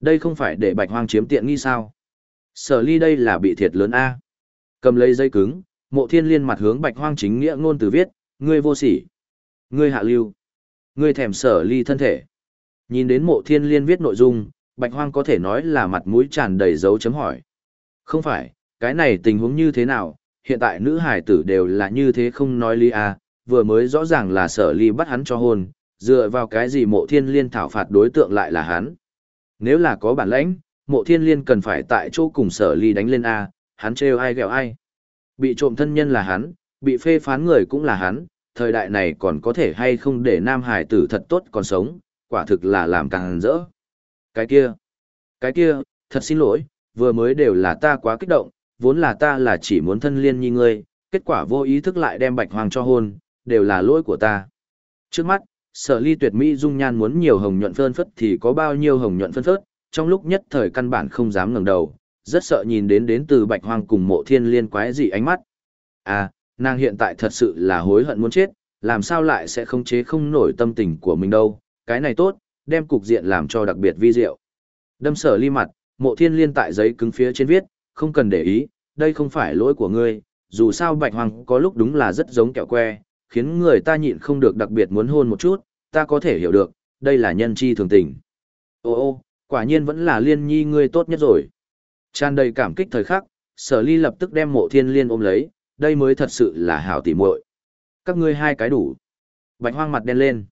Đây không phải để bạch hoang chiếm tiện nghi sao? Sở ly đây là bị thiệt lớn A. Cầm lấy dây cứng, mộ thiên liên mặt hướng bạch hoang chính nghĩa ngôn từ viết, ngươi vô sỉ, ngươi hạ lưu, ngươi thèm sở ly thân thể. Nhìn đến mộ thiên liên viết nội dung, bạch hoang có thể nói là mặt mũi tràn đầy dấu chấm hỏi. Không phải, cái này tình huống như thế nào, hiện tại nữ hải tử đều là như thế không nói ly a vừa mới rõ ràng là sở ly bắt hắn cho hôn, dựa vào cái gì mộ thiên liên thảo phạt đối tượng lại là hắn. Nếu là có bản lãnh, mộ thiên liên cần phải tại chỗ cùng sở ly đánh lên A, hắn trêu ai ghẹo ai. Bị trộm thân nhân là hắn, bị phê phán người cũng là hắn, thời đại này còn có thể hay không để nam hải tử thật tốt còn sống, quả thực là làm càng rỡ. Cái kia, cái kia, thật xin lỗi, vừa mới đều là ta quá kích động, vốn là ta là chỉ muốn thân liên nhi ngươi, kết quả vô ý thức lại đem bạch hoàng cho hôn, đều là lỗi của ta. Trước mắt, sở ly tuyệt mỹ dung nhan muốn nhiều hồng nhuận phơn phất thì có bao nhiêu hồng nhuận phơn phất, trong lúc nhất thời căn bản không dám ngẩng đầu, rất sợ nhìn đến đến từ bạch hoang cùng mộ thiên liên quái dị ánh mắt. À, nàng hiện tại thật sự là hối hận muốn chết, làm sao lại sẽ không chế không nổi tâm tình của mình đâu, cái này tốt, đem cục diện làm cho đặc biệt vi diệu. Đâm sở ly mặt, mộ thiên liên tại giấy cứng phía trên viết, không cần để ý, đây không phải lỗi của ngươi, dù sao bạch hoang có lúc đúng là rất giống kẹo que, khiến người ta nhịn không được đặc biệt muốn hôn một chút, ta có thể hiểu được, đây là nhân chi thường tình. Ô ô, quả nhiên vẫn là liên nhi ngươi tốt nhất rồi. Tràn đầy cảm kích thời khắc, sở ly lập tức đem mộ thiên liên ôm lấy, đây mới thật sự là hảo tỉ muội. Các ngươi hai cái đủ. Bạch hoang mặt đen lên.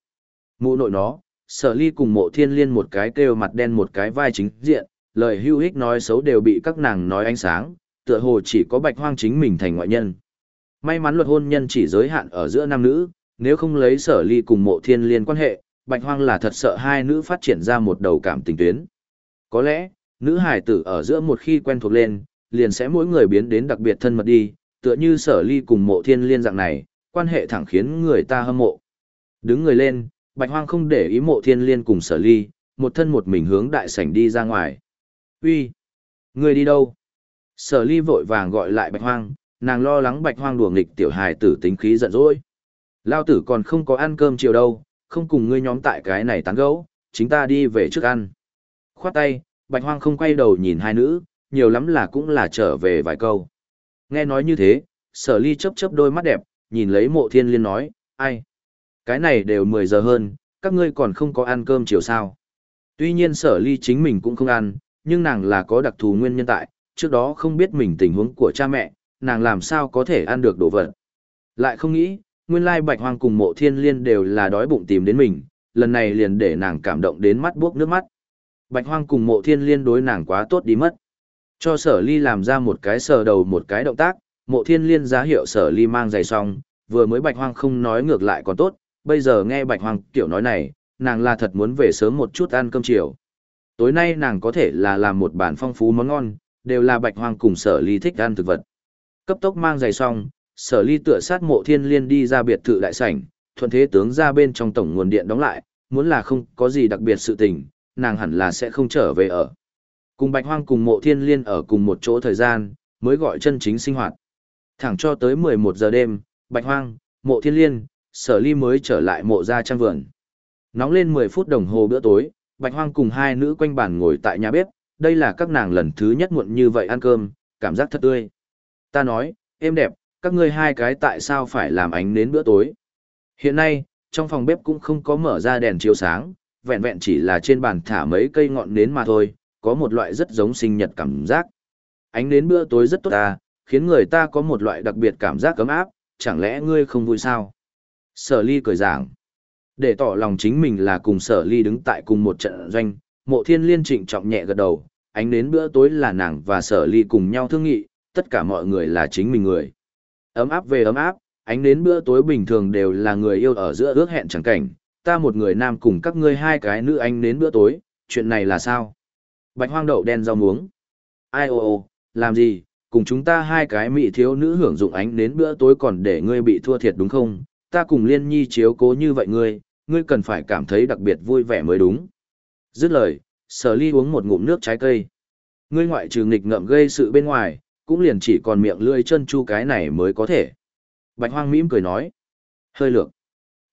Mụ nội nó, sở ly cùng mộ thiên liên một cái kêu mặt đen một cái vai chính diện, lời hưu hích nói xấu đều bị các nàng nói ánh sáng, tựa hồ chỉ có bạch hoang chính mình thành ngoại nhân. May mắn luật hôn nhân chỉ giới hạn ở giữa nam nữ, nếu không lấy sở ly cùng mộ thiên liên quan hệ, bạch hoang là thật sợ hai nữ phát triển ra một đầu cảm tình tuyến. Có lẽ, nữ hải tử ở giữa một khi quen thuộc lên, liền sẽ mỗi người biến đến đặc biệt thân mật đi, tựa như sở ly cùng mộ thiên liên dạng này, quan hệ thẳng khiến người ta hâm mộ. Đứng người lên, bạch hoang không để ý mộ thiên liên cùng sở ly, một thân một mình hướng đại sảnh đi ra ngoài. Uy, người đi đâu? Sở ly vội vàng gọi lại bạch hoang, nàng lo lắng bạch hoang đùa nghịch tiểu hài tử tính khí giận dỗi. Lao tử còn không có ăn cơm chiều đâu, không cùng ngươi nhóm tại cái này tán gẫu, chính ta đi về trước ăn. Khoát tay, bạch hoang không quay đầu nhìn hai nữ, nhiều lắm là cũng là trở về vài câu. Nghe nói như thế, sở ly chớp chớp đôi mắt đẹp, nhìn lấy mộ thiên liên nói, ai? Cái này đều 10 giờ hơn, các ngươi còn không có ăn cơm chiều sao. Tuy nhiên sở ly chính mình cũng không ăn, nhưng nàng là có đặc thù nguyên nhân tại, trước đó không biết mình tình huống của cha mẹ, nàng làm sao có thể ăn được đồ vật. Lại không nghĩ, nguyên lai bạch hoang cùng mộ thiên liên đều là đói bụng tìm đến mình, lần này liền để nàng cảm động đến mắt buốc nước mắt. Bạch hoang cùng mộ thiên liên đối nàng quá tốt đi mất. Cho sở ly làm ra một cái sờ đầu một cái động tác, mộ thiên liên giá hiệu sở ly mang giày xong, vừa mới bạch hoang không nói ngược lại còn tốt, bây giờ nghe bạch hoang kiểu nói này, nàng là thật muốn về sớm một chút ăn cơm chiều. Tối nay nàng có thể là làm một bản phong phú món ngon, đều là bạch hoang cùng sở ly thích ăn thực vật. Cấp tốc mang giày xong, sở ly tựa sát mộ thiên liên đi ra biệt thự đại sảnh, thuận thế tướng ra bên trong tổng nguồn điện đóng lại, muốn là không có gì đặc biệt sự tình, nàng hẳn là sẽ không trở về ở. Cùng bạch hoang cùng mộ thiên liên ở cùng một chỗ thời gian, mới gọi chân chính sinh hoạt. Thẳng cho tới 11 giờ đêm, bạch hoang, mộ thiên liên, sở ly mới trở lại mộ gia trang vườn. Nóng lên 10 phút đồng hồ bữa tối, bạch hoang cùng hai nữ quanh bàn ngồi tại nhà bếp, đây là các nàng lần thứ nhất muộn như vậy ăn cơm, cảm giác thật tươi. Ta nói, em đẹp, các ngươi hai cái tại sao phải làm ánh đến bữa tối. Hiện nay, trong phòng bếp cũng không có mở ra đèn chiếu sáng, vẹn vẹn chỉ là trên bàn thả mấy cây ngọn nến mà thôi, có một loại rất giống sinh nhật cảm giác. Ánh đến bữa tối rất tốt ta, khiến người ta có một loại đặc biệt cảm giác cấm áp, chẳng lẽ ngươi không vui sao? Sở ly cười giảng. Để tỏ lòng chính mình là cùng sở ly đứng tại cùng một trận doanh, mộ thiên liên trịnh trọng nhẹ gật đầu, ánh đến bữa tối là nàng và sở ly cùng nhau thương nghị, tất cả mọi người là chính mình người. Ấm áp về ấm áp, ánh đến bữa tối bình thường đều là người yêu ở giữa ước hẹn chẳng cảnh, ta một người nam cùng các ngươi hai cái nữ ánh đến bữa tối, chuyện này là sao? Bạch hoang đậu đen rau muống. Ai ô ô, làm gì, cùng chúng ta hai cái mỹ thiếu nữ hưởng dụng ánh đến bữa tối còn để ngươi bị thua thiệt đúng không? Ta cùng liên nhi chiếu cố như vậy ngươi, ngươi cần phải cảm thấy đặc biệt vui vẻ mới đúng. Dứt lời, sở ly uống một ngụm nước trái cây. Ngươi ngoại trừ nghịch ngợm gây sự bên ngoài, cũng liền chỉ còn miệng lưỡi chân chu cái này mới có thể. Bạch hoang mỉm cười nói. Hơi lược.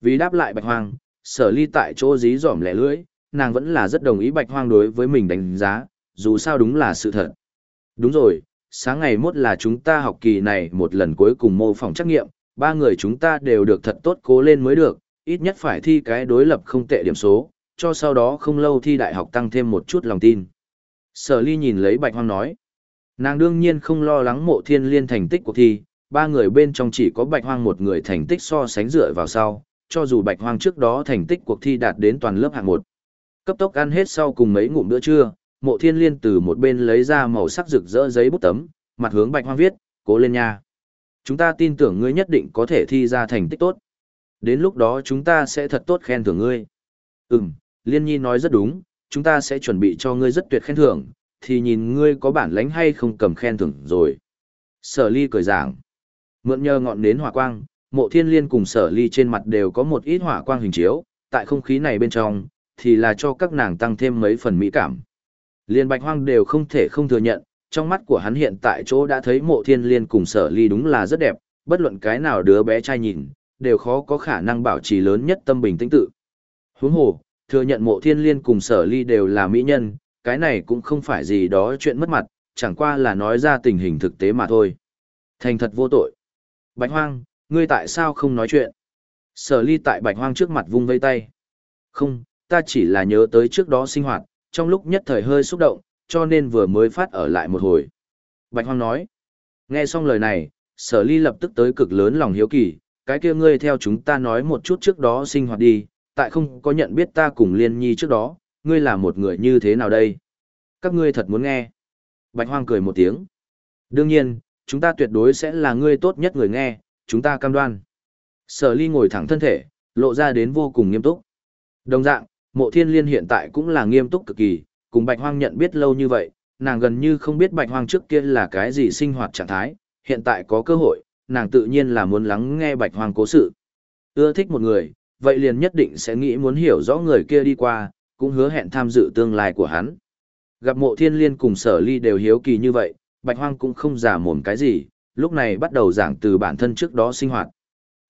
Vì đáp lại bạch hoang, sở ly tại chỗ dí dỏm lẻ lưỡi, nàng vẫn là rất đồng ý bạch hoang đối với mình đánh giá, dù sao đúng là sự thật. Đúng rồi, sáng ngày mốt là chúng ta học kỳ này một lần cuối cùng mô phỏng trắc nghiệm, ba người chúng ta đều được thật tốt cố lên mới được, ít nhất phải thi cái đối lập không tệ điểm số, cho sau đó không lâu thi đại học tăng thêm một chút lòng tin. Sở ly nhìn lấy bạch hoang nói. Nàng đương nhiên không lo lắng mộ thiên liên thành tích cuộc thi, ba người bên trong chỉ có bạch hoang một người thành tích so sánh dựa vào sau, cho dù bạch hoang trước đó thành tích cuộc thi đạt đến toàn lớp hạng một. Cấp tốc ăn hết sau cùng mấy ngụm bữa trưa, mộ thiên liên từ một bên lấy ra màu sắc rực rỡ giấy bút tấm, mặt hướng bạch hoang viết, cố lên nha. Chúng ta tin tưởng ngươi nhất định có thể thi ra thành tích tốt. Đến lúc đó chúng ta sẽ thật tốt khen thưởng ngươi. Ừm, Liên Nhi nói rất đúng, chúng ta sẽ chuẩn bị cho ngươi rất tuyệt khen thưởng, thì nhìn ngươi có bản lãnh hay không cầm khen thưởng rồi. Sở ly cười giảng. Mượn nhờ ngọn nến hỏa quang, mộ thiên liên cùng sở ly trên mặt đều có một ít hỏa quang hình chiếu, tại không khí này bên trong, thì là cho các nàng tăng thêm mấy phần mỹ cảm. Liên bạch hoang đều không thể không thừa nhận, trong mắt của hắn hiện tại chỗ đã thấy mộ thiên liên cùng sở ly đúng là rất đẹp, bất luận cái nào đứa bé trai nhìn, đều khó có khả năng bảo trì lớn nhất tâm bình tĩnh tự. Huống hồ, thừa nhận mộ thiên liên cùng sở ly đều là mỹ nhân, cái này cũng không phải gì đó chuyện mất mặt, chẳng qua là nói ra tình hình thực tế mà thôi. Thành thật vô tội. Bạch hoang, ngươi tại sao không nói chuyện? Sở ly tại bạch hoang trước mặt vung vây tay. Không, ta chỉ là nhớ tới trước đó sinh hoạt, trong lúc nhất thời hơi xúc động, cho nên vừa mới phát ở lại một hồi. Bạch hoang nói. Nghe xong lời này, sở ly lập tức tới cực lớn lòng hiếu kỳ, cái kia ngươi theo chúng ta nói một chút trước đó sinh hoạt đi, tại không có nhận biết ta cùng liên nhi trước đó, ngươi là một người như thế nào đây? Các ngươi thật muốn nghe. Bạch hoang cười một tiếng. Đương nhiên, chúng ta tuyệt đối sẽ là ngươi tốt nhất người nghe, chúng ta cam đoan. Sở ly ngồi thẳng thân thể, lộ ra đến vô cùng nghiêm túc. Đồng dạng, mộ thiên liên hiện tại cũng là nghiêm túc cực kỳ, cùng bạch hoang nhận biết lâu như vậy, nàng gần như không biết bạch hoang trước kia là cái gì sinh hoạt trạng thái, hiện tại có cơ hội, nàng tự nhiên là muốn lắng nghe bạch hoang cố sự. Ưa thích một người, vậy liền nhất định sẽ nghĩ muốn hiểu rõ người kia đi qua, cũng hứa hẹn tham dự tương lai của hắn. Gặp mộ thiên liên cùng sở ly đều hiếu kỳ như vậy, bạch hoang cũng không giả mồm cái gì, lúc này bắt đầu giảng từ bản thân trước đó sinh hoạt.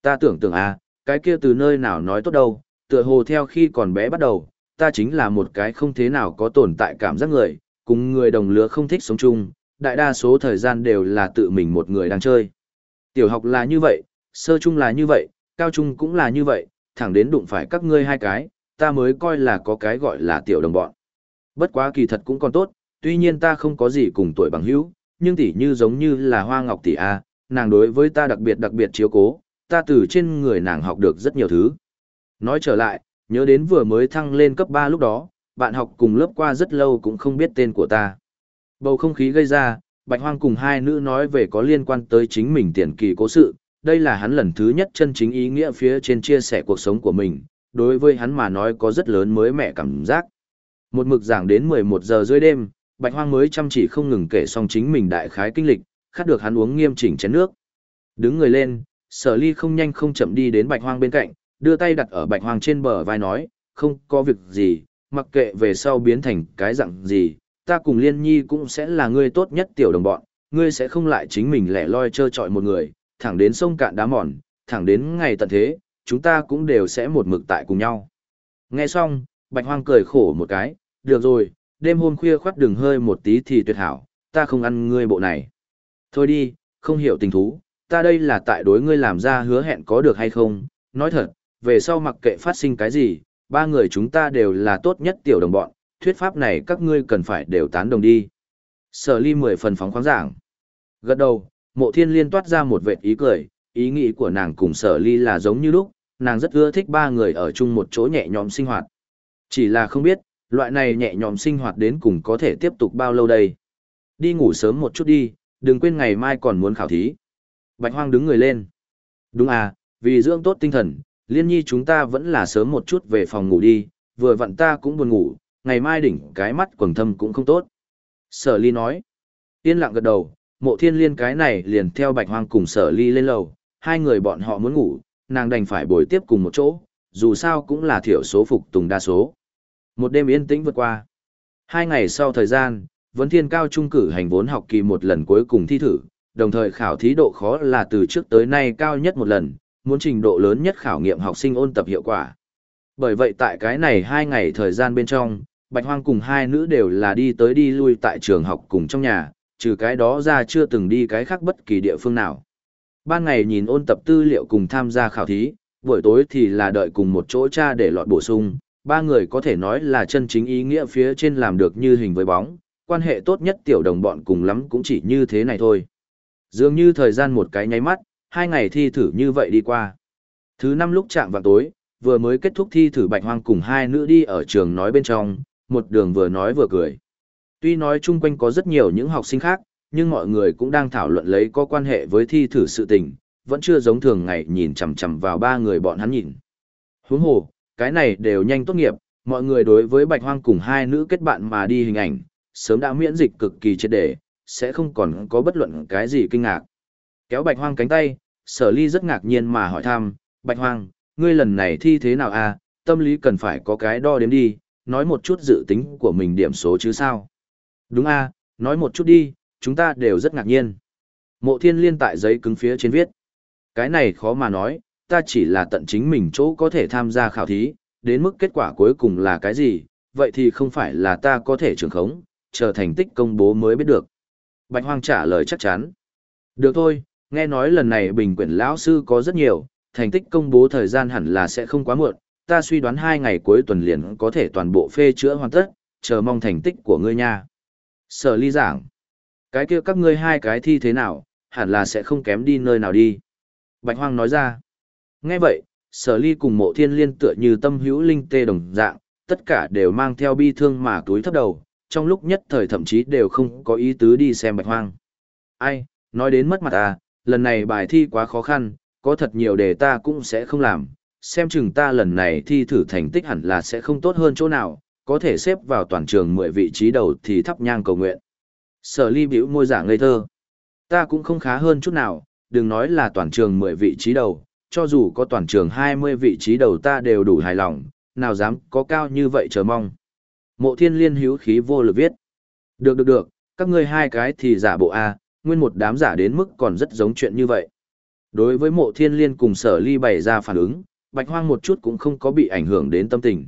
Ta tưởng tượng à, cái kia từ nơi nào nói tốt đâu, tựa hồ theo khi còn bé bắt đầu, ta chính là một cái không thế nào có tồn tại cảm giác người, cùng người đồng lứa không thích sống chung, đại đa số thời gian đều là tự mình một người đang chơi. Tiểu học là như vậy, sơ trung là như vậy, cao trung cũng là như vậy, thẳng đến đụng phải các ngươi hai cái, ta mới coi là có cái gọi là tiểu đồng bọn. Bất quá kỳ thật cũng còn tốt, tuy nhiên ta không có gì cùng tuổi bằng hữu, nhưng tỷ như giống như là Hoa Ngọc tỷ a, nàng đối với ta đặc biệt đặc biệt chiếu cố, ta từ trên người nàng học được rất nhiều thứ. Nói trở lại, nhớ đến vừa mới thăng lên cấp 3 lúc đó, bạn học cùng lớp qua rất lâu cũng không biết tên của ta. Bầu không khí gây ra, Bạch Hoang cùng hai nữ nói về có liên quan tới chính mình tiền kỳ cố sự, đây là hắn lần thứ nhất chân chính ý nghĩa phía trên chia sẻ cuộc sống của mình, đối với hắn mà nói có rất lớn mới mẻ cảm giác. Một mực giảng đến 11 giờ rưỡi đêm, Bạch Hoang mới chăm chỉ không ngừng kể xong chính mình đại khái kinh lịch, khát được hắn uống nghiêm chỉnh chén nước. Đứng người lên, Sở Ly không nhanh không chậm đi đến Bạch Hoang bên cạnh, đưa tay đặt ở Bạch Hoang trên bờ vai nói, không có việc gì, mặc kệ về sau biến thành cái dạng gì, ta cùng Liên Nhi cũng sẽ là ngươi tốt nhất tiểu đồng bọn, ngươi sẽ không lại chính mình lẻ loi chơi chọi một người, thẳng đến sông cạn đá mòn, thẳng đến ngày tận thế, chúng ta cũng đều sẽ một mực tại cùng nhau. Nghe xong, Bạch Hoang cười khổ một cái, được rồi, đêm hôm khuya khoát đường hơi một tí thì tuyệt hảo, ta không ăn ngươi bộ này. Thôi đi, không hiểu tình thú, ta đây là tại đối ngươi làm ra hứa hẹn có được hay không, nói thật, về sau mặc kệ phát sinh cái gì, ba người chúng ta đều là tốt nhất tiểu đồng bọn, thuyết pháp này các ngươi cần phải đều tán đồng đi. Sở ly mười phần phóng khoáng giảng. Gật đầu, mộ thiên liên toát ra một vệt ý cười, ý nghĩ của nàng cùng sở ly là giống như lúc, nàng rất ưa thích ba người ở chung một chỗ nhẹ nhõm sinh hoạt. Chỉ là không biết, loại này nhẹ nhõm sinh hoạt đến cùng có thể tiếp tục bao lâu đây. Đi ngủ sớm một chút đi, đừng quên ngày mai còn muốn khảo thí. Bạch hoang đứng người lên. Đúng à, vì dưỡng tốt tinh thần, liên nhi chúng ta vẫn là sớm một chút về phòng ngủ đi, vừa vặn ta cũng buồn ngủ, ngày mai đỉnh cái mắt quầng thâm cũng không tốt. Sở ly nói. Yên lặng gật đầu, mộ thiên liên cái này liền theo bạch hoang cùng sở ly lên lầu, hai người bọn họ muốn ngủ, nàng đành phải bồi tiếp cùng một chỗ, dù sao cũng là thiểu số phục tùng đa số. Một đêm yên tĩnh vượt qua. Hai ngày sau thời gian, Vấn Thiên Cao Trung cử hành vốn học kỳ một lần cuối cùng thi thử, đồng thời khảo thí độ khó là từ trước tới nay cao nhất một lần, muốn trình độ lớn nhất khảo nghiệm học sinh ôn tập hiệu quả. Bởi vậy tại cái này hai ngày thời gian bên trong, Bạch Hoang cùng hai nữ đều là đi tới đi lui tại trường học cùng trong nhà, trừ cái đó ra chưa từng đi cái khác bất kỳ địa phương nào. Ban ngày nhìn ôn tập tư liệu cùng tham gia khảo thí, buổi tối thì là đợi cùng một chỗ cha để lọt bổ sung, ba người có thể nói là chân chính ý nghĩa phía trên làm được như hình với bóng, quan hệ tốt nhất tiểu đồng bọn cùng lắm cũng chỉ như thế này thôi. Dường như thời gian một cái nháy mắt, hai ngày thi thử như vậy đi qua. Thứ năm lúc chạm vào tối, vừa mới kết thúc thi thử bạch hoang cùng hai nữ đi ở trường nói bên trong, một đường vừa nói vừa cười. Tuy nói chung quanh có rất nhiều những học sinh khác, nhưng mọi người cũng đang thảo luận lấy có quan hệ với thi thử sự tình, vẫn chưa giống thường ngày nhìn chằm chằm vào ba người bọn hắn nhìn. Huống hồ, cái này đều nhanh tốt nghiệp, mọi người đối với bạch hoang cùng hai nữ kết bạn mà đi hình ảnh, sớm đã miễn dịch cực kỳ triệt để, sẽ không còn có bất luận cái gì kinh ngạc. Kéo bạch hoang cánh tay, sở ly rất ngạc nhiên mà hỏi thăm, bạch hoang, ngươi lần này thi thế nào à, tâm lý cần phải có cái đo đếm đi, nói một chút dự tính của mình điểm số chứ sao. Đúng a, nói một chút đi, chúng ta đều rất ngạc nhiên. Mộ thiên liên tại giấy cứng phía trên viết. Cái này khó mà nói, ta chỉ là tận chính mình chỗ có thể tham gia khảo thí, đến mức kết quả cuối cùng là cái gì, vậy thì không phải là ta có thể trưởng khống, chờ thành tích công bố mới biết được. Bạch Hoang trả lời chắc chắn. Được thôi, nghe nói lần này bình quyển lão sư có rất nhiều, thành tích công bố thời gian hẳn là sẽ không quá muộn, ta suy đoán hai ngày cuối tuần liền có thể toàn bộ phê chữa hoàn tất, chờ mong thành tích của ngươi nha. Sở ly giảng. Cái kia các ngươi hai cái thi thế nào, hẳn là sẽ không kém đi nơi nào đi. Bạch Hoang nói ra. Nghe vậy, sở ly cùng mộ thiên liên tựa như tâm hữu linh tê đồng dạng, tất cả đều mang theo bi thương mà túi thấp đầu, trong lúc nhất thời thậm chí đều không có ý tứ đi xem bạch hoang. Ai, nói đến mất mặt à, lần này bài thi quá khó khăn, có thật nhiều đề ta cũng sẽ không làm, xem chừng ta lần này thi thử thành tích hẳn là sẽ không tốt hơn chỗ nào, có thể xếp vào toàn trường 10 vị trí đầu thì thắp nhang cầu nguyện. Sở ly biểu môi giả ngây thơ. Ta cũng không khá hơn chút nào, đừng nói là toàn trường 10 vị trí đầu, cho dù có toàn trường 20 vị trí đầu ta đều đủ hài lòng, nào dám có cao như vậy chờ mong. Mộ thiên liên hữu khí vô lực viết. Được được được, các ngươi hai cái thì giả bộ A, nguyên một đám giả đến mức còn rất giống chuyện như vậy. Đối với mộ thiên liên cùng sở ly bày ra phản ứng, bạch hoang một chút cũng không có bị ảnh hưởng đến tâm tình.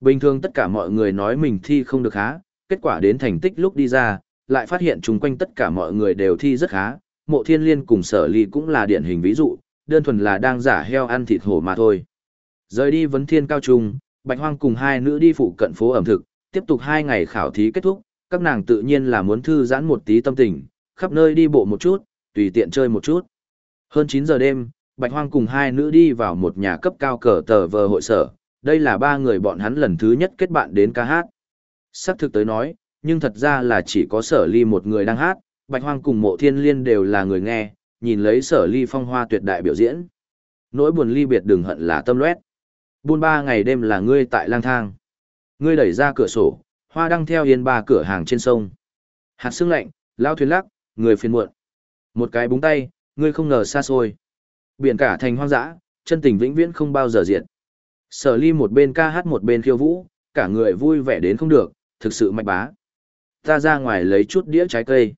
Bình thường tất cả mọi người nói mình thi không được há, kết quả đến thành tích lúc đi ra, lại phát hiện chung quanh tất cả mọi người đều thi rất khá, mộ thiên liên cùng sở ly cũng là điển hình ví dụ, đơn thuần là đang giả heo ăn thịt hổ mà thôi. Rời đi vấn thiên cao trung, bạch hoang cùng hai nữ đi phụ cận phố ẩm thực, tiếp tục hai ngày khảo thí kết thúc, các nàng tự nhiên là muốn thư giãn một tí tâm tình, khắp nơi đi bộ một chút, tùy tiện chơi một chút. Hơn 9 giờ đêm, Bạch Hoang cùng hai nữ đi vào một nhà cấp cao cờ tờ vờ hội sở, đây là ba người bọn hắn lần thứ nhất kết bạn đến ca hát. Sắc thực tới nói, nhưng thật ra là chỉ có sở ly một người đang hát, Bạch Hoang cùng mộ thiên liên đều là người nghe, nhìn lấy sở ly phong hoa tuyệt đại biểu diễn. Nỗi buồn ly biệt đừng hận là tâm loét. Buôn ba ngày đêm là ngươi tại lang thang. Ngươi đẩy ra cửa sổ, hoa đăng theo yên ba cửa hàng trên sông. Hạt sương lạnh, lao thuyền lắc, người phiền muộn. Một cái búng tay, ngươi không ngờ xa xôi. Biển cả thành hoang dã, chân tình vĩnh viễn không bao giờ diệt. Sở ly một bên ca hát một bên khiêu vũ, cả người vui vẻ đến không được, thực sự mạch bá. Ta ra ngoài lấy chút đĩa trái cây.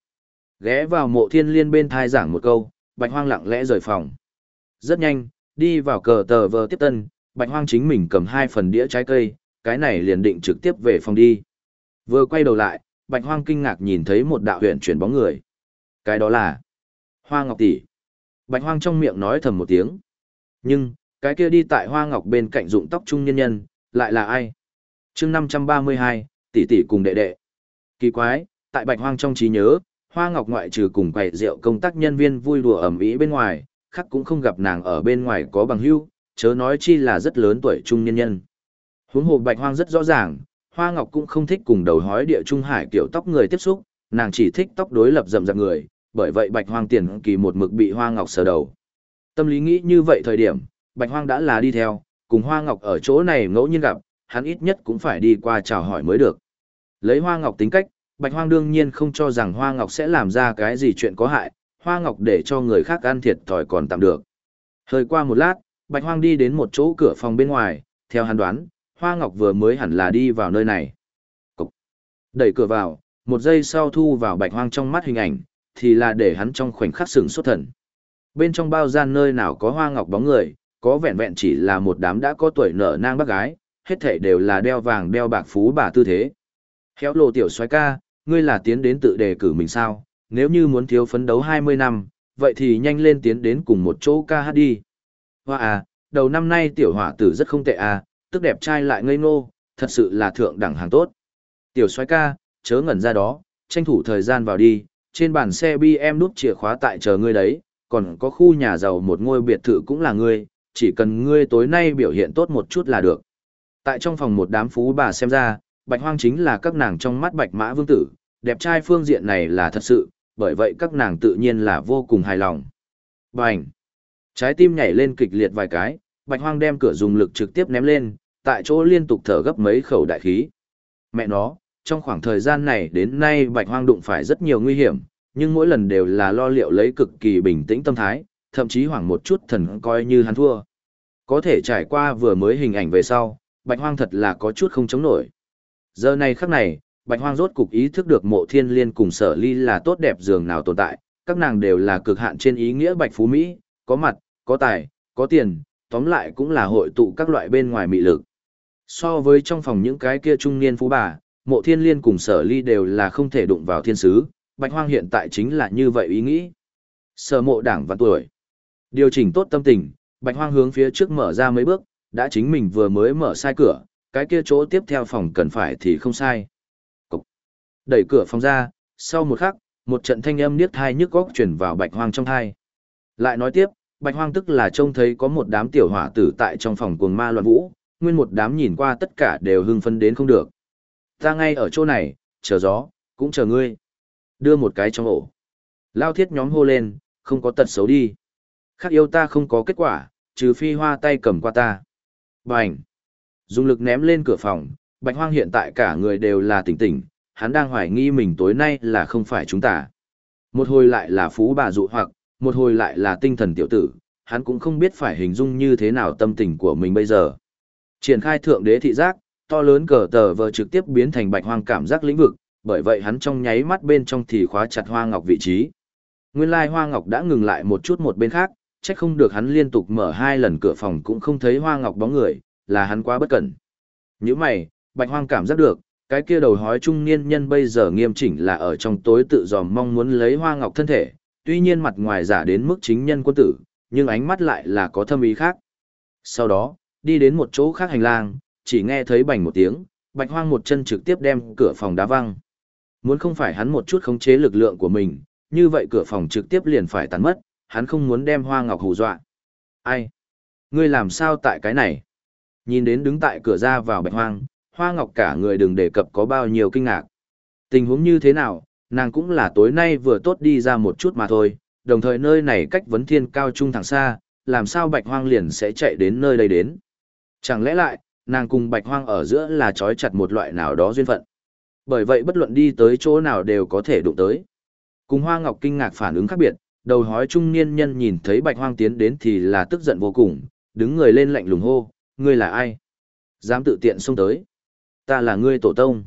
Ghé vào mộ thiên liên bên thai giảng một câu, bạch hoang lặng lẽ rời phòng. Rất nhanh, đi vào cờ tờ vờ tiếp tân, bạch hoang chính mình cầm hai phần đĩa trái cây, cái này liền định trực tiếp về phòng đi. Vừa quay đầu lại, Bạch Hoang kinh ngạc nhìn thấy một đạo huyện chuyển bóng người. Cái đó là Hoa Ngọc tỷ. Bạch Hoang trong miệng nói thầm một tiếng. Nhưng, cái kia đi tại Hoa Ngọc bên cạnh dụng tóc trung nhân nhân, lại là ai? Trưng 532, tỷ tỷ cùng đệ đệ. Kỳ quái, tại Bạch Hoang trong trí nhớ, Hoa Ngọc ngoại trừ cùng quầy rượu công tác nhân viên vui đùa ẩm ý bên ngoài, khác cũng không gặp nàng ở bên ngoài có bằng hữu, chớ nói chi là rất lớn tuổi trung nhân nhân. Huống hồ Bạch Hoang rất rõ ràng, Hoa Ngọc cũng không thích cùng đầu hói địa trung hải kiểu tóc người tiếp xúc, nàng chỉ thích tóc đối lập rậm rạp người, bởi vậy Bạch Hoang tiền kỳ một mực bị Hoa Ngọc sờ đầu. Tâm lý nghĩ như vậy thời điểm, Bạch Hoang đã là đi theo, cùng Hoa Ngọc ở chỗ này ngẫu nhiên gặp, hắn ít nhất cũng phải đi qua chào hỏi mới được. Lấy Hoa Ngọc tính cách, Bạch Hoang đương nhiên không cho rằng Hoa Ngọc sẽ làm ra cái gì chuyện có hại, Hoa Ngọc để cho người khác ăn thiệt thòi còn tạm được. Hơi qua một lát, Bạch Hoang đi đến một chỗ cửa phòng bên ngoài, theo hắn đoán, Hoa Ngọc vừa mới hẳn là đi vào nơi này. Cục. Đẩy cửa vào, một giây sau thu vào bạch hoang trong mắt hình ảnh, thì là để hắn trong khoảnh khắc sừng xuất thần. Bên trong bao gian nơi nào có Hoa Ngọc bóng người, có vẹn vẹn chỉ là một đám đã có tuổi nở nang bác gái, hết thảy đều là đeo vàng đeo bạc phú bà tư thế. Khéo lộ tiểu xoái ca, ngươi là tiến đến tự đề cử mình sao, nếu như muốn thiếu phấn đấu 20 năm, vậy thì nhanh lên tiến đến cùng một chỗ ca hát đi. Hoa à, đầu năm nay tiểu hỏa tử rất không tệ à, tức đẹp trai lại ngây ngô, thật sự là thượng đẳng hàng tốt. Tiểu xoái ca, chớ ngẩn ra đó, tranh thủ thời gian vào đi, trên bàn xe BM nút chìa khóa tại chờ ngươi đấy, còn có khu nhà giàu một ngôi biệt thự cũng là ngươi, chỉ cần ngươi tối nay biểu hiện tốt một chút là được. Tại trong phòng một đám phú bà xem ra, bạch hoang chính là các nàng trong mắt bạch mã vương tử, đẹp trai phương diện này là thật sự, bởi vậy các nàng tự nhiên là vô cùng hài lòng. Bành! Trái tim nhảy lên kịch liệt vài cái, bạch hoang đem cửa dùng lực trực tiếp ném lên, tại chỗ liên tục thở gấp mấy khẩu đại khí. Mẹ nó, trong khoảng thời gian này đến nay bạch hoang đụng phải rất nhiều nguy hiểm, nhưng mỗi lần đều là lo liệu lấy cực kỳ bình tĩnh tâm thái, thậm chí hoảng một chút thần coi như hắn thua. Có thể trải qua vừa mới hình ảnh về sau, bạch hoang thật là có chút không chống nổi. Giờ này khắc này, bạch hoang rốt cục ý thức được mộ thiên liên cùng sở ly là tốt đẹp dường nào tồn tại, các nàng đều là cực hạn trên ý nghĩa bạch phú Mỹ, có mặt, có tài, có tiền, tóm lại cũng là hội tụ các loại bên ngoài mị lực. So với trong phòng những cái kia trung niên phú bà, mộ thiên liên cùng sở ly đều là không thể đụng vào thiên sứ, bạch hoang hiện tại chính là như vậy ý nghĩ. Sở mộ đảng và tuổi. Điều chỉnh tốt tâm tình, bạch hoang hướng phía trước mở ra mấy bước, đã chính mình vừa mới mở sai cửa, cái kia chỗ tiếp theo phòng cần phải thì không sai. Cục. Đẩy cửa phòng ra, sau một khắc, một trận thanh âm niết thai nhức góc chuyển vào bạch hoang trong thai. Lại nói tiếp, bạch hoang tức là trông thấy có một đám tiểu hỏa tử tại trong phòng cuồng ma loạn vũ, nguyên một đám nhìn qua tất cả đều hưng phấn đến không được. Ta ngay ở chỗ này, chờ gió, cũng chờ ngươi. Đưa một cái trong ổ. Lao thiết nhóm hô lên, không có tật xấu đi. Khác yêu ta không có kết quả, trừ phi hoa tay cầm qua ta. Bành! Dùng lực ném lên cửa phòng, bạch hoang hiện tại cả người đều là tỉnh tỉnh, hắn đang hoài nghi mình tối nay là không phải chúng ta. Một hồi lại là phú bà dụ hoặc, một hồi lại là tinh thần tiểu tử, hắn cũng không biết phải hình dung như thế nào tâm tình của mình bây giờ. Triển khai thượng đế thị giác, to lớn cờ tờ vờ trực tiếp biến thành bạch hoang cảm giác lĩnh vực, bởi vậy hắn trong nháy mắt bên trong thì khóa chặt hoa ngọc vị trí. Nguyên lai hoa ngọc đã ngừng lại một chút một bên khác, trách không được hắn liên tục mở hai lần cửa phòng cũng không thấy hoa ngọc bóng người, là hắn quá bất cẩn. Những mày, bạch hoang cảm giác được, cái kia đầu hói trung niên nhân bây giờ nghiêm chỉnh là ở trong tối tự dòm mong muốn lấy hoa ngọc thân thể, tuy nhiên mặt ngoài giả đến mức chính nhân quân tử, nhưng ánh mắt lại là có thâm ý khác. Sau đó, đi đến một chỗ khác hành lang, chỉ nghe thấy bành một tiếng, bạch hoang một chân trực tiếp đem cửa phòng đá văng. Muốn không phải hắn một chút khống chế lực lượng của mình, như vậy cửa phòng trực tiếp liền phải tắn mất, hắn không muốn đem hoa ngọc hù dọa. Ai? Ngươi làm sao tại cái này? Nhìn đến đứng tại cửa ra vào bạch hoang, hoa ngọc cả người đừng đề cập có bao nhiêu kinh ngạc. Tình huống như thế nào, nàng cũng là tối nay vừa tốt đi ra một chút mà thôi, đồng thời nơi này cách vấn thiên cao trung thẳng xa, làm sao bạch hoang liền sẽ chạy đến nơi đây đến. Chẳng lẽ lại, nàng cùng bạch hoang ở giữa là trói chặt một loại nào đó duyên phận. Bởi vậy bất luận đi tới chỗ nào đều có thể đụng tới. Cùng hoa ngọc kinh ngạc phản ứng khác biệt, đầu hói trung niên nhân nhìn thấy bạch hoang tiến đến thì là tức giận vô cùng, đứng người lên lạnh lùng hô, ngươi là ai? Dám tự tiện xông tới. Ta là ngươi tổ tông.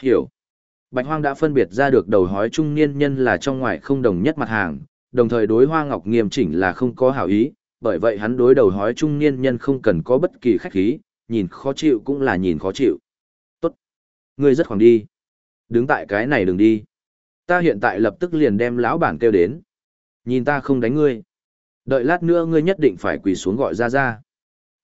Hiểu. Bạch hoang đã phân biệt ra được đầu hói trung niên nhân là trong ngoài không đồng nhất mặt hàng, đồng thời đối hoa ngọc nghiêm chỉnh là không có hảo ý, bởi vậy hắn đối đầu hói trung niên nhân không cần có bất kỳ khách khí, nhìn khó chịu cũng là nhìn khó chịu. Tốt. Ngươi rất khoảng đi. Đứng tại cái này đừng đi. Ta hiện tại lập tức liền đem lão bản kêu đến. Nhìn ta không đánh ngươi. Đợi lát nữa ngươi nhất định phải quỳ xuống gọi ra ra.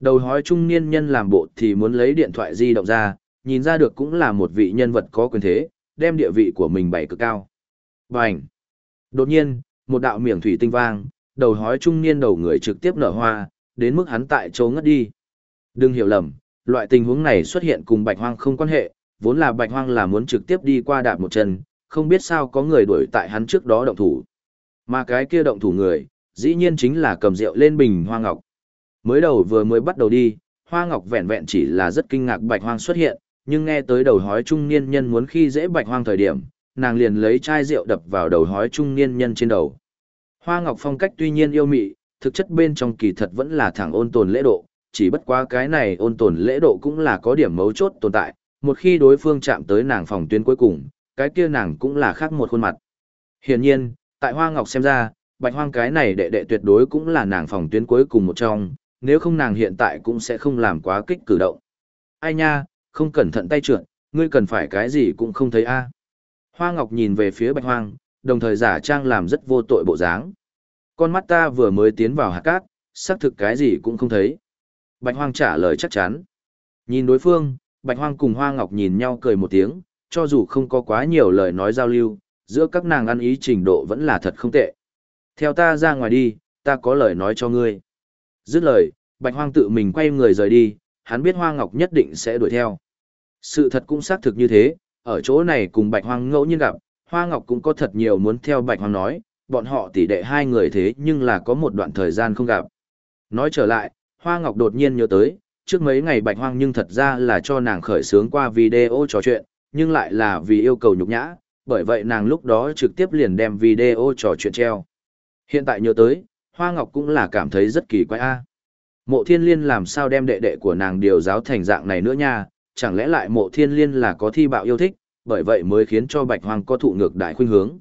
Đầu hói trung niên nhân làm bộ thì muốn lấy điện thoại di động ra, nhìn ra được cũng là một vị nhân vật có quyền thế, đem địa vị của mình bày cực cao. Bành! Đột nhiên, một đạo miệng thủy tinh vang, đầu hói trung niên đầu người trực tiếp nở hoa, đến mức hắn tại chỗ ngất đi. Đừng hiểu lầm, loại tình huống này xuất hiện cùng bạch hoang không quan hệ, vốn là bạch hoang là muốn trực tiếp đi qua đạp một chân, không biết sao có người đuổi tại hắn trước đó động thủ. Mà cái kia động thủ người, dĩ nhiên chính là cầm rượu lên bình hoa ngọc. Mới đầu vừa mới bắt đầu đi, hoa ngọc vẹn vẹn chỉ là rất kinh ngạc bạch hoang xuất hiện, nhưng nghe tới đầu hói trung niên nhân muốn khi dễ bạch hoang thời điểm, nàng liền lấy chai rượu đập vào đầu hói trung niên nhân trên đầu. Hoa ngọc phong cách tuy nhiên yêu mị, thực chất bên trong kỳ thật vẫn là thẳng ôn tồn lễ độ, chỉ bất quá cái này ôn tồn lễ độ cũng là có điểm mấu chốt tồn tại, một khi đối phương chạm tới nàng phòng tuyến cuối cùng, cái kia nàng cũng là khác một khuôn mặt. Hiển nhiên, tại Hoa Ngọc xem ra, Bạch Hoang cái này đệ đệ tuyệt đối cũng là nàng phòng tuyến cuối cùng một trong, nếu không nàng hiện tại cũng sẽ không làm quá kích cử động. Ai nha, không cẩn thận tay trượt, ngươi cần phải cái gì cũng không thấy a. Hoa Ngọc nhìn về phía Bạch Hoang, đồng thời giả trang làm rất vô tội bộ dáng. Con mắt ta vừa mới tiến vào hạt cát, xác thực cái gì cũng không thấy. Bạch Hoang trả lời chắc chắn. Nhìn đối phương, Bạch Hoang cùng Hoa Ngọc nhìn nhau cười một tiếng, cho dù không có quá nhiều lời nói giao lưu, giữa các nàng ăn ý trình độ vẫn là thật không tệ. Theo ta ra ngoài đi, ta có lời nói cho ngươi. Dứt lời, Bạch Hoang tự mình quay người rời đi, hắn biết Hoa Ngọc nhất định sẽ đuổi theo. Sự thật cũng xác thực như thế, ở chỗ này cùng Bạch Hoang ngẫu nhiên gặp, Hoa Ngọc cũng có thật nhiều muốn theo Bạch Hoang nói, bọn họ tỷ đệ hai người thế nhưng là có một đoạn thời gian không gặp. Nói trở lại, Hoa Ngọc đột nhiên nhớ tới, trước mấy ngày Bạch Hoang nhưng thật ra là cho nàng khởi sướng qua video trò chuyện, nhưng lại là vì yêu cầu nhục nhã, bởi vậy nàng lúc đó trực tiếp liền đem video trò chuyện treo. Hiện tại nhớ tới, Hoa Ngọc cũng là cảm thấy rất kỳ quái a. Mộ Thiên Liên làm sao đem đệ đệ của nàng điều giáo thành dạng này nữa nha, chẳng lẽ lại Mộ Thiên Liên là có thi bạo yêu thích, bởi vậy mới khiến cho Bạch Hoang có thụ ngược đại khuynh hướng.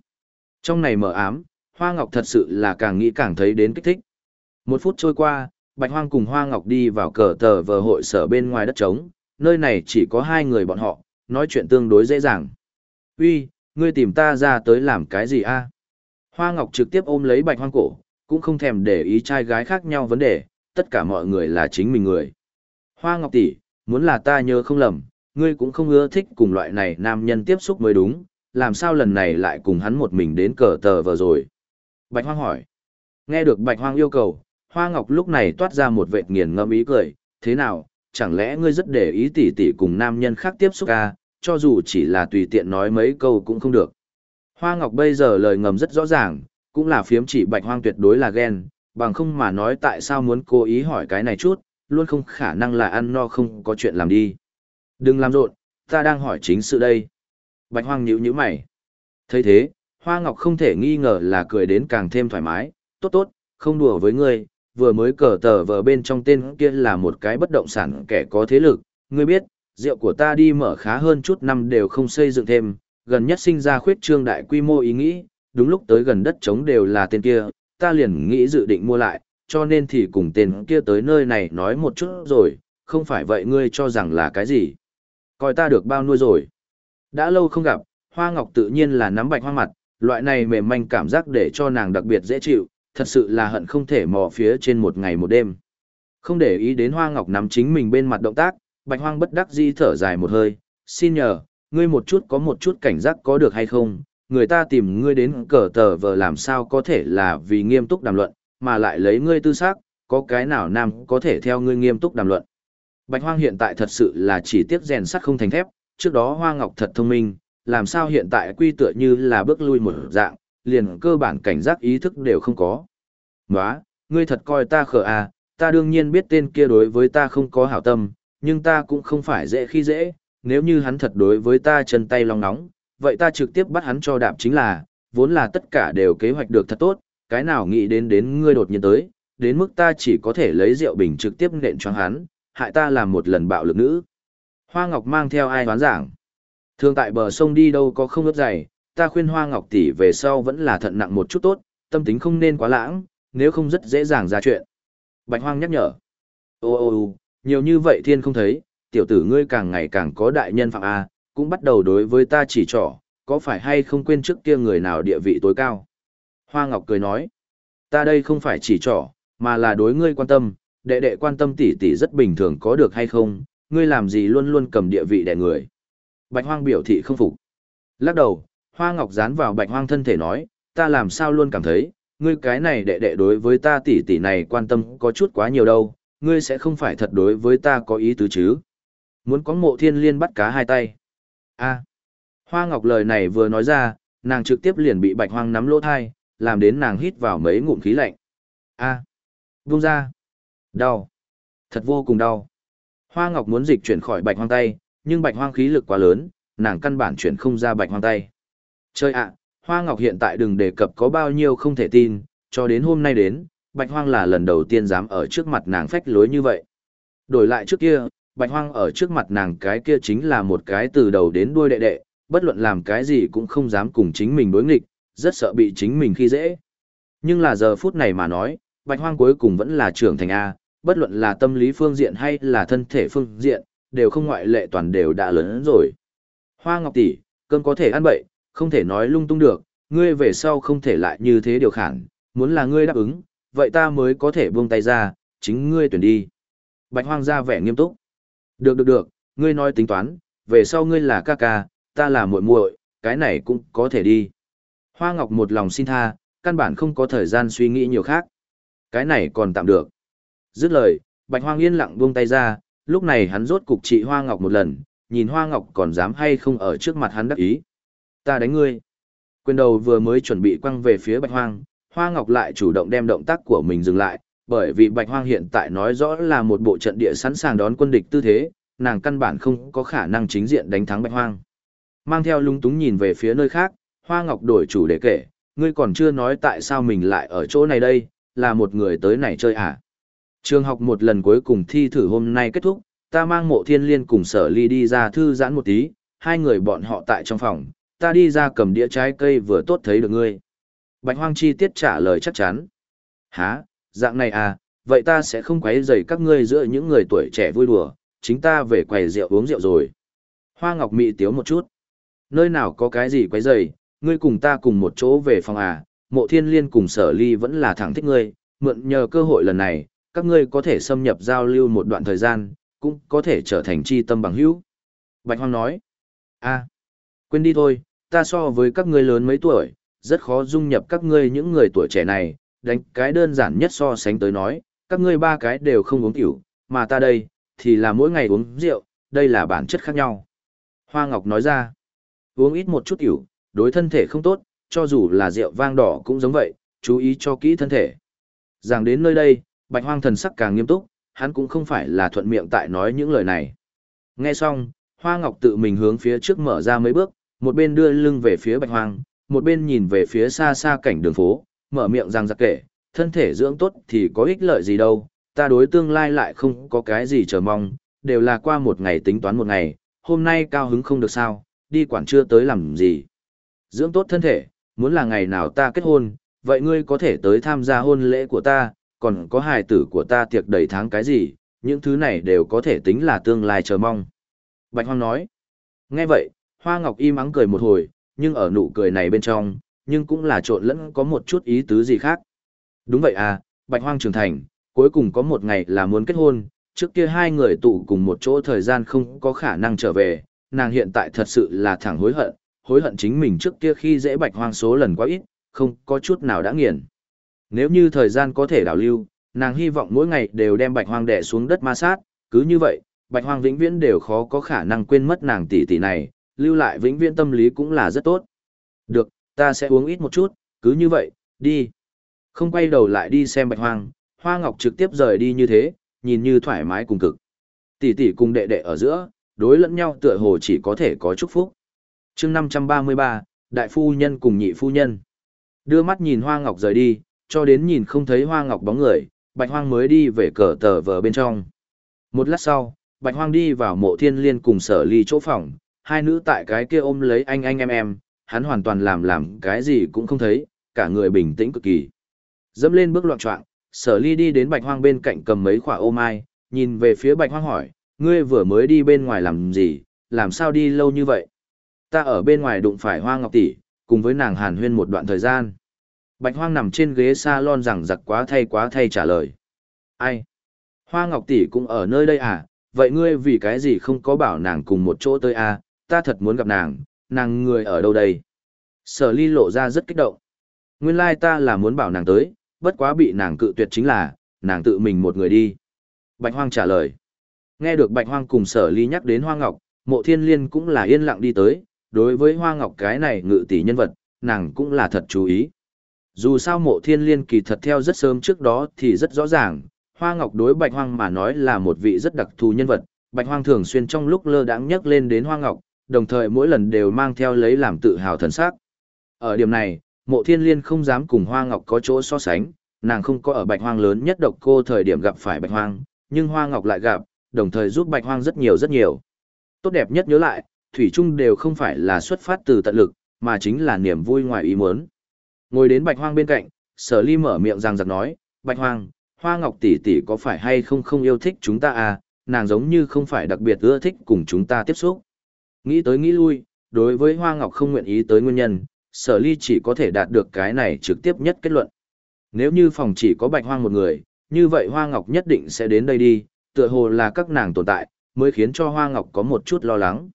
Trong này mở ám, Hoa Ngọc thật sự là càng nghĩ càng thấy đến kích thích. Một phút trôi qua, Bạch Hoang cùng Hoa Ngọc đi vào cờ tờ vờ hội sở bên ngoài đất trống, nơi này chỉ có hai người bọn họ, nói chuyện tương đối dễ dàng. Uy, ngươi tìm ta ra tới làm cái gì a? Hoa Ngọc trực tiếp ôm lấy Bạch Hoang cổ, cũng không thèm để ý trai gái khác nhau vấn đề, tất cả mọi người là chính mình người. Hoa Ngọc tỷ, muốn là ta nhớ không lầm, ngươi cũng không ưa thích cùng loại này nam nhân tiếp xúc mới đúng, làm sao lần này lại cùng hắn một mình đến cờ tờ vừa rồi. Bạch Hoang hỏi. Nghe được Bạch Hoang yêu cầu, Hoa Ngọc lúc này toát ra một vệt nghiền ngẫm ý cười, thế nào, chẳng lẽ ngươi rất để ý tỷ tỷ cùng nam nhân khác tiếp xúc à, cho dù chỉ là tùy tiện nói mấy câu cũng không được. Hoa Ngọc bây giờ lời ngầm rất rõ ràng, cũng là phiếm chỉ Bạch Hoang tuyệt đối là ghen, bằng không mà nói tại sao muốn cố ý hỏi cái này chút, luôn không khả năng là ăn no không có chuyện làm đi. Đừng làm rộn, ta đang hỏi chính sự đây. Bạch Hoang nhíu nhíu mày. thấy thế, Hoa Ngọc không thể nghi ngờ là cười đến càng thêm thoải mái, tốt tốt, không đùa với ngươi, vừa mới cờ tờ vờ bên trong tên kia là một cái bất động sản kẻ có thế lực, ngươi biết, rượu của ta đi mở khá hơn chút năm đều không xây dựng thêm, gần nhất sinh ra khuyết trương đại quy mô ý nghĩ, đúng lúc tới gần đất trống đều là tên kia, ta liền nghĩ dự định mua lại, cho nên thì cùng tên kia tới nơi này nói một chút rồi, không phải vậy ngươi cho rằng là cái gì. Coi ta được bao nuôi rồi. Đã lâu không gặp, Hoa Ngọc tự nhiên là nắm bạch hoa mặt, loại này mềm manh cảm giác để cho nàng đặc biệt dễ chịu, thật sự là hận không thể mò phía trên một ngày một đêm. Không để ý đến Hoa Ngọc nắm chính mình bên mặt động tác, Bạch Hoang bất đắc dĩ thở dài một hơi, xin nhờ, ngươi một chút có một chút cảnh giác có được hay không, người ta tìm ngươi đến cờ tờ vờ làm sao có thể là vì nghiêm túc đàm luận, mà lại lấy ngươi tư xác, có cái nào nam có thể theo ngươi nghiêm túc đàm luận. Bạch Hoang hiện tại thật sự là chỉ tiếc rèn sắt không thành thép, trước đó Hoa Ngọc thật thông minh, làm sao hiện tại quy tựa như là bước lui một dạng, liền cơ bản cảnh giác ý thức đều không có. Nóa, ngươi thật coi ta khờ à, ta đương nhiên biết tên kia đối với ta không có hảo tâm, nhưng ta cũng không phải dễ khi dễ, nếu như hắn thật đối với ta chân tay lòng nóng, vậy ta trực tiếp bắt hắn cho đạp chính là, vốn là tất cả đều kế hoạch được thật tốt, cái nào nghĩ đến đến ngươi đột nhiên tới, đến mức ta chỉ có thể lấy rượu bình trực tiếp nện cho hắn, hại ta làm một lần bạo lực nữ. Hoa Ngọc mang theo ai đoán giảng. Thường tại bờ sông đi đâu có không ướt dày, ta khuyên Hoa Ngọc tỷ về sau vẫn là thận nặng một chút tốt, tâm tính không nên quá lãng, nếu không rất dễ dàng ra chuyện. Bạch Hoang nhắc nhở. Ô ô ô, nhiều như vậy thiên không thấy, tiểu tử ngươi càng ngày càng có đại nhân phạm A, cũng bắt đầu đối với ta chỉ trỏ, có phải hay không quên trước kia người nào địa vị tối cao. Hoa Ngọc cười nói, ta đây không phải chỉ trỏ, mà là đối ngươi quan tâm, đệ đệ quan tâm tỷ tỷ rất bình thường có được hay không, ngươi làm gì luôn luôn cầm địa vị đẻ người. Bạch Hoang biểu thị không phục. Lắc đầu, Hoa Ngọc dán vào Bạch Hoang thân thể nói, ta làm sao luôn cảm thấy, ngươi cái này đệ đệ đối với ta tỷ tỷ này quan tâm có chút quá nhiều đâu, ngươi sẽ không phải thật đối với ta có ý tứ chứ. Muốn có mộ thiên liên bắt cá hai tay a Hoa Ngọc lời này vừa nói ra, nàng trực tiếp liền bị bạch hoang nắm lỗ thai, làm đến nàng hít vào mấy ngụm khí lạnh. a à. Vung ra. Đau. Thật vô cùng đau. Hoa Ngọc muốn dịch chuyển khỏi bạch hoang tay, nhưng bạch hoang khí lực quá lớn, nàng căn bản chuyển không ra bạch hoang tay. Chơi ạ, Hoa Ngọc hiện tại đừng đề cập có bao nhiêu không thể tin, cho đến hôm nay đến, Bạch Hoang là lần đầu tiên dám ở trước mặt nàng phách lối như vậy. Đổi lại trước kia, Bạch Hoang ở trước mặt nàng cái kia chính là một cái từ đầu đến đuôi đệ đệ, bất luận làm cái gì cũng không dám cùng chính mình đối nghịch, rất sợ bị chính mình khi dễ. Nhưng là giờ phút này mà nói, Bạch Hoang cuối cùng vẫn là trưởng thành A, bất luận là tâm lý phương diện hay là thân thể phương diện, đều không ngoại lệ toàn đều đã lớn rồi. Hoa Ngọc tỷ, cơm có thể ăn bậy, không thể nói lung tung được, ngươi về sau không thể lại như thế điều khản, muốn là ngươi đáp ứng, vậy ta mới có thể buông tay ra, chính ngươi tuyển đi. Bạch Hoang ra vẻ nghiêm túc. Được được được, ngươi nói tính toán, về sau ngươi là ca ca, ta là muội muội, cái này cũng có thể đi. Hoa Ngọc một lòng xin tha, căn bản không có thời gian suy nghĩ nhiều khác. Cái này còn tạm được. Dứt lời, Bạch Hoang yên lặng buông tay ra, lúc này hắn rốt cục trị Hoa Ngọc một lần, nhìn Hoa Ngọc còn dám hay không ở trước mặt hắn đắc ý. Ta đánh ngươi. Quyền đầu vừa mới chuẩn bị quăng về phía Bạch Hoang, Hoa Ngọc lại chủ động đem động tác của mình dừng lại, bởi vì Bạch Hoang hiện tại nói rõ là một bộ trận địa sẵn sàng đón quân địch tư thế, nàng căn bản không có khả năng chính diện đánh thắng Bạch Hoang. Mang theo lung túng nhìn về phía nơi khác, Hoa Ngọc đổi chủ để kể, ngươi còn chưa nói tại sao mình lại ở chỗ này đây, là một người tới này chơi à? Trường học một lần cuối cùng thi thử hôm nay kết thúc, ta mang mộ thiên liên cùng sở ly đi ra thư giãn một tí, hai người bọn họ tại trong phòng, ta đi ra cầm đĩa trái cây vừa tốt thấy được ngươi. Bạch Hoang chi tiết trả lời chắc chắn. Hả, dạng này à, vậy ta sẽ không quấy rầy các ngươi giữa những người tuổi trẻ vui đùa, chính ta về quầy rượu uống rượu rồi. Hoa Ngọc Mị tiếu một chút. Nơi nào có cái gì quấy rầy, ngươi cùng ta cùng một chỗ về phòng à, mộ thiên liên cùng sở ly vẫn là thẳng thích ngươi, mượn nhờ cơ hội lần này, các ngươi có thể xâm nhập giao lưu một đoạn thời gian, cũng có thể trở thành chi tâm bằng hữu. Bạch Hoang nói, a, à, quên đi thôi, ta so với các ngươi lớn mấy tuổi, rất khó dung nhập các ngươi những người tuổi trẻ này, đánh cái đơn giản nhất so sánh tới nói, các ngươi ba cái đều không uống rượu, mà ta đây, thì là mỗi ngày uống rượu, đây là bản chất khác nhau. Hoa Ngọc nói ra, uống ít một chút rượu, đối thân thể không tốt, cho dù là rượu vang đỏ cũng giống vậy, chú ý cho kỹ thân thể. Giảng đến nơi đây, Bạch Hoang thần sắc càng nghiêm túc, hắn cũng không phải là thuận miệng tại nói những lời này. Nghe xong, Hoa Ngọc tự mình hướng phía trước mở ra mấy bước, một bên đưa lưng về phía Bạch Hoang, một bên nhìn về phía xa xa cảnh đường phố, mở miệng rằng giặc kể, thân thể dưỡng tốt thì có ích lợi gì đâu, ta đối tương lai lại không có cái gì chờ mong, đều là qua một ngày tính toán một ngày, hôm nay cao hứng không được sao, đi quản chưa tới làm gì. Dưỡng tốt thân thể, muốn là ngày nào ta kết hôn, vậy ngươi có thể tới tham gia hôn lễ của ta, còn có hài tử của ta tiệc đầy tháng cái gì, những thứ này đều có thể tính là tương lai chờ mong. Bạch Hoang nói. Nghe vậy, Hoa Ngọc im ắng cười một hồi, nhưng ở nụ cười này bên trong, nhưng cũng là trộn lẫn có một chút ý tứ gì khác. Đúng vậy à, Bạch Hoang trưởng thành, cuối cùng có một ngày là muốn kết hôn, trước kia hai người tụ cùng một chỗ thời gian không có khả năng trở về, nàng hiện tại thật sự là thẳng hối hận, hối hận chính mình trước kia khi dễ Bạch Hoang số lần quá ít, không có chút nào đã nghiền. Nếu như thời gian có thể đảo lưu, nàng hy vọng mỗi ngày đều đem Bạch Hoang đè xuống đất ma sát, cứ như vậy, Bạch Hoang vĩnh viễn đều khó có khả năng quên mất nàng tỷ tỷ này, lưu lại vĩnh viễn tâm lý cũng là rất tốt. Được, ta sẽ uống ít một chút, cứ như vậy, đi. Không quay đầu lại đi xem bạch hoang, hoa ngọc trực tiếp rời đi như thế, nhìn như thoải mái cùng cực. Tỷ tỷ cùng đệ đệ ở giữa, đối lẫn nhau tựa hồ chỉ có thể có chúc phúc. chương 533, đại phu nhân cùng nhị phu nhân. Đưa mắt nhìn hoa ngọc rời đi, cho đến nhìn không thấy hoa ngọc bóng người, bạch hoang mới đi về cờ tờ vờ bên trong. Một lát sau, bạch hoang đi vào mộ thiên liên cùng sở ly chỗ phòng, hai nữ tại cái kia ôm lấy anh anh em em, hắn hoàn toàn làm làm cái gì cũng không thấy, cả người bình tĩnh cực kỳ. Dẫm lên bước loạn trọng, sở ly đi đến bạch hoang bên cạnh cầm mấy quả ô mai, nhìn về phía bạch hoang hỏi, ngươi vừa mới đi bên ngoài làm gì, làm sao đi lâu như vậy? Ta ở bên ngoài đụng phải hoa ngọc tỷ, cùng với nàng hàn huyên một đoạn thời gian. Bạch hoang nằm trên ghế salon rằng giặc quá thay quá thay trả lời. Ai? Hoa ngọc tỷ cũng ở nơi đây à? Vậy ngươi vì cái gì không có bảo nàng cùng một chỗ tới à? Ta thật muốn gặp nàng, nàng người ở đâu đây? Sở ly lộ ra rất kích động. Nguyên lai ta là muốn bảo nàng tới, bất quá bị nàng cự tuyệt chính là, nàng tự mình một người đi. Bạch Hoang trả lời. Nghe được Bạch Hoang cùng sở ly nhắc đến Hoa Ngọc, mộ thiên liên cũng là yên lặng đi tới, đối với Hoa Ngọc cái này ngự tỷ nhân vật, nàng cũng là thật chú ý. Dù sao mộ thiên liên kỳ thật theo rất sớm trước đó thì rất rõ ràng, Hoa Ngọc đối Bạch Hoang mà nói là một vị rất đặc thù nhân vật, Bạch Hoang thường xuyên trong lúc lơ đãng nhắc lên đến Hoa Ngọc, đồng thời mỗi lần đều mang theo lấy làm tự hào thần sắc. Ở điểm này, mộ thiên liên không dám cùng Hoa Ngọc có chỗ so sánh, nàng không có ở bạch hoang lớn nhất độc cô thời điểm gặp phải bạch hoang, nhưng Hoa Ngọc lại gặp, đồng thời giúp bạch hoang rất nhiều rất nhiều. Tốt đẹp nhất nhớ lại, Thủy Trung đều không phải là xuất phát từ tận lực, mà chính là niềm vui ngoài ý muốn. Ngồi đến bạch hoang bên cạnh, sở ly mở miệng rằng giặc nói, bạch hoang, Hoa Ngọc tỷ tỷ có phải hay không không yêu thích chúng ta à, nàng giống như không phải đặc biệt ưa thích cùng chúng ta tiếp xúc. Nghĩ tới nghĩ lui, đối với Hoa Ngọc không nguyện ý tới nguyên nhân, sở ly chỉ có thể đạt được cái này trực tiếp nhất kết luận. Nếu như phòng chỉ có bạch hoang một người, như vậy Hoa Ngọc nhất định sẽ đến đây đi, tựa hồ là các nàng tồn tại, mới khiến cho Hoa Ngọc có một chút lo lắng.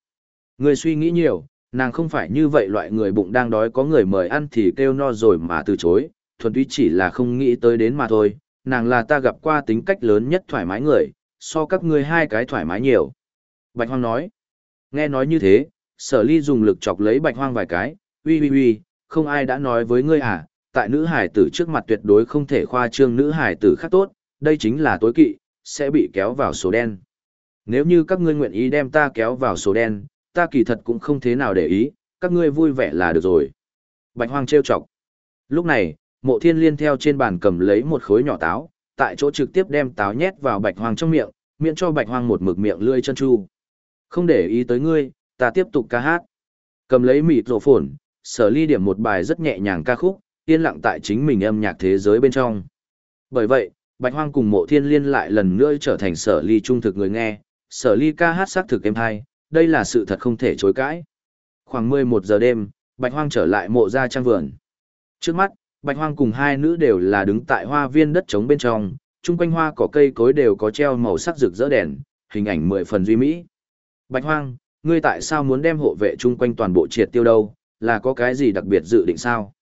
Người suy nghĩ nhiều, nàng không phải như vậy loại người bụng đang đói có người mời ăn thì kêu no rồi mà từ chối, thuần túy chỉ là không nghĩ tới đến mà thôi, nàng là ta gặp qua tính cách lớn nhất thoải mái người, so các ngươi hai cái thoải mái nhiều. Bạch Hoang nói, nghe nói như thế, sở ly dùng lực chọc lấy Bạch Hoang vài cái, uy uy uy, không ai đã nói với ngươi à, tại nữ hải tử trước mặt tuyệt đối không thể khoa trương nữ hải tử khác tốt, đây chính là tối kỵ, sẽ bị kéo vào số đen. Nếu như các ngươi nguyện ý đem ta kéo vào số đen, ta kỳ thật cũng không thế nào để ý, các ngươi vui vẻ là được rồi. Bạch hoang trêu chọc. Lúc này, mộ thiên liên theo trên bàn cầm lấy một khối nhỏ táo, tại chỗ trực tiếp đem táo nhét vào bạch hoang trong miệng, miễn cho bạch hoang một mực miệng lươi chân chu. Không để ý tới ngươi, ta tiếp tục ca hát. Cầm lấy mịt rổ phồn, sở ly điểm một bài rất nhẹ nhàng ca khúc, yên lặng tại chính mình âm nhạc thế giới bên trong. Bởi vậy, Bạch Hoang cùng mộ thiên liên lại lần nữa trở thành sở ly trung thực người nghe, sở ly ca hát xác thực em hay, đây là sự thật không thể chối cãi. Khoảng 11 giờ đêm, Bạch Hoang trở lại mộ gia trang vườn. Trước mắt, Bạch Hoang cùng hai nữ đều là đứng tại hoa viên đất trống bên trong, chung quanh hoa cỏ cây cối đều có treo màu sắc rực rỡ đèn, hình ảnh mười phần duy mỹ. Bạch Hoang, ngươi tại sao muốn đem hộ vệ chung quanh toàn bộ triệt tiêu đâu, là có cái gì đặc biệt dự định sao?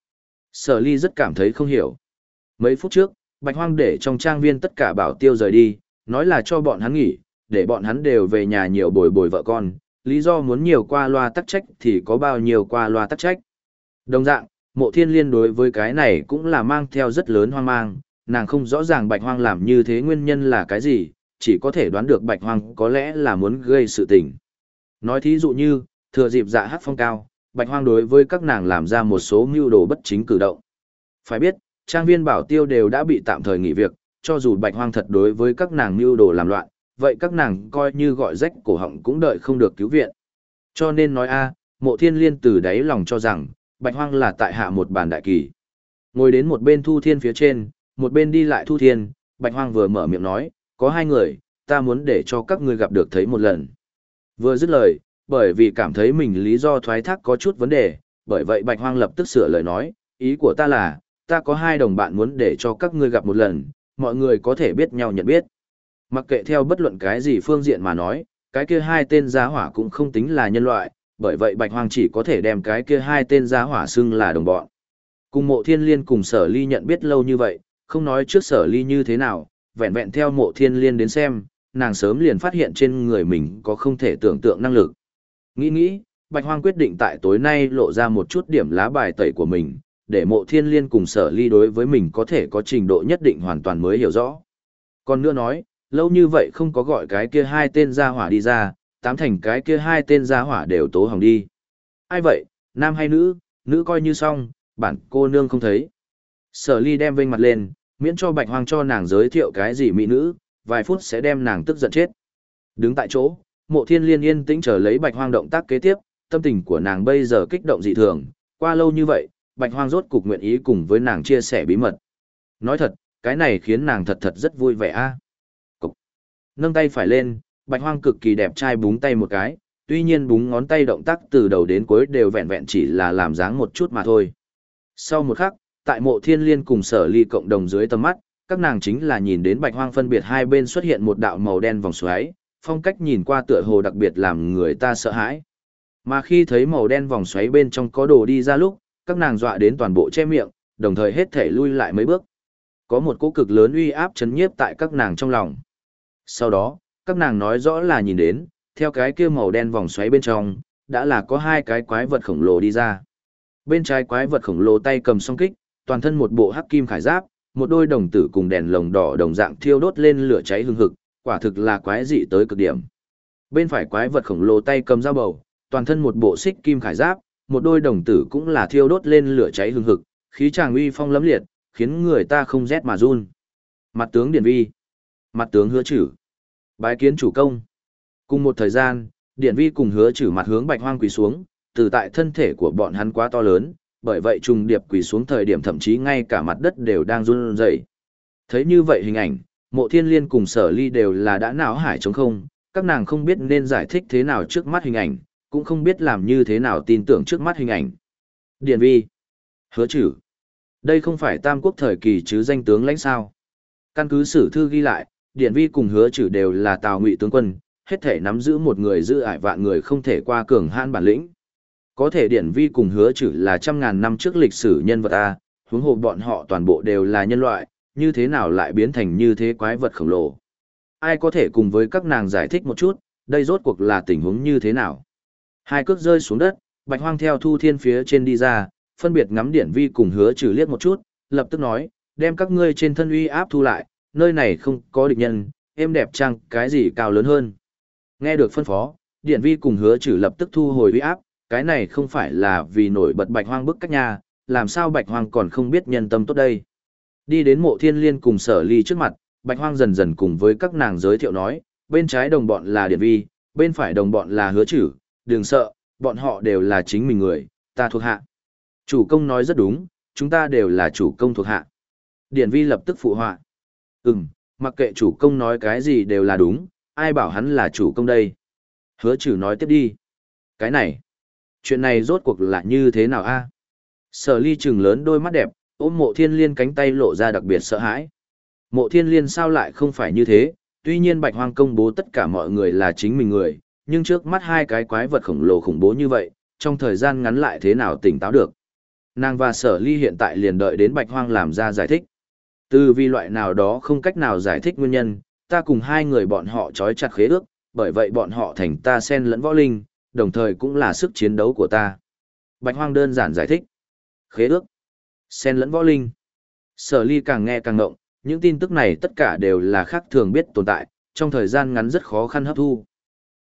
Sở ly rất cảm thấy không hiểu. Mấy phút trước, Bạch Hoang để trong trang viên tất cả bảo tiêu rời đi, nói là cho bọn hắn nghỉ, để bọn hắn đều về nhà nhiều bồi bồi vợ con, lý do muốn nhiều qua loa tắc trách thì có bao nhiêu qua loa tắc trách. Đồng dạng, mộ thiên liên đối với cái này cũng là mang theo rất lớn hoang mang, nàng không rõ ràng bạch hoang làm như thế nguyên nhân là cái gì, chỉ có thể đoán được bạch hoang có lẽ là muốn gây sự tình. Nói thí dụ như, thừa dịp dạ hát phong cao, bạch hoang đối với các nàng làm ra một số mưu đồ bất chính cử động. Phải biết, trang viên bảo tiêu đều đã bị tạm thời nghỉ việc, cho dù bạch hoang thật đối với các nàng mưu đồ làm loạn, vậy các nàng coi như gọi rách cổ họng cũng đợi không được cứu viện. Cho nên nói a, mộ thiên liên từ đáy lòng cho rằng, bạch hoang là tại hạ một bàn đại kỳ. Ngồi đến một bên thu thiên phía trên, một bên đi lại thu thiên, bạch hoang vừa mở miệng nói, có hai người, ta muốn để cho các ngươi gặp được thấy một lần. Vừa dứt lời, bởi vì cảm thấy mình lý do thoái thác có chút vấn đề, bởi vậy bạch hoang lập tức sửa lời nói, ý của ta là, ta có hai đồng bạn muốn để cho các ngươi gặp một lần, mọi người có thể biết nhau nhận biết. Mặc kệ theo bất luận cái gì phương diện mà nói, cái kia hai tên giá hỏa cũng không tính là nhân loại, bởi vậy Bạch Hoang chỉ có thể đem cái kia hai tên giá hỏa xưng là đồng bọn. Cùng mộ thiên liên cùng sở ly nhận biết lâu như vậy, không nói trước sở ly như thế nào, vẹn vẹn theo mộ thiên liên đến xem, nàng sớm liền phát hiện trên người mình có không thể tưởng tượng năng lực. Nghĩ nghĩ, Bạch Hoang quyết định tại tối nay lộ ra một chút điểm lá bài tẩy của mình, để mộ thiên liên cùng sở ly đối với mình có thể có trình độ nhất định hoàn toàn mới hiểu rõ. Còn nữa nói, lâu như vậy không có gọi cái kia hai tên gia hỏa đi ra, tám thành cái kia hai tên gia hỏa đều tố hỏng đi. Ai vậy, nam hay nữ, nữ coi như xong, bản cô nương không thấy. Sở ly đem vênh mặt lên, miễn cho bạch hoang cho nàng giới thiệu cái gì mỹ nữ, vài phút sẽ đem nàng tức giận chết. Đứng tại chỗ, mộ thiên liên yên tĩnh chờ lấy bạch hoang động tác kế tiếp, tâm tình của nàng bây giờ kích động dị thường, qua lâu như vậy, bạch hoang rốt cục nguyện ý cùng với nàng chia sẻ bí mật. Nói thật, cái này khiến nàng thật thật rất vui vẻ a. Nâng tay phải lên, bạch hoang cực kỳ đẹp trai búng tay một cái, tuy nhiên búng ngón tay động tác từ đầu đến cuối đều vẹn vẹn chỉ là làm dáng một chút mà thôi. Sau một khắc, tại mộ thiên liên cùng sở ly cộng đồng dưới tầm mắt, các nàng chính là nhìn đến bạch hoang phân biệt hai bên xuất hiện một đạo màu đen vòng xoáy, phong cách nhìn qua tựa hồ đặc biệt làm người ta sợ hãi. Mà khi thấy màu đen vòng xoáy bên trong có đồ đi ra lúc, các nàng dọa đến toàn bộ che miệng, đồng thời hết thể lui lại mấy bước. Có một cỗ cực lớn uy áp chấn nhiếp tại các nàng trong lòng. Sau đó, các nàng nói rõ là nhìn đến, theo cái kia màu đen vòng xoáy bên trong, đã là có hai cái quái vật khổng lồ đi ra. Bên trái quái vật khổng lồ tay cầm song kích, toàn thân một bộ hắc kim khải giáp, một đôi đồng tử cùng đèn lồng đỏ đồng dạng thiêu đốt lên lửa cháy hừng hực, quả thực là quái dị tới cực điểm. Bên phải quái vật khổng lồ tay cầm dao bầu, toàn thân một bộ xích kim khải giáp, một đôi đồng tử cũng là thiêu đốt lên lửa cháy hừng hực, khí tràng uy phong lấm liệt, khiến người ta không rét mà run. Mặt tướng Điển Vi Mặt tướng hứa chử. Bái kiến chủ công. Cùng một thời gian, Điển vi cùng hứa chử mặt hướng bạch hoang quỳ xuống, từ tại thân thể của bọn hắn quá to lớn, bởi vậy trùng điệp quỳ xuống thời điểm thậm chí ngay cả mặt đất đều đang run rẩy. Thấy như vậy hình ảnh, mộ thiên liên cùng sở ly đều là đã não hải trống không, các nàng không biết nên giải thích thế nào trước mắt hình ảnh, cũng không biết làm như thế nào tin tưởng trước mắt hình ảnh. Điền vi. Hứa chử. Đây không phải tam quốc thời kỳ chứ danh tướng lãnh sao. Căn cứ sử thư ghi lại, Điền vi cùng hứa chử đều là tào ngụy tướng quân, hết thể nắm giữ một người giữ ải vạn người không thể qua cường hãn bản lĩnh. Có thể Điển Vi cùng hứa chữ là trăm ngàn năm trước lịch sử nhân vật A, huống hồ bọn họ toàn bộ đều là nhân loại, như thế nào lại biến thành như thế quái vật khổng lồ. Ai có thể cùng với các nàng giải thích một chút, đây rốt cuộc là tình huống như thế nào. Hai cước rơi xuống đất, bạch hoang theo thu thiên phía trên đi ra, phân biệt ngắm Điển Vi cùng hứa chử liếc một chút, lập tức nói, đem các ngươi trên thân uy áp thu lại, nơi này không có địch nhân, em đẹp chăng, cái gì cao lớn hơn. Nghe được phân phó, Điển Vi cùng hứa trừ lập tức thu hồi uy áp, cái này không phải là vì nổi bật bạch hoang bức cách nhà, làm sao bạch hoang còn không biết nhân tâm tốt đây. Đi đến mộ thiên liên cùng sở ly trước mặt, bạch hoang dần dần cùng với các nàng giới thiệu nói, bên trái đồng bọn là Điển Vi, bên phải đồng bọn là hứa chữ, đừng sợ, bọn họ đều là chính mình người, ta thuộc hạ. Chủ công nói rất đúng, chúng ta đều là chủ công thuộc hạ. Điển Vi lập tức phụ họa. Ừm, mặc kệ chủ công nói cái gì đều là đúng, ai bảo hắn là chủ công đây? Hứa chữ nói tiếp đi. Cái này, chuyện này rốt cuộc là như thế nào a? Sở ly chừng lớn đôi mắt đẹp, ôm mộ thiên liên cánh tay lộ ra đặc biệt sợ hãi. Mộ thiên liên sao lại không phải như thế, tuy nhiên bạch hoang công bố tất cả mọi người là chính mình người, nhưng trước mắt hai cái quái vật khổng lồ khủng bố như vậy, trong thời gian ngắn lại thế nào tỉnh táo được. Nàng và sở ly hiện tại liền đợi đến bạch hoang làm ra giải thích. Từ vì loại nào đó không cách nào giải thích nguyên nhân, ta cùng hai người bọn họ trói chặt khế ước, bởi vậy bọn họ thành ta sen lẫn võ linh, đồng thời cũng là sức chiến đấu của ta. Bạch Hoang đơn giản giải thích. Khế ước, xen lẫn võ linh. Sở ly càng nghe càng ngộng, những tin tức này tất cả đều là khác thường biết tồn tại, trong thời gian ngắn rất khó khăn hấp thu.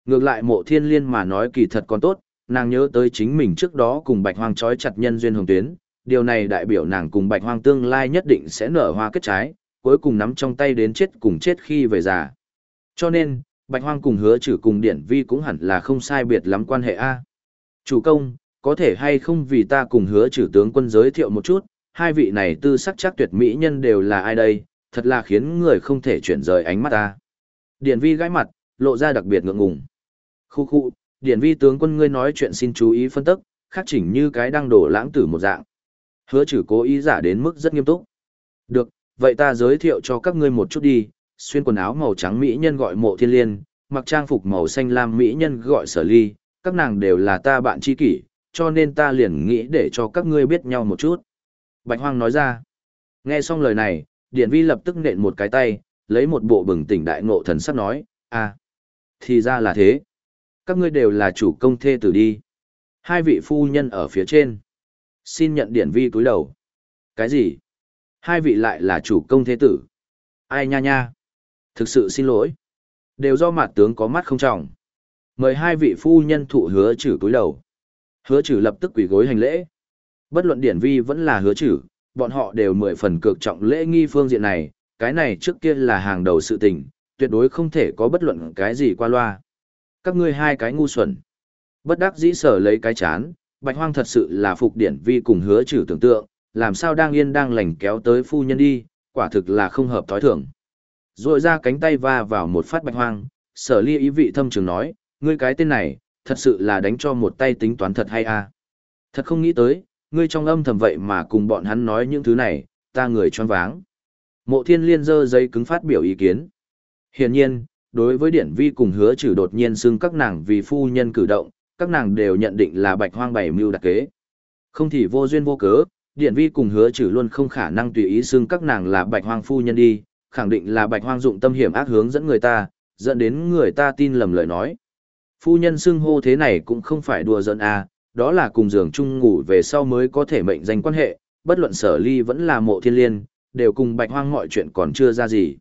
Ngược lại mộ thiên liên mà nói kỳ thật còn tốt, nàng nhớ tới chính mình trước đó cùng bạch hoang trói chặt nhân duyên hồng tuyến, điều này đại biểu nàng cùng bạch hoang tương lai nhất định sẽ nở hoa kết trái, cuối cùng nắm trong tay đến chết cùng chết khi về già. Cho nên, Bạch Hoang cùng hứa trừ cùng điển vi cũng hẳn là không sai biệt lắm quan hệ A. Chủ công, có thể hay không vì ta cùng hứa trừ tướng quân giới thiệu một chút, hai vị này tư sắc chắc tuyệt mỹ nhân đều là ai đây, thật là khiến người không thể chuyển rời ánh mắt ta. Điển vi gãi mặt, lộ ra đặc biệt ngượng ngùng. Khu khu, điển vi tướng quân ngươi nói chuyện xin chú ý phân tích, khác chỉnh như cái đang đổ lãng tử một dạng. Hứa trừ cố ý giả đến mức rất nghiêm túc. Được, vậy ta giới thiệu cho các ngươi một chút đi, xuyên quần áo màu trắng mỹ nhân gọi mộ thiên liên, mặc trang phục màu xanh lam mỹ nhân gọi sở ly, các nàng đều là ta bạn tri kỷ, cho nên ta liền nghĩ để cho các ngươi biết nhau một chút. Bạch Hoang nói ra. Nghe xong lời này, Điện Vi lập tức nện một cái tay, lấy một bộ bừng tỉnh đại ngộ thần sắc nói, à, thì ra là thế. Các ngươi đều là chủ công thê tử đi. Hai vị phu nhân ở phía trên. Xin nhận Điện Vi cúi đầu. Cái gì? Hai vị lại là chủ công thế tử. Ai nha nha. Thực sự xin lỗi. Đều do mặt tướng có mắt không trọng. Mời hai vị phu nhân thụ hứa trừ cúi đầu. Hứa trừ lập tức quỳ gối hành lễ. Bất luận điển vi vẫn là hứa trừ, bọn họ đều mười phần cực trọng lễ nghi phương diện này, cái này trước kia là hàng đầu sự tình, tuyệt đối không thể có bất luận cái gì qua loa. Các ngươi hai cái ngu xuẩn. Bất đắc dĩ sở lấy cái chán, bạch hoang thật sự là phục điển vi cùng hứa trừ tưởng tượng, làm sao đang yên đang lành kéo tới phu nhân đi, quả thực là không hợp thói thường. Rồi ra cánh tay va vào một phát bạch hoang, sở ly ý vị thâm trường nói, ngươi cái tên này, thật sự là đánh cho một tay tính toán thật hay à. Thật không nghĩ tới, ngươi trong âm thầm vậy mà cùng bọn hắn nói những thứ này, ta người choáng váng. Mộ thiên liên dơ giấy cứng phát biểu ý kiến. Hiển nhiên, đối với điển vi cùng hứa trừ đột nhiên xưng các nàng vì phu nhân cử động, các nàng đều nhận định là bạch hoang bảy mưu đặc kế. Không thì vô duyên vô cớ, Điện vi cùng hứa trừ luôn không khả năng tùy ý xưng các nàng là bạch hoang phu nhân đi, khẳng định là bạch hoang dụng tâm hiểm ác hướng dẫn người ta, dẫn đến người ta tin lầm lời nói. Phu nhân xưng hô thế này cũng không phải đùa giỡn à, đó là cùng giường chung ngủ về sau mới có thể mệnh danh quan hệ, bất luận sở ly vẫn là mộ thiên liên, đều cùng bạch hoang mọi chuyện còn chưa ra gì.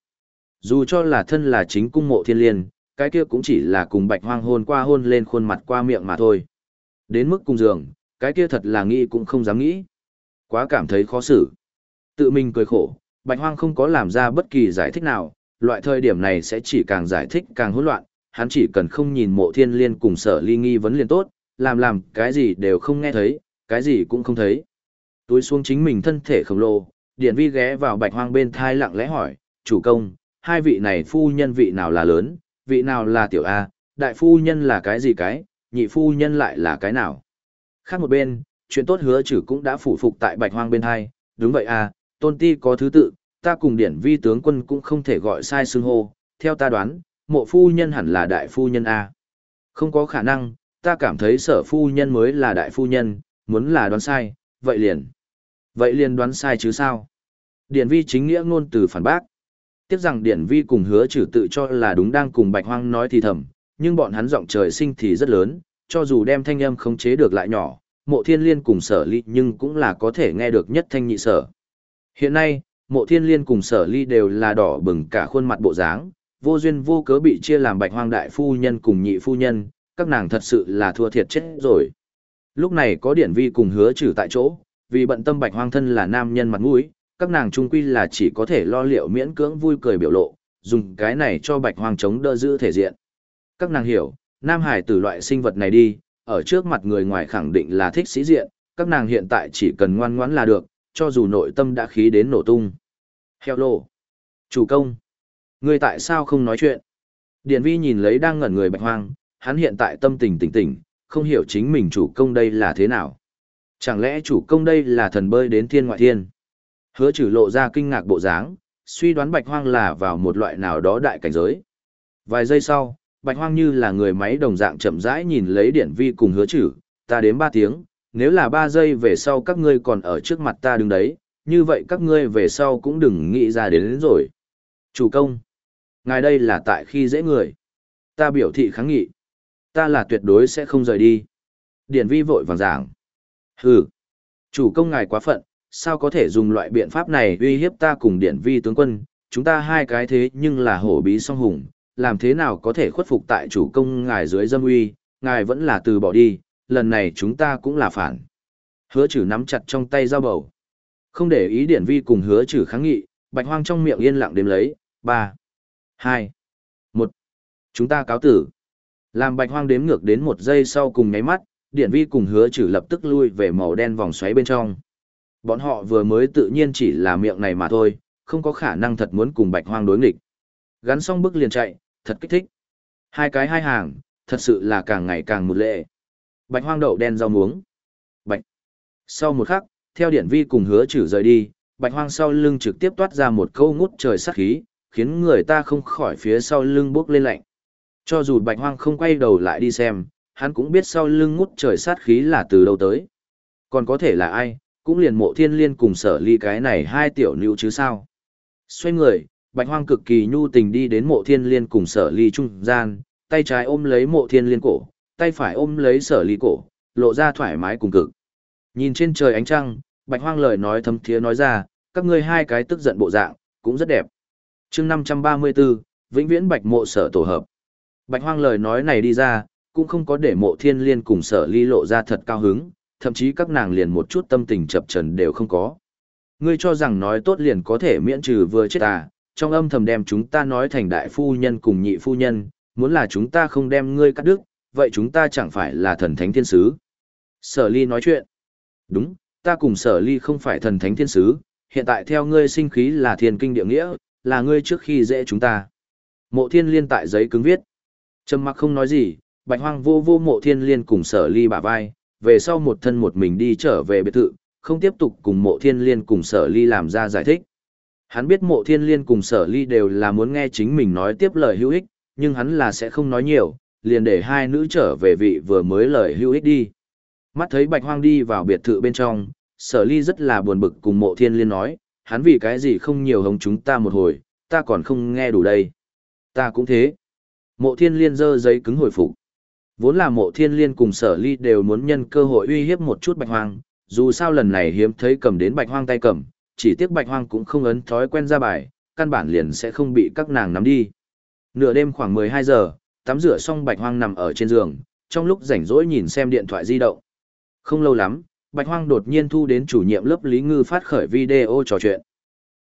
Dù cho là thân là chính cung mộ thiên liên, cái kia cũng chỉ là cùng bạch hoang hôn qua hôn lên khuôn mặt qua miệng mà thôi. Đến mức cùng giường, cái kia thật là nghĩ cũng không dám nghĩ quá cảm thấy khó xử. Tự mình cười khổ, Bạch Hoang không có làm ra bất kỳ giải thích nào, loại thời điểm này sẽ chỉ càng giải thích càng hỗn loạn, hắn chỉ cần không nhìn mộ thiên liên cùng sở ly nghi vấn liền tốt, làm làm cái gì đều không nghe thấy, cái gì cũng không thấy. Túi xuống chính mình thân thể khổng lồ, Điển Vi ghé vào bạch hoang bên thai lặng lẽ hỏi, chủ công, hai vị này phu nhân vị nào là lớn, vị nào là tiểu A, đại phu nhân là cái gì cái, nhị phu nhân lại là cái nào. Khác một bên, chuyện tốt hứa chử cũng đã phủ phục tại bạch hoang bên thai, đúng vậy à, tôn ti có thứ tự, ta cùng điển vi tướng quân cũng không thể gọi sai xưng hô, theo ta đoán, mộ phu nhân hẳn là đại phu nhân A. Không có khả năng, ta cảm thấy sở phu nhân mới là đại phu nhân, muốn là đoán sai, vậy liền. Vậy liền đoán sai chứ sao? Điển vi chính nghĩa ngôn từ phản bác. Tiếc rằng điển vi cùng hứa trừ tự cho là đúng đang cùng bạch hoang nói thì thầm, nhưng bọn hắn giọng trời sinh thì rất lớn, cho dù đem thanh âm không chế được lại nhỏ, mộ thiên liên cùng sở ly nhưng cũng là có thể nghe được nhất thanh nhị sở. Hiện nay, mộ thiên liên cùng sở ly đều là đỏ bừng cả khuôn mặt bộ dáng, vô duyên vô cớ bị chia làm bạch hoang đại phu nhân cùng nhị phu nhân, các nàng thật sự là thua thiệt chết rồi. Lúc này có điển vi cùng hứa trừ tại chỗ, vì bận tâm bạch hoang thân là nam nhân mặt mũi, các nàng trung quy là chỉ có thể lo liệu miễn cưỡng vui cười biểu lộ, dùng cái này cho bạch hoang chống đỡ giữ thể diện. Các nàng hiểu, nam hải tử loại sinh vật này đi, ở trước mặt người ngoài khẳng định là thích sĩ diện, các nàng hiện tại chỉ cần ngoan ngoãn là được, cho dù nội tâm đã khí đến nổ tung. Heo lộ. Chủ công. Người tại sao không nói chuyện? Điền vi nhìn lấy đang ngẩn người bạch hoang, hắn hiện tại tâm tình tỉnh tỉnh, không hiểu chính mình chủ công đây là thế nào. Chẳng lẽ chủ công đây là thần bơi đến thiên ngoại thiên? Hứa trừ lộ ra kinh ngạc bộ dáng, suy đoán bạch hoang là vào một loại nào đó đại cảnh giới. Vài giây sau, bạch hoang như là người máy đồng dạng chậm rãi nhìn lấy điển vi cùng hứa trừ, ta đếm ba tiếng, nếu là ba giây về sau các ngươi còn ở trước mặt ta đứng đấy, như vậy các ngươi về sau cũng đừng nghĩ ra đến, đến rồi. Chủ công, ngài đây là tại khi dễ người. Ta biểu thị kháng nghị. Ta là tuyệt đối sẽ không rời đi. Điển vi vội vàng giảng. Hừ, chủ công ngài quá phận, sao có thể dùng loại biện pháp này uy hiếp ta cùng điển vi tướng quân, chúng ta hai cái thế nhưng là hổ bí song hùng, làm thế nào có thể khuất phục tại chủ công ngài dưới dâm uy, ngài vẫn là từ bỏ đi, lần này chúng ta cũng là phản. Hứa trừ nắm chặt trong tay dao bầu. Không để ý điển vi cùng hứa trừ kháng nghị, bạch hoang trong miệng yên lặng đếm lấy, 3, 2, 1. Chúng ta cáo tử. Làm bạch hoang đếm ngược đến một giây sau cùng nháy mắt, điển vi cùng hứa trừ lập tức lui về màu đen vòng xoáy bên trong. Bọn họ vừa mới tự nhiên chỉ là miệng này mà thôi, không có khả năng thật muốn cùng bạch hoang đối nghịch. Gắn xong bước liền chạy, thật kích thích. Hai cái hai hàng, thật sự là càng ngày càng một lệ. Bạch hoang đậu đen rau muống. Bạch. Sau một khắc, theo điển vi cùng hứa trừ rời đi, bạch hoang sau lưng trực tiếp toát ra một câu ngút trời sát khí, khiến người ta không khỏi phía sau lưng bước lên lạnh. Cho dù bạch hoang không quay đầu lại đi xem, hắn cũng biết sau lưng ngút trời sát khí là từ đâu tới. Còn có thể là ai, cũng liền mộ thiên liên cùng sở ly cái này hai tiểu nữ chứ sao. Xoay người, bạch hoang cực kỳ nhu tình đi đến mộ thiên liên cùng sở ly trung gian, tay trái ôm lấy mộ thiên liên cổ, tay phải ôm lấy sở ly cổ, lộ ra thoải mái cùng cực. Nhìn trên trời ánh trăng, bạch hoang lời nói thâm thiế nói ra, các ngươi hai cái tức giận bộ dạng, cũng rất đẹp. Chương 534, vĩnh viễn bạch mộ sở tổ hợp. Bạch hoang lời nói này đi ra, cũng không có để mộ thiên liên cùng sở ly lộ ra thật cao hứng, thậm chí các nàng liền một chút tâm tình chập trần đều không có. Ngươi cho rằng nói tốt liền có thể miễn trừ vừa chết à, trong âm thầm đem chúng ta nói thành đại phu nhân cùng nhị phu nhân, muốn là chúng ta không đem ngươi cắt đứt, vậy chúng ta chẳng phải là thần thánh thiên sứ. Sở ly nói chuyện. Đúng, ta cùng sở ly không phải thần thánh thiên sứ, hiện tại theo ngươi sinh khí là thiên kinh địa nghĩa, là ngươi trước khi dễ chúng ta. Mộ thiên liên tại giấy cứng viết. Trầm mặc không nói gì, bạch hoang vô vô mộ thiên liên cùng sở ly bả vai, về sau một thân một mình đi trở về biệt thự, không tiếp tục cùng mộ thiên liên cùng sở ly làm ra giải thích. Hắn biết mộ thiên liên cùng sở ly đều là muốn nghe chính mình nói tiếp lời hữu ích, nhưng hắn là sẽ không nói nhiều, liền để hai nữ trở về vị vừa mới lời hữu ích đi. Mắt thấy bạch hoang đi vào biệt thự bên trong, sở ly rất là buồn bực cùng mộ thiên liên nói, hắn vì cái gì không nhiều hống chúng ta một hồi, ta còn không nghe đủ đây. Ta cũng thế. Mộ thiên liên dơ giấy cứng hồi phục. Vốn là mộ thiên liên cùng sở ly đều muốn nhân cơ hội uy hiếp một chút bạch hoang, dù sao lần này hiếm thấy cầm đến bạch hoang tay cầm, chỉ tiếc bạch hoang cũng không ấn thói quen ra bài, căn bản liền sẽ không bị các nàng nắm đi. Nửa đêm khoảng 12 giờ, tắm rửa xong bạch hoang nằm ở trên giường, trong lúc rảnh rỗi nhìn xem điện thoại di động. Không lâu lắm, bạch hoang đột nhiên thu đến chủ nhiệm lớp Lý Ngư phát khởi video trò chuyện.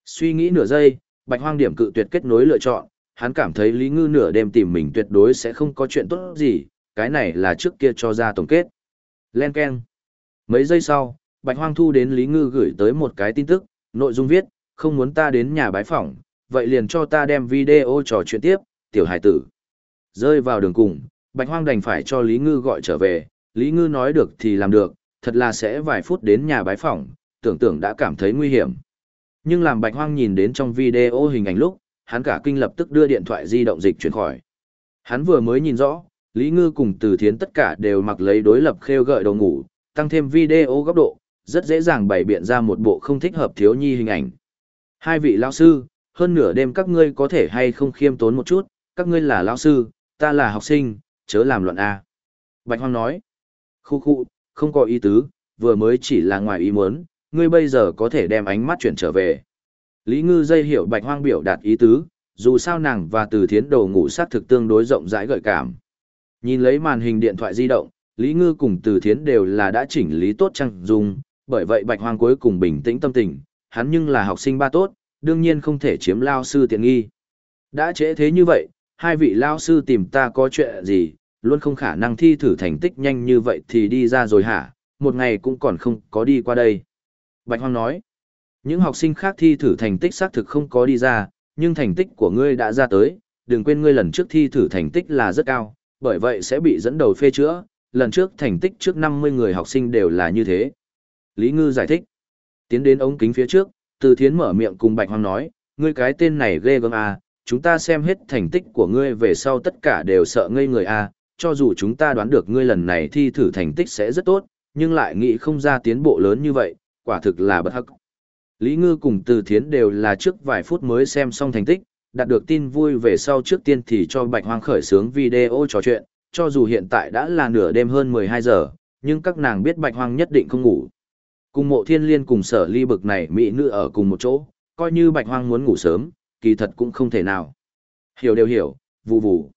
Suy nghĩ nửa giây, bạch hoang điểm cự tuyệt kết nối lựa chọn, hắn cảm thấy Lý Ngư nửa đêm tìm mình tuyệt đối sẽ không có chuyện tốt gì, cái này là trước kia cho ra tổng kết. Len Ken. Mấy giây sau, Bạch Hoang Thu đến Lý Ngư gửi tới một cái tin tức, Nội dung viết, không muốn ta đến nhà bái phỏng, vậy liền cho ta đem video trò chuyện tiếp, tiểu hải tử. Rơi vào đường cùng, Bạch Hoang đành phải cho Lý Ngư gọi trở về, Lý Ngư nói được thì làm được, thật là sẽ vài phút đến nhà bái phỏng, tưởng tượng đã cảm thấy nguy hiểm. Nhưng làm Bạch Hoang nhìn đến trong video hình ảnh lúc, hắn cả kinh lập tức đưa điện thoại di động dịch chuyển khỏi. Hắn vừa mới nhìn rõ, Lý Ngư cùng Từ Thiến tất cả đều mặc lấy đối lập khêu gợi đầu ngủ, tăng thêm video góc độ, rất dễ dàng bày biện ra một bộ không thích hợp thiếu nhi hình ảnh. Hai vị lão sư, hơn nửa đêm các ngươi có thể hay không khiêm tốn một chút, các ngươi là lão sư, ta là học sinh, chớ làm loạn A. Bạch Hoang nói, khu khu, không có ý tứ, vừa mới chỉ là ngoài ý muốn, ngươi bây giờ có thể đem ánh mắt chuyển trở về. Lý Ngư dây hiểu Bạch Hoang biểu đạt ý tứ, dù sao nàng và Từ Thiến đầu ngủ sát thực tương đối rộng rãi gợi cảm. Nhìn lấy màn hình điện thoại di động, Lý Ngư cùng Từ Thiến đều là đã chỉnh lý tốt trang dung, bởi vậy Bạch Hoang cuối cùng bình tĩnh tâm tình, hắn nhưng là học sinh ba tốt, đương nhiên không thể chiếm lao sư tiện nghi. Đã trễ thế như vậy, hai vị lao sư tìm ta có chuyện gì, luôn không khả năng thi thử thành tích nhanh như vậy thì đi ra rồi hả, một ngày cũng còn không có đi qua đây. Bạch Hoang nói, những học sinh khác thi thử thành tích xác thực không có đi ra, nhưng thành tích của ngươi đã ra tới, đừng quên ngươi lần trước thi thử thành tích là rất cao, bởi vậy sẽ bị dẫn đầu phê chữa, lần trước thành tích trước 50 người học sinh đều là như thế. Lý Ngư giải thích, tiến đến ống kính phía trước, Từ Thiến mở miệng cùng Bạch Hoang nói, ngươi cái tên này ghê gớm à, chúng ta xem hết thành tích của ngươi về sau tất cả đều sợ ngây người à, cho dù chúng ta đoán được ngươi lần này thi thử thành tích sẽ rất tốt, nhưng lại nghĩ không ra tiến bộ lớn như vậy, quả thực là bất hắc. Lý Ngư cùng Từ Thiến đều là trước vài phút mới xem xong thành tích, đạt được tin vui về sau trước tiên thì cho Bạch Hoang khởi sướng video trò chuyện, cho dù hiện tại đã là nửa đêm hơn 12 giờ, nhưng các nàng biết Bạch Hoang nhất định không ngủ. Cùng mộ thiên liên cùng sở ly bực này mỹ nữ ở cùng một chỗ, coi như Bạch Hoang muốn ngủ sớm, kỳ thật cũng không thể nào. Hiểu đều hiểu, vù vù.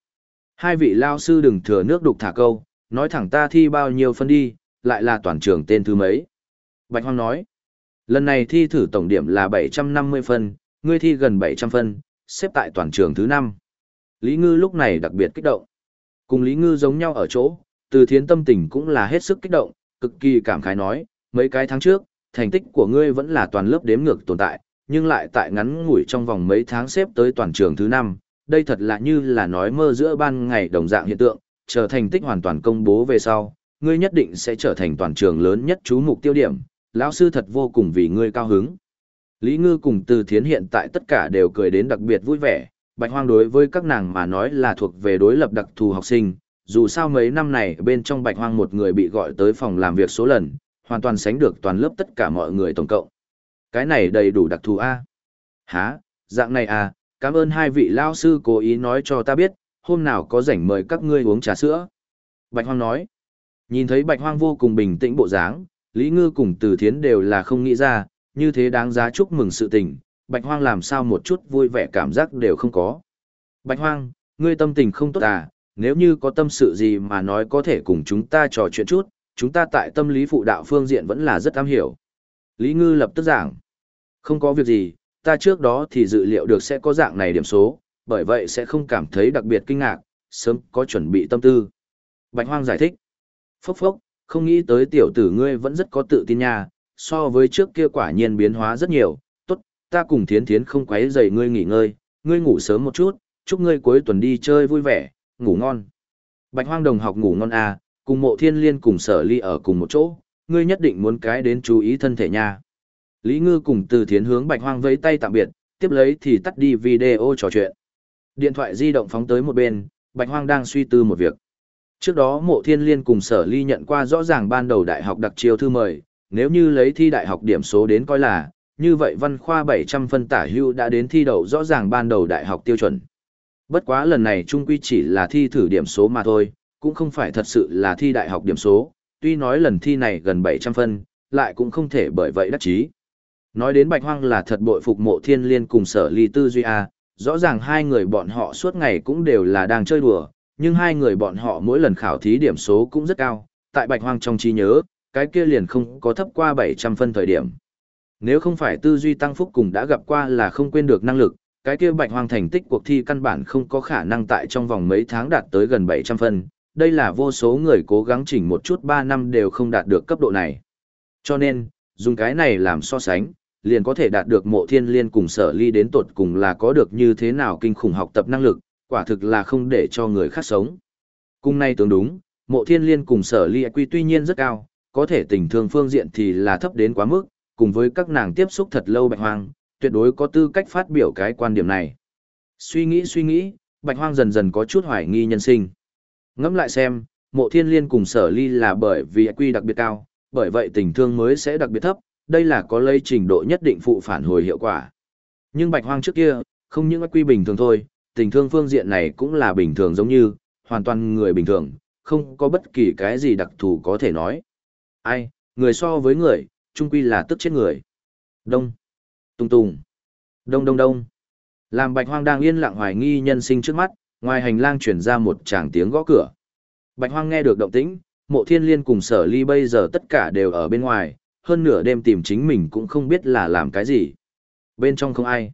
Hai vị lao sư đừng thừa nước đục thả câu, nói thẳng ta thi bao nhiêu phân đi, lại là toàn trường tên thứ mấy. Bạch Hoang nói, lần này thi thử tổng điểm là 750 phân, ngươi thi gần 700 phân, xếp tại toàn trường thứ 5. Lý Ngư lúc này đặc biệt kích động. Cùng Lý Ngư giống nhau ở chỗ, từ thiến tâm tình cũng là hết sức kích động, cực kỳ cảm khái nói, mấy cái tháng trước, thành tích của ngươi vẫn là toàn lớp đếm ngược tồn tại, nhưng lại tại ngắn ngủi trong vòng mấy tháng xếp tới toàn trường thứ 5, đây thật là như là nói mơ giữa ban ngày đồng dạng hiện tượng, trở thành tích hoàn toàn công bố về sau, ngươi nhất định sẽ trở thành toàn trường lớn nhất chú mục tiêu điểm, lão sư thật vô cùng vì ngươi cao hứng. Lý Ngư cùng Từ Thiến hiện tại tất cả đều cười đến đặc biệt vui vẻ, Bạch Hoang đối với các nàng mà nói là thuộc về đối lập đặc thù học sinh, dù sao mấy năm này bên trong Bạch Hoang một người bị gọi tới phòng làm việc số lần, hoàn toàn sánh được toàn lớp tất cả mọi người tổng cộng. Cái này đầy đủ đặc thù a. Hả, dạng này à, cảm ơn hai vị lao sư cố ý nói cho ta biết, hôm nào có rảnh mời các ngươi uống trà sữa. Bạch Hoang nói, nhìn thấy Bạch Hoang vô cùng bình tĩnh bộ dáng, Lý Ngư cùng Từ Thiến đều là không nghĩ ra, như thế đáng giá chúc mừng sự tình, Bạch Hoang làm sao một chút vui vẻ cảm giác đều không có. Bạch Hoang, ngươi tâm tình không tốt à, nếu như có tâm sự gì mà nói có thể cùng chúng ta trò chuyện chút, chúng ta tại tâm lý phụ đạo phương diện vẫn là rất am hiểu. Lý Ngư lập tức giảng, không có việc gì, ta trước đó thì dự liệu được sẽ có dạng này điểm số, bởi vậy sẽ không cảm thấy đặc biệt kinh ngạc, sớm có chuẩn bị tâm tư. Bạch Hoang giải thích. Phốc phốc, không nghĩ tới tiểu tử ngươi vẫn rất có tự tin nha, so với trước kia quả nhiên biến hóa rất nhiều, tốt, ta cùng thiến thiến không quấy rầy ngươi nghỉ ngơi, ngươi ngủ sớm một chút, chúc ngươi cuối tuần đi chơi vui vẻ, ngủ ngon. Bạch Hoang đồng học ngủ ngon à, cùng mộ thiên liên cùng sở ly ở cùng một chỗ, ngươi nhất định muốn cái đến chú ý thân thể nha. Lý Ngư cùng từ thiến hướng Bạch Hoang vẫy tay tạm biệt, tiếp lấy thì tắt đi video trò chuyện. Điện thoại di động phóng tới một bên, Bạch Hoang đang suy tư một việc. Trước đó mộ thiên liên cùng sở ly nhận qua rõ ràng ban đầu đại học đặc chiêu thư mời, nếu như lấy thi đại học điểm số đến coi là, như vậy văn khoa 700 phân tả hưu đã đến thi đậu rõ ràng ban đầu đại học tiêu chuẩn. Bất quá lần này trung quy chỉ là thi thử điểm số mà thôi, cũng không phải thật sự là thi đại học điểm số, tuy nói lần thi này gần 700 phân, lại cũng không thể bởi vậy đắc chí. Nói đến Bạch Hoang là thật bội phục mộ thiên liên cùng sở ly tư duy A, rõ ràng hai người bọn họ suốt ngày cũng đều là đang chơi đùa, nhưng hai người bọn họ mỗi lần khảo thí điểm số cũng rất cao, tại Bạch Hoang trong trí nhớ, cái kia liền không có thấp qua 700 phân thời điểm. Nếu không phải tư duy tăng phúc cùng đã gặp qua là không quên được năng lực, cái kia Bạch Hoang thành tích cuộc thi căn bản không có khả năng tại trong vòng mấy tháng đạt tới gần 700 phân, đây là vô số người cố gắng chỉnh một chút 3 năm đều không đạt được cấp độ này. Cho nên, dùng cái này làm so sánh, liền có thể đạt được mộ thiên liên cùng sở ly đến tột cùng là có được như thế nào kinh khủng học tập năng lực, quả thực là không để cho người khác sống. Cung này tương đúng, mộ thiên liên cùng sở ly quy tuy nhiên rất cao, có thể tình thương phương diện thì là thấp đến quá mức, cùng với các nàng tiếp xúc thật lâu bạch hoang, tuyệt đối có tư cách phát biểu cái quan điểm này. Suy nghĩ suy nghĩ, bạch hoang dần dần có chút hoài nghi nhân sinh. Ngẫm lại xem, mộ thiên liên cùng sở ly là bởi vì quy đặc biệt cao, bởi vậy tình thương mới sẽ đặc biệt thấp, đây là có lây trình độ nhất định phụ phản hồi hiệu quả. Nhưng bạch hoang trước kia, không những quy bình thường thôi, tình thương phương diện này cũng là bình thường giống như, hoàn toàn người bình thường, không có bất kỳ cái gì đặc thù có thể nói. Ai, người so với người, chung quy là tức chết người. Đông, tùng tùng đông đông đông. Làm bạch hoang đang yên lặng hoài nghi nhân sinh trước mắt, ngoài hành lang truyền ra một tràng tiếng gõ cửa. Bạch hoang nghe được động tĩnh, mộ thiên liên cùng sở ly bây giờ tất cả đều ở bên ngoài, hơn nửa đêm tìm chính mình cũng không biết là làm cái gì. Bên trong không ai.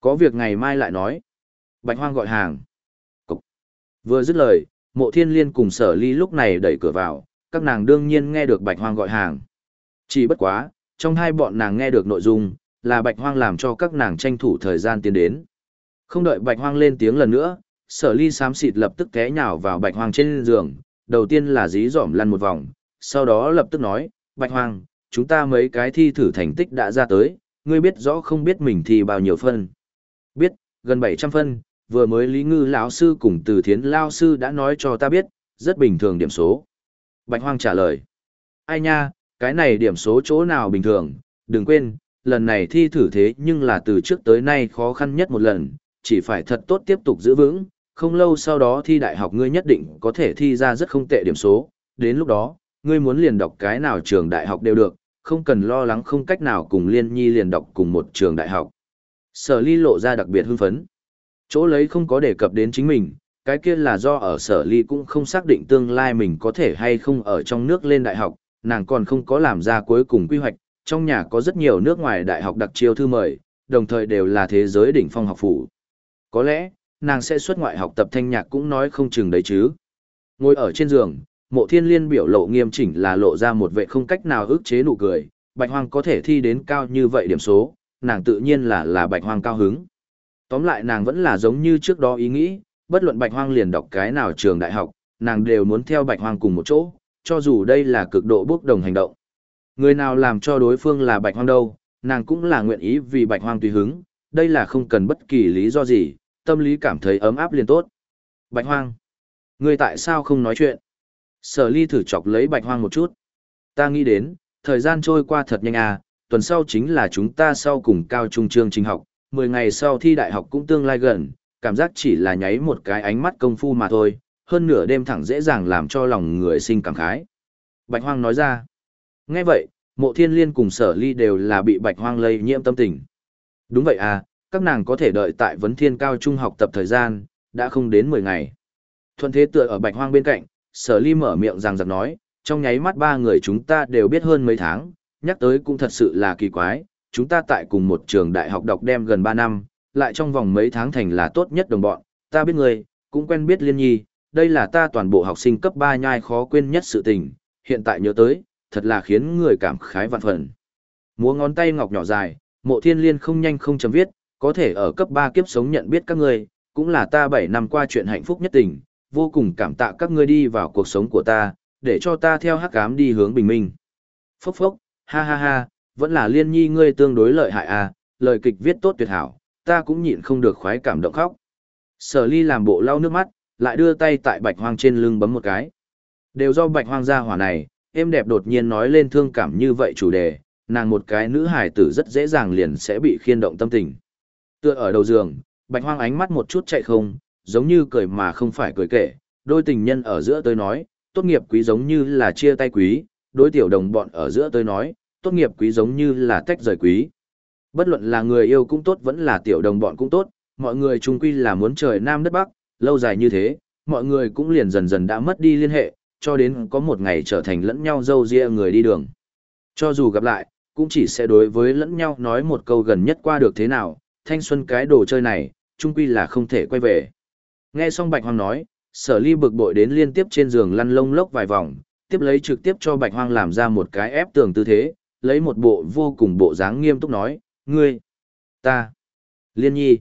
Có việc ngày mai lại nói. Bạch hoang gọi hàng. Cục. Vừa dứt lời, mộ thiên liên cùng sở ly lúc này đẩy cửa vào, các nàng đương nhiên nghe được bạch hoang gọi hàng. Chỉ bất quá, trong hai bọn nàng nghe được nội dung, là bạch hoang làm cho các nàng tranh thủ thời gian tiến đến. Không đợi bạch hoang lên tiếng lần nữa, sở ly sám xịt lập tức té nhào vào bạch hoang trên giường, đầu tiên là dí dỏm lăn một vòng, sau đó lập tức nói, bạch hoang, chúng ta mấy cái thi thử thành tích đã ra tới, ngươi biết rõ không biết mình thi bao nhiêu phân. Biết, gần 700 phân, vừa mới Lý Ngư lão sư cùng Từ Thiến lão sư đã nói cho ta biết, rất bình thường điểm số. Bạch Hoang trả lời. Ai nha, cái này điểm số chỗ nào bình thường, đừng quên, lần này thi thử thế nhưng là từ trước tới nay khó khăn nhất một lần, chỉ phải thật tốt tiếp tục giữ vững, không lâu sau đó thi đại học ngươi nhất định có thể thi ra rất không tệ điểm số, đến lúc đó, ngươi muốn liền đọc cái nào trường đại học đều được, không cần lo lắng không cách nào cùng liên nhi liền đọc cùng một trường đại học. Sở ly lộ ra đặc biệt hưng phấn. Chỗ lấy không có đề cập đến chính mình, cái kia là do ở sở ly cũng không xác định tương lai mình có thể hay không ở trong nước lên đại học, nàng còn không có làm ra cuối cùng quy hoạch, trong nhà có rất nhiều nước ngoài đại học đặc chiêu thư mời, đồng thời đều là thế giới đỉnh phong học phủ. Có lẽ, nàng sẽ xuất ngoại học tập thanh nhạc cũng nói không chừng đấy chứ. Ngồi ở trên giường, mộ thiên liên biểu lộ nghiêm chỉnh là lộ ra một vệ không cách nào ức chế nụ cười, bạch hoang có thể thi đến cao như vậy điểm số, nàng tự nhiên là là bạch hoang cao hứng. Tóm lại nàng vẫn là giống như trước đó ý nghĩ, bất luận bạch hoang liền đọc cái nào trường đại học, nàng đều muốn theo bạch hoang cùng một chỗ, cho dù đây là cực độ bước đồng hành động. Người nào làm cho đối phương là bạch hoang đâu, nàng cũng là nguyện ý vì bạch hoang tùy hứng, đây là không cần bất kỳ lý do gì, tâm lý cảm thấy ấm áp liền tốt. Bạch hoang, ngươi tại sao không nói chuyện? Sở ly thử chọc lấy bạch hoang một chút. Ta nghĩ đến, thời gian trôi qua thật nhanh à, tuần sau chính là chúng ta sau cùng cao trung chương trình học, 10 ngày sau thi đại học cũng tương lai gần, cảm giác chỉ là nháy một cái ánh mắt công phu mà thôi, hơn nửa đêm thẳng dễ dàng làm cho lòng người sinh cảm khái. Bạch hoang nói ra. Nghe vậy, mộ thiên liên cùng sở ly đều là bị bạch hoang lây nhiễm tâm tình. Đúng vậy à, các nàng có thể đợi tại vấn thiên cao trung học tập thời gian, đã không đến 10 ngày. Thuận thế tựa ở bạch hoang bên cạnh, sở ly mở miệng rằng giặc nói, trong nháy mắt ba người chúng ta đều biết hơn mấy tháng, nhắc tới cũng thật sự là kỳ quái, chúng ta tại cùng một trường đại học đọc đem gần 3 năm, lại trong vòng mấy tháng thành là tốt nhất đồng bọn, ta biết người, cũng quen biết liên nhi, đây là ta toàn bộ học sinh cấp 3 nhai khó quên nhất sự tình, hiện tại nhớ tới, thật là khiến người cảm khái vạn phần. Múa ngón tay ngọc nhỏ dài, mộ thiên liên không nhanh không chấm viết, có thể ở cấp 3 kiếp sống nhận biết các người, cũng là ta 7 năm qua chuyện hạnh phúc nhất tình, vô cùng cảm tạ các ngươi đi vào cuộc sống của ta, để cho ta theo hắc ám đi hướng bình minh. Phốc phốc, ha ha ha, vẫn là liên nhi ngươi tương đối lợi hại à, lời kịch viết tốt tuyệt hảo, ta cũng nhịn không được khoái cảm động khóc. Sở ly làm bộ lau nước mắt, lại đưa tay tại bạch hoang trên lưng bấm một cái. Đều do bạch hoang gia hỏa này, em đẹp đột nhiên nói lên thương cảm như vậy chủ đề, nàng một cái nữ hài tử rất dễ dàng liền sẽ bị khiên động tâm tình. Tựa ở đầu giường, bạch hoang ánh mắt một chút chạy không, giống như cười mà không phải cười kể, đôi tình nhân ở giữa tôi nói, tốt nghiệp quý giống như là chia tay quý, đối tiểu đồng bọn ở giữa tôi nói, tốt nghiệp quý giống như là tách rời quý. Bất luận là người yêu cũng tốt vẫn là tiểu đồng bọn cũng tốt, mọi người chung quy là muốn trời nam đất bắc, lâu dài như thế, mọi người cũng liền dần dần đã mất đi liên hệ, cho đến có một ngày trở thành lẫn nhau dâu ria người đi đường. Cho dù gặp lại, cũng chỉ sẽ đối với lẫn nhau nói một câu gần nhất qua được thế nào, thanh xuân cái đồ chơi này, chung quy là không thể quay về. Nghe xong Bạch Hoang nói, sở ly bực bội đến liên tiếp trên giường lăn lông lốc vài vòng, tiếp lấy trực tiếp cho Bạch Hoang làm ra một cái ép tường tư thế, lấy một bộ vô cùng bộ dáng nghiêm túc nói, ngươi, ta, liên nhi.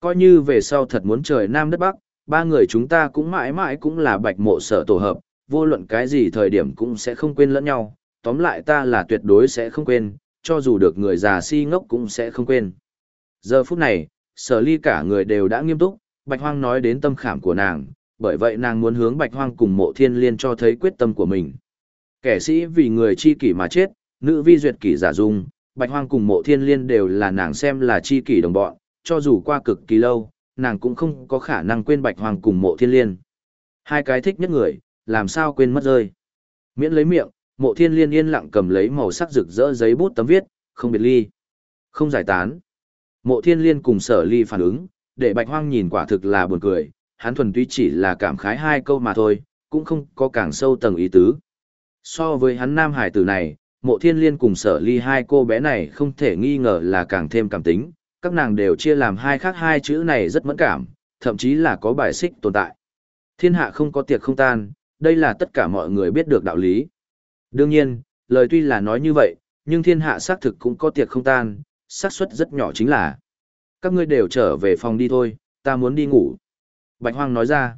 Coi như về sau thật muốn trời Nam đất Bắc, ba người chúng ta cũng mãi mãi cũng là bạch mộ sở tổ hợp, vô luận cái gì thời điểm cũng sẽ không quên lẫn nhau, tóm lại ta là tuyệt đối sẽ không quên, cho dù được người già si ngốc cũng sẽ không quên. Giờ phút này, sở ly cả người đều đã nghiêm túc, bạch hoang nói đến tâm khảm của nàng, bởi vậy nàng muốn hướng bạch hoang cùng mộ thiên liên cho thấy quyết tâm của mình. Kẻ sĩ vì người chi kỷ mà chết, nữ vi duyệt kỷ giả dung, bạch hoang cùng mộ thiên liên đều là nàng xem là chi kỷ đồng bọn, cho dù qua cực kỳ lâu, nàng cũng không có khả năng quên bạch hoang cùng mộ thiên liên. Hai cái thích nhất người, làm sao quên mất rơi. Miễn lấy miệng, mộ thiên liên yên lặng cầm lấy màu sắc rực rỡ giấy bút tấm viết, không biệt ly, không giải tán. Mộ thiên liên cùng sở ly phản ứng, để bạch hoang nhìn quả thực là buồn cười, hắn thuần túy chỉ là cảm khái hai câu mà thôi, cũng không có càng sâu tầng ý tứ. So với hắn nam hải tử này, mộ thiên liên cùng sở ly hai cô bé này không thể nghi ngờ là càng thêm cảm tính, các nàng đều chia làm hai khác hai chữ này rất mẫn cảm, thậm chí là có bài xích tồn tại. Thiên hạ không có tiệc không tan, đây là tất cả mọi người biết được đạo lý. Đương nhiên, lời tuy là nói như vậy, nhưng thiên hạ xác thực cũng có tiệc không tan, xác suất rất nhỏ chính là các ngươi đều trở về phòng đi thôi, ta muốn đi ngủ. Bạch Hoang nói ra,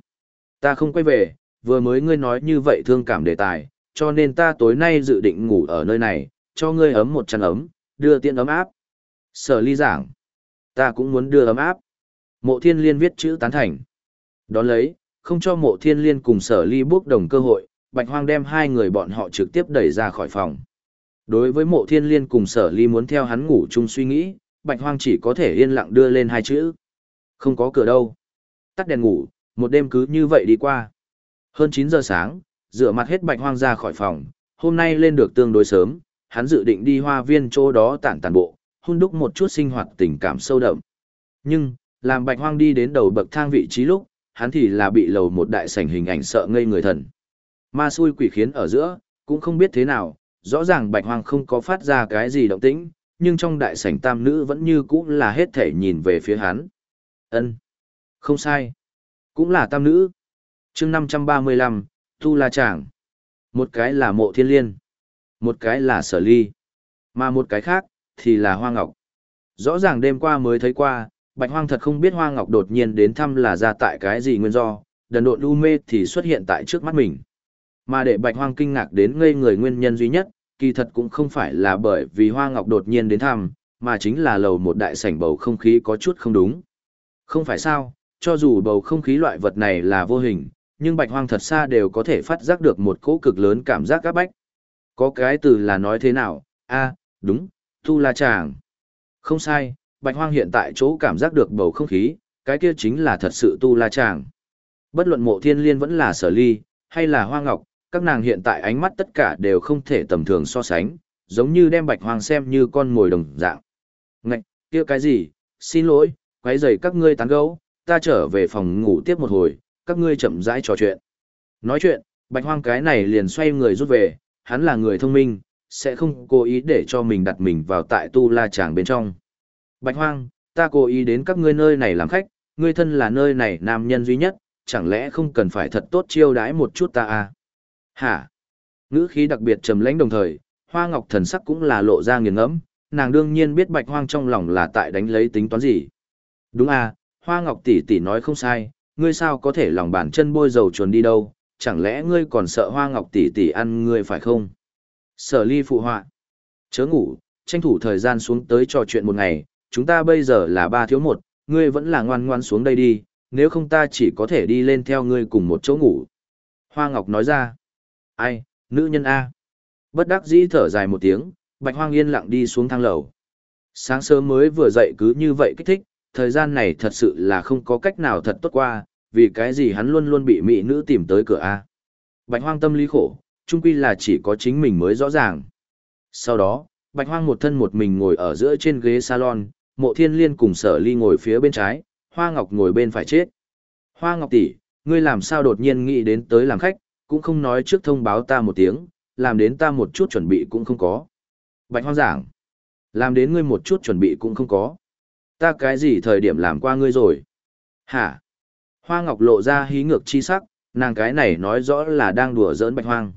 ta không quay về, vừa mới ngươi nói như vậy thương cảm đề tài, cho nên ta tối nay dự định ngủ ở nơi này, cho ngươi ấm một chăn ấm, đưa tiện ấm áp. Sở ly giảng, ta cũng muốn đưa ấm áp. Mộ thiên liên viết chữ tán thành. Đón lấy, không cho mộ thiên liên cùng sở ly bước đồng cơ hội, bạch hoang đem hai người bọn họ trực tiếp đẩy ra khỏi phòng. Đối với mộ thiên liên cùng sở ly muốn theo hắn ngủ chung suy nghĩ, bạch hoang chỉ có thể yên lặng đưa lên hai chữ. Không có cửa đâu. Tắt đèn ngủ, một đêm cứ như vậy đi qua. Hơn 9 giờ sáng, rửa mặt hết bạch hoang ra khỏi phòng, hôm nay lên được tương đối sớm, hắn dự định đi hoa viên chỗ đó tản tàn bộ, hôn đúc một chút sinh hoạt tình cảm sâu đậm. Nhưng, làm bạch hoang đi đến đầu bậc thang vị trí lúc, hắn thì là bị lầu một đại sảnh hình ảnh sợ ngây người thần. Ma xui quỷ khiến ở giữa, cũng không biết thế nào, rõ ràng bạch hoang không có phát ra cái gì động tĩnh, nhưng trong đại sảnh tam nữ vẫn như cũ là hết thể nhìn về phía hắn. Ân, Không sai. Cũng là tam nữ. chương 535, Tu La Tràng. Một cái là mộ thiên liên. Một cái là sở ly. Mà một cái khác, thì là hoa ngọc. Rõ ràng đêm qua mới thấy qua, bạch hoang thật không biết hoa ngọc đột nhiên đến thăm là ra tại cái gì nguyên do, đần độn u mê thì xuất hiện tại trước mắt mình. Mà để bạch hoang kinh ngạc đến ngây người nguyên nhân duy nhất, kỳ thật cũng không phải là bởi vì hoa ngọc đột nhiên đến thăm, mà chính là lầu một đại sảnh bầu không khí có chút không đúng. Không phải sao, cho dù bầu không khí loại vật này là vô hình, nhưng bạch hoang thật xa đều có thể phát giác được một cỗ cực lớn cảm giác áp bách. Có cái từ là nói thế nào, a đúng, tu la chàng. Không sai, bạch hoang hiện tại chỗ cảm giác được bầu không khí, cái kia chính là thật sự tu la chàng. Bất luận mộ thiên liên vẫn là sở ly, hay là hoa ngọc, các nàng hiện tại ánh mắt tất cả đều không thể tầm thường so sánh, giống như đem bạch hoang xem như con ngồi đồng dạng. Ngạch, kia cái gì, xin lỗi, quấy rầy các ngươi tán gẫu, ta trở về phòng ngủ tiếp một hồi, các ngươi chậm rãi trò chuyện. Nói chuyện, bạch hoang cái này liền xoay người rút về, hắn là người thông minh, sẽ không cố ý để cho mình đặt mình vào tại tu la tràng bên trong. Bạch hoang, ta cố ý đến các ngươi nơi này làm khách, ngươi thân là nơi này nam nhân duy nhất, chẳng lẽ không cần phải thật tốt chiêu đãi một chút ta à? Hả? Ngữ khí đặc biệt trầm lãnh đồng thời, hoa ngọc thần sắc cũng là lộ ra nghiền ngẫm, nàng đương nhiên biết bạch hoang trong lòng là tại đánh lấy tính toán gì. Đúng à, hoa ngọc tỷ tỷ nói không sai, ngươi sao có thể lòng bàn chân bôi dầu chuồn đi đâu, chẳng lẽ ngươi còn sợ hoa ngọc tỷ tỷ ăn ngươi phải không? Sở ly phụ họa. Chớ ngủ, tranh thủ thời gian xuống tới trò chuyện một ngày, chúng ta bây giờ là ba thiếu một, ngươi vẫn là ngoan ngoan xuống đây đi, nếu không ta chỉ có thể đi lên theo ngươi cùng một chỗ ngủ. Hoa Ngọc nói ra. Ai, nữ nhân A. Bất đắc dĩ thở dài một tiếng, Bạch Hoang yên lặng đi xuống thang lầu. Sáng sớm mới vừa dậy cứ như vậy kích thích, thời gian này thật sự là không có cách nào thật tốt qua, vì cái gì hắn luôn luôn bị mỹ nữ tìm tới cửa A. Bạch Hoang tâm lý khổ, chung quy là chỉ có chính mình mới rõ ràng. Sau đó, Bạch Hoang một thân một mình ngồi ở giữa trên ghế salon, mộ thiên liên cùng sở ly ngồi phía bên trái, Hoa Ngọc ngồi bên phải chết. Hoa Ngọc tỷ, ngươi làm sao đột nhiên nghĩ đến tới làm khách, cũng không nói trước thông báo ta một tiếng, làm đến ta một chút chuẩn bị cũng không có. Bạch hoang giảng, làm đến ngươi một chút chuẩn bị cũng không có. Ta cái gì thời điểm làm qua ngươi rồi? Hả? Hoa Ngọc lộ ra hí ngược chi sắc, nàng cái này nói rõ là đang đùa giỡn bạch hoang.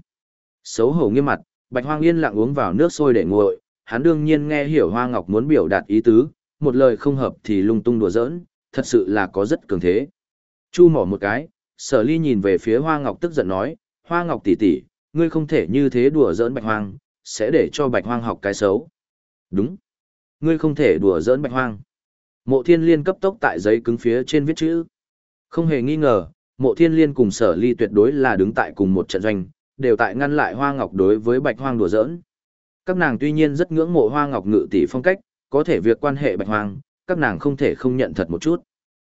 Xấu hổ nghiêm mặt, Bạch Hoang yên lặng uống vào nước sôi để nguội, hắn đương nhiên nghe hiểu Hoa Ngọc muốn biểu đạt ý tứ, một lời không hợp thì lung tung đùa giỡn, thật sự là có rất cường thế. Chu mỏ một cái, sở ly nhìn về phía Hoa Ngọc tức giận nói, Hoa Ngọc tỷ tỷ, ngươi không thể như thế đùa giỡn Bạch Hoang, sẽ để cho Bạch Hoang học cái xấu. Đúng. Ngươi không thể đùa giỡn Bạch Hoang. Mộ thiên liên cấp tốc tại giấy cứng phía trên viết chữ. Không hề nghi ngờ, mộ thiên liên cùng sở ly tuyệt đối là đứng tại cùng một trận doanh, đều tại ngăn lại Hoa Ngọc đối với Bạch Hoang đùa giỡn. Các nàng tuy nhiên rất ngưỡng mộ Hoa Ngọc ngự tỷ phong cách, có thể việc quan hệ Bạch Hoang, các nàng không thể không nhận thật một chút.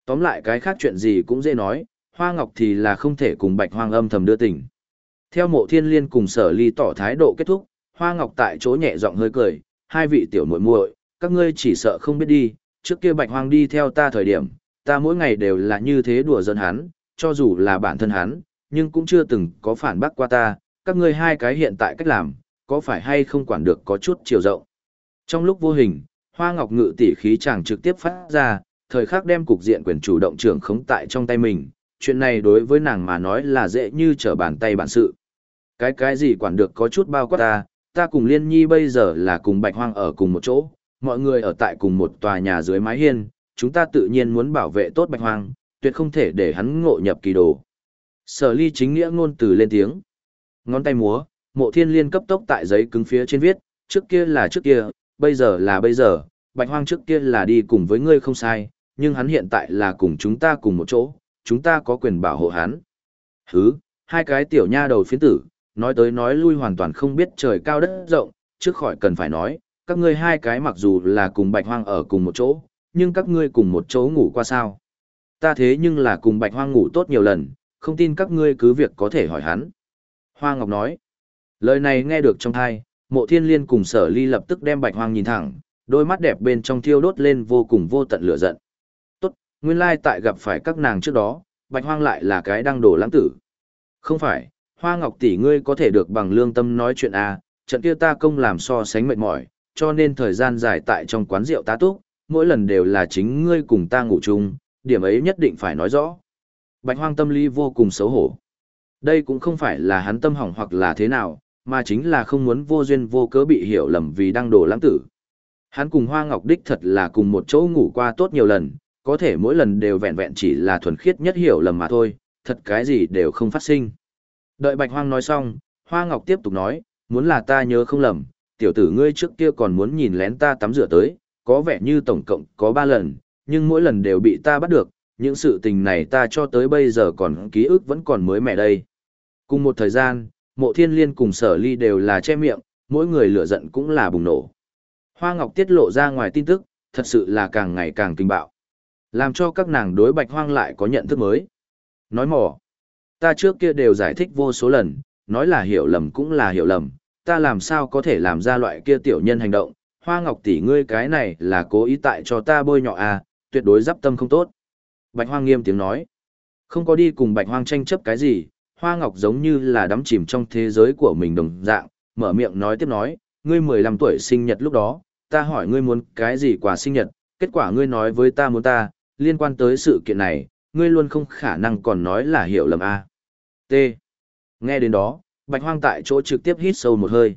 Tóm lại cái khác chuyện gì cũng dễ nói, Hoa Ngọc thì là không thể cùng Bạch Hoang âm thầm đưa tình. Theo mộ thiên liên cùng sở ly tỏ thái độ kết thúc, Hoa Ngọc tại chỗ nhẹ giọng hơi cười, hai vị tiểu muội muội, các ngươi chỉ sợ không biết đi, trước kia Bạch Hoang đi theo ta thời điểm, ta mỗi ngày đều là như thế đùa giỡn hắn, cho dù là bản thân hắn, nhưng cũng chưa từng có phản bác qua ta, các ngươi hai cái hiện tại cách làm, có phải hay không quản được có chút chiều rộng. Trong lúc vô hình, Hoa Ngọc Ngự tỷ khí chàng trực tiếp phát ra, thời khắc đem cục diện quyền chủ động trưởng khống tại trong tay mình, chuyện này đối với nàng mà nói là dễ như trở bàn tay bản sự. Cái cái gì quản được có chút bao quát ta, ta cùng Liên Nhi bây giờ là cùng Bạch Hoang ở cùng một chỗ, mọi người ở tại cùng một tòa nhà dưới mái hiên, chúng ta tự nhiên muốn bảo vệ tốt Bạch Hoang, tuyệt không thể để hắn ngộ nhập kỳ đồ. Sở ly chính nghĩa ngôn từ lên tiếng. Ngón tay múa, mộ thiên liên cấp tốc tại giấy cứng phía trên viết, trước kia là trước kia, bây giờ là bây giờ, Bạch Hoang trước kia là đi cùng với ngươi không sai, nhưng hắn hiện tại là cùng chúng ta cùng một chỗ, chúng ta có quyền bảo hộ hắn. Hứ, hai cái tiểu nha đầu phiến tử, nói tới nói lui hoàn toàn không biết trời cao đất rộng, trước khỏi cần phải nói, các ngươi hai cái mặc dù là cùng bạch hoang ở cùng một chỗ, nhưng các ngươi cùng một chỗ ngủ qua sao. Ta thế nhưng là cùng bạch hoang ngủ tốt nhiều lần, không tin các ngươi cứ việc có thể hỏi hắn. Hoa Ngọc nói, lời này nghe được trong thai, mộ thiên liên cùng sở ly lập tức đem bạch hoang nhìn thẳng, đôi mắt đẹp bên trong thiêu đốt lên vô cùng vô tận lửa giận. Tốt, nguyên lai tại gặp phải các nàng trước đó, bạch hoang lại là cái đang đổ lãng tử. Không phải, Hoa Ngọc tỷ ngươi có thể được bằng lương tâm nói chuyện à, trận kia ta công làm so sánh mệt mỏi, cho nên thời gian dài tại trong quán rượu tá túc, mỗi lần đều là chính ngươi cùng ta ngủ chung, điểm ấy nhất định phải nói rõ. Bạch hoang tâm lý vô cùng xấu hổ. Đây cũng không phải là hắn tâm hỏng hoặc là thế nào, mà chính là không muốn vô duyên vô cớ bị hiểu lầm vì đang đổ lãng tử. Hắn cùng Hoa Ngọc Đích thật là cùng một chỗ ngủ qua tốt nhiều lần, có thể mỗi lần đều vẹn vẹn chỉ là thuần khiết nhất hiểu lầm mà thôi, thật cái gì đều không phát sinh. Đợi Bạch Hoang nói xong, Hoa Ngọc tiếp tục nói, muốn là ta nhớ không lầm, tiểu tử ngươi trước kia còn muốn nhìn lén ta tắm rửa tới, có vẻ như tổng cộng có ba lần, nhưng mỗi lần đều bị ta bắt được, những sự tình này ta cho tới bây giờ còn ký ức vẫn còn mới mẻ đây. Cùng một thời gian, mộ thiên liên cùng sở ly đều là che miệng, mỗi người lửa giận cũng là bùng nổ. Hoa Ngọc tiết lộ ra ngoài tin tức, thật sự là càng ngày càng kinh bạo. Làm cho các nàng đối bạch hoang lại có nhận thức mới. Nói mỏ, ta trước kia đều giải thích vô số lần, nói là hiểu lầm cũng là hiểu lầm, ta làm sao có thể làm ra loại kia tiểu nhân hành động, hoa ngọc tỷ ngươi cái này là cố ý tại cho ta bôi nhọ à, tuyệt đối giáp tâm không tốt. Bạch hoang nghiêm tiếng nói, không có đi cùng bạch hoang tranh chấp cái gì, hoa ngọc giống như là đắm chìm trong thế giới của mình đồng dạng, mở miệng nói tiếp nói, ngươi 15 tuổi sinh nhật lúc đó, ta hỏi ngươi muốn cái gì quà sinh nhật, kết quả ngươi nói với ta muốn ta, liên quan tới sự kiện này, ngươi luôn không khả năng còn nói là hiểu lầm a. À. T. Nghe đến đó, Bạch Hoang tại chỗ trực tiếp hít sâu một hơi.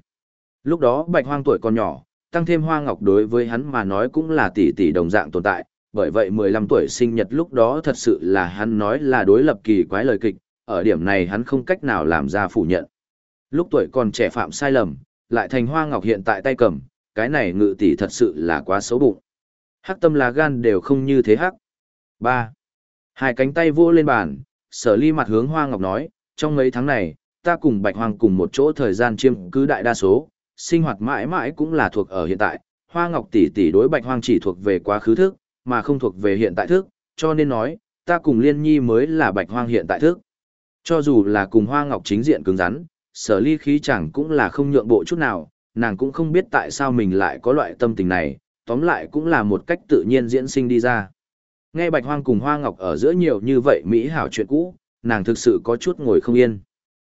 Lúc đó Bạch Hoang tuổi còn nhỏ, tăng thêm Hoa Ngọc đối với hắn mà nói cũng là tỷ tỷ đồng dạng tồn tại, bởi vậy 15 tuổi sinh nhật lúc đó thật sự là hắn nói là đối lập kỳ quái lời kịch, ở điểm này hắn không cách nào làm ra phủ nhận. Lúc tuổi còn trẻ phạm sai lầm, lại thành Hoa Ngọc hiện tại tay cầm, cái này ngự tỷ thật sự là quá xấu bụng. Hắc tâm là gan đều không như thế hắc. 3. Hai cánh tay vô lên bàn, sở ly mặt hướng Hoa Ngọc nói, trong mấy tháng này, ta cùng Bạch hoàng cùng một chỗ thời gian chiêm cứ đại đa số, sinh hoạt mãi mãi cũng là thuộc ở hiện tại. Hoa Ngọc tỷ tỷ đối Bạch hoàng chỉ thuộc về quá khứ thức, mà không thuộc về hiện tại thức, cho nên nói, ta cùng Liên Nhi mới là Bạch hoàng hiện tại thức. Cho dù là cùng Hoa Ngọc chính diện cứng rắn, sở ly khí chẳng cũng là không nhượng bộ chút nào, nàng cũng không biết tại sao mình lại có loại tâm tình này, tóm lại cũng là một cách tự nhiên diễn sinh đi ra. Nghe Bạch Hoang cùng Hoa Ngọc ở giữa nhiều như vậy mỹ hảo chuyện cũ, nàng thực sự có chút ngồi không yên.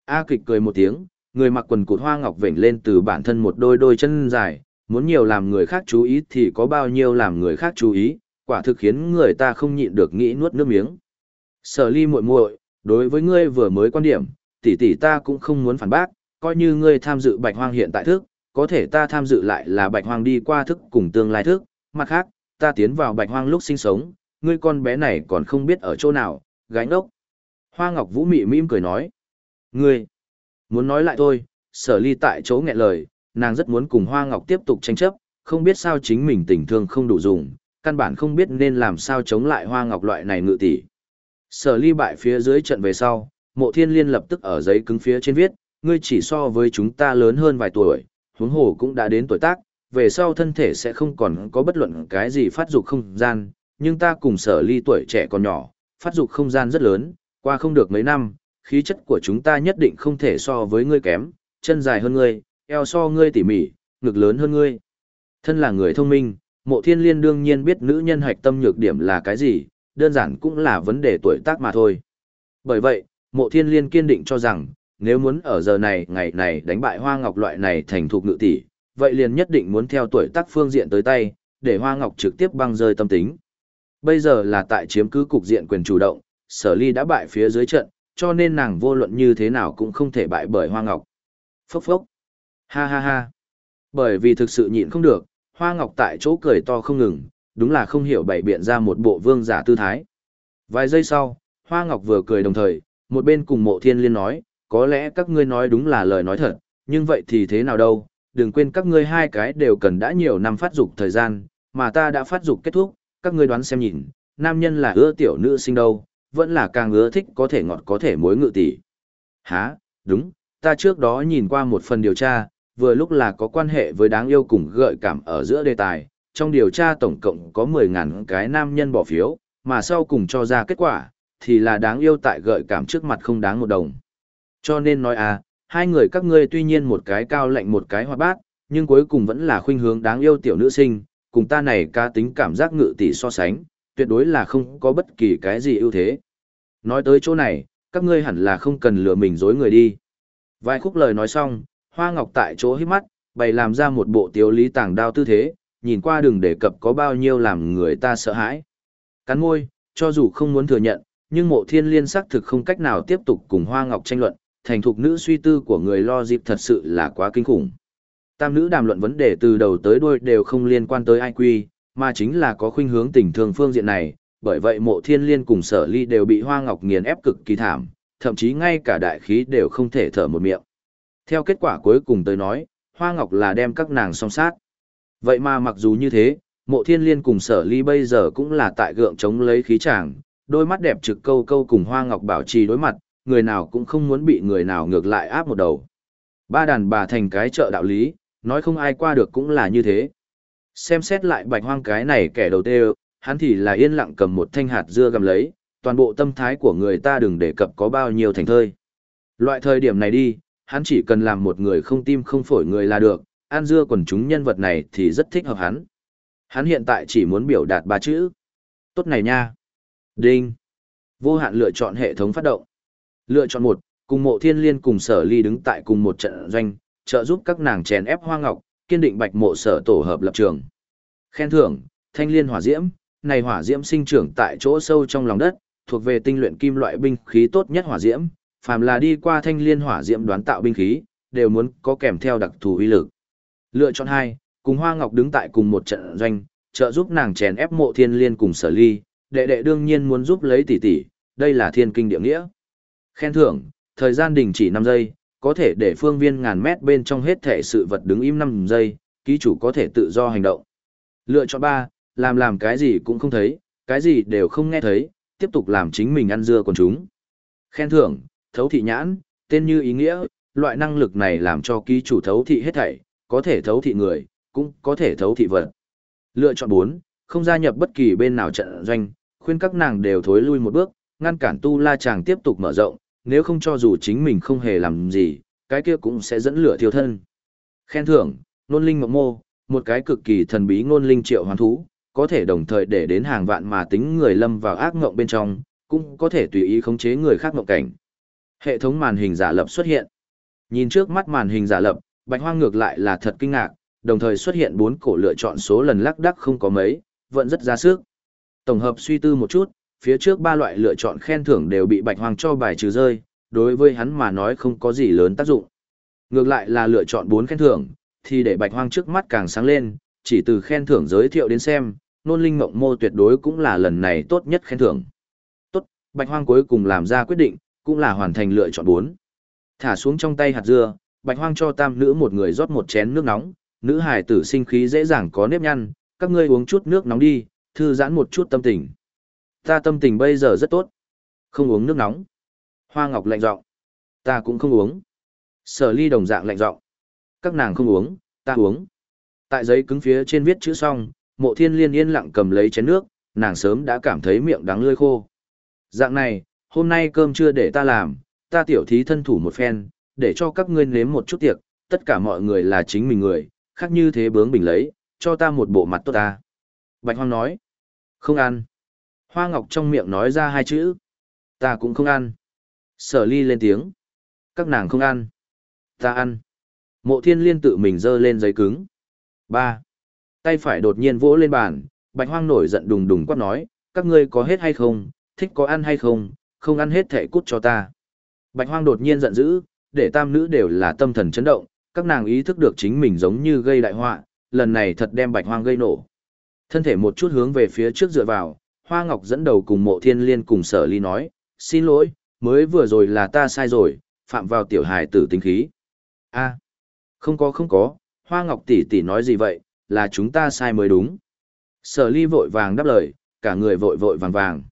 A kịch cười một tiếng, người mặc quần cụt hoa ngọc vểnh lên từ bản thân một đôi đôi chân dài, muốn nhiều làm người khác chú ý thì có bao nhiêu làm người khác chú ý, quả thực khiến người ta không nhịn được nghĩ nuốt nước miếng. Sở ly muội muội, đối với ngươi vừa mới quan điểm, tỷ tỷ ta cũng không muốn phản bác, coi như ngươi tham dự bạch hoang hiện tại thức, có thể ta tham dự lại là bạch hoang đi qua thức cùng tương lai thức, mặt khác, ta tiến vào bạch hoang lúc sinh sống, ngươi con bé này còn không biết ở chỗ nào, gánh ốc. Hoa Ngọc Vũ mị mỉm cười nói, ngươi, muốn nói lại thôi, sở ly tại chỗ nghẹn lời, nàng rất muốn cùng Hoa Ngọc tiếp tục tranh chấp, không biết sao chính mình tình thương không đủ dùng, căn bản không biết nên làm sao chống lại Hoa Ngọc loại này ngự tỷ. Sở ly bại phía dưới trận về sau, mộ thiên liên lập tức ở giấy cứng phía trên viết, ngươi chỉ so với chúng ta lớn hơn vài tuổi, huống hồ cũng đã đến tuổi tác, về sau thân thể sẽ không còn có bất luận cái gì phát dục không gian, nhưng ta cùng sở ly tuổi trẻ còn nhỏ, phát dục không gian rất lớn, qua không được mấy năm, khí chất của chúng ta nhất định không thể so với ngươi kém, chân dài hơn ngươi, eo so ngươi tỉ mỉ, ngực lớn hơn ngươi. Thân là người thông minh, mộ thiên liên đương nhiên biết nữ nhân hạch tâm nhược điểm là cái gì, đơn giản cũng là vấn đề tuổi tác mà thôi. Bởi vậy, mộ thiên liên kiên định cho rằng, nếu muốn ở giờ này ngày này đánh bại hoa ngọc loại này thành thục ngự tỷ, vậy liền nhất định muốn theo tuổi tác phương diện tới tay, để hoa ngọc trực tiếp băng rơi tâm tính. Bây giờ là tại chiếm cứ cục diện quyền chủ động, sở ly đã bại phía dưới trận, cho nên nàng vô luận như thế nào cũng không thể bại bởi hoa ngọc. Phốc phốc. Ha ha ha. Bởi vì thực sự nhịn không được, hoa ngọc tại chỗ cười to không ngừng, đúng là không hiểu bày biện ra một bộ vương giả tư thái. Vài giây sau, hoa ngọc vừa cười đồng thời, một bên cùng mộ thiên liên nói, có lẽ các ngươi nói đúng là lời nói thật, nhưng vậy thì thế nào đâu, đừng quên các ngươi hai cái đều cần đã nhiều năm phát dục thời gian, mà ta đã phát dục kết thúc, các ngươi đoán xem nhìn, nam nhân là ưa tiểu nữ sinh đâu, vẫn là càng ưa thích có thể ngọt có thể mối ngự tỷ. Hả, đúng, ta trước đó nhìn qua một phần điều tra, vừa lúc là có quan hệ với đáng yêu cùng gợi cảm ở giữa đề tài, trong điều tra tổng cộng có 10.000 cái nam nhân bỏ phiếu, mà sau cùng cho ra kết quả, thì là đáng yêu tại gợi cảm trước mặt không đáng một đồng. Cho nên nói à, hai người các ngươi tuy nhiên một cái cao lạnh một cái hoạt bát, nhưng cuối cùng vẫn là khuynh hướng đáng yêu tiểu nữ sinh, cùng ta này ca tính cảm giác ngự tỷ so sánh, tuyệt đối là không có bất kỳ cái gì ưu thế. Nói tới chỗ này, các ngươi hẳn là không cần lừa mình dối người đi. Vài khúc lời nói xong, Hoa Ngọc tại chỗ hít mắt, bày làm ra một bộ tiếu lý tàng đao tư thế, nhìn qua đừng đề cập có bao nhiêu làm người ta sợ hãi. Cắn môi, cho dù không muốn thừa nhận, nhưng mộ thiên liên sắc thực không cách nào tiếp tục cùng Hoa Ngọc tranh luận, thành thục nữ suy tư của người lo dịp thật sự là quá kinh khủng. Tam nữ đàm luận vấn đề từ đầu tới đuôi đều không liên quan tới ai quy, mà chính là có khuynh hướng tình thương phương diện này, bởi vậy mộ thiên liên cùng sở ly đều bị Hoa Ngọc nghiền ép cực kỳ thảm, thậm chí ngay cả đại khí đều không thể thở một miệng. Theo kết quả cuối cùng tới nói, Hoa Ngọc là đem các nàng song sát. Vậy mà mặc dù như thế, mộ thiên liên cùng sở ly bây giờ cũng là tại gượng chống lấy khí chàng, đôi mắt đẹp trực câu câu cùng Hoa Ngọc bảo trì đối mặt, người nào cũng không muốn bị người nào ngược lại áp một đầu. Ba đàn bà thành cái chợ đạo lý, nói không ai qua được cũng là như thế. Xem xét lại bạch hoang cái này kẻ đầu tê, hắn thì là yên lặng cầm một thanh hạt dưa gầm lấy, toàn bộ tâm thái của người ta đừng đề cập có bao nhiêu thành thơi. Loại thời điểm này đi, hắn chỉ cần làm một người không tim không phổi người là được, an dưa quần chúng nhân vật này thì rất thích hợp hắn. Hắn hiện tại chỉ muốn biểu đạt ba chữ. Tốt này nha. Đinh. Vô hạn lựa chọn hệ thống phát động. Lựa chọn một, cùng mộ thiên liên cùng sở ly đứng tại cùng một trận doanh, trợ giúp các nàng chèn ép hoa ngọc, kiên định bạch mộ sở tổ hợp lập trường. Khen thưởng, thanh liên hỏa diễm, này hỏa diễm sinh trưởng tại chỗ sâu trong lòng đất, thuộc về tinh luyện kim loại binh khí tốt nhất hỏa diễm, phàm là đi qua thanh liên hỏa diễm đoán tạo binh khí, đều muốn có kèm theo đặc thù uy lực. Lựa chọn hai, cùng Hoa Ngọc đứng tại cùng một trận doanh, trợ giúp nàng chèn ép mộ thiên liên cùng sở ly, đệ đệ đương nhiên muốn giúp lấy tỷ tỷ, đây là thiên kinh địa nghĩa. Khen thưởng, thời gian đình chỉ 5 giây, có thể để phương viên ngàn mét bên trong hết thể sự vật đứng im 5 giây, ký chủ có thể tự do hành động. Lựa chọn 3, làm làm cái gì cũng không thấy, cái gì đều không nghe thấy, tiếp tục làm chính mình ăn dưa còn chúng. Khen thưởng, thấu thị nhãn, tên như ý nghĩa, loại năng lực này làm cho ký chủ thấu thị hết thảy, có thể thấu thị người, cũng có thể thấu thị vật. Lựa chọn 4, không gia nhập bất kỳ bên nào trận doanh, khuyên các nàng đều thối lui một bước, ngăn cản tu la chàng tiếp tục mở rộng, nếu không cho dù chính mình không hề làm gì, cái kia cũng sẽ dẫn lửa thiêu thân. Khen thưởng, nôn linh mộng mô, một cái cực kỳ thần bí ngôn linh triệu hoán thú, có thể đồng thời để đến hàng vạn mà tính người lâm vào ác ngộng bên trong, cũng có thể tùy ý khống chế người khác ngộng cảnh. Hệ thống màn hình giả lập xuất hiện. Nhìn trước mắt màn hình giả lập, Bạch Hoang ngược lại là thật kinh ngạc, đồng thời xuất hiện bốn cổ lựa chọn số lần lắc đắc không có mấy, vẫn rất ra sức. Tổng hợp suy tư một chút, phía trước ba loại lựa chọn khen thưởng đều bị Bạch Hoang cho bài trừ rơi, đối với hắn mà nói không có gì lớn tác dụng. Ngược lại là lựa chọn bốn khen thưởng, thì để bạch hoang trước mắt càng sáng lên, chỉ từ khen thưởng giới thiệu đến xem, nôn linh mộng mô tuyệt đối cũng là lần này tốt nhất khen thưởng. Tốt, bạch hoang cuối cùng làm ra quyết định, cũng là hoàn thành lựa chọn bốn. Thả xuống trong tay hạt dưa, bạch hoang cho tam nữ một người rót một chén nước nóng, nữ hải tử sinh khí dễ dàng có nếp nhăn, các ngươi uống chút nước nóng đi, thư giãn một chút tâm tình. Ta tâm tình bây giờ rất tốt. Không uống nước nóng. Hoa Ngọc lạnh giọng. Ta cũng không uống. Sở ly đồng dạng lạnh giọng. Các nàng không uống, ta uống. Tại giấy cứng phía trên viết chữ xong, mộ thiên liên yên lặng cầm lấy chén nước, nàng sớm đã cảm thấy miệng đắng lơi khô. Dạng này, hôm nay cơm chưa để ta làm, ta tiểu thí thân thủ một phen, để cho các ngươi nếm một chút tiệc, tất cả mọi người là chính mình người, khác như thế bướng bình lấy, cho ta một bộ mặt tốt ta. Bạch Hoang nói, không ăn. Hoa Ngọc trong miệng nói ra hai chữ, ta cũng không ăn. Sở ly lên tiếng, các nàng không ăn, ta ăn. Mộ thiên liên tự mình dơ lên giấy cứng. ba Tay phải đột nhiên vỗ lên bàn, Bạch Hoang nổi giận đùng đùng quát nói, các ngươi có hết hay không, thích có ăn hay không, không ăn hết thệ cút cho ta. Bạch Hoang đột nhiên giận dữ, để tam nữ đều là tâm thần chấn động, các nàng ý thức được chính mình giống như gây đại họa, lần này thật đem Bạch Hoang gây nổ. Thân thể một chút hướng về phía trước dựa vào, Hoa Ngọc dẫn đầu cùng Mộ Thiên Liên cùng Sở Ly nói, xin lỗi, mới vừa rồi là ta sai rồi, phạm vào tiểu hài tử tính khí. A, không có không có, Hoa Ngọc tỷ tỷ nói gì vậy, là chúng ta sai mới đúng. Sở Ly vội vàng đáp lời, cả người vội vội vàng vàng.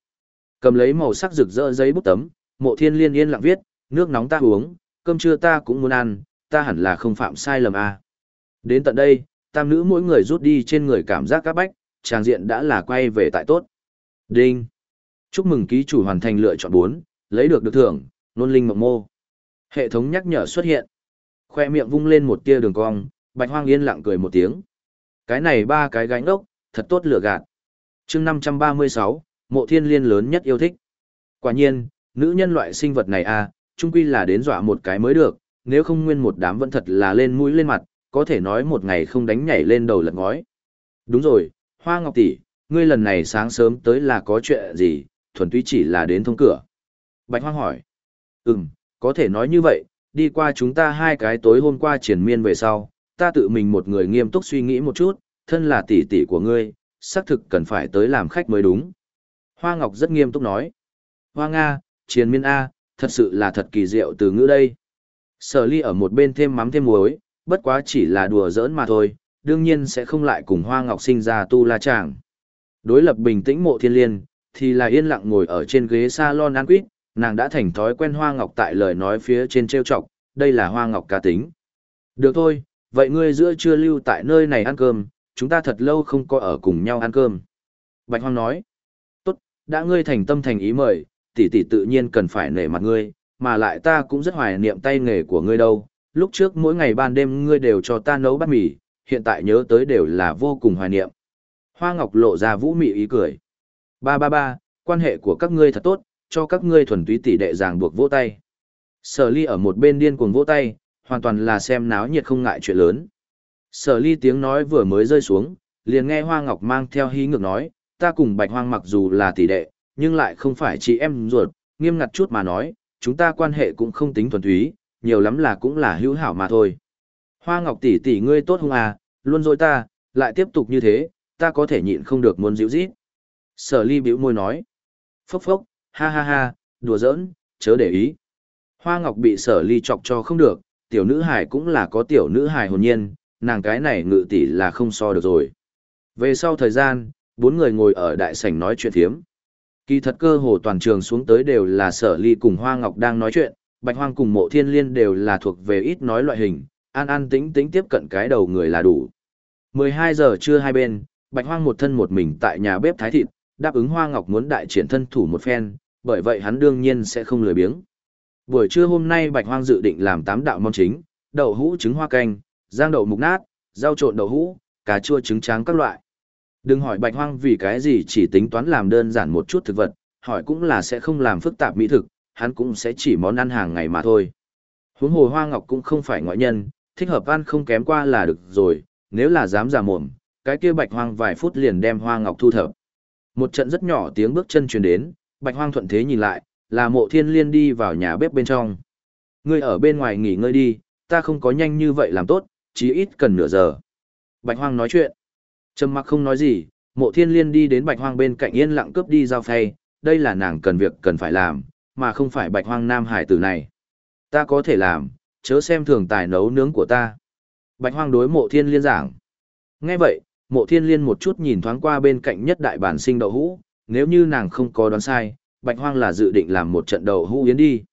Cầm lấy màu sắc rực rỡ giấy bút tấm, Mộ Thiên Liên yên lặng viết, nước nóng ta uống, cơm trưa ta cũng muốn ăn, ta hẳn là không phạm sai lầm a. Đến tận đây, tam nữ mỗi người rút đi trên người cảm giác các bách, trang diện đã là quay về tại tốt. Đinh. Chúc mừng ký chủ hoàn thành lựa chọn 4, lấy được được thưởng, nôn linh mộng mô. Hệ thống nhắc nhở xuất hiện. Khoe miệng vung lên một tia đường cong, bạch hoang yên lặng cười một tiếng. Cái này ba cái gánh ốc, thật tốt lựa gạt. chương 536, mộ thiên liên lớn nhất yêu thích. Quả nhiên, nữ nhân loại sinh vật này a, à, chung quy là đến dọa một cái mới được, nếu không nguyên một đám vẫn thật là lên mũi lên mặt, có thể nói một ngày không đánh nhảy lên đầu lật ngói. Đúng rồi, Hoa Ngọc tỷ, ngươi lần này sáng sớm tới là có chuyện gì, thuần túy chỉ là đến thông cửa. Bạch Hoang hỏi. Ừm, có thể nói như vậy, đi qua chúng ta hai cái tối hôm qua triển miên về sau, ta tự mình một người nghiêm túc suy nghĩ một chút, thân là tỷ tỷ của ngươi, xác thực cần phải tới làm khách mới đúng. Hoa Ngọc rất nghiêm túc nói. Hoa Nga, triển miên A, thật sự là thật kỳ diệu từ ngữ đây. Sở ly ở một bên thêm mắm thêm muối, bất quá chỉ là đùa giỡn mà thôi, đương nhiên sẽ không lại cùng Hoa Ngọc sinh ra tu la chàng. Đối lập bình tĩnh mộ thiên liên, thì là yên lặng ngồi ở trên ghế salon ăn quýt, nàng đã thành thói quen Hoa Ngọc tại lời nói phía trên trêu chọc, đây là Hoa Ngọc cá tính. Được thôi, vậy ngươi giữa trưa lưu tại nơi này ăn cơm, chúng ta thật lâu không có ở cùng nhau ăn cơm. Bạch Hoang nói, tốt, đã ngươi thành tâm thành ý mời, tỷ tỷ tự nhiên cần phải nể mặt ngươi, mà lại ta cũng rất hoài niệm tay nghề của ngươi đâu. Lúc trước mỗi ngày ban đêm ngươi đều cho ta nấu bát mì, hiện tại nhớ tới đều là vô cùng hoài niệm. Hoa Ngọc lộ ra vũ mị ý cười. Ba ba ba, quan hệ của các ngươi thật tốt, cho các ngươi thuần túy tỷ đệ ràng buộc vỗ tay. Sở ly ở một bên điên cuồng vỗ tay, hoàn toàn là xem náo nhiệt không ngại chuyện lớn. Sở ly tiếng nói vừa mới rơi xuống, liền nghe Hoa Ngọc mang theo hí ngược nói, ta cùng Bạch Hoang mặc dù là tỷ đệ, nhưng lại không phải chị em ruột, nghiêm ngặt chút mà nói, chúng ta quan hệ cũng không tính thuần túy, nhiều lắm là cũng là hữu hảo mà thôi. Hoa Ngọc tỷ tỷ ngươi tốt không à, luôn dối ta, lại tiếp tục như thế, ta có thể nhịn không được muốn dịu rít. Sở ly bĩu môi nói. Phốc phốc, ha ha ha, đùa giỡn, chớ để ý. Hoa Ngọc bị sở ly chọc cho không được, tiểu nữ hài cũng là có tiểu nữ hài hồn nhiên, nàng cái này ngự tỷ là không so được rồi. Về sau thời gian, bốn người ngồi ở đại sảnh nói chuyện thiếm. Kỳ thật cơ hồ toàn trường xuống tới đều là sở ly cùng Hoa Ngọc đang nói chuyện, Bạch Hoang cùng mộ thiên liên đều là thuộc về ít nói loại hình, an an tĩnh tĩnh tiếp cận cái đầu người là đủ. 12 giờ trưa hai bên, Bạch Hoang một thân một mình tại nhà bếp thái thịt, đáp ứng Hoa Ngọc muốn đại triển thân thủ một phen, bởi vậy hắn đương nhiên sẽ không lười biếng. Buổi trưa hôm nay Bạch Hoang dự định làm tám đạo món chính, đậu hũ trứng hoa canh, giang đậu mục nát, rau trộn đậu hũ, cà chua trứng trắng các loại. Đừng hỏi bạch hoang vì cái gì chỉ tính toán làm đơn giản một chút thực vật, hỏi cũng là sẽ không làm phức tạp mỹ thực, hắn cũng sẽ chỉ món ăn hàng ngày mà thôi. Huống hồ hoa ngọc cũng không phải ngoại nhân, thích hợp ăn không kém qua là được rồi, nếu là dám giả mồm, cái kia bạch hoang vài phút liền đem hoa ngọc thu thập. Một trận rất nhỏ tiếng bước chân truyền đến, bạch hoang thuận thế nhìn lại, là mộ thiên liên đi vào nhà bếp bên trong. Ngươi ở bên ngoài nghỉ ngơi đi, ta không có nhanh như vậy làm tốt, chí ít cần nửa giờ. Bạch Hoang nói chuyện. Trầm mặc không nói gì, mộ thiên liên đi đến Bạch Hoang bên cạnh yên lặng cướp đi dao phay, đây là nàng cần việc cần phải làm, mà không phải Bạch Hoang nam hải tử này. Ta có thể làm, chớ xem thường tài nấu nướng của ta. Bạch Hoang đối mộ thiên liên giảng. Nghe vậy, mộ thiên liên một chút nhìn thoáng qua bên cạnh nhất đại bản sinh đậu hũ, nếu như nàng không có đoán sai, Bạch Hoang là dự định làm một trận đậu hũ yến đi.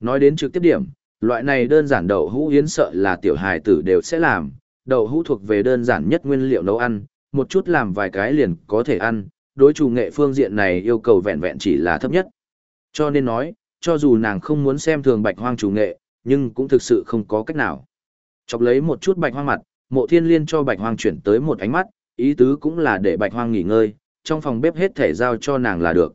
Nói đến trực tiếp điểm, loại này đơn giản đậu hũ yến sợ là tiểu hài tử đều sẽ làm, đậu hũ thuộc về đơn giản nhất nguyên liệu nấu ăn, một chút làm vài cái liền có thể ăn, đối chủ nghệ phương diện này yêu cầu vẹn vẹn chỉ là thấp nhất. Cho nên nói, cho dù nàng không muốn xem thường bạch hoang chủ nghệ, nhưng cũng thực sự không có cách nào. Chọc lấy một chút bạch hoang mặt, mộ thiên liên cho bạch hoang chuyển tới một ánh mắt, ý tứ cũng là để bạch hoang nghỉ ngơi, trong phòng bếp hết thể giao cho nàng là được.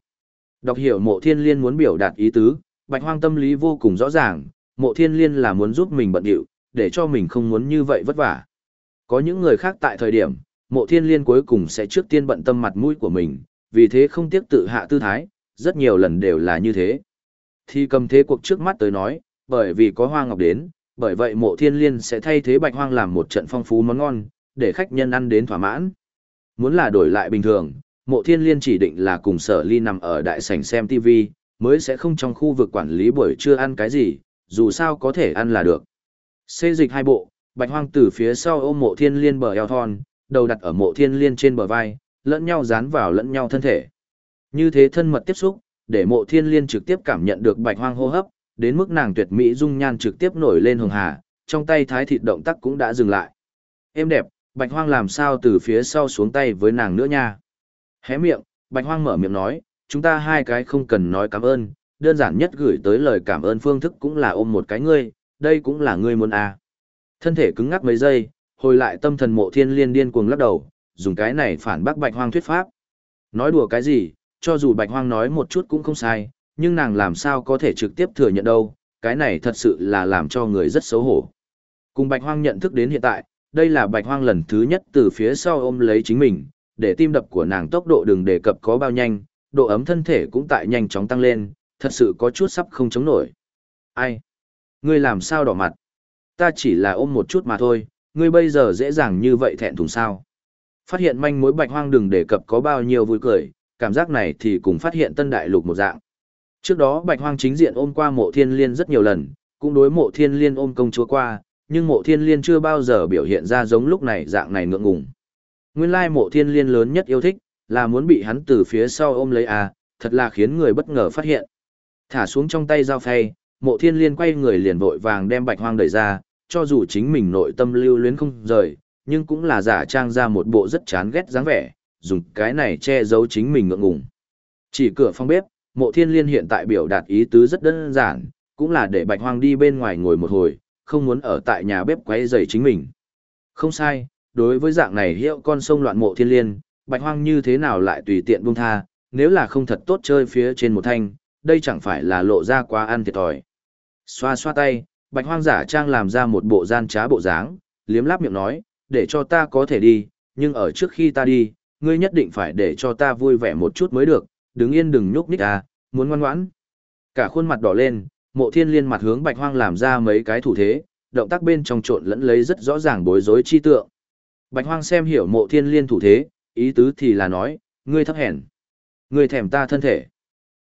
Đọc hiểu mộ thiên liên muốn biểu đạt ý tứ, bạch hoang tâm lý vô cùng rõ ràng, mộ thiên liên là muốn giúp mình bận điệu, để cho mình không muốn như vậy vất vả. Có những người khác tại thời điểm, mộ thiên liên cuối cùng sẽ trước tiên bận tâm mặt mũi của mình, vì thế không tiếc tự hạ tư thái, rất nhiều lần đều là như thế. Thì cầm thế cuộc trước mắt tới nói, bởi vì có hoa ngọc đến, bởi vậy mộ thiên liên sẽ thay thế bạch hoang làm một trận phong phú món ngon, để khách nhân ăn đến thỏa mãn. Muốn là đổi lại bình thường, mộ thiên liên chỉ định là cùng sở ly nằm ở đại sảnh xem TV, mới sẽ không trong khu vực quản lý buổi trưa ăn cái gì, dù sao có thể ăn là được. Xê dịch hai bộ, bạch hoang từ phía sau ôm mộ thiên liên bờ eo thon, đầu đặt ở mộ thiên liên trên bờ vai, lẫn nhau dán vào lẫn nhau thân thể. Như thế thân mật tiếp xúc, để mộ thiên liên trực tiếp cảm nhận được bạch hoang hô hấp, đến mức nàng tuyệt mỹ dung nhan trực tiếp nổi lên hường hà, trong tay thái thịt động tác cũng đã dừng lại. Êm đẹp, bạch hoang làm sao từ phía sau xuống tay với nàng nữa nha. Hé miệng, bạch hoang mở miệng nói, chúng ta hai cái không cần nói cảm ơn, đơn giản nhất gửi tới lời cảm ơn phương thức cũng là ôm một cái ngươi, đây cũng là ngươi muốn à. Thân thể cứng ngắc mấy giây, hồi lại tâm thần mộ thiên liên điên cuồng lắc đầu, dùng cái này phản bác bạch hoang thuyết pháp. Nói đùa cái gì, cho dù bạch hoang nói một chút cũng không sai, nhưng nàng làm sao có thể trực tiếp thừa nhận đâu, cái này thật sự là làm cho người rất xấu hổ. Cùng bạch hoang nhận thức đến hiện tại, đây là bạch hoang lần thứ nhất từ phía sau ôm lấy chính mình, để tim đập của nàng tốc độ đừng đề cập có bao nhanh, độ ấm thân thể cũng tại nhanh chóng tăng lên, thật sự có chút sắp không chống nổi. Ai? Ngươi làm sao đỏ mặt? Ta chỉ là ôm một chút mà thôi, ngươi bây giờ dễ dàng như vậy thẹn thùng sao. Phát hiện manh mối bạch hoang đừng đề cập có bao nhiêu vui cười, cảm giác này thì cùng phát hiện tân đại lục một dạng. Trước đó bạch hoang chính diện ôm qua mộ thiên liên rất nhiều lần, cũng đối mộ thiên liên ôm công chúa qua, nhưng mộ thiên liên chưa bao giờ biểu hiện ra giống lúc này dạng này ngượng ngùng. Nguyên lai mộ thiên liên lớn nhất yêu thích, là muốn bị hắn từ phía sau ôm lấy à, thật là khiến người bất ngờ phát hiện. Thả xuống trong tay dao phay, mộ thiên liên quay người liền vội vàng đem bạch hoang đẩy ra, cho dù chính mình nội tâm lưu luyến không rời, nhưng cũng là giả trang ra một bộ rất chán ghét dáng vẻ, dùng cái này che giấu chính mình ngượng ngùng. Chỉ cửa phòng bếp, mộ thiên liên hiện tại biểu đạt ý tứ rất đơn giản, cũng là để bạch hoang đi bên ngoài ngồi một hồi, không muốn ở tại nhà bếp quấy rầy chính mình. Không sai, đối với dạng này hiệu con sông loạn mộ thiên liên, bạch hoang như thế nào lại tùy tiện buông tha, nếu là không thật tốt chơi phía trên một thanh, đây chẳng phải là lộ ra quá ăn thiệt thòi. Xoa xoa tay, bạch hoang giả trang làm ra một bộ gian trá bộ dáng, liếm láp miệng nói, để cho ta có thể đi, nhưng ở trước khi ta đi, ngươi nhất định phải để cho ta vui vẻ một chút mới được, đứng yên đừng nhúc nhích à, muốn ngoan ngoãn. Cả khuôn mặt đỏ lên, mộ thiên liên mặt hướng bạch hoang làm ra mấy cái thủ thế, động tác bên trong trộn lẫn lấy rất rõ ràng bối rối chi tượng. Bạch hoang xem hiểu mộ thiên liên thủ thế, ý tứ thì là nói, ngươi thấp hèn. Ngươi thèm ta thân thể.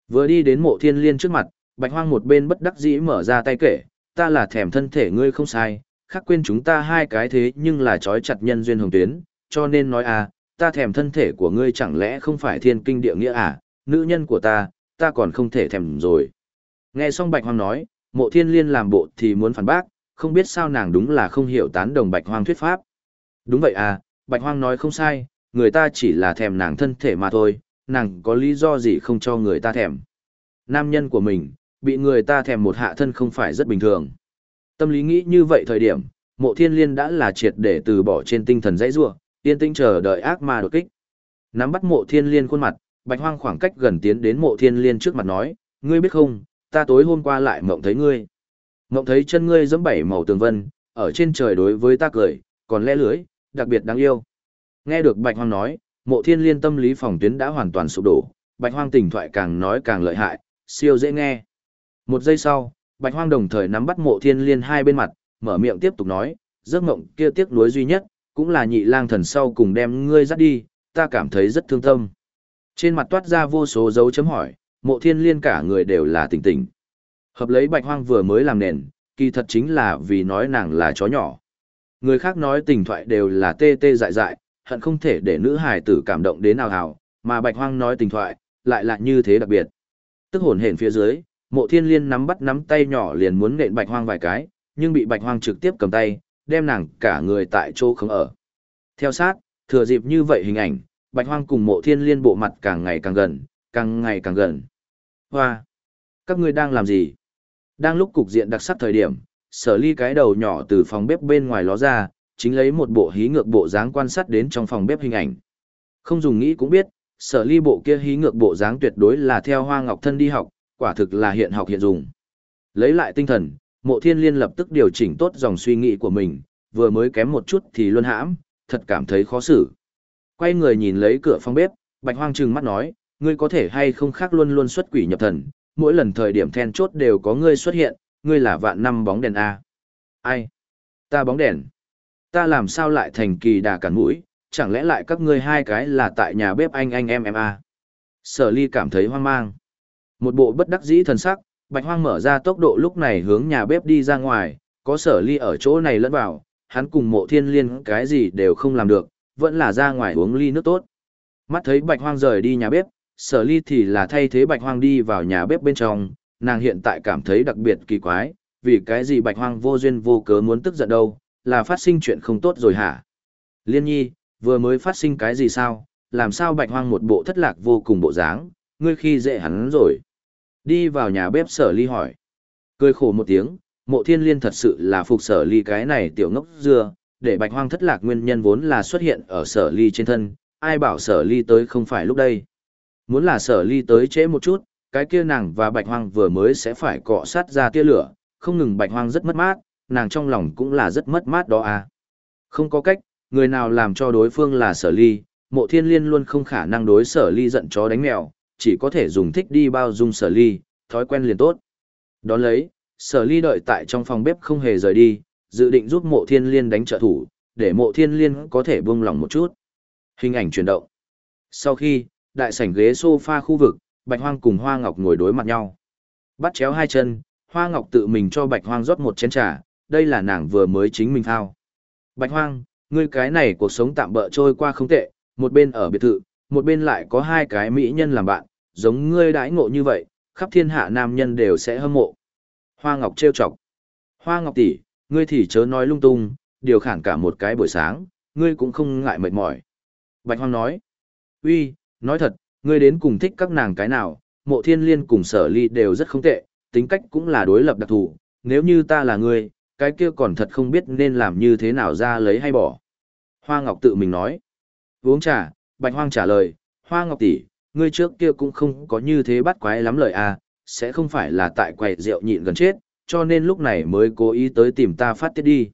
Vừa đi đến mộ thiên liên trước mặt, bạch hoang một bên bất đắc dĩ mở ra tay kể, ta là thèm thân thể ngươi không sai, khác quên chúng ta hai cái thế nhưng là trói chặt nhân duyên hồng tuyến, cho nên nói à, ta thèm thân thể của ngươi chẳng lẽ không phải thiên kinh địa nghĩa à, nữ nhân của ta, ta còn không thể thèm rồi. Nghe xong bạch hoang nói, mộ thiên liên làm bộ thì muốn phản bác, không biết sao nàng đúng là không hiểu tán đồng bạch hoang thuyết pháp. Đúng vậy à, bạch hoang nói không sai, người ta chỉ là thèm nàng thân thể mà thôi, nàng có lý do gì không cho người ta thèm. Nam nhân của mình, bị người ta thèm một hạ thân không phải rất bình thường. Tâm lý nghĩ như vậy thời điểm, mộ thiên liên đã là triệt để từ bỏ trên tinh thần dãy rua, yên tinh chờ đợi ác ma đột kích. Nắm bắt mộ thiên liên khuôn mặt, bạch hoang khoảng cách gần tiến đến mộ thiên liên trước mặt nói, ngươi biết không, ta tối hôm qua lại mộng thấy ngươi. Mộng thấy chân ngươi giống bảy màu tường vân, ở trên trời đối với ta cười, còn lẽ lưới, đặc biệt đáng yêu. Nghe được bạch hoang nói, mộ thiên liên tâm lý phòng tuyến đã hoàn toàn sụp đổ, bạch hoang tình thoại càng nói càng lợi hại, siêu dễ nghe. Một giây sau, Bạch Hoang đồng thời nắm bắt mộ thiên liên hai bên mặt, mở miệng tiếp tục nói, giấc mộng kia tiếc nuối duy nhất, cũng là nhị lang thần sau cùng đem ngươi dắt đi, ta cảm thấy rất thương tâm. Trên mặt toát ra vô số dấu chấm hỏi, mộ thiên liên cả người đều là tỉnh tỉnh. Hợp lấy bạch hoang vừa mới làm nền, kỳ thật chính là vì nói nàng là chó nhỏ. Người khác nói tình thoại đều là tê tê dại dại, hận không thể để nữ hài tử cảm động đến nào hào, mà bạch hoang nói tình thoại, lại là như thế đặc biệt. Tức hồn hển phía dưới, mộ thiên liên nắm bắt nắm tay nhỏ liền muốn nện bạch hoang vài cái, nhưng bị bạch hoang trực tiếp cầm tay, đem nàng cả người tại chỗ không ở. Theo sát, thừa dịp như vậy hình ảnh, bạch hoang cùng mộ thiên liên bộ mặt càng ngày càng gần, càng ngày càng gần. Hoa! Các ngươi đang làm gì? Đang lúc cục diện đặc sắc thời điểm, sở ly cái đầu nhỏ từ phòng bếp bên ngoài ló ra, chính lấy một bộ hí ngược bộ dáng quan sát đến trong phòng bếp hình ảnh. Không dùng nghĩ cũng biết, sở ly bộ kia hí ngược bộ dáng tuyệt đối là theo hoa ngọc thân đi học, quả thực là hiện học hiện dùng. Lấy lại tinh thần, mộ thiên liên lập tức điều chỉnh tốt dòng suy nghĩ của mình, vừa mới kém một chút thì luân hãm, thật cảm thấy khó xử. Quay người nhìn lấy cửa phòng bếp, bạch hoang trừng mắt nói, ngươi có thể hay không khác luôn luôn xuất quỷ nhập thần, mỗi lần thời điểm then chốt đều có ngươi xuất hiện, ngươi là vạn năm bóng đèn A. Ai? Ta bóng đèn. Ta làm sao lại thành kỳ đà cản mũi, chẳng lẽ lại các ngươi hai cái là tại nhà bếp anh anh em em A. Sở ly cảm thấy hoang mang. Một bộ bất đắc dĩ thần sắc, bạch hoang mở ra tốc độ lúc này hướng nhà bếp đi ra ngoài, có sở ly ở chỗ này lẫn vào, hắn cùng mộ thiên liên cái gì đều không làm được, vẫn là ra ngoài uống ly nước tốt. Mắt thấy bạch hoang rời đi nhà bếp, sở ly thì là thay thế bạch hoang đi vào nhà bếp bên trong, nàng hiện tại cảm thấy đặc biệt kỳ quái, vì cái gì bạch hoang vô duyên vô cớ muốn tức giận đâu, là phát sinh chuyện không tốt rồi hả? Liên nhi, vừa mới phát sinh cái gì sao, làm sao bạch hoang một bộ thất lạc vô cùng bộ dáng, ngươi khi dễ hắn rồi. Đi vào nhà bếp sở ly hỏi. Cười khổ một tiếng, mộ thiên liên thật sự là phục sở ly cái này tiểu ngốc dưa, để bạch hoang thất lạc nguyên nhân vốn là xuất hiện ở sở ly trên thân, ai bảo sở ly tới không phải lúc đây. Muốn là sở ly tới trễ một chút, cái kia nàng và bạch hoang vừa mới sẽ phải cọ sát ra tia lửa, không ngừng bạch hoang rất mất mát, nàng trong lòng cũng là rất mất mát đó à. Không có cách, người nào làm cho đối phương là sở ly, mộ thiên liên luôn không khả năng đối sở ly giận chó đánh mèo, chỉ có thể dùng thích đi bao dung sở ly, thói quen liền tốt. Đón lấy, sở ly đợi tại trong phòng bếp không hề rời đi, dự định giúp mộ thiên liên đánh trợ thủ, để mộ thiên liên có thể buông lòng một chút. Hình ảnh chuyển động. Sau khi, đại sảnh ghế sofa khu vực, Bạch Hoang cùng Hoa Ngọc ngồi đối mặt nhau. Bắt chéo hai chân, Hoa Ngọc tự mình cho Bạch Hoang rót một chén trà, đây là nàng vừa mới chính mình thao. Bạch Hoang, ngươi cái này cuộc sống tạm bỡ trôi qua không tệ, một bên ở biệt thự, một bên lại có hai cái mỹ nhân làm bạn, giống ngươi đãi ngộ như vậy, khắp thiên hạ nam nhân đều sẽ hâm mộ. Hoa Ngọc trêu chọc. Hoa Ngọc tỷ, ngươi thì chớ nói lung tung, điều khản cả một cái buổi sáng, ngươi cũng không ngại mệt mỏi. Bạch Hoang nói. Uy, nói thật, ngươi đến cùng thích các nàng cái nào, mộ thiên liên cùng sở ly đều rất không tệ, tính cách cũng là đối lập đặc thù, nếu như ta là ngươi, cái kia còn thật không biết nên làm như thế nào ra lấy hay bỏ. Hoa Ngọc tự mình nói. Uống trà, Bạch Hoang trả lời, Hoa Ngọc tỷ, ngươi trước kia cũng không có như thế bắt quái lắm lời à, sẽ không phải là tại quầy rượu nhịn gần chết, cho nên lúc này mới cố ý tới tìm ta phát tiết đi.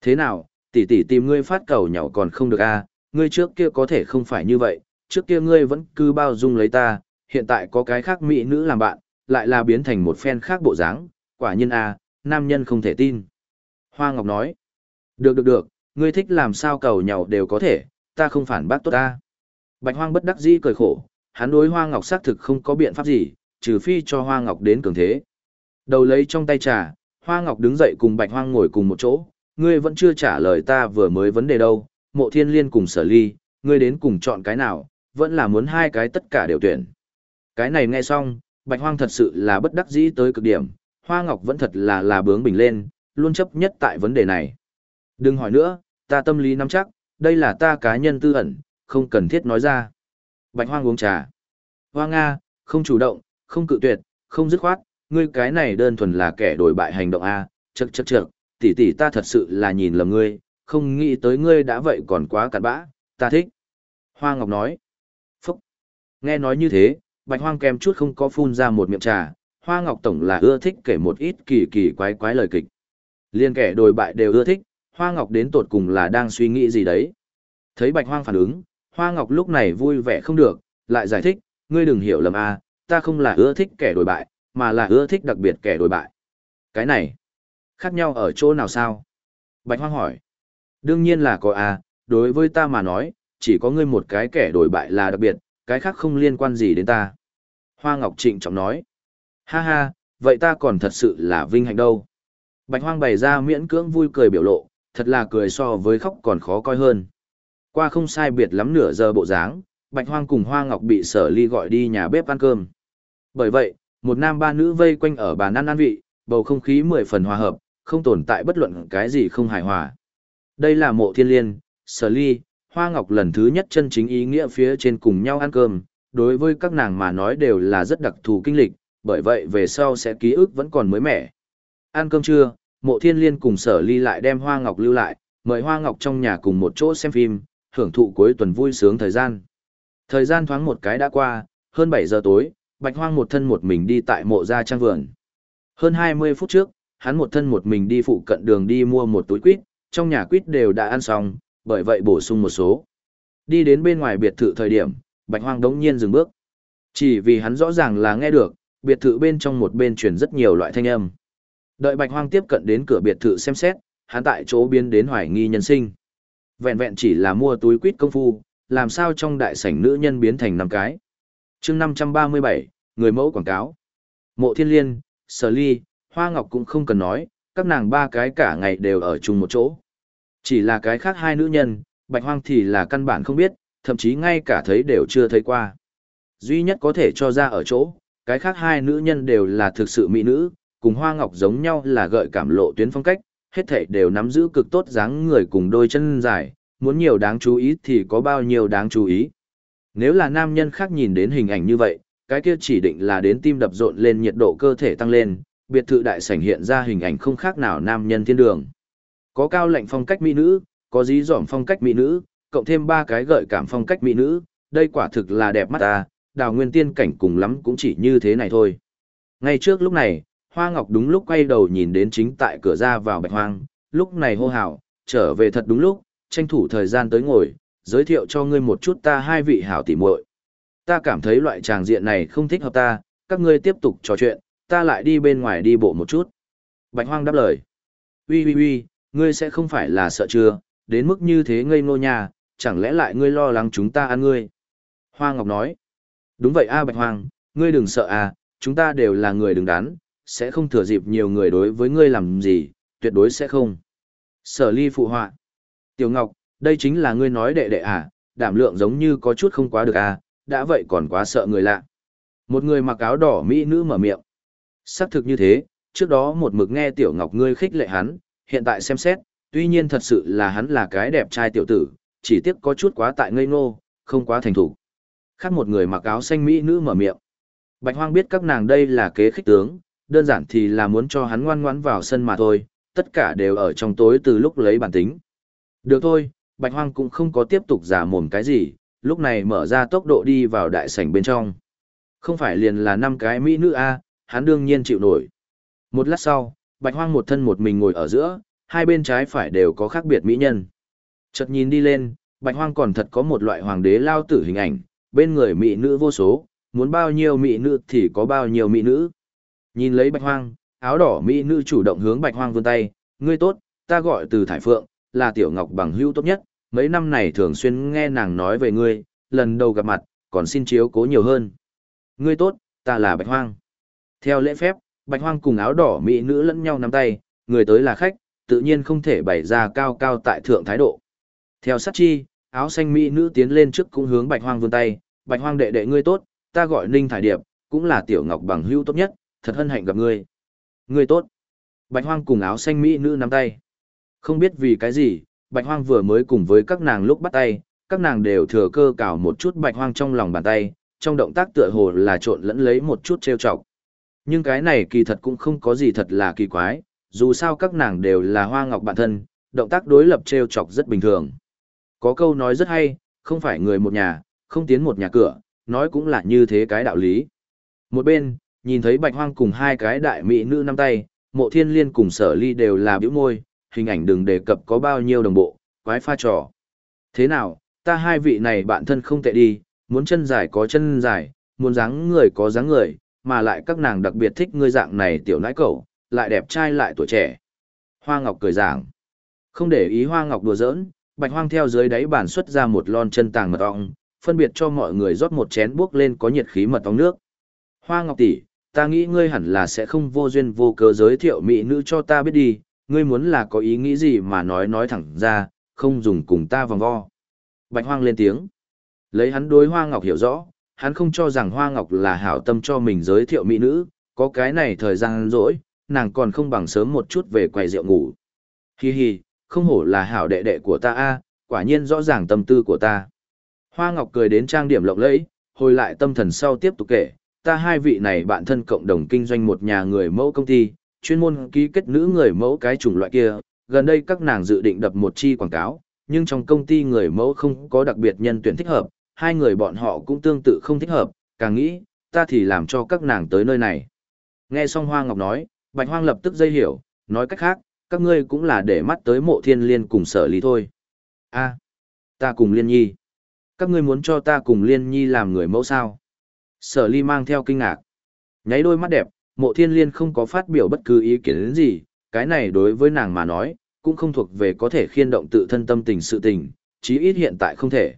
Thế nào, tỷ tỷ tìm ngươi phát cầu nhỏ còn không được à, ngươi trước kia có thể không phải như vậy, trước kia ngươi vẫn cứ bao dung lấy ta, hiện tại có cái khác mỹ nữ làm bạn, lại là biến thành một phen khác bộ dáng, quả nhiên à, nam nhân không thể tin. Hoa Ngọc nói, được được được, ngươi thích làm sao cầu nhậu đều có thể, ta không phản bác tốt ta. Bạch Hoang bất đắc dĩ cười khổ, hắn đối Hoa Ngọc xác thực không có biện pháp gì, trừ phi cho Hoa Ngọc đến cường thế. Đầu lấy trong tay trà, Hoa Ngọc đứng dậy cùng Bạch Hoang ngồi cùng một chỗ, ngươi vẫn chưa trả lời ta vừa mới vấn đề đâu, mộ thiên liên cùng sở ly, ngươi đến cùng chọn cái nào, vẫn là muốn hai cái tất cả đều tuyển. Cái này nghe xong, Bạch Hoang thật sự là bất đắc dĩ tới cực điểm, Hoa Ngọc vẫn thật là là bướng bình lên, luôn chấp nhất tại vấn đề này. Đừng hỏi nữa, ta tâm lý nắm chắc, đây là ta cá nhân tư ẩn, không cần thiết nói ra. Bạch Hoang uống trà. Hoa Nga, không chủ động, không cự tuyệt, không dứt khoát, ngươi cái này đơn thuần là kẻ đổi bại hành động A, chậc chậc chậc, tỷ tỷ ta thật sự là nhìn lầm ngươi, không nghĩ tới ngươi đã vậy còn quá cặn bã, ta thích. Hoa Ngọc nói. Phúc. Nghe nói như thế, Bạch Hoang kèm chút không có phun ra một miệng trà, Hoa Ngọc Tổng là ưa thích kể một ít kỳ kỳ quái quái lời kịch. Liên kẻ đổi bại đều ưa thích, Hoa Ngọc đến tột cùng là đang suy nghĩ gì đấy. Thấy Bạch Hoang phản ứng, Hoa Ngọc lúc này vui vẻ không được, lại giải thích, ngươi đừng hiểu lầm a, ta không là ưa thích kẻ đổi bại, mà là ưa thích đặc biệt kẻ đổi bại. Cái này, Khác nhau ở chỗ nào sao? Bạch Hoang hỏi. Đương nhiên là có à, đối với ta mà nói, chỉ có ngươi một cái kẻ đổi bại là đặc biệt, cái khác không liên quan gì đến ta. Hoa Ngọc Trịnh trọng nói. Ha ha, vậy ta còn thật sự là vinh hạnh đâu. Bạch Hoang bày ra miễn cưỡng vui cười biểu lộ, thật là cười so với khóc còn khó coi hơn. Qua không sai biệt lắm nửa giờ bộ dáng, Bạch Hoang cùng Hoa Ngọc bị sở ly gọi đi nhà bếp ăn cơm. Bởi vậy, một nam ba nữ vây quanh ở bàn ăn ăn vị, bầu không khí mười phần hòa hợp, không tồn tại bất luận cái gì không hài hòa. Đây là mộ thiên liên, sở ly, Hoa Ngọc lần thứ nhất chân chính ý nghĩa phía trên cùng nhau ăn cơm, đối với các nàng mà nói đều là rất đặc thù kinh lịch, bởi vậy về sau sẽ ký ức vẫn còn mới mẻ. Ăn cơm trưa, mộ thiên liên cùng sở ly lại đem Hoa Ngọc lưu lại, mời Hoa Ngọc trong nhà cùng một chỗ xem phim, hưởng thụ cuối tuần vui sướng thời gian. Thời gian thoáng một cái đã qua, hơn 7 giờ tối, Bạch Hoang một thân một mình đi tại mộ gia trang vườn. Hơn 20 phút trước, hắn một thân một mình đi phụ cận đường đi mua một túi quýt, trong nhà quýt đều đã ăn xong, bởi vậy bổ sung một số. Đi đến bên ngoài biệt thự thời điểm, Bạch Hoang đống nhiên dừng bước. Chỉ vì hắn rõ ràng là nghe được, biệt thự bên trong một bên truyền rất nhiều loại thanh âm. Đợi Bạch Hoang tiếp cận đến cửa biệt thự xem xét, hắn tại chỗ biến đến hoài nghi nhân sinh. Vẹn vẹn chỉ là mua túi quýt công phu, làm sao trong đại sảnh nữ nhân biến thành năm cái. Chương 537, người mẫu quảng cáo. Mộ Thiên Liên, Sở Ly, Hoa Ngọc cũng không cần nói, các nàng ba cái cả ngày đều ở chung một chỗ. Chỉ là cái khác hai nữ nhân, Bạch Hoang thì là căn bản không biết, thậm chí ngay cả thấy đều chưa thấy qua. Duy nhất có thể cho ra ở chỗ, cái khác hai nữ nhân đều là thực sự mỹ nữ, cùng Hoa Ngọc giống nhau là gợi cảm lộ tuyến phong cách, hết thảy đều nắm giữ cực tốt dáng người cùng đôi chân dài, muốn nhiều đáng chú ý thì có bao nhiêu đáng chú ý. Nếu là nam nhân khác nhìn đến hình ảnh như vậy, cái kia chỉ định là đến tim đập rộn lên nhiệt độ cơ thể tăng lên, biệt thự đại sảnh hiện ra hình ảnh không khác nào nam nhân thiên đường. Có cao lạnh phong cách mỹ nữ, có dí dỏm phong cách mỹ nữ, cộng thêm ba cái gợi cảm phong cách mỹ nữ, đây quả thực là đẹp mắt ta, đào nguyên tiên cảnh cùng lắm cũng chỉ như thế này thôi. Ngay trước lúc này, Hoa Ngọc đúng lúc quay đầu nhìn đến chính tại cửa ra vào bạch hoang, lúc này hô hào, trở về thật đúng lúc, tranh thủ thời gian tới ngồi, giới thiệu cho ngươi một chút ta hai vị hảo tỉ muội. Ta cảm thấy loại tràng diện này không thích hợp ta, các ngươi tiếp tục trò chuyện, ta lại đi bên ngoài đi bộ một chút. Bạch hoang đáp lời. Ui ui ui, ngươi sẽ không phải là sợ chưa, đến mức như thế ngây ngô nhà, chẳng lẽ lại ngươi lo lắng chúng ta ăn ngươi? Hoa Ngọc nói. Đúng vậy a Bạch Hoang, ngươi đừng sợ a, chúng ta đều là người đứng đắn, sẽ không thừa dịp nhiều người đối với ngươi làm gì, tuyệt đối sẽ không. Sở ly phụ họa. Tiểu Ngọc, đây chính là ngươi nói đệ đệ à, đảm lượng giống như có chút không quá được à, đã vậy còn quá sợ người lạ. Một người mặc áo đỏ mỹ nữ mở miệng. Xác thực như thế, trước đó một mực nghe Tiểu Ngọc ngươi khích lệ hắn, hiện tại xem xét, tuy nhiên thật sự là hắn là cái đẹp trai tiểu tử, chỉ tiếc có chút quá tại ngây ngô, không quá thành thủ. Khác một người mặc áo xanh mỹ nữ mở miệng. Bạch Hoang biết các nàng đây là kế khích tướng, đơn giản thì là muốn cho hắn ngoan ngoãn vào sân mà thôi, tất cả đều ở trong tối từ lúc lấy bản tính. Được thôi, Bạch Hoang cũng không có tiếp tục giả mồm cái gì, lúc này mở ra tốc độ đi vào đại sảnh bên trong. Không phải liền là năm cái mỹ nữ a, hắn đương nhiên chịu nổi. Một lát sau, Bạch Hoang một thân một mình ngồi ở giữa, hai bên trái phải đều có khác biệt mỹ nhân. Chợt nhìn đi lên, Bạch Hoang còn thật có một loại hoàng đế lao tử hình ảnh, bên người mỹ nữ vô số, muốn bao nhiêu mỹ nữ thì có bao nhiêu mỹ nữ. Nhìn lấy Bạch Hoang, áo đỏ mỹ nữ chủ động hướng Bạch Hoang vươn tay, ngươi tốt, ta gọi từ Thải Phượng, là Tiểu Ngọc bằng hữu tốt nhất, mấy năm này thường xuyên nghe nàng nói về ngươi, lần đầu gặp mặt, còn xin chiếu cố nhiều hơn. Ngươi tốt, ta là Bạch Hoang. Theo lễ phép, Bạch Hoang cùng áo đỏ mỹ nữ lẫn nhau nắm tay, người tới là khách, tự nhiên không thể bày ra cao cao tại thượng thái độ. Theo sát chi, áo xanh mỹ nữ tiến lên trước cũng hướng Bạch Hoang vươn tay, Bạch Hoang đệ đệ ngươi tốt, ta gọi Ninh Thải Điệp, cũng là Tiểu Ngọc bằng hữu tốt nhất, thật hân hạnh gặp ngươi. Ngươi tốt. Bạch Hoang cùng áo xanh mỹ nữ nắm tay. Không biết vì cái gì, Bạch Hoang vừa mới cùng với các nàng lúc bắt tay, các nàng đều thừa cơ cào một chút Bạch Hoang trong lòng bàn tay, trong động tác tựa hồ là trộn lẫn lấy một chút treo chọc. Nhưng cái này kỳ thật cũng không có gì thật là kỳ quái, dù sao các nàng đều là hoa ngọc bản thân, động tác đối lập treo chọc rất bình thường. Có câu nói rất hay, không phải người một nhà, không tiến một nhà cửa, nói cũng là như thế cái đạo lý. Một bên, nhìn thấy bạch hoang cùng hai cái đại mỹ nữ năm tay, mộ thiên liên cùng sở ly đều là biểu môi, hình ảnh đừng đề cập có bao nhiêu đồng bộ, quái pha trò. Thế nào, ta hai vị này bạn thân không tệ đi, muốn chân dài có chân dài, muốn dáng người có dáng người, mà lại các nàng đặc biệt thích ngươi dạng này tiểu nãi cẩu, lại đẹp trai lại tuổi trẻ. Hoa Ngọc cười giảng. Không để ý Hoa Ngọc đùa giỡn, Bạch Hoang theo dưới đáy bàn xuất ra một lon chân tàng mật ong, phân biệt cho mọi người rót một chén buốc lên có nhiệt khí mật ong nước. Hoa Ngọc tỷ, ta nghĩ ngươi hẳn là sẽ không vô duyên vô cớ giới thiệu mỹ nữ cho ta biết đi, ngươi muốn là có ý nghĩ gì mà nói nói thẳng ra, không dùng cùng ta vòng vo. Bạch Hoang lên tiếng. Lấy hắn đối Hoa Ngọc hiểu rõ, hắn không cho rằng Hoa Ngọc là hảo tâm cho mình giới thiệu mỹ nữ, có cái này thời gian rỗi, nàng còn không bằng sớm một chút về quầy rượu ngủ. Hi hi, không hổ là hảo đệ đệ của ta a, quả nhiên rõ ràng tâm tư của ta. Hoa Ngọc cười đến trang điểm lộng lẫy, hồi lại tâm thần sau tiếp tục kể, ta hai vị này bạn thân cộng đồng kinh doanh một nhà người mẫu công ty, chuyên môn ký kết nữ người mẫu cái chủng loại kia, gần đây các nàng dự định đập một chi quảng cáo, nhưng trong công ty người mẫu không có đặc biệt nhân tuyển thích hợp, hai người bọn họ cũng tương tự không thích hợp, càng nghĩ, ta thì làm cho các nàng tới nơi này. Nghe xong Hoa Ngọc nói, Bạch Hoang lập tức dây hiểu, nói cách khác, các ngươi cũng là để mắt tới mộ thiên liên cùng sở lý thôi. a ta cùng liên nhi. Các ngươi muốn cho ta cùng liên nhi làm người mẫu sao? Sở ly mang theo kinh ngạc. Nháy đôi mắt đẹp, mộ thiên liên không có phát biểu bất cứ ý kiến gì, cái này đối với nàng mà nói, cũng không thuộc về có thể khiên động tự thân tâm tình sự tình, chí ít hiện tại không thể.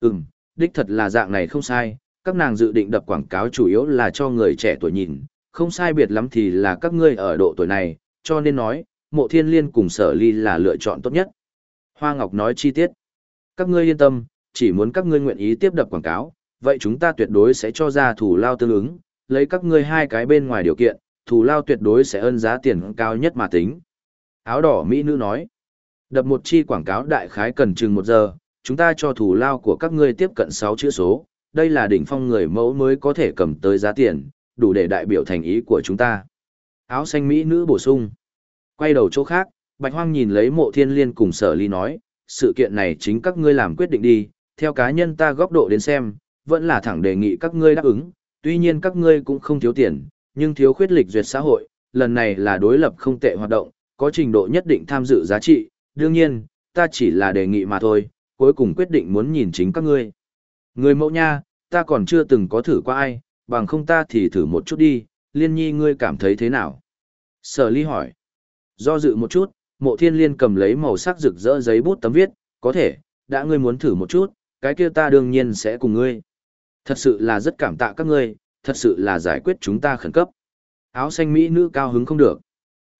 Ừm, đích thật là dạng này không sai, các nàng dự định đập quảng cáo chủ yếu là cho người trẻ tuổi nhìn, không sai biệt lắm thì là các ngươi ở độ tuổi này, cho nên nói, mộ thiên liên cùng sở ly là lựa chọn tốt nhất. Hoa Ngọc nói chi tiết. Các ngươi yên tâm, chỉ muốn các ngươi nguyện ý tiếp đập quảng cáo, vậy chúng ta tuyệt đối sẽ cho ra thủ lao tương ứng, lấy các ngươi hai cái bên ngoài điều kiện, thủ lao tuyệt đối sẽ ân giá tiền cao nhất mà tính. Áo đỏ Mỹ nữ nói, đập một chi quảng cáo đại khái cần chừng một giờ, chúng ta cho thủ lao của các ngươi tiếp cận 6 chữ số, đây là đỉnh phong người mẫu mới có thể cầm tới giá tiền, đủ để đại biểu thành ý của chúng ta. Áo xanh Mỹ nữ bổ sung. Quay đầu chỗ khác, Bạch Hoang nhìn lấy mộ thiên liên cùng sở ly nói, sự kiện này chính các ngươi làm quyết định đi, theo cá nhân ta góc độ đến xem, vẫn là thẳng đề nghị các ngươi đáp ứng, tuy nhiên các ngươi cũng không thiếu tiền, nhưng thiếu khuyết lịch duyệt xã hội, lần này là đối lập không tệ hoạt động, có trình độ nhất định tham dự giá trị, đương nhiên, ta chỉ là đề nghị mà thôi, cuối cùng quyết định muốn nhìn chính các ngươi. Người mẫu nha, ta còn chưa từng có thử qua ai, bằng không ta thì thử một chút đi, liên nhi ngươi cảm thấy thế nào? Sở ly hỏi. Do dự một chút, mộ thiên liên cầm lấy màu sắc rực rỡ giấy bút tấm viết, có thể, đã ngươi muốn thử một chút, cái kia ta đương nhiên sẽ cùng ngươi. Thật sự là rất cảm tạ các ngươi, thật sự là giải quyết chúng ta khẩn cấp. Áo xanh Mỹ nữ cao hứng không được.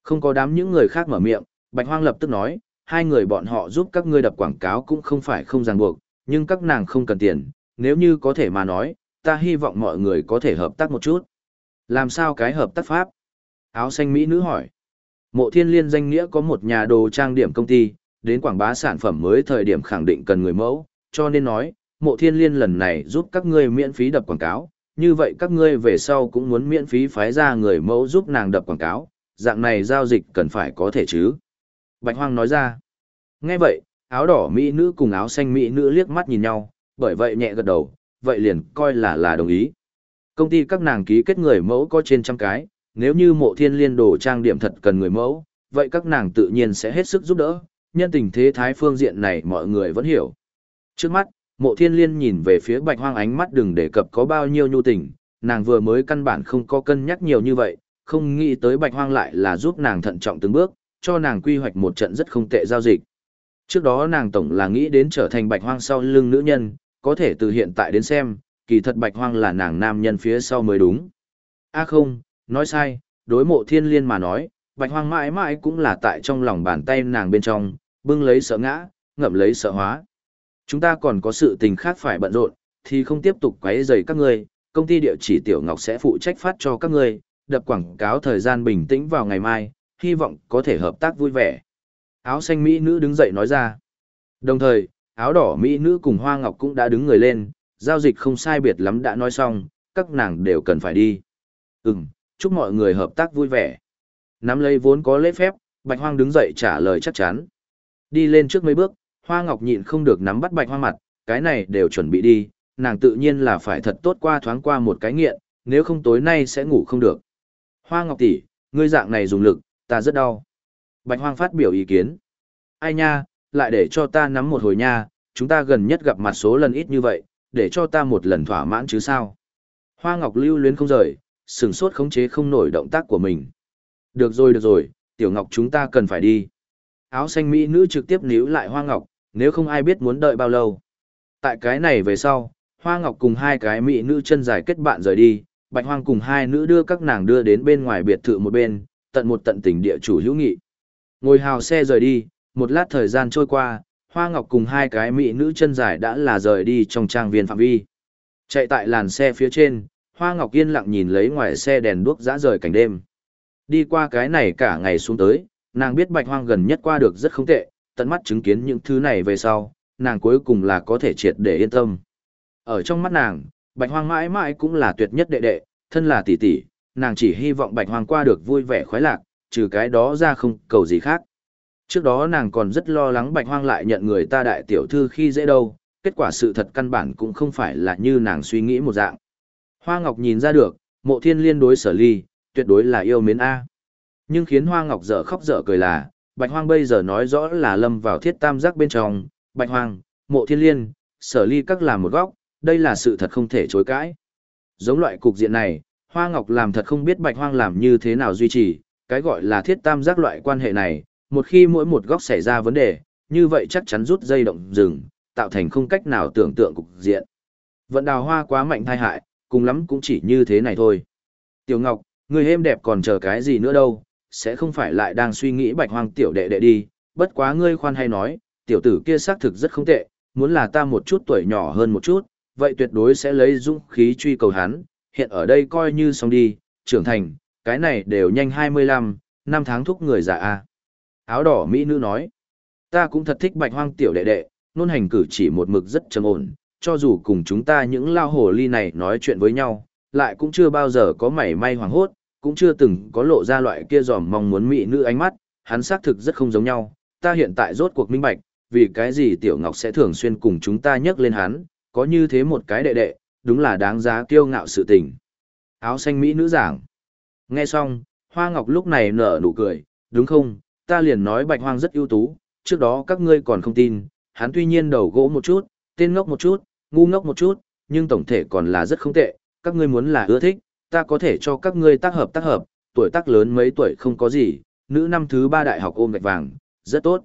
Không có đám những người khác mở miệng, Bạch Hoang lập tức nói, hai người bọn họ giúp các ngươi đập quảng cáo cũng không phải không ràng buộc, nhưng các nàng không cần tiền, nếu như có thể mà nói, ta hy vọng mọi người có thể hợp tác một chút. Làm sao cái hợp tác pháp? Áo xanh Mỹ nữ hỏi. Mộ thiên liên danh nghĩa có một nhà đồ trang điểm công ty, đến quảng bá sản phẩm mới thời điểm khẳng định cần người mẫu, cho nên nói, mộ thiên liên lần này giúp các ngươi miễn phí đập quảng cáo, như vậy các ngươi về sau cũng muốn miễn phí phái ra người mẫu giúp nàng đập quảng cáo, dạng này giao dịch cần phải có thể chứ. Bạch Hoang nói ra. Nghe vậy, áo đỏ mỹ nữ cùng áo xanh mỹ nữ liếc mắt nhìn nhau, bởi vậy nhẹ gật đầu, vậy liền coi là là đồng ý. Công ty các nàng ký kết người mẫu có trên trăm cái, nếu như mộ thiên liên đồ trang điểm thật cần người mẫu, vậy các nàng tự nhiên sẽ hết sức giúp đỡ, nhân tình thế thái phương diện này mọi người vẫn hiểu. Trước mắt, mộ thiên liên nhìn về phía bạch hoang ánh mắt đừng đề cập có bao nhiêu nhu tình, nàng vừa mới căn bản không có cân nhắc nhiều như vậy, không nghĩ tới bạch hoang lại là giúp nàng thận trọng từng bước, cho nàng quy hoạch một trận rất không tệ giao dịch. Trước đó nàng tổng là nghĩ đến trở thành bạch hoang sau lưng nữ nhân, có thể từ hiện tại đến xem, kỳ thật bạch hoang là nàng nam nhân phía sau mới đúng. A à không, nói sai, đối mộ thiên liên mà nói, bạch hoang mãi mãi cũng là tại trong lòng bàn tay nàng bên trong, bưng lấy sợ ngã, ngậm lấy sợ hóa. Chúng ta còn có sự tình khác phải bận rộn, thì không tiếp tục quấy rầy các ngươi, công ty địa chỉ Tiểu Ngọc sẽ phụ trách phát cho các ngươi, đập quảng cáo thời gian bình tĩnh vào ngày mai, hy vọng có thể hợp tác vui vẻ. Áo xanh Mỹ nữ đứng dậy nói ra. Đồng thời, áo đỏ Mỹ nữ cùng Hoa Ngọc cũng đã đứng người lên, giao dịch không sai biệt lắm đã nói xong, các nàng đều cần phải đi. Ừm, chúc mọi người hợp tác vui vẻ. Nắm lấy vốn có lễ phép, Bạch Hoang đứng dậy trả lời chắc chắn. Đi lên trước mấy bước, Hoa Ngọc nhịn không được nắm bắt Bạch hoa mặt, cái này đều chuẩn bị đi, nàng tự nhiên là phải thật tốt qua thoáng qua một cái nghiện, nếu không tối nay sẽ ngủ không được. Hoa Ngọc tỷ, ngươi dạng này dùng lực, ta rất đau. Bạch Hoang phát biểu ý kiến. Ai nha, lại để cho ta nắm một hồi nha, chúng ta gần nhất gặp mặt số lần ít như vậy, để cho ta một lần thỏa mãn chứ sao. Hoa Ngọc lưu luyến không rời, sừng sốt khống chế không nổi động tác của mình. Được rồi được rồi, Tiểu Ngọc chúng ta cần phải đi. Áo xanh Mỹ nữ trực tiếp níu lại Hoa Ngọc, nếu không ai biết muốn đợi bao lâu. Tại cái này về sau, Hoa Ngọc cùng hai cái Mỹ nữ chân dài kết bạn rời đi, Bạch Hoang cùng hai nữ đưa các nàng đưa đến bên ngoài biệt thự một bên, tận một tận tình địa chủ hữu nghị. Ngồi hào xe rời đi, một lát thời gian trôi qua, Hoa Ngọc cùng hai cái mỹ nữ chân dài đã là rời đi trong trang viên phạm vi. Chạy tại làn xe phía trên, Hoa Ngọc yên lặng nhìn lấy ngoài xe đèn đuốc dã rời cảnh đêm. Đi qua cái này cả ngày xuống tới, nàng biết Bạch Hoang gần nhất qua được rất không tệ, tận mắt chứng kiến những thứ này về sau, nàng cuối cùng là có thể triệt để yên tâm. Ở trong mắt nàng, Bạch Hoang mãi mãi cũng là tuyệt nhất đệ đệ, thân là tỷ tỷ, nàng chỉ hy vọng Bạch Hoang qua được vui vẻ khoái lạc, trừ cái đó ra không cầu gì khác. Trước đó nàng còn rất lo lắng Bạch Hoang lại nhận người ta đại tiểu thư khi dễ đâu, kết quả sự thật căn bản cũng không phải là như nàng suy nghĩ một dạng. Hoa Ngọc nhìn ra được, mộ thiên liên đối sở ly, tuyệt đối là yêu mến A. Nhưng khiến Hoa Ngọc dở khóc dở cười là, Bạch Hoang bây giờ nói rõ là lâm vào thiết tam giác bên trong, Bạch Hoang, mộ thiên liên, sở ly các làm một góc, đây là sự thật không thể chối cãi. Giống loại cục diện này, Hoa Ngọc làm thật không biết Bạch Hoang làm như thế nào duy trì, cái gọi là thiết tam giác loại quan hệ này, một khi mỗi một góc xảy ra vấn đề, như vậy chắc chắn rút dây động rừng, tạo thành không cách nào tưởng tượng cục diện. Vận đào hoa quá mạnh thai hại, cùng lắm cũng chỉ như thế này thôi. Tiểu Ngọc, người êm đẹp còn chờ cái gì nữa đâu, sẽ không phải lại đang suy nghĩ bạch hoang tiểu đệ đệ đi, bất quá ngươi khoan hay nói, tiểu tử kia xác thực rất không tệ, muốn là ta một chút tuổi nhỏ hơn một chút, vậy tuyệt đối sẽ lấy dũng khí truy cầu hắn, hiện ở đây coi như xong đi, trưởng thành, cái này đều nhanh 25, năm tháng thúc người già a. Áo đỏ mỹ nữ nói, ta cũng thật thích bạch hoang tiểu đệ đệ, nôn hành cử chỉ một mực rất trầm ổn, cho dù cùng chúng ta những lao hồ ly này nói chuyện với nhau, lại cũng chưa bao giờ có mảy may hoàng hốt, cũng chưa từng có lộ ra loại kia dòm mong muốn mỹ nữ ánh mắt, hắn xác thực rất không giống nhau, ta hiện tại rốt cuộc minh bạch, vì cái gì Tiểu Ngọc sẽ thường xuyên cùng chúng ta nhắc lên hắn, có như thế một cái đệ đệ, đúng là đáng giá kiêu ngạo sự tình. Áo xanh mỹ nữ giảng. Nghe xong, Hoa Ngọc lúc này nở nụ cười, đúng không, ta liền nói bạch hoang rất ưu tú, trước đó các ngươi còn không tin, hắn tuy nhiên đầu gỗ một chút, tên ngốc một chút, ngu ngốc một chút, nhưng tổng thể còn là rất không tệ, các ngươi muốn là ưa thích, ta có thể cho các ngươi tác hợp tác hợp, tuổi tác lớn mấy tuổi không có gì, nữ năm thứ ba đại học ôm gạch vàng, rất tốt.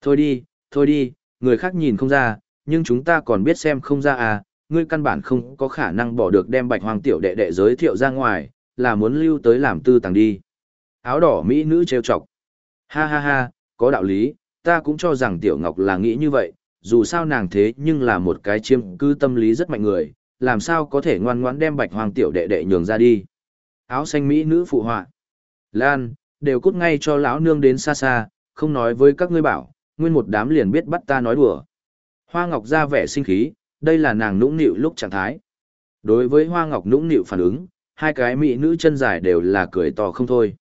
Thôi đi, thôi đi, người khác nhìn không ra, nhưng chúng ta còn biết xem không ra à, ngươi căn bản không có khả năng bỏ được đem bạch hoàng tiểu đệ đệ giới thiệu ra ngoài, là muốn lưu tới làm tư tàng đi. Áo đỏ mỹ nữ trêu chọc. Ha ha ha, có đạo lý, ta cũng cho rằng tiểu ngọc là nghĩ như vậy, dù sao nàng thế nhưng là một cái chiêm cư tâm lý rất mạnh người, làm sao có thể ngoan ngoãn đem bạch hoàng tiểu đệ đệ nhường ra đi. Áo xanh mỹ nữ phụ họa. Lan, đều cút ngay cho lão nương đến xa xa, không nói với các ngươi bảo, nguyên một đám liền biết bắt ta nói đùa. Hoa Ngọc ra vẻ sinh khí, đây là nàng nũng nịu lúc trạng thái. Đối với Hoa Ngọc nũng nịu phản ứng, hai cái mỹ nữ chân dài đều là cười to không thôi.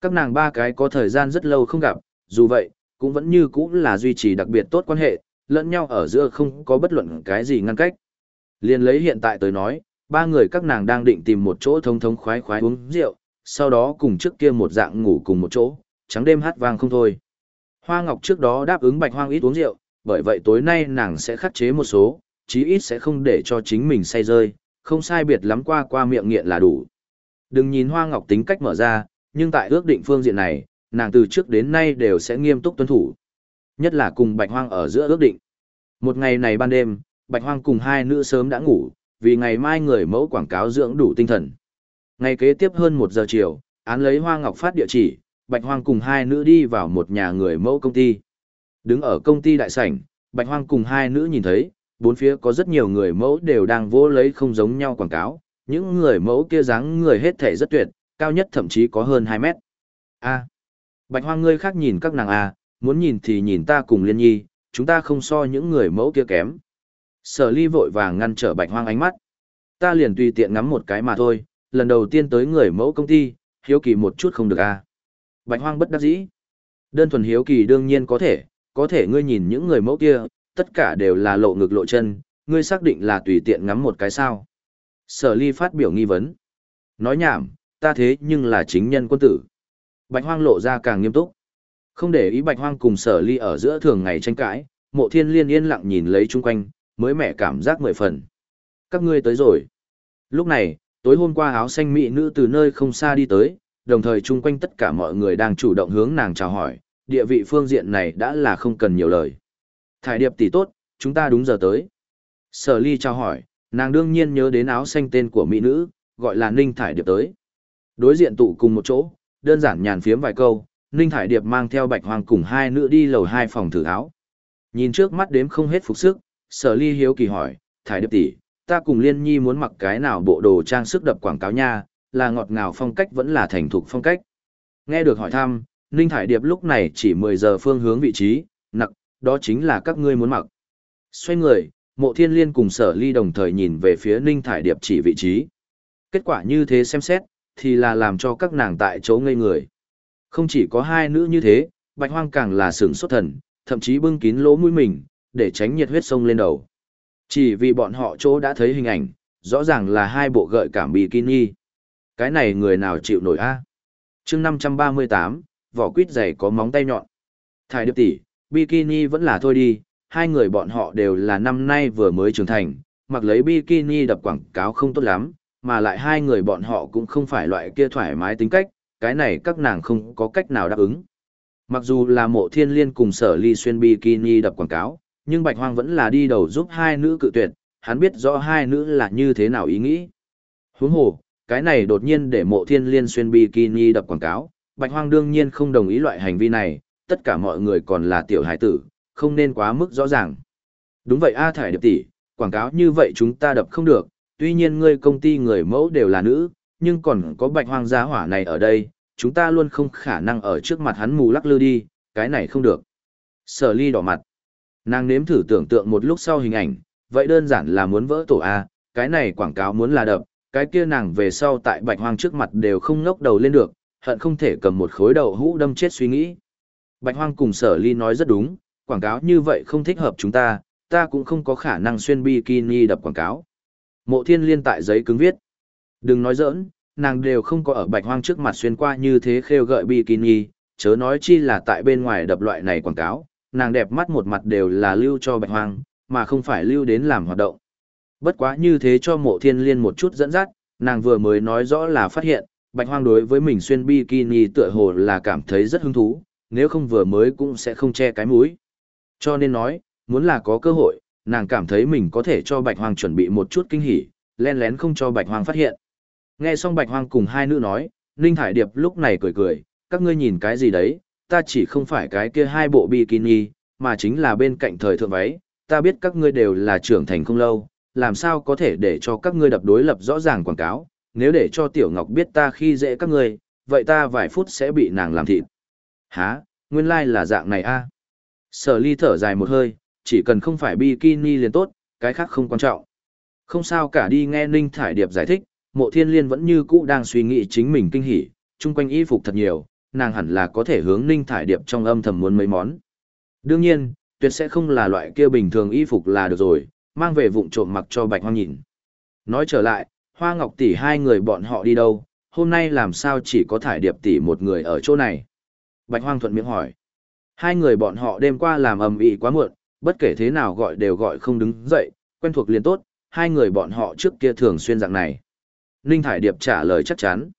Các nàng ba cái có thời gian rất lâu không gặp, dù vậy, cũng vẫn như cũ là duy trì đặc biệt tốt quan hệ, lẫn nhau ở giữa không có bất luận cái gì ngăn cách. Liên lấy hiện tại tới nói, ba người các nàng đang định tìm một chỗ thông thống khoái khoái uống rượu, sau đó cùng trước kia một dạng ngủ cùng một chỗ, trắng đêm hát vang không thôi. Hoa Ngọc trước đó đáp ứng Bạch Hoang ít uống rượu, bởi vậy tối nay nàng sẽ khắc chế một số, chí ít sẽ không để cho chính mình say rơi, không sai biệt lắm qua qua miệng nghiện là đủ. Đừng nhìn Hoa Ngọc tính cách mở ra, nhưng tại ước định phương diện này, nàng từ trước đến nay đều sẽ nghiêm túc tuân thủ. Nhất là cùng Bạch Hoang ở giữa ước định. Một ngày này ban đêm, Bạch Hoang cùng hai nữ sớm đã ngủ, vì ngày mai người mẫu quảng cáo dưỡng đủ tinh thần. Ngày kế tiếp hơn một giờ chiều, án lấy Hoa Ngọc phát địa chỉ, Bạch Hoang cùng hai nữ đi vào một nhà người mẫu công ty. Đứng ở công ty đại sảnh, Bạch Hoang cùng hai nữ nhìn thấy, bốn phía có rất nhiều người mẫu đều đang vô lấy không giống nhau quảng cáo, những người mẫu kia dáng người hết thể rất tuyệt, cao nhất thậm chí có hơn 2 mét. A. Bạch Hoang ngươi khác nhìn các nàng A, muốn nhìn thì nhìn ta cùng Liên Nhi, chúng ta không so những người mẫu kia kém. Sở ly vội vàng ngăn trở Bạch Hoang ánh mắt. Ta liền tùy tiện ngắm một cái mà thôi, lần đầu tiên tới người mẫu công ty, hiếu kỳ một chút không được à? Bạch Hoang bất đắc dĩ. Đơn thuần hiếu kỳ đương nhiên có thể, có thể ngươi nhìn những người mẫu kia, tất cả đều là lộ ngực lộ chân, ngươi xác định là tùy tiện ngắm một cái sao. Sở ly phát biểu nghi vấn. Nói nhảm, ta thế nhưng là chính nhân quân tử. Bạch hoang lộ ra càng nghiêm túc. Không để ý bạch hoang cùng sở ly ở giữa thường ngày tranh cãi, mộ thiên liên yên lặng nhìn lấy chung quanh, mới mẻ cảm giác mười phần. Các ngươi tới rồi. Lúc này, tối hôm qua áo xanh mỹ nữ từ nơi không xa đi tới, đồng thời chung quanh tất cả mọi người đang chủ động hướng nàng chào hỏi, địa vị phương diện này đã là không cần nhiều lời. Thải điệp tỷ tốt, chúng ta đúng giờ tới. Sở ly chào hỏi, nàng đương nhiên nhớ đến áo xanh tên của mỹ nữ, gọi là Ninh Thải Điệp tới. Đối diện tụ cùng một chỗ, đơn giản nhàn phiếm vài câu, Ninh Thải Điệp mang theo Bạch Hoàng cùng hai nữ đi lầu hai phòng thử áo. Nhìn trước mắt đếm không hết phục sức, Sở Ly hiếu kỳ hỏi, Thải Điệp tỷ, ta cùng Liên Nhi muốn mặc cái nào bộ đồ trang sức đập quảng cáo nha, là ngọt ngào phong cách vẫn là thành thục phong cách. Nghe được hỏi thăm, Ninh Thải Điệp lúc này chỉ 10 giờ phương hướng vị trí, nặc, đó chính là các ngươi muốn mặc. Xoay người, mộ thiên liên cùng sở ly đồng thời nhìn về phía Ninh Thải Điệp chỉ vị trí. Kết quả như thế xem xét, thì là làm cho các nàng tại chỗ ngây người. Không chỉ có hai nữ như thế, bạch hoang càng là sừng sốt thần, thậm chí bưng kín lỗ mũi mình, để tránh nhiệt huyết sông lên đầu. Chỉ vì bọn họ chỗ đã thấy hình ảnh, rõ ràng là hai bộ gợi cảm bikini. Cái này người nào chịu nổi a? Chương 538, vỏ quýt dày có móng tay nhọn. Thải điệp tỷ, bikini vẫn là thôi đi, hai người bọn họ đều là năm nay vừa mới trưởng thành, mặc lấy bikini đập quảng cáo không tốt lắm, mà lại hai người bọn họ cũng không phải loại kia thoải mái tính cách, cái này các nàng không có cách nào đáp ứng. Mặc dù là mộ thiên liên cùng sở ly xuyên bikini đập quảng cáo, nhưng bạch hoang vẫn là đi đầu giúp hai nữ cự tuyệt, hắn biết rõ hai nữ là như thế nào ý nghĩ. Huống hồ, cái này đột nhiên để mộ thiên liên xuyên bikini đập quảng cáo, bạch hoang đương nhiên không đồng ý loại hành vi này, tất cả mọi người còn là tiểu hải tử, không nên quá mức rõ ràng. Đúng vậy A Thải Điệp tỷ, quảng cáo như vậy chúng ta đập không được, tuy nhiên ngươi công ty người mẫu đều là nữ, nhưng còn có bạch hoang gia hỏa này ở đây, chúng ta luôn không khả năng ở trước mặt hắn mù lắc lư đi, cái này không được. Sở ly đỏ mặt. Nàng nếm thử tưởng tượng một lúc sau hình ảnh, vậy đơn giản là muốn vỡ tổ A, cái này quảng cáo muốn là đập, cái kia nàng về sau tại bạch hoang trước mặt đều không ngóc đầu lên được, hận không thể cầm một khối đầu hũ đâm chết suy nghĩ. Bạch hoang cùng sở ly nói rất đúng, quảng cáo như vậy không thích hợp chúng ta, ta cũng không có khả năng xuyên bikini đập quảng cáo. Mộ thiên liên tại giấy cứng viết. Đừng nói giỡn, nàng đều không có ở bạch hoang trước mặt xuyên qua như thế khêu gợi bikini, chớ nói chi là tại bên ngoài đập loại này quảng cáo, nàng đẹp mắt một mặt đều là lưu cho bạch hoang, mà không phải lưu đến làm hoạt động. Bất quá như thế cho mộ thiên liên một chút dẫn dắt, nàng vừa mới nói rõ là phát hiện, bạch hoang đối với mình xuyên bikini tựa hồ là cảm thấy rất hứng thú, nếu không vừa mới cũng sẽ không che cái mũi. Cho nên nói, muốn là có cơ hội, nàng cảm thấy mình có thể cho bạch hoang chuẩn bị một chút kinh hỉ, len lén không cho bạch hoang phát hiện. Nghe xong bạch hoang cùng hai nữ nói, Ninh Thải Điệp lúc này cười cười, các ngươi nhìn cái gì đấy, ta chỉ không phải cái kia hai bộ bikini, mà chính là bên cạnh thời thượng váy, ta biết các ngươi đều là trưởng thành không lâu, làm sao có thể để cho các ngươi đập đối lập rõ ràng quảng cáo, nếu để cho Tiểu Ngọc biết ta khi dễ các ngươi, vậy ta vài phút sẽ bị nàng làm thịt. Hả, nguyên lai like là dạng này a. À? Sở ly thở dài một hơi, chỉ cần không phải bikini liền tốt, cái khác không quan trọng. Không sao cả đi nghe Ninh Thải Điệp giải thích, mộ thiên liên vẫn như cũ đang suy nghĩ chính mình kinh hỉ, chung quanh y phục thật nhiều, nàng hẳn là có thể hướng Ninh Thải Điệp trong âm thầm muốn mấy món. Đương nhiên, tuyệt sẽ không là loại kia bình thường y phục là được rồi, mang về vụng trộm mặc cho bạch hoang nhìn. Nói trở lại, hoa ngọc tỷ hai người bọn họ đi đâu, hôm nay làm sao chỉ có thải điệp tỷ một người ở chỗ này. Bạch hoang thuận miệng hỏi. Hai người bọn họ đêm qua làm ầm ĩ quá muộn, bất kể thế nào gọi đều gọi không đứng dậy, quen thuộc liền tốt, hai người bọn họ trước kia thường xuyên dạng này. Ninh Thải Điệp trả lời chắc chắn.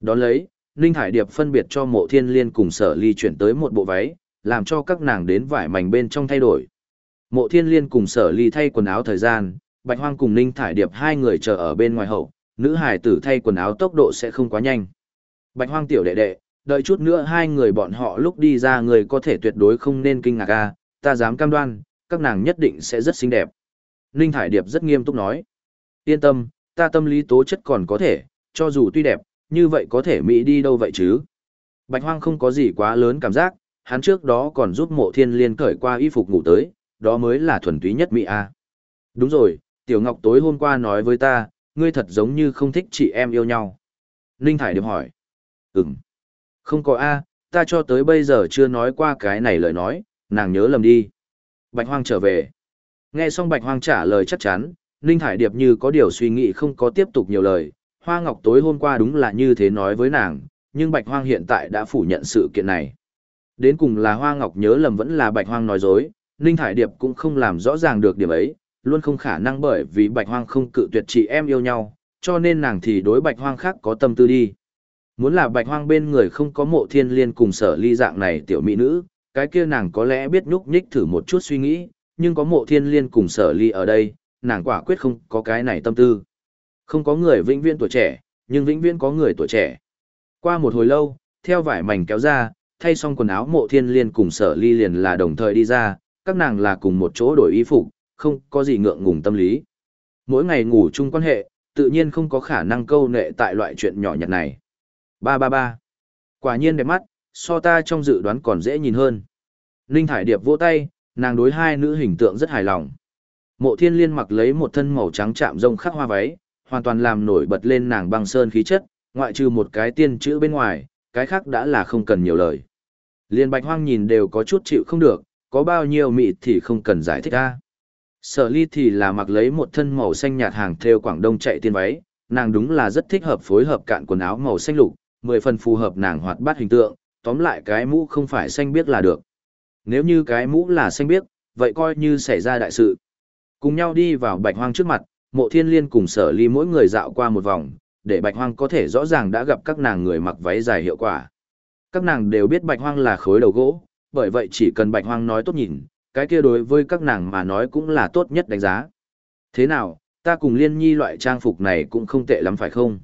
Đón lấy, Ninh Thải Điệp phân biệt cho mộ thiên liên cùng sở ly chuyển tới một bộ váy, làm cho các nàng đến vải mảnh bên trong thay đổi. Mộ thiên liên cùng sở ly thay quần áo thời gian, Bạch Hoang cùng Ninh Thải Điệp hai người chờ ở bên ngoài hậu, nữ Hải tử thay quần áo tốc độ sẽ không quá nhanh. Bạch Hoang tiểu đệ đệ, đợi chút nữa hai người bọn họ lúc đi ra người có thể tuyệt đối không nên kinh ngạc a, ta dám cam đoan, các nàng nhất định sẽ rất xinh đẹp. Ninh Thải Điệp rất nghiêm túc nói. Yên tâm, ta tâm lý tố chất còn có thể, cho dù tuy đẹp, như vậy có thể Mỹ đi đâu vậy chứ? Bạch Hoang không có gì quá lớn cảm giác, hắn trước đó còn giúp mộ thiên liên cởi qua y phục ngủ tới, đó mới là thuần túy nhất Mỹ A. Đúng rồi, Tiểu Ngọc tối hôm qua nói với ta, ngươi thật giống như không thích chị em yêu nhau. Linh Thải điểm hỏi. Ừm. Không có A, ta cho tới bây giờ chưa nói qua cái này lời nói, nàng nhớ lầm đi. Bạch Hoang trở về. Nghe xong Bạch Hoang trả lời chắc chắn, Ninh Thải Điệp như có điều suy nghĩ không có tiếp tục nhiều lời. Hoa Ngọc tối hôm qua đúng là như thế nói với nàng, nhưng Bạch Hoang hiện tại đã phủ nhận sự kiện này. Đến cùng là Hoa Ngọc nhớ lầm vẫn là Bạch Hoang nói dối, Ninh Thải Điệp cũng không làm rõ ràng được điểm ấy, luôn không khả năng bởi vì Bạch Hoang không cự tuyệt chị em yêu nhau, cho nên nàng thì đối Bạch Hoang khác có tâm tư đi. Muốn là bạch hoang bên người không có mộ thiên liên cùng sở ly dạng này tiểu mỹ nữ, cái kia nàng có lẽ biết nhúc nhích thử một chút suy nghĩ, nhưng có mộ thiên liên cùng sở ly ở đây, nàng quả quyết không có cái này tâm tư. Không có người vĩnh viễn tuổi trẻ, nhưng vĩnh viễn có người tuổi trẻ. Qua một hồi lâu, theo vải mảnh kéo ra, thay xong quần áo mộ thiên liên cùng sở ly liền là đồng thời đi ra, các nàng là cùng một chỗ đổi y phục, không có gì ngượng ngùng tâm lý. Mỗi ngày ngủ chung quan hệ, tự nhiên không có khả năng câu nệ tại loại chuyện nhỏ nhặt này. Ba ba ba. Quả nhiên đẹp mắt, so ta trong dự đoán còn dễ nhìn hơn. Ninh Thải Điệp vỗ tay, nàng đối hai nữ hình tượng rất hài lòng. Mộ thiên liên mặc lấy một thân màu trắng chạm rông khắc hoa váy, hoàn toàn làm nổi bật lên nàng băng sơn khí chất, ngoại trừ một cái tiên chữ bên ngoài, cái khác đã là không cần nhiều lời. Liên bạch hoang nhìn đều có chút chịu không được, có bao nhiêu mị thì không cần giải thích ra. Sở ly thì là mặc lấy một thân màu xanh nhạt hàng theo Quảng Đông chạy tiên váy, nàng đúng là rất thích hợp phối hợp cạn quần áo màu xanh lục, mười phần phù hợp nàng hoạt bát hình tượng, tóm lại cái mũ không phải xanh biếc là được. Nếu như cái mũ là xanh biếc, vậy coi như xảy ra đại sự. Cùng nhau đi vào bạch hoang trước mặt, mộ thiên liên cùng sở ly mỗi người dạo qua một vòng, để bạch hoang có thể rõ ràng đã gặp các nàng người mặc váy dài hiệu quả. Các nàng đều biết bạch hoang là khối đầu gỗ, bởi vậy chỉ cần bạch hoang nói tốt nhìn, cái kia đối với các nàng mà nói cũng là tốt nhất đánh giá. Thế nào, ta cùng liên nhi loại trang phục này cũng không tệ lắm phải không?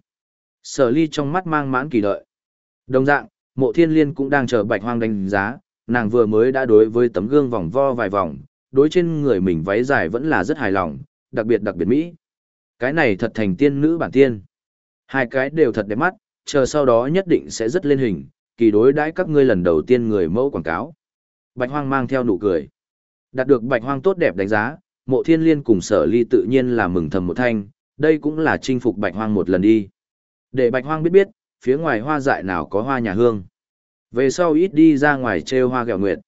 Sở ly trong mắt mang mãn kỳ đợi. Đồng dạng, mộ thiên liên cũng đang chờ bạch hoang đánh giá, nàng vừa mới đã đối với tấm gương vòng vo vài vòng, đối trên người mình váy dài vẫn là rất hài lòng, đặc biệt đặc biệt mỹ. Cái này thật thành tiên nữ bản tiên. Hai cái đều thật đẹp mắt, chờ sau đó nhất định sẽ rất lên hình, kỳ đối đãi các ngươi lần đầu tiên người mẫu quảng cáo. Bạch hoang mang theo nụ cười. Đạt được bạch hoang tốt đẹp đánh giá, mộ thiên liên cùng sở ly tự nhiên là mừng thầm một thanh, đây cũng là chinh phục bạch hoang một lần đi. Để bạch hoang biết biết, phía ngoài hoa dại nào có hoa nhà hương. Về sau ít đi ra ngoài treo hoa gẹo nguyệt.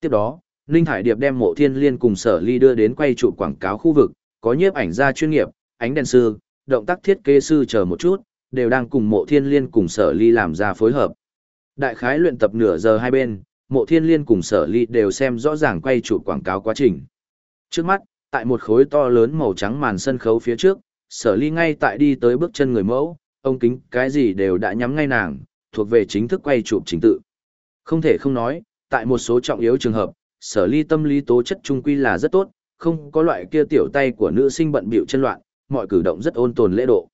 Tiếp đó, Ninh Hải Điệp đem mộ thiên liên cùng sở ly đưa đến quay trụ quảng cáo khu vực, có nhiếp ảnh gia chuyên nghiệp, ánh đèn sư, động tác thiết kế sư chờ một chút, đều đang cùng mộ thiên liên cùng sở ly làm ra phối hợp. Đại khái luyện tập nửa giờ hai bên, mộ thiên liên cùng sở ly đều xem rõ ràng quay chụp quảng cáo quá trình. Trước mắt, tại một khối to lớn màu trắng màn sân khấu phía trước, sở ly ngay tại đi tới bước chân người mẫu, ông kính cái gì đều đã nhắm ngay nàng, thuộc về chính thức quay chụp chính tự. Không thể không nói, tại một số trọng yếu trường hợp, sở ly tâm lý tố chất trung quy là rất tốt, không có loại kia tiểu tay của nữ sinh bận bịu chân loạn, mọi cử động rất ôn tồn lễ độ.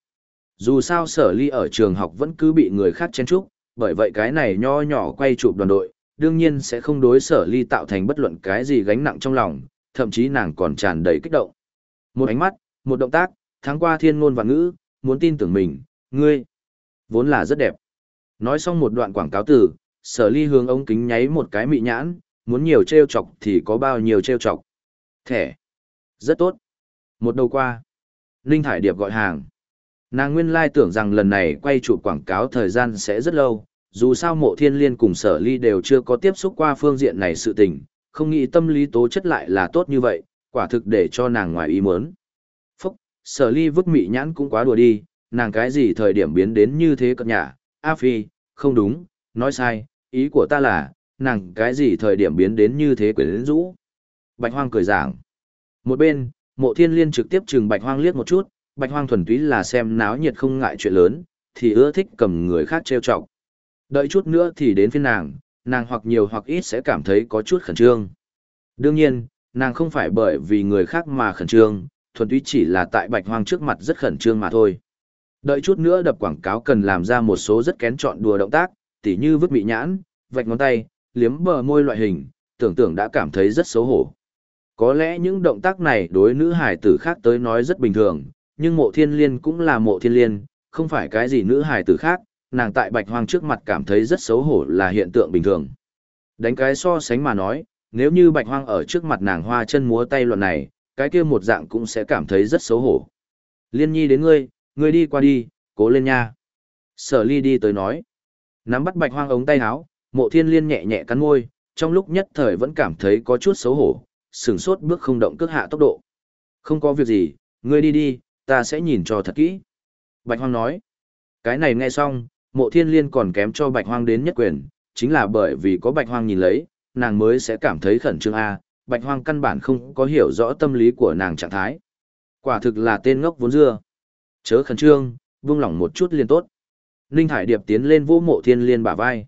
Dù sao sở ly ở trường học vẫn cứ bị người khác chen chúc, bởi vậy cái này nho nhỏ quay chụp đoàn đội, đương nhiên sẽ không đối sở ly tạo thành bất luận cái gì gánh nặng trong lòng, thậm chí nàng còn tràn đầy kích động. Một ánh mắt, một động tác, tháng qua thiên ngôn và ngữ, muốn tin tưởng mình, ngươi, vốn là rất đẹp. Nói xong một đoạn quảng cáo từ, sở ly hướng ống kính nháy một cái mị nhãn, muốn nhiều treo chọc thì có bao nhiêu treo chọc. Thẻ. Rất tốt. Một đầu qua. Ninh Thải Điệp gọi hàng. Nàng nguyên lai tưởng rằng lần này quay chụp quảng cáo thời gian sẽ rất lâu, dù sao mộ thiên liên cùng sở ly đều chưa có tiếp xúc qua phương diện này sự tình, không nghĩ tâm lý tố chất lại là tốt như vậy, quả thực để cho nàng ngoài ý muốn. Phúc, sở ly vứt mị nhãn cũng quá đùa đi, nàng cái gì thời điểm biến đến như thế cập nhà, A Phi, không đúng, nói sai, ý của ta là, nàng cái gì thời điểm biến đến như thế quyến rũ. Bạch hoang cười giảng. Một bên, mộ thiên liên trực tiếp trừng bạch hoang liếc một chút, bạch hoang thuần túy là xem náo nhiệt không ngại chuyện lớn, thì ưa thích cầm người khác trêu chọc. Đợi chút nữa thì đến phiên nàng, nàng hoặc nhiều hoặc ít sẽ cảm thấy có chút khẩn trương. Đương nhiên, nàng không phải bởi vì người khác mà khẩn trương, thuần túy chỉ là tại bạch hoang trước mặt rất khẩn trương mà thôi. Đợi chút nữa đập quảng cáo cần làm ra một số rất kén chọn đùa động tác, tỉ như vứt mị nhãn, vạch ngón tay, liếm bờ môi loại hình, tưởng tượng đã cảm thấy rất xấu hổ. Có lẽ những động tác này đối nữ hải tử khác tới nói rất bình thường, nhưng mộ thiên liên cũng là mộ thiên liên, không phải cái gì nữ hải tử khác, nàng tại bạch hoang trước mặt cảm thấy rất xấu hổ là hiện tượng bình thường. Đánh cái so sánh mà nói, nếu như bạch hoang ở trước mặt nàng hoa chân múa tay luận này, cái kia một dạng cũng sẽ cảm thấy rất xấu hổ. Liên nhi đến ngươi, ngươi đi qua đi, cố lên nha. Sở ly đi tới nói. Nắm bắt bạch hoang ống tay áo, mộ thiên liên nhẹ nhẹ cắn môi, trong lúc nhất thời vẫn cảm thấy có chút xấu hổ, sửng sốt bước không động cước hạ tốc độ. Không có việc gì, ngươi đi đi, ta sẽ nhìn cho thật kỹ. Bạch hoang nói. Cái này nghe xong, mộ thiên liên còn kém cho bạch hoang đến nhất quyền, chính là bởi vì có bạch hoang nhìn lấy, nàng mới sẽ cảm thấy khẩn trương A, bạch hoang căn bản không có hiểu rõ tâm lý của nàng trạng thái. Quả thực là tên ngốc vốn dưa. Chớ khẩn trương, buông lỏng một chút liền tốt. Ninh Hải Điệp tiến lên vô mộ thiên liên bả vai.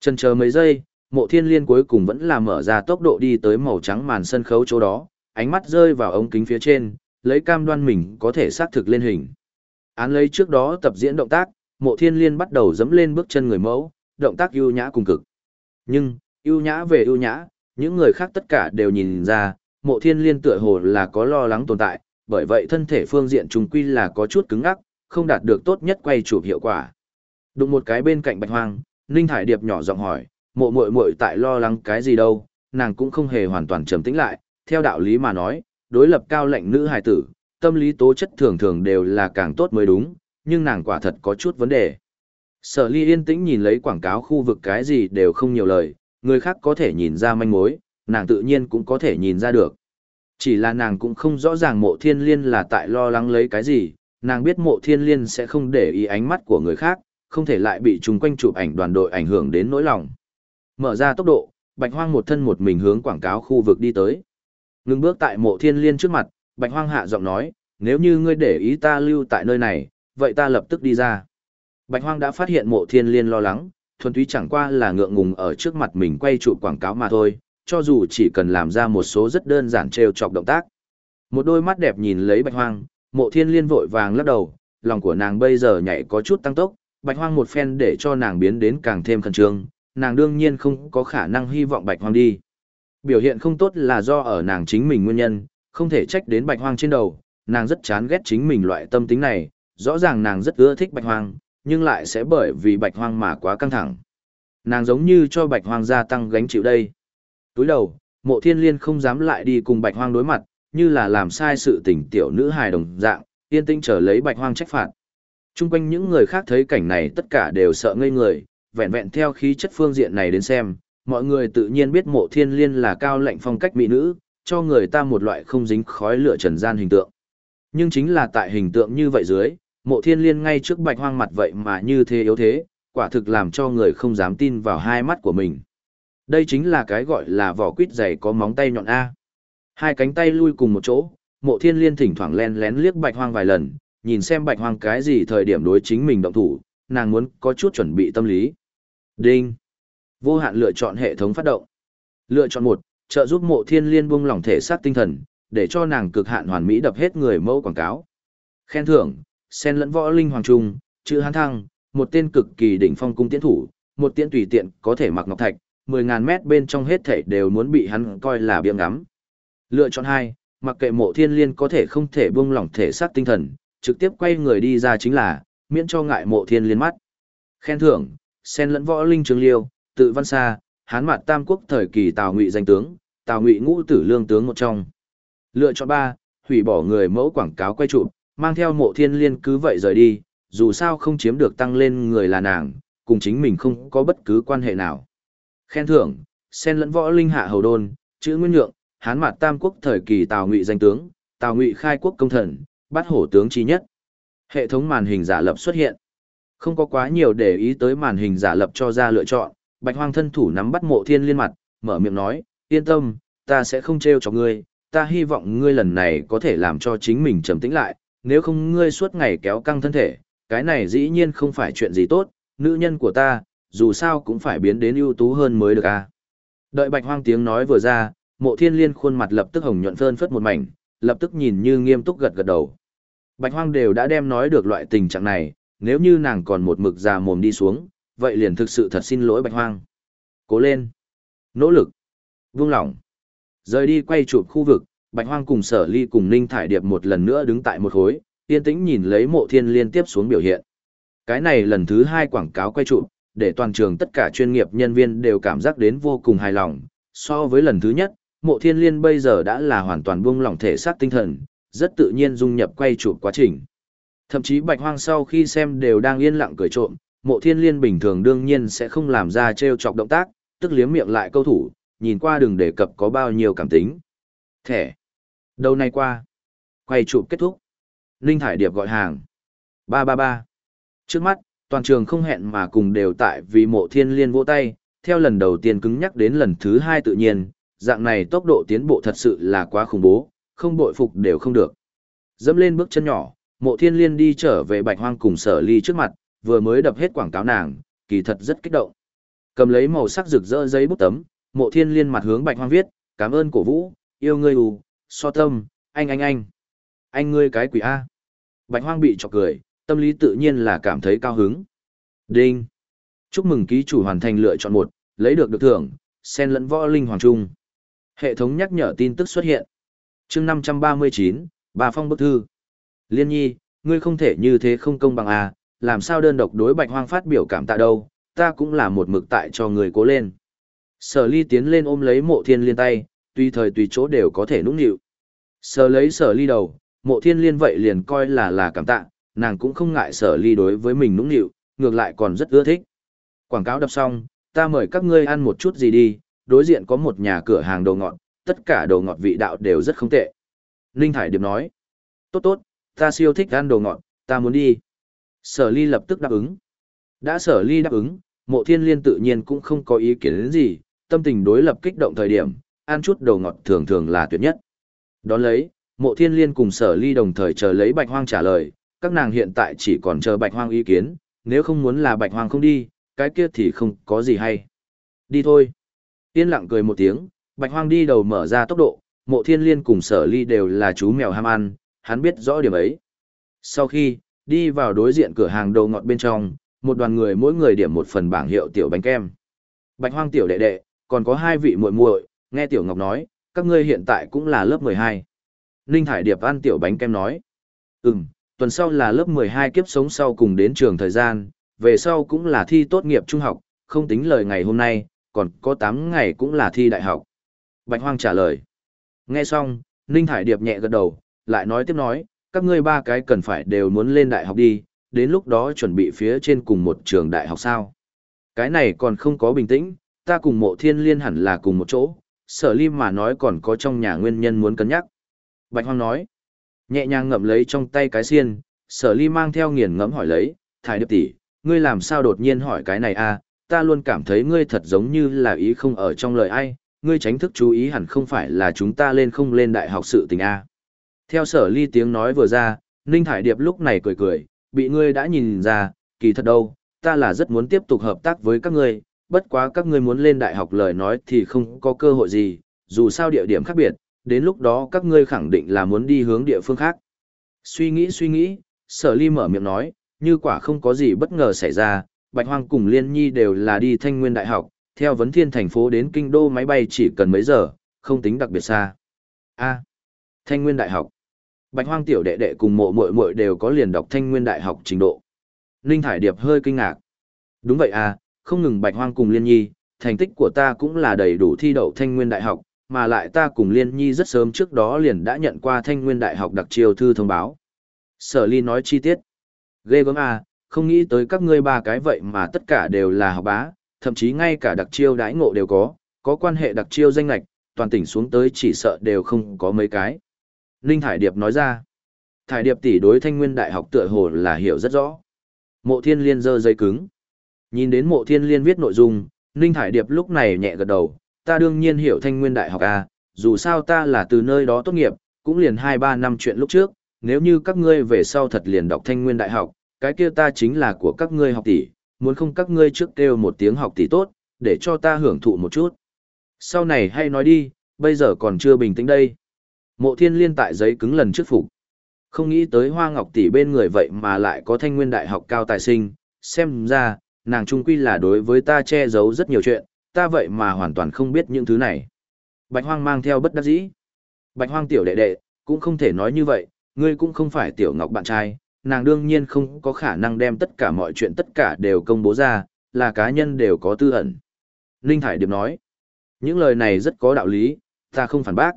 Chần chờ mấy giây, mộ thiên liên cuối cùng vẫn là mở ra tốc độ đi tới màu trắng màn sân khấu chỗ đó, ánh mắt rơi vào ống kính phía trên, lấy cam đoan mình có thể xác thực lên hình. Án lấy trước đó tập diễn động tác, mộ thiên liên bắt đầu dẫm lên bước chân người mẫu, động tác ưu nhã cùng cực. Nhưng, ưu nhã về ưu nhã, những người khác tất cả đều nhìn ra, mộ thiên liên tựa hồ là có lo lắng tồn tại, bởi vậy thân thể phương diện trùng quy là có chút cứng ngắc, không đạt được tốt nhất quay chụp hiệu quả. Đụng một cái bên cạnh bạch hoang, Ninh Thải Điệp nhỏ giọng hỏi, mộ muội muội tại lo lắng cái gì đâu, nàng cũng không hề hoàn toàn trầm tĩnh lại, theo đạo lý mà nói, đối lập cao lệnh nữ hài tử, tâm lý tố chất thường thường đều là càng tốt mới đúng, nhưng nàng quả thật có chút vấn đề. Sở ly yên tĩnh nhìn lấy quảng cáo khu vực cái gì đều không nhiều lời, người khác có thể nhìn ra manh mối, nàng tự nhiên cũng có thể nhìn ra được. Chỉ là nàng cũng không rõ ràng mộ thiên liên là tại lo lắng lấy cái gì, nàng biết mộ thiên liên sẽ không để ý ánh mắt của người khác, không thể lại bị chúng quanh chụp ảnh đoàn đội ảnh hưởng đến nỗi lòng. Mở ra tốc độ, bạch hoang một thân một mình hướng quảng cáo khu vực đi tới. Ngưng bước tại mộ thiên liên trước mặt, bạch hoang hạ giọng nói, nếu như ngươi để ý ta lưu tại nơi này, vậy ta lập tức đi ra. Bạch hoang đã phát hiện mộ thiên liên lo lắng, thuần túy chẳng qua là ngượng ngùng ở trước mặt mình quay trụ quảng cáo mà thôi, cho dù chỉ cần làm ra một số rất đơn giản trêu chọc động tác. Một đôi mắt đẹp nhìn lấy bạch hoang, mộ thiên liên vội vàng lắc đầu, lòng của nàng bây giờ nhảy có chút tăng tốc, bạch hoang một phen để cho nàng biến đến càng thêm khẩn trương, nàng đương nhiên không có khả năng hy vọng bạch hoang đi. Biểu hiện không tốt là do ở nàng chính mình nguyên nhân, không thể trách đến bạch hoang trên đầu, nàng rất chán ghét chính mình loại tâm tính này, rõ ràng nàng rất ưa thích bạch hoang, nhưng lại sẽ bởi vì bạch hoang mà quá căng thẳng. Nàng giống như cho bạch hoang gia tăng gánh chịu đây. Túi đầu, mộ thiên liên không dám lại đi cùng bạch hoang đối mặt, như là làm sai sự tình tiểu nữ hài đồng dạng, yên tĩnh trở lấy bạch hoang trách phạt. Trung quanh những người khác thấy cảnh này tất cả đều sợ ngây người, vẹn vẹn theo khí chất phương diện này đến xem, mọi người tự nhiên biết mộ thiên liên là cao lệnh phong cách mỹ nữ, cho người ta một loại không dính khói lửa trần gian hình tượng. Nhưng chính là tại hình tượng như vậy dưới, mộ thiên liên ngay trước bạch hoang mặt vậy mà như thế yếu thế, quả thực làm cho người không dám tin vào hai mắt của mình. Đây chính là cái gọi là vỏ quýt dày có móng tay nhọn A. Hai cánh tay lui cùng một chỗ, mộ thiên liên thỉnh thoảng len lén liếc bạch hoang vài lần, nhìn xem bạch hoang cái gì thời điểm đối chính mình động thủ, nàng muốn có chút chuẩn bị tâm lý. Đinh. Vô hạn lựa chọn hệ thống phát động. Lựa chọn một, trợ giúp mộ thiên liên buông lỏng thể xác tinh thần, để cho nàng cực hạn hoàn mỹ đập hết người mẫu quảng cáo. Khen thưởng, sen lẫn võ linh hoàng trung, chữ hán thăng, một tên cực kỳ đỉnh phong cung tiến thủ, một tiễn tùy tiện có thể mặc ngọc thạch, 10.000 mét bên trong hết thể đều muốn bị hắn coi là biếng ngắm. Lựa chọn hai, mặc kệ mộ thiên liên có thể không thể buông lỏng thể xác tinh thần, trực tiếp quay người đi ra chính là, miễn cho ngại mộ thiên liên mắt. Khen thưởng, sen lẫn võ linh trường liêu, tự văn xa, hán mặt tam quốc thời kỳ tào ngụy danh tướng, tào ngụy ngũ tử lương tướng một trong. Lựa chọn ba, hủy bỏ người mẫu quảng cáo quay chụp, mang theo mộ thiên liên cứ vậy rời đi, dù sao không chiếm được tăng lên người là nàng, cùng chính mình không có bất cứ quan hệ nào. Khen thưởng, sen lẫn võ linh hạ hầu đôn, chữ nguyên nhượng, hán mặt tam quốc thời kỳ tào ngụy danh tướng, tào ngụy khai quốc công thần, bắt hổ tướng chi nhất. Hệ thống màn hình giả lập xuất hiện. Không có quá nhiều để ý tới màn hình giả lập cho ra lựa chọn, bạch hoang thân thủ nắm bắt mộ thiên liên mặt, mở miệng nói, yên tâm, ta sẽ không trêu cho ngươi, ta hy vọng ngươi lần này có thể làm cho chính mình trầm tĩnh lại, nếu không ngươi suốt ngày kéo căng thân thể, cái này dĩ nhiên không phải chuyện gì tốt, nữ nhân của ta, dù sao cũng phải biến đến ưu tú hơn mới được a. Đợi bạch hoang tiếng nói vừa ra, mộ thiên liên khuôn mặt lập tức hồng nhuận phơn phất một mảnh, lập tức nhìn như nghiêm túc gật gật đầu. Bạch hoang đều đã đem nói được loại tình trạng này, nếu như nàng còn một mực già mồm đi xuống, vậy liền thực sự thật xin lỗi bạch hoang. Cố lên. Nỗ lực. Vương lòng. Rời đi quay chụp khu vực, bạch hoang cùng sở ly cùng ninh thải điệp một lần nữa đứng tại một khối, yên tĩnh nhìn lấy mộ thiên liên tiếp xuống biểu hiện. Cái này lần thứ hai quảng cáo quay chụp, để toàn trường tất cả chuyên nghiệp nhân viên đều cảm giác đến vô cùng hài lòng. So với lần thứ nhất, mộ thiên liên bây giờ đã là hoàn toàn buông lỏng thể xác tinh thần, rất tự nhiên dung nhập quay chụp quá trình. Thậm chí bạch hoang sau khi xem đều đang yên lặng cười trộm, mộ thiên liên bình thường đương nhiên sẽ không làm ra treo chọc động tác, tức liếm miệng lại câu thủ, nhìn qua đừng đề cập có bao nhiêu cảm tính. Thẻ. Đầu này qua. Quay chụp kết thúc. Linh Thải Điệp gọi hàng. 333. Trước mắt, toàn trường không hẹn mà cùng đều tại vì mộ thiên liên vỗ tay, theo lần đầu tiên cứng nhắc đến lần thứ hai tự nhiên, dạng này tốc độ tiến bộ thật sự là quá khủng bố, không bội phục đều không được. Dẫm lên bước chân nhỏ, mộ thiên liên đi trở về bạch hoang cùng sở ly trước mặt, vừa mới đập hết quảng cáo nàng, kỳ thật rất kích động. Cầm lấy màu sắc rực rỡ giấy bút tấm, mộ thiên liên mặt hướng bạch hoang viết, cảm ơn cổ vũ, yêu ngươi ù, so tâm, anh anh anh. Anh ngươi cái quỷ A. Bạch hoang bị chọc cười, tâm lý tự nhiên là cảm thấy cao hứng. Đinh. Chúc mừng ký chủ hoàn thành lựa chọn một, lấy được được thưởng, sen lẫn võ linh hoàng trung. Hệ thống nhắc nhở tin tức xuất hiện. Chương 539, Bà Phong bức thư. Liên nhi, ngươi không thể như thế không công bằng à, làm sao đơn độc đối bạch hoang phát biểu cảm tạ đâu, ta cũng là một mực tại cho người cố lên. Sở ly tiến lên ôm lấy mộ thiên liên tay, tùy thời tùy chỗ đều có thể nũng nịu. Sở lấy sở ly đầu, mộ thiên liên vậy liền coi là là cảm tạ, nàng cũng không ngại sở ly đối với mình nũng nịu, ngược lại còn rất ưa thích. Quảng cáo đập xong, ta mời các ngươi ăn một chút gì đi, đối diện có một nhà cửa hàng đồ ngọt, tất cả đồ ngọt vị đạo đều rất không tệ. Ninh Thải Điệp nói, tốt tốt, ta siêu thích ăn đồ ngọt, ta muốn đi. Sở ly lập tức đáp ứng. Đã sở ly đáp ứng, mộ thiên liên tự nhiên cũng không có ý kiến đến gì, tâm tình đối lập kích động thời điểm, ăn chút đồ ngọt thường thường là tuyệt nhất. Đón lấy, mộ thiên liên cùng sở ly đồng thời chờ lấy bạch hoang trả lời, các nàng hiện tại chỉ còn chờ bạch hoang ý kiến, nếu không muốn là bạch hoang không đi, cái kia thì không có gì hay. Đi thôi. Yên lặng cười một tiếng, bạch hoang đi đầu mở ra tốc độ, mộ thiên liên cùng sở ly đều là chú mèo ham ăn, hắn biết rõ điểm ấy. Sau khi, đi vào đối diện cửa hàng đồ ngọt bên trong, một đoàn người mỗi người điểm một phần bảng hiệu tiểu bánh kem. Bạch hoang tiểu đệ đệ, còn có hai vị muội muội, nghe tiểu ngọc nói, các ngươi hiện tại cũng là lớp 12. Ninh Thải Điệp ăn tiểu bánh kem nói. Ừm, tuần sau là lớp 12 kiếp sống sau cùng đến trường thời gian, về sau cũng là thi tốt nghiệp trung học, không tính lời ngày hôm nay, còn có 8 ngày cũng là thi đại học. Bạch Hoang trả lời. Nghe xong, Ninh Thải Điệp nhẹ gật đầu, lại nói tiếp nói, các ngươi ba cái cần phải đều muốn lên đại học đi, đến lúc đó chuẩn bị phía trên cùng một trường đại học sao. Cái này còn không có bình tĩnh, ta cùng mộ thiên liên hẳn là cùng một chỗ, sở ly mà nói còn có trong nhà nguyên nhân muốn cân nhắc. Bạch Hoang nói, nhẹ nhàng ngậm lấy trong tay cái xiên, sở ly mang theo nghiền ngẫm hỏi lấy, thải điệp tỷ, ngươi làm sao đột nhiên hỏi cái này a? À? ta luôn cảm thấy ngươi thật giống như là ý không ở trong lời ai, ngươi tránh thức chú ý hẳn không phải là chúng ta lên không lên đại học sự tình a. À. Theo sở ly tiếng nói vừa ra, Ninh Thải Điệp lúc này cười cười, bị ngươi đã nhìn ra, kỳ thật đâu, ta là rất muốn tiếp tục hợp tác với các ngươi, bất quá các ngươi muốn lên đại học lời nói thì không có cơ hội gì, dù sao địa điểm khác biệt, đến lúc đó các ngươi khẳng định là muốn đi hướng địa phương khác. Suy nghĩ suy nghĩ, sở ly mở miệng nói, như quả không có gì bất ngờ xảy ra, Bạch Hoang cùng Liên Nhi đều là đi thanh nguyên đại học, theo vấn thiên thành phố đến kinh đô máy bay chỉ cần mấy giờ, không tính đặc biệt xa. A. thanh nguyên đại học. Bạch Hoang tiểu đệ đệ cùng mộ muội muội đều có liền đọc thanh nguyên đại học trình độ. Ninh Thải Điệp hơi kinh ngạc. Đúng vậy à, không ngừng Bạch Hoang cùng Liên Nhi, thành tích của ta cũng là đầy đủ thi đậu thanh nguyên đại học, mà lại ta cùng Liên Nhi rất sớm trước đó liền đã nhận qua thanh nguyên đại học đặc chiêu thư thông báo. Sở Ly nói chi tiết. Ghê gớm à, không nghĩ tới các ngươi ba cái vậy mà tất cả đều là học bá, thậm chí ngay cả đặc chiêu đãi ngộ đều có, có quan hệ đặc chiêu danh lạch, toàn tỉnh xuống tới chỉ sợ đều không có mấy cái. Ninh Thải Điệp nói ra, Thải Điệp tỷ đối thanh nguyên đại học tựa hồ là hiểu rất rõ. Mộ thiên liên giơ dây cứng. Nhìn đến mộ thiên liên viết nội dung, Ninh Thải Điệp lúc này nhẹ gật đầu, ta đương nhiên hiểu thanh nguyên đại học à, dù sao ta là từ nơi đó tốt nghiệp, cũng liền 2-3 năm chuyện lúc trước, nếu như các ngươi về sau thật liền đọc thanh nguyên đại học, cái kia ta chính là của các ngươi học tỷ, muốn không các ngươi trước kêu một tiếng học tỷ tốt, để cho ta hưởng thụ một chút. Sau này hay nói đi, bây giờ còn chưa bình tĩnh đây. Mộ thiên liên tại giấy cứng lần trước phục. Không nghĩ tới hoa ngọc tỷ bên người vậy mà lại có thanh nguyên đại học cao tài sinh, xem ra, nàng trung quy là đối với ta che giấu rất nhiều chuyện, ta vậy mà hoàn toàn không biết những thứ này. Bạch hoang mang theo bất đắc dĩ. Bạch hoang tiểu đệ đệ, cũng không thể nói như vậy, ngươi cũng không phải tiểu ngọc bạn trai, nàng đương nhiên không có khả năng đem tất cả mọi chuyện tất cả đều công bố ra, là cá nhân đều có tư ẩn. Ninh Thải Điệp nói, những lời này rất có đạo lý, ta không phản bác.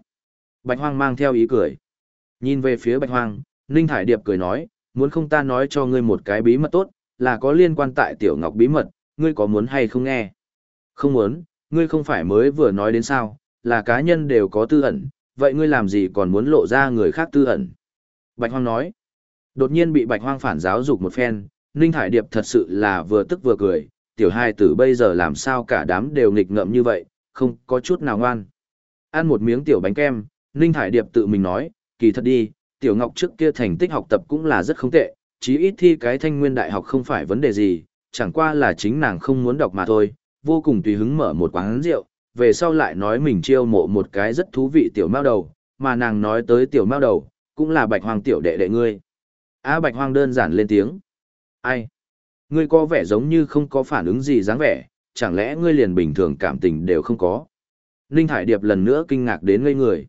Bạch Hoang mang theo ý cười. Nhìn về phía Bạch Hoang, Ninh Thải Điệp cười nói, muốn không ta nói cho ngươi một cái bí mật tốt, là có liên quan tại Tiểu Ngọc bí mật, ngươi có muốn hay không nghe? Không muốn, ngươi không phải mới vừa nói đến sao, là cá nhân đều có tư ẩn, vậy ngươi làm gì còn muốn lộ ra người khác tư ẩn? Bạch Hoang nói, đột nhiên bị Bạch Hoang phản giáo dục một phen, Ninh Thải Điệp thật sự là vừa tức vừa cười, tiểu hai tử bây giờ làm sao cả đám đều nghịch ngợm như vậy, không có chút nào ngoan. Ăn một miếng tiểu bánh kem, Ninh Thải Điệp tự mình nói, kỳ thật đi, Tiểu Ngọc trước kia thành tích học tập cũng là rất không tệ, chí ít thi cái thanh nguyên đại học không phải vấn đề gì, chẳng qua là chính nàng không muốn đọc mà thôi, vô cùng tùy hứng mở một quán rượu, về sau lại nói mình chiêu mộ một cái rất thú vị tiểu mao đầu, mà nàng nói tới tiểu mao đầu, cũng là bạch Hoàng tiểu đệ đệ ngươi. Á bạch Hoàng đơn giản lên tiếng. Ai? Ngươi có vẻ giống như không có phản ứng gì dáng vẻ, chẳng lẽ ngươi liền bình thường cảm tình đều không có? Ninh Hải Điệp lần nữa kinh ngạc đến ngây người.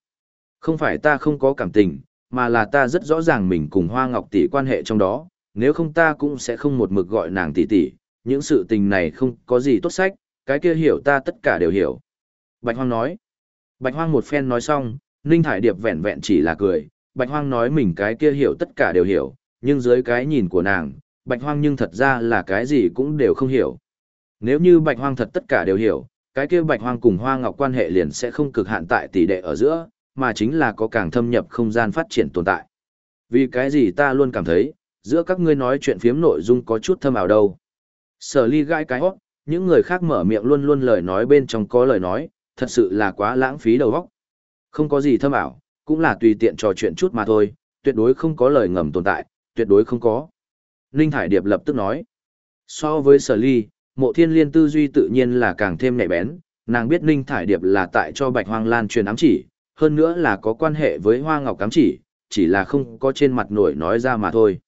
Không phải ta không có cảm tình, mà là ta rất rõ ràng mình cùng Hoa Ngọc tỷ quan hệ trong đó, nếu không ta cũng sẽ không một mực gọi nàng tỷ tỷ, những sự tình này không có gì tốt sách, cái kia hiểu ta tất cả đều hiểu. Bạch Hoang nói. Bạch Hoang một phen nói xong, Ninh Thải Điệp vẹn vẹn chỉ là cười, Bạch Hoang nói mình cái kia hiểu tất cả đều hiểu, nhưng dưới cái nhìn của nàng, Bạch Hoang nhưng thật ra là cái gì cũng đều không hiểu. Nếu như Bạch Hoang thật tất cả đều hiểu, cái kia Bạch Hoang cùng Hoa Ngọc quan hệ liền sẽ không cực hạn tại tỷ đệ ở giữa, mà chính là có càng thâm nhập không gian phát triển tồn tại. Vì cái gì ta luôn cảm thấy, giữa các ngươi nói chuyện phiếm nội dung có chút thâm ảo đâu. Sở ly gãi cái hót, những người khác mở miệng luôn luôn lời nói bên trong có lời nói, thật sự là quá lãng phí đầu óc. Không có gì thâm ảo, cũng là tùy tiện trò chuyện chút mà thôi, tuyệt đối không có lời ngầm tồn tại, tuyệt đối không có. Ninh Thải Điệp lập tức nói. So với sở ly, mộ thiên liên tư duy tự nhiên là càng thêm nhạy bén, nàng biết Ninh Thải Điệp là tại cho Bạch Hoang Lan truyền ám chỉ, hơn nữa là có quan hệ với Hoa Ngọc cám chỉ, chỉ là không có trên mặt nổi nói ra mà thôi.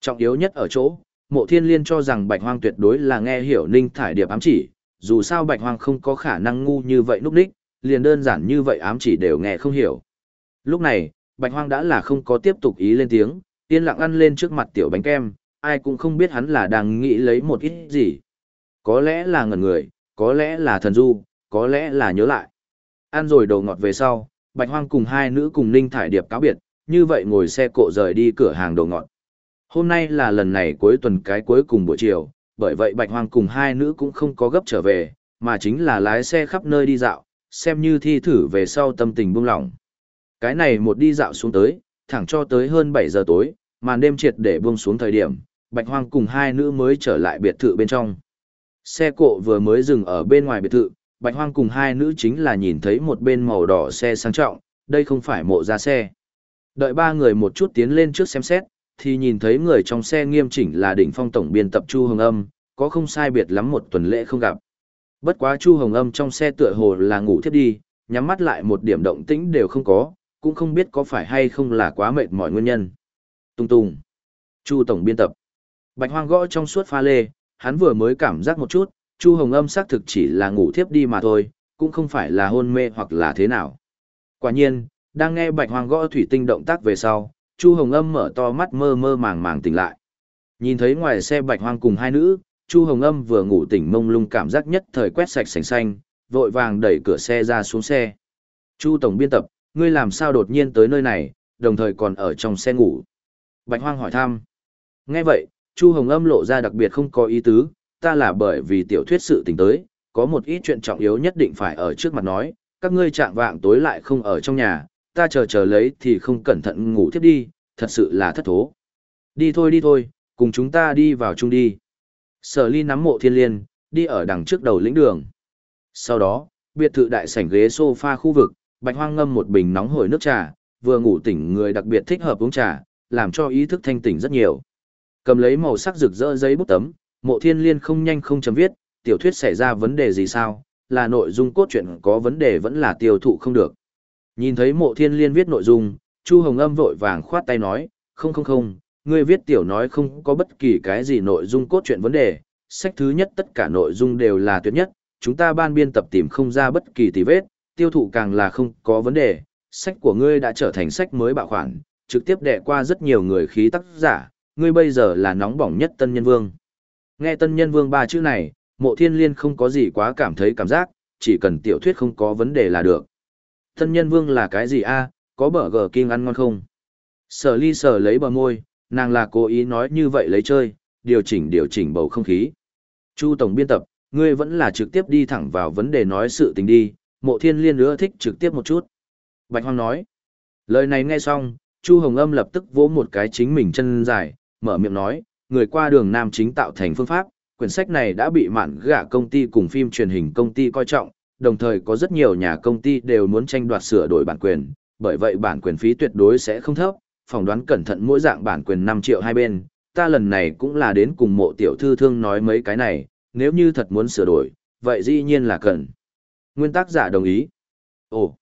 Trọng yếu nhất ở chỗ, mộ thiên liên cho rằng Bạch Hoang tuyệt đối là nghe hiểu Ninh Thải Điệp ám chỉ, dù sao Bạch Hoang không có khả năng ngu như vậy lúc đích, liền đơn giản như vậy ám chỉ đều nghe không hiểu. Lúc này, Bạch Hoang đã là không có tiếp tục ý lên tiếng, yên lặng ăn lên trước mặt tiểu bánh kem, ai cũng không biết hắn là đang nghĩ lấy một ít gì. Có lẽ là ngẩn người, có lẽ là thần du, có lẽ là nhớ lại. Ăn rồi đồ ngọt về sau, Bạch Hoang cùng hai nữ cùng Ninh Thải Điệp cáo biệt, như vậy ngồi xe cộ rời đi cửa hàng đồ ngọt. Hôm nay là lần này cuối tuần cái cuối cùng buổi chiều, bởi vậy Bạch Hoang cùng hai nữ cũng không có gấp trở về, mà chính là lái xe khắp nơi đi dạo, xem như thi thử về sau tâm tình buông lỏng. Cái này một đi dạo xuống tới, thẳng cho tới hơn 7 giờ tối, màn đêm triệt để buông xuống thời điểm, Bạch Hoang cùng hai nữ mới trở lại biệt thự bên trong. Xe cộ vừa mới dừng ở bên ngoài biệt thự, Bạch Hoang cùng hai nữ chính là nhìn thấy một bên màu đỏ xe sang trọng, đây không phải mộ ra xe. Đợi ba người một chút tiến lên trước xem xét, thì nhìn thấy người trong xe nghiêm chỉnh là đỉnh phong tổng biên tập Chu Hồng Âm, có không sai biệt lắm một tuần lễ không gặp. Bất quá Chu Hồng Âm trong xe tựa hồ là ngủ thiếp đi, nhắm mắt lại một điểm động tĩnh đều không có, cũng không biết có phải hay không là quá mệt mỏi nguyên nhân. Tung tung. Chu tổng biên tập. Bạch Hoang gõ trong suốt pha lê, hắn vừa mới cảm giác một chút, Chu Hồng Âm xác thực chỉ là ngủ thiếp đi mà thôi, cũng không phải là hôn mê hoặc là thế nào. Quả nhiên, đang nghe Bạch Hoang gõ thủy tinh động tác về sau, Chu Hồng Âm mở to mắt mơ mơ màng màng tỉnh lại. Nhìn thấy ngoài xe Bạch Hoang cùng hai nữ, Chu Hồng Âm vừa ngủ tỉnh mông lung cảm giác nhất thời quét sạch sành xanh, vội vàng đẩy cửa xe ra xuống xe. Chu tổng biên tập, ngươi làm sao đột nhiên tới nơi này, đồng thời còn ở trong xe ngủ. Bạch Hoang hỏi thăm. Nghe vậy, Chu Hồng Âm lộ ra đặc biệt không có ý tứ, ta là bởi vì tiểu thuyết sự tình tới, có một ít chuyện trọng yếu nhất định phải ở trước mặt nói, các ngươi chạm vạng tối lại không ở trong nhà, ta chờ chờ lấy thì không cẩn thận ngủ tiếp đi, thật sự là thất thố. Đi thôi đi thôi, cùng chúng ta đi vào chung đi. Sở ly nắm mộ thiên liên, đi ở đằng trước đầu lĩnh đường. Sau đó, biệt thự đại sảnh ghế sofa khu vực, bạch hoang ngâm một bình nóng hổi nước trà, vừa ngủ tỉnh người đặc biệt thích hợp uống trà, làm cho ý thức thanh tỉnh rất nhiều. Cầm lấy màu sắc rực rỡ giấy bút tấm, mộ thiên liên không nhanh không chấm viết, tiểu thuyết xảy ra vấn đề gì sao, là nội dung cốt truyện có vấn đề vẫn là tiêu thụ không được. Nhìn thấy mộ thiên liên viết nội dung, Chu Hồng Âm vội vàng khoát tay nói, không không không, ngươi viết tiểu nói không có bất kỳ cái gì nội dung cốt truyện vấn đề, sách thứ nhất tất cả nội dung đều là tuyệt nhất, chúng ta ban biên tập tìm không ra bất kỳ tì vết, tiêu thụ càng là không có vấn đề, sách của ngươi đã trở thành sách mới bạo khoản, trực tiếp đệ qua rất nhiều người khí tác giả, ngươi bây giờ là nóng bỏng nhất tân nhân vương. Nghe tân nhân vương ba chữ này, mộ thiên liên không có gì quá cảm thấy cảm giác, chỉ cần tiểu thuyết không có vấn đề là được. Tân nhân vương là cái gì a? có bở gờ kinh ăn ngon không? Sở ly sở lấy bờ môi, nàng là cố ý nói như vậy lấy chơi, điều chỉnh điều chỉnh bầu không khí. Chu tổng biên tập, ngươi vẫn là trực tiếp đi thẳng vào vấn đề nói sự tình đi, mộ thiên liên nữa thích trực tiếp một chút. Bạch Hoang nói. Lời này nghe xong, Chu Hồng Âm lập tức vỗ một cái chính mình chân dài, mở miệng nói, người qua đường nam chính tạo thành phương pháp, quyển sách này đã bị mạn gạ công ty cùng phim truyền hình công ty coi trọng, đồng thời có rất nhiều nhà công ty đều muốn tranh đoạt sửa đổi bản quyền, bởi vậy bản quyền phí tuyệt đối sẽ không thấp, phỏng đoán cẩn thận mỗi dạng bản quyền 5 triệu hai bên, ta lần này cũng là đến cùng mộ tiểu thư thương nói mấy cái này, nếu như thật muốn sửa đổi, vậy dĩ nhiên là cần. Nguyên tác giả đồng ý. Ồ,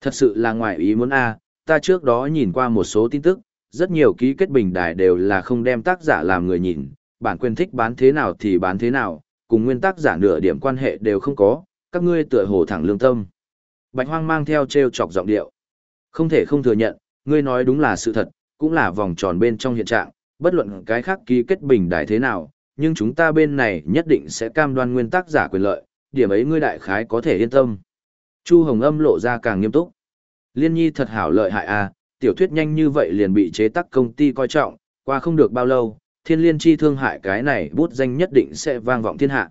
thật sự là ngoài ý muốn a ta trước đó nhìn qua một số tin tức, rất nhiều ký kết bình đài đều là không đem tác giả làm người nhìn, bản quyền thích bán thế nào thì bán thế nào, cùng nguyên tác giả nửa điểm quan hệ đều không có, các ngươi tựa hồ thẳng lương tâm. Bạch Hoang mang theo treo chọc giọng điệu. Không thể không thừa nhận, ngươi nói đúng là sự thật, cũng là vòng tròn bên trong hiện trạng, bất luận cái khác ký kết bình đài thế nào, nhưng chúng ta bên này nhất định sẽ cam đoan nguyên tác giả quyền lợi, điểm ấy ngươi đại khái có thể yên tâm. Chu Hồng Âm lộ ra càng nghiêm túc. Liên Nhi thật hảo lợi hại a, à, tiểu thuyết nhanh như vậy liền bị chế tác công ty coi trọng, qua không được bao lâu, thiên liên chi thương hại cái này bút danh nhất định sẽ vang vọng thiên hạ.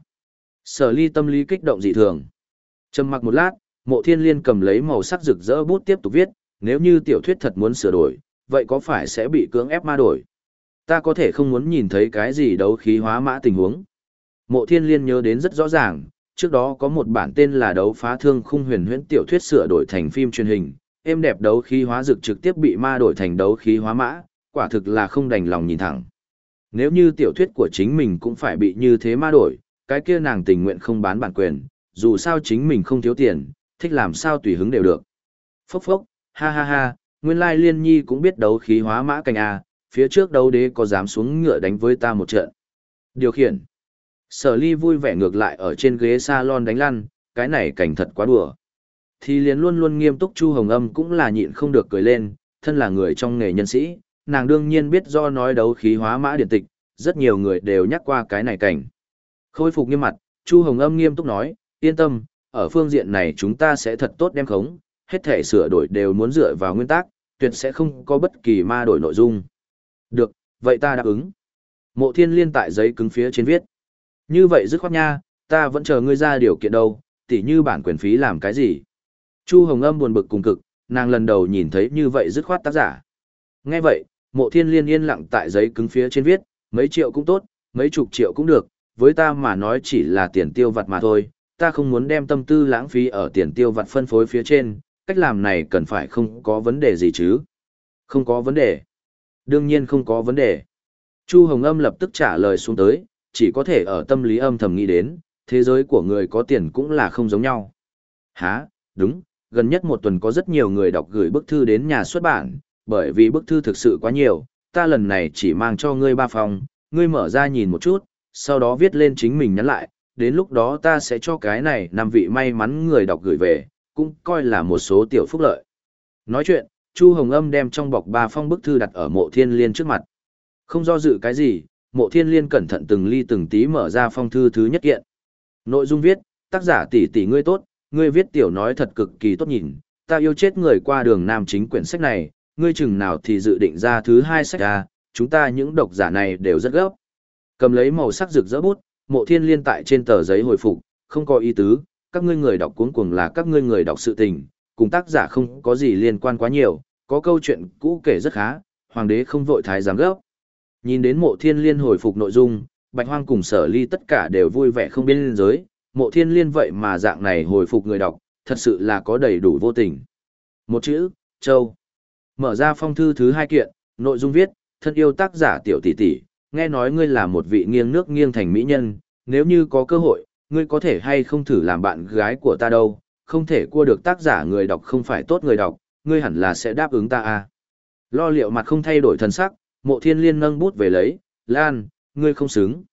Sở ly tâm lý kích động dị thường. Trầm mặc một lát, mộ thiên liên cầm lấy màu sắc rực rỡ bút tiếp tục viết, nếu như tiểu thuyết thật muốn sửa đổi, vậy có phải sẽ bị cưỡng ép ma đổi? Ta có thể không muốn nhìn thấy cái gì đấu khí hóa mã tình huống. Mộ thiên liên nhớ đến rất rõ ràng, trước đó có một bản tên là đấu phá thương khung huyền huyễn tiểu thuyết sửa đổi thành phim truyền hình, êm đẹp đấu khí hóa dược trực tiếp bị ma đổi thành đấu khí hóa mã, quả thực là không đành lòng nhìn thẳng. Nếu như tiểu thuyết của chính mình cũng phải bị như thế ma đổi, cái kia nàng tình nguyện không bán bản quyền, dù sao chính mình không thiếu tiền, thích làm sao tùy hứng đều được. Phốc phốc, ha ha ha, nguyên lai liên nhi cũng biết đấu khí hóa mã cành A, phía trước đấu đế có dám xuống ngựa đánh với ta một trận. Điều khiển. Sở ly vui vẻ ngược lại ở trên ghế salon đánh lăn, cái này cảnh thật quá đùa. Thì liền luôn luôn nghiêm túc Chu Hồng Âm cũng là nhịn không được cười lên, thân là người trong nghề nhân sĩ, nàng đương nhiên biết do nói đấu khí hóa mã điện tịch, rất nhiều người đều nhắc qua cái này cảnh. Khôi phục nghiêm mặt, Chu Hồng Âm nghiêm túc nói, yên tâm, ở phương diện này chúng ta sẽ thật tốt đem khống, hết thể sửa đổi đều muốn dựa vào nguyên tắc, tuyệt sẽ không có bất kỳ ma đổi nội dung. Được, vậy ta đáp ứng. Mộ thiên liên tại giấy cứng phía trên viết. Như vậy dứt khoát nha, ta vẫn chờ ngươi ra điều kiện đâu, tỉ như bản quyền phí làm cái gì. Chu Hồng Âm buồn bực cùng cực, nàng lần đầu nhìn thấy như vậy dứt khoát tác giả. Nghe vậy, mộ thiên liên yên lặng tại giấy cứng phía trên viết, mấy triệu cũng tốt, mấy chục triệu cũng được, với ta mà nói chỉ là tiền tiêu vặt mà thôi, ta không muốn đem tâm tư lãng phí ở tiền tiêu vặt phân phối phía trên, cách làm này cần phải không có vấn đề gì chứ. Không có vấn đề. Đương nhiên không có vấn đề. Chu Hồng Âm lập tức trả lời xuống tới, chỉ có thể ở tâm lý âm thầm nghĩ đến, thế giới của người có tiền cũng là không giống nhau. Hả, đúng, gần nhất một tuần có rất nhiều người đọc gửi bức thư đến nhà xuất bản, bởi vì bức thư thực sự quá nhiều, ta lần này chỉ mang cho ngươi ba phòng, ngươi mở ra nhìn một chút, sau đó viết lên chính mình nhắn lại, đến lúc đó ta sẽ cho cái này năm vị may mắn người đọc gửi về, cũng coi là một số tiểu phúc lợi. Nói chuyện, Chu Hồng Âm đem trong bọc ba phong bức thư đặt ở mộ thiên liên trước mặt. Không do dự cái gì, mộ thiên liên cẩn thận từng ly từng tí mở ra phong thư thứ nhất kiện. Nội dung viết, tác giả tỷ tỷ ngươi tốt, ngươi viết tiểu nói thật cực kỳ tốt nhìn, ta yêu chết người qua đường nam chính quyển sách này, ngươi chừng nào thì dự định ra thứ hai sách ra, chúng ta những độc giả này đều rất gấp. Cầm lấy màu sắc rực rỡ bút, mộ thiên liên tại trên tờ giấy hồi phục, không có ý tứ, các ngươi người đọc cuốn cuồng là các ngươi người đọc sự tình, cùng tác giả không có gì liên quan quá nhiều, có câu chuyện cũ kể rất khá, hoàng đế không vội thái giám gấp. Nhìn đến mộ thiên liên hồi phục nội dung, bạch hoang cùng sở ly tất cả đều vui vẻ không biên giới, mộ thiên liên vậy mà dạng này hồi phục người đọc, thật sự là có đầy đủ vô tình. Một chữ, châu. Mở ra phong thư thứ hai kiện, nội dung viết, thân yêu tác giả tiểu tỷ tỷ, nghe nói ngươi là một vị nghiêng nước nghiêng thành mỹ nhân, nếu như có cơ hội, ngươi có thể hay không thử làm bạn gái của ta đâu, không thể cua được tác giả người đọc không phải tốt người đọc, ngươi hẳn là sẽ đáp ứng ta à. Lo liệu mặt không thay đổi thần sắc, mộ thiên liên nâng bút về lấy, Lan, ngươi không xứng.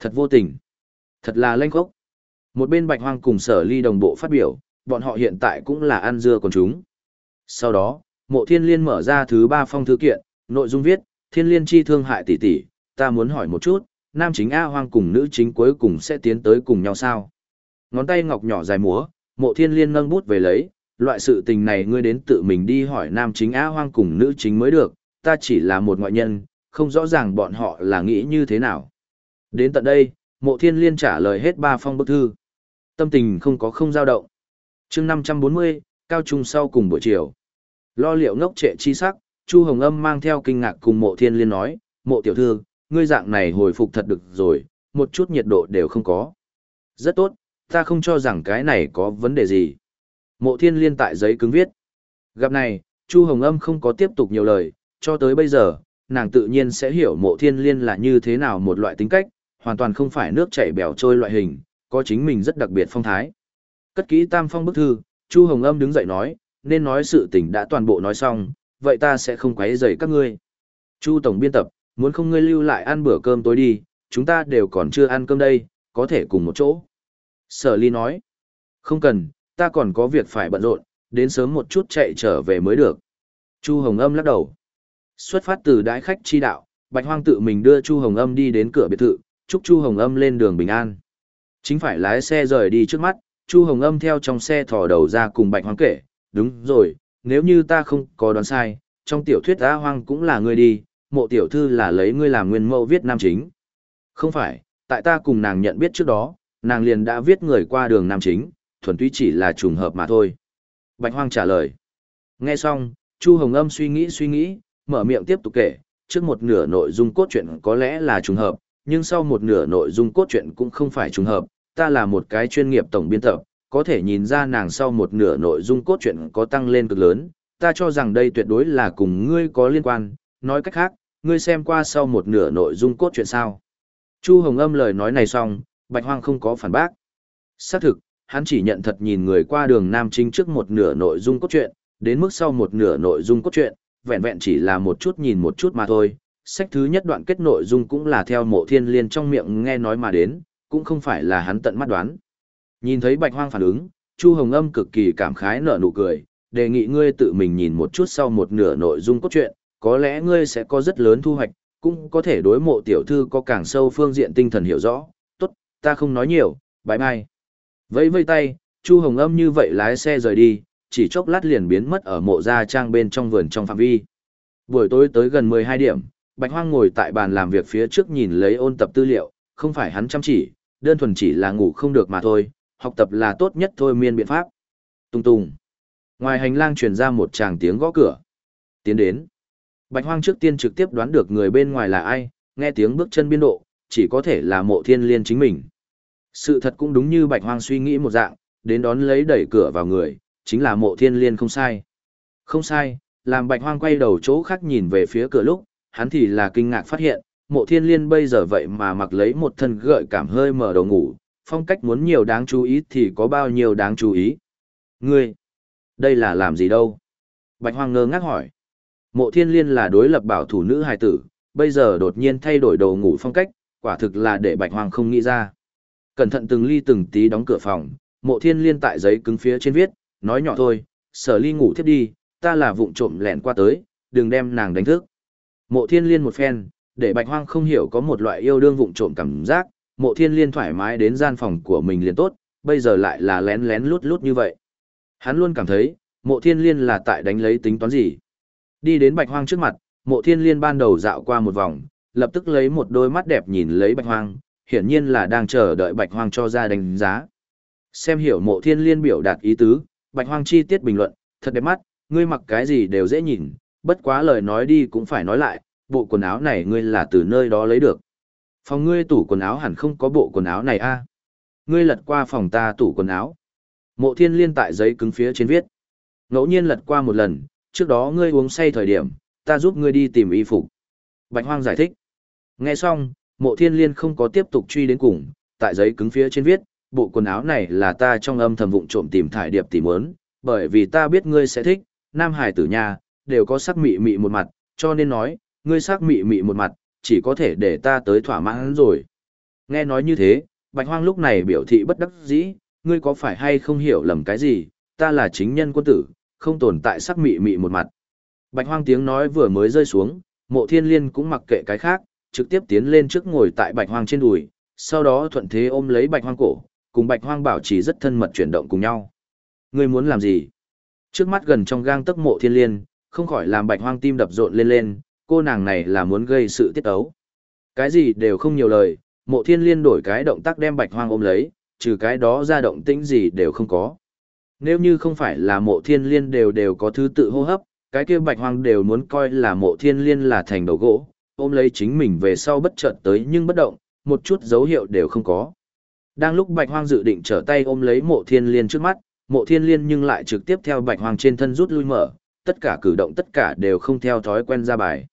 Thật vô tình. Thật là lanh khốc. Một bên bạch hoang cùng sở ly đồng bộ phát biểu, bọn họ hiện tại cũng là ăn dưa còn chúng. Sau đó, mộ thiên liên mở ra thứ ba phong thư kiện, nội dung viết, thiên liên chi thương hại tỷ tỷ, ta muốn hỏi một chút, nam chính A hoang cùng nữ chính cuối cùng sẽ tiến tới cùng nhau sao? Ngón tay ngọc nhỏ dài múa, mộ thiên liên nâng bút về lấy, loại sự tình này ngươi đến tự mình đi hỏi nam chính A hoang cùng nữ chính mới được, ta chỉ là một ngoại nhân, không rõ ràng bọn họ là nghĩ như thế nào. Đến tận đây, mộ thiên liên trả lời hết ba phong bức thư. Tâm tình không có không dao động. chương 540, cao trung sau cùng buổi chiều. Lo liệu ngốc trệ chi sắc, Chu Hồng Âm mang theo kinh ngạc cùng mộ thiên liên nói, mộ tiểu thư, ngươi dạng này hồi phục thật được rồi, một chút nhiệt độ đều không có. Rất tốt, ta không cho rằng cái này có vấn đề gì. Mộ thiên liên tại giấy cứng viết. Gặp này, Chu Hồng Âm không có tiếp tục nhiều lời, cho tới bây giờ, nàng tự nhiên sẽ hiểu mộ thiên liên là như thế nào một loại tính cách, hoàn toàn không phải nước chảy bèo trôi loại hình, có chính mình rất đặc biệt phong thái. Cất kỹ tam phong bức thư, Chu Hồng Âm đứng dậy nói, nên nói sự tình đã toàn bộ nói xong, vậy ta sẽ không quấy rầy các ngươi. Chu Tổng biên tập, muốn không ngươi lưu lại ăn bữa cơm tối đi, chúng ta đều còn chưa ăn cơm đây, có thể cùng một chỗ. Sở ly nói, không cần, ta còn có việc phải bận rộn, đến sớm một chút chạy trở về mới được. Chu Hồng Âm lắc đầu. Xuất phát từ đái khách chi đạo, Bạch Hoang tự mình đưa Chu Hồng Âm đi đến cửa biệt thự, chúc Chu Hồng Âm lên đường bình an. Chính phải lái xe rời đi trước mắt, Chu Hồng Âm theo trong xe thò đầu ra cùng Bạch Hoang kể, đúng rồi, nếu như ta không có đoán sai, trong tiểu thuyết A Hoang cũng là ngươi đi, mộ tiểu thư là lấy ngươi làm nguyên mẫu viết nam chính. Không phải, tại ta cùng nàng nhận biết trước đó, nàng liền đã viết người qua đường nam chính, thuần túy chỉ là trùng hợp mà thôi. Bạch Hoang trả lời. Nghe xong, Chu Hồng Âm suy nghĩ suy nghĩ, mở miệng tiếp tục kể, trước một nửa nội dung cốt truyện có lẽ là trùng hợp, nhưng sau một nửa nội dung cốt truyện cũng không phải trùng hợp, ta là một cái chuyên nghiệp tổng biên tập, có thể nhìn ra nàng sau một nửa nội dung cốt truyện có tăng lên cực lớn, ta cho rằng đây tuyệt đối là cùng ngươi có liên quan, nói cách khác, ngươi xem qua sau một nửa nội dung cốt truyện sao. Chu Hồng Âm lời nói này xong, Bạch Hoang không có phản bác. Xác thực, hắn chỉ nhận thật nhìn người qua đường nam chính trước một nửa nội dung cốt truyện, đến mức sau một nửa nội dung cốt truyện, vẹn vẹn chỉ là một chút nhìn một chút mà thôi. Sách thứ nhất đoạn kết nội dung cũng là theo mộ thiên liên trong miệng nghe nói mà đến, cũng không phải là hắn tận mắt đoán. Nhìn thấy bạch hoang phản ứng, Chu Hồng Âm cực kỳ cảm khái nở nụ cười, đề nghị ngươi tự mình nhìn một chút sau một nửa nội dung cốt truyện, có lẽ ngươi sẽ có rất lớn thu hoạch, cũng có thể đối mộ tiểu thư có càng sâu phương diện tinh thần hiểu rõ. Tốt, ta không nói nhiều, bye bye. Vẫy vây tay, Chu Hồng Âm như vậy lái xe rời đi, chỉ chốc lát liền biến mất ở mộ gia trang bên trong vườn trong phạm vi. Buổi tối tới gần 12 điểm, Bạch Hoang ngồi tại bàn làm việc phía trước nhìn lấy ôn tập tư liệu, không phải hắn chăm chỉ, đơn thuần chỉ là ngủ không được mà thôi, học tập là tốt nhất thôi miên biện pháp. Tung tung. Ngoài hành lang truyền ra một tràng tiếng gõ cửa. Tiến đến. Bạch Hoang trước tiên trực tiếp đoán được người bên ngoài là ai, nghe tiếng bước chân biên độ, chỉ có thể là mộ thiên liên chính mình. Sự thật cũng đúng như Bạch Hoang suy nghĩ một dạng, đến đón lấy đẩy cửa vào người, chính là mộ thiên liên không sai. Không sai, làm Bạch Hoang quay đầu chỗ khác nhìn về phía cửa lúc, hắn thì là kinh ngạc phát hiện, mộ thiên liên bây giờ vậy mà mặc lấy một thân gợi cảm hơi mở đầu ngủ, phong cách muốn nhiều đáng chú ý thì có bao nhiêu đáng chú ý. Ngươi, đây là làm gì đâu? Bạch Hoang ngơ ngác hỏi. Mộ thiên liên là đối lập bảo thủ nữ hài tử, bây giờ đột nhiên thay đổi đồ ngủ phong cách, quả thực là để Bạch Hoang không nghĩ ra. Cẩn thận từng ly từng tí đóng cửa phòng, mộ thiên liên tại giấy cứng phía trên viết, nói nhỏ thôi, sở ly ngủ thiếp đi, ta là vụng trộm lẹn qua tới, đừng đem nàng đánh thức. Mộ thiên liên một phen, để bạch hoang không hiểu có một loại yêu đương vụng trộm cảm giác, mộ thiên liên thoải mái đến gian phòng của mình liền tốt, bây giờ lại là lén lén lút lút như vậy. Hắn luôn cảm thấy, mộ thiên liên là tại đánh lấy tính toán gì. Đi đến bạch hoang trước mặt, mộ thiên liên ban đầu dạo qua một vòng, lập tức lấy một đôi mắt đẹp nhìn lấy bạch hoang, hiển nhiên là đang chờ đợi bạch hoang cho ra đánh giá. Xem hiểu mộ thiên liên biểu đạt ý tứ, bạch hoang chi tiết bình luận, thật đẹp mắt, ngươi mặc cái gì đều dễ nhìn, bất quá lời nói đi cũng phải nói lại, bộ quần áo này ngươi là từ nơi đó lấy được. Phòng ngươi tủ quần áo hẳn không có bộ quần áo này a. Ngươi lật qua phòng ta tủ quần áo. Mộ thiên liên tại giấy cứng phía trên viết. Ngẫu nhiên lật qua một lần, trước đó ngươi uống say thời điểm, ta giúp ngươi đi tìm y phục. Bạch hoang giải thích. Nghe xong, mộ thiên liên không có tiếp tục truy đến cùng, tại giấy cứng phía trên viết, bộ quần áo này là ta trong âm thầm vụng trộm tìm thải điệp tìm muốn, bởi vì ta biết ngươi sẽ thích, nam hải tử nhà, đều có sắc mị mị một mặt, cho nên nói, ngươi sắc mị mị một mặt, chỉ có thể để ta tới thỏa mãn rồi. Nghe nói như thế, Bạch Hoang lúc này biểu thị bất đắc dĩ, ngươi có phải hay không hiểu lầm cái gì, ta là chính nhân quân tử, không tồn tại sắc mị mị một mặt. Bạch Hoang tiếng nói vừa mới rơi xuống, mộ thiên liên cũng mặc kệ cái khác, trực tiếp tiến lên trước ngồi tại Bạch Hoang trên đùi, sau đó thuận thế ôm lấy Bạch Hoang cổ, cùng Bạch Hoang bảo trì rất thân mật chuyển động cùng nhau. Ngươi muốn làm gì? Trước mắt gần trong gang tấc mộ thiên liên, không khỏi làm Bạch Hoang tim đập rộn lên lên, cô nàng này là muốn gây sự tiết ấu. Cái gì đều không nhiều lời, mộ thiên liên đổi cái động tác đem Bạch Hoang ôm lấy, trừ cái đó ra động tĩnh gì đều không có. Nếu như không phải là mộ thiên liên đều đều có thứ tự hô hấp, cái kia Bạch Hoang đều muốn coi là mộ thiên liên là thành đầu gỗ, ôm lấy chính mình về sau bất chợt tới nhưng bất động, một chút dấu hiệu đều không có. Đang lúc Bạch Hoang dự định trở tay ôm lấy mộ thiên liên trước mắt, mộ thiên liên nhưng lại trực tiếp theo Bạch Hoang trên thân rút lui mở, tất cả cử động tất cả đều không theo thói quen ra bài.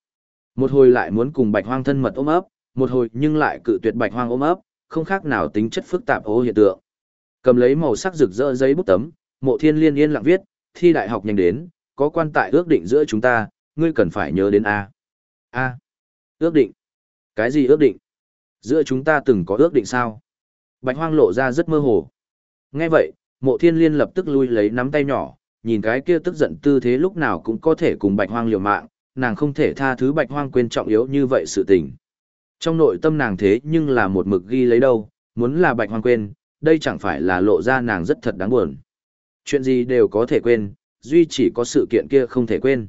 Một hồi lại muốn cùng bạch hoang thân mật ôm ấp, một hồi nhưng lại cự tuyệt bạch hoang ôm ấp, không khác nào tính chất phức tạp ố hiện tượng. Cầm lấy màu sắc rực rỡ giấy bút tấm, mộ thiên liên yên lặng viết, thi đại học nhanh đến, có quan tại ước định giữa chúng ta, ngươi cần phải nhớ đến A. A. Ước định. Cái gì ước định? Giữa chúng ta từng có ước định sao? Bạch hoang lộ ra rất mơ hồ. Nghe vậy, mộ thiên liên lập tức lui lấy nắm tay nhỏ, nhìn cái kia tức giận tư thế lúc nào cũng có thể cùng bạch hoang liều mạng, nàng không thể tha thứ bạch hoang quên trọng yếu như vậy sự tình. Trong nội tâm nàng thế nhưng là một mực ghi lấy đâu, muốn là bạch hoang quên, đây chẳng phải là lộ ra nàng rất thật đáng buồn. Chuyện gì đều có thể quên, duy chỉ có sự kiện kia không thể quên.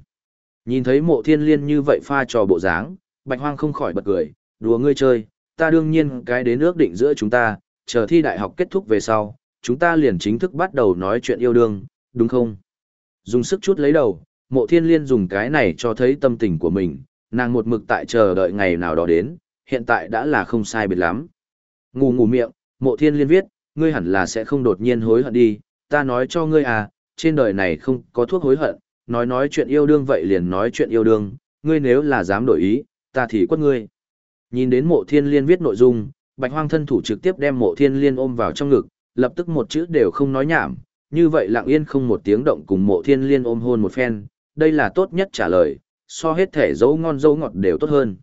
Nhìn thấy mộ thiên liên như vậy pha trò bộ dáng, bạch hoang không khỏi bật cười, đùa ngươi chơi, ta đương nhiên cái đến ước định giữa chúng ta, chờ thi đại học kết thúc về sau, chúng ta liền chính thức bắt đầu nói chuyện yêu đương, đúng không? Dùng sức chút lấy đầu, mộ thiên liên dùng cái này cho thấy tâm tình của mình, nàng một mực tại chờ đợi ngày nào đó đến, hiện tại đã là không sai biệt lắm. Ngủ ngủ miệng, mộ thiên liên viết, ngươi hẳn là sẽ không đột nhiên hối hận đi, ta nói cho ngươi à, trên đời này không có thuốc hối hận, nói nói chuyện yêu đương vậy liền nói chuyện yêu đương, ngươi nếu là dám đổi ý, ta thì quất ngươi. Nhìn đến mộ thiên liên viết nội dung, bạch hoang thân thủ trực tiếp đem mộ thiên liên ôm vào trong ngực, lập tức một chữ đều không nói nhảm, như vậy lặng yên không một tiếng động cùng mộ thiên liên ôm hôn một phen, đây là tốt nhất trả lời, so hết thể dấu ngon dấu ngọt đều tốt hơn.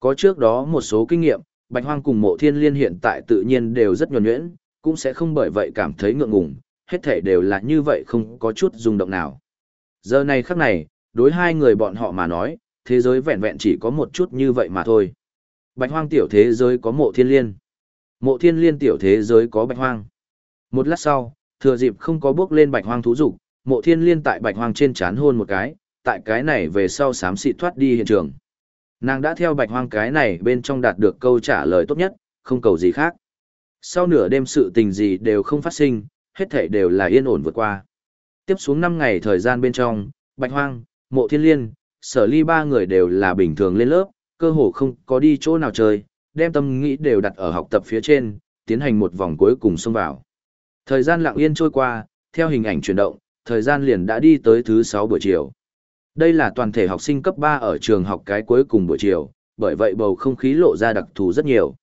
Có trước đó một số kinh nghiệm, bạch hoang cùng mộ thiên liên hiện tại tự nhiên đều rất nhuần nhuyễn, cũng sẽ không bởi vậy cảm thấy ngượng ngùng, hết thể đều là như vậy không có chút rung động nào. Giờ này khắc này, đối hai người bọn họ mà nói, thế giới vẹn vẹn chỉ có một chút như vậy mà thôi. Bạch hoang tiểu thế giới có mộ thiên liên. Mộ thiên liên tiểu thế giới có bạch hoang. Một lát sau, thừa dịp không có bước lên bạch hoang thú dục, mộ thiên liên tại bạch hoang trên chán hôn một cái, tại cái này về sau sám xị thoát đi hiện trường. Nàng đã theo bạch hoang cái này bên trong đạt được câu trả lời tốt nhất, không cầu gì khác. Sau nửa đêm sự tình gì đều không phát sinh, hết thảy đều là yên ổn vượt qua. Tiếp xuống 5 ngày thời gian bên trong, bạch hoang, mộ thiên liên, sở ly ba người đều là bình thường lên lớp, cơ hồ không có đi chỗ nào chơi, đem tâm nghĩ đều đặt ở học tập phía trên, tiến hành một vòng cuối cùng xông vào. Thời gian lặng yên trôi qua, theo hình ảnh chuyển động, thời gian liền đã đi tới thứ 6 buổi chiều. Đây là toàn thể học sinh cấp 3 ở trường học cái cuối cùng buổi chiều, bởi vậy bầu không khí lộ ra đặc thù rất nhiều.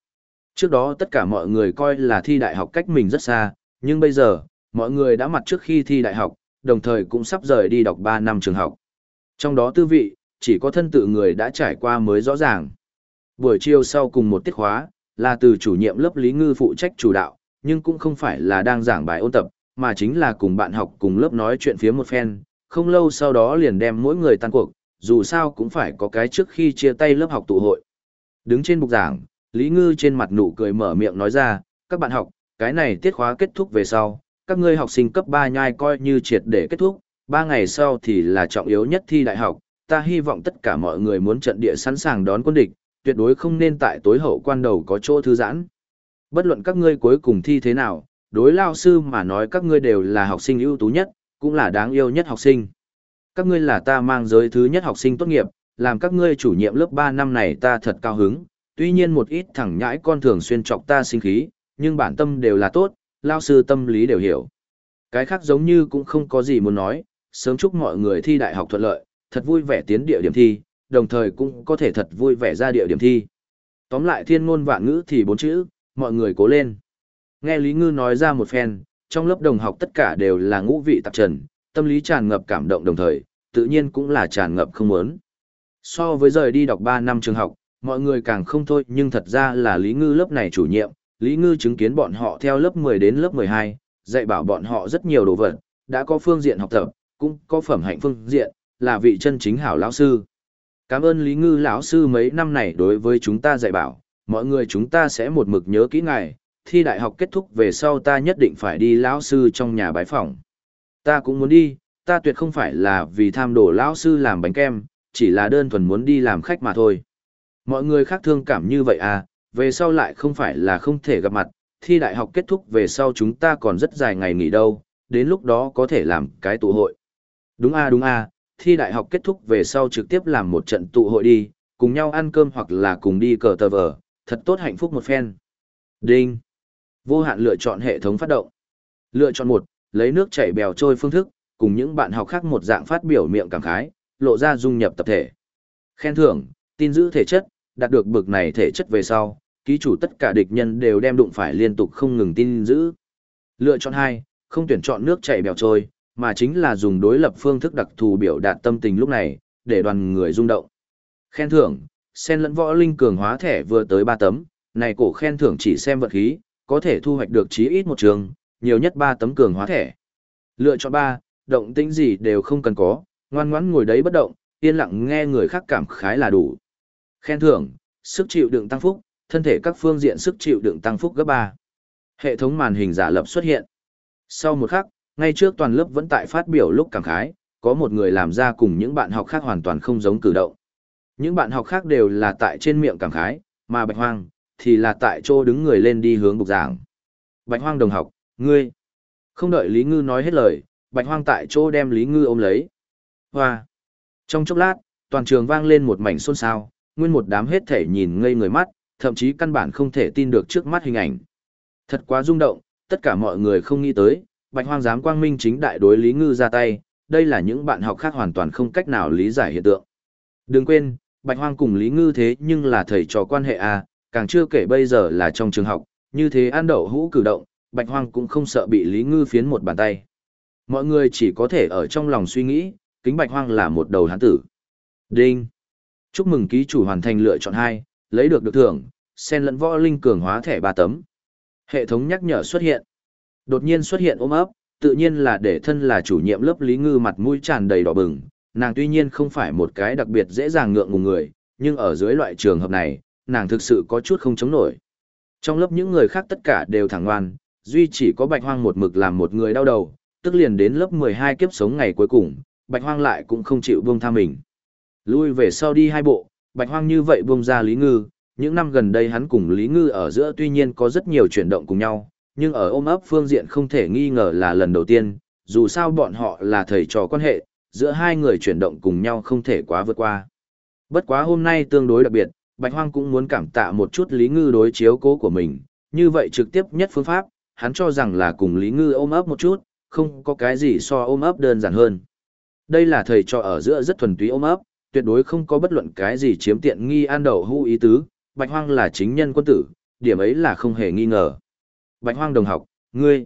Trước đó tất cả mọi người coi là thi đại học cách mình rất xa, nhưng bây giờ, mọi người đã mặt trước khi thi đại học, đồng thời cũng sắp rời đi đọc 3 năm trường học. Trong đó tư vị, chỉ có thân tự người đã trải qua mới rõ ràng. Buổi chiều sau cùng một tiết khóa, là từ chủ nhiệm lớp Lý Ngư phụ trách chủ đạo, nhưng cũng không phải là đang giảng bài ôn tập, mà chính là cùng bạn học cùng lớp nói chuyện phía một phen, không lâu sau đó liền đem mỗi người tan cuộc, dù sao cũng phải có cái trước khi chia tay lớp học tụ hội. Đứng trên bục giảng, Lý Ngư trên mặt nụ cười mở miệng nói ra, các bạn học, cái này tiết khóa kết thúc về sau, các ngươi học sinh cấp 3 nhai coi như triệt để kết thúc, 3 ngày sau thì là trọng yếu nhất thi đại học, ta hy vọng tất cả mọi người muốn trận địa sẵn sàng đón quân địch, tuyệt đối không nên tại tối hậu quan đầu có chỗ thư giãn. Bất luận các ngươi cuối cùng thi thế nào, đối lao sư mà nói các ngươi đều là học sinh ưu tú nhất, cũng là đáng yêu nhất học sinh. Các ngươi là ta mang giới thứ nhất học sinh tốt nghiệp, làm các ngươi chủ nhiệm lớp 3 năm này ta thật cao hứng, tuy nhiên một ít thẳng nhãi con thường xuyên chọc ta sinh khí, nhưng bản tâm đều là tốt, lao sư tâm lý đều hiểu. Cái khác giống như cũng không có gì muốn nói, sớm chúc mọi người thi đại học thuận lợi, thật vui vẻ tiến địa điểm thi, đồng thời cũng có thể thật vui vẻ ra địa điểm thi. Tóm lại thiên ngôn vạn ngữ thì bốn chữ, mọi người cố lên. Nghe Lý Ngư nói ra một phen, trong lớp đồng học tất cả đều là ngũ vị tạp trần, tâm lý tràn ngập cảm động đồng thời, tự nhiên cũng là tràn ngập không muốn. So với rời đi đọc 3 năm trường học, mọi người càng không thôi nhưng thật ra là Lý Ngư lớp này chủ nhiệm, Lý Ngư chứng kiến bọn họ theo lớp 10 đến lớp 12, dạy bảo bọn họ rất nhiều đồ vật, đã có phương diện học tập, cũng có phẩm hạnh phương diện, là vị chân chính hảo lão sư. Cảm ơn Lý Ngư lão sư mấy năm này đối với chúng ta dạy bảo, mọi người chúng ta sẽ một mực nhớ kỹ ngài, thi đại học kết thúc về sau ta nhất định phải đi lão sư trong nhà bái phỏng. Ta cũng muốn đi, ta tuyệt không phải là vì tham đồ lão sư làm bánh kem, chỉ là đơn thuần muốn đi làm khách mà thôi. Mọi người khác thương cảm như vậy à, về sau lại không phải là không thể gặp mặt, thi đại học kết thúc về sau chúng ta còn rất dài ngày nghỉ đâu, đến lúc đó có thể làm cái tụ hội. Đúng a đúng a, thi đại học kết thúc về sau trực tiếp làm một trận tụ hội đi, cùng nhau ăn cơm hoặc là cùng đi cờ tờ vở, thật tốt hạnh phúc một phen. Đinh. Vô hạn lựa chọn hệ thống phát động. Lựa chọn một, lấy nước chảy bèo trôi phương thức, cùng những bạn học khác một dạng phát biểu miệng cảm khái, lộ ra dung nhập tập thể. Khen thưởng, tin giữ thể chất, đạt được bực này thể chất về sau, ký chủ tất cả địch nhân đều đem đụng phải liên tục không ngừng tin giữ. Lựa chọn 2, không tuyển chọn nước chảy bèo trôi, mà chính là dùng đối lập phương thức đặc thù biểu đạt tâm tình lúc này, để đoàn người rung động. Khen thưởng, sen lẫn võ linh cường hóa thẻ vừa tới 3 tấm, này cổ khen thưởng chỉ xem vật khí, có thể thu hoạch được chí ít một trường, nhiều nhất 3 tấm cường hóa thẻ. Lựa chọn 3, động tĩnh gì đều không cần có, ngoan ngoãn ngồi đấy bất động, yên lặng nghe người khác cảm khái là đủ. Khen thưởng, sức chịu đựng tăng phúc, thân thể các phương diện sức chịu đựng tăng phúc gấp 3. Hệ thống màn hình giả lập xuất hiện. Sau một khắc, ngay trước toàn lớp vẫn tại phát biểu lúc cảm khái, có một người làm ra cùng những bạn học khác hoàn toàn không giống cử động. Những bạn học khác đều là tại trên miệng cảm khái, mà Bạch Hoang thì là tại chỗ đứng người lên đi hướng bục giảng. Bạch Hoang đồng học, ngươi. Không đợi Lý Ngư nói hết lời, Bạch Hoang tại chỗ đem Lý Ngư ôm lấy. Hoa. Trong chốc lát, toàn trường vang lên một mảnh xôn xao, nguyên một đám hết thể nhìn ngây người mắt, thậm chí căn bản không thể tin được trước mắt hình ảnh. Thật quá rung động, tất cả mọi người không nghĩ tới, Bạch Hoang dám quang minh chính đại đối Lý Ngư ra tay, đây là những bạn học khác hoàn toàn không cách nào lý giải hiện tượng. Đừng quên, Bạch Hoang cùng Lý Ngư thế nhưng là thầy trò quan hệ à, càng chưa kể bây giờ là trong trường học, như thế ăn đậu hũ cử động, Bạch Hoang cũng không sợ bị Lý Ngư phiến một bàn tay. Mọi người chỉ có thể ở trong lòng suy nghĩ, kính Bạch Hoang là một đầu hán tử. Đinh! Chúc mừng ký chủ hoàn thành lựa chọn 2, lấy được được thưởng, sen lẫn võ linh cường hóa thẻ 3 tấm. Hệ thống nhắc nhở xuất hiện. Đột nhiên xuất hiện ôm ấp, tự nhiên là để thân là chủ nhiệm lớp Lý Ngư mặt mũi tràn đầy đỏ bừng, nàng tuy nhiên không phải một cái đặc biệt dễ dàng ngượng ngùng người, nhưng ở dưới loại trường hợp này, nàng thực sự có chút không chống nổi. Trong lớp những người khác tất cả đều thẳng ngoan, duy chỉ có Bạch Hoang một mực làm một người đau đầu, tức liền đến lớp 12 kiếp sống ngày cuối cùng, Bạch Hoang lại cũng không chịu buông tha mình. Lui về sau đi hai bộ, Bạch Hoang như vậy buông ra Lý Ngư, những năm gần đây hắn cùng Lý Ngư ở giữa tuy nhiên có rất nhiều chuyển động cùng nhau, nhưng ở ôm ấp phương diện không thể nghi ngờ là lần đầu tiên, dù sao bọn họ là thầy trò quan hệ, giữa hai người chuyển động cùng nhau không thể quá vượt qua. Bất quá hôm nay tương đối đặc biệt, Bạch Hoang cũng muốn cảm tạ một chút Lý Ngư đối chiếu cố của mình, như vậy trực tiếp nhất phương pháp, hắn cho rằng là cùng Lý Ngư ôm ấp một chút, không có cái gì so ôm ấp đơn giản hơn. Đây là thầy trò ở giữa rất thuần túy ôm ấp, tuyệt đối không có bất luận cái gì chiếm tiện nghi an đầu hưu ý tứ, Bạch Hoang là chính nhân quân tử, điểm ấy là không hề nghi ngờ. Bạch Hoang đồng học, ngươi,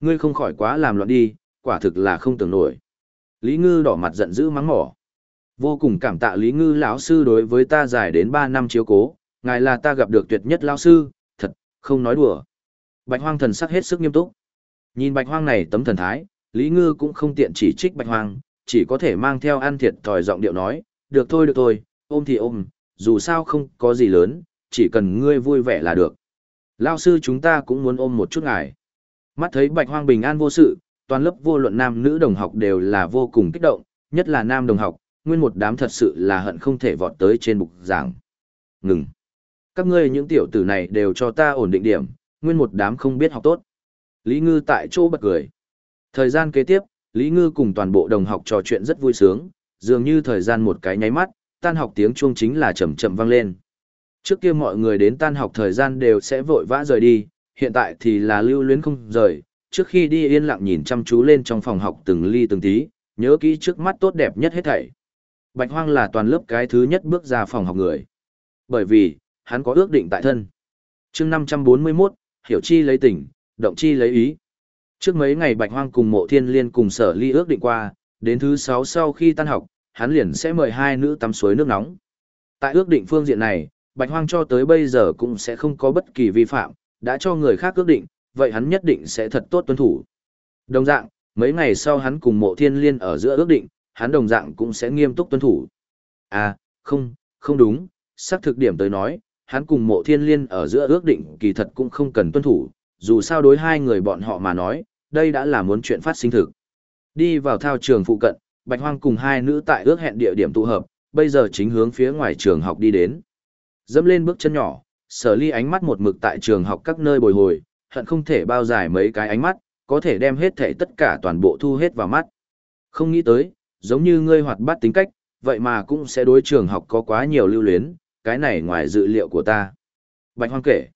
ngươi không khỏi quá làm loạn đi, quả thực là không tưởng nổi. Lý Ngư đỏ mặt giận dữ mắng mỏ. Vô cùng cảm tạ Lý Ngư lão sư đối với ta dài đến ba năm chiếu cố, ngài là ta gặp được tuyệt nhất lão sư, thật, không nói đùa. Bạch Hoang thần sắc hết sức nghiêm túc. Nhìn Bạch Hoang này tấm thần thái, Lý Ngư cũng không tiện chỉ trích Bạch Hoang, chỉ có thể mang theo ăn thiệt thòi giọng điệu nói, được thôi được thôi, ôm thì ôm, dù sao không có gì lớn, chỉ cần ngươi vui vẻ là được. Lão sư chúng ta cũng muốn ôm một chút ngài. Mắt thấy bạch hoang bình an vô sự, toàn lớp vô luận nam nữ đồng học đều là vô cùng kích động, nhất là nam đồng học, nguyên một đám thật sự là hận không thể vọt tới trên bục giảng. Ngừng. Các ngươi những tiểu tử này đều cho ta ổn định điểm, nguyên một đám không biết học tốt. Lý Ngư tại chỗ bật cười. Thời gian kế tiếp, Lý Ngư cùng toàn bộ đồng học trò chuyện rất vui sướng, dường như thời gian một cái nháy mắt, tan học tiếng chuông chính là chậm chậm vang lên. Trước kia mọi người đến tan học thời gian đều sẽ vội vã rời đi, hiện tại thì là lưu luyến không rời, trước khi đi yên lặng nhìn chăm chú lên trong phòng học từng ly từng tí, nhớ kỹ trước mắt tốt đẹp nhất hết thảy. Bạch Hoang là toàn lớp cái thứ nhất bước ra phòng học người. Bởi vì, hắn có ước định tại thân. Chương 541, hiểu chi lấy tình, động chi lấy ý. Trước mấy ngày Bạch Hoang cùng Mộ Thiên Liên cùng Sở Ly ước định qua, đến thứ 6 sau khi tan học, hắn liền sẽ mời hai nữ tắm suối nước nóng. Tại ước định phương diện này, Bạch Hoang cho tới bây giờ cũng sẽ không có bất kỳ vi phạm, đã cho người khác ước định, vậy hắn nhất định sẽ thật tốt tuân thủ. Đồng dạng, mấy ngày sau hắn cùng mộ thiên liên ở giữa ước định, hắn đồng dạng cũng sẽ nghiêm túc tuân thủ. À, không, không đúng, xác thực điểm tới nói, hắn cùng mộ thiên liên ở giữa ước định kỳ thật cũng không cần tuân thủ, dù sao đối hai người bọn họ mà nói, đây đã là muốn chuyện phát sinh thực. Đi vào thao trường phụ cận, Bạch Hoang cùng hai nữ tại ước hẹn địa điểm tụ hợp, bây giờ chính hướng phía ngoài trường học đi đến. Dẫm lên bước chân nhỏ, sở ly ánh mắt một mực tại trường học các nơi bồi hồi, hận không thể bao dài mấy cái ánh mắt, có thể đem hết thể tất cả toàn bộ thu hết vào mắt. Không nghĩ tới, giống như ngươi hoạt bát tính cách, vậy mà cũng sẽ đối trường học có quá nhiều lưu luyến, cái này ngoài dự liệu của ta. Bạch Hoang kể.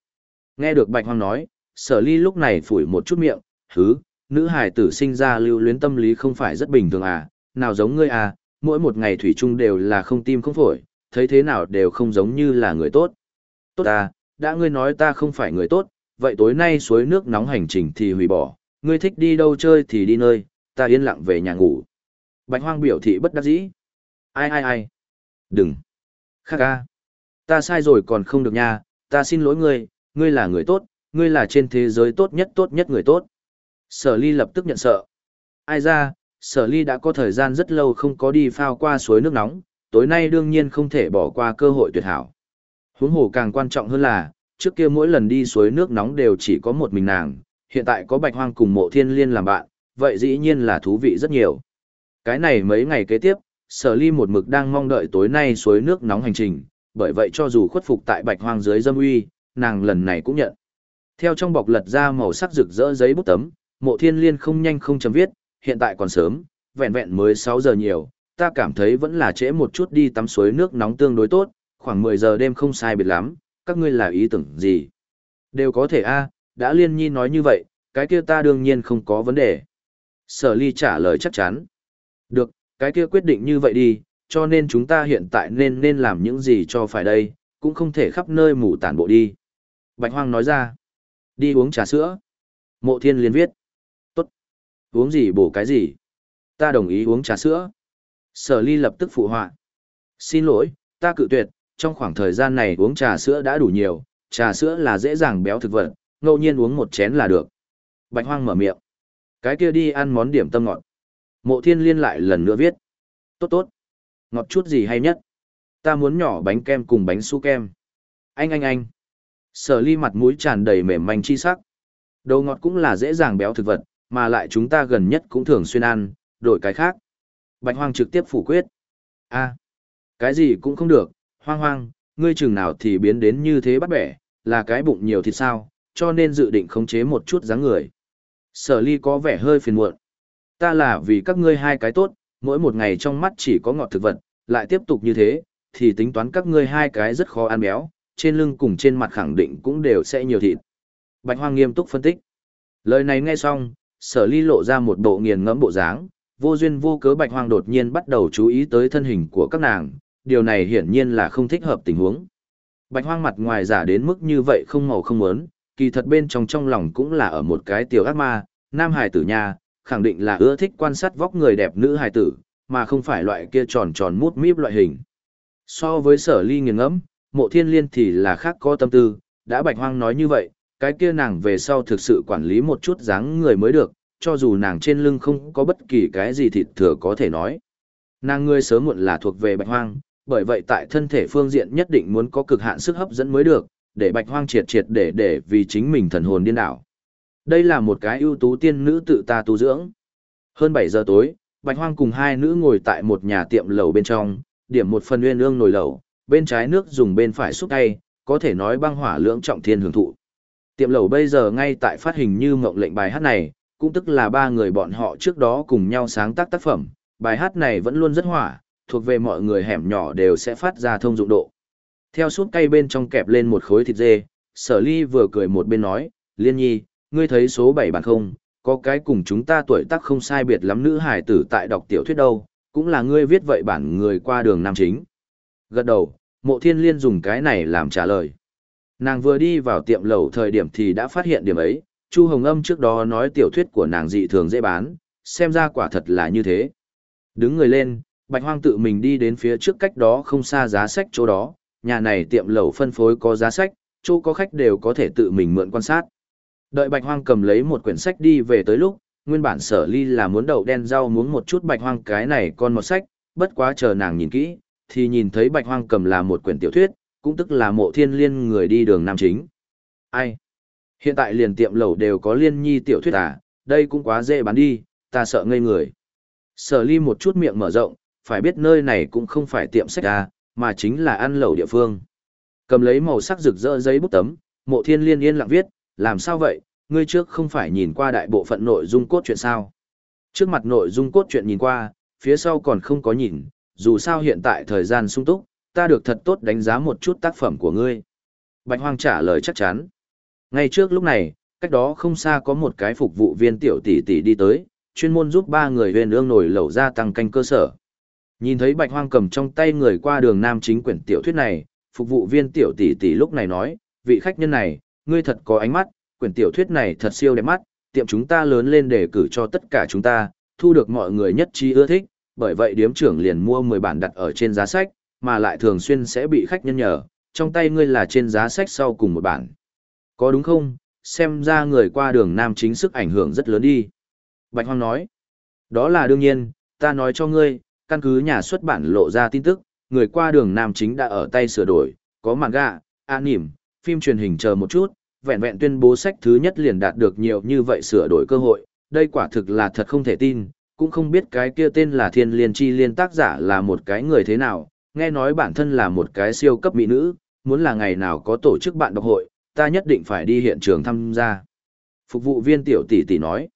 Nghe được Bạch Hoang nói, sở ly lúc này phủi một chút miệng, hứ, nữ hài tử sinh ra lưu luyến tâm lý không phải rất bình thường à, nào giống ngươi à, mỗi một ngày thủy chung đều là không tim không phổi, thấy thế nào đều không giống như là người tốt. Tốt à, đã ngươi nói ta không phải người tốt, vậy tối nay suối nước nóng hành trình thì hủy bỏ, ngươi thích đi đâu chơi thì đi nơi, ta yên lặng về nhà ngủ. Bạch hoang biểu thị bất đắc dĩ. Ai ai ai. Đừng. Khắc ca. Ta sai rồi còn không được nha, ta xin lỗi ngươi, ngươi là người tốt, ngươi là trên thế giới tốt nhất tốt nhất người tốt. Sở ly lập tức nhận sợ. Ai ra, sở ly đã có thời gian rất lâu không có đi phao qua suối nước nóng, tối nay đương nhiên không thể bỏ qua cơ hội tuyệt hảo. Huống hồ càng quan trọng hơn là, trước kia mỗi lần đi suối nước nóng đều chỉ có một mình nàng, hiện tại có bạch hoang cùng mộ thiên liên làm bạn, vậy dĩ nhiên là thú vị rất nhiều. Cái này mấy ngày kế tiếp, sở ly một mực đang mong đợi tối nay suối nước nóng hành trình, bởi vậy cho dù khuất phục tại bạch hoang dưới dâm uy, nàng lần này cũng nhận. Theo trong bọc lật ra màu sắc rực rỡ giấy bút tấm, mộ thiên liên không nhanh không chấm viết, hiện tại còn sớm, vẹn vẹn mới 6 giờ nhiều, ta cảm thấy vẫn là trễ một chút đi tắm suối nước nóng tương đối tốt, khoảng 10 giờ đêm không sai biệt lắm, các ngươi là ý tưởng gì? Đều có thể a, đã liên nhi nói như vậy, cái kia ta đương nhiên không có vấn đề. Sở ly trả lời chắc chắn. Được, cái kia quyết định như vậy đi, cho nên chúng ta hiện tại nên nên làm những gì cho phải đây, cũng không thể khắp nơi mù tản bộ đi. Bạch Hoang nói ra, đi uống trà sữa. Mộ thiên liên viết, tốt, uống gì bổ cái gì. Ta đồng ý uống trà sữa. Sở ly lập tức phụ họa. Xin lỗi, ta cự tuyệt, trong khoảng thời gian này uống trà sữa đã đủ nhiều, trà sữa là dễ dàng béo thực vật, ngẫu nhiên uống một chén là được. Bạch Hoang mở miệng. Cái kia đi ăn món điểm tâm ngọt. Mộ thiên liên lại lần nữa viết. Tốt tốt. Ngọt chút gì hay nhất? Ta muốn nhỏ bánh kem cùng bánh su kem. Anh anh anh. Sở ly mặt mũi tràn đầy mềm manh chi sắc. Đồ ngọt cũng là dễ dàng béo thực vật, mà lại chúng ta gần nhất cũng thường xuyên ăn, đổi cái khác. Bạch hoang trực tiếp phủ quyết. a cái gì cũng không được, hoang hoang, ngươi chừng nào thì biến đến như thế bắt bẻ, là cái bụng nhiều thịt sao, cho nên dự định khống chế một chút dáng người. Sở ly có vẻ hơi phiền muộn. Ta là vì các ngươi hai cái tốt, mỗi một ngày trong mắt chỉ có ngọt thực vật, lại tiếp tục như thế, thì tính toán các ngươi hai cái rất khó ăn béo, trên lưng cùng trên mặt khẳng định cũng đều sẽ nhiều thịt. Bạch Hoang nghiêm túc phân tích. Lời này nghe xong, sở ly lộ ra một bộ nghiền ngẫm bộ dáng, vô duyên vô cớ Bạch Hoang đột nhiên bắt đầu chú ý tới thân hình của các nàng, điều này hiển nhiên là không thích hợp tình huống. Bạch Hoang mặt ngoài giả đến mức như vậy không màu không muốn, kỳ thật bên trong trong lòng cũng là ở một cái tiểu ác ma, nam hài tử nha, khẳng định là ưa thích quan sát vóc người đẹp nữ hài tử, mà không phải loại kia tròn tròn mút míp loại hình. So với sở ly nghiền ngẫm, mộ thiên liên thì là khác có tâm tư, đã bạch hoang nói như vậy, cái kia nàng về sau thực sự quản lý một chút dáng người mới được, cho dù nàng trên lưng không có bất kỳ cái gì thịt thừa có thể nói. Nàng ngươi sớm muộn là thuộc về bạch hoang, bởi vậy tại thân thể phương diện nhất định muốn có cực hạn sức hấp dẫn mới được, để bạch hoang triệt triệt để để vì chính mình thần hồn điên đảo. Đây là một cái ưu tú tiên nữ tự ta tu dưỡng. Hơn 7 giờ tối, bạch hoang cùng hai nữ ngồi tại một nhà tiệm lẩu bên trong, điểm một phần nguyên ương nồi lẩu, bên trái nước dùng bên phải xúc tay, có thể nói băng hỏa lưỡng trọng thiên hưởng thụ. Tiệm lẩu bây giờ ngay tại phát hình như ngộng lệnh bài hát này, cũng tức là ba người bọn họ trước đó cùng nhau sáng tác tác phẩm, bài hát này vẫn luôn rất hỏa, thuộc về mọi người hẻm nhỏ đều sẽ phát ra thông dụng độ. Theo suốt cây bên trong kẹp lên một khối thịt dê, sở ly vừa cười một bên nói, liên nhi, ngươi thấy số 7 bản không, có cái cùng chúng ta tuổi tác không sai biệt lắm nữ hải tử tại đọc tiểu thuyết đâu, cũng là ngươi viết vậy bản người qua đường nam chính. Gật đầu, mộ thiên liên dùng cái này làm trả lời. Nàng vừa đi vào tiệm lầu thời điểm thì đã phát hiện điểm ấy, Chu Hồng Âm trước đó nói tiểu thuyết của nàng dị thường dễ bán, xem ra quả thật là như thế. Đứng người lên, Bạch Hoang tự mình đi đến phía trước cách đó không xa giá sách chỗ đó, nhà này tiệm lầu phân phối có giá sách, chỗ có khách đều có thể tự mình mượn quan sát. Đợi Bạch Hoang cầm lấy một quyển sách đi về tới lúc, nguyên bản sở ly là muốn đậu đen rau muốn một chút Bạch Hoang cái này con một sách, bất quá chờ nàng nhìn kỹ, thì nhìn thấy Bạch Hoang cầm là một quyển tiểu thuyết, cũng tức là mộ thiên liên người đi đường nam chính. Ai? Hiện tại liền tiệm lẩu đều có liên nhi tiểu thuyết à, đây cũng quá dễ bán đi, ta sợ ngây người. Sở ly một chút miệng mở rộng, phải biết nơi này cũng không phải tiệm sách à, mà chính là ăn lẩu địa phương. Cầm lấy màu sắc rực rỡ giấy bút tấm, mộ thiên liên yên lặng viết, làm sao vậy, ngươi trước không phải nhìn qua đại bộ phận nội dung cốt truyện sao. Trước mặt nội dung cốt truyện nhìn qua, phía sau còn không có nhìn, dù sao hiện tại thời gian sung túc, ta được thật tốt đánh giá một chút tác phẩm của ngươi. Bạch Hoang trả lời chắc chắn. Ngay trước lúc này, cách đó không xa có một cái phục vụ viên tiểu tỷ tỷ đi tới, chuyên môn giúp ba người huyền ương nổi lẩu ra tăng canh cơ sở. Nhìn thấy Bạch Hoang cầm trong tay người qua đường nam chính quyển tiểu thuyết này, phục vụ viên tiểu tỷ tỷ lúc này nói, vị khách nhân này, ngươi thật có ánh mắt, quyển tiểu thuyết này thật siêu đẹp mắt, tiệm chúng ta lớn lên để cử cho tất cả chúng ta, thu được mọi người nhất trí ưa thích, bởi vậy điếm trưởng liền mua 10 bản đặt ở trên giá sách, mà lại thường xuyên sẽ bị khách nhân nhờ, trong tay ngươi là trên giá sách sau cùng một bản. Có đúng không? Xem ra người qua đường nam chính sức ảnh hưởng rất lớn đi. Bạch Hoang nói, đó là đương nhiên, ta nói cho ngươi, căn cứ nhà xuất bản lộ ra tin tức, người qua đường nam chính đã ở tay sửa đổi, có manga, anime, phim truyền hình chờ một chút, vẹn vẹn tuyên bố sách thứ nhất liền đạt được nhiều như vậy sửa đổi cơ hội, đây quả thực là thật không thể tin, cũng không biết cái kia tên là Thiên Liên Chi Liên tác giả là một cái người thế nào, nghe nói bản thân là một cái siêu cấp mỹ nữ, muốn là ngày nào có tổ chức bạn đọc hội, ta nhất định phải đi hiện trường tham gia. Phục vụ viên tiểu tỷ tỷ nói,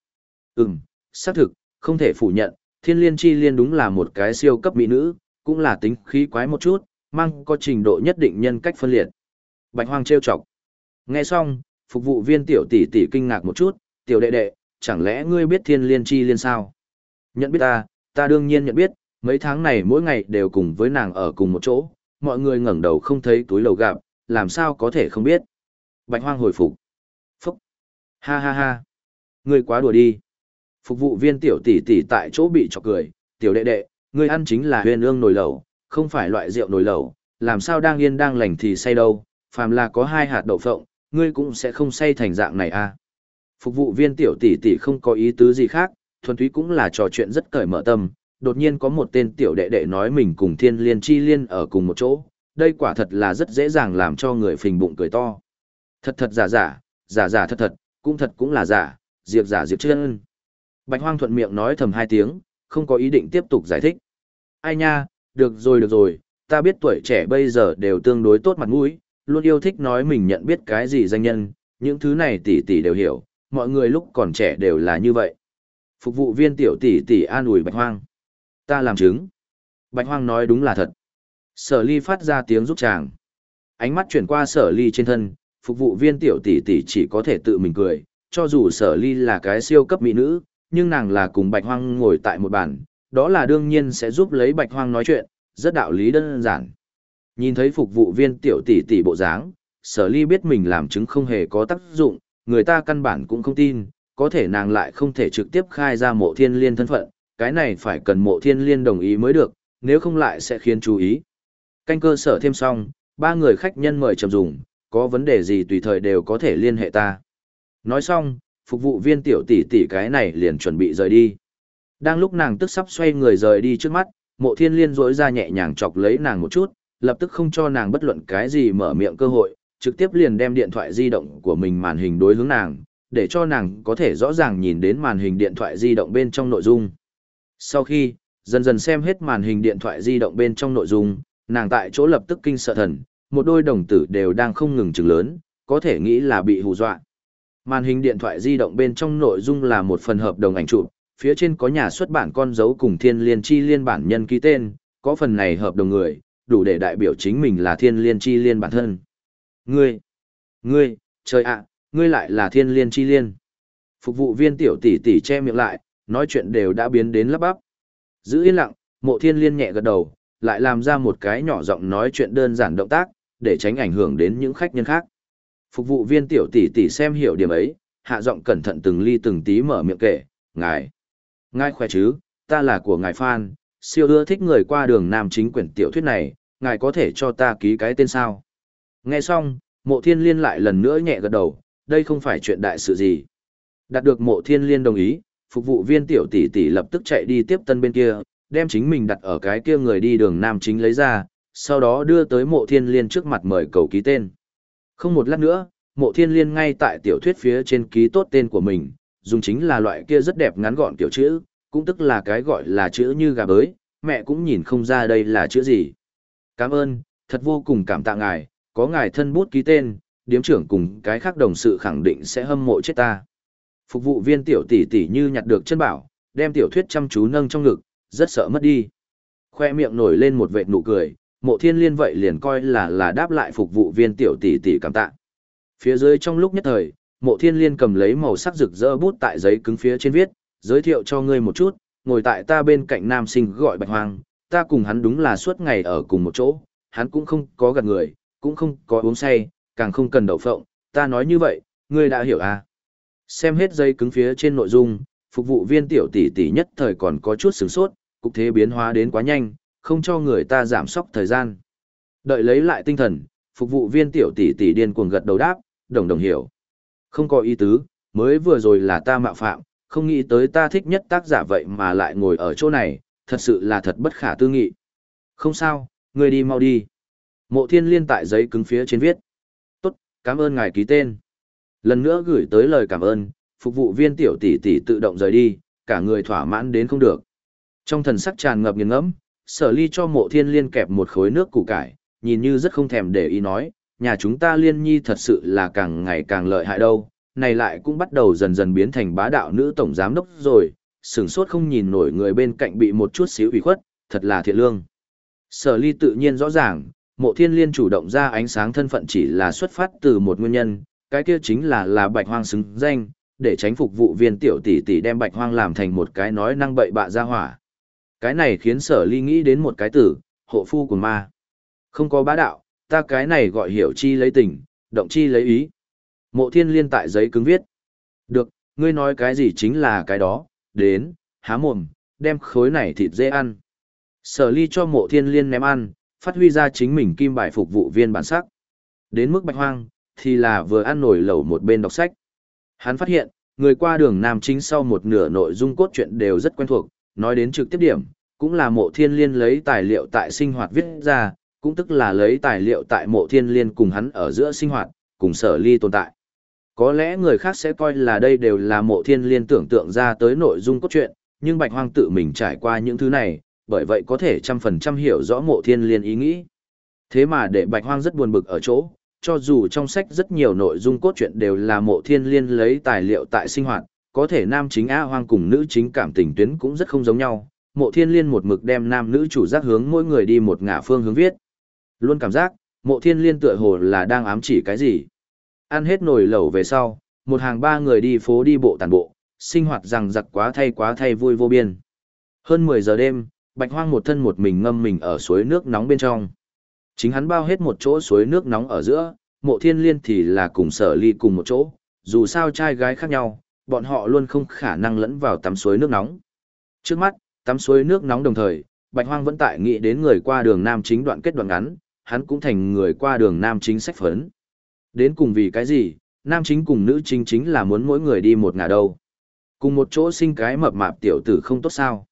ừm, xác thực, không thể phủ nhận, Thiên Liên Chi Liên đúng là một cái siêu cấp mỹ nữ, cũng là tính khí quái một chút, mang có trình độ nhất định nhân cách phân liệt. Bạch Hoang trêu chọc. Nghe xong, phục vụ viên tiểu tỷ tỷ kinh ngạc một chút, tiểu đệ đệ, chẳng lẽ ngươi biết thiên liên chi liên sao? Nhận biết ta, ta đương nhiên nhận biết, mấy tháng này mỗi ngày đều cùng với nàng ở cùng một chỗ, mọi người ngẩng đầu không thấy túi lầu gặp, làm sao có thể không biết. Bạch hoang hồi phục. Phúc. Ha ha ha. Ngươi quá đùa đi. Phục vụ viên tiểu tỷ tỷ tại chỗ bị chọc cười, tiểu đệ đệ, ngươi ăn chính là huyền ương nồi lẩu, không phải loại rượu nồi lẩu, làm sao đang yên đang lành thì say đâu, phàm là có hai hạt đậu phộng, ngươi cũng sẽ không say thành dạng này à. Phục vụ viên tiểu tỷ tỷ không có ý tứ gì khác, thuần túy cũng là trò chuyện rất cởi mở tâm, đột nhiên có một tên tiểu đệ đệ nói mình cùng thiên liên chi liên ở cùng một chỗ, đây quả thật là rất dễ dàng làm cho người phình bụng cười to. Thật thật giả giả, giả giả thật thật, cũng thật cũng là giả, diệt giả diệt chân. Bạch hoang thuận miệng nói thầm hai tiếng, không có ý định tiếp tục giải thích. Ai nha, được rồi được rồi, ta biết tuổi trẻ bây giờ đều tương đối tốt mặt mũi, luôn yêu thích nói mình nhận biết cái gì danh nhân, những thứ này tỷ tỷ đều hiểu, mọi người lúc còn trẻ đều là như vậy. Phục vụ viên tiểu tỷ tỷ an ủi Bạch Hoang. Ta làm chứng. Bạch Hoang nói đúng là thật. Sở ly phát ra tiếng giúp chàng. Ánh mắt chuyển qua sở ly trên thân, phục vụ viên tiểu tỷ tỷ chỉ có thể tự mình cười, cho dù sở ly là cái siêu cấp mỹ nữ, nhưng nàng là cùng Bạch Hoang ngồi tại một bàn, đó là đương nhiên sẽ giúp lấy Bạch Hoang nói chuyện, rất đạo lý đơn giản. Nhìn thấy phục vụ viên tiểu tỷ tỷ bộ dáng, sở ly biết mình làm chứng không hề có tác dụng, người ta căn bản cũng không tin, có thể nàng lại không thể trực tiếp khai ra mộ thiên liên thân phận, cái này phải cần mộ thiên liên đồng ý mới được, nếu không lại sẽ khiến chú ý. Canh cơ sở thêm xong, ba người khách nhân mời trầm dùng, có vấn đề gì tùy thời đều có thể liên hệ ta. Nói xong, phục vụ viên tiểu tỷ tỷ cái này liền chuẩn bị rời đi. Đang lúc nàng tức sắp xoay người rời đi trước mắt, mộ thiên liên rỗi ra nhẹ nhàng chọc lấy nàng một chút, lập tức không cho nàng bất luận cái gì mở miệng cơ hội, trực tiếp liền đem điện thoại di động của mình màn hình đối hướng nàng, để cho nàng có thể rõ ràng nhìn đến màn hình điện thoại di động bên trong nội dung. Sau khi, dần dần xem hết màn hình điện thoại di động bên trong nội dung, nàng tại chỗ lập tức kinh sợ thần, một đôi đồng tử đều đang không ngừng trừng lớn, có thể nghĩ là bị hù dọa. Màn hình điện thoại di động bên trong nội dung là một phần hợp đồng ảnh chụp, phía trên có nhà xuất bản con dấu cùng thiên liên chi liên bản nhân ký tên, có phần này hợp đồng người, đủ để đại biểu chính mình là thiên liên chi liên bản thân. Ngươi, ngươi, trời ạ, ngươi lại là thiên liên chi liên. Phục vụ viên tiểu tỷ tỷ che miệng lại, nói chuyện đều đã biến đến lắp bắp. Giữ yên lặng, mộ thiên liên nhẹ gật đầu, lại làm ra một cái nhỏ giọng nói chuyện đơn giản động tác, để tránh ảnh hưởng đến những khách nhân khác. Phục vụ viên tiểu tỷ tỷ xem hiểu điểm ấy, hạ giọng cẩn thận từng ly từng tí mở miệng kể, ngài. Ngài khỏe chứ, ta là của ngài Phan, siêu ưa thích người qua đường nam chính quyển tiểu thuyết này, ngài có thể cho ta ký cái tên sao. Nghe xong, mộ thiên liên lại lần nữa nhẹ gật đầu, đây không phải chuyện đại sự gì. Đạt được mộ thiên liên đồng ý, phục vụ viên tiểu tỷ tỷ lập tức chạy đi tiếp tân bên kia, đem chính mình đặt ở cái kia người đi đường nam chính lấy ra, sau đó đưa tới mộ thiên liên trước mặt mời cầu ký tên. Không một lát nữa, mộ thiên liên ngay tại tiểu thuyết phía trên ký tốt tên của mình, dùng chính là loại kia rất đẹp ngắn gọn kiểu chữ, cũng tức là cái gọi là chữ như gà bới, mẹ cũng nhìn không ra đây là chữ gì. Cảm ơn, thật vô cùng cảm tạ ngài, có ngài thân bút ký tên, điếm trưởng cùng cái khác đồng sự khẳng định sẽ hâm mộ chết ta. Phục vụ viên tiểu tỷ tỷ như nhặt được chân bảo, đem tiểu thuyết chăm chú nâng trong ngực, rất sợ mất đi. Khoe miệng nổi lên một vệt nụ cười, mộ thiên liên vậy liền coi là là đáp lại phục vụ viên tiểu tỷ tỷ cảm tạ. Phía dưới trong lúc nhất thời, mộ thiên liên cầm lấy màu sắc rực rỡ bút tại giấy cứng phía trên viết, giới thiệu cho ngươi một chút, ngồi tại ta bên cạnh nam sinh gọi bạch hoang, ta cùng hắn đúng là suốt ngày ở cùng một chỗ, hắn cũng không có gạt người, cũng không có uống say, càng không cần đậu phộng, ta nói như vậy, ngươi đã hiểu à. Xem hết dây cứng phía trên nội dung, phục vụ viên tiểu tỷ tỷ nhất thời còn có chút sửng sốt, cục thế biến hóa đến quá nhanh, không cho người ta giảm sốc thời gian. Đợi lấy lại tinh thần, phục vụ viên tiểu tỷ tỷ điên cuồng gật đầu đáp, đồng đồng hiểu. Không có ý tứ, mới vừa rồi là ta mạo phạm, không nghĩ tới ta thích nhất tác giả vậy mà lại ngồi ở chỗ này, thật sự là thật bất khả tư nghị. Không sao, ngươi đi mau đi. Mộ thiên liên tại giấy cứng phía trên viết. Tốt, cảm ơn ngài ký tên. Lần nữa gửi tới lời cảm ơn, phục vụ viên tiểu tỷ tỷ tự động rời đi, cả người thỏa mãn đến không được. Trong thần sắc tràn ngập nghiền ngẫm, sở ly cho mộ thiên liên kẹp một khối nước củ cải, nhìn như rất không thèm để ý nói, nhà chúng ta liên nhi thật sự là càng ngày càng lợi hại đâu, này lại cũng bắt đầu dần dần biến thành bá đạo nữ tổng giám đốc rồi, sửng sốt không nhìn nổi người bên cạnh bị một chút xíu ủy khuất, thật là thiện lương. Sở ly tự nhiên rõ ràng, mộ thiên liên chủ động ra ánh sáng thân phận chỉ là xuất phát từ một nguyên nhân, cái kia chính là là bạch hoang xứng danh, để tránh phục vụ viên tiểu tỷ tỷ đem bạch hoang làm thành một cái nói năng bậy bạ ra hỏa. Cái này khiến sở ly nghĩ đến một cái tử, hộ phu của ma. Không có bá đạo, ta cái này gọi hiểu chi lấy tình, động chi lấy ý. Mộ thiên liên tại giấy cứng viết. Được, ngươi nói cái gì chính là cái đó, đến, há mồm, đem khối này thịt dễ ăn. Sở ly cho mộ thiên liên ném ăn, phát huy ra chính mình kim bài phục vụ viên bản sắc. Đến mức bạch hoang, thì là vừa ăn nổi lẩu một bên đọc sách. Hắn phát hiện, người qua đường nam chính sau một nửa nội dung cốt truyện đều rất quen thuộc, nói đến trực tiếp điểm, cũng là mộ thiên liên lấy tài liệu tại sinh hoạt viết ra, cũng tức là lấy tài liệu tại mộ thiên liên cùng hắn ở giữa sinh hoạt, cùng sở ly tồn tại. Có lẽ người khác sẽ coi là đây đều là mộ thiên liên tưởng tượng ra tới nội dung cốt truyện, nhưng bạch hoang tự mình trải qua những thứ này, bởi vậy có thể trăm phần trăm hiểu rõ mộ thiên liên ý nghĩ. Thế mà để bạch hoang rất buồn bực ở chỗ, cho dù trong sách rất nhiều nội dung cốt truyện đều là mộ thiên liên lấy tài liệu tại sinh hoạt, có thể nam chính A hoang cùng nữ chính cảm tình tuyến cũng rất không giống nhau. Mộ thiên liên một mực đem nam nữ chủ giác hướng mỗi người đi một ngả phương hướng viết. Luôn cảm giác, mộ thiên liên tựa hồ là đang ám chỉ cái gì. Ăn hết nồi lẩu về sau, một hàng ba người đi phố đi bộ tàn bộ, sinh hoạt rằng giặc quá thay quá thay vui vô biên. Hơn 10 giờ đêm, bạch hoang một thân một mình ngâm mình ở suối nước nóng bên trong. Chính hắn bao hết một chỗ suối nước nóng ở giữa, mộ thiên liên thì là cùng sở ly cùng một chỗ, dù sao trai gái khác nhau, bọn họ luôn không khả năng lẫn vào tắm suối nước nóng. Trước mắt, tắm suối nước nóng đồng thời, bạch hoang vẫn tại nghĩ đến người qua đường nam chính đoạn kết đoạn ngắn, hắn cũng thành người qua đường nam chính sách phấn. Đến cùng vì cái gì, nam chính cùng nữ chính chính là muốn mỗi người đi một ngả đâu. Cùng một chỗ sinh cái mập mạp tiểu tử không tốt sao.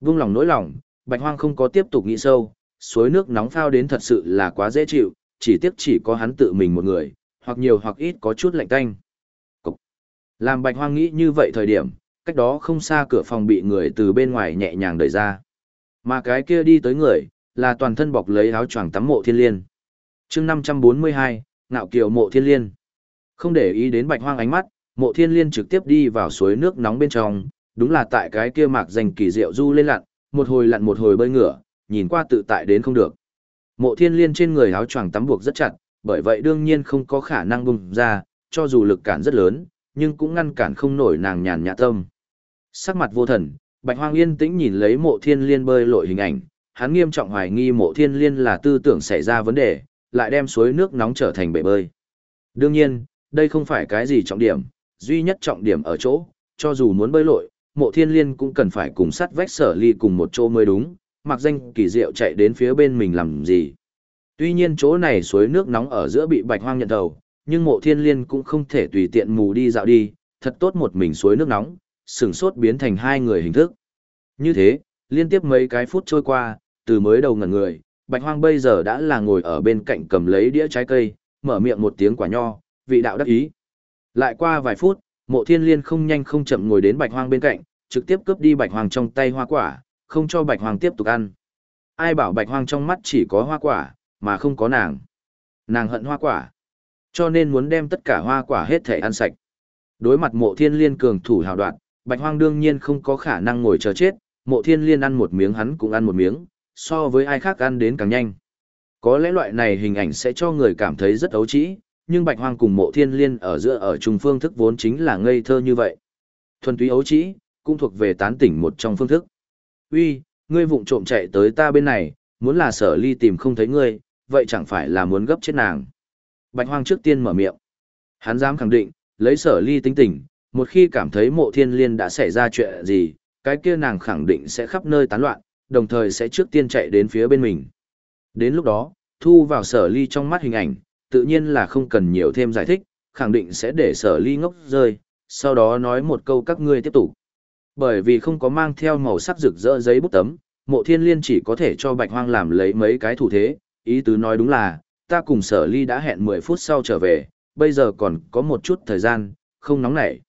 Vung lòng nỗi lòng, bạch hoang không có tiếp tục nghĩ sâu, suối nước nóng phao đến thật sự là quá dễ chịu, chỉ tiếc chỉ có hắn tự mình một người, hoặc nhiều hoặc ít có chút lạnh tanh. Cục. Làm bạch hoang nghĩ như vậy thời điểm, cách đó không xa cửa phòng bị người từ bên ngoài nhẹ nhàng đẩy ra. Mà cái kia đi tới người, là toàn thân bọc lấy áo choàng tắm mộ thiên liên. chương 542, ngạo kiều mộ thiên liên. Không để ý đến bạch hoang ánh mắt, mộ thiên liên trực tiếp đi vào suối nước nóng bên trong, đúng là tại cái kia mạc dành kỳ diệu du lên lặn, một hồi lặn một hồi bơi ngửa, nhìn qua tự tại đến không được. Mộ thiên liên trên người áo choàng tắm buộc rất chặt, bởi vậy đương nhiên không có khả năng bùng ra, cho dù lực cản rất lớn, nhưng cũng ngăn cản không nổi nàng nhàn nhã tâm. Sắc mặt vô thần, Bạch Hoang yên tĩnh nhìn lấy mộ thiên liên bơi lội hình ảnh, hắn nghiêm trọng hoài nghi mộ thiên liên là tư tưởng xảy ra vấn đề, lại đem suối nước nóng trở thành bể bơi. Đương nhiên, đây không phải cái gì trọng điểm, duy nhất trọng điểm ở chỗ, cho dù muốn bơi lội, mộ thiên liên cũng cần phải cùng sắt vách sở ly cùng một chỗ mới đúng, mặc danh kỳ diệu chạy đến phía bên mình làm gì. Tuy nhiên chỗ này suối nước nóng ở giữa bị bạch hoang nhận đầu, nhưng mộ thiên liên cũng không thể tùy tiện mù đi dạo đi, thật tốt một mình suối nước nóng, sừng sốt biến thành hai người hình thức. Như thế, liên tiếp mấy cái phút trôi qua, từ mới đầu ngẩn người, bạch hoang bây giờ đã là ngồi ở bên cạnh cầm lấy đĩa trái cây, mở miệng một tiếng quả nho, vị đạo đắc ý. Lại qua vài phút, mộ thiên liên không nhanh không chậm ngồi đến bạch hoang bên cạnh, trực tiếp cướp đi bạch hoang trong tay hoa quả, không cho bạch hoang tiếp tục ăn. Ai bảo bạch hoang trong mắt chỉ có hoa quả, mà không có nàng. Nàng hận hoa quả. Cho nên muốn đem tất cả hoa quả hết thể ăn sạch. Đối mặt mộ thiên liên cường thủ hào đoạn, bạch hoang đương nhiên không có khả năng ngồi chờ chết, mộ thiên liên ăn một miếng hắn cũng ăn một miếng, so với ai khác ăn đến càng nhanh. Có lẽ loại này hình ảnh sẽ cho người cảm thấy rất ấu trĩ, nhưng bạch hoang cùng mộ thiên liên ở giữa ở trung phương thức vốn chính là ngây thơ như vậy. Thuần túy ấu trĩ, cũng thuộc về tán tỉnh một trong phương thức uy, ngươi vụng trộm chạy tới ta bên này, muốn là sở ly tìm không thấy ngươi, vậy chẳng phải là muốn gấp chết nàng. Bạch hoang trước tiên mở miệng. Hắn dám khẳng định, lấy sở ly tính tình, một khi cảm thấy mộ thiên liên đã xảy ra chuyện gì, cái kia nàng khẳng định sẽ khắp nơi tán loạn, đồng thời sẽ trước tiên chạy đến phía bên mình. Đến lúc đó, thu vào sở ly trong mắt hình ảnh, tự nhiên là không cần nhiều thêm giải thích, khẳng định sẽ để sở ly ngốc rơi, sau đó nói một câu các ngươi tiếp tục. Bởi vì không có mang theo màu sắc rực rỡ giấy bút tấm, mộ thiên liên chỉ có thể cho bạch hoang làm lấy mấy cái thủ thế, ý tứ nói đúng là, ta cùng sở ly đã hẹn 10 phút sau trở về, bây giờ còn có một chút thời gian, không nóng nảy.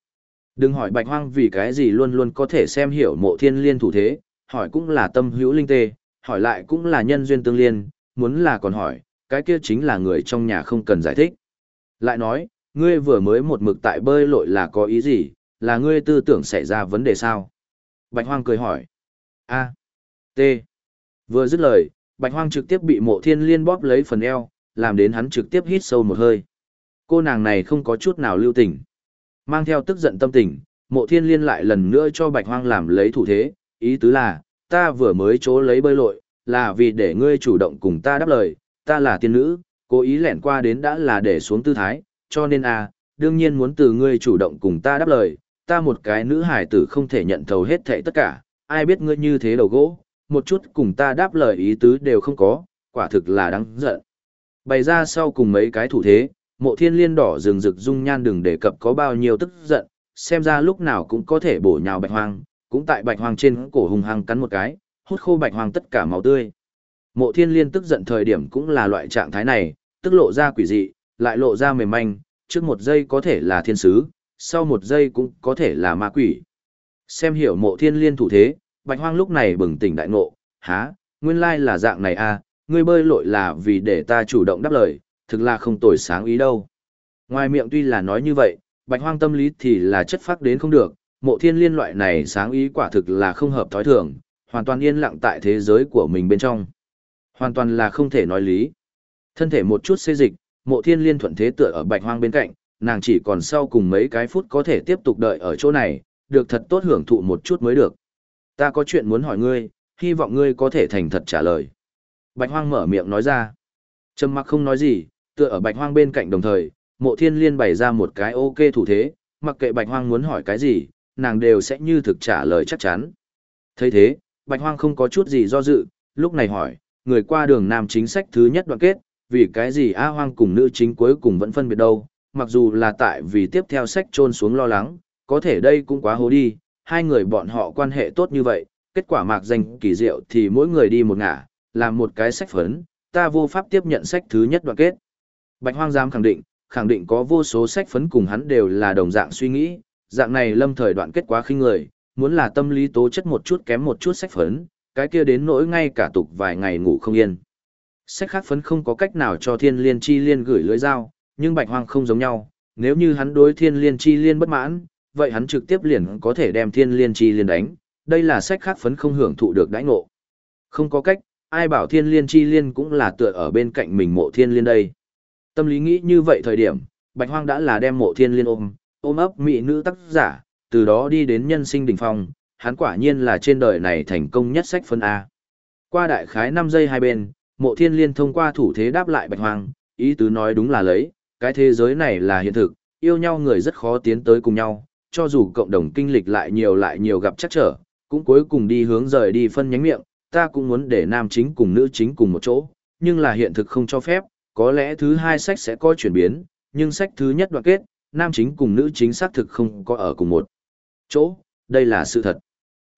Đừng hỏi bạch hoang vì cái gì luôn luôn có thể xem hiểu mộ thiên liên thủ thế, hỏi cũng là tâm hữu linh tê, hỏi lại cũng là nhân duyên tương liên, muốn là còn hỏi, cái kia chính là người trong nhà không cần giải thích. Lại nói, ngươi vừa mới một mực tại bơi lội là có ý gì, là ngươi tư tưởng xảy ra vấn đề sao? Bạch hoang cười hỏi. A. T. Vừa dứt lời, bạch hoang trực tiếp bị mộ thiên liên bóp lấy phần eo, làm đến hắn trực tiếp hít sâu một hơi. Cô nàng này không có chút nào lưu tình. Mang theo tức giận tâm tình, mộ thiên liên lại lần nữa cho bạch hoang làm lấy thủ thế, ý tứ là, ta vừa mới chỗ lấy bơi lội, là vì để ngươi chủ động cùng ta đáp lời, ta là tiên nữ, cố ý lẻn qua đến đã là để xuống tư thái, cho nên à, đương nhiên muốn từ ngươi chủ động cùng ta đáp lời, ta một cái nữ hải tử không thể nhận thầu hết thảy tất cả, ai biết ngươi như thế đầu gỗ, một chút cùng ta đáp lời ý tứ đều không có, quả thực là đáng giận. Bày ra sau cùng mấy cái thủ thế, mộ thiên liên đỏ rừng rực dung nhan đừng đề cập có bao nhiêu tức giận, xem ra lúc nào cũng có thể bổ nhào bạch hoang, cũng tại bạch hoàng trên cổ hùng hăng cắn một cái, hút khô bạch hoàng tất cả máu tươi. Mộ thiên liên tức giận thời điểm cũng là loại trạng thái này, tức lộ ra quỷ dị, lại lộ ra mềm manh, trước một giây có thể là thiên sứ, sau một giây cũng có thể là ma quỷ. Xem hiểu mộ thiên liên thủ thế, bạch hoang lúc này bừng tỉnh đại ngộ, há, nguyên lai là dạng này à, ngươi bơi lội là vì để ta chủ động đáp lời, thực là không tồi sáng ý đâu. Ngoài miệng tuy là nói như vậy, bạch hoang tâm lý thì là chất phác đến không được, mộ thiên liên loại này sáng ý quả thực là không hợp thói thường, hoàn toàn yên lặng tại thế giới của mình bên trong. Hoàn toàn là không thể nói lý. Thân thể một chút xê dịch, mộ thiên liên thuận thế tựa ở bạch hoang bên cạnh, nàng chỉ còn sau cùng mấy cái phút có thể tiếp tục đợi ở chỗ này, được thật tốt hưởng thụ một chút mới được. Ta có chuyện muốn hỏi ngươi, hy vọng ngươi có thể thành thật trả lời. Bạch hoang mở miệng nói ra. Trầm mặc không nói gì, tựa ở bạch hoang bên cạnh đồng thời, mộ thiên liên bày ra một cái ok thủ thế, mặc kệ bạch hoang muốn hỏi cái gì, nàng đều sẽ như thực trả lời chắc chắn. thấy thế, bạch hoang không có chút gì do dự, lúc này hỏi, người qua đường nam chính sách thứ nhất đoạn kết, vì cái gì A hoang cùng nữ chính cuối cùng vẫn phân biệt đâu, mặc dù là tại vì tiếp theo sách trôn xuống lo lắng, có thể đây cũng quá hố đi, hai người bọn họ quan hệ tốt như vậy, kết quả mạc danh kỳ diệu thì mỗi người đi một ngả, làm một cái sách phấn, ta vô pháp tiếp nhận sách thứ nhất đoạn kết. Bạch hoang dám khẳng định, khẳng định có vô số sách phấn cùng hắn đều là đồng dạng suy nghĩ, dạng này lâm thời đoạn kết quá khinh người, muốn là tâm lý tố chất một chút kém một chút sách phấn, cái kia đến nỗi ngay cả tục vài ngày ngủ không yên. Sách khác phấn không có cách nào cho thiên liên chi liên gửi lưới dao, nhưng bạch hoang không giống nhau, nếu như hắn đối thiên liên chi liên bất mãn, vậy hắn trực tiếp liền có thể đem thiên liên chi liên đánh, đây là sách khác phấn không hưởng thụ được đãi ngộ. Không có cách, ai bảo thiên liên chi liên cũng là tựa ở bên cạnh mình mộ thiên liên đây. Tâm lý nghĩ như vậy thời điểm, bạch hoang đã là đem mộ thiên liên ôm, ôm ấp mỹ nữ tác giả, từ đó đi đến nhân sinh đỉnh phong, hắn quả nhiên là trên đời này thành công nhất sách phân A. Qua đại khái 5 giây hai bên, mộ thiên liên thông qua thủ thế đáp lại bạch hoang, ý tứ nói đúng là lấy, cái thế giới này là hiện thực, yêu nhau người rất khó tiến tới cùng nhau, cho dù cộng đồng kinh lịch lại nhiều lại nhiều gặp chắc trở, cũng cuối cùng đi hướng rời đi phân nhánh miệng, ta cũng muốn để nam chính cùng nữ chính cùng một chỗ, nhưng là hiện thực không cho phép, có lẽ thứ hai sách sẽ có chuyển biến, nhưng sách thứ nhất đoạn kết, nam chính cùng nữ chính xác thực không có ở cùng một chỗ, đây là sự thật.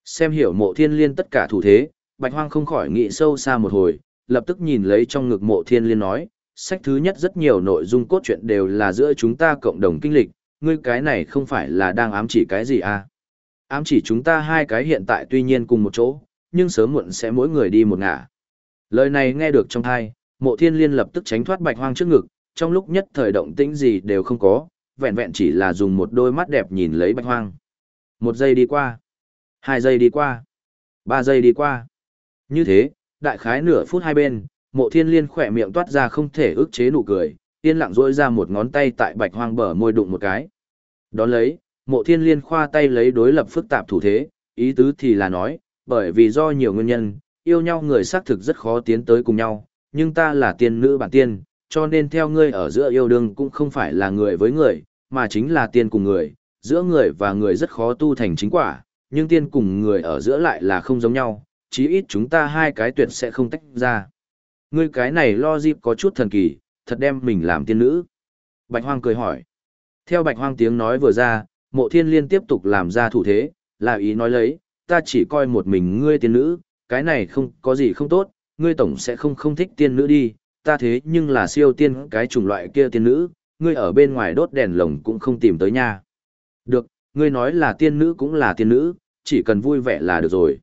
Xem hiểu mộ thiên liên tất cả thủ thế, bạch hoang không khỏi nghĩ sâu xa một hồi, lập tức nhìn lấy trong ngực mộ thiên liên nói, sách thứ nhất rất nhiều nội dung cốt truyện đều là giữa chúng ta cộng đồng kinh lịch, ngươi cái này không phải là đang ám chỉ cái gì à? Ám chỉ chúng ta hai cái hiện tại tuy nhiên cùng một chỗ, nhưng sớm muộn sẽ mỗi người đi một ngả. Lời này nghe được trong thai, mộ thiên liên lập tức tránh thoát bạch hoang trước ngực, trong lúc nhất thời động tĩnh gì đều không có, vẹn vẹn chỉ là dùng một đôi mắt đẹp nhìn lấy bạch hoang. Một giây đi qua, hai giây đi qua, ba giây đi qua. Như thế, đại khái nửa phút hai bên, mộ thiên liên khỏe miệng toát ra không thể ức chế nụ cười, yên lặng rỗi ra một ngón tay tại bạch hoang bờ môi đụng một cái. Đón lấy, mộ thiên liên khoa tay lấy đối lập phức tạp thủ thế, ý tứ thì là nói, bởi vì do nhiều nguyên nhân, yêu nhau người xác thực rất khó tiến tới cùng nhau, nhưng ta là tiên nữ bản tiên, cho nên theo ngươi ở giữa yêu đương cũng không phải là người với người, mà chính là tiên cùng người, giữa người và người rất khó tu thành chính quả, nhưng tiên cùng người ở giữa lại là không giống nhau, chí ít chúng ta hai cái tuyệt sẽ không tách ra. Ngươi cái này lo dịp có chút thần kỳ, thật đem mình làm tiên nữ. Bạch Hoang cười hỏi. Theo Bạch Hoang tiếng nói vừa ra, mộ thiên liên tiếp tục làm ra thủ thế, là ý nói lấy, ta chỉ coi một mình ngươi tiên nữ, cái này không có gì không tốt, ngươi tổng sẽ không không thích tiên nữ đi, ta thế nhưng là siêu tiên cái chủng loại kia tiên nữ, ngươi ở bên ngoài đốt đèn lồng cũng không tìm tới nha. Được, ngươi nói là tiên nữ cũng là tiên nữ, chỉ cần vui vẻ là được rồi.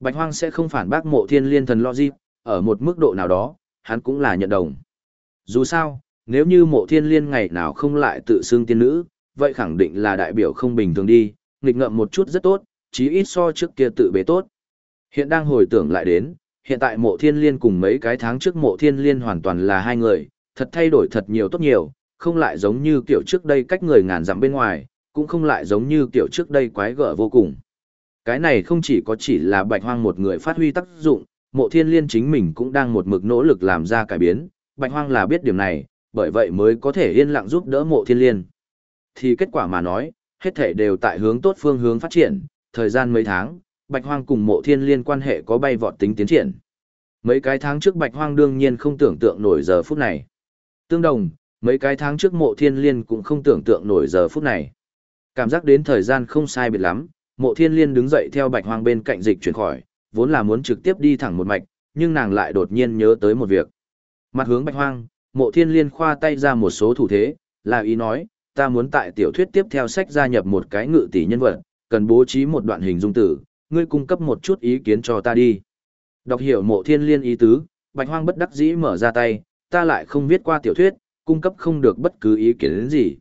Bạch Hoang sẽ không phản bác mộ thiên liên thần logic, ở một mức độ nào đó, hắn cũng là nhận đồng. Dù sao, nếu như mộ thiên liên ngày nào không lại tự xưng tiên nữ, vậy khẳng định là đại biểu không bình thường đi, nghịch ngợm một chút rất tốt, chí ít so trước kia tự bế tốt. Hiện đang hồi tưởng lại đến, hiện tại mộ thiên liên cùng mấy cái tháng trước mộ thiên liên hoàn toàn là hai người, thật thay đổi thật nhiều tốt nhiều, không lại giống như kiểu trước đây cách người ngàn dặm bên ngoài, cũng không lại giống như kiểu trước đây quái gở vô cùng. Cái này không chỉ có chỉ là bạch hoang một người phát huy tác dụng, mộ thiên liên chính mình cũng đang một mực nỗ lực làm ra cải biến, bạch hoang là biết điểm này, bởi vậy mới có thể yên lặng giúp đỡ mộ thiên liên. Thì kết quả mà nói, hết thể đều tại hướng tốt phương hướng phát triển, thời gian mấy tháng, bạch hoang cùng mộ thiên liên quan hệ có bay vọt tính tiến triển. Mấy cái tháng trước bạch hoang đương nhiên không tưởng tượng nổi giờ phút này. Tương đồng, mấy cái tháng trước mộ thiên liên cũng không tưởng tượng nổi giờ phút này. Cảm giác đến thời gian không sai biệt lắm, mộ thiên liên đứng dậy theo bạch hoang bên cạnh dịch chuyển khỏi, vốn là muốn trực tiếp đi thẳng một mạch, nhưng nàng lại đột nhiên nhớ tới một việc. Mặt hướng bạch hoang, mộ thiên liên khoa tay ra một số thủ thế, là ý nói, ta muốn tại tiểu thuyết tiếp theo sách gia nhập một cái ngự tỷ nhân vật, cần bố trí một đoạn hình dung tử, ngươi cung cấp một chút ý kiến cho ta đi. Đọc hiểu mộ thiên liên ý tứ, bạch hoang bất đắc dĩ mở ra tay, ta lại không viết qua tiểu thuyết, cung cấp không được bất cứ ý kiến đến gì.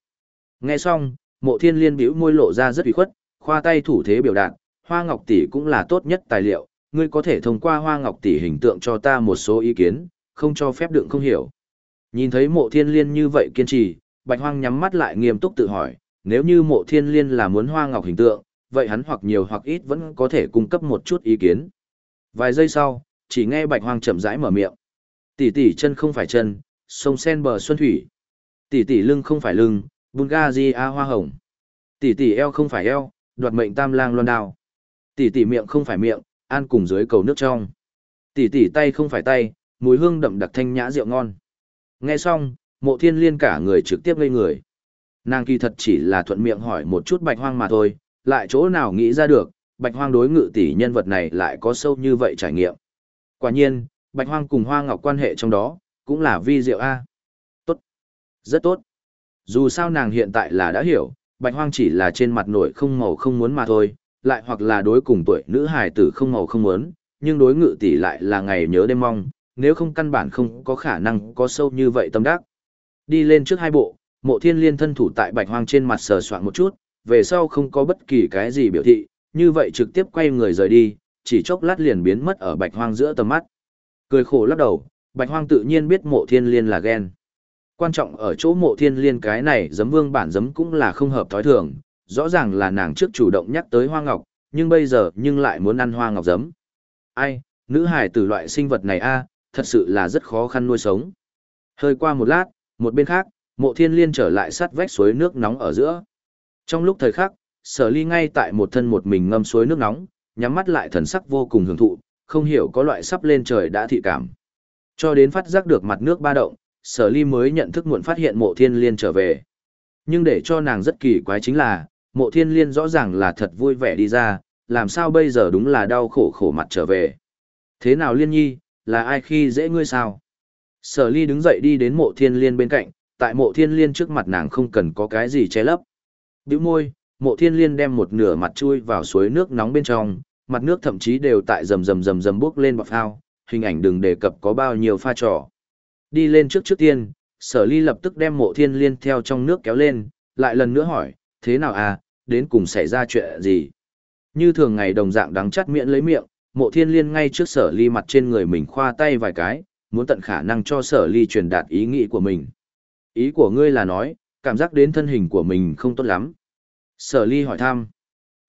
Nghe xong, mộ thiên liên biểu môi lộ ra rất ủy khuất, khoa tay thủ thế biểu đạt, hoa ngọc tỷ cũng là tốt nhất tài liệu, ngươi có thể thông qua hoa ngọc tỷ hình tượng cho ta một số ý kiến, không cho phép đựng không hiểu. Nhìn thấy mộ thiên liên như vậy kiên trì, bạch hoang nhắm mắt lại nghiêm túc tự hỏi, nếu như mộ thiên liên là muốn hoa ngọc hình tượng, vậy hắn hoặc nhiều hoặc ít vẫn có thể cung cấp một chút ý kiến. Vài giây sau, chỉ nghe bạch hoang chậm rãi mở miệng. Tỷ tỷ chân không phải chân, sông sen bờ xuân thủy. Tỷ tỷ lưng không phải lưng, Bulgaria hoa hồng. Tỷ tỷ eo không phải eo, đoạt mệnh tam lang loan đào Tỷ tỷ miệng không phải miệng, an cùng dưới cầu nước trong. Tỷ tỷ tay không phải tay, mùi hương đậm đặc thanh nhã rượu ngon. Nghe xong, mộ thiên liên cả người trực tiếp ngây người. Nàng kỳ thật chỉ là thuận miệng hỏi một chút bạch hoang mà thôi, lại chỗ nào nghĩ ra được, bạch hoang đối ngự tỷ nhân vật này lại có sâu như vậy trải nghiệm. Quả nhiên, bạch hoang cùng hoa ngọc quan hệ trong đó, cũng là vi diệu A. Tốt. Rất tốt. Dù sao nàng hiện tại là đã hiểu, bạch hoang chỉ là trên mặt nổi không màu không muốn mà thôi, lại hoặc là đối cùng tuổi nữ hài tử không màu không muốn, nhưng đối ngự tỷ lại là ngày nhớ đêm mong, nếu không căn bản không có khả năng có sâu như vậy tâm đắc. Đi lên trước hai bộ, mộ thiên liên thân thủ tại bạch hoang trên mặt sờ soạn một chút, về sau không có bất kỳ cái gì biểu thị, như vậy trực tiếp quay người rời đi, chỉ chốc lát liền biến mất ở bạch hoang giữa tầm mắt. Cười khổ lắc đầu, bạch hoang tự nhiên biết mộ thiên liên là ghen. Quan trọng ở chỗ mộ thiên liên cái này giấm vương bản giấm cũng là không hợp thói thường, rõ ràng là nàng trước chủ động nhắc tới hoa ngọc, nhưng bây giờ nhưng lại muốn ăn hoa ngọc giấm. Ai, nữ hải tử loại sinh vật này a, thật sự là rất khó khăn nuôi sống. Hơi qua một lát, một bên khác, mộ thiên liên trở lại sát vách suối nước nóng ở giữa. Trong lúc thời khắc, sở ly ngay tại một thân một mình ngâm suối nước nóng, nhắm mắt lại thần sắc vô cùng hưởng thụ, không hiểu có loại sắp lên trời đã thị cảm. Cho đến phát giác được mặt nước ba động, sở ly mới nhận thức muộn phát hiện mộ thiên liên trở về. Nhưng để cho nàng rất kỳ quái chính là, mộ thiên liên rõ ràng là thật vui vẻ đi ra, làm sao bây giờ đúng là đau khổ khổ mặt trở về. Thế nào liên nhi, là ai khi dễ ngươi sao? Sở ly đứng dậy đi đến mộ thiên liên bên cạnh, tại mộ thiên liên trước mặt nàng không cần có cái gì che lấp. Biểu môi, mộ thiên liên đem một nửa mặt chui vào suối nước nóng bên trong, mặt nước thậm chí đều tại rầm rầm rầm rầm bước lên bọc phao, hình ảnh đừng đề cập có bao nhiêu pha trò. Đi lên trước trước tiên, sở ly lập tức đem mộ thiên liên theo trong nước kéo lên, lại lần nữa hỏi, thế nào à, đến cùng xảy ra chuyện gì? Như thường ngày đồng dạng đắng chắt miệng lấy miệng, mộ thiên liên ngay trước sở ly mặt trên người mình khoa tay vài cái, muốn tận khả năng cho sở ly truyền đạt ý nghĩ của mình. Ý của ngươi là nói, cảm giác đến thân hình của mình không tốt lắm. Sở ly hỏi thăm.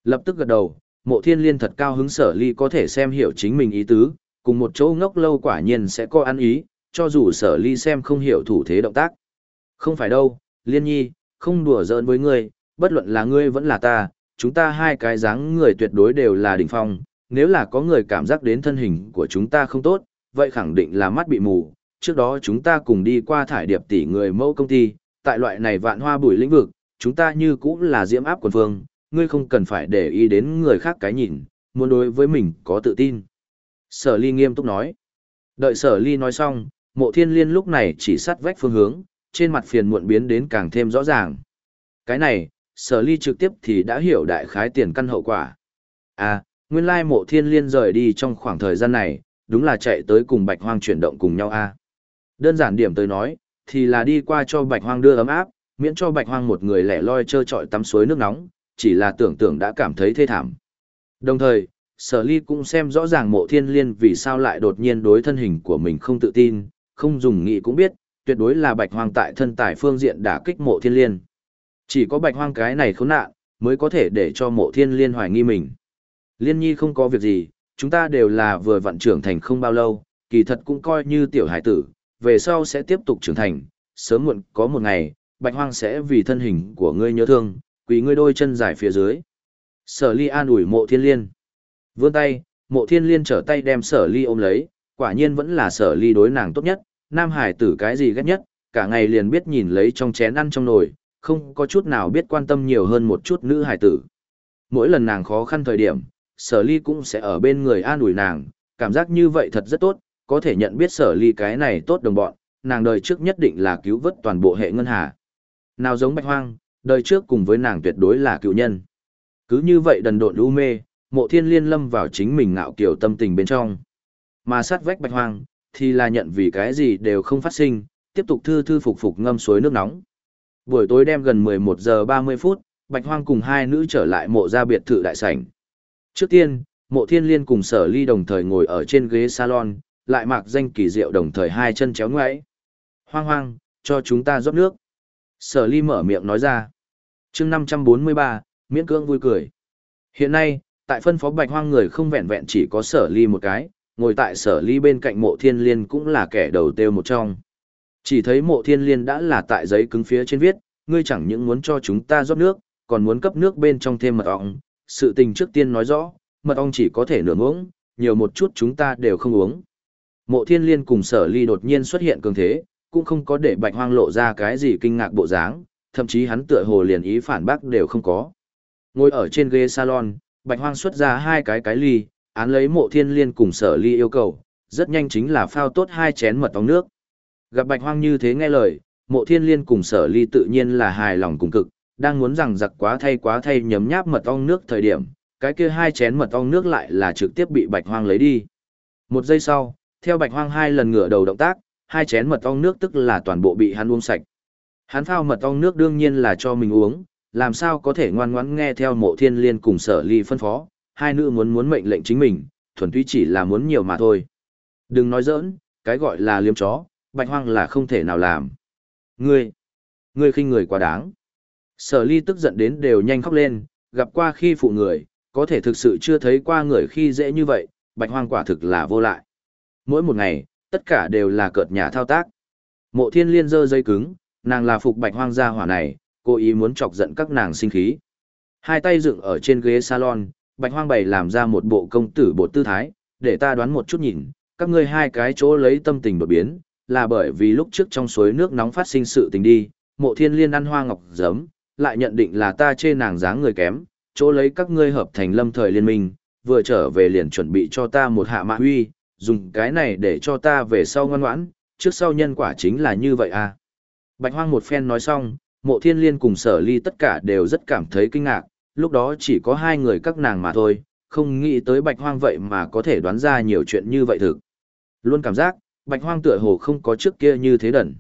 Lập tức gật đầu, mộ thiên liên thật cao hứng sở ly có thể xem hiểu chính mình ý tứ, cùng một chỗ ngốc lâu quả nhiên sẽ có ăn ý, cho dù sở ly xem không hiểu thủ thế động tác. Không phải đâu, liên nhi, không đùa giỡn với ngươi, bất luận là ngươi vẫn là ta, chúng ta hai cái dáng người tuyệt đối đều là đỉnh phong, nếu là có người cảm giác đến thân hình của chúng ta không tốt, vậy khẳng định là mắt bị mù. Trước đó chúng ta cùng đi qua thải điệp tỷ người mẫu công ty, tại loại này vạn hoa bùi lĩnh vực, chúng ta như cũng là diễm áp quần phương, ngươi không cần phải để ý đến người khác cái nhìn, muốn đối với mình có tự tin. Sở ly nghiêm túc nói. Đợi sở ly nói xong, mộ thiên liên lúc này chỉ sát vách phương hướng, trên mặt phiền muộn biến đến càng thêm rõ ràng. Cái này, sở ly trực tiếp thì đã hiểu đại khái tiền căn hậu quả. À, nguyên lai mộ thiên liên rời đi trong khoảng thời gian này, đúng là chạy tới cùng bạch hoang chuyển động cùng nhau a. À. Đơn giản điểm tới nói, thì là đi qua cho bạch hoang đưa ấm áp, miễn cho bạch hoang một người lẻ loi chơi trọi tắm suối nước nóng, chỉ là tưởng tượng đã cảm thấy thê thảm. Đồng thời, sở ly cũng xem rõ ràng mộ thiên liên vì sao lại đột nhiên đối thân hình của mình không tự tin, không dùng nghị cũng biết, tuyệt đối là bạch hoang tại thân tài phương diện đả kích mộ thiên liên. Chỉ có bạch hoang cái này khốn nạn, mới có thể để cho mộ thiên liên hoài nghi mình. Liên nhi không có việc gì, chúng ta đều là vừa vận trưởng thành không bao lâu, kỳ thật cũng coi như tiểu hải tử, về sau sẽ tiếp tục trưởng thành, sớm muộn có một ngày, bạch hoang sẽ vì thân hình của ngươi nhớ thương, quỳ ngươi đôi chân dài phía dưới. Sở ly an ủi mộ thiên liên. Vươn tay, mộ thiên liên trở tay đem sở ly ôm lấy, quả nhiên vẫn là sở ly đối nàng tốt nhất, nam hải tử cái gì ghét nhất, cả ngày liền biết nhìn lấy trong chén ăn trong nồi, không có chút nào biết quan tâm nhiều hơn một chút nữ hải tử. Mỗi lần nàng khó khăn thời điểm, sở ly cũng sẽ ở bên người an ủi nàng, cảm giác như vậy thật rất tốt, có thể nhận biết sở ly cái này tốt đồng bọn, nàng đời trước nhất định là cứu vớt toàn bộ hệ ngân hà. Nào giống bạch hoang, đời trước cùng với nàng tuyệt đối là cựu nhân. Cứ như vậy đần độn u mê, mộ thiên liên lâm vào chính mình ngạo kiểu tâm tình bên trong. Mà sát vách bạch hoang, thì là nhận vì cái gì đều không phát sinh, tiếp tục thư thư phục phục ngâm suối nước nóng. Buổi tối đêm gần 11 giờ 30 phút, bạch hoang cùng hai nữ trở lại mộ gia biệt thự đại sảnh. Trước tiên, mộ thiên liên cùng sở ly đồng thời ngồi ở trên ghế salon, lại mặc danh kỳ diệu đồng thời hai chân chéo ngoáy. Hoang hoang, cho chúng ta rót nước. Sở ly mở miệng nói ra. chương 543, miễn cưỡng vui cười. Hiện nay, tại phân phó bạch hoang người không vẹn vẹn chỉ có sở ly một cái, ngồi tại sở ly bên cạnh mộ thiên liên cũng là kẻ đầu tiêu một trong. Chỉ thấy mộ thiên liên đã là tại giấy cứng phía trên viết, ngươi chẳng những muốn cho chúng ta rót nước, còn muốn cấp nước bên trong thêm mật ong. Sự tình trước tiên nói rõ, mật ong chỉ có thể nửa uống, nhiều một chút chúng ta đều không uống. Mộ thiên liên cùng sở ly đột nhiên xuất hiện cường thế, cũng không có để bạch hoang lộ ra cái gì kinh ngạc bộ dáng, thậm chí hắn tựa hồ liền ý phản bác đều không có. Ngồi ở trên ghế salon, bạch hoang xuất ra hai cái cái ly, án lấy mộ thiên liên cùng sở ly yêu cầu, rất nhanh chính là phao tốt hai chén mật ong nước. Gặp bạch hoang như thế nghe lời, mộ thiên liên cùng sở ly tự nhiên là hài lòng cùng cực, đang muốn rằng giặc quá thay quá thay nhấm nháp mật ong nước thời điểm, cái kia hai chén mật ong nước lại là trực tiếp bị bạch hoang lấy đi. Một giây sau, theo bạch hoang hai lần ngửa đầu động tác, hai chén mật ong nước tức là toàn bộ bị hắn uống sạch. Hắn phao mật ong nước đương nhiên là cho mình uống, làm sao có thể ngoan ngoãn nghe theo mộ thiên liên cùng sở ly phân phó, hai nữ muốn muốn mệnh lệnh chính mình, thuần túy chỉ là muốn nhiều mà thôi. Đừng nói giỡn, cái gọi là liếm chó, bạch hoang là không thể nào làm. Ngươi, ngươi khinh người quá đáng. Sở ly tức giận đến đều nhanh khóc lên, gặp qua khi phụ người, có thể thực sự chưa thấy qua người khi dễ như vậy, bạch hoang quả thực là vô lại. Mỗi một ngày, tất cả đều là cợt nhà thao tác. Mộ thiên liên dơ dây cứng, nàng là phục bạch hoang gia hỏa này, cố ý muốn chọc giận các nàng sinh khí. Hai tay dựng ở trên ghế salon, bạch hoang bày làm ra một bộ công tử bộ tư thái, để ta đoán một chút nhìn, các ngươi hai cái chỗ lấy tâm tình đột biến, là bởi vì lúc trước trong suối nước nóng phát sinh sự tình đi, mộ thiên liên ăn hoa ngọc giấm, lại nhận định là ta chê nàng dáng người kém, chỗ lấy các ngươi hợp thành lâm thời liên minh, vừa trở về liền chuẩn bị cho ta một hạ mạ huy, dùng cái này để cho ta về sau ngoan ngoãn, trước sau nhân quả chính là như vậy à. Bạch hoang một phen nói xong, mộ thiên liên cùng sở ly tất cả đều rất cảm thấy kinh ngạc, lúc đó chỉ có hai người các nàng mà thôi, không nghĩ tới bạch hoang vậy mà có thể đoán ra nhiều chuyện như vậy thực. Luôn cảm giác, bạch hoang tựa hồ không có trước kia như thế đần.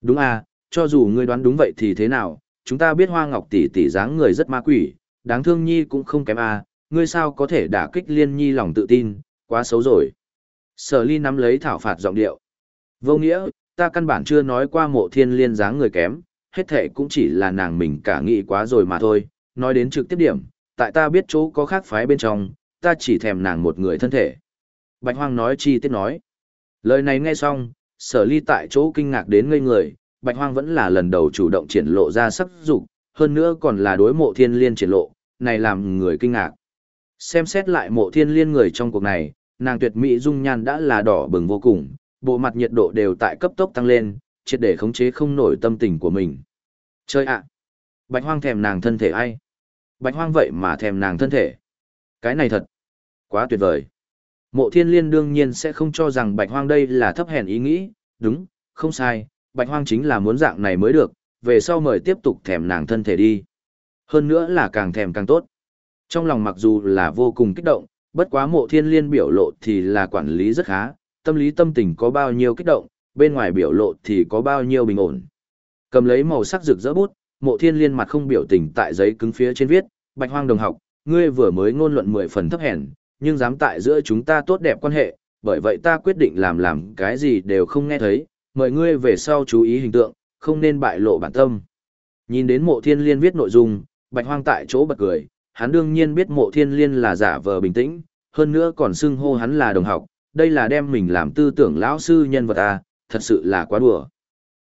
Đúng à, cho dù ngươi đoán đúng vậy thì thế nào, chúng ta biết hoa ngọc tỷ tỷ dáng người rất ma quỷ, đáng thương nhi cũng không kém à, ngươi sao có thể đả kích liên nhi lòng tự tin, quá xấu rồi. Sở ly nắm lấy thảo phạt giọng điệu. Vô nghĩa, ta căn bản chưa nói qua mộ thiên liên dáng người kém, hết thệ cũng chỉ là nàng mình cả nghĩ quá rồi mà thôi, nói đến trực tiếp điểm, tại ta biết chỗ có khác phái bên trong, ta chỉ thèm nàng một người thân thể. Bạch Hoang nói chi tiết nói. Lời này nghe xong, sở ly tại chỗ kinh ngạc đến ngây người, Bạch Hoang vẫn là lần đầu chủ động triển lộ ra sắc dục, hơn nữa còn là đối mộ thiên liên triển lộ, này làm người kinh ngạc. Xem xét lại mộ thiên liên người trong cuộc này, nàng tuyệt mỹ dung nhan đã là đỏ bừng vô cùng, bộ mặt nhiệt độ đều tại cấp tốc tăng lên, triệt để khống chế không nổi tâm tình của mình. Chơi ạ! Bạch hoang thèm nàng thân thể ai? Bạch hoang vậy mà thèm nàng thân thể. Cái này thật! Quá tuyệt vời! Mộ thiên liên đương nhiên sẽ không cho rằng bạch hoang đây là thấp hèn ý nghĩ, đúng, không sai, bạch hoang chính là muốn dạng này mới được, về sau mời tiếp tục thèm nàng thân thể đi. Hơn nữa là càng thèm càng tốt. Trong lòng mặc dù là vô cùng kích động, bất quá mộ thiên liên biểu lộ thì là quản lý rất khá, tâm lý tâm tình có bao nhiêu kích động, bên ngoài biểu lộ thì có bao nhiêu bình ổn. Cầm lấy màu sắc rực rỡ bút, mộ thiên liên mặt không biểu tình tại giấy cứng phía trên viết, bạch hoang đồng học, ngươi vừa mới ngôn luận mười phần thấp hèn, nhưng dám tại giữa chúng ta tốt đẹp quan hệ, bởi vậy ta quyết định làm làm cái gì đều không nghe thấy, mời ngươi về sau chú ý hình tượng, không nên bại lộ bản tâm. Nhìn đến mộ thiên liên viết nội dung, bạch hoang tại chỗ bật cười, hắn đương nhiên biết mộ thiên liên là giả vờ bình tĩnh, hơn nữa còn xưng hô hắn là đồng học, đây là đem mình làm tư tưởng lão sư nhân vật à, thật sự là quá đùa.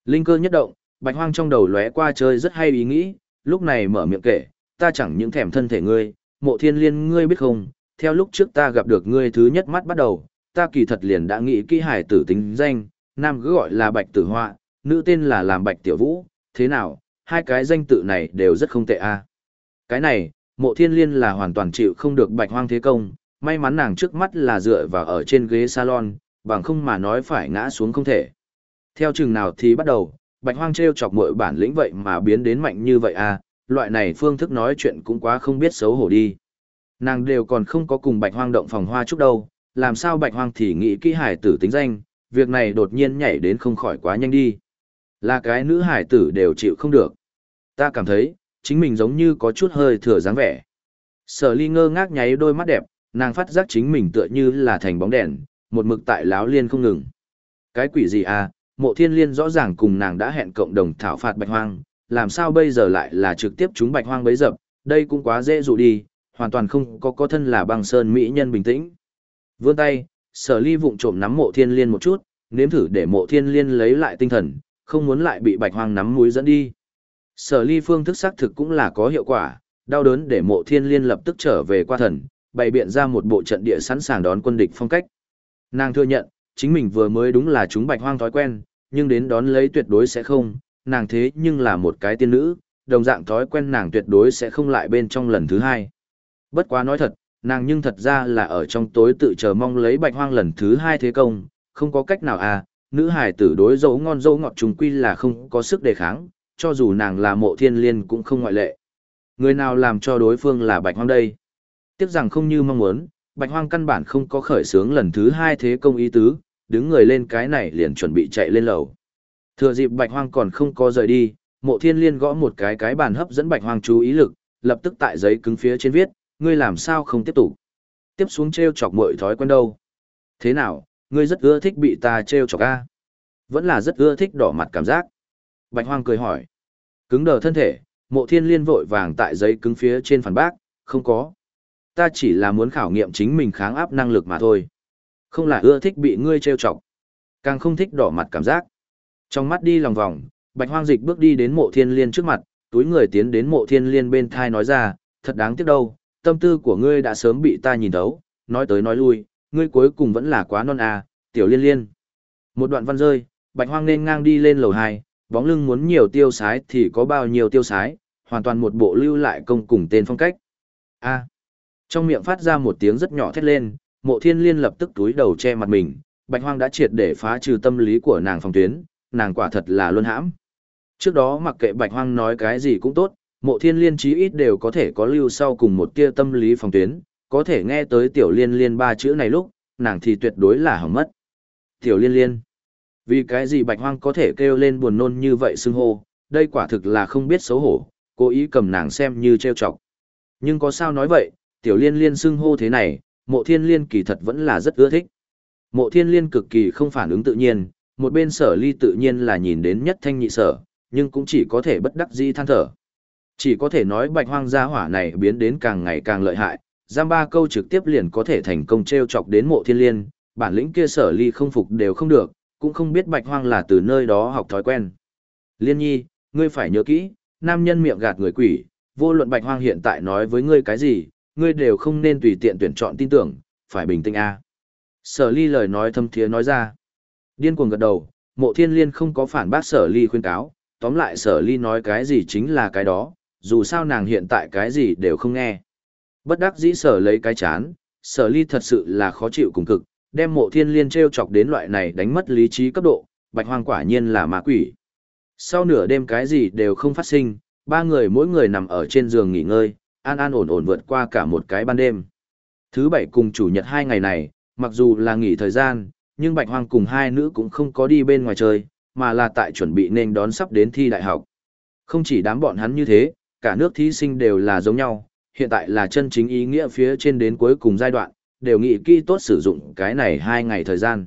Linh cơ nhất động, bạch hoang trong đầu lóe qua chơi rất hay ý nghĩ, lúc này mở miệng kể, ta chẳng những thèm thân thể ngươi, mộ thiên liên ngươi biết không, theo lúc trước ta gặp được ngươi thứ nhất mắt bắt đầu, ta kỳ thật liền đã nghĩ kỹ hải tử tính danh, nam cứ gọi là bạch tử họa, nữ tên là làm bạch tiểu vũ, thế nào, hai cái danh tự này đều rất không tệ a. À. Cái này, mộ thiên liên là hoàn toàn chịu không được bạch hoang thế công, may mắn nàng trước mắt là dựa vào ở trên ghế salon, bằng không mà nói phải ngã xuống không thể. Theo chừng nào thì bắt đầu, bạch hoang treo chọc mọi bản lĩnh vậy mà biến đến mạnh như vậy à, loại này phương thức nói chuyện cũng quá không biết xấu hổ đi. Nàng đều còn không có cùng bạch hoang động phòng hoa chúc đâu, làm sao bạch hoang thì nghĩ kỹ hải tử tính danh, việc này đột nhiên nhảy đến không khỏi quá nhanh đi. Là cái nữ hải tử đều chịu không được. Ta cảm thấy, chính mình giống như có chút hơi thừa dáng vẻ. Sở ly ngơ ngác nháy đôi mắt đẹp, nàng phát giác chính mình tựa như là thành bóng đèn, một mực tại láo liên không ngừng. Cái quỷ gì à, mộ thiên liên rõ ràng cùng nàng đã hẹn cộng đồng thảo phạt bạch hoang, làm sao bây giờ lại là trực tiếp chúng bạch hoang bấy dập, đây cũng quá dễ dụ đi, hoàn toàn không có có thân là băng sơn mỹ nhân bình tĩnh. Vươn tay, sở ly vụng trộm nắm mộ thiên liên một chút, nếm thử để mộ thiên liên lấy lại tinh thần, không muốn lại bị bạch hoang nắm mũi dẫn đi. Sở ly phương thức xác thực cũng là có hiệu quả, đau đớn để mộ thiên liên lập tức trở về qua thần, bày biện ra một bộ trận địa sẵn sàng đón quân địch phong cách. Nàng thừa nhận, chính mình vừa mới đúng là chúng bạch hoang thói quen, nhưng đến đón lấy tuyệt đối sẽ không, nàng thế nhưng là một cái tiên nữ, đồng dạng thói quen nàng tuyệt đối sẽ không lại bên trong lần thứ hai. Bất quá nói thật, nàng nhưng thật ra là ở trong tối tự chờ mong lấy bạch hoang lần thứ hai thế công, không có cách nào à, nữ hải tử đối dấu ngon dấu ngọt trùng quy là không có sức đề kháng, cho dù nàng là mộ thiên liên cũng không ngoại lệ. Người nào làm cho đối phương là bạch hoang đây? Tiếc rằng không như mong muốn, bạch hoang căn bản không có khởi sướng lần thứ hai thế công ý tứ, đứng người lên cái này liền chuẩn bị chạy lên lầu. Thừa dịp bạch hoang còn không có rời đi, mộ thiên liên gõ một cái cái bàn hấp dẫn bạch hoang chú ý lực, lập tức tại giấy cứng phía trên viết, ngươi làm sao không tiếp tục. Tiếp xuống treo chọc mọi thói quen đâu. Thế nào, ngươi rất ưa thích bị ta treo chọc a? Vẫn là rất ưa thích đỏ mặt cảm giác. Bạch hoang cười hỏi. Cứng đờ thân thể, mộ thiên liên vội vàng tại giấy cứng phía trên phản bác, không có. Ta chỉ là muốn khảo nghiệm chính mình kháng áp năng lực mà thôi. Không là ưa thích bị ngươi trêu chọc. Càng không thích đỏ mặt cảm giác. Trong mắt đi lòng vòng, bạch hoang dịch bước đi đến mộ thiên liên trước mặt, túi người tiến đến mộ thiên liên bên thai nói ra, thật đáng tiếc đâu, tâm tư của ngươi đã sớm bị ta nhìn thấu, nói tới nói lui, ngươi cuối cùng vẫn là quá non à, tiểu liên liên. Một đoạn văn rơi, bạch hoang nên ngang đi lên lầu 2, bóng lưng muốn nhiều tiêu sái thì có bao nhiêu tiêu sái, hoàn toàn một bộ lưu lại công cùng tên phong cách. A. Trong miệng phát ra một tiếng rất nhỏ thét lên, mộ thiên liên lập tức túi đầu che mặt mình, bạch hoang đã triệt để phá trừ tâm lý của nàng phòng tuyến, nàng quả thật là luân hãm. Trước đó mặc kệ bạch hoang nói cái gì cũng tốt, mộ thiên liên chí ít đều có thể có lưu sau cùng một tia tâm lý phòng tuyến, có thể nghe tới tiểu liên liên ba chữ này lúc, nàng thì tuyệt đối là hỏng mất. Tiểu liên liên. Vì cái gì bạch hoang có thể kêu lên buồn nôn như vậy xưng hô, đây quả thực là không biết xấu hổ, cố ý cầm nàng xem như treo chọc. Nhưng có sao nói vậy, tiểu liên liên xưng hô thế này, mộ thiên liên kỳ thật vẫn là rất ưa thích. Mộ thiên liên cực kỳ không phản ứng tự nhiên, một bên sở ly tự nhiên là nhìn đến nhất thanh nhị sở, nhưng cũng chỉ có thể bất đắc dĩ than thở. Chỉ có thể nói bạch hoang gia hỏa này biến đến càng ngày càng lợi hại, giam ba câu trực tiếp liền có thể thành công treo chọc đến mộ thiên liên, bản lĩnh kia sở ly không phục đều không được, cũng không biết bạch hoang là từ nơi đó học thói quen. Liên nhi, ngươi phải nhớ kỹ, nam nhân miệng gạt người quỷ, vô luận bạch hoang hiện tại nói với ngươi cái gì, ngươi đều không nên tùy tiện tuyển chọn tin tưởng, phải bình tĩnh a. Sở ly lời nói thâm thiế nói ra. Điên cuồng gật đầu, mộ thiên liên không có phản bác sở ly khuyên cáo, tóm lại sở ly nói cái gì chính là cái đó, dù sao nàng hiện tại cái gì đều không nghe. Bất đắc dĩ sở lấy cái chán, sở ly thật sự là khó chịu cùng cực, đem mộ thiên liên treo chọc đến loại này đánh mất lý trí cấp độ, bạch hoang quả nhiên là ma quỷ. Sau nửa đêm cái gì đều không phát sinh, ba người mỗi người nằm ở trên giường nghỉ ngơi, an an ổn ổn vượt qua cả một cái ban đêm. Thứ bảy cùng chủ nhật hai ngày này, mặc dù là nghỉ thời gian, nhưng bạch hoang cùng hai nữ cũng không có đi bên ngoài chơi, mà là tại chuẩn bị nên đón sắp đến thi đại học. Không chỉ đám bọn hắn như thế, cả nước thí sinh đều là giống nhau, hiện tại là chân chính ý nghĩa phía trên đến cuối cùng giai đoạn, đều nghĩ kỹ tốt sử dụng cái này hai ngày thời gian.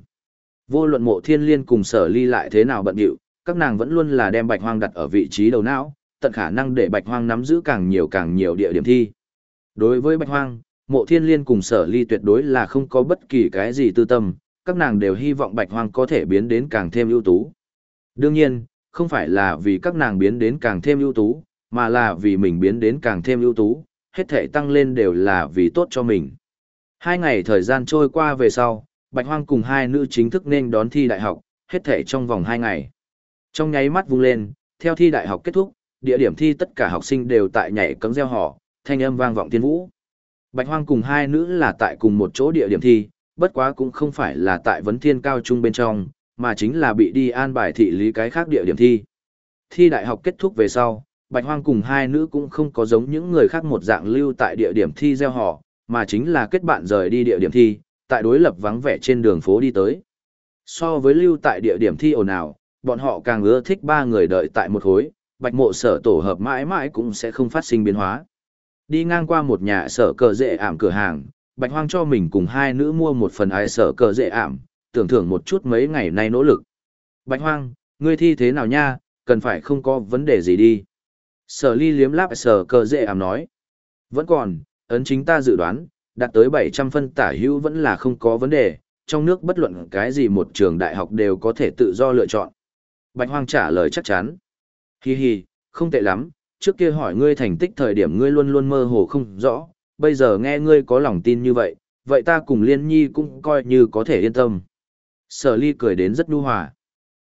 Vô luận mộ thiên liên cùng sở ly lại thế nào bận điệu, các nàng vẫn luôn là đem bạch hoang đặt ở vị trí đầu não, tận khả năng để bạch hoang nắm giữ càng nhiều càng nhiều địa điểm thi. Đối với bạch hoang, mộ thiên liên cùng sở ly tuyệt đối là không có bất kỳ cái gì tư tâm, các nàng đều hy vọng bạch hoang có thể biến đến càng thêm ưu tú. Đương nhiên, không phải là vì các nàng biến đến càng thêm ưu tú, mà là vì mình biến đến càng thêm ưu tú, hết thể tăng lên đều là vì tốt cho mình. Hai ngày thời gian trôi qua về sau, Bạch Hoang cùng hai nữ chính thức nên đón thi đại học, hết thể trong vòng hai ngày. Trong nháy mắt vung lên, theo thi đại học kết thúc, địa điểm thi tất cả học sinh đều tại nhảy cấm gieo họ, thanh âm vang vọng thiên vũ. Bạch Hoang cùng hai nữ là tại cùng một chỗ địa điểm thi, bất quá cũng không phải là tại vấn thiên cao trung bên trong, mà chính là bị đi an bài thị lý cái khác địa điểm thi. Thi đại học kết thúc về sau, Bạch Hoang cùng hai nữ cũng không có giống những người khác một dạng lưu tại địa điểm thi gieo họ, mà chính là kết bạn rời đi địa điểm thi, tại đối lập vắng vẻ trên đường phố đi tới. So với lưu tại địa điểm thi ồn ào, bọn họ càng ưa thích ba người đợi tại một khối, bạch mộ sở tổ hợp mãi mãi cũng sẽ không phát sinh biến hóa. Đi ngang qua một nhà sở cờ dễ ảm cửa hàng, bạch hoang cho mình cùng hai nữ mua một phần ai sở cờ dễ ảm, tưởng thưởng một chút mấy ngày nay nỗ lực. Bạch hoang, ngươi thi thế nào nha, cần phải không có vấn đề gì đi. Sở ly liếm láp sở cờ dễ ảm nói. Vẫn còn, ấn chính ta dự đoán, đạt tới 700 phân tả hữu vẫn là không có vấn đề, trong nước bất luận cái gì một trường đại học đều có thể tự do lựa chọn. Bạch Hoang trả lời chắc chắn. Hi hi, không tệ lắm, trước kia hỏi ngươi thành tích thời điểm ngươi luôn luôn mơ hồ không rõ, bây giờ nghe ngươi có lòng tin như vậy, vậy ta cùng Liên Nhi cũng coi như có thể yên tâm. Sở ly cười đến rất nhu hòa.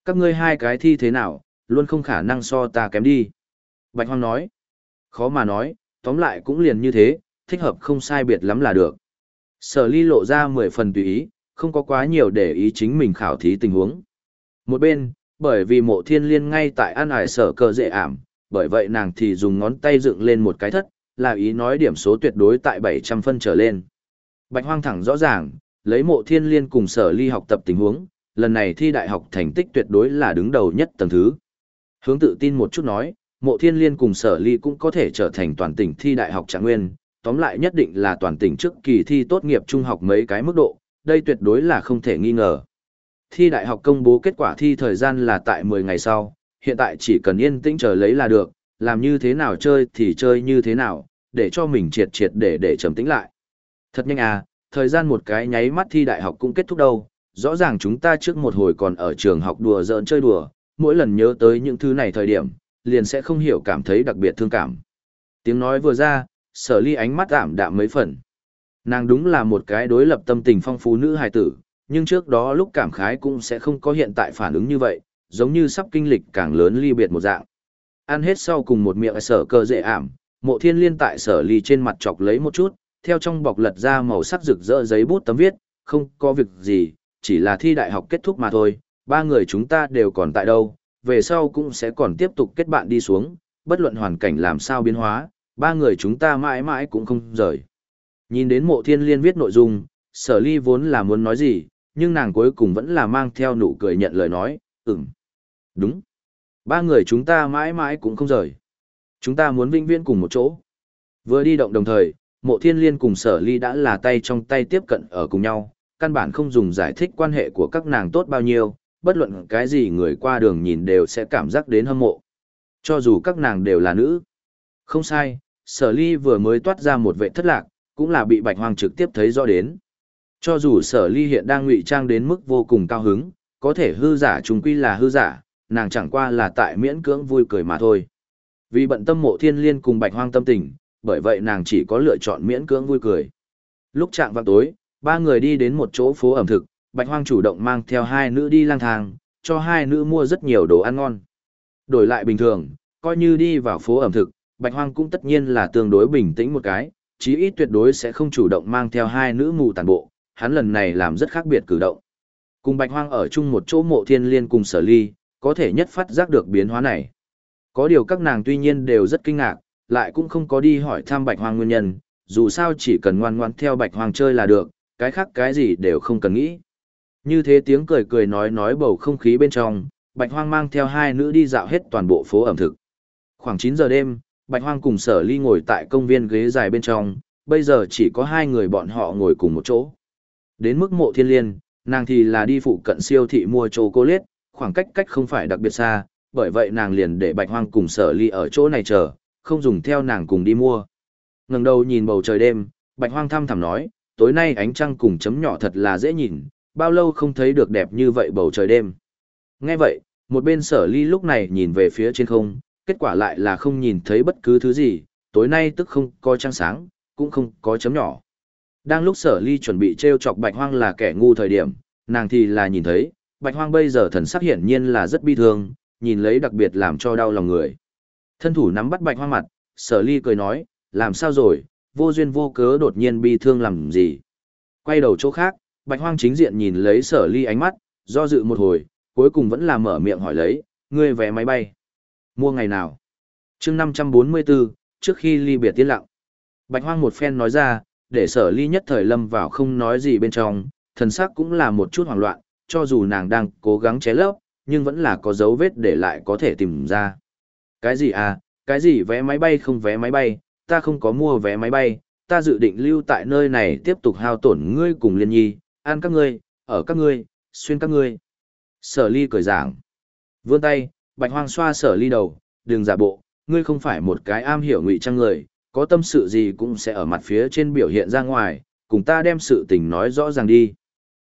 Các ngươi hai cái thi thế nào, luôn không khả năng so ta kém đi. Bạch Hoang nói. Khó mà nói, tóm lại cũng liền như thế, thích hợp không sai biệt lắm là được. Sở ly lộ ra 10 phần tùy ý, không có quá nhiều để ý chính mình khảo thí tình huống. Một bên, bởi vì mộ thiên liên ngay tại an ải sở cờ dễ ảm, bởi vậy nàng thì dùng ngón tay dựng lên một cái thất, là ý nói điểm số tuyệt đối tại 700 phân trở lên. Bạch hoang thẳng rõ ràng, lấy mộ thiên liên cùng sở ly học tập tình huống, lần này thi đại học thành tích tuyệt đối là đứng đầu nhất tầng thứ. Hướng tự tin một chút nói, mộ thiên liên cùng sở ly cũng có thể trở thành toàn tỉnh thi đại học trạng nguyên, tóm lại nhất định là toàn tỉnh trước kỳ thi tốt nghiệp trung học mấy cái mức độ, đây tuyệt đối là không thể nghi ngờ. Thi đại học công bố kết quả thi thời gian là tại 10 ngày sau, hiện tại chỉ cần yên tĩnh chờ lấy là được, làm như thế nào chơi thì chơi như thế nào, để cho mình triệt triệt để để trầm tĩnh lại. Thật nhanh à, thời gian một cái nháy mắt thi đại học cũng kết thúc đâu, rõ ràng chúng ta trước một hồi còn ở trường học đùa giỡn chơi đùa, mỗi lần nhớ tới những thứ này thời điểm, liền sẽ không hiểu cảm thấy đặc biệt thương cảm. Tiếng nói vừa ra, sở ly ánh mắt ảm đạm mấy phần. Nàng đúng là một cái đối lập tâm tình phong phú nữ hài tử, nhưng trước đó lúc cảm khái cũng sẽ không có hiện tại phản ứng như vậy, giống như sắp kinh lịch càng lớn ly biệt một dạng. Ăn hết sau cùng một miệng sở cơ dễ ảm, mộ thiên liên tại sở ly trên mặt chọc lấy một chút, theo trong bọc lật ra màu sắc rực rỡ giấy bút tấm viết, không có việc gì, chỉ là thi đại học kết thúc mà thôi, ba người chúng ta đều còn tại đâu, về sau cũng sẽ còn tiếp tục kết bạn đi xuống, bất luận hoàn cảnh làm sao biến hóa, ba người chúng ta mãi mãi cũng không rời. Nhìn đến mộ thiên liên viết nội dung, sở ly vốn là muốn nói gì, nhưng nàng cuối cùng vẫn là mang theo nụ cười nhận lời nói, ừm, đúng. Ba người chúng ta mãi mãi cũng không rời. Chúng ta muốn vĩnh viễn cùng một chỗ. Vừa đi động đồng thời, mộ thiên liên cùng sở ly đã là tay trong tay tiếp cận ở cùng nhau, căn bản không dùng giải thích quan hệ của các nàng tốt bao nhiêu, bất luận cái gì người qua đường nhìn đều sẽ cảm giác đến hâm mộ. Cho dù các nàng đều là nữ. Không sai, sở ly vừa mới toát ra một vệ thất lạc, cũng là bị bạch hoang trực tiếp thấy rõ đến. Cho dù sở ly hiện đang ngụy trang đến mức vô cùng cao hứng, có thể hư giả chúng quy là hư giả, nàng chẳng qua là tại miễn cưỡng vui cười mà thôi. Vì bận tâm mộ thiên liên cùng bạch hoang tâm tình, bởi vậy nàng chỉ có lựa chọn miễn cưỡng vui cười. Lúc chạm vào tối, ba người đi đến một chỗ phố ẩm thực, bạch hoang chủ động mang theo hai nữ đi lang thang, cho hai nữ mua rất nhiều đồ ăn ngon. Đổi lại bình thường, coi như đi vào phố ẩm thực, bạch hoang cũng tất nhiên là tương đối bình tĩnh một cái, chí ít tuyệt đối sẽ không chủ động mang theo hai nữ mù tàn bộ, hắn lần này làm rất khác biệt cử động. Cùng bạch hoang ở chung một chỗ mộ thiên liên cùng sở ly, có thể nhất phát giác được biến hóa này. Có điều các nàng tuy nhiên đều rất kinh ngạc, lại cũng không có đi hỏi thăm bạch hoang nguyên nhân, dù sao chỉ cần ngoan ngoãn theo bạch hoang chơi là được, cái khác cái gì đều không cần nghĩ. Như thế tiếng cười cười nói nói bầu không khí bên trong, bạch hoang mang theo hai nữ đi dạo hết toàn bộ phố ẩm thực. Khoảng 9 giờ đêm, bạch hoang cùng sở ly ngồi tại công viên ghế dài bên trong, bây giờ chỉ có hai người bọn họ ngồi cùng một chỗ. Đến mức mộ thiên liên, nàng thì là đi phụ cận siêu thị mua chocolate, khoảng cách cách không phải đặc biệt xa, bởi vậy nàng liền để bạch hoang cùng sở ly ở chỗ này chờ, không dùng theo nàng cùng đi mua. ngẩng đầu nhìn bầu trời đêm, bạch hoang thăm thẳm nói, tối nay ánh trăng cùng chấm nhỏ thật là dễ nhìn, bao lâu không thấy được đẹp như vậy bầu trời đêm. Nghe vậy, một bên sở ly lúc này nhìn về phía trên không, kết quả lại là không nhìn thấy bất cứ thứ gì, tối nay tức không có trăng sáng, cũng không có chấm nhỏ. Đang lúc sở ly chuẩn bị treo chọc bạch hoang là kẻ ngu thời điểm, nàng thì là nhìn thấy, bạch hoang bây giờ thần sắc hiển nhiên là rất bi thương, nhìn lấy đặc biệt làm cho đau lòng người. Thân thủ nắm bắt bạch hoang mặt, sở ly cười nói, làm sao rồi, vô duyên vô cớ đột nhiên bi thương làm gì. Quay đầu chỗ khác, bạch hoang chính diện nhìn lấy sở ly ánh mắt, do dự một hồi, cuối cùng vẫn là mở miệng hỏi lấy, ngươi vé máy bay. Mua ngày nào? chương 544, trước khi ly biệt tiên lặng. Bạch hoang một phen nói ra, để sở ly nhất thời lâm vào không nói gì bên trong, thần sắc cũng là một chút hoảng loạn, cho dù nàng đang cố gắng ché lấp, nhưng vẫn là có dấu vết để lại có thể tìm ra. Cái gì à, cái gì vé máy bay không vé máy bay, ta không có mua vé máy bay, ta dự định lưu tại nơi này tiếp tục hao tổn ngươi cùng liên nhi, ăn các ngươi, ở các ngươi, xuyên các ngươi. Sở ly cười giảng. Vươn tay, bạch hoang xoa sở ly đầu, đừng giả bộ, ngươi không phải một cái am hiểu ngụy trang người, có tâm sự gì cũng sẽ ở mặt phía trên biểu hiện ra ngoài, cùng ta đem sự tình nói rõ ràng đi.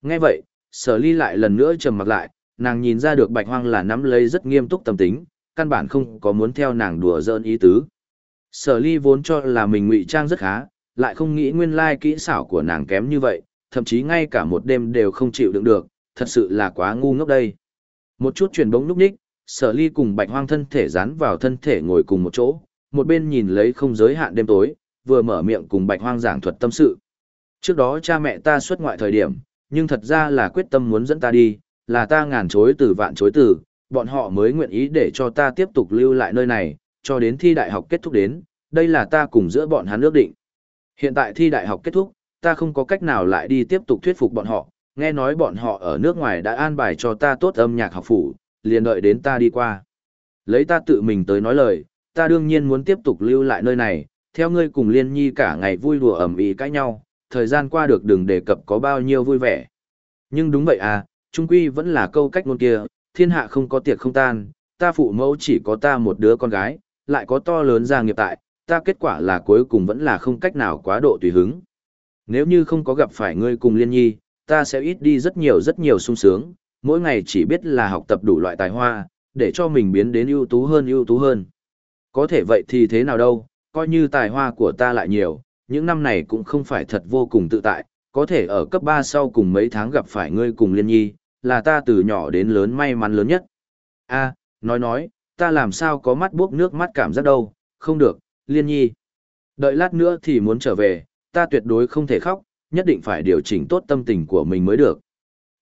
Nghe vậy, sở ly lại lần nữa trầm mặt lại, nàng nhìn ra được bạch hoang là nắm lấy rất nghiêm túc tâm tính, căn bản không có muốn theo nàng đùa giỡn ý tứ. Sở ly vốn cho là mình ngụy trang rất khá, lại không nghĩ nguyên lai kỹ xảo của nàng kém như vậy, thậm chí ngay cả một đêm đều không chịu đựng được, thật sự là quá ngu ngốc đây. Một chút chuyển bóng lúc ních, sở ly cùng bạch hoang thân thể dán vào thân thể ngồi cùng một chỗ, một bên nhìn lấy không giới hạn đêm tối, vừa mở miệng cùng bạch hoang giảng thuật tâm sự. Trước đó cha mẹ ta xuất ngoại thời điểm, nhưng thật ra là quyết tâm muốn dẫn ta đi, là ta ngàn chối từ vạn chối từ, bọn họ mới nguyện ý để cho ta tiếp tục lưu lại nơi này, cho đến thi đại học kết thúc đến, đây là ta cùng giữa bọn hắn ước định. Hiện tại thi đại học kết thúc, ta không có cách nào lại đi tiếp tục thuyết phục bọn họ, nghe nói bọn họ ở nước ngoài đã an bài cho ta tốt âm nhạc học phủ, liền đợi đến ta đi qua. Lấy ta tự mình tới nói lời, ta đương nhiên muốn tiếp tục lưu lại nơi này, theo ngươi cùng liên nhi cả ngày vui đùa ẩm ý cãi nhau, thời gian qua được đừng đề cập có bao nhiêu vui vẻ. Nhưng đúng vậy à, trung quy vẫn là câu cách ngôn kia, thiên hạ không có tiệc không tan, ta phụ mẫu chỉ có ta một đứa con gái, lại có to lớn gia nghiệp tại, ta kết quả là cuối cùng vẫn là không cách nào quá độ tùy hứng. Nếu như không có gặp phải ngươi cùng liên nhi, ta sẽ ít đi rất nhiều rất nhiều sung sướng, mỗi ngày chỉ biết là học tập đủ loại tài hoa, để cho mình biến đến ưu tú hơn ưu tú hơn. Có thể vậy thì thế nào đâu, coi như tài hoa của ta lại nhiều, những năm này cũng không phải thật vô cùng tự tại, có thể ở cấp 3 sau cùng mấy tháng gặp phải ngươi cùng liên nhi, là ta từ nhỏ đến lớn may mắn lớn nhất. a nói nói, ta làm sao có mắt buốc nước mắt cảm giác đâu, không được, liên nhi. Đợi lát nữa thì muốn trở về, ta tuyệt đối không thể khóc, nhất định phải điều chỉnh tốt tâm tình của mình mới được.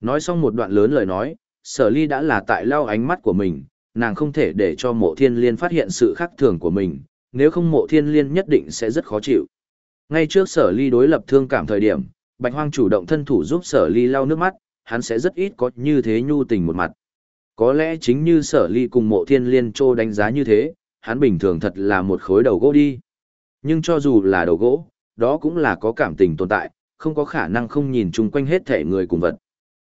Nói xong một đoạn lớn lời nói, sở ly đã là tại lau ánh mắt của mình, nàng không thể để cho mộ thiên liên phát hiện sự khác thường của mình, nếu không mộ thiên liên nhất định sẽ rất khó chịu. Ngay trước sở ly đối lập thương cảm thời điểm, bạch hoang chủ động thân thủ giúp sở ly lau nước mắt, hắn sẽ rất ít có như thế nhu tình một mặt. Có lẽ chính như sở ly cùng mộ thiên liên trô đánh giá như thế, hắn bình thường thật là một khối đầu gỗ đi. Nhưng cho dù là đầu gỗ, đó cũng là có cảm tình tồn tại, không có khả năng không nhìn chung quanh hết thể người cùng vật.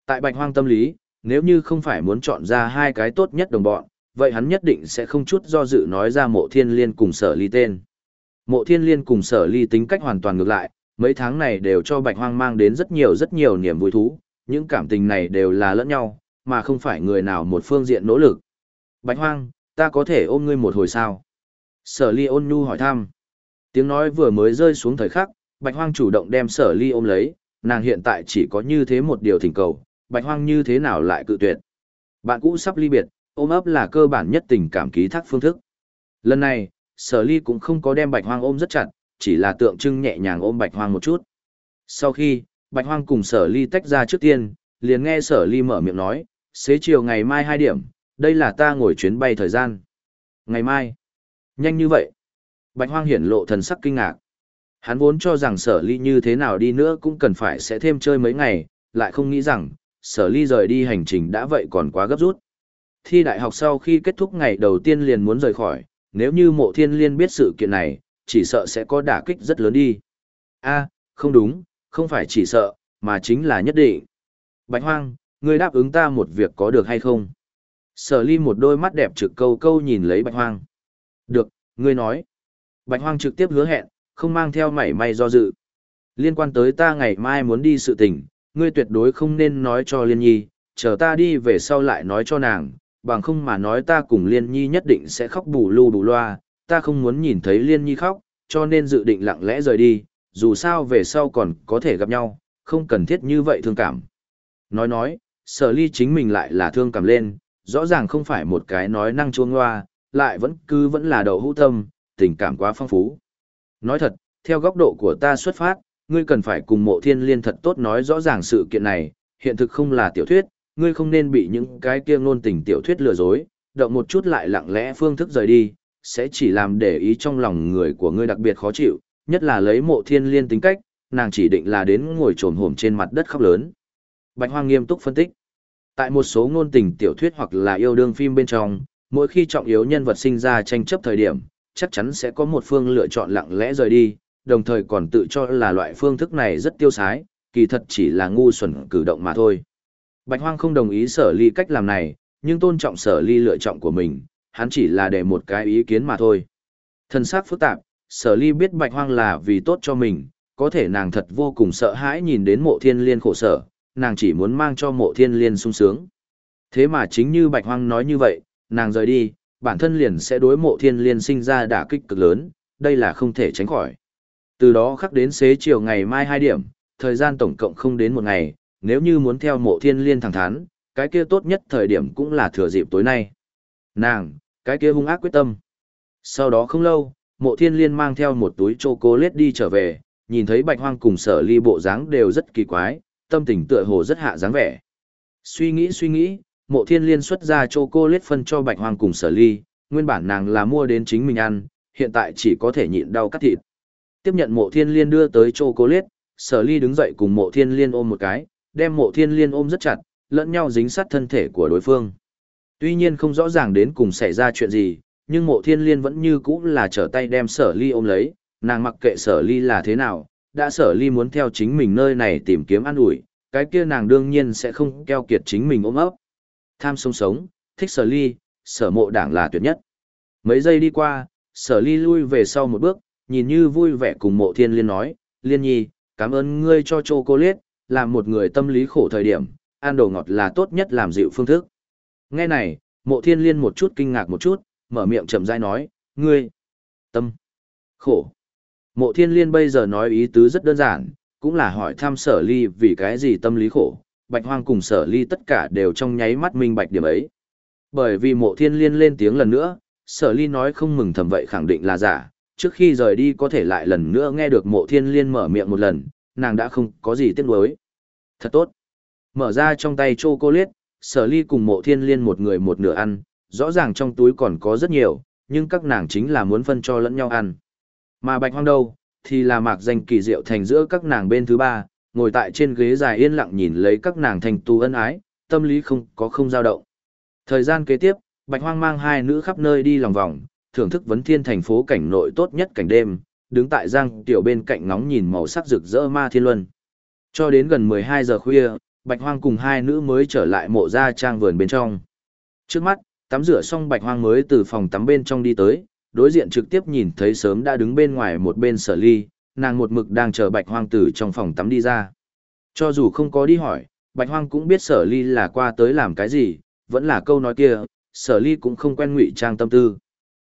Tại bạch hoang tâm lý, nếu như không phải muốn chọn ra hai cái tốt nhất đồng bọn, vậy hắn nhất định sẽ không chút do dự nói ra mộ thiên liên cùng sở ly tên. Mộ thiên liên cùng sở ly tính cách hoàn toàn ngược lại, mấy tháng này đều cho bạch hoang mang đến rất nhiều rất nhiều niềm vui thú, những cảm tình này đều là lẫn nhau, mà không phải người nào một phương diện nỗ lực. Bạch hoang, ta có thể ôm ngươi một hồi sao? Sở ly ôn nhu hỏi thăm. Tiếng nói vừa mới rơi xuống thời khắc, bạch hoang chủ động đem sở ly ôm lấy, nàng hiện tại chỉ có như thế một điều thỉnh cầu, bạch hoang như thế nào lại cự tuyệt. Bạn cũ sắp ly biệt, ôm ấp là cơ bản nhất tình cảm ký thác phương thức. Lần này, sở ly cũng không có đem bạch hoang ôm rất chặt, chỉ là tượng trưng nhẹ nhàng ôm bạch hoang một chút. Sau khi, bạch hoang cùng sở ly tách ra trước tiên, liền nghe sở ly mở miệng nói, xế chiều ngày mai 2 điểm, đây là ta ngồi chuyến bay thời gian. Ngày mai? Nhanh như vậy? Bạch hoang hiển lộ thần sắc kinh ngạc. Hắn vốn cho rằng sở ly như thế nào đi nữa cũng cần phải sẽ thêm chơi mấy ngày, lại không nghĩ rằng, sở ly rời đi hành trình đã vậy còn quá gấp rút. Thi đại học sau khi kết thúc ngày đầu tiên liền muốn rời khỏi, nếu như mộ thiên liên biết sự kiện này, chỉ sợ sẽ có đả kích rất lớn đi. a không đúng, không phải chỉ sợ, mà chính là nhất định. Bạch hoang, ngươi đáp ứng ta một việc có được hay không? Sở ly một đôi mắt đẹp trực câu câu nhìn lấy bạch hoang. Được, ngươi nói. Bạch hoang trực tiếp hứa hẹn, không mang theo mảy may do dự. Liên quan tới ta ngày mai muốn đi sự tình, ngươi tuyệt đối không nên nói cho Liên Nhi, chờ ta đi về sau lại nói cho nàng, bằng không mà nói ta cùng Liên Nhi nhất định sẽ khóc bù lu bù loa, ta không muốn nhìn thấy Liên Nhi khóc, cho nên dự định lặng lẽ rời đi, dù sao về sau còn có thể gặp nhau, không cần thiết như vậy thương cảm. Nói nói, sở ly chính mình lại là thương cảm lên, rõ ràng không phải một cái nói năng chuông hoa, lại vẫn cứ vẫn là đầu hữu tâm, tình cảm quá phong phú. Nói thật, theo góc độ của ta xuất phát, ngươi cần phải cùng mộ thiên liên thật tốt nói rõ ràng sự kiện này, hiện thực không là tiểu thuyết, ngươi không nên bị những cái kia ngôn tình tiểu thuyết lừa dối, động một chút lại lặng lẽ phương thức rời đi, sẽ chỉ làm để ý trong lòng người của ngươi đặc biệt khó chịu, nhất là lấy mộ thiên liên tính cách, nàng chỉ định là đến ngồi trồn hổm trên mặt đất khóc lớn. Bạch Hoang nghiêm túc phân tích. Tại một số ngôn tình tiểu thuyết hoặc là yêu đương phim bên trong, mỗi khi trọng yếu nhân vật sinh ra tranh chấp thời điểm, chắc chắn sẽ có một phương lựa chọn lặng lẽ rời đi, đồng thời còn tự cho là loại phương thức này rất tiêu sái, kỳ thật chỉ là ngu xuẩn cử động mà thôi. Bạch Hoang không đồng ý sở ly cách làm này, nhưng tôn trọng sở ly lựa chọn của mình, hắn chỉ là để một cái ý kiến mà thôi. Thân xác phức tạp, sở ly biết Bạch Hoang là vì tốt cho mình, có thể nàng thật vô cùng sợ hãi nhìn đến mộ thiên liên khổ sở, nàng chỉ muốn mang cho mộ thiên liên sung sướng. Thế mà chính như Bạch Hoang nói như vậy, nàng rời đi, bản thân liền sẽ đối mộ thiên liên sinh ra đả kích cực lớn, đây là không thể tránh khỏi. Từ đó khắc đến xế chiều ngày mai 2 điểm, thời gian tổng cộng không đến một ngày, nếu như muốn theo mộ thiên liên thẳng thắn, cái kia tốt nhất thời điểm cũng là thừa dịp tối nay. Nàng, cái kia hung ác quyết tâm. Sau đó không lâu, mộ thiên liên mang theo một túi chocolate đi trở về, nhìn thấy bạch hoang cùng sở ly bộ dáng đều rất kỳ quái, tâm tình tựa hồ rất hạ dáng vẻ. Suy nghĩ suy nghĩ, mộ thiên liên xuất ra chocolate phân cho bạch hoang cùng sở ly, nguyên bản nàng là mua đến chính mình ăn, hiện tại chỉ có thể nhịn đau cắt thịt. Tiếp nhận mộ thiên liên đưa tới chocolate, sở ly đứng dậy cùng mộ thiên liên ôm một cái, đem mộ thiên liên ôm rất chặt, lẫn nhau dính sát thân thể của đối phương. Tuy nhiên không rõ ràng đến cùng xảy ra chuyện gì, nhưng mộ thiên liên vẫn như cũ là trở tay đem sở ly ôm lấy, nàng mặc kệ sở ly là thế nào, đã sở ly muốn theo chính mình nơi này tìm kiếm an ủi, cái kia nàng đương nhiên sẽ không keo kiệt chính mình ôm ấp. Tham sống sống, thích sở ly, sở mộ đảng là tuyệt nhất. Mấy giây đi qua, sở ly lui về sau một bước, nhìn như vui vẻ cùng mộ thiên liên nói, liên nhi, cảm ơn ngươi cho chocolate, làm một người tâm lý khổ thời điểm, ăn đồ ngọt là tốt nhất làm dịu phương thức. Nghe này, mộ thiên liên một chút kinh ngạc một chút, mở miệng chậm rãi nói, ngươi, tâm, khổ. Mộ thiên liên bây giờ nói ý tứ rất đơn giản, cũng là hỏi thăm sở ly vì cái gì tâm lý khổ, bạch hoang cùng sở ly tất cả đều trong nháy mắt minh bạch điểm ấy. Bởi vì mộ thiên liên lên tiếng lần nữa, sở ly nói không mừng thầm vậy khẳng định là giả, trước khi rời đi có thể lại lần nữa nghe được mộ thiên liên mở miệng một lần, nàng đã không có gì tiếc nuối. Thật tốt. Mở ra trong tay chocolate, sở ly cùng mộ thiên liên một người một nửa ăn, rõ ràng trong túi còn có rất nhiều, nhưng các nàng chính là muốn phân cho lẫn nhau ăn. Mà bạch hoang đâu, thì là mạc danh kỳ diệu thành giữa các nàng bên thứ ba, ngồi tại trên ghế dài yên lặng nhìn lấy các nàng thành tu ân ái, tâm lý không có không dao động. Thời gian kế tiếp, bạch hoang mang hai nữ khắp nơi đi lòng vòng, thưởng thức vấn thiên thành phố cảnh nội tốt nhất cảnh đêm, đứng tại giang tiểu bên cạnh ngóng nhìn màu sắc rực rỡ ma thiên luân. Cho đến gần 12 giờ khuya, Bạch Hoang cùng hai nữ mới trở lại mộ gia trang vườn bên trong. Trước mắt, tắm rửa xong bạch hoang mới từ phòng tắm bên trong đi tới, đối diện trực tiếp nhìn thấy sớm đã đứng bên ngoài một bên sở ly, nàng một mực đang chờ bạch hoang từ trong phòng tắm đi ra. Cho dù không có đi hỏi, bạch hoang cũng biết sở ly là qua tới làm cái gì, vẫn là câu nói kia, sở ly cũng không quen ngụy trang tâm tư.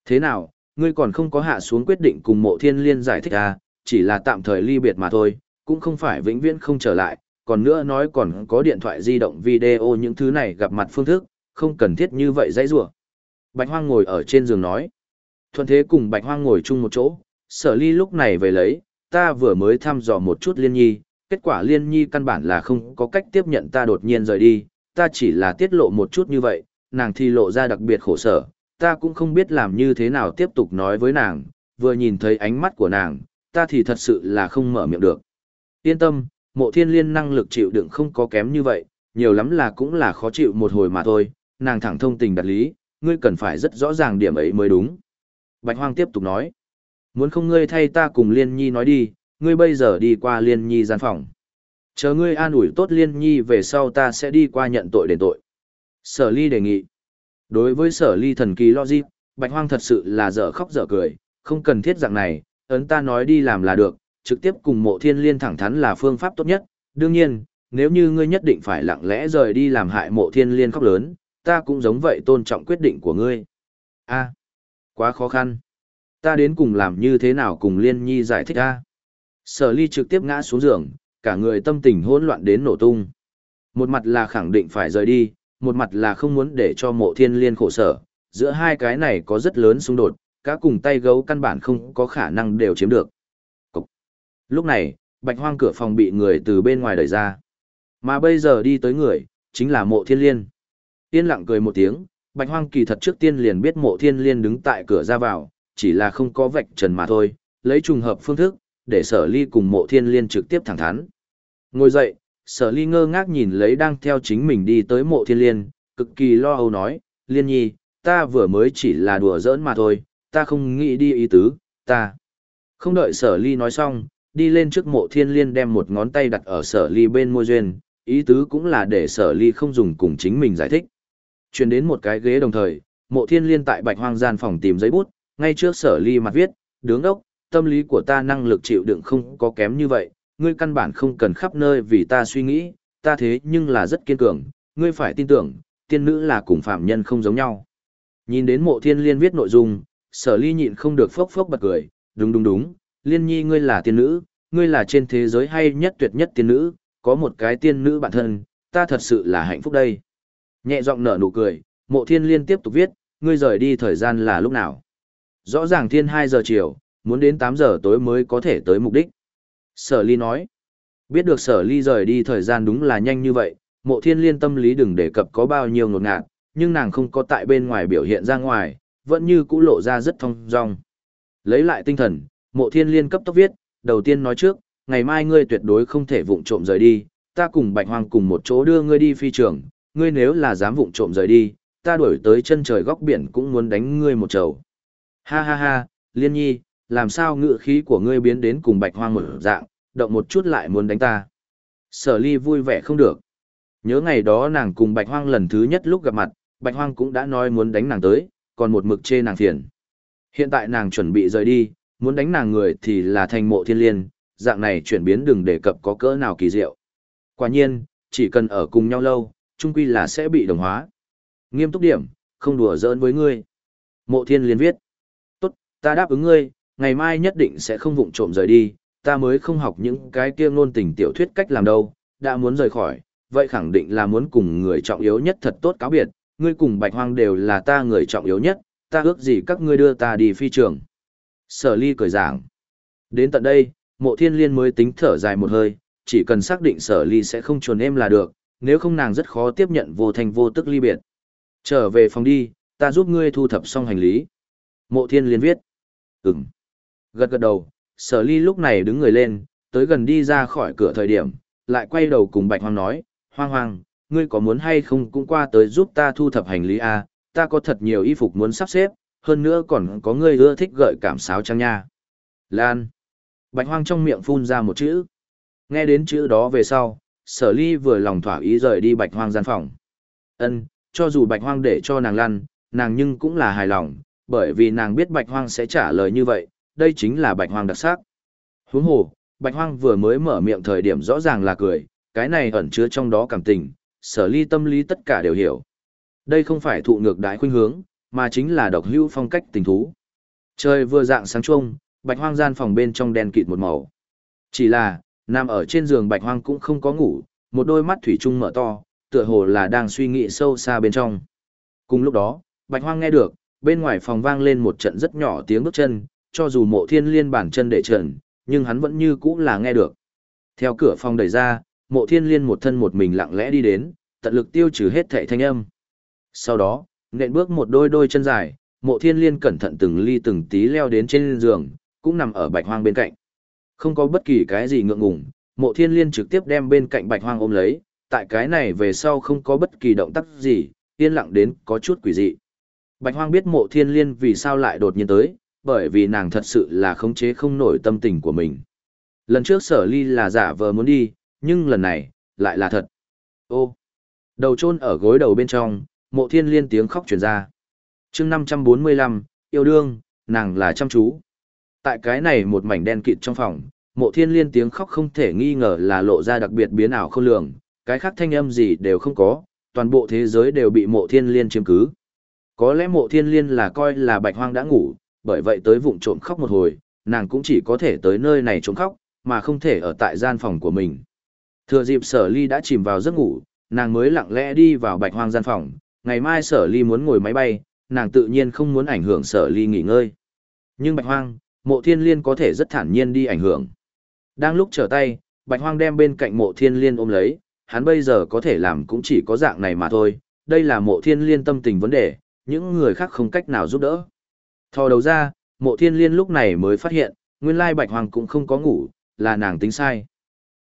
Thế nào, ngươi còn không có hạ xuống quyết định cùng mộ thiên liên giải thích à, chỉ là tạm thời ly biệt mà thôi, cũng không phải vĩnh viễn không trở lại, còn nữa nói còn có điện thoại di động video những thứ này gặp mặt phương thức, không cần thiết như vậy dãy rủa. Bạch Hoang ngồi ở trên giường nói. Thuận thế cùng Bạch Hoang ngồi chung một chỗ, sở ly lúc này về lấy, ta vừa mới thăm dò một chút liên nhi, kết quả liên nhi căn bản là không có cách tiếp nhận ta đột nhiên rời đi, ta chỉ là tiết lộ một chút như vậy, nàng thì lộ ra đặc biệt khổ sở, ta cũng không biết làm như thế nào tiếp tục nói với nàng, vừa nhìn thấy ánh mắt của nàng, ta thì thật sự là không mở miệng được. Yên tâm, mộ thiên liên năng lực chịu đựng không có kém như vậy, nhiều lắm là cũng là khó chịu một hồi mà thôi, nàng thẳng thông tình đặt lý, ngươi cần phải rất rõ ràng điểm ấy mới đúng. Bạch Hoang tiếp tục nói, muốn không ngươi thay ta cùng Liên Nhi nói đi, ngươi bây giờ đi qua Liên Nhi gian phòng. Chờ ngươi an ủi tốt Liên Nhi về sau ta sẽ đi qua nhận tội đền tội. Sở Ly đề nghị. Đối với Sở Ly thần kỳ logic, Bạch Hoang thật sự là dở khóc dở cười, không cần thiết dạng này, ấn ta nói đi làm là được, trực tiếp cùng mộ thiên liên thẳng thắn là phương pháp tốt nhất. Đương nhiên, nếu như ngươi nhất định phải lặng lẽ rời đi làm hại mộ thiên liên khóc lớn, ta cũng giống vậy tôn trọng quyết định của ngươi. a quá khó khăn. Ta đến cùng làm như thế nào cùng liên nhi giải thích a Sở ly trực tiếp ngã xuống giường, cả người tâm tình hỗn loạn đến nổ tung. Một mặt là khẳng định phải rời đi, một mặt là không muốn để cho mộ thiên liên khổ sở, giữa hai cái này có rất lớn xung đột, cá cùng tay gấu căn bản không có khả năng đều chiếm được. Cục. Lúc này, bạch hoang cửa phòng bị người từ bên ngoài đẩy ra. Mà bây giờ đi tới người, chính là mộ thiên liên. Tiên lặng cười một tiếng, bạch hoang kỳ thật trước tiên liền biết mộ thiên liên đứng tại cửa ra vào, chỉ là không có vạch trần mà thôi, lấy trùng hợp phương thức, để sở ly cùng mộ thiên liên trực tiếp thẳng thắn. Ngồi dậy, sở ly ngơ ngác nhìn lấy đang theo chính mình đi tới mộ thiên liên, cực kỳ lo âu nói, liên nhi, ta vừa mới chỉ là đùa giỡn mà thôi, ta không nghĩ đi ý tứ, ta. Không đợi sở ly nói xong, đi lên trước mộ thiên liên đem một ngón tay đặt ở sở ly bên môi duyên, ý tứ cũng là để sở ly không dùng cùng chính mình giải thích. Chuyển đến một cái ghế đồng thời, mộ thiên liên tại bạch hoang gian phòng tìm giấy bút, ngay trước sở ly mặt viết, đứng đốc, tâm lý của ta năng lực chịu đựng không có kém như vậy, ngươi căn bản không cần khắp nơi vì ta suy nghĩ, ta thế nhưng là rất kiên cường, ngươi phải tin tưởng, tiên nữ là cùng phạm nhân không giống nhau. Nhìn đến mộ thiên liên viết nội dung, sở ly nhịn không được phốc phốc bật cười, đúng đúng đúng, liên nhi ngươi là tiên nữ, ngươi là trên thế giới hay nhất tuyệt nhất tiên nữ, có một cái tiên nữ bản thân, ta thật sự là hạnh phúc đây. Nhẹ giọng nở nụ cười, mộ thiên liên tiếp tục viết, ngươi rời đi thời gian là lúc nào. Rõ ràng thiên 2 giờ chiều, muốn đến 8 giờ tối mới có thể tới mục đích. Sở ly nói, biết được sở ly rời đi thời gian đúng là nhanh như vậy, mộ thiên liên tâm lý đừng đề cập có bao nhiêu ngột ngạt, nhưng nàng không có tại bên ngoài biểu hiện ra ngoài, vẫn như cũ lộ ra rất thông dong. Lấy lại tinh thần, mộ thiên liên cấp tốc viết, đầu tiên nói trước, ngày mai ngươi tuyệt đối không thể vụng trộm rời đi, ta cùng bạch hoang cùng một chỗ đưa ngươi đi phi trường, ngươi nếu là dám vụng trộm rời đi, ta đuổi tới chân trời góc biển cũng muốn đánh ngươi một chầu. Ha ha ha, liên nhi, làm sao ngựa khí của ngươi biến đến cùng bạch hoang một dạng, động một chút lại muốn đánh ta. Sở ly vui vẻ không được. Nhớ ngày đó nàng cùng bạch hoang lần thứ nhất lúc gặp mặt, bạch hoang cũng đã nói muốn đánh nàng tới, còn một mực chê nàng phiền. Hiện tại nàng chuẩn bị rời đi, muốn đánh nàng người thì là thành mộ thiên liên, dạng này chuyển biến đừng đề cập có cỡ nào kỳ diệu. Quả nhiên, chỉ cần ở cùng nhau lâu, chung quy là sẽ bị đồng hóa. Nghiêm túc điểm, không đùa giỡn với ngươi. Mộ thiên liên viết. Tốt, ta đáp ứng ngươi, ngày mai nhất định sẽ không vụng trộm rời đi, ta mới không học những cái kia ngôn tình tiểu thuyết cách làm đâu, đã muốn rời khỏi, vậy khẳng định là muốn cùng người trọng yếu nhất thật tốt cáo biệt, ngươi cùng bạch hoang đều là ta người trọng yếu nhất, ta ước gì các ngươi đưa ta đi phi trường. Sở ly cười giảng. Đến tận đây, mộ thiên liên mới tính thở dài một hơi, chỉ cần xác định sở ly sẽ không chuồn em là được, nếu không nàng rất khó tiếp nhận vô thành vô tức ly biệt. Trở về phòng đi, ta giúp ngươi thu thập xong hành lý. Mộ thiên liên viết. Ừm. Gật gật đầu, sở ly lúc này đứng người lên, tới gần đi ra khỏi cửa thời điểm, lại quay đầu cùng bạch hoang nói, hoang hoang, ngươi có muốn hay không cũng qua tới giúp ta thu thập hành lý à, ta có thật nhiều y phục muốn sắp xếp, hơn nữa còn có ngươi ưa thích gợi cảm sáo trang nha. Lan. Bạch hoang trong miệng phun ra một chữ. Nghe đến chữ đó về sau, sở ly vừa lòng thỏa ý rời đi bạch hoang gian phòng. Ân, cho dù bạch hoang để cho nàng lăn, nàng nhưng cũng là hài lòng, bởi vì nàng biết bạch hoang sẽ trả lời như vậy, đây chính là bạch hoang đặc sắc. Huống hồ, bạch hoang vừa mới mở miệng thời điểm rõ ràng là cười, cái này ẩn chứa trong đó cảm tình, sở ly tâm lý tất cả đều hiểu. Đây không phải thụ ngược đại khuynh hướng, mà chính là độc hữu phong cách tình thú. Trời vừa dạng sáng trông, bạch hoang gian phòng bên trong đen kịt một màu. Chỉ là, nằm ở trên giường bạch hoang cũng không có ngủ, một đôi mắt thủy chung mở to, tựa hồ là đang suy nghĩ sâu xa bên trong. Cùng lúc đó, bạch hoang nghe được, bên ngoài phòng vang lên một trận rất nhỏ tiếng bước chân, cho dù mộ thiên liên bản chân để trần, nhưng hắn vẫn như cũ là nghe được. Theo cửa phòng đẩy ra, mộ thiên liên một thân một mình lặng lẽ đi đến, tận lực tiêu trừ hết thệ thanh âm. Sau đó, nện bước một đôi đôi chân dài, mộ thiên liên cẩn thận từng ly từng tí leo đến trên giường, cũng nằm ở bạch hoang bên cạnh. Không có bất kỳ cái gì ngượng ngùng, mộ thiên liên trực tiếp đem bên cạnh bạch hoang ôm lấy, tại cái này về sau không có bất kỳ động tác gì, yên lặng đến có chút quỷ dị. Bạch hoang biết mộ thiên liên vì sao lại đột nhiên tới, bởi vì nàng thật sự là khống chế không nổi tâm tình của mình. Lần trước sở ly là giả vờ muốn đi, nhưng lần này, lại là thật. Ô, đầu chôn ở gối đầu bên trong, mộ thiên liên tiếng khóc truyền ra. chương 545, yêu đương, nàng là chăm chú. Tại cái này một mảnh đen kịt trong phòng, mộ thiên liên tiếng khóc không thể nghi ngờ là lộ ra đặc biệt biến ảo không lường, cái khác thanh âm gì đều không có, toàn bộ thế giới đều bị mộ thiên liên chiếm cứ. Có lẽ mộ thiên liên là coi là bạch hoang đã ngủ, bởi vậy tới vụng trộm khóc một hồi, nàng cũng chỉ có thể tới nơi này trốn khóc, mà không thể ở tại gian phòng của mình. Thừa dịp sở ly đã chìm vào giấc ngủ, nàng mới lặng lẽ đi vào bạch hoang gian phòng, ngày mai sở ly muốn ngồi máy bay, nàng tự nhiên không muốn ảnh hưởng sở ly nghỉ ngơi. Nhưng bạch hoang, mộ thiên liên có thể rất thản nhiên đi ảnh hưởng. Đang lúc trở tay, bạch hoang đem bên cạnh mộ thiên liên ôm lấy, hắn bây giờ có thể làm cũng chỉ có dạng này mà thôi, đây là mộ thiên liên tâm tình vấn đề, những người khác không cách nào giúp đỡ. Thò đầu ra, mộ thiên liên lúc này mới phát hiện, nguyên lai bạch Hoàng cũng không có ngủ, là nàng tính sai.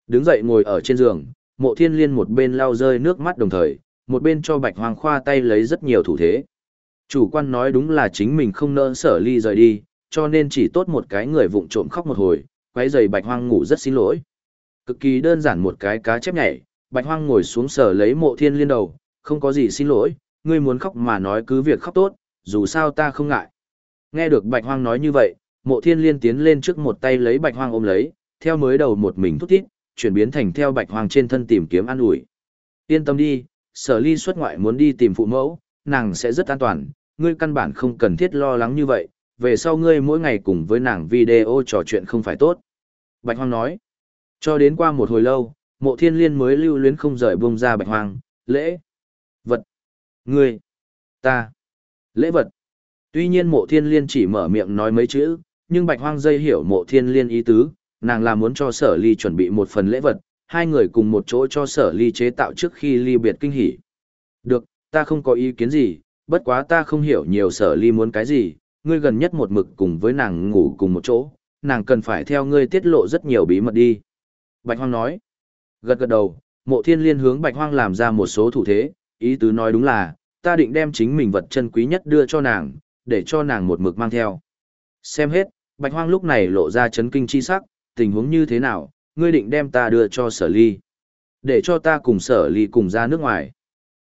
Đứng dậy ngồi ở trên giường, mộ thiên liên một bên lau rơi nước mắt đồng thời, một bên cho bạch Hoàng khoa tay lấy rất nhiều thủ thế. Chủ quan nói đúng là chính mình không nỡ sở ly rời đi, cho nên chỉ tốt một cái người vụng trộm khóc một hồi, quấy giày bạch hoang ngủ rất xin lỗi. Cực kỳ đơn giản một cái cá chép nhảy, bạch hoang ngồi xuống sở lấy mộ thiên liên đầu, không có gì xin lỗi, ngươi muốn khóc mà nói cứ việc khóc tốt, dù sao ta không ngại. Nghe được bạch hoang nói như vậy, mộ thiên liên tiến lên trước một tay lấy bạch hoang ôm lấy, theo mới đầu một mình thút thít, chuyển biến thành theo bạch hoang trên thân tìm kiếm an ủi. Yên tâm đi, sở ly xuất ngoại muốn đi tìm phụ mẫu, nàng sẽ rất an toàn, ngươi căn bản không cần thiết lo lắng như vậy, về sau ngươi mỗi ngày cùng với nàng video trò chuyện không phải tốt. Bạch hoang nói, cho đến qua một hồi lâu, mộ thiên liên mới lưu luyến không rời buông ra bạch hoang, lễ, vật, ngươi, ta, lễ vật. Tuy nhiên mộ thiên liên chỉ mở miệng nói mấy chữ, nhưng bạch hoang dây hiểu mộ thiên liên ý tứ, nàng là muốn cho sở ly chuẩn bị một phần lễ vật, hai người cùng một chỗ cho sở ly chế tạo trước khi ly biệt kinh hỉ. Được, ta không có ý kiến gì, bất quá ta không hiểu nhiều sở ly muốn cái gì, ngươi gần nhất một mực cùng với nàng ngủ cùng một chỗ, nàng cần phải theo ngươi tiết lộ rất nhiều bí mật đi. Bạch Hoang nói, gật gật đầu, mộ thiên liên hướng Bạch Hoang làm ra một số thủ thế, ý tứ nói đúng là, ta định đem chính mình vật chân quý nhất đưa cho nàng, để cho nàng một mực mang theo. Xem hết, Bạch Hoang lúc này lộ ra chấn kinh chi sắc, tình huống như thế nào, ngươi định đem ta đưa cho sở ly. Để cho ta cùng sở ly cùng ra nước ngoài.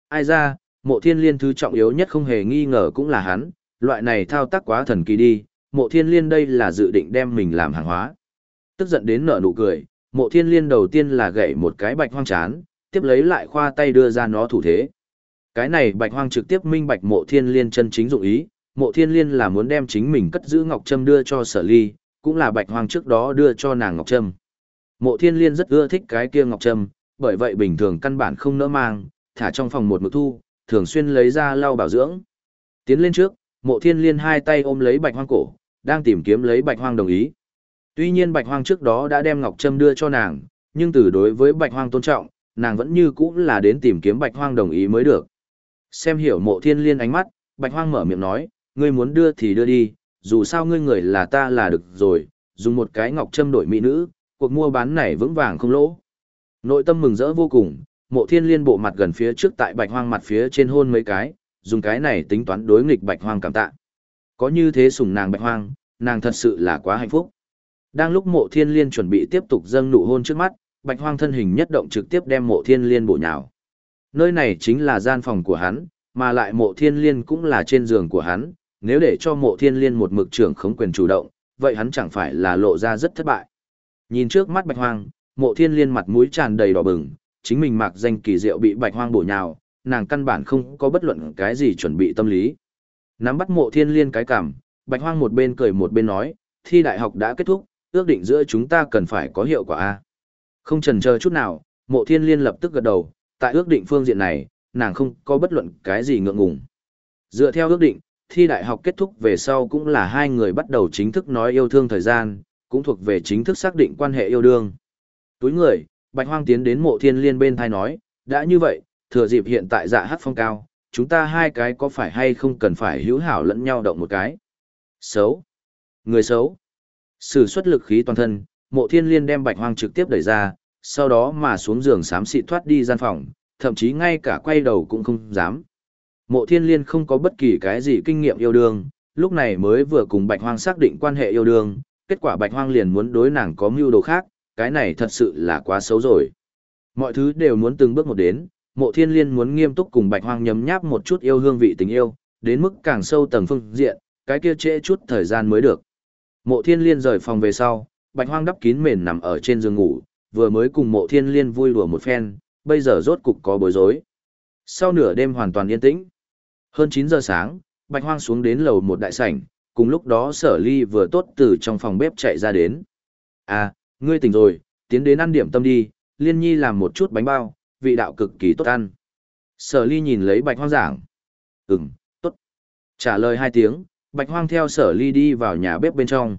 Ai ra, mộ thiên liên thứ trọng yếu nhất không hề nghi ngờ cũng là hắn, loại này thao tác quá thần kỳ đi, mộ thiên liên đây là dự định đem mình làm hàng hóa. Tức giận đến nở nụ cười, mộ thiên liên đầu tiên là gậy một cái bạch hoang chán, tiếp lấy lại khoa tay đưa ra nó thủ thế. Cái này bạch hoang trực tiếp minh bạch mộ thiên liên chân chính dụng ý, mộ thiên liên là muốn đem chính mình cất giữ ngọc trâm đưa cho sở ly, cũng là bạch hoang trước đó đưa cho nàng ngọc trâm. Mộ thiên liên rất ưa thích cái kia ngọc trâm, bởi vậy bình thường căn bản không nỡ mang, thả trong phòng một mực thu, thường xuyên lấy ra lau bảo dưỡng. Tiến lên trước, mộ thiên liên hai tay ôm lấy bạch hoang cổ, đang tìm kiếm lấy bạch hoang đồng ý. Tuy nhiên bạch hoang trước đó đã đem ngọc trâm đưa cho nàng, nhưng từ đối với bạch hoang tôn trọng, nàng vẫn như cũ là đến tìm kiếm bạch hoang đồng ý mới được. Xem hiểu mộ thiên liên ánh mắt, bạch hoang mở miệng nói, ngươi muốn đưa thì đưa đi, dù sao ngươi người là ta là được rồi, dùng một cái ngọc trâm đổi mỹ nữ, cuộc mua bán này vững vàng không lỗ. Nội tâm mừng rỡ vô cùng, mộ thiên liên bộ mặt gần phía trước tại bạch hoang mặt phía trên hôn mấy cái, dùng cái này tính toán đối nghịch bạch hoang cảm tạ. Có như thế sủng nàng bạch hoang, nàng thật sự là quá hạnh phúc. Đang lúc mộ thiên liên chuẩn bị tiếp tục dâng nụ hôn trước mắt, bạch hoang thân hình nhất động trực tiếp đem mộ thiên liên bổ nhào. Nơi này chính là gian phòng của hắn, mà lại mộ thiên liên cũng là trên giường của hắn, nếu để cho mộ thiên liên một mực trưởng khống quyền chủ động, vậy hắn chẳng phải là lộ ra rất thất bại. Nhìn trước mắt bạch hoang, mộ thiên liên mặt mũi tràn đầy đỏ bừng, chính mình mặc danh kỳ diệu bị bạch hoang bổ nhào, nàng căn bản không có bất luận cái gì chuẩn bị tâm lý. Nắm bắt mộ thiên liên cái cảm, bạch hoang một bên cười một bên nói, thi đại học đã kết thúc, ước định giữa chúng ta cần phải có hiệu quả A. Không chần chờ chút nào, mộ thiên liên lập tức gật đầu, tại ước định phương diện này, nàng không có bất luận cái gì ngượng ngùng. Dựa theo ước định, thi đại học kết thúc về sau cũng là hai người bắt đầu chính thức nói yêu thương thời gian, cũng thuộc về chính thức xác định quan hệ yêu đương. Túi người, Bạch Hoang tiến đến mộ thiên liên bên thai nói, đã như vậy, thừa dịp hiện tại dạ hát phong cao, chúng ta hai cái có phải hay không cần phải hữu hảo lẫn nhau động một cái. Xấu. Người xấu. Sử xuất lực khí toàn thân, mộ thiên liên đem Bạch Hoang trực tiếp đẩy ra, sau đó mà xuống giường sám xịt thoát đi gian phòng, thậm chí ngay cả quay đầu cũng không dám. Mộ thiên liên không có bất kỳ cái gì kinh nghiệm yêu đương, lúc này mới vừa cùng Bạch Hoang xác định quan hệ yêu đương, kết quả Bạch Hoang liền muốn đối nàng có mưu đồ khác, cái này thật sự là quá xấu rồi. Mọi thứ đều muốn từng bước một đến, mộ thiên liên muốn nghiêm túc cùng Bạch Hoang nhấm nháp một chút yêu hương vị tình yêu, đến mức càng sâu tầng phương diện, cái kia trễ chút thời gian mới được. Mộ thiên liên rời phòng về sau, Bạch Hoang đắp kín mền nằm ở trên giường ngủ, vừa mới cùng mộ thiên liên vui đùa một phen, bây giờ rốt cục có bối rối. Sau nửa đêm hoàn toàn yên tĩnh. Hơn 9 giờ sáng, Bạch Hoang xuống đến lầu một đại sảnh, cùng lúc đó sở ly vừa tốt từ trong phòng bếp chạy ra đến. À, ngươi tỉnh rồi, tiến đến ăn điểm tâm đi, liên nhi làm một chút bánh bao, vị đạo cực kỳ tốt ăn. Sở ly nhìn lấy Bạch Hoang giảng. Ừm, tốt. Trả lời hai tiếng, Bạch Hoang theo sở ly đi vào nhà bếp bên trong.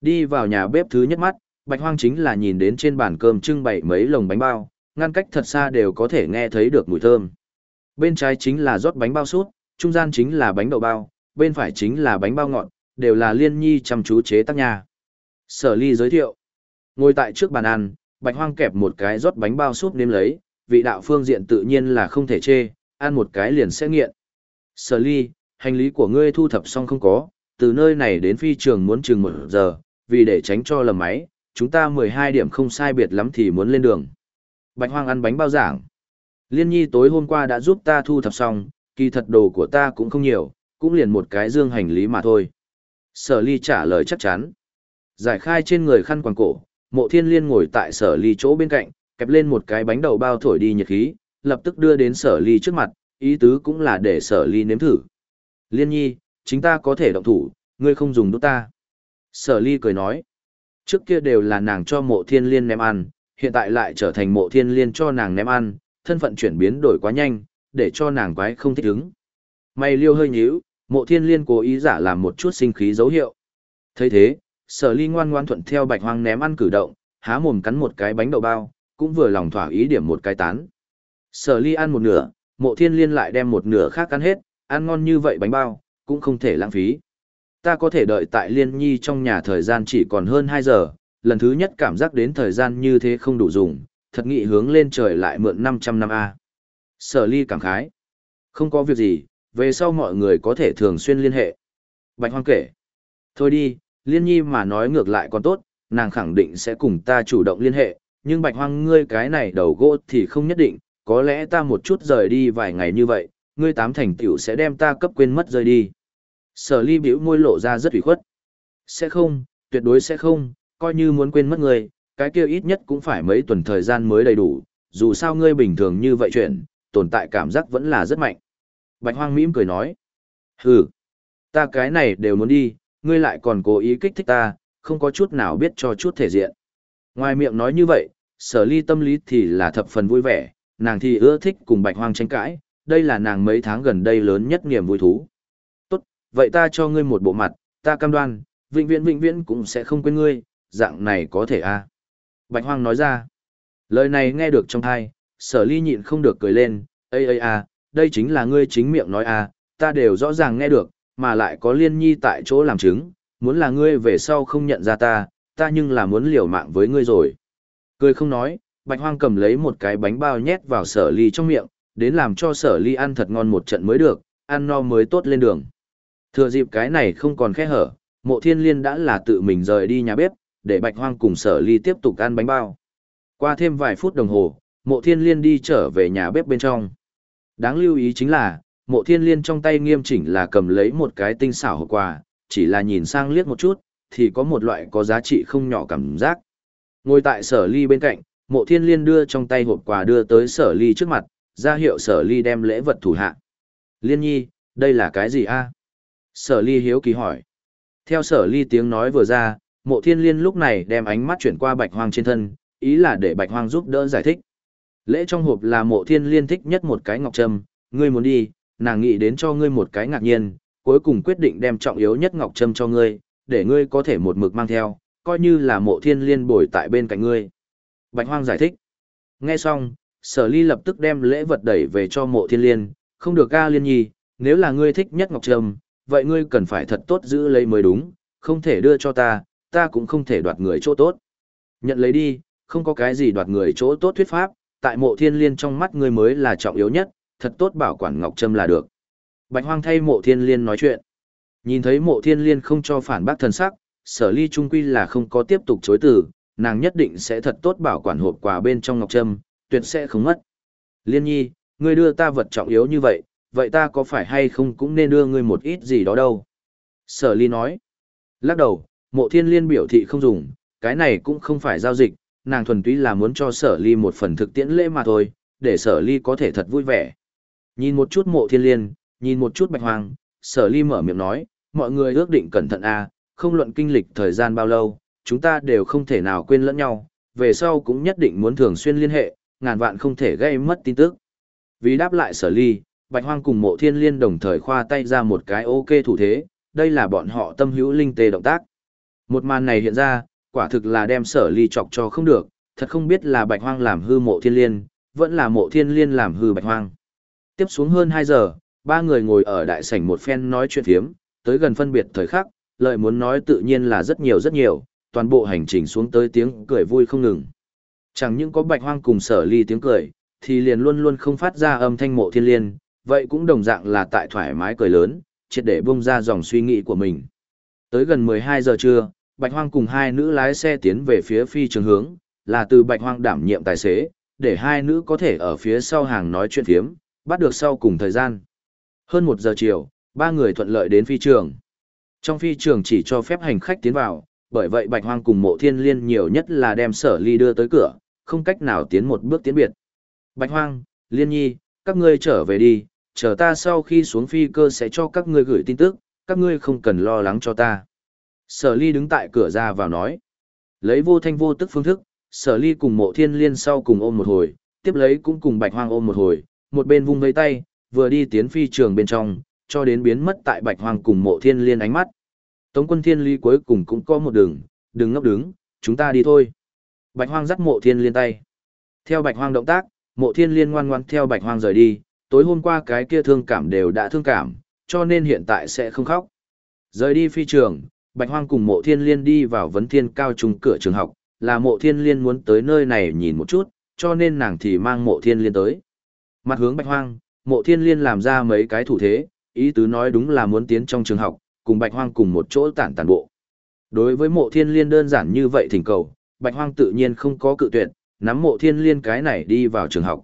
Đi vào nhà bếp thứ nhất mắt, Bạch Hoang chính là nhìn đến trên bàn cơm trưng bày mấy lồng bánh bao, ngăn cách thật xa đều có thể nghe thấy được mùi thơm. Bên trái chính là rót bánh bao sút, trung gian chính là bánh đậu bao, bên phải chính là bánh bao ngọt, đều là liên nhi chăm chú chế tác nhà. Sở ly giới thiệu. Ngồi tại trước bàn ăn, Bạch Hoang kẹp một cái rót bánh bao súp nếm lấy, vị đạo phương diện tự nhiên là không thể chê, ăn một cái liền sẽ nghiện. Sở ly, hành lý của ngươi thu thập xong không có, từ nơi này đến phi trường muốn chừng một giờ, vì để tránh cho lầm máy, chúng ta 12 điểm không sai biệt lắm thì muốn lên đường. Bạch Hoang ăn bánh bao giảng. Liên nhi tối hôm qua đã giúp ta thu thập xong, kỳ thật đồ của ta cũng không nhiều, cũng liền một cái dương hành lý mà thôi. Sở ly trả lời chắc chắn. Giải khai trên người khăn quàng cổ, mộ thiên liên ngồi tại sở ly chỗ bên cạnh, kẹp lên một cái bánh đậu bao thổi đi nhiệt khí, lập tức đưa đến sở ly trước mặt, ý tứ cũng là để sở ly nếm thử. Liên nhi, chính ta có thể động thủ, ngươi không dùng đốt ta. Sở ly cười nói, trước kia đều là nàng cho mộ thiên liên ném ăn, hiện tại lại trở thành mộ thiên liên cho nàng ném ăn, thân phận chuyển biến đổi quá nhanh, để cho nàng quái không thích ứng. Mày liêu hơi nhíu, mộ thiên liên cố ý giả làm một chút sinh khí dấu hiệu. thấy thế, sở ly ngoan ngoan thuận theo bạch hoang ném ăn cử động, há mồm cắn một cái bánh đậu bao, cũng vừa lòng thỏa ý điểm một cái tán. Sở ly ăn một nửa, mộ thiên liên lại đem một nửa khác ăn hết, ăn ngon như vậy bánh bao, cũng không thể lãng phí. Ta có thể đợi tại liên nhi trong nhà thời gian chỉ còn hơn 2 giờ, lần thứ nhất cảm giác đến thời gian như thế không đủ dùng, thật nghị hướng lên trời lại mượn 500 năm A. Sở ly cảm khái. Không có việc gì, về sau mọi người có thể thường xuyên liên hệ. Bạch hoang kể. Thôi đi, liên nhi mà nói ngược lại còn tốt, nàng khẳng định sẽ cùng ta chủ động liên hệ, nhưng bạch hoang ngươi cái này đầu gỗ thì không nhất định, có lẽ ta một chút rời đi vài ngày như vậy, ngươi tám thành tiểu sẽ đem ta cấp quên mất rời đi. Sở ly biểu môi lộ ra rất ủy khuất. Sẽ không, tuyệt đối sẽ không, coi như muốn quên mất ngươi, cái kia ít nhất cũng phải mấy tuần thời gian mới đầy đủ, dù sao ngươi bình thường như vậy chuyện, tồn tại cảm giác vẫn là rất mạnh. Bạch hoang mỉm cười nói. Hừ, ta cái này đều muốn đi, ngươi lại còn cố ý kích thích ta, không có chút nào biết cho chút thể diện. Ngoài miệng nói như vậy, sở ly tâm lý thì là thập phần vui vẻ, nàng thì ưa thích cùng bạch hoang tranh cãi, đây là nàng mấy tháng gần đây lớn nhất niềm vui thú. Tốt, vậy ta cho ngươi một bộ mặt, ta cam đoan, vĩnh viễn vĩnh viễn cũng sẽ không quên ngươi, dạng này có thể à. Bạch hoang nói ra. Lời này nghe được trong thai, sở ly nhịn không được cười lên, ây ây à, đây chính là ngươi chính miệng nói à, ta đều rõ ràng nghe được, mà lại có liên nhi tại chỗ làm chứng, muốn là ngươi về sau không nhận ra ta, ta nhưng là muốn liều mạng với ngươi rồi. Cười không nói, bạch hoang cầm lấy một cái bánh bao nhét vào sở ly trong miệng, đến làm cho sở ly ăn thật ngon một trận mới được, ăn no mới tốt lên đường. Thừa dịp cái này không còn khe hở, mộ thiên liên đã là tự mình rời đi nhà bếp, để bạch hoang cùng sở ly tiếp tục ăn bánh bao. Qua thêm vài phút đồng hồ, mộ thiên liên đi trở về nhà bếp bên trong. Đáng lưu ý chính là, Mộ thiên liên trong tay nghiêm chỉnh là cầm lấy một cái tinh xảo hộp quà, chỉ là nhìn sang liếc một chút, thì có một loại có giá trị không nhỏ cảm giác. Ngồi tại sở ly bên cạnh, mộ thiên liên đưa trong tay hộp quà đưa tới sở ly trước mặt, ra hiệu sở ly đem lễ vật thủ hạ. Liên nhi, đây là cái gì a? Sở ly hiếu kỳ hỏi. Theo sở ly tiếng nói vừa ra, mộ thiên liên lúc này đem ánh mắt chuyển qua bạch hoang trên thân, ý là để bạch hoang giúp đỡ giải thích. Lễ trong hộp là mộ thiên liên thích nhất một cái ngọc trâm, ngươi muốn đi, nàng nghĩ đến cho ngươi một cái ngạc nhiên, cuối cùng quyết định đem trọng yếu nhất ngọc trâm cho ngươi, để ngươi có thể một mực mang theo, coi như là mộ thiên liên bồi tại bên cạnh ngươi. Bạch hoang giải thích. Nghe xong, sở ly lập tức đem lễ vật đẩy về cho mộ thiên liên, không được ca liên nhi, nếu là ngươi thích nhất ngọc trâm, vậy ngươi cần phải thật tốt giữ lấy mới đúng, không thể đưa cho ta, ta cũng không thể đoạt người chỗ tốt. Nhận lấy đi, không có cái gì đoạt người chỗ tốt thuyết pháp, tại mộ thiên liên trong mắt ngươi mới là trọng yếu nhất, thật tốt bảo quản ngọc trâm là được. Bạch hoang thay mộ thiên liên nói chuyện. Nhìn thấy mộ thiên liên không cho phản bác thần sắc, sở ly trung quy là không có tiếp tục chối từ, nàng nhất định sẽ thật tốt bảo quản hộp quà bên trong ngọc trâm, tuyệt sẽ không mất. Liên nhi, ngươi đưa ta vật trọng yếu như vậy, vậy ta có phải hay không cũng nên đưa ngươi một ít gì đó đâu. Sở ly nói. Lắc đầu, mộ thiên liên biểu thị không dùng, cái này cũng không phải giao dịch, nàng thuần túy là muốn cho sở ly một phần thực tiễn lễ mà thôi, để sở ly có thể thật vui vẻ. Nhìn một chút mộ thiên liên, nhìn một chút bạch hoàng, sở ly mở miệng nói, mọi người ước định cẩn thận a à, không luận kinh lịch thời gian bao lâu, chúng ta đều không thể nào quên lẫn nhau, về sau cũng nhất định muốn thường xuyên liên hệ, ngàn vạn không thể gây mất tin tức. Vì đáp lại sở ly, Bạch Hoang cùng mộ thiên liên đồng thời khoa tay ra một cái ok thủ thế, đây là bọn họ tâm hữu linh tê động tác. Một màn này hiện ra, quả thực là đem sở ly chọc cho không được, thật không biết là Bạch Hoang làm hư mộ thiên liên, vẫn là mộ thiên liên làm hư Bạch Hoang. Tiếp xuống hơn 2 giờ, ba người ngồi ở đại sảnh một phen nói chuyện thiếm, tới gần phân biệt thời khắc, lợi muốn nói tự nhiên là rất nhiều rất nhiều, toàn bộ hành trình xuống tới tiếng cười vui không ngừng. Chẳng những có bạch hoang cùng sở ly tiếng cười, thì liền luôn luôn không phát ra âm thanh mộ thiên liên, vậy cũng đồng dạng là tại thoải mái cười lớn, triệt để bung ra dòng suy nghĩ của mình. Tới gần 12 giờ trưa, bạch hoang cùng hai nữ lái xe tiến về phía phi trường hướng, là từ bạch hoang đảm nhiệm tài xế, để hai nữ có thể ở phía sau hàng nói chuyện phiếm, bắt được sau cùng thời gian. Hơn một giờ chiều, ba người thuận lợi đến phi trường. Trong phi trường chỉ cho phép hành khách tiến vào, bởi vậy Bạch Hoang cùng Mộ Thiên Liên nhiều nhất là đem Sở Ly đưa tới cửa, không cách nào tiến một bước tiến biệt. Bạch Hoang, Liên Nhi, các ngươi trở về đi, chờ ta sau khi xuống phi cơ sẽ cho các ngươi gửi tin tức, các ngươi không cần lo lắng cho ta. Sở Ly đứng tại cửa ra vào nói. Lấy vô thanh vô tức phương thức, Sở Ly cùng Mộ Thiên Liên sau cùng ôm một hồi, tiếp lấy cũng cùng Bạch Hoang ôm một hồi, một bên vung vây tay, vừa đi tiến phi trường bên trong, cho đến biến mất tại Bạch Hoang cùng Mộ Thiên Liên ánh mắt. Tống quân thiên ly cuối cùng cũng có một đường, đừng ngốc đứng, chúng ta đi thôi. Bạch hoang dắt mộ thiên liên tay. Theo bạch hoang động tác, mộ thiên liên ngoan ngoan theo bạch hoang rời đi, tối hôm qua cái kia thương cảm đều đã thương cảm, cho nên hiện tại sẽ không khóc. Rời đi phi trường, bạch hoang cùng mộ thiên liên đi vào vấn thiên cao trung cửa trường học, là mộ thiên liên muốn tới nơi này nhìn một chút, cho nên nàng thì mang mộ thiên liên tới. Mặt hướng bạch hoang, mộ thiên liên làm ra mấy cái thủ thế, ý tứ nói đúng là muốn tiến trong trường học, cùng bạch hoang cùng một chỗ tản tản bộ. Đối với mộ thiên liên đơn giản như vậy thỉnh cầu, bạch hoang tự nhiên không có cự tuyệt, nắm mộ thiên liên cái này đi vào trường học.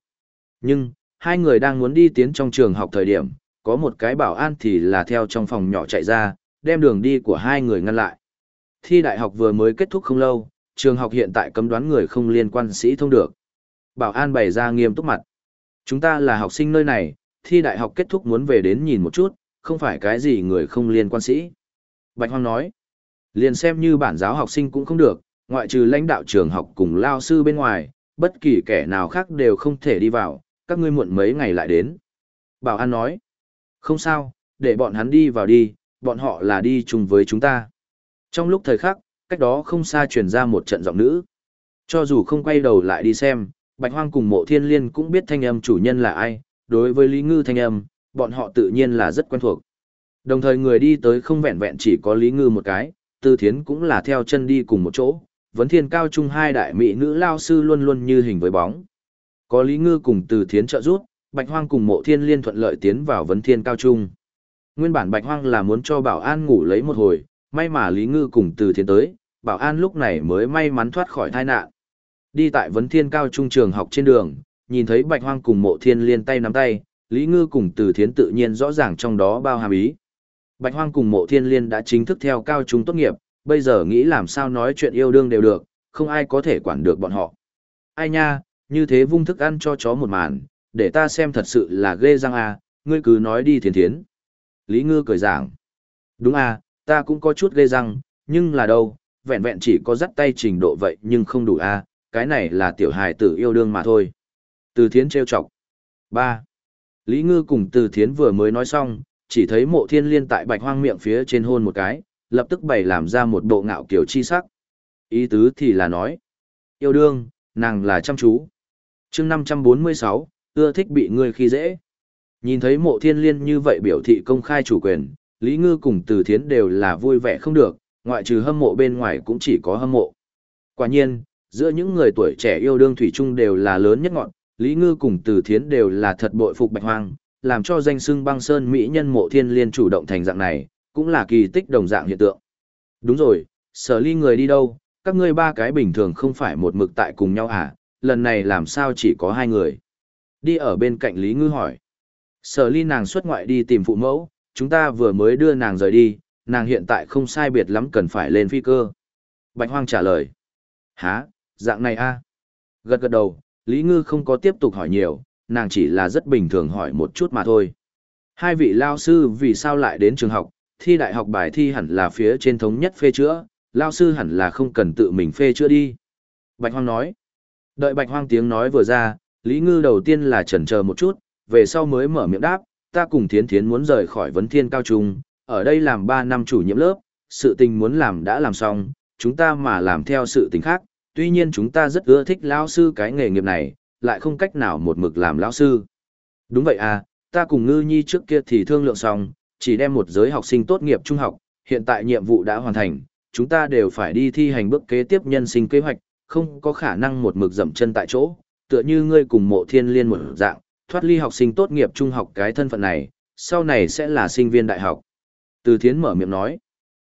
Nhưng, hai người đang muốn đi tiến trong trường học thời điểm, có một cái bảo an thì là theo trong phòng nhỏ chạy ra, đem đường đi của hai người ngăn lại. Thi đại học vừa mới kết thúc không lâu, trường học hiện tại cấm đoán người không liên quan sĩ thông được. Bảo an bày ra nghiêm túc mặt. Chúng ta là học sinh nơi này, thi đại học kết thúc muốn về đến nhìn một chút, không phải cái gì người không liên quan sĩ. Bạch Hoang nói, liền xem như bản giáo học sinh cũng không được, ngoại trừ lãnh đạo trường học cùng lao sư bên ngoài, bất kỳ kẻ nào khác đều không thể đi vào, các ngươi muộn mấy ngày lại đến. Bảo An nói, không sao, để bọn hắn đi vào đi, bọn họ là đi chung với chúng ta. Trong lúc thời khắc, cách đó không xa truyền ra một trận giọng nữ. Cho dù không quay đầu lại đi xem, Bạch Hoang cùng mộ thiên liên cũng biết thanh âm chủ nhân là ai, đối với Lý Ngư thanh âm, bọn họ tự nhiên là rất quen thuộc. Đồng thời người đi tới không vẹn vẹn chỉ có Lý Ngư một cái, Tư Thiến cũng là theo chân đi cùng một chỗ, vấn thiên cao trung hai đại mỹ nữ lao sư luôn luôn như hình với bóng. Có Lý Ngư cùng Từ Thiến trợ giúp, Bạch Hoang cùng Mộ Thiên Liên thuận lợi tiến vào vấn thiên cao trung. Nguyên bản Bạch Hoang là muốn cho Bảo An ngủ lấy một hồi, may mà Lý Ngư cùng Từ Thiến tới, Bảo An lúc này mới may mắn thoát khỏi tai nạn. Đi tại vấn thiên cao trung trường học trên đường, nhìn thấy Bạch Hoang cùng Mộ Thiên Liên tay nắm tay, Lý Ngư cùng Từ Thiến tự nhiên rõ ràng trong đó bao hàm ý. Bạch Hoang cùng Mộ Thiên Liên đã chính thức theo cao trung tốt nghiệp, bây giờ nghĩ làm sao nói chuyện yêu đương đều được, không ai có thể quản được bọn họ. Ai nha, như thế vung thức ăn cho chó một màn, để ta xem thật sự là ghê răng à, ngươi cứ nói đi thiến thiến. Lý Ngư cười giảng. Đúng à, ta cũng có chút ghê răng, nhưng là đâu, vẹn vẹn chỉ có dắt tay trình độ vậy nhưng không đủ à, cái này là tiểu hài tử yêu đương mà thôi. Từ thiến trêu chọc. 3. Lý Ngư cùng từ thiến vừa mới nói xong, chỉ thấy mộ thiên liên tại bạch hoang miệng phía trên hôn một cái, lập tức bày làm ra một bộ ngạo kiểu chi sắc. Ý tứ thì là nói, yêu đương, nàng là chăm chú. chương 546, ưa thích bị người khi dễ. Nhìn thấy mộ thiên liên như vậy biểu thị công khai chủ quyền, Lý Ngư cùng Từ Thiến đều là vui vẻ không được, ngoại trừ hâm mộ bên ngoài cũng chỉ có hâm mộ. Quả nhiên, giữa những người tuổi trẻ yêu đương thủy chung đều là lớn nhất ngọn, Lý Ngư cùng Từ Thiến đều là thật bội phục bạch hoang, làm cho danh sưng băng sơn mỹ nhân mộ thiên liên chủ động thành dạng này, cũng là kỳ tích đồng dạng hiện tượng. Đúng rồi, sở ly người đi đâu, các ngươi ba cái bình thường không phải một mực tại cùng nhau à, lần này làm sao chỉ có hai người. Đi ở bên cạnh Lý Ngư hỏi. Sở ly nàng xuất ngoại đi tìm phụ mẫu, chúng ta vừa mới đưa nàng rời đi, nàng hiện tại không sai biệt lắm cần phải lên phi cơ. Bạch Hoang trả lời. Hả, dạng này a? À? Gật gật đầu, Lý Ngư không có tiếp tục hỏi nhiều, nàng chỉ là rất bình thường hỏi một chút mà thôi. Hai vị lao sư vì sao lại đến trường học, thi đại học bài thi hẳn là phía trên thống nhất phê chữa, lao sư hẳn là không cần tự mình phê chữa đi. Bạch Hoang nói. Đợi Bạch Hoang tiếng nói vừa ra, Lý Ngư đầu tiên là chần chờ một chút, về sau mới mở miệng đáp, ta cùng Thiến Thiến muốn rời khỏi vấn thiên cao trung, ở đây làm 3 năm chủ nhiệm lớp, sự tình muốn làm đã làm xong, chúng ta mà làm theo sự tình khác, tuy nhiên chúng ta rất ưa thích lao sư cái nghề nghiệp này, lại không cách nào một mực làm lao sư. Đúng vậy à, ta cùng Ngư Nhi trước kia thì thương lượng xong, chỉ đem một giới học sinh tốt nghiệp trung học, hiện tại nhiệm vụ đã hoàn thành, chúng ta đều phải đi thi hành bước kế tiếp nhân sinh kế hoạch, không có khả năng một mực dậm chân tại chỗ, tựa như ngươi cùng mộ thiên liên một dạng, thoát ly học sinh tốt nghiệp trung học cái thân phận này, sau này sẽ là sinh viên đại học. Từ thiến mở miệng nói.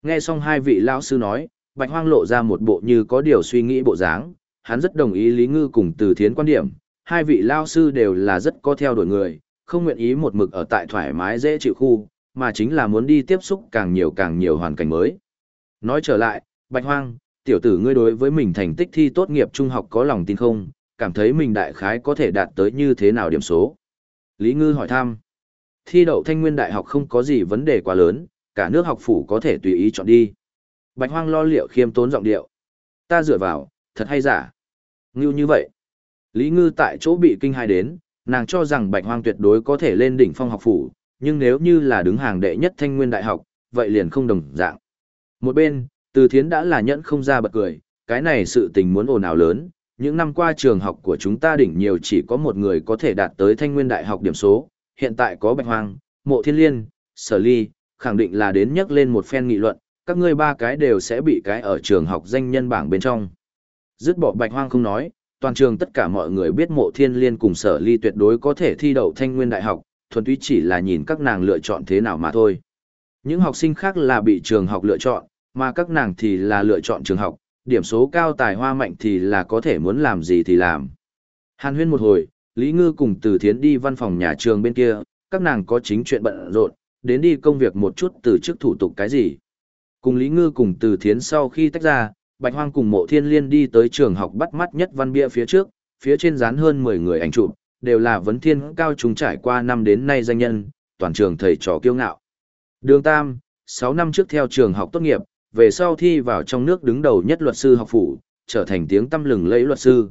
Nghe xong hai vị lão sư nói, bạch hoang lộ ra một bộ như có điều suy nghĩ bộ dáng, hắn rất đồng ý Lý Ngư cùng từ thiến quan điểm, hai vị lão sư đều là rất có theo đuổi người, không nguyện ý một mực ở tại thoải mái dễ chịu khu, mà chính là muốn đi tiếp xúc càng nhiều càng nhiều hoàn cảnh mới. Nói trở lại, Bạch Hoang, tiểu tử ngươi đối với mình thành tích thi tốt nghiệp trung học có lòng tin không, cảm thấy mình đại khái có thể đạt tới như thế nào điểm số. Lý Ngư hỏi thăm. Thi đậu thanh nguyên đại học không có gì vấn đề quá lớn, cả nước học phủ có thể tùy ý chọn đi. Bạch Hoang lo liệu khiêm tốn giọng điệu. Ta dựa vào, thật hay giả. Ngưu như vậy. Lý Ngư tại chỗ bị kinh hai đến, nàng cho rằng Bạch Hoang tuyệt đối có thể lên đỉnh phong học phủ, nhưng nếu như là đứng hàng đệ nhất thanh nguyên đại học, vậy liền không đồng dạng. Một bên, từ thiến đã là nhẫn không ra bật cười, cái này sự tình muốn ồn ào lớn, những năm qua trường học của chúng ta đỉnh nhiều chỉ có một người có thể đạt tới thanh nguyên đại học điểm số, hiện tại có bạch hoang, mộ thiên liên, sở ly, khẳng định là đến nhắc lên một phen nghị luận, các ngươi ba cái đều sẽ bị cái ở trường học danh nhân bảng bên trong. Dứt bỏ bạch hoang không nói, toàn trường tất cả mọi người biết mộ thiên liên cùng sở ly tuyệt đối có thể thi đậu thanh nguyên đại học, thuần túy chỉ là nhìn các nàng lựa chọn thế nào mà thôi. Những học sinh khác là bị trường học lựa chọn, mà các nàng thì là lựa chọn trường học, điểm số cao tài hoa mạnh thì là có thể muốn làm gì thì làm. Hàn huyên một hồi, Lý Ngư cùng Từ Thiến đi văn phòng nhà trường bên kia, các nàng có chính chuyện bận rộn, đến đi công việc một chút từ trước thủ tục cái gì. Cùng Lý Ngư cùng Từ Thiến sau khi tách ra, Bạch Hoang cùng Mộ Thiên Liên đi tới trường học bắt mắt nhất văn bia phía trước, phía trên dán hơn 10 người ảnh chụp, đều là vấn thiên cao chúng trải qua năm đến nay danh nhân, toàn trường thầy trò kiêu ngạo. Đường Tam, 6 năm trước theo trường học tốt nghiệp, về sau thi vào trong nước đứng đầu nhất luật sư học phủ, trở thành tiếng tăm lừng lẫy luật sư.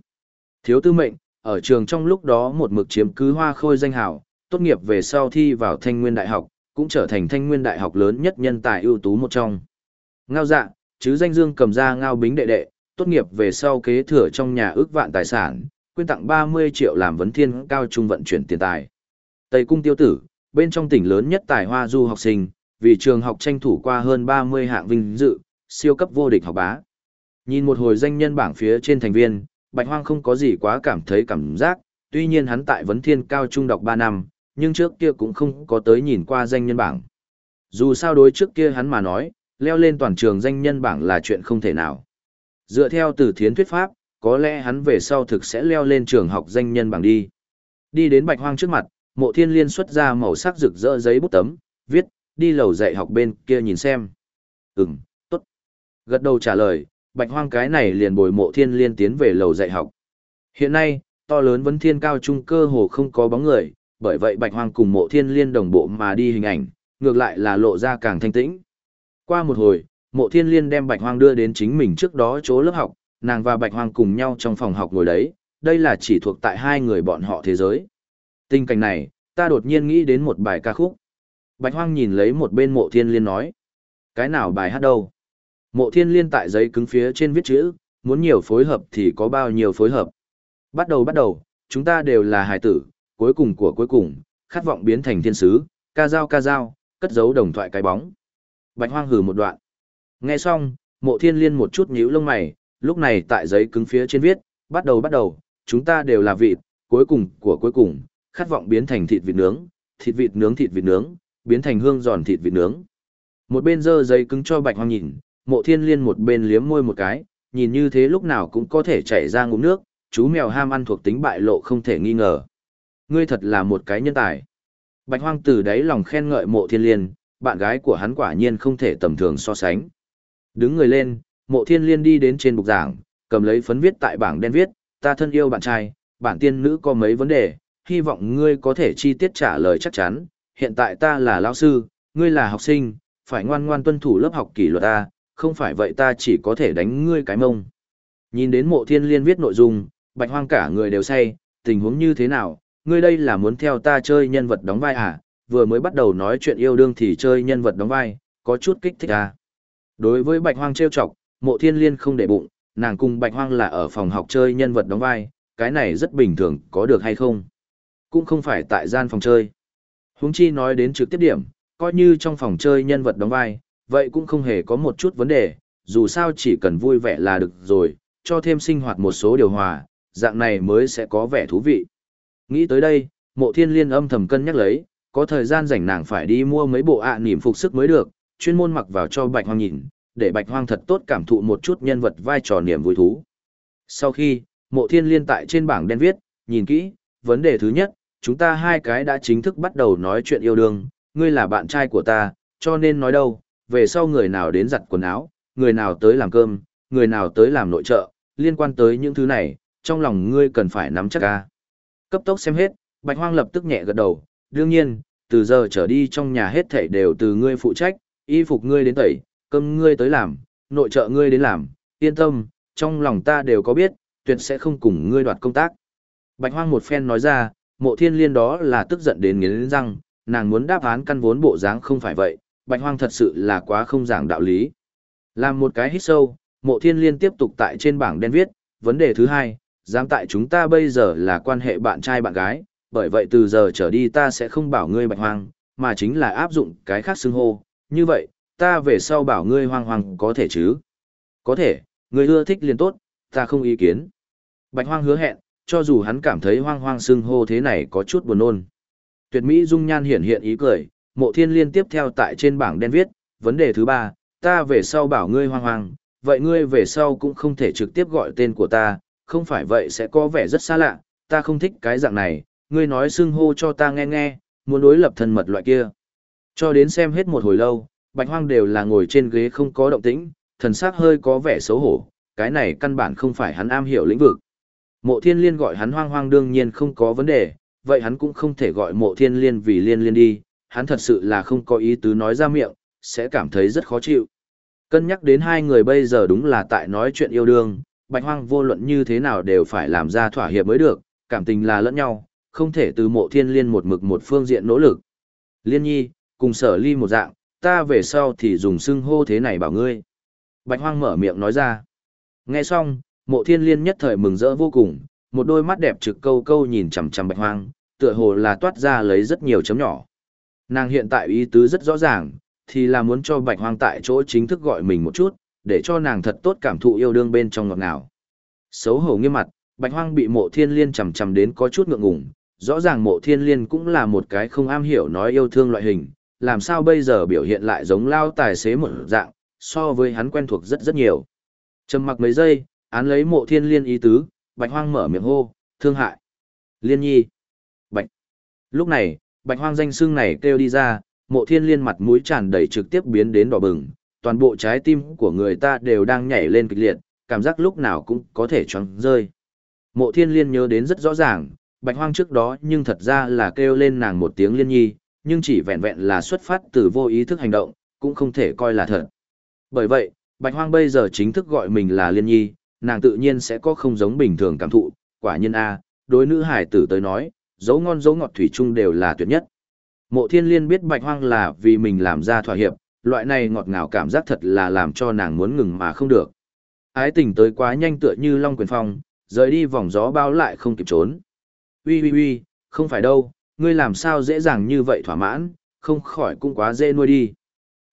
Thiếu tư mệnh, ở trường trong lúc đó một mực chiếm cứ hoa khôi danh hào, tốt nghiệp về sau thi vào thanh nguyên đại học, cũng trở thành thanh nguyên đại học lớn nhất nhân tài ưu tú một trong. Ngao dạ, chứ danh dương cầm ra ngao bính đệ đệ, tốt nghiệp về sau kế thừa trong nhà ước vạn tài sản, quyên tặng 30 triệu làm vấn thiên cao trung vận chuyển tiền tài. Tây cung tiêu tử, bên trong tỉnh lớn nhất tài hoa du học sinh, vì trường học tranh thủ qua hơn 30 hạng vinh dự, siêu cấp vô địch học bá. Nhìn một hồi danh nhân bảng phía trên thành viên, Bạch Hoang không có gì quá cảm thấy cảm giác, tuy nhiên hắn tại vấn thiên cao trung đọc 3 năm, nhưng trước kia cũng không có tới nhìn qua danh nhân bảng. Dù sao đối trước kia hắn mà nói, leo lên toàn trường danh nhân bảng là chuyện không thể nào. Dựa theo từ thiến thuyết pháp, có lẽ hắn về sau thực sẽ leo lên trường học danh nhân bảng đi. Đi đến Bạch Hoang trước mặt, Mộ thiên liên xuất ra màu sắc rực rỡ giấy bút tấm, viết, đi lầu dạy học bên kia nhìn xem. Ừm, tốt. Gật đầu trả lời, bạch hoang cái này liền bồi mộ thiên liên tiến về lầu dạy học. Hiện nay, to lớn vấn thiên cao trung cơ hồ không có bóng người, bởi vậy bạch hoang cùng mộ thiên liên đồng bộ mà đi hình ảnh, ngược lại là lộ ra càng thanh tĩnh. Qua một hồi, mộ thiên liên đem bạch hoang đưa đến chính mình trước đó chỗ lớp học, nàng và bạch hoang cùng nhau trong phòng học ngồi đấy, đây là chỉ thuộc tại hai người bọn họ thế giới. Tình cảnh này, ta đột nhiên nghĩ đến một bài ca khúc. Bạch hoang nhìn lấy một bên mộ thiên liên nói. Cái nào bài hát đâu? Mộ thiên liên tại giấy cứng phía trên viết chữ, muốn nhiều phối hợp thì có bao nhiêu phối hợp. Bắt đầu bắt đầu, chúng ta đều là hài tử, cuối cùng của cuối cùng, khát vọng biến thành thiên sứ, ca dao ca dao, cất giấu đồng thoại cái bóng. Bạch hoang hừ một đoạn. Nghe xong, mộ thiên liên một chút nhíu lông mày, lúc này tại giấy cứng phía trên viết, bắt đầu bắt đầu, chúng ta đều là vịt, cuối cùng của cuối cùng, khát vọng biến thành thịt vịt nướng, thịt vịt nướng thịt vịt nướng, biến thành hương giòn thịt vịt nướng. Một bên dơ giấy cứng cho bạch hoang nhìn, mộ thiên liên một bên liếm môi một cái, nhìn như thế lúc nào cũng có thể chảy ra ngụm nước, chú mèo ham ăn thuộc tính bại lộ không thể nghi ngờ. Ngươi thật là một cái nhân tài. Bạch hoang từ đáy lòng khen ngợi mộ thiên liên, bạn gái của hắn quả nhiên không thể tầm thường so sánh. Đứng người lên, mộ thiên liên đi đến trên bục giảng, cầm lấy phấn viết tại bảng đen viết, ta thân yêu bạn trai, bản tiên nữ có mấy vấn đề, hy vọng ngươi có thể chi tiết trả lời chắc chắn, hiện tại ta là lao sư, ngươi là học sinh, phải ngoan ngoan tuân thủ lớp học kỷ luật ta, không phải vậy ta chỉ có thể đánh ngươi cái mông. Nhìn đến mộ thiên liên viết nội dung, bạch hoang cả người đều say, tình huống như thế nào, ngươi đây là muốn theo ta chơi nhân vật đóng vai à, vừa mới bắt đầu nói chuyện yêu đương thì chơi nhân vật đóng vai, có chút kích thích à. Đối với bạch hoang trêu chọc, mộ thiên liên không để bụng, nàng cùng bạch hoang là ở phòng học chơi nhân vật đóng vai, cái này rất bình thường, có được hay không? Cũng không phải tại gian phòng chơi. Huống chi nói đến trực tiếp điểm, coi như trong phòng chơi nhân vật đóng vai, vậy cũng không hề có một chút vấn đề, dù sao chỉ cần vui vẻ là được rồi, cho thêm sinh hoạt một số điều hòa, dạng này mới sẽ có vẻ thú vị. Nghĩ tới đây, mộ thiên liên âm thầm cân nhắc lấy, có thời gian rảnh nàng phải đi mua mấy bộ ạ à phục sức mới được, chuyên môn mặc vào cho bạch hoang nhìn, để bạch hoang thật tốt cảm thụ một chút nhân vật vai trò niềm vui thú. Sau khi, mộ thiên liên tại trên bảng đen viết, nhìn kỹ, vấn đề thứ nhất, chúng ta hai cái đã chính thức bắt đầu nói chuyện yêu đương, ngươi là bạn trai của ta, cho nên nói đâu, về sau người nào đến giặt quần áo, người nào tới làm cơm, người nào tới làm nội trợ, liên quan tới những thứ này, trong lòng ngươi cần phải nắm chắc ca. Cấp tốc xem hết, Bạch Hoang lập tức nhẹ gật đầu, đương nhiên, từ giờ trở đi trong nhà hết thảy đều từ ngươi phụ trách, y phục ngươi đến tẩy, cơm ngươi tới làm, nội trợ ngươi đến làm, yên tâm, trong lòng ta đều có biết, tuyệt sẽ không cùng ngươi đoạt công tác. Bạch Hoang một phen nói ra, mộ thiên liên đó là tức giận đến nghiến răng, nàng muốn đáp án căn vốn bộ dáng không phải vậy, Bạch Hoang thật sự là quá không giảng đạo lý. Làm một cái hít sâu, mộ thiên liên tiếp tục tại trên bảng đen viết, vấn đề thứ hai, dám tại chúng ta bây giờ là quan hệ bạn trai bạn gái, bởi vậy từ giờ trở đi ta sẽ không bảo ngươi Bạch Hoang, mà chính là áp dụng cái khác xưng hô, như vậy, ta về sau bảo ngươi hoang hoang có thể chứ? Có thể, ngươi ưa thích liền tốt, ta không ý kiến. Bạch hoang hứa hẹn, cho dù hắn cảm thấy hoang hoang xưng hô thế này có chút buồn nôn. Tuyệt mỹ dung nhan hiện hiện ý cười, mộ thiên liên tiếp theo tại trên bảng đen viết, vấn đề thứ ba, ta về sau bảo ngươi hoang hoang, vậy ngươi về sau cũng không thể trực tiếp gọi tên của ta, không phải vậy sẽ có vẻ rất xa lạ, ta không thích cái dạng này, ngươi nói xưng hô cho ta nghe nghe, muốn đối lập thân mật loại kia. Cho đến xem hết một hồi lâu, bạch hoang đều là ngồi trên ghế không có động tĩnh, thần sắc hơi có vẻ xấu hổ, cái này căn bản không phải hắn am hiểu lĩnh vực. Mộ thiên liên gọi hắn hoang hoang đương nhiên không có vấn đề, vậy hắn cũng không thể gọi mộ thiên liên vì liên liên đi, hắn thật sự là không có ý tứ nói ra miệng, sẽ cảm thấy rất khó chịu. Cân nhắc đến hai người bây giờ đúng là tại nói chuyện yêu đương, bạch hoang vô luận như thế nào đều phải làm ra thỏa hiệp mới được, cảm tình là lẫn nhau, không thể từ mộ thiên liên một mực một phương diện nỗ lực. Liên nhi, cùng sở ly một dạng, ta về sau thì dùng xưng hô thế này bảo ngươi. Bạch hoang mở miệng nói ra. Nghe xong, mộ thiên liên nhất thời mừng rỡ vô cùng, một đôi mắt đẹp trực câu câu nhìn chằm chằm bạch hoang, tựa hồ là toát ra lấy rất nhiều chấm nhỏ. Nàng hiện tại ý tứ rất rõ ràng, thì là muốn cho bạch hoang tại chỗ chính thức gọi mình một chút, để cho nàng thật tốt cảm thụ yêu đương bên trong ngọt ngào. Xấu hổ nghiêm mặt, bạch hoang bị mộ thiên liên chằm chằm đến có chút ngượng ngùng, rõ ràng mộ thiên liên cũng là một cái không am hiểu nói yêu thương loại hình, làm sao bây giờ biểu hiện lại giống lao tài xế một dạng, so với hắn quen thuộc rất rất nhiều. Trầm mặc mấy giây, án lấy mộ thiên liên ý tứ, bạch hoang mở miệng hô, thương hại. Liên nhi. Bạch. Lúc này, bạch hoang danh sưng này kêu đi ra, mộ thiên liên mặt mũi tràn đầy trực tiếp biến đến đỏ bừng, toàn bộ trái tim của người ta đều đang nhảy lên kịch liệt, cảm giác lúc nào cũng có thể choáng rơi. Mộ thiên liên nhớ đến rất rõ ràng, bạch hoang trước đó nhưng thật ra là kêu lên nàng một tiếng liên nhi, nhưng chỉ vẹn vẹn là xuất phát từ vô ý thức hành động, cũng không thể coi là thật. Bởi vậy, bạch hoang bây giờ chính thức gọi mình là liên nhi, nàng tự nhiên sẽ có không giống bình thường cảm thụ, quả nhiên A, đối nữ hải tử tới nói, dấu ngon dấu ngọt thủy chung đều là tuyệt nhất. Mộ thiên liên biết bạch hoang là vì mình làm ra thỏa hiệp, loại này ngọt ngào cảm giác thật là làm cho nàng muốn ngừng mà không được. Ái tình tới quá nhanh tựa như long quyền phong, rời đi vòng gió bao lại không kịp trốn. Ui ui ui, không phải đâu, ngươi làm sao dễ dàng như vậy thỏa mãn, không khỏi cũng quá dễ nuôi đi.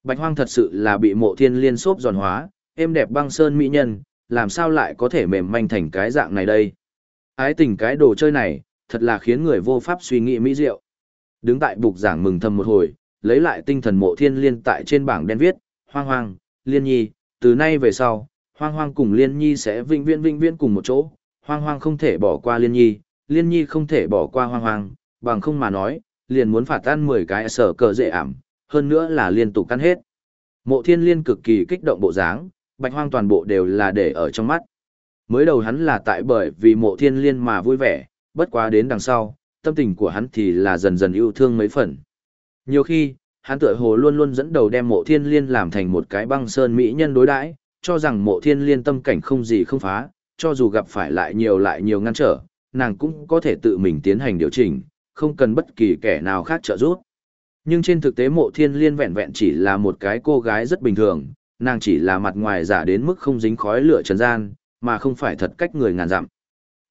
Bạch hoang thật sự là bị mộ thiên liên xốp giòn hóa, êm đẹp băng sơn mỹ nhân, làm sao lại có thể mềm manh thành cái dạng này đây. Ái tình cái đồ chơi này, thật là khiến người vô pháp suy nghĩ mỹ diệu. Đứng tại bục giảng mừng thầm một hồi, lấy lại tinh thần mộ thiên liên tại trên bảng đen viết, hoang hoang, liên nhi, từ nay về sau, hoang hoang cùng liên nhi sẽ vinh viễn vinh viễn cùng một chỗ, hoang hoang không thể bỏ qua liên nhi, liên nhi không thể bỏ qua hoang hoang, bằng không mà nói, liền muốn phạt tan 10 cái sở cờ dễ ảm, hơn nữa là liên tục căn hết. Mộ thiên liên cực kỳ kích động bộ dáng, bạch hoang toàn bộ đều là để ở trong mắt. Mới đầu hắn là tại bởi vì mộ thiên liên mà vui vẻ, bất quá đến đằng sau, tâm tình của hắn thì là dần dần yêu thương mấy phần. Nhiều khi, hắn tựa hồ luôn luôn dẫn đầu đem mộ thiên liên làm thành một cái băng sơn mỹ nhân đối đãi, cho rằng mộ thiên liên tâm cảnh không gì không phá, cho dù gặp phải lại nhiều lại nhiều ngăn trở, nàng cũng có thể tự mình tiến hành điều chỉnh, không cần bất kỳ kẻ nào khác trợ giúp. Nhưng trên thực tế mộ thiên liên vẹn vẹn chỉ là một cái cô gái rất bình thường, nàng chỉ là mặt ngoài giả đến mức không dính khói lửa trần gian, mà không phải thật cách người ngàn dặm.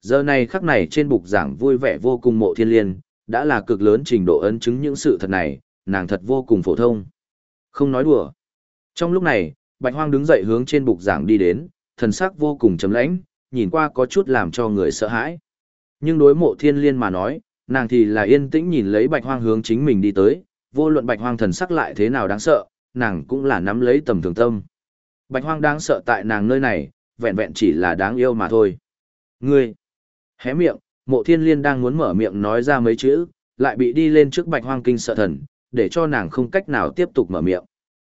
Giờ này khắc này trên bục giảng vui vẻ vô cùng mộ thiên liên, đã là cực lớn trình độ ấn chứng những sự thật này, nàng thật vô cùng phổ thông. Không nói đùa. Trong lúc này, Bạch Hoang đứng dậy hướng trên bục giảng đi đến, thần sắc vô cùng trầm lãnh, nhìn qua có chút làm cho người sợ hãi. Nhưng đối mộ thiên liên mà nói, nàng thì là yên tĩnh nhìn lấy Bạch Hoang hướng chính mình đi tới, vô luận Bạch Hoang thần sắc lại thế nào đáng sợ, nàng cũng là nắm lấy tầm thường tâm. Bạch Hoang đáng sợ tại nàng nơi này, vẹn vẹn chỉ là đáng yêu mà thôi. Ngươi! Hé miệng, mộ thiên liên đang muốn mở miệng nói ra mấy chữ, lại bị đi lên trước Bạch Hoang kinh sợ thần, để cho nàng không cách nào tiếp tục mở miệng.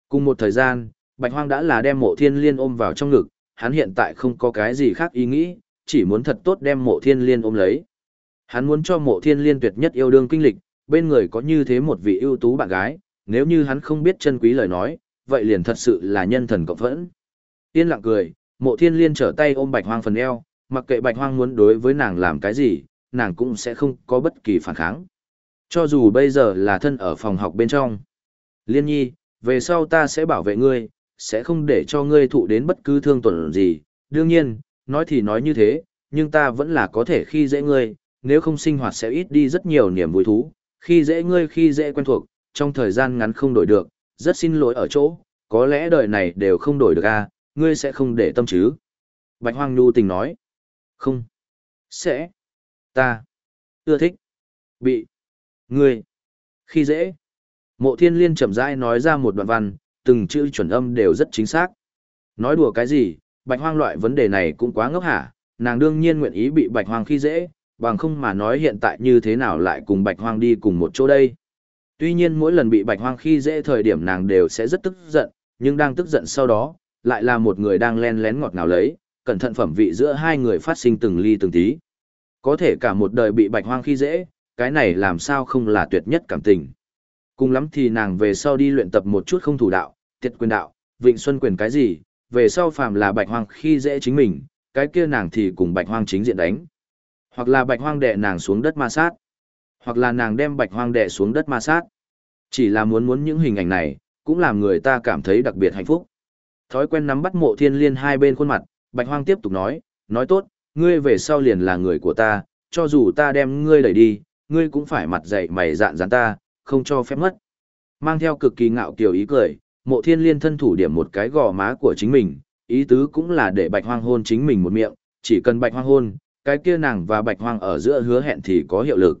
Cùng một thời gian, Bạch Hoang đã là đem mộ thiên liên ôm vào trong ngực, hắn hiện tại không có cái gì khác ý nghĩ, chỉ muốn thật tốt đem mộ thiên liên ôm lấy. Hắn muốn cho mộ thiên liên tuyệt nhất yêu đương kinh lịch, bên người có như thế một vị ưu tú bạn gái, nếu như hắn không biết chân quý lời nói, vậy liền thật sự là nhân thần cộng phẫn. Yên lặng cười, mộ thiên liên trở tay ôm bạch hoang phần eo, mặc kệ bạch hoang muốn đối với nàng làm cái gì, nàng cũng sẽ không có bất kỳ phản kháng. Cho dù bây giờ là thân ở phòng học bên trong. Liên nhi, về sau ta sẽ bảo vệ ngươi, sẽ không để cho ngươi thụ đến bất cứ thương tổn gì. Đương nhiên, nói thì nói như thế, nhưng ta vẫn là có thể khi dễ ngươi, nếu không sinh hoạt sẽ ít đi rất nhiều niềm vui thú, khi dễ ngươi khi dễ quen thuộc, trong thời gian ngắn không đổi được, rất xin lỗi ở chỗ, có lẽ đời này đều không đổi được a, à, ngươi sẽ không để tâm chứ. Bạch Hoang Nhu tình nói, không, sẽ, ta, ưa thích, bị, ngươi, khi dễ. Mộ thiên liên chậm rãi nói ra một đoạn văn, từng chữ chuẩn âm đều rất chính xác. Nói đùa cái gì, bạch hoang loại vấn đề này cũng quá ngốc hả, nàng đương nhiên nguyện ý bị bạch hoang khi dễ, bằng không mà nói hiện tại như thế nào lại cùng bạch hoang đi cùng một chỗ đây. Tuy nhiên mỗi lần bị bạch hoang khi dễ thời điểm nàng đều sẽ rất tức giận, nhưng đang tức giận sau đó, lại là một người đang len lén ngọt ngào lấy, cẩn thận phẩm vị giữa hai người phát sinh từng ly từng tí. Có thể cả một đời bị bạch hoang khi dễ, cái này làm sao không là tuyệt nhất cảm tình. Cùng lắm thì nàng về sau đi luyện tập một chút không thủ đạo, tiệt quyền đạo, vịnh xuân quyền cái gì, về sau phàm là bạch hoang khi dễ chính mình, cái kia nàng thì cùng bạch hoang chính diện đánh. Hoặc là bạch hoang đè nàng xuống đất ma sát. Hoặc là nàng đem bạch hoang đè xuống đất ma sát. Chỉ là muốn muốn những hình ảnh này, cũng làm người ta cảm thấy đặc biệt hạnh phúc. Thói quen nắm bắt mộ thiên liên hai bên khuôn mặt, bạch hoang tiếp tục nói, nói tốt, ngươi về sau liền là người của ta, cho dù ta đem ngươi đẩy đi, ngươi cũng phải mặt dày mày dạn dán ta, không cho phép mất. Mang theo cực kỳ ngạo kiều ý cười, mộ thiên liên thân thủ điểm một cái gò má của chính mình, ý tứ cũng là để bạch hoang hôn chính mình một miệng, chỉ cần bạch hoang hôn, cái kia nàng và bạch hoang ở giữa hứa hẹn thì có hiệu lực.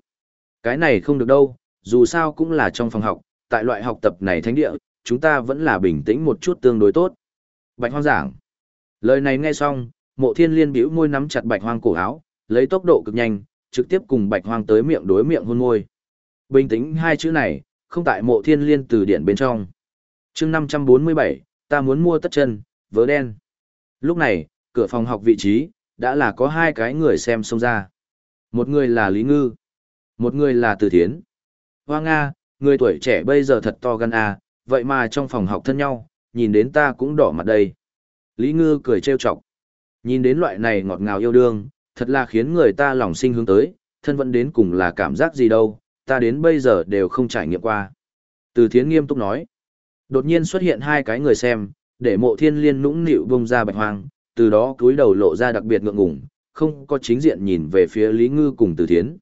Cái này không được đâu, dù sao cũng là trong phòng học, tại loại học tập này thánh địa, chúng ta vẫn là bình tĩnh một chút tương đối tốt. Bạch hoang giảng. Lời này nghe xong, mộ thiên liên bĩu môi nắm chặt bạch hoang cổ áo, lấy tốc độ cực nhanh, trực tiếp cùng bạch hoang tới miệng đối miệng hôn môi. bình tĩnh hai chữ này, không tại mộ thiên liên từ điển bên trong. chương 547, ta muốn mua tất chân, vớ đen. Lúc này, cửa phòng học vị trí, đã là có hai cái người xem xông ra. Một người là Lý Ngư, một người là Từ Thiến. Hoa Nga, người tuổi trẻ bây giờ thật to gan à, vậy mà trong phòng học thân nhau, nhìn đến ta cũng đỏ mặt đây. Lý Ngư cười trêu chọc. Nhìn đến loại này ngọt ngào yêu đương, thật là khiến người ta lòng sinh hướng tới, thân vẫn đến cùng là cảm giác gì đâu, ta đến bây giờ đều không trải nghiệm qua. Từ thiến nghiêm túc nói. Đột nhiên xuất hiện hai cái người xem, để mộ thiên liên nũng nịu bông ra bạch hoang, từ đó cúi đầu lộ ra đặc biệt ngượng ngùng, không có chính diện nhìn về phía Lý Ngư cùng từ thiến.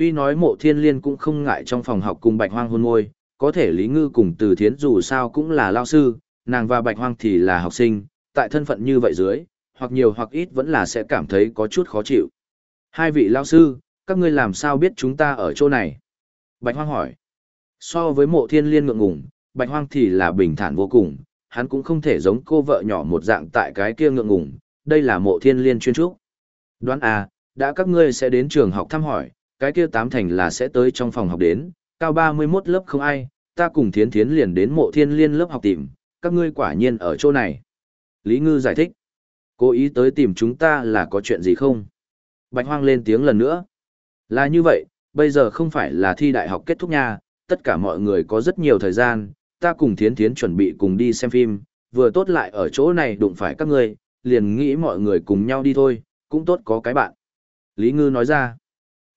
Tuy nói mộ thiên liên cũng không ngại trong phòng học cùng bạch hoang hôn môi, có thể Lý Ngư cùng từ thiến dù sao cũng là lao sư, nàng và bạch hoang thì là học sinh, tại thân phận như vậy dưới, hoặc nhiều hoặc ít vẫn là sẽ cảm thấy có chút khó chịu. Hai vị lao sư, các ngươi làm sao biết chúng ta ở chỗ này? Bạch Hoang hỏi. So với mộ thiên liên ngượng ngùng, Bạch Hoang thì là bình thản vô cùng, hắn cũng không thể giống cô vợ nhỏ một dạng tại cái kia ngượng ngùng, đây là mộ thiên liên chuyên trúc. Đoán à, đã các ngươi sẽ đến trường học thăm hỏi, cái kia tám thành là sẽ tới trong phòng học đến, cao 31 lớp không ai, ta cùng thiến thiến liền đến mộ thiên liên lớp học tìm, các ngươi quả nhiên ở chỗ này. Lý Ngư giải thích. Cố ý tới tìm chúng ta là có chuyện gì không? Bạch Hoang lên tiếng lần nữa. Là như vậy, bây giờ không phải là thi đại học kết thúc nha, tất cả mọi người có rất nhiều thời gian, ta cùng thiến thiến chuẩn bị cùng đi xem phim, vừa tốt lại ở chỗ này đụng phải các ngươi, liền nghĩ mọi người cùng nhau đi thôi, cũng tốt có cái bạn. Lý Ngư nói ra.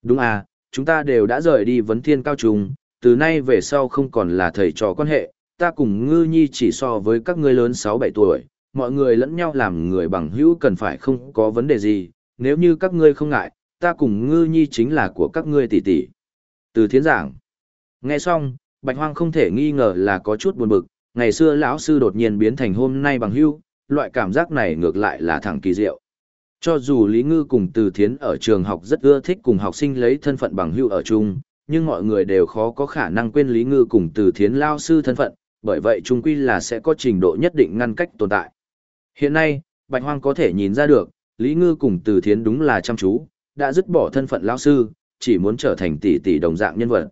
Đúng à, chúng ta đều đã rời đi vấn thiên cao trùng, từ nay về sau không còn là thầy trò quan hệ, ta cùng Ngư Nhi chỉ so với các ngươi lớn 6-7 tuổi, mọi người lẫn nhau làm người bằng hữu cần phải không có vấn đề gì, nếu như các ngươi không ngại, ta cùng ngư nhi chính là của các ngươi tỷ tỷ. Từ thiến giảng. Nghe xong, bạch hoang không thể nghi ngờ là có chút buồn bực, ngày xưa lão sư đột nhiên biến thành hôm nay bằng hữu, loại cảm giác này ngược lại là thẳng kỳ diệu. Cho dù Lý Ngư cùng Từ Thiến ở trường học rất ưa thích cùng học sinh lấy thân phận bằng hữu ở chung, nhưng mọi người đều khó có khả năng quên Lý Ngư cùng Từ Thiến lao sư thân phận, bởi vậy chung quy là sẽ có trình độ nhất định ngăn cách tồn tại. Hiện nay, Bạch Hoang có thể nhìn ra được, Lý Ngư cùng Từ Thiến đúng là chăm chú, đã dứt bỏ thân phận lão sư, chỉ muốn trở thành tỷ tỷ đồng dạng nhân vật.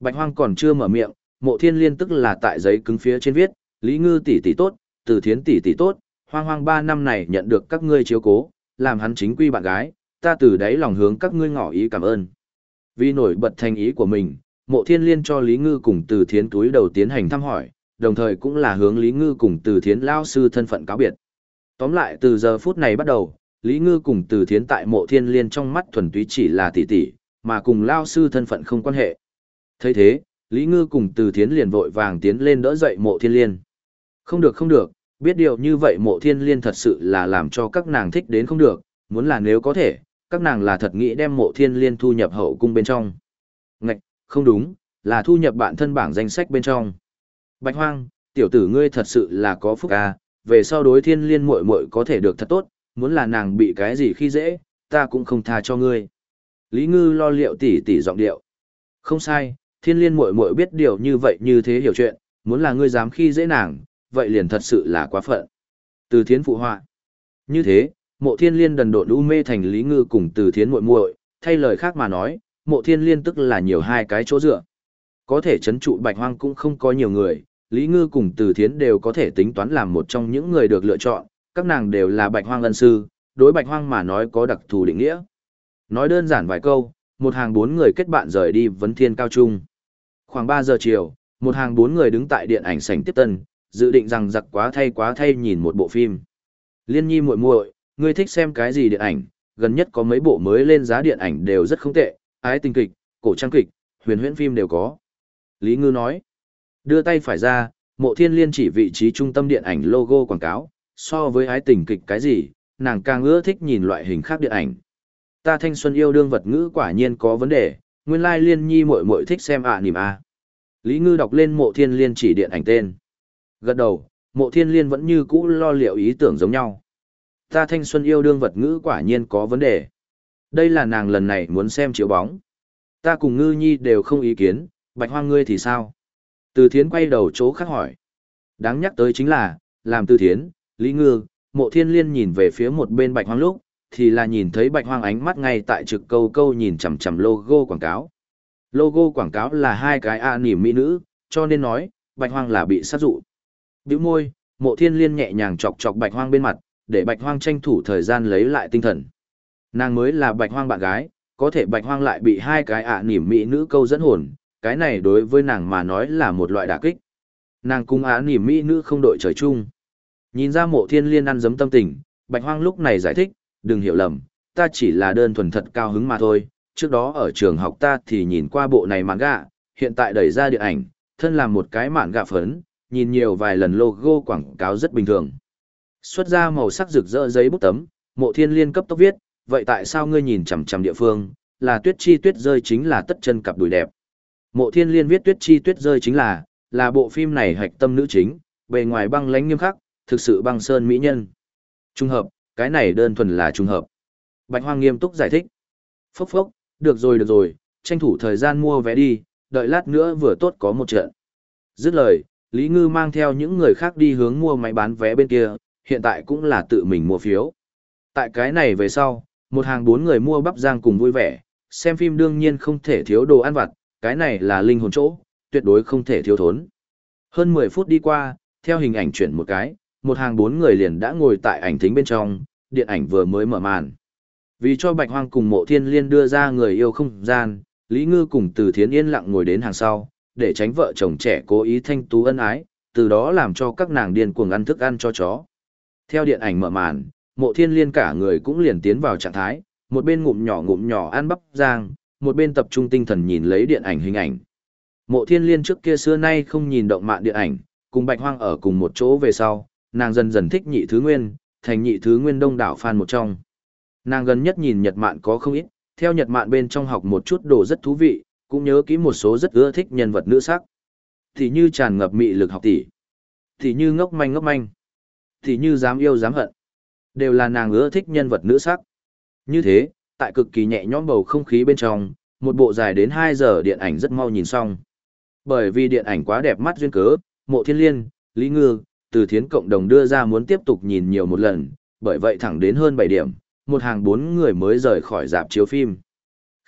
Bạch Hoang còn chưa mở miệng, Mộ Thiên Liên tức là tại giấy cứng phía trên viết, Lý Ngư tỷ tỷ tốt, Từ Thiến tỷ tỷ tốt, Hoang Hoang ba năm này nhận được các ngươi chiếu cố, làm hắn chính quy bạn gái, ta từ đấy lòng hướng các ngươi ngỏ ý cảm ơn. Vì nổi bật thành ý của mình, Mộ Thiên Liên cho Lý Ngư cùng Từ Thiến túi đầu tiến hành thăm hỏi, đồng thời cũng là hướng Lý Ngư cùng Từ Thiến lao sư thân phận cáo biệt. Tóm lại từ giờ phút này bắt đầu, Lý Ngư cùng Từ Thiến tại mộ thiên liên trong mắt thuần túy chỉ là tỷ tỷ, mà cùng lao sư thân phận không quan hệ. thấy thế, Lý Ngư cùng Từ Thiến liền vội vàng tiến lên đỡ dậy mộ thiên liên. Không được không được, biết điều như vậy mộ thiên liên thật sự là làm cho các nàng thích đến không được, muốn là nếu có thể, các nàng là thật nghĩ đem mộ thiên liên thu nhập hậu cung bên trong. Ngạch, không đúng, là thu nhập bản thân bảng danh sách bên trong. Bạch hoang, tiểu tử ngươi thật sự là có phúc à, về sau đối thiên liên muội muội có thể được thật tốt, muốn là nàng bị cái gì khi dễ, ta cũng không tha cho ngươi. Lý Ngư lo liệu tỉ tỉ giọng điệu. Không sai, thiên liên muội muội biết điều như vậy như thế hiểu chuyện, muốn là ngươi dám khi dễ nàng, vậy liền thật sự là quá phận. Từ thiến phụ họa. Như thế, mộ thiên liên đần độn u mê thành Lý Ngư cùng từ thiến muội muội, thay lời khác mà nói, mộ thiên liên tức là nhiều hai cái chỗ dựa. Có thể chấn trụ bạch hoang cũng không có nhiều người, Lý Ngư cùng Từ Thiến đều có thể tính toán làm một trong những người được lựa chọn, các nàng đều là bạch hoang lân sư, đối bạch hoang mà nói có đặc thù định nghĩa. Nói đơn giản vài câu, một hàng bốn người kết bạn rời đi vấn thiên cao trung. Khoảng 3 giờ chiều, một hàng bốn người đứng tại điện ảnh sảnh tiếp tân, dự định rằng giặc quá thay quá thay nhìn một bộ phim. Liên nhi muội muội, ngươi thích xem cái gì điện ảnh, gần nhất có mấy bộ mới lên giá điện ảnh đều rất không tệ, ái tình kịch, cổ trang kịch, huyền huyễn phim đều có. Lý Ngư nói, đưa tay phải ra, mộ thiên liên chỉ vị trí trung tâm điện ảnh logo quảng cáo, so với ái tình kịch cái gì, nàng càng ưa thích nhìn loại hình khác điện ảnh. Ta thanh xuân yêu đương vật ngữ quả nhiên có vấn đề, nguyên lai liên nhi muội muội thích xem ạ à nìm a. Lý Ngư đọc lên mộ thiên liên chỉ điện ảnh tên. Gật đầu, mộ thiên liên vẫn như cũ lo liệu ý tưởng giống nhau. Ta thanh xuân yêu đương vật ngữ quả nhiên có vấn đề. Đây là nàng lần này muốn xem chiếu bóng. Ta cùng ngư nhi đều không ý kiến, bạch hoang ngươi thì sao? Từ thiến quay đầu chỗ khác hỏi. Đáng nhắc tới chính là, làm từ thiến, Lý Ngư, mộ thiên liên nhìn về phía một bên bạch hoang lúc, thì là nhìn thấy bạch hoang ánh mắt ngay tại trực câu câu nhìn chằm chằm logo quảng cáo. Logo quảng cáo là hai cái a nỉm mỹ nữ, cho nên nói, bạch hoang là bị sát dụ. Biểu môi, mộ thiên liên nhẹ nhàng chọc chọc bạch hoang bên mặt, để bạch hoang tranh thủ thời gian lấy lại tinh thần. Nàng mới là bạch hoang bạn gái, có thể bạch hoang lại bị hai cái ạ nỉm mỹ nữ câu dẫn hồn, cái này đối với nàng mà nói là một loại đả kích. Nàng cung ạ nỉm mỹ nữ không đội trời chung. Nhìn ra mộ thiên liên ăn dấm tâm tình, bạch hoang lúc này giải thích, đừng hiểu lầm, ta chỉ là đơn thuần thật cao hứng mà thôi. Trước đó ở trường học ta thì nhìn qua bộ này mạn gạ, hiện tại đẩy ra điện ảnh, thân làm một cái mạn gạ phấn, nhìn nhiều vài lần logo quảng cáo rất bình thường. Xuất ra màu sắc rực rỡ giấy bút tấm, mộ thiên liên cấp tốc viết, vậy tại sao ngươi nhìn chằm chằm địa phương, là tuyết chi tuyết rơi chính là tất chân cặp đùi đẹp. Mộ thiên liên viết tuyết chi tuyết rơi chính là, là bộ phim này hạch tâm nữ chính, bề ngoài băng lãnh nghiêm khắc, thực sự băng sơn mỹ nhân. Trung hợp, cái này đơn thuần là trung hợp. Bạch Hoang nghiêm túc giải thích. Phốc phốc, được rồi được rồi, tranh thủ thời gian mua vé đi, đợi lát nữa vừa tốt có một trận. Dứt lời, Lý Ngư mang theo những người khác đi hướng mua máy bán vé bên kia, hiện tại cũng là tự mình mua phiếu. Tại cái này về sau, một hàng bốn người mua bắp giang cùng vui vẻ, xem phim đương nhiên không thể thiếu đồ ăn vặt, cái này là linh hồn chỗ, tuyệt đối không thể thiếu thốn. Hơn 10 phút đi qua, theo hình ảnh chuyển một cái, một hàng bốn người liền đã ngồi tại ảnh thính bên trong, điện ảnh vừa mới mở màn. Vì cho Bạch Hoang cùng Mộ Thiên Liên đưa ra người yêu không gian, Lý Ngư cùng Từ Thiến yên lặng ngồi đến hàng sau, để tránh vợ chồng trẻ cố ý thanh tú ân ái, từ đó làm cho các nàng điên cuồng ăn thức ăn cho chó. Theo điện ảnh mở màn, Mộ Thiên Liên cả người cũng liền tiến vào trạng thái, một bên ngụm nhỏ ngụm nhỏ ăn bắp rang, một bên tập trung tinh thần nhìn lấy điện ảnh hình ảnh. Mộ Thiên Liên trước kia xưa nay không nhìn động mạng điện ảnh, cùng Bạch Hoang ở cùng một chỗ về sau, nàng dần dần thích nhị thứ nguyên, thành nhị thứ nguyên đông đảo fan một trong. Nàng gần nhất nhìn Nhật Mạn có không ít, theo Nhật Mạn bên trong học một chút đồ rất thú vị, cũng nhớ kỹ một số rất ưa thích nhân vật nữ sắc. Thì như tràn ngập mị lực học tỷ, thì như ngốc manh ngốc manh, thì như dám yêu dám hận. Đều là nàng ưa thích nhân vật nữ sắc. Như thế, tại cực kỳ nhẹ nhõm bầu không khí bên trong, một bộ dài đến 2 giờ điện ảnh rất mau nhìn xong. Bởi vì điện ảnh quá đẹp mắt duyên cớ, Mộ Thiên Liên, Lý Ngư, Từ Thiến cộng đồng đưa ra muốn tiếp tục nhìn nhiều một lần, bởi vậy thẳng đến hơn 7 điểm, một hàng bốn người mới rời khỏi dạp chiếu phim.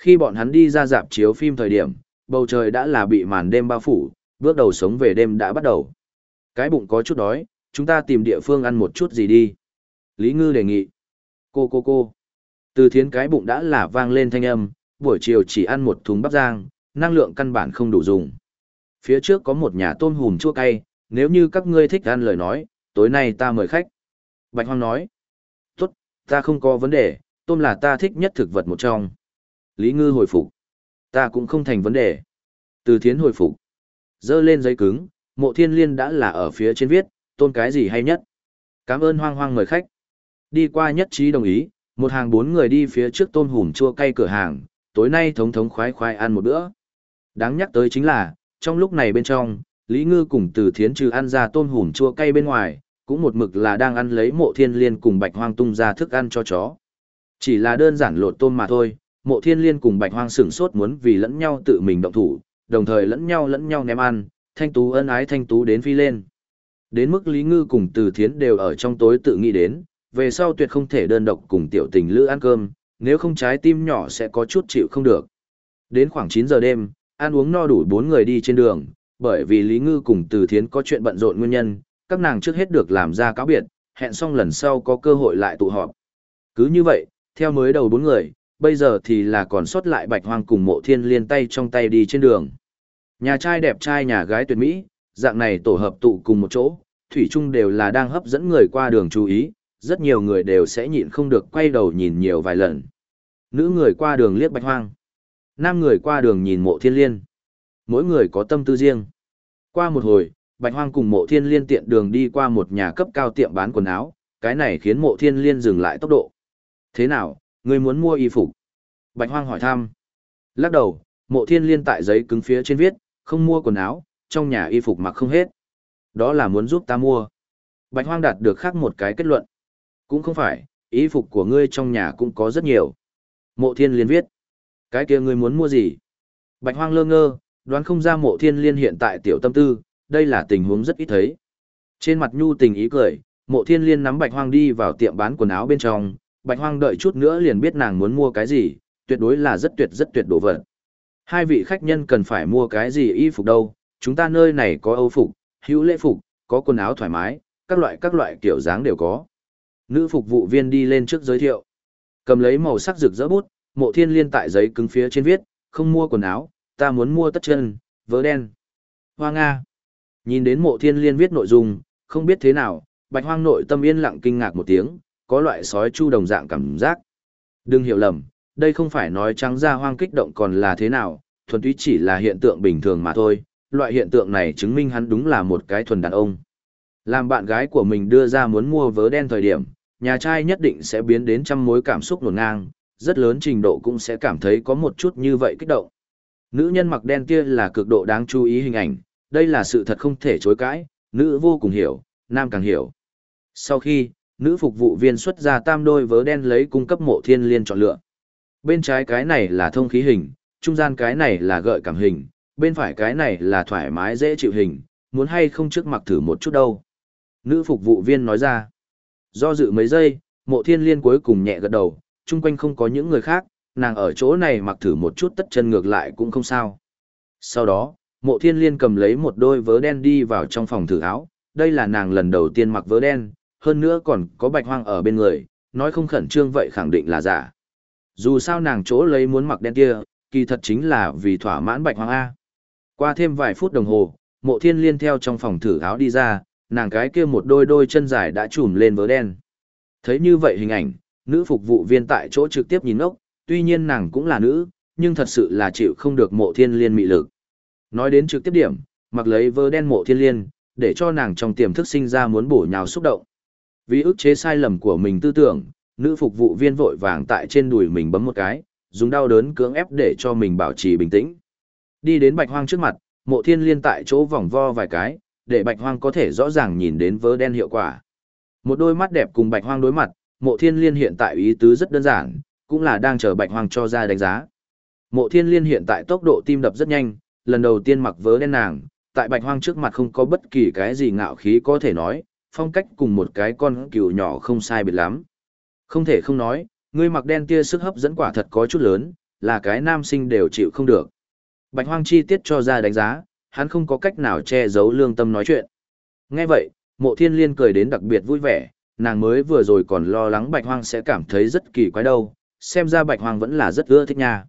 Khi bọn hắn đi ra dạp chiếu phim thời điểm, bầu trời đã là bị màn đêm bao phủ, bước đầu sống về đêm đã bắt đầu. Cái bụng có chút đói, chúng ta tìm địa phương ăn một chút gì đi. Lý Ngư đề nghị. Cô cô cô. Từ thiến cái bụng đã là vang lên thanh âm, buổi chiều chỉ ăn một thùng bắp rang, năng lượng căn bản không đủ dùng. Phía trước có một nhà tôm hùm chua cay, nếu như các ngươi thích ăn lời nói, tối nay ta mời khách. Bạch Hoang nói. Tốt, ta không có vấn đề, tôm là ta thích nhất thực vật một trong. Lý Ngư hồi phục. Ta cũng không thành vấn đề. Từ thiến hồi phục. Dơ lên giấy cứng, mộ thiên liên đã là ở phía trên viết, tôn cái gì hay nhất. Cảm ơn hoang hoang mời khách. Đi qua nhất trí đồng ý, một hàng bốn người đi phía trước tôn hùm chua cay cửa hàng, tối nay thống thống khoái khoái ăn một bữa. Đáng nhắc tới chính là, trong lúc này bên trong, Lý Ngư cùng từ thiến trừ ăn ra tôn hùm chua cay bên ngoài, cũng một mực là đang ăn lấy mộ thiên liên cùng bạch hoang tung ra thức ăn cho chó. Chỉ là đơn giản lột tôm mà thôi, mộ thiên liên cùng bạch hoang sửng sốt muốn vì lẫn nhau tự mình động thủ, đồng thời lẫn nhau lẫn nhau ném ăn, thanh tú ân ái thanh tú đến phi lên. Đến mức Lý Ngư cùng từ thiến đều ở trong tối tự nghĩ đến, về sau tuyệt không thể đơn độc cùng tiểu tình lữ ăn cơm, nếu không trái tim nhỏ sẽ có chút chịu không được. Đến khoảng 9 giờ đêm, ăn uống no đủ bốn người đi trên đường, bởi vì Lý Ngư cùng Từ Thiến có chuyện bận rộn nguyên nhân, các nàng trước hết được làm ra cáo biệt, hẹn xong lần sau có cơ hội lại tụ họp. Cứ như vậy, theo mới đầu bốn người, bây giờ thì là còn sót lại Bạch Hoang cùng Mộ Thiên liên tay trong tay đi trên đường. Nhà trai đẹp trai nhà gái tuyệt mỹ, dạng này tổ hợp tụ cùng một chỗ, thủy chung đều là đang hấp dẫn người qua đường chú ý, rất nhiều người đều sẽ nhịn không được quay đầu nhìn nhiều vài lần. Nữ người qua đường liếc bạch hoang. Nam người qua đường nhìn mộ thiên liên. Mỗi người có tâm tư riêng. Qua một hồi, bạch hoang cùng mộ thiên liên tiện đường đi qua một nhà cấp cao tiệm bán quần áo, cái này khiến mộ thiên liên dừng lại tốc độ. Thế nào, người muốn mua y phục? Bạch hoang hỏi thăm. Lắc đầu, mộ thiên liên tại giấy cứng phía trên viết, không mua quần áo, trong nhà y phục mặc không hết. Đó là muốn giúp ta mua. Bạch hoang đạt được khác một cái kết luận. Cũng không phải, y phục của ngươi trong nhà cũng có rất nhiều. Mộ thiên liên viết. Cái kia ngươi muốn mua gì? Bạch hoang lơ ngơ, đoán không ra mộ thiên liên hiện tại tiểu tâm tư, đây là tình huống rất ít thấy. Trên mặt nhu tình ý cười, mộ thiên liên nắm bạch hoang đi vào tiệm bán quần áo bên trong, bạch hoang đợi chút nữa liền biết nàng muốn mua cái gì, tuyệt đối là rất tuyệt rất tuyệt đồ vật. Hai vị khách nhân cần phải mua cái gì y phục đâu, chúng ta nơi này có âu phục, hữu lễ phục, có quần áo thoải mái, các loại các loại kiểu dáng đều có. Nữ phục vụ viên đi lên trước giới thiệu. Cầm lấy màu sắc rực rỡ bút, mộ thiên liên tại giấy cứng phía trên viết, không mua quần áo, ta muốn mua tất chân, vớ đen. Hoa Nga. Nhìn đến mộ thiên liên viết nội dung, không biết thế nào, bạch hoang nội tâm yên lặng kinh ngạc một tiếng, có loại sói chu đồng dạng cảm giác. Đừng hiểu lầm, đây không phải nói trắng ra hoang kích động còn là thế nào, thuần túy chỉ là hiện tượng bình thường mà thôi, loại hiện tượng này chứng minh hắn đúng là một cái thuần đàn ông. Làm bạn gái của mình đưa ra muốn mua vớ đen thời điểm, nhà trai nhất định sẽ biến đến trăm mối cảm xúc nổn ngang, rất lớn trình độ cũng sẽ cảm thấy có một chút như vậy kích động. Nữ nhân mặc đen kia là cực độ đáng chú ý hình ảnh, đây là sự thật không thể chối cãi, nữ vô cùng hiểu, nam càng hiểu. Sau khi, nữ phục vụ viên xuất ra tam đôi vớ đen lấy cung cấp mộ thiên liên chọn lựa. Bên trái cái này là thông khí hình, trung gian cái này là gợi cảm hình, bên phải cái này là thoải mái dễ chịu hình, muốn hay không trước mặc thử một chút đâu. Nữ phục vụ viên nói ra. Do dự mấy giây, mộ thiên liên cuối cùng nhẹ gật đầu, chung quanh không có những người khác, nàng ở chỗ này mặc thử một chút tất chân ngược lại cũng không sao. Sau đó, mộ thiên liên cầm lấy một đôi vớ đen đi vào trong phòng thử áo, đây là nàng lần đầu tiên mặc vớ đen, hơn nữa còn có bạch hoang ở bên người, nói không khẩn trương vậy khẳng định là giả. Dù sao nàng chỗ lấy muốn mặc đen kia, kỳ thật chính là vì thỏa mãn bạch hoang A. Qua thêm vài phút đồng hồ, mộ thiên liên theo trong phòng thử áo đi ra, nàng cái kia một đôi đôi chân dài đã trùm lên vớ đen. Thấy như vậy hình ảnh, nữ phục vụ viên tại chỗ trực tiếp nhìn ốc, tuy nhiên nàng cũng là nữ, nhưng thật sự là chịu không được mộ thiên liên mị lực. Nói đến trực tiếp điểm, mặc lấy vớ đen mộ thiên liên, để cho nàng trong tiềm thức sinh ra muốn bổ nhào xúc động. Vì ức chế sai lầm của mình tư tưởng, nữ phục vụ viên vội vàng tại trên đùi mình bấm một cái, dùng đau đớn cưỡng ép để cho mình bảo trì bình tĩnh. Đi đến bạch hoang trước mặt, mộ thiên liên tại chỗ vòng vo vài cái, để bạch hoang có thể rõ ràng nhìn đến vớ đen hiệu quả. Một đôi mắt đẹp cùng bạch hoang đối mặt, mộ thiên liên hiện tại ý tứ rất đơn giản, cũng là đang chờ bạch hoang cho ra đánh giá. Mộ thiên liên hiện tại tốc độ tim đập rất nhanh, lần đầu tiên mặc vớ đen nàng, tại bạch hoang trước mặt không có bất kỳ cái gì ngạo khí có thể nói, phong cách cùng một cái con cừu nhỏ không sai biệt lắm. Không thể không nói, người mặc đen tia sức hấp dẫn quả thật có chút lớn, là cái nam sinh đều chịu không được. Bạch hoang chi tiết cho ra đánh giá, hắn không có cách nào che giấu lương tâm nói chuyện. Nghe vậy, mộ thiên liên cười đến đặc biệt vui vẻ, nàng mới vừa rồi còn lo lắng bạch hoang sẽ cảm thấy rất kỳ quái đâu, xem ra bạch hoang vẫn là rất ưa thích nha.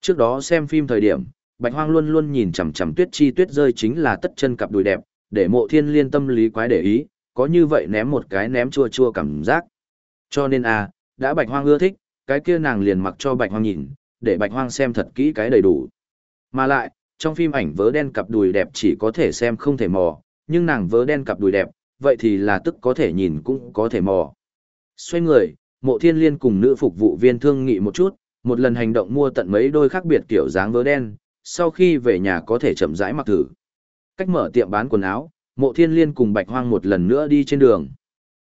Trước đó xem phim thời điểm, bạch hoang luôn luôn nhìn chằm chằm tuyết chi tuyết rơi chính là tất chân cặp đùi đẹp, để mộ thiên liên tâm lý quái để ý, có như vậy ném một cái ném chua chua cảm giác. Cho nên à, đã bạch hoang ưa thích, cái kia nàng liền mặc cho bạch hoang nhìn, để bạch hoang xem thật kỹ cái đầy đủ. Mà lại, trong phim ảnh vớ đen cặp đùi đẹp chỉ có thể xem không thể mò, nhưng nàng vớ đen cặp đùi đẹp, vậy thì là tức có thể nhìn cũng có thể mò. Xoay người, mộ thiên liên cùng nữ phục vụ viên thương nghị một chút, một lần hành động mua tận mấy đôi khác biệt kiểu dáng vớ đen, sau khi về nhà có thể chậm rãi mặc thử. Cách mở tiệm bán quần áo, mộ thiên liên cùng bạch hoang một lần nữa đi trên đường.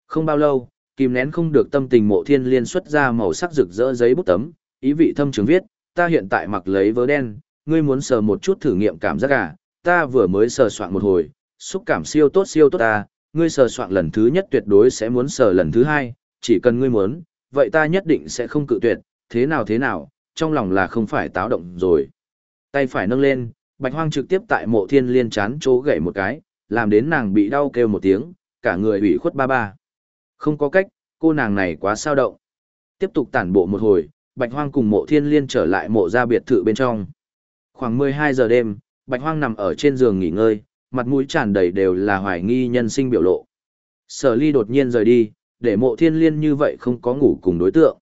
Không bao lâu, kìm nén không được tâm tình mộ thiên liên xuất ra màu sắc rực rỡ giấy bút tấm, ý vị thâm trường viết, ta hiện tại mặc lấy vớ đen, ngươi muốn sờ một chút thử nghiệm cảm giác à, ta vừa mới sờ soạn một hồi, xúc cảm siêu tốt siêu tốt ta, ngươi sờ soạn lần thứ nhất tuyệt đối sẽ muốn sờ lần thứ hai, chỉ cần ngươi muốn, vậy ta nhất định sẽ không cự tuyệt, thế nào thế nào, trong lòng là không phải táo động rồi. Tay phải nâng lên, bạch hoang trực tiếp tại mộ thiên liên chán chỗ gậy một cái, làm đến nàng bị đau kêu một tiếng, cả người ủy khuất ba ba. Không có cách, cô nàng này quá sao động. Tiếp tục tản bộ một hồi, bạch hoang cùng mộ thiên liên trở lại mộ gia biệt thự bên trong. Khoảng 12 giờ đêm, bạch hoang nằm ở trên giường nghỉ ngơi, mặt mũi tràn đầy đều là hoài nghi nhân sinh biểu lộ. Sở ly đột nhiên rời đi, để mộ thiên liên như vậy không có ngủ cùng đối tượng.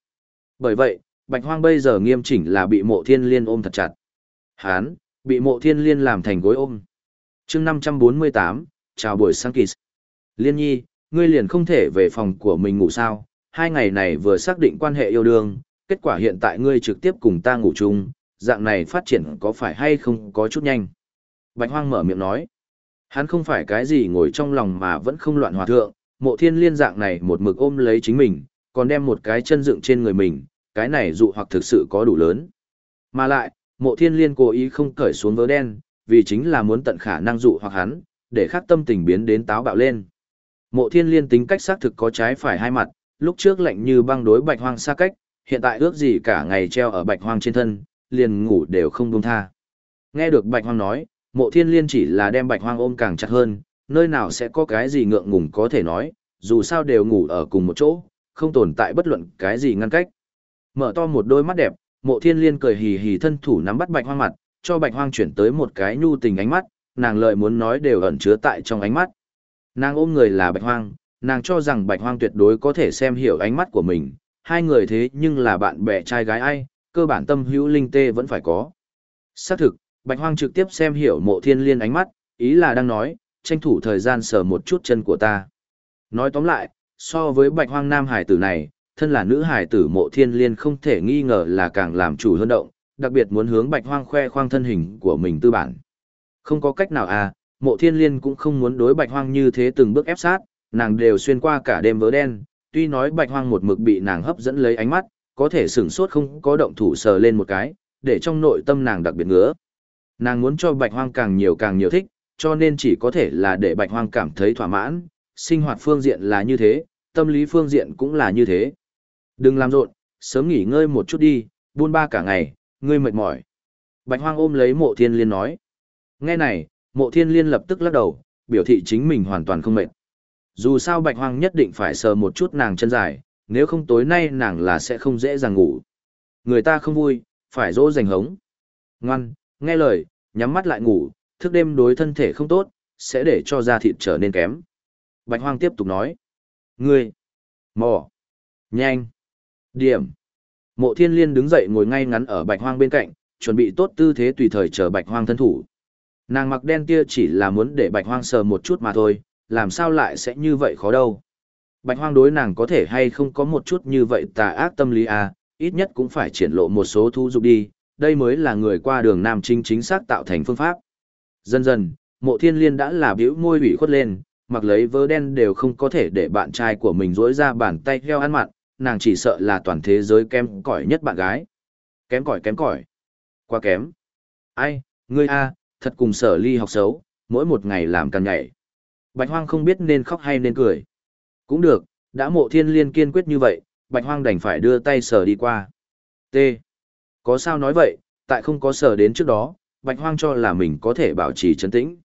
Bởi vậy, bạch hoang bây giờ nghiêm chỉnh là bị mộ thiên liên ôm thật chặt. Hán, bị mộ thiên liên làm thành gối ôm chương 548, chào buổi sáng kỳ. Liên nhi, ngươi liền không thể về phòng của mình ngủ sao, hai ngày này vừa xác định quan hệ yêu đương, kết quả hiện tại ngươi trực tiếp cùng ta ngủ chung, dạng này phát triển có phải hay không có chút nhanh. Bạch hoang mở miệng nói, hắn không phải cái gì ngồi trong lòng mà vẫn không loạn hòa thượng, mộ thiên liên dạng này một mực ôm lấy chính mình, còn đem một cái chân dựng trên người mình, cái này dụ hoặc thực sự có đủ lớn. Mà lại, mộ thiên liên cố ý không cởi xuống vớ đen, vì chính là muốn tận khả năng dụ hoặc hắn, để khắc tâm tình biến đến táo bạo lên. Mộ thiên liên tính cách xác thực có trái phải hai mặt, lúc trước lạnh như băng đối bạch hoang xa cách, hiện tại ước gì cả ngày treo ở bạch hoang trên thân, liền ngủ đều không buông tha. Nghe được bạch hoang nói, mộ thiên liên chỉ là đem bạch hoang ôm càng chặt hơn, nơi nào sẽ có cái gì ngượng ngùng có thể nói, dù sao đều ngủ ở cùng một chỗ, không tồn tại bất luận cái gì ngăn cách. Mở to một đôi mắt đẹp, mộ thiên liên cười hì hì thân thủ nắm bắt bạch hoang mặt, cho bạch hoang chuyển tới một cái nhu tình ánh mắt, nàng lời muốn nói đều ẩn chứa tại trong ánh mắt. Nàng ôm người là bạch hoang, nàng cho rằng bạch hoang tuyệt đối có thể xem hiểu ánh mắt của mình, hai người thế nhưng là bạn bè trai gái ai, cơ bản tâm hữu linh tê vẫn phải có. Xác thực, bạch hoang trực tiếp xem hiểu mộ thiên liên ánh mắt, ý là đang nói, tranh thủ thời gian sờ một chút chân của ta. Nói tóm lại, so với bạch hoang nam hải tử này, thân là nữ hải tử mộ thiên liên không thể nghi ngờ là càng làm chủ hơn động, đặc biệt muốn hướng bạch hoang khoe khoang thân hình của mình tư bản. Không có cách nào à, mộ thiên liên cũng không muốn đối bạch hoang như thế từng bước ép sát, nàng đều xuyên qua cả đêm vớ đen, tuy nói bạch hoang một mực bị nàng hấp dẫn lấy ánh mắt, có thể sửng sốt không có động thủ sờ lên một cái, để trong nội tâm nàng đặc biệt ngứa. Nàng muốn cho bạch hoang càng nhiều càng nhiều thích, cho nên chỉ có thể là để bạch hoang cảm thấy thỏa mãn, sinh hoạt phương diện là như thế, tâm lý phương diện cũng là như thế. Đừng làm rộn, sớm nghỉ ngơi một chút đi, buôn ba cả ngày, ngươi mệt mỏi. Bạch hoang ôm lấy mộ thiên liên nói. Nghe này, mộ thiên liên lập tức lắc đầu, biểu thị chính mình hoàn toàn không mệt. Dù sao bạch hoang nhất định phải sờ một chút nàng chân dài, nếu không tối nay nàng là sẽ không dễ dàng ngủ. Người ta không vui, phải dỗ dành hống. Ngoan, nghe lời, nhắm mắt lại ngủ, thức đêm đối thân thể không tốt, sẽ để cho da thịt trở nên kém. Bạch hoang tiếp tục nói. Ngươi, mò, nhanh, điểm. Mộ thiên liên đứng dậy ngồi ngay ngắn ở bạch hoang bên cạnh, chuẩn bị tốt tư thế tùy thời chờ bạch hoang thân thủ. Nàng mặc đen kia chỉ là muốn để bạch hoang sờ một chút mà thôi, làm sao lại sẽ như vậy khó đâu. Bạch hoang đối nàng có thể hay không có một chút như vậy tà ác tâm lý à, ít nhất cũng phải triển lộ một số thu dục đi, đây mới là người qua đường nam chính chính xác tạo thành phương pháp. Dần dần, mộ thiên liên đã là biểu môi ủy khuất lên, mặc lấy vớ đen đều không có thể để bạn trai của mình dối ra bàn tay theo ăn mặn, nàng chỉ sợ là toàn thế giới kém cỏi nhất bạn gái. Kém cỏi kém cỏi. Quá kém. Ai, ngươi a, thật cùng sở ly học xấu, mỗi một ngày làm càng nhảy. Bạch hoang không biết nên khóc hay nên cười. Cũng được, đã mộ thiên liên kiên quyết như vậy, bạch hoang đành phải đưa tay sở đi qua. T. Có sao nói vậy, tại không có sở đến trước đó, bạch hoang cho là mình có thể bảo trì trấn tĩnh.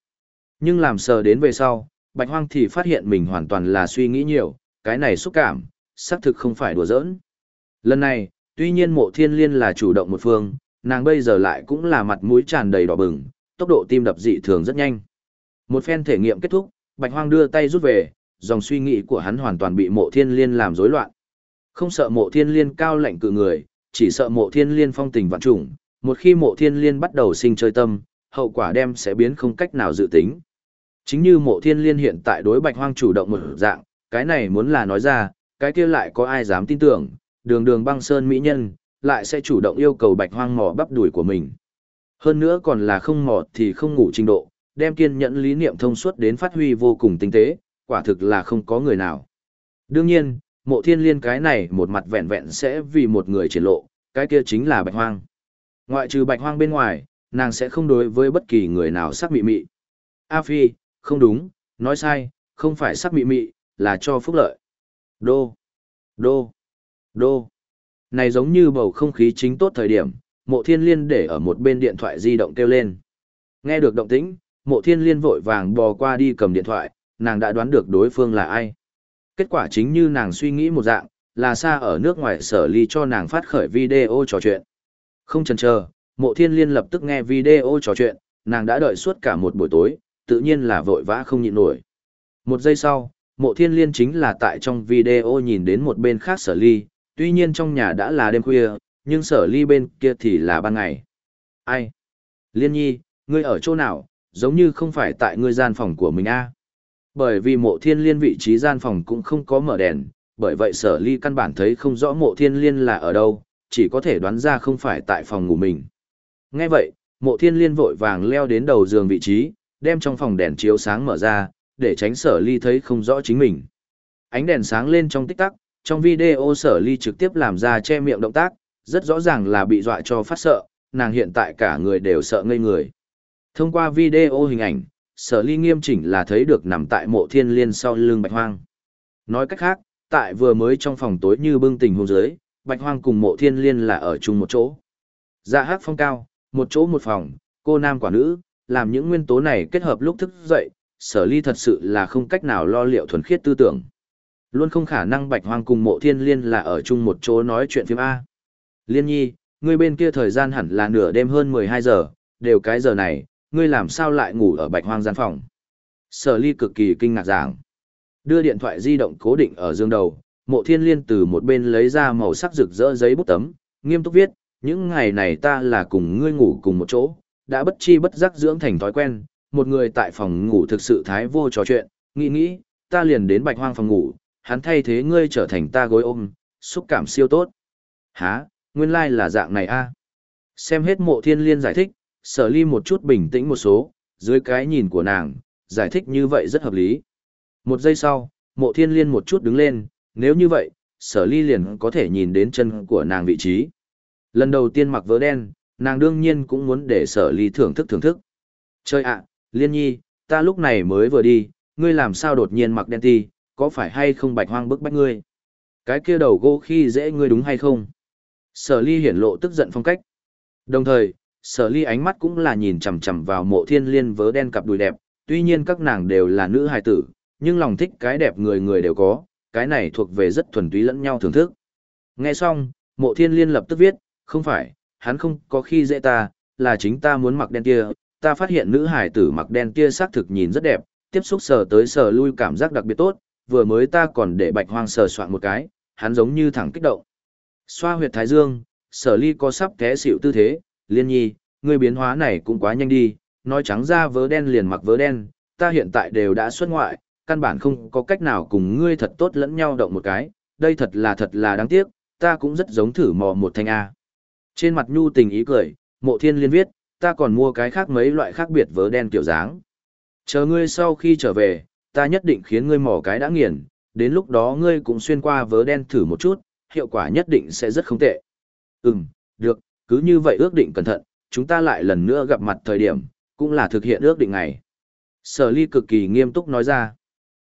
Nhưng làm sở đến về sau, bạch hoang thì phát hiện mình hoàn toàn là suy nghĩ nhiều, cái này xúc cảm, xác thực không phải đùa giỡn. Lần này, tuy nhiên mộ thiên liên là chủ động một phương, nàng bây giờ lại cũng là mặt mũi tràn đầy đỏ bừng, tốc độ tim đập dị thường rất nhanh. Một phen thể nghiệm kết thúc, bạch hoang đưa tay rút về, dòng suy nghĩ của hắn hoàn toàn bị mộ thiên liên làm rối loạn. Không sợ mộ thiên liên cao lạnh cự người, chỉ sợ mộ thiên liên phong tình vạn trùng, một khi mộ thiên liên bắt đầu sinh chơi tâm, hậu quả đem sẽ biến không cách nào dự tính. Chính như mộ thiên liên hiện tại đối bạch hoang chủ động một dạng, cái này muốn là nói ra, cái kia lại có ai dám tin tưởng, đường đường băng sơn mỹ nhân, lại sẽ chủ động yêu cầu bạch hoang mò bắp đuổi của mình. Hơn nữa còn là không mò thì không ngủ trình độ, đem kiên nhẫn lý niệm thông suốt đến phát huy vô cùng tinh tế, quả thực là không có người nào. Đương nhiên, mộ thiên liên cái này một mặt vẹn vẹn sẽ vì một người triển lộ, cái kia chính là bạch hoang. Ngoại trừ bạch hoang bên ngoài, nàng sẽ không đối với bất kỳ người nào sắc mị mị. A Phi, không đúng, nói sai, không phải sắc mị mị, là cho phúc lợi. Đô, đô, đô. Này giống như bầu không khí chính tốt thời điểm, mộ thiên liên để ở một bên điện thoại di động kêu lên. Nghe được động tĩnh, mộ thiên liên vội vàng bò qua đi cầm điện thoại, nàng đã đoán được đối phương là ai. Kết quả chính như nàng suy nghĩ một dạng, là xa ở nước ngoài sở ly cho nàng phát khởi video trò chuyện. Không chần chờ, mộ thiên liên lập tức nghe video trò chuyện, nàng đã đợi suốt cả một buổi tối, tự nhiên là vội vã không nhịn nổi. Một giây sau, mộ thiên liên chính là tại trong video nhìn đến một bên khác sở ly, tuy nhiên trong nhà đã là đêm khuya, nhưng sở ly bên kia thì là ban ngày. Ai? Liên nhi, ngươi ở chỗ nào, giống như không phải tại ngươi gian phòng của mình a Bởi vì mộ thiên liên vị trí gian phòng cũng không có mở đèn, bởi vậy sở ly căn bản thấy không rõ mộ thiên liên là ở đâu, chỉ có thể đoán ra không phải tại phòng ngủ mình. Nghe vậy, mộ thiên liên vội vàng leo đến đầu giường vị trí, đem trong phòng đèn chiếu sáng mở ra, để tránh sở ly thấy không rõ chính mình. Ánh đèn sáng lên trong tích tắc, trong video sở ly trực tiếp làm ra che miệng động tác, rất rõ ràng là bị dọa cho phát sợ, nàng hiện tại cả người đều sợ ngây người. Thông qua video hình ảnh, sở ly nghiêm chỉnh là thấy được nằm tại mộ thiên liên sau lưng bạch hoang. Nói cách khác, tại vừa mới trong phòng tối như bưng tình hôn dưới, bạch hoang cùng mộ thiên liên là ở chung một chỗ. Dạ hát phong cao, một chỗ một phòng, cô nam quả nữ, làm những nguyên tố này kết hợp lúc thức dậy, sở ly thật sự là không cách nào lo liệu thuần khiết tư tưởng. Luôn không khả năng bạch hoang cùng mộ thiên liên là ở chung một chỗ nói chuyện phim A. Liên nhi, ngươi bên kia thời gian hẳn là nửa đêm hơn 12 giờ, đều cái giờ này, ngươi làm sao lại ngủ ở bạch hoang gian phòng. Sở ly cực kỳ kinh ngạc giảng. Đưa điện thoại di động cố định ở dương đầu, mộ thiên liên từ một bên lấy ra màu sắc rực rỡ giấy bút tấm, nghiêm túc viết, những ngày này ta là cùng ngươi ngủ cùng một chỗ, đã bất chi bất giác dưỡng thành thói quen, một người tại phòng ngủ thực sự thái vô trò chuyện, nghĩ nghĩ, ta liền đến bạch hoang phòng ngủ, hắn thay thế ngươi trở thành ta gối ôm, xúc cảm siêu tốt. Hả, nguyên lai like là dạng này a. À? Xem hết mộ thiên liên giải thích, sở ly một chút bình tĩnh một số, dưới cái nhìn của nàng, giải thích như vậy rất hợp lý. Một giây sau, mộ thiên liên một chút đứng lên, nếu như vậy, sở ly liền có thể nhìn đến chân của nàng vị trí. Lần đầu tiên mặc vớ đen, nàng đương nhiên cũng muốn để sở ly thưởng thức thưởng thức. Chơi ạ, liên nhi, ta lúc này mới vừa đi, ngươi làm sao đột nhiên mặc đen ti, có phải hay không bạch hoang bức bách ngươi? Cái kia đầu gỗ khi dễ ngươi đúng hay không? Sở ly hiển lộ tức giận phong cách. Đồng thời, sở ly ánh mắt cũng là nhìn chằm chằm vào mộ thiên liên vớ đen cặp đùi đẹp, tuy nhiên các nàng đều là nữ hài tử, nhưng lòng thích cái đẹp người người đều có, cái này thuộc về rất thuần túy lẫn nhau thưởng thức. Nghe xong, mộ thiên liên lập tức viết, không phải, hắn không có khi dễ ta, là chính ta muốn mặc đen kia, ta phát hiện nữ hải tử mặc đen kia xác thực nhìn rất đẹp, tiếp xúc sờ tới sờ lui cảm giác đặc biệt tốt, vừa mới ta còn để bạch hoang sờ soạn một cái, hắn giống như thẳng kích động. Xoa huyệt thái dương, sở ly có sắp té xỉu tư thế, liên nhi, ngươi biến hóa này cũng quá nhanh đi, nói trắng ra vớ đen liền mặc vớ đen, ta hiện tại đều đã xuất ngoại, căn bản không có cách nào cùng ngươi thật tốt lẫn nhau động một cái, đây thật là thật là đáng tiếc, ta cũng rất giống thử mò một thanh A. Trên mặt nhu tình ý cười, mộ thiên liên viết, ta còn mua cái khác mấy loại khác biệt vớ đen kiểu dáng. Chờ ngươi sau khi trở về, ta nhất định khiến ngươi mỏ cái đã nghiền, đến lúc đó ngươi cũng xuyên qua vớ đen thử một chút, hiệu quả nhất định sẽ rất không tệ. Ừm, được, cứ như vậy ước định cẩn thận, chúng ta lại lần nữa gặp mặt thời điểm, cũng là thực hiện ước định này. Sở ly cực kỳ nghiêm túc nói ra.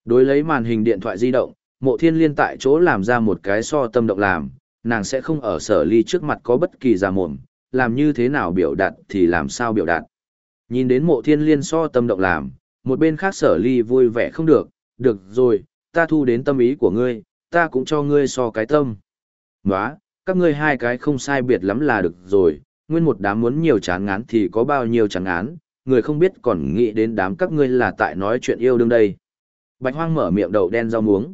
Đối lấy màn hình điện thoại di động, mộ thiên liên tại chỗ làm ra một cái so tâm động làm, nàng sẽ không ở sở ly trước mặt có bất kỳ giả mồm, làm như thế nào biểu đạt thì làm sao biểu đạt. Nhìn đến mộ thiên liên so tâm động làm, một bên khác sở ly vui vẻ không được, được rồi, ta thu đến tâm ý của ngươi, ta cũng cho ngươi so cái tâm. Nóa, các ngươi hai cái không sai biệt lắm là được rồi, nguyên một đám muốn nhiều chán ngán thì có bao nhiêu chán ngán, người không biết còn nghĩ đến đám các ngươi là tại nói chuyện yêu đương đây. Bạch hoang mở miệng đầu đen rau muống.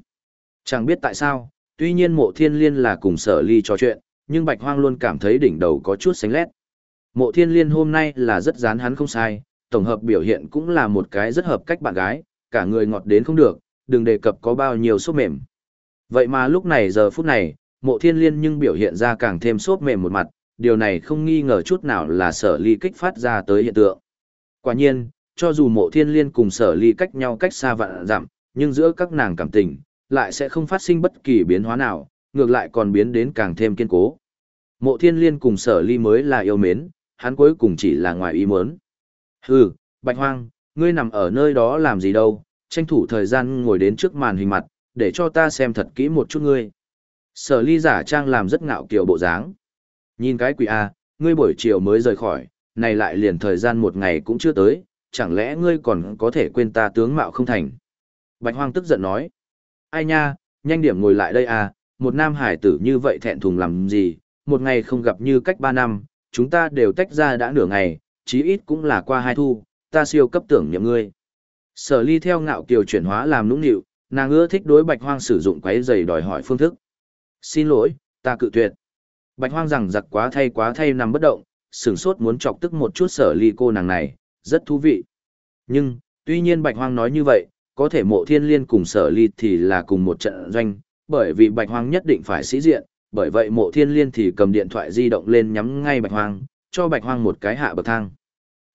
Chẳng biết tại sao, tuy nhiên mộ thiên liên là cùng sở ly trò chuyện, nhưng bạch hoang luôn cảm thấy đỉnh đầu có chút sánh lét. Mộ thiên liên hôm nay là rất dán hắn không sai, tổng hợp biểu hiện cũng là một cái rất hợp cách bạn gái, cả người ngọt đến không được, đừng đề cập có bao nhiêu sốt mềm. Vậy mà lúc này giờ phút này, mộ thiên liên nhưng biểu hiện ra càng thêm sốt mềm một mặt, điều này không nghi ngờ chút nào là sở ly kích phát ra tới hiện tượng. Quả nhiên, cho dù mộ thiên liên cùng sở ly cách nhau cách xa vạn dặm, nhưng giữa các nàng cảm tình, lại sẽ không phát sinh bất kỳ biến hóa nào, ngược lại còn biến đến càng thêm kiên cố. Mộ thiên liên cùng sở ly mới là yêu mến, hắn cuối cùng chỉ là ngoài ý muốn. Hừ, bạch hoang, ngươi nằm ở nơi đó làm gì đâu, tranh thủ thời gian ngồi đến trước màn hình mặt, để cho ta xem thật kỹ một chút ngươi. Sở ly giả trang làm rất ngạo kiều bộ dáng. Nhìn cái quỷ A, ngươi buổi chiều mới rời khỏi, này lại liền thời gian một ngày cũng chưa tới, chẳng lẽ ngươi còn có thể quên ta tướng mạo không thành. Bạch hoang tức giận nói. Ai nha, nhanh điểm ngồi lại đây à, một nam hải tử như vậy thẹn thùng làm gì, một ngày không gặp như cách ba năm, chúng ta đều tách ra đã nửa ngày, chí ít cũng là qua hai thu, ta siêu cấp tưởng niệm ngươi. Sở ly theo ngạo kiều chuyển hóa làm nũng nịu, nàng ưa thích đối bạch hoang sử dụng quấy giày đòi hỏi phương thức. Xin lỗi, ta cự tuyệt. Bạch hoang rằng giặc quá thay quá thay nằm bất động, sửng sốt muốn chọc tức một chút sở ly cô nàng này, rất thú vị. Nhưng, tuy nhiên bạch hoang nói như vậy, có thể mộ thiên liên cùng sở ly thì là cùng một trận doanh, bởi vì bạch hoang nhất định phải sĩ diện, bởi vậy mộ thiên liên thì cầm điện thoại di động lên nhắm ngay bạch hoang, cho bạch hoang một cái hạ bậc thang.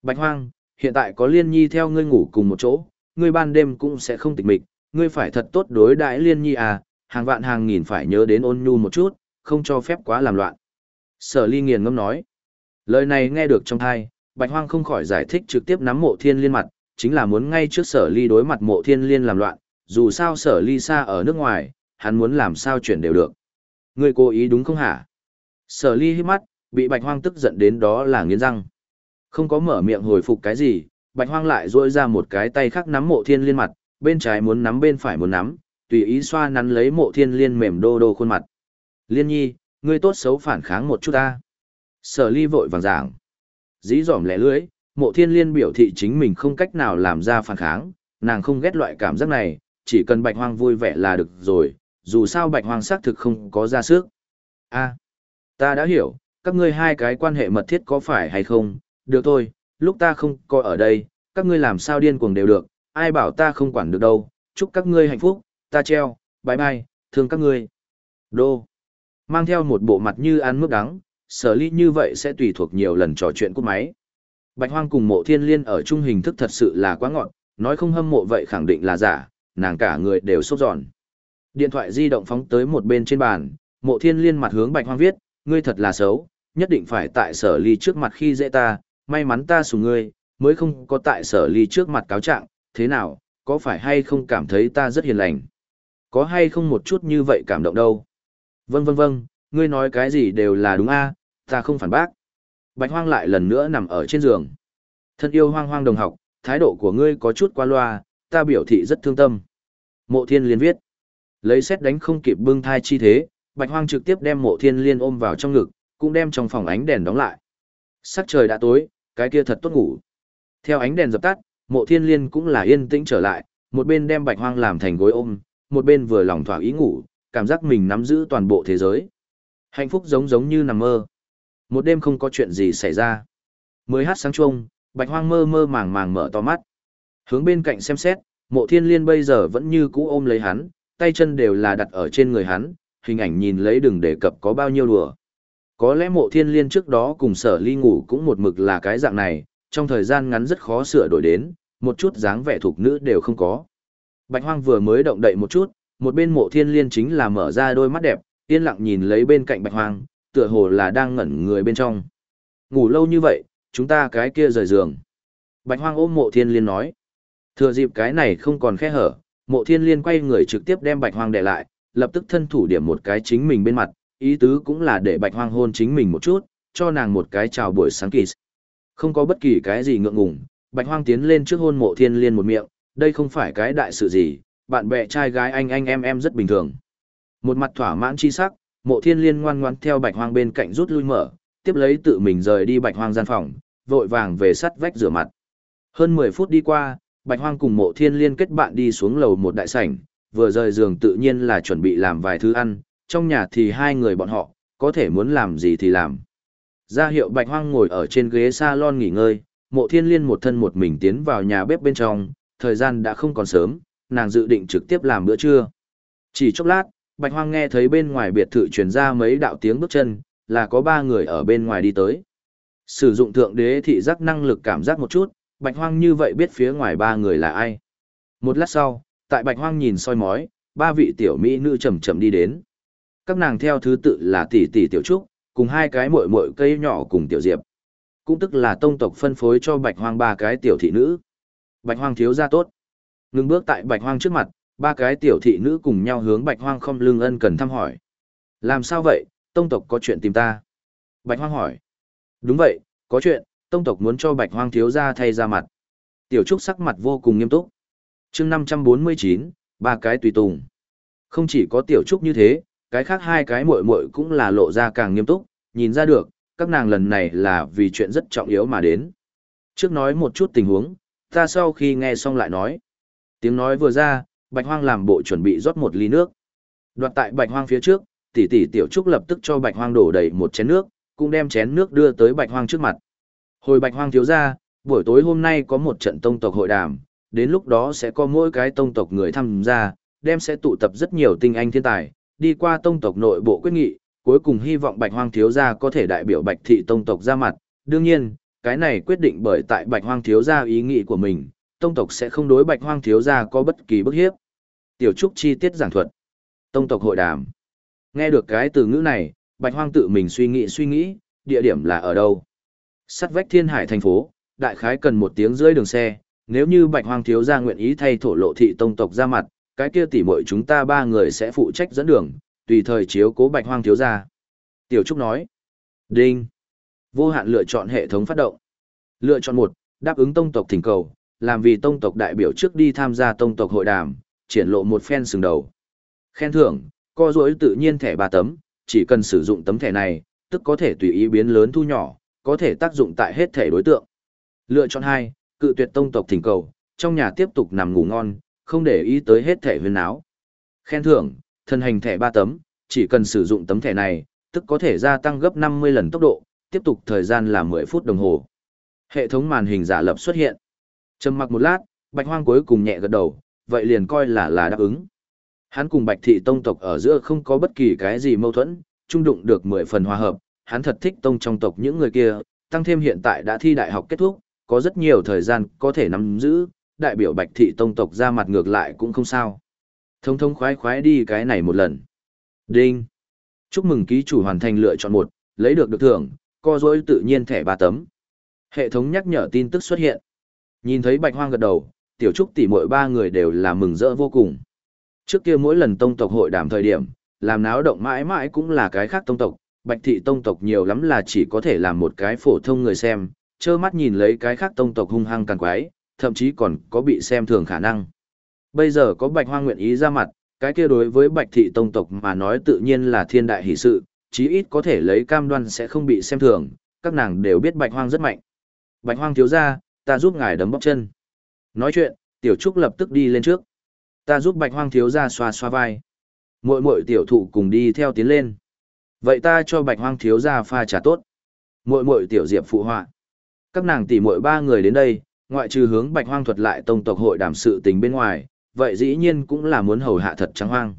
Bạch hoang, hiện tại có liên nhi theo ngươi ngủ cùng một chỗ, ngươi ban đêm cũng sẽ không tịch mịch, ngươi phải thật tốt đối đãi liên nhi à, hàng vạn hàng nghìn phải nhớ đến ôn nhu một chút, không cho phép quá làm loạn. Sở ly nghiền ngâm nói. Lời này nghe được trong thai, bạch hoang không khỏi giải thích trực tiếp nắm mộ thiên liên mặt, chính là muốn ngay trước sở ly đối mặt mộ thiên liên làm loạn, dù sao sở ly xa ở nước ngoài, hắn muốn làm sao chuyển đều được. Ngươi cố ý đúng không hả? Sở ly hít mắt, bị bạch hoang tức giận đến đó là nghiến răng. Không có mở miệng hồi phục cái gì, bạch hoang lại duỗi ra một cái tay khác nắm mộ thiên liên mặt, bên trái muốn nắm bên phải muốn nắm, tùy ý xoa nắn lấy mộ thiên liên mềm đô đô khuôn mặt. Liên nhi, ngươi tốt xấu phản kháng một chút ta. Sở ly vội vàng giảng. Dĩ dỏm lẻ lưỡi, mộ thiên liên biểu thị chính mình không cách nào làm ra phản kháng, nàng không ghét loại cảm giác này, chỉ cần bạch hoang vui vẻ là được rồi, dù sao bạch hoang xác thực không có ra sức. a ta đã hiểu, các ngươi hai cái quan hệ mật thiết có phải hay không, được thôi, lúc ta không coi ở đây, các ngươi làm sao điên cuồng đều được, ai bảo ta không quản được đâu, chúc các ngươi hạnh phúc, ta treo, bye bye, thương các ngươi. Đô. Mang theo một bộ mặt như ăn mướp đắng, sở ly như vậy sẽ tùy thuộc nhiều lần trò chuyện cút máy. Bạch hoang cùng mộ thiên liên ở chung hình thức thật sự là quá ngọn, nói không hâm mộ vậy khẳng định là giả, nàng cả người đều sốt giòn. Điện thoại di động phóng tới một bên trên bàn, mộ thiên liên mặt hướng bạch hoang viết, ngươi thật là xấu, nhất định phải tại sở ly trước mặt khi dễ ta, may mắn ta sủng ngươi, mới không có tại sở ly trước mặt cáo trạng, thế nào, có phải hay không cảm thấy ta rất hiền lành? Có hay không một chút như vậy cảm động đâu? Vâng vâng vâng, ngươi nói cái gì đều là đúng a, ta không phản bác. Bạch hoang lại lần nữa nằm ở trên giường. Thân yêu hoang hoang đồng học, thái độ của ngươi có chút qua loa, ta biểu thị rất thương tâm. Mộ thiên liên viết. Lấy xét đánh không kịp bưng thai chi thế, bạch hoang trực tiếp đem mộ thiên liên ôm vào trong ngực, cũng đem trong phòng ánh đèn đóng lại. Sắc trời đã tối, cái kia thật tốt ngủ. Theo ánh đèn dập tắt, mộ thiên liên cũng là yên tĩnh trở lại, một bên đem bạch hoang làm thành gối ôm, một bên vừa lòng thỏa ý ngủ, cảm giác mình nắm giữ toàn bộ thế giới. Hạnh phúc giống giống như nằm mơ. Một đêm không có chuyện gì xảy ra. Mới hát sáng trông, bạch hoang mơ mơ màng màng mở to mắt. Hướng bên cạnh xem xét, mộ thiên liên bây giờ vẫn như cũ ôm lấy hắn, tay chân đều là đặt ở trên người hắn, hình ảnh nhìn lấy đừng đề cập có bao nhiêu đùa. Có lẽ mộ thiên liên trước đó cùng sở ly ngủ cũng một mực là cái dạng này, trong thời gian ngắn rất khó sửa đổi đến, một chút dáng vẻ thuộc nữ đều không có. Bạch hoang vừa mới động đậy một chút, một bên mộ thiên liên chính là mở ra đôi mắt đẹp, yên lặng nhìn lấy bên cạnh bạch hoang, tựa hồ là đang ngẩn người bên trong. Ngủ lâu như vậy, chúng ta cái kia rời giường. Bạch hoang ôm mộ thiên liên nói. Thừa dịp cái này không còn khe hở, mộ thiên liên quay người trực tiếp đem bạch hoang để lại, lập tức thân thủ điểm một cái chính mình bên mặt, ý tứ cũng là để bạch hoang hôn chính mình một chút, cho nàng một cái chào buổi sáng kỳ. Không có bất kỳ cái gì ngượng ngùng, bạch hoang tiến lên trước hôn mộ thiên liên một miệng, đây không phải cái đại sự gì, bạn bè trai gái anh anh em em rất bình thường. Một mặt thỏa mãn chi sắc, mộ thiên liên ngoan ngoan theo bạch hoang bên cạnh rút lui mở, tiếp lấy tự mình rời đi bạch hoang gian phòng, vội vàng về sắt vách rửa mặt. Hơn 10 phút đi qua, bạch hoang cùng mộ thiên liên kết bạn đi xuống lầu một đại sảnh, vừa rời giường tự nhiên là chuẩn bị làm vài thứ ăn, trong nhà thì hai người bọn họ, có thể muốn làm gì thì làm. Ra hiệu bạch hoang ngồi ở trên ghế salon nghỉ ngơi, mộ thiên liên một thân một mình tiến vào nhà bếp bên trong, thời gian đã không còn sớm, nàng dự định trực tiếp làm bữa trưa. Chỉ chốc lát, bạch hoang nghe thấy bên ngoài biệt thự truyền ra mấy đạo tiếng bước chân, là có ba người ở bên ngoài đi tới. Sử dụng thượng đế thị giác năng lực cảm giác một chút, bạch hoang như vậy biết phía ngoài ba người là ai. Một lát sau, tại bạch hoang nhìn soi mói, ba vị tiểu mỹ nữ chậm chậm đi đến. Các nàng theo thứ tự là tỷ tỷ tiểu trúc, cùng hai cái muội muội cây nhỏ cùng tiểu diệp. Cũng tức là tông tộc phân phối cho bạch hoang ba cái tiểu thị nữ. Bạch hoang thiếu gia tốt. Ngưng bước tại bạch hoang trước mặt, ba cái tiểu thị nữ cùng nhau hướng bạch hoang không lưng ân cần thăm hỏi. Làm sao vậy, tông tộc có chuyện tìm ta? Bạch hoang hỏi. Đúng vậy, có chuyện, tông tộc muốn cho bạch hoang thiếu gia thay ra mặt. Tiểu trúc sắc mặt vô cùng nghiêm túc. Chương 549, ba cái tùy tùng. Không chỉ có tiểu trúc như thế, cái khác hai cái muội muội cũng là lộ ra càng nghiêm túc, nhìn ra được, các nàng lần này là vì chuyện rất trọng yếu mà đến. Trước nói một chút tình huống, ta sau khi nghe xong lại nói. Tiếng nói vừa ra, Bạch Hoang làm bộ chuẩn bị rót một ly nước. Đoạt tại Bạch Hoang phía trước, tỷ tỷ Tiểu Trúc lập tức cho Bạch Hoang đổ đầy một chén nước, cũng đem chén nước đưa tới Bạch Hoang trước mặt. Hồi Bạch Hoang thiếu gia, buổi tối hôm nay có một trận tông tộc hội đàm, đến lúc đó sẽ có mỗi cái tông tộc người tham gia, đem sẽ tụ tập rất nhiều tinh anh thiên tài, đi qua tông tộc nội bộ quyết nghị, cuối cùng hy vọng Bạch Hoang thiếu gia có thể đại biểu Bạch thị tông tộc ra mặt. Đương nhiên, cái này quyết định bởi tại Bạch Hoang thiếu gia ý nghĩ của mình, tông tộc sẽ không đối Bạch Hoang thiếu gia có bất kỳ bức hiếp. Tiểu trúc chi tiết giảng thuật. Tông tộc hội đàm. Nghe được cái từ ngữ này, Bạch Hoang tự mình suy nghĩ suy nghĩ, địa điểm là ở đâu? Sắt vách Thiên Hải thành phố, đại khái cần một tiếng rưỡi đường xe, nếu như Bạch Hoang thiếu gia nguyện ý thay thổ lộ thị tông tộc ra mặt, cái kia tỷ muội chúng ta ba người sẽ phụ trách dẫn đường, tùy thời chiếu cố Bạch Hoang thiếu gia. Tiểu Trúc nói. Đinh. Vô hạn lựa chọn hệ thống phát động. Lựa chọn một, đáp ứng tông tộc thỉnh cầu, làm vì tông tộc đại biểu trước đi tham gia tông tộc hội đàm, triển lộ một phen sừng đầu. Khen thưởng, co rỗi tự nhiên thẻ ba tấm, chỉ cần sử dụng tấm thẻ này, tức có thể tùy ý biến lớn thu nhỏ, có thể tác dụng tại hết thể đối tượng. Lựa chọn hai, cự tuyệt tông tộc thỉnh cầu, trong nhà tiếp tục nằm ngủ ngon, không để ý tới hết thể huyên áo. Khen thưởng, thân hành thẻ ba tấm, chỉ cần sử dụng tấm thẻ này, tức có thể gia tăng gấp 50 lần tốc độ, tiếp tục thời gian là 10 phút đồng hồ. Hệ thống màn hình giả lập xuất hiện. Trầm mặc một lát, Bạch Hoang cuối cùng nhẹ gật đầu, vậy liền coi là là đáp ứng. Hắn cùng Bạch Thị Tông tộc ở giữa không có bất kỳ cái gì mâu thuẫn, trung đụng được 10 phần hòa hợp, hắn thật thích Tông trong tộc những người kia, tăng thêm hiện tại đã thi đại học kết thúc, có rất nhiều thời gian có thể nắm giữ, đại biểu Bạch Thị Tông tộc ra mặt ngược lại cũng không sao. Thông thông khoái khoái đi cái này một lần. Đinh. Chúc mừng ký chủ hoàn thành lựa chọn một, lấy được được thưởng, co dối tự nhiên thẻ ba tấm. Hệ thống nhắc nhở tin tức xuất hiện. Nhìn thấy Bạch Hoang gật đầu, tiểu trúc tỷ muội ba người đều là mừng rỡ vô cùng. Trước kia mỗi lần tông tộc hội đàm thời điểm, làm náo động mãi mãi cũng là cái khác tông tộc, Bạch thị tông tộc nhiều lắm là chỉ có thể làm một cái phổ thông người xem, trơ mắt nhìn lấy cái khác tông tộc hung hăng càng quái, thậm chí còn có bị xem thường khả năng. Bây giờ có Bạch Hoang nguyện ý ra mặt, cái kia đối với Bạch thị tông tộc mà nói tự nhiên là thiên đại hỷ sự, chí ít có thể lấy cam đoan sẽ không bị xem thường, các nàng đều biết Bạch Hoang rất mạnh. Bạch Hoang thiếu gia, ta giúp ngài đấm bóc chân. Nói chuyện, Tiểu Trúc lập tức đi lên trước. Ta giúp Bạch Hoang thiếu gia xoa xoa vai. Muội muội tiểu thụ cùng đi theo tiến lên. Vậy ta cho Bạch Hoang thiếu gia pha trà tốt. Muội muội tiểu Diệp phụ họa. Các nàng tỷ muội ba người đến đây, ngoại trừ hướng Bạch Hoang thuật lại tông tộc hội đàm sự tình bên ngoài, vậy dĩ nhiên cũng là muốn hầu hạ thật trắng hoang.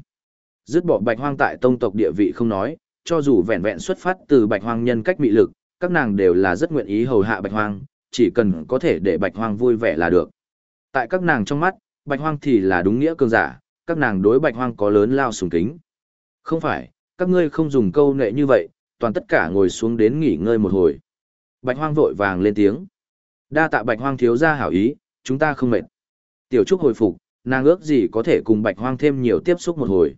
Dứt bỏ Bạch Hoang tại tông tộc địa vị không nói, cho dù vẹn vẹn xuất phát từ Bạch Hoang nhân cách mị lực, các nàng đều là rất nguyện ý hầu hạ Bạch Hoang, chỉ cần có thể để Bạch Hoang vui vẻ là được. Tại các nàng trong mắt, Bạch Hoang thì là đúng nghĩa cường giả, các nàng đối Bạch Hoang có lớn lao sùng kính. Không phải, các ngươi không dùng câu nệ như vậy, toàn tất cả ngồi xuống đến nghỉ ngơi một hồi. Bạch Hoang vội vàng lên tiếng. Đa tạ Bạch Hoang thiếu gia hảo ý, chúng ta không mệt. Tiểu Trúc hồi phục, nàng ước gì có thể cùng Bạch Hoang thêm nhiều tiếp xúc một hồi.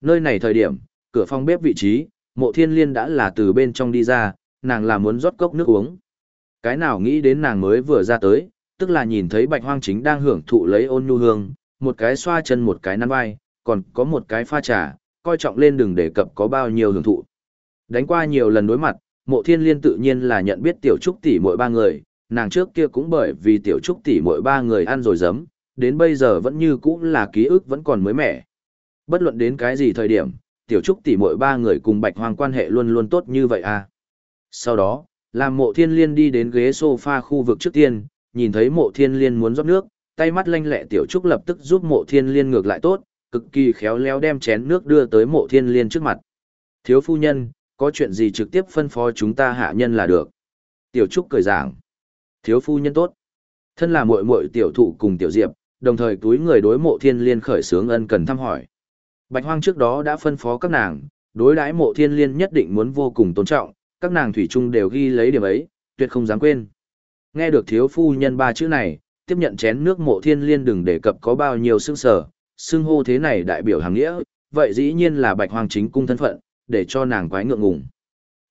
Nơi này thời điểm, cửa phòng bếp vị trí, mộ thiên liên đã là từ bên trong đi ra, nàng là muốn rót cốc nước uống. Cái nào nghĩ đến nàng mới vừa ra tới, tức là nhìn thấy bạch hoang chính đang hưởng thụ lấy ôn nhu hương, một cái xoa chân một cái năn vai, còn có một cái pha trà, coi trọng lên đừng đề cập có bao nhiêu hưởng thụ. Đánh qua nhiều lần đối mặt, mộ thiên liên tự nhiên là nhận biết tiểu trúc tỷ mỗi ba người, nàng trước kia cũng bởi vì tiểu trúc tỷ mỗi ba người ăn rồi giấm, đến bây giờ vẫn như cũ là ký ức vẫn còn mới mẻ. Bất luận đến cái gì thời điểm, tiểu trúc tỷ mỗi ba người cùng bạch hoang quan hệ luôn luôn tốt như vậy à. Sau đó, làm mộ thiên liên đi đến ghế sofa khu vực trước tiên, nhìn thấy mộ thiên liên muốn rót nước, tay mắt lanh lẹ tiểu trúc lập tức giúp mộ thiên liên ngược lại tốt, cực kỳ khéo léo đem chén nước đưa tới mộ thiên liên trước mặt. Thiếu phu nhân, có chuyện gì trực tiếp phân phó chúng ta hạ nhân là được. Tiểu trúc cười giảng. Thiếu phu nhân tốt. Thân là muội muội tiểu thụ cùng tiểu diệp, đồng thời túi người đối mộ thiên liên khởi sướng ân cần thăm hỏi. Bạch hoang trước đó đã phân phó các nàng, đối đãi mộ thiên liên nhất định muốn vô cùng tôn trọng, các nàng thủy chung đều ghi lấy điểm ấy, tuyệt không dám quên. Nghe được thiếu phu nhân ba chữ này, tiếp nhận chén nước mộ thiên liên đừng đề cập có bao nhiêu sương sở, xưng hô thế này đại biểu hàng nghĩa, vậy dĩ nhiên là bạch hoàng chính cung thân phận, để cho nàng quái ngượng ngùng.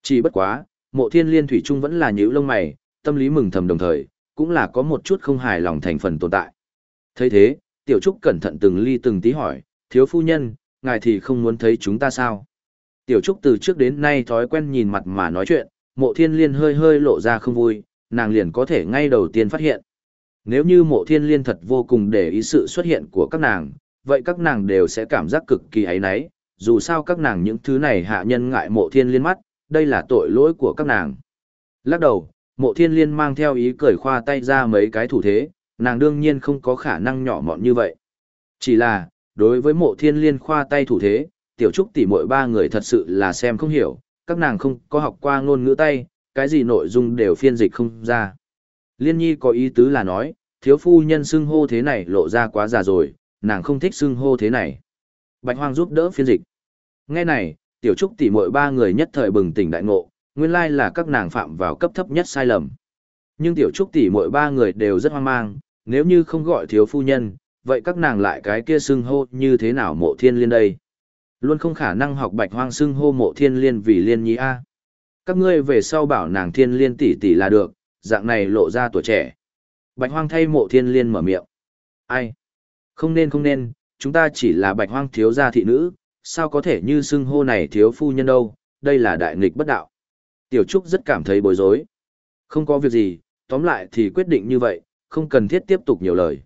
Chỉ bất quá, mộ thiên liên thủy trung vẫn là nhữ lông mày, tâm lý mừng thầm đồng thời, cũng là có một chút không hài lòng thành phần tồn tại. thấy thế, tiểu trúc cẩn thận từng ly từng tí hỏi, thiếu phu nhân, ngài thì không muốn thấy chúng ta sao? Tiểu Trúc từ trước đến nay thói quen nhìn mặt mà nói chuyện, mộ thiên liên hơi hơi lộ ra không vui, nàng liền có thể ngay đầu tiên phát hiện. Nếu như mộ thiên liên thật vô cùng để ý sự xuất hiện của các nàng, vậy các nàng đều sẽ cảm giác cực kỳ ấy náy, dù sao các nàng những thứ này hạ nhân ngại mộ thiên liên mắt, đây là tội lỗi của các nàng. Lắc đầu, mộ thiên liên mang theo ý cười khoa tay ra mấy cái thủ thế, nàng đương nhiên không có khả năng nhỏ mọn như vậy. Chỉ là, đối với mộ thiên liên khoa tay thủ thế, tiểu trúc tỷ mội ba người thật sự là xem không hiểu, các nàng không có học qua ngôn ngữ tay, cái gì nội dung đều phiên dịch không ra. Liên nhi có ý tứ là nói, thiếu phu nhân xưng hô thế này lộ ra quá già rồi, nàng không thích xưng hô thế này. Bạch Hoang giúp đỡ phiên dịch. Nghe này, tiểu trúc tỷ muội ba người nhất thời bừng tỉnh đại ngộ, nguyên lai là các nàng phạm vào cấp thấp nhất sai lầm. Nhưng tiểu trúc tỷ muội ba người đều rất hoang mang, nếu như không gọi thiếu phu nhân, vậy các nàng lại cái kia xưng hô như thế nào mộ thiên liên đây? Luôn không khả năng học bạch hoang xưng hô mộ thiên liên vì liên nhi A. Các ngươi về sau bảo nàng thiên liên tỷ tỷ là được, dạng này lộ ra tuổi trẻ. Bạch hoang thay mộ thiên liên mở miệng. Ai? Không nên không nên, chúng ta chỉ là bạch hoang thiếu gia thị nữ, sao có thể như xưng hô này thiếu phu nhân đâu, đây là đại nghịch bất đạo. Tiểu Trúc rất cảm thấy bối rối. Không có việc gì, tóm lại thì quyết định như vậy, không cần thiết tiếp tục nhiều lời.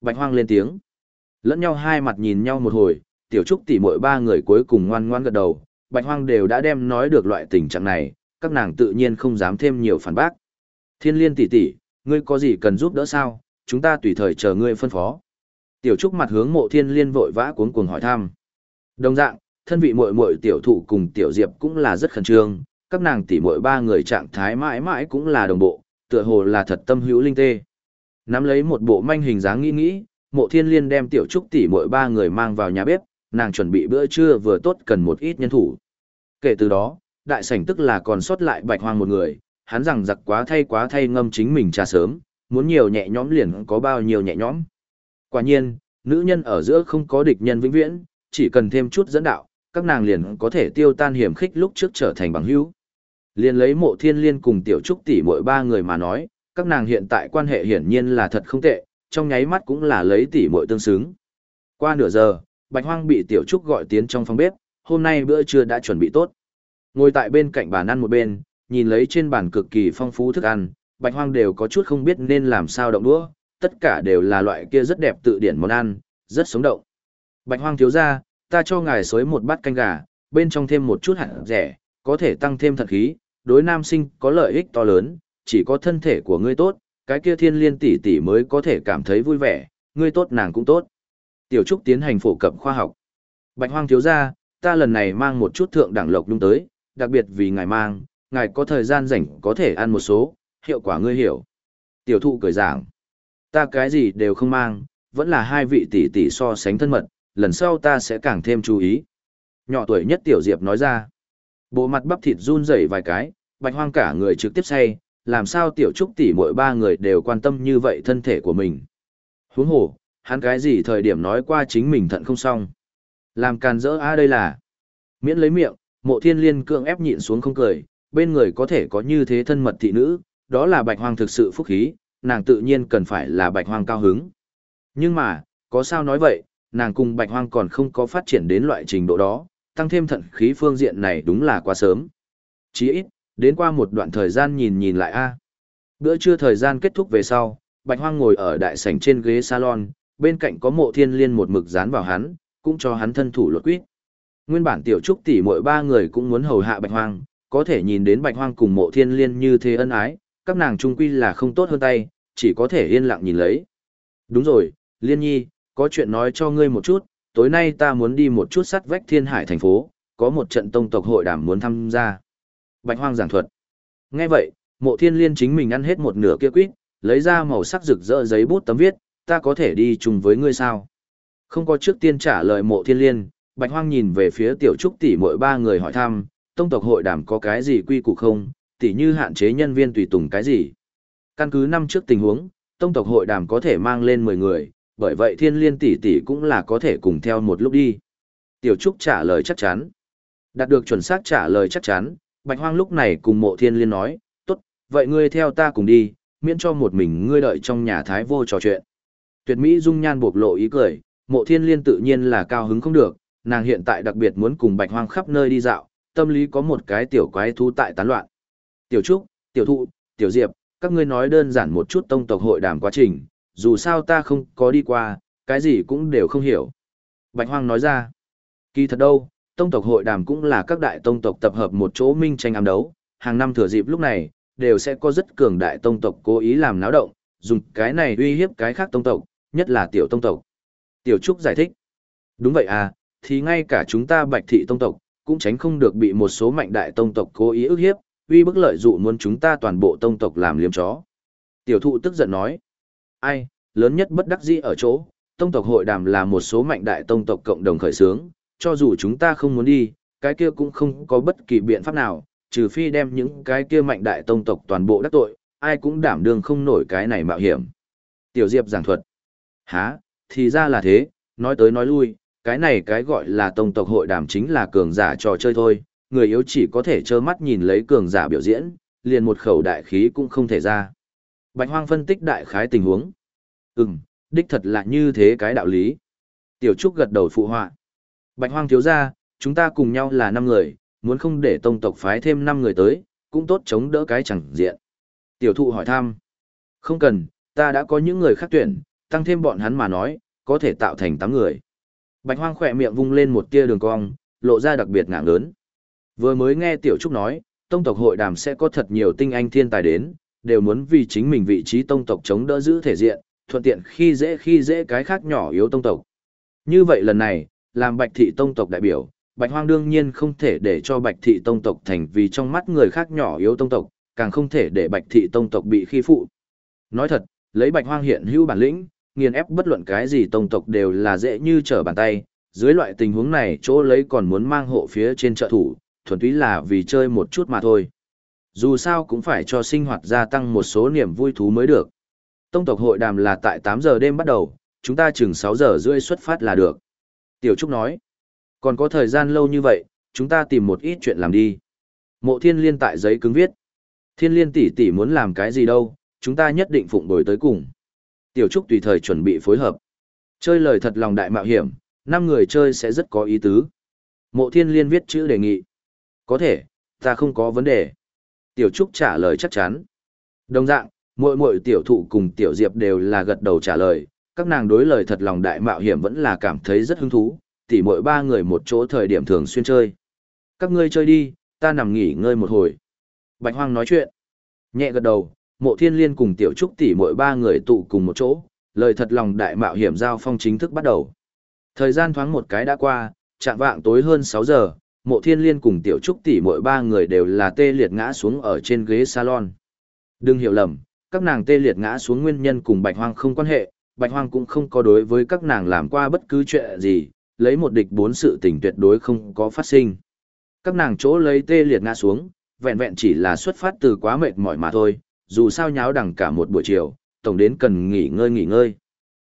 Bạch hoang lên tiếng. Lẫn nhau hai mặt nhìn nhau một hồi, tiểu trúc tỷ muội ba người cuối cùng ngoan ngoan gật đầu, bạch hoang đều đã đem nói được loại tình trạng này, các nàng tự nhiên không dám thêm nhiều phản bác. Thiên liên tỷ tỷ, ngươi có gì cần giúp đỡ sao, chúng ta tùy thời chờ ngươi phân phó. Tiểu trúc mặt hướng mộ thiên liên vội vã cuống cuồng hỏi thăm. Đồng dạng, thân vị muội muội tiểu thụ cùng tiểu diệp cũng là rất khẩn trương, các nàng tỷ muội ba người trạng thái mãi mãi cũng là đồng bộ, tựa hồ là thật tâm hữu linh tê. Nắm lấy một bộ manh hình dáng nghĩ nghĩ, mộ thiên liên đem tiểu trúc tỷ muội ba người mang vào nhà bếp, nàng chuẩn bị bữa trưa vừa tốt cần một ít nhân thủ. Kể từ đó, đại sảnh tức là còn sót lại bạch hoang một người, hắn rằng giặc quá thay quá thay ngâm chính mình trà sớm, muốn nhiều nhẹ nhõm liền có bao nhiêu nhẹ nhõm. Quả nhiên, nữ nhân ở giữa không có địch nhân vĩnh viễn, chỉ cần thêm chút dẫn đạo, các nàng liền có thể tiêu tan hiểm khích lúc trước trở thành bằng hữu. Liền lấy mộ thiên liên cùng tiểu trúc tỷ mỗi ba người mà nói, các nàng hiện tại quan hệ hiển nhiên là thật không tệ, trong nháy mắt cũng là lấy tỷ muội tương xứng. Qua nửa giờ, Bạch Hoang bị Tiểu Trúc gọi tiến trong phòng bếp, hôm nay bữa trưa đã chuẩn bị tốt. Ngồi tại bên cạnh bàn ăn một bên, nhìn lấy trên bàn cực kỳ phong phú thức ăn, Bạch Hoang đều có chút không biết nên làm sao động đũa, tất cả đều là loại kia rất đẹp tự điển món ăn, rất sống động. Bạch Hoang thiếu gia, ta cho ngài xới một bát canh gà, bên trong thêm một chút hạt rẻ, có thể tăng thêm thật khí, đối nam sinh có lợi ích to lớn, chỉ có thân thể của ngươi tốt, cái kia thiên liên tỷ tỷ mới có thể cảm thấy vui vẻ, ngươi tốt nàng cũng tốt. Tiểu Trúc tiến hành phổ cập khoa học. Bạch Hoang thiếu gia, ta lần này mang một chút thượng đẳng lộc lung tới, đặc biệt vì ngài mang, ngài có thời gian rảnh có thể ăn một số, hiệu quả ngươi hiểu. Tiểu thụ cười giảng, ta cái gì đều không mang, vẫn là hai vị tỷ tỷ so sánh thân mật, lần sau ta sẽ càng thêm chú ý. Nhỏ tuổi nhất Tiểu Diệp nói ra, bộ mặt bắp thịt run rẩy vài cái, bạch hoang cả người trực tiếp say, làm sao Tiểu Trúc tỷ mỗi ba người đều quan tâm như vậy thân thể của mình. Huống hồ, hắn cái gì thời điểm nói qua chính mình thận không xong. Làm càn rỡ a đây là. Miễn lấy miệng, mộ thiên liên cưỡng ép nhịn xuống không cười, bên người có thể có như thế thân mật thị nữ, đó là bạch hoang thực sự phúc khí, nàng tự nhiên cần phải là bạch hoang cao hứng. Nhưng mà, có sao nói vậy, nàng cùng bạch hoang còn không có phát triển đến loại trình độ đó, tăng thêm thận khí phương diện này đúng là quá sớm. Chỉ ít, đến qua một đoạn thời gian nhìn nhìn lại a. Bữa trưa thời gian kết thúc về sau, bạch hoang ngồi ở đại sảnh trên ghế salon, bên cạnh có mộ thiên liên một mực dán vào hắn, cũng cho hắn thân thủ lột quýt. Nguyên bản tiểu trúc tỷ mỗi ba người cũng muốn hầu hạ bạch hoang, có thể nhìn đến bạch hoang cùng mộ thiên liên như thế ân ái, các nàng trung quy là không tốt hơn tay, chỉ có thể yên lặng nhìn lấy. Đúng rồi, liên nhi, có chuyện nói cho ngươi một chút, tối nay ta muốn đi một chút sắt vách thiên hải thành phố, có một trận tông tộc hội đàm muốn tham gia. Bạch hoang giảng thuật. Nghe vậy, mộ thiên liên chính mình ăn hết một nửa kia quýt, lấy ra màu sắc rực rỡ giấy bút tấm viết, ta có thể đi chung với ngươi sao? Không có trước tiên trả lời mộ thiên liên, Bạch Hoang nhìn về phía tiểu trúc tỷ mỗi ba người hỏi thăm, tông tộc hội đàm có cái gì quy củ không, tỷ như hạn chế nhân viên tùy tùng cái gì. Căn cứ năm trước tình huống, tông tộc hội đàm có thể mang lên 10 người, bởi vậy thiên liên tỷ tỷ cũng là có thể cùng theo một lúc đi. Tiểu trúc trả lời chắc chắn. Đạt được chuẩn xác trả lời chắc chắn, Bạch Hoang lúc này cùng mộ thiên liên nói, tốt, vậy ngươi theo ta cùng đi, miễn cho một mình ngươi đợi trong nhà thái vô trò chuyện. Tuyệt mỹ dung nhan bộc lộ ý cười, mộ thiên liên tự nhiên là cao hứng không được, nàng hiện tại đặc biệt muốn cùng bạch hoang khắp nơi đi dạo, tâm lý có một cái tiểu quái thú tại tán loạn. Tiểu Trúc, Tiểu Thụ, Tiểu Diệp, các ngươi nói đơn giản một chút tông tộc hội đàm quá trình, dù sao ta không có đi qua, cái gì cũng đều không hiểu. Bạch Hoang nói ra, kỳ thật đâu, tông tộc hội đàm cũng là các đại tông tộc tập hợp một chỗ minh tranh ám đấu, hàng năm thừa dịp lúc này, đều sẽ có rất cường đại tông tộc cố ý làm náo động, dùng cái này uy hiếp cái khác tông tộc, nhất là tiểu tông tộc. Tiểu Trúc giải thích. Đúng vậy à, thì ngay cả chúng ta bạch thị tông tộc, cũng tránh không được bị một số mạnh đại tông tộc cố ý ức hiếp, uy bức lợi dụ muốn chúng ta toàn bộ tông tộc làm liếm chó. Tiểu thụ tức giận nói. Ai, lớn nhất bất đắc dĩ ở chỗ, tông tộc hội đàm là một số mạnh đại tông tộc cộng đồng khởi xướng, cho dù chúng ta không muốn đi, cái kia cũng không có bất kỳ biện pháp nào, trừ phi đem những cái kia mạnh đại tông tộc toàn bộ đắc tội, ai cũng đảm đương không nổi cái này mạo hiểm. Tiểu Diệp giảng thuật. Hả, thì ra là thế, nói tới nói lui, cái này cái gọi là tông tộc hội đàm chính là cường giả trò chơi thôi, người yếu chỉ có thể trơ mắt nhìn lấy cường giả biểu diễn, liền một khẩu đại khí cũng không thể ra. Bạch Hoang phân tích đại khái tình huống. Ừm, đích thật là như thế cái đạo lý. Tiểu Trúc gật đầu phụ họa. Bạch Hoang thiếu gia, chúng ta cùng nhau là 5 người, muốn không để tông tộc phái thêm 5 người tới, cũng tốt chống đỡ cái chẳng diện. Tiểu thụ hỏi thăm. Không cần, ta đã có những người khác tuyển, tăng thêm bọn hắn mà nói, có thể tạo thành 8 người. Bạch Hoang khỏe miệng vung lên một tia đường cong, lộ ra đặc biệt ngạng lớn. Vừa mới nghe Tiểu Trúc nói, tông tộc hội đàm sẽ có thật nhiều tinh anh thiên tài đến, đều muốn vì chính mình vị trí tông tộc chống đỡ giữ thể diện, thuận tiện khi dễ khi dễ cái khác nhỏ yếu tông tộc. Như vậy lần này, làm bạch thị tông tộc đại biểu, bạch hoang đương nhiên không thể để cho bạch thị tông tộc thành vì trong mắt người khác nhỏ yếu tông tộc, càng không thể để bạch thị tông tộc bị khi phụ. Nói thật, lấy bạch hoang hiện hữu bản lĩnh, nghiền ép bất luận cái gì tông tộc đều là dễ như trở bàn tay, dưới loại tình huống này chỗ lấy còn muốn mang hộ phía trên trợ thủ, thuần túy là vì chơi một chút mà thôi. Dù sao cũng phải cho sinh hoạt gia tăng một số niềm vui thú mới được. Tông tộc hội đàm là tại 8 giờ đêm bắt đầu, chúng ta chừng 6 giờ rưỡi xuất phát là được. Tiểu Trúc nói, còn có thời gian lâu như vậy, chúng ta tìm một ít chuyện làm đi. Mộ thiên liên tại giấy cứng viết. Thiên liên tỷ tỷ muốn làm cái gì đâu, chúng ta nhất định phụng đổi tới cùng. Tiểu Trúc tùy thời chuẩn bị phối hợp. Chơi lời thật lòng đại mạo hiểm, năm người chơi sẽ rất có ý tứ. Mộ thiên liên viết chữ đề nghị. Có thể, ta không có vấn đề. Tiểu Trúc trả lời chắc chắn. Đồng dạng, muội muội tiểu thụ cùng tiểu diệp đều là gật đầu trả lời, các nàng đối lời thật lòng đại mạo hiểm vẫn là cảm thấy rất hứng thú, tỉ mỗi ba người một chỗ thời điểm thường xuyên chơi. Các ngươi chơi đi, ta nằm nghỉ ngơi một hồi. Bạch Hoang nói chuyện. Nhẹ gật đầu, mộ thiên liên cùng tiểu trúc tỉ mỗi ba người tụ cùng một chỗ, lời thật lòng đại mạo hiểm giao phong chính thức bắt đầu. Thời gian thoáng một cái đã qua, chạm vạng tối hơn 6 giờ, mộ thiên liên cùng tiểu trúc Tỷ, mỗi ba người đều là tê liệt ngã xuống ở trên ghế salon. Đừng hiểu lầm, các nàng tê liệt ngã xuống nguyên nhân cùng bạch hoang không quan hệ, bạch hoang cũng không có đối với các nàng làm qua bất cứ chuyện gì, lấy một địch bốn sự tình tuyệt đối không có phát sinh. Các nàng chỗ lấy tê liệt ngã xuống, vẹn vẹn chỉ là xuất phát từ quá mệt mỏi mà thôi, dù sao nháo đằng cả một buổi chiều, tổng đến cần nghỉ ngơi nghỉ ngơi.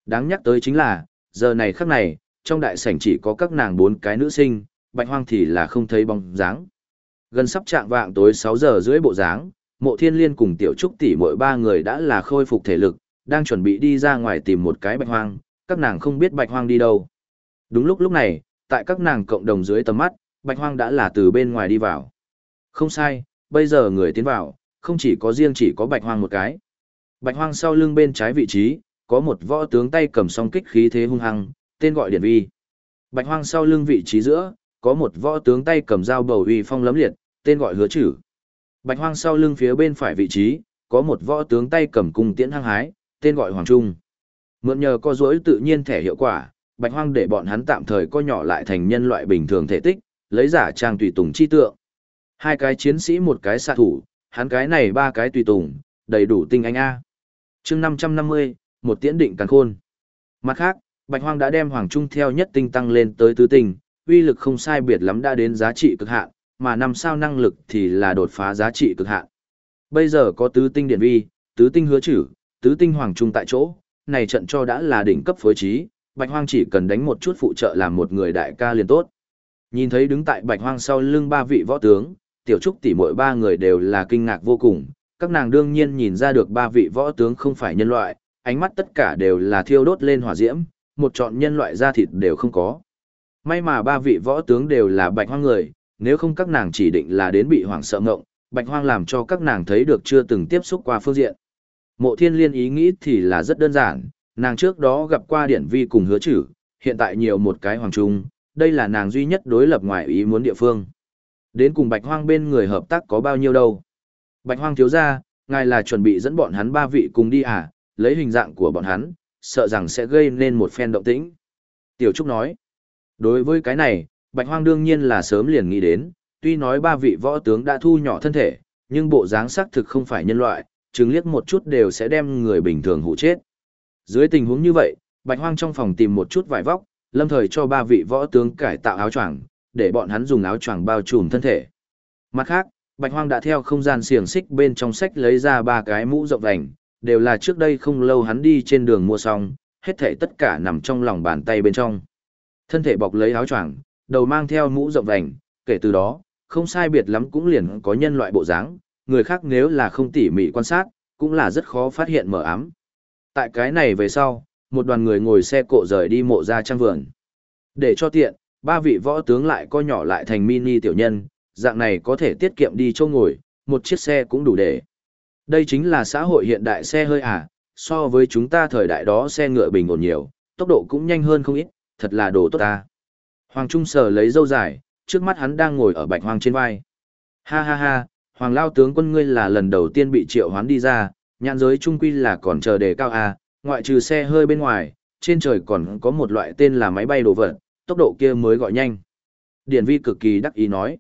Đáng nhắc tới chính là, giờ này khắc này, trong đại sảnh chỉ có các nàng bốn cái nữ sinh, bạch hoang thì là không thấy bóng dáng. Gần sắp chạm vạng tối 6 giờ rưỡi bộ dáng, mộ thiên liên cùng tiểu trúc tỷ mỗi ba người đã là khôi phục thể lực, đang chuẩn bị đi ra ngoài tìm một cái bạch hoang, các nàng không biết bạch hoang đi đâu. Đúng lúc lúc này, tại các nàng cộng đồng dưới tầm mắt, bạch hoang đã là từ bên ngoài đi vào. Không sai, bây giờ người tiến vào, không chỉ có riêng chỉ có bạch hoang một cái. Bạch hoang sau lưng bên trái vị trí, có một võ tướng tay cầm song kích khí thế hung hăng, tên gọi Điển Vi. Bạch hoang sau lưng vị trí giữa, có một võ tướng tay cầm dao bầu uy phong lấm liệt, tên gọi Hứa Chử. Bạch hoang sau lưng phía bên phải vị trí, có một võ tướng tay cầm cung tiễn hăng hái, tên gọi Hoàng Trung. Mượn nhờ co duỗi tự nhiên thể hiệu quả, Bạch hoang để bọn hắn tạm thời co nhỏ lại thành nhân loại bình thường thể tích, lấy giả trang tùy tùng chi tượng. Hai cái chiến sĩ một cái xạ thủ, hắn cái này ba cái tùy tùng, đầy đủ tinh anh A. chương 550, một tiễn định càn khôn. Mặt khác, Bạch Hoang đã đem Hoàng Trung theo nhất tinh tăng lên tới tứ tinh, uy lực không sai biệt lắm đã đến giá trị cực hạn, mà năm sao năng lực thì là đột phá giá trị cực hạn. Bây giờ có tứ tinh điển vi, tứ tinh hứa chữ, tứ tinh Hoàng Trung tại chỗ, này trận cho đã là đỉnh cấp phối trí, Bạch Hoang chỉ cần đánh một chút phụ trợ làm một người đại ca liền tốt. Nhìn thấy đứng tại Bạch Hoang sau lưng ba vị võ tướng, tiểu trúc tỷ muội ba người đều là kinh ngạc vô cùng, các nàng đương nhiên nhìn ra được ba vị võ tướng không phải nhân loại, ánh mắt tất cả đều là thiêu đốt lên hỏa diễm, một chọn nhân loại da thịt đều không có. May mà ba vị võ tướng đều là Bạch Hoang người, nếu không các nàng chỉ định là đến bị hoảng sợ ngộng, Bạch Hoang làm cho các nàng thấy được chưa từng tiếp xúc qua phương diện. Mộ Thiên Liên ý nghĩ thì là rất đơn giản, nàng trước đó gặp qua điển vi cùng hứa chử, hiện tại nhiều một cái hoàng trung, đây là nàng duy nhất đối lập ngoài ý muốn địa phương. Đến cùng Bạch Hoang bên người hợp tác có bao nhiêu đâu. Bạch Hoang thiếu gia, ngài là chuẩn bị dẫn bọn hắn ba vị cùng đi à, lấy hình dạng của bọn hắn, sợ rằng sẽ gây nên một phen động tĩnh. Tiểu Trúc nói, đối với cái này, Bạch Hoang đương nhiên là sớm liền nghĩ đến, tuy nói ba vị võ tướng đã thu nhỏ thân thể, nhưng bộ dáng sắc thực không phải nhân loại, chứng liếc một chút đều sẽ đem người bình thường hụ chết. Dưới tình huống như vậy, Bạch Hoang trong phòng tìm một chút vải vóc, lâm thời cho ba vị võ tướng cải tạo áo choàng, để bọn hắn dùng áo choàng bao trùm thân thể. Mặt khác, Bạch Hoang đã theo không gian xiềng xích bên trong sách lấy ra ba cái mũ rộng vành, đều là trước đây không lâu hắn đi trên đường mua xong, hết thảy tất cả nằm trong lòng bàn tay bên trong. Thân thể bọc lấy áo choàng, đầu mang theo mũ rộng vành, kể từ đó, không sai biệt lắm cũng liền có nhân loại bộ dáng, người khác nếu là không tỉ mỉ quan sát, cũng là rất khó phát hiện mở ám. Tại cái này về sau, một đoàn người ngồi xe cộ rời đi mộ ra trang vườn. Để cho tiện, ba vị võ tướng lại co nhỏ lại thành mini tiểu nhân, dạng này có thể tiết kiệm đi chỗ ngồi, một chiếc xe cũng đủ để. Đây chính là xã hội hiện đại xe hơi à, so với chúng ta thời đại đó xe ngựa bình ổn nhiều, tốc độ cũng nhanh hơn không ít, thật là đồ tốt ta. Hoàng Trung Sở lấy dâu dài, trước mắt hắn đang ngồi ở bạch hoang trên vai. Ha ha ha, Hoàng Lao tướng quân ngươi là lần đầu tiên bị triệu hoán đi ra, nhãn giới trung quy là còn chờ đề cao à, ngoại trừ xe hơi bên ngoài, trên trời còn có một loại tên là máy bay đồ vật, tốc độ kia mới gọi nhanh. Điển vi cực kỳ đắc ý nói.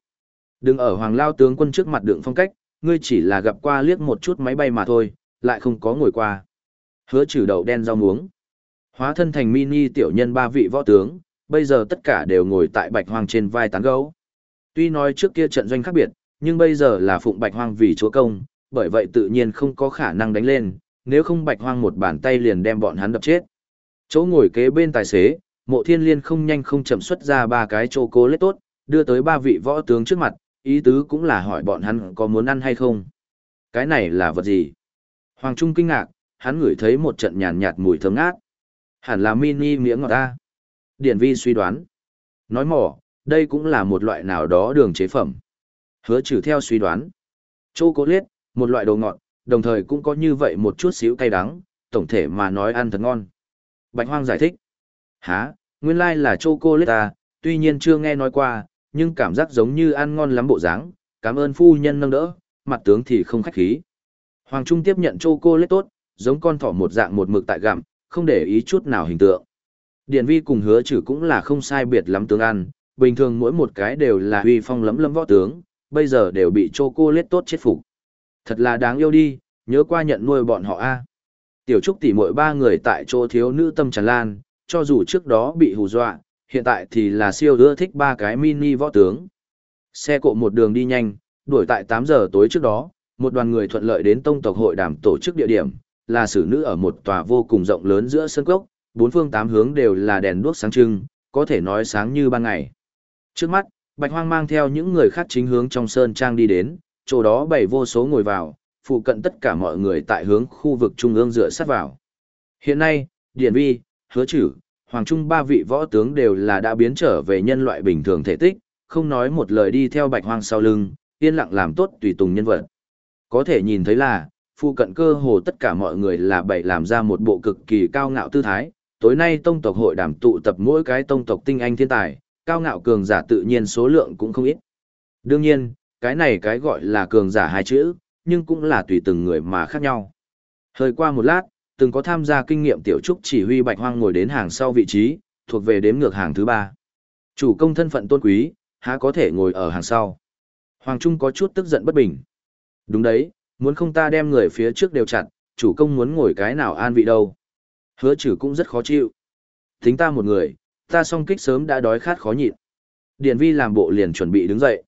Đừng ở Hoàng Lao tướng quân trước mặt đường phong cách, ngươi chỉ là gặp qua liếc một chút máy bay mà thôi, lại không có ngồi qua. Hứa trừ đầu đen rau muống. Hóa thân thành mini tiểu nhân ba vị võ tướng, bây giờ tất cả đều ngồi tại bạch hoang trên vai tán gấu. Tuy nói trước kia trận doanh khác biệt, nhưng bây giờ là phụng bạch hoang vì chúa công, bởi vậy tự nhiên không có khả năng đánh lên, nếu không bạch hoang một bàn tay liền đem bọn hắn đập chết. Chỗ ngồi kế bên tài xế, mộ thiên liên không nhanh không chậm xuất ra ba cái chô cố lết tốt, đưa tới ba vị võ tướng trước mặt, ý tứ cũng là hỏi bọn hắn có muốn ăn hay không. Cái này là vật gì? Hoàng Trung kinh ngạc, hắn ngửi thấy một trận nhàn nhạt mùi thơm ngát. Hẳn là mini miếng ngọt ta. Điển vi suy đoán. Nói mỏ, đây cũng là một loại nào đó đường chế phẩm. Hứa trừ theo suy đoán. chocolate cố liết, một loại đồ ngọt, đồng thời cũng có như vậy một chút xíu cay đắng, tổng thể mà nói ăn thật ngon. Bạch Hoang giải thích. Hả, nguyên lai là chocolate, cô ta, tuy nhiên chưa nghe nói qua, nhưng cảm giác giống như ăn ngon lắm bộ dáng. cảm ơn phu nhân nâng đỡ, mặt tướng thì không khách khí. Hoàng Trung tiếp nhận chocolate tốt, giống con thỏ một dạng một mực tại gặm, không để ý chút nào hình tượng. Điển vi cùng hứa chử cũng là không sai biệt lắm tướng ăn, bình thường mỗi một cái đều là huy phong lấm lấm võ tướng, bây giờ đều bị chô cô lết tốt chết phục. Thật là đáng yêu đi, nhớ qua nhận nuôi bọn họ a. Tiểu Trúc tỷ muội ba người tại chỗ thiếu nữ tâm tràn lan, cho dù trước đó bị hù dọa, hiện tại thì là siêu ưa thích ba cái mini võ tướng. Xe cộ một đường đi nhanh, đuổi tại 8 giờ tối trước đó, một đoàn người thuận lợi đến tông tộc hội đàm tổ chức địa điểm, là xử nữ ở một tòa vô cùng rộng lớn giữa sân cốc, bốn phương tám hướng đều là đèn đuốc sáng trưng, có thể nói sáng như ban ngày. Trước mắt, Bạch Hoang mang theo những người khác chính hướng trong sơn trang đi đến, chỗ đó bày vô số ngồi vào, phụ cận tất cả mọi người tại hướng khu vực trung ương dựa sát vào. Hiện nay, Điển Vi, Hứa Chử, Hoàng Trung ba vị võ tướng đều là đã biến trở về nhân loại bình thường thể tích, không nói một lời đi theo Bạch Hoang sau lưng, yên lặng làm tốt tùy tùng nhân vật. Có thể nhìn thấy là, phụ cận cơ hồ tất cả mọi người là bày làm ra một bộ cực kỳ cao ngạo tư thái. Tối nay tông tộc hội đàm tụ tập mỗi cái tông tộc tinh anh thiên tài, cao ngạo cường giả tự nhiên số lượng cũng không ít. Đương nhiên, cái này cái gọi là cường giả hai chữ, nhưng cũng là tùy từng người mà khác nhau. Hơi qua một lát, từng có tham gia kinh nghiệm tiểu trúc chỉ huy bạch hoang ngồi đến hàng sau vị trí, thuộc về đếm ngược hàng thứ ba. Chủ công thân phận tôn quý, há có thể ngồi ở hàng sau. Hoàng Trung có chút tức giận bất bình. Đúng đấy, muốn không ta đem người phía trước đều chặn, chủ công muốn ngồi cái nào an vị đâu. Hứa trừ cũng rất khó chịu. Tính ta một người, ta song kích sớm đã đói khát khó nhịn. Điển vi làm bộ liền chuẩn bị đứng dậy.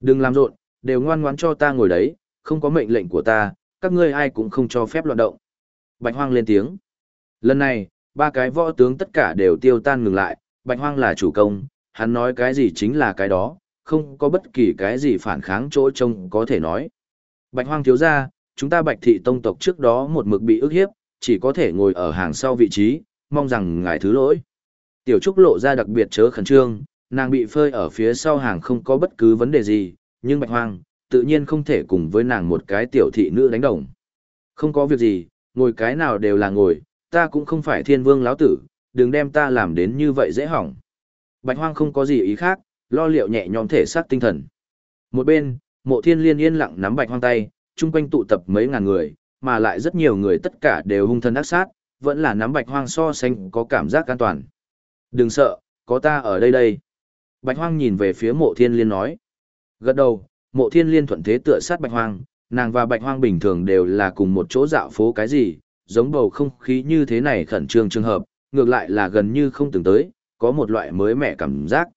Đừng làm rộn, đều ngoan ngoãn cho ta ngồi đấy, không có mệnh lệnh của ta, các ngươi ai cũng không cho phép loạn động. Bạch Hoang lên tiếng. Lần này, ba cái võ tướng tất cả đều tiêu tan ngừng lại, Bạch Hoang là chủ công, hắn nói cái gì chính là cái đó, không có bất kỳ cái gì phản kháng chỗ trông có thể nói. Bạch Hoang thiếu gia, chúng ta Bạch Thị Tông tộc trước đó một mực bị ức hiếp, chỉ có thể ngồi ở hàng sau vị trí, mong rằng ngài thứ lỗi. Tiểu Trúc lộ ra đặc biệt chớ khẩn trương, nàng bị phơi ở phía sau hàng không có bất cứ vấn đề gì, nhưng Bạch Hoang, tự nhiên không thể cùng với nàng một cái tiểu thị nữ đánh đồng. Không có việc gì, ngồi cái nào đều là ngồi, ta cũng không phải thiên vương lão tử, đừng đem ta làm đến như vậy dễ hỏng. Bạch Hoang không có gì ý khác, lo liệu nhẹ nhõm thể xác tinh thần. Một bên, mộ thiên liên yên lặng nắm Bạch Hoang tay, chung quanh tụ tập mấy ngàn người, mà lại rất nhiều người tất cả đều hung thân ác sát, vẫn là nắm Bạch Hoang so sánh có cảm giác an toàn. Đừng sợ, có ta ở đây đây. Bạch Hoang nhìn về phía mộ thiên liên nói. Gật đầu, mộ thiên liên thuận thế tựa sát bạch hoang, nàng và bạch hoang bình thường đều là cùng một chỗ dạo phố cái gì, giống bầu không khí như thế này khẩn trương trường hợp, ngược lại là gần như không từng tới, có một loại mới mẻ cảm giác.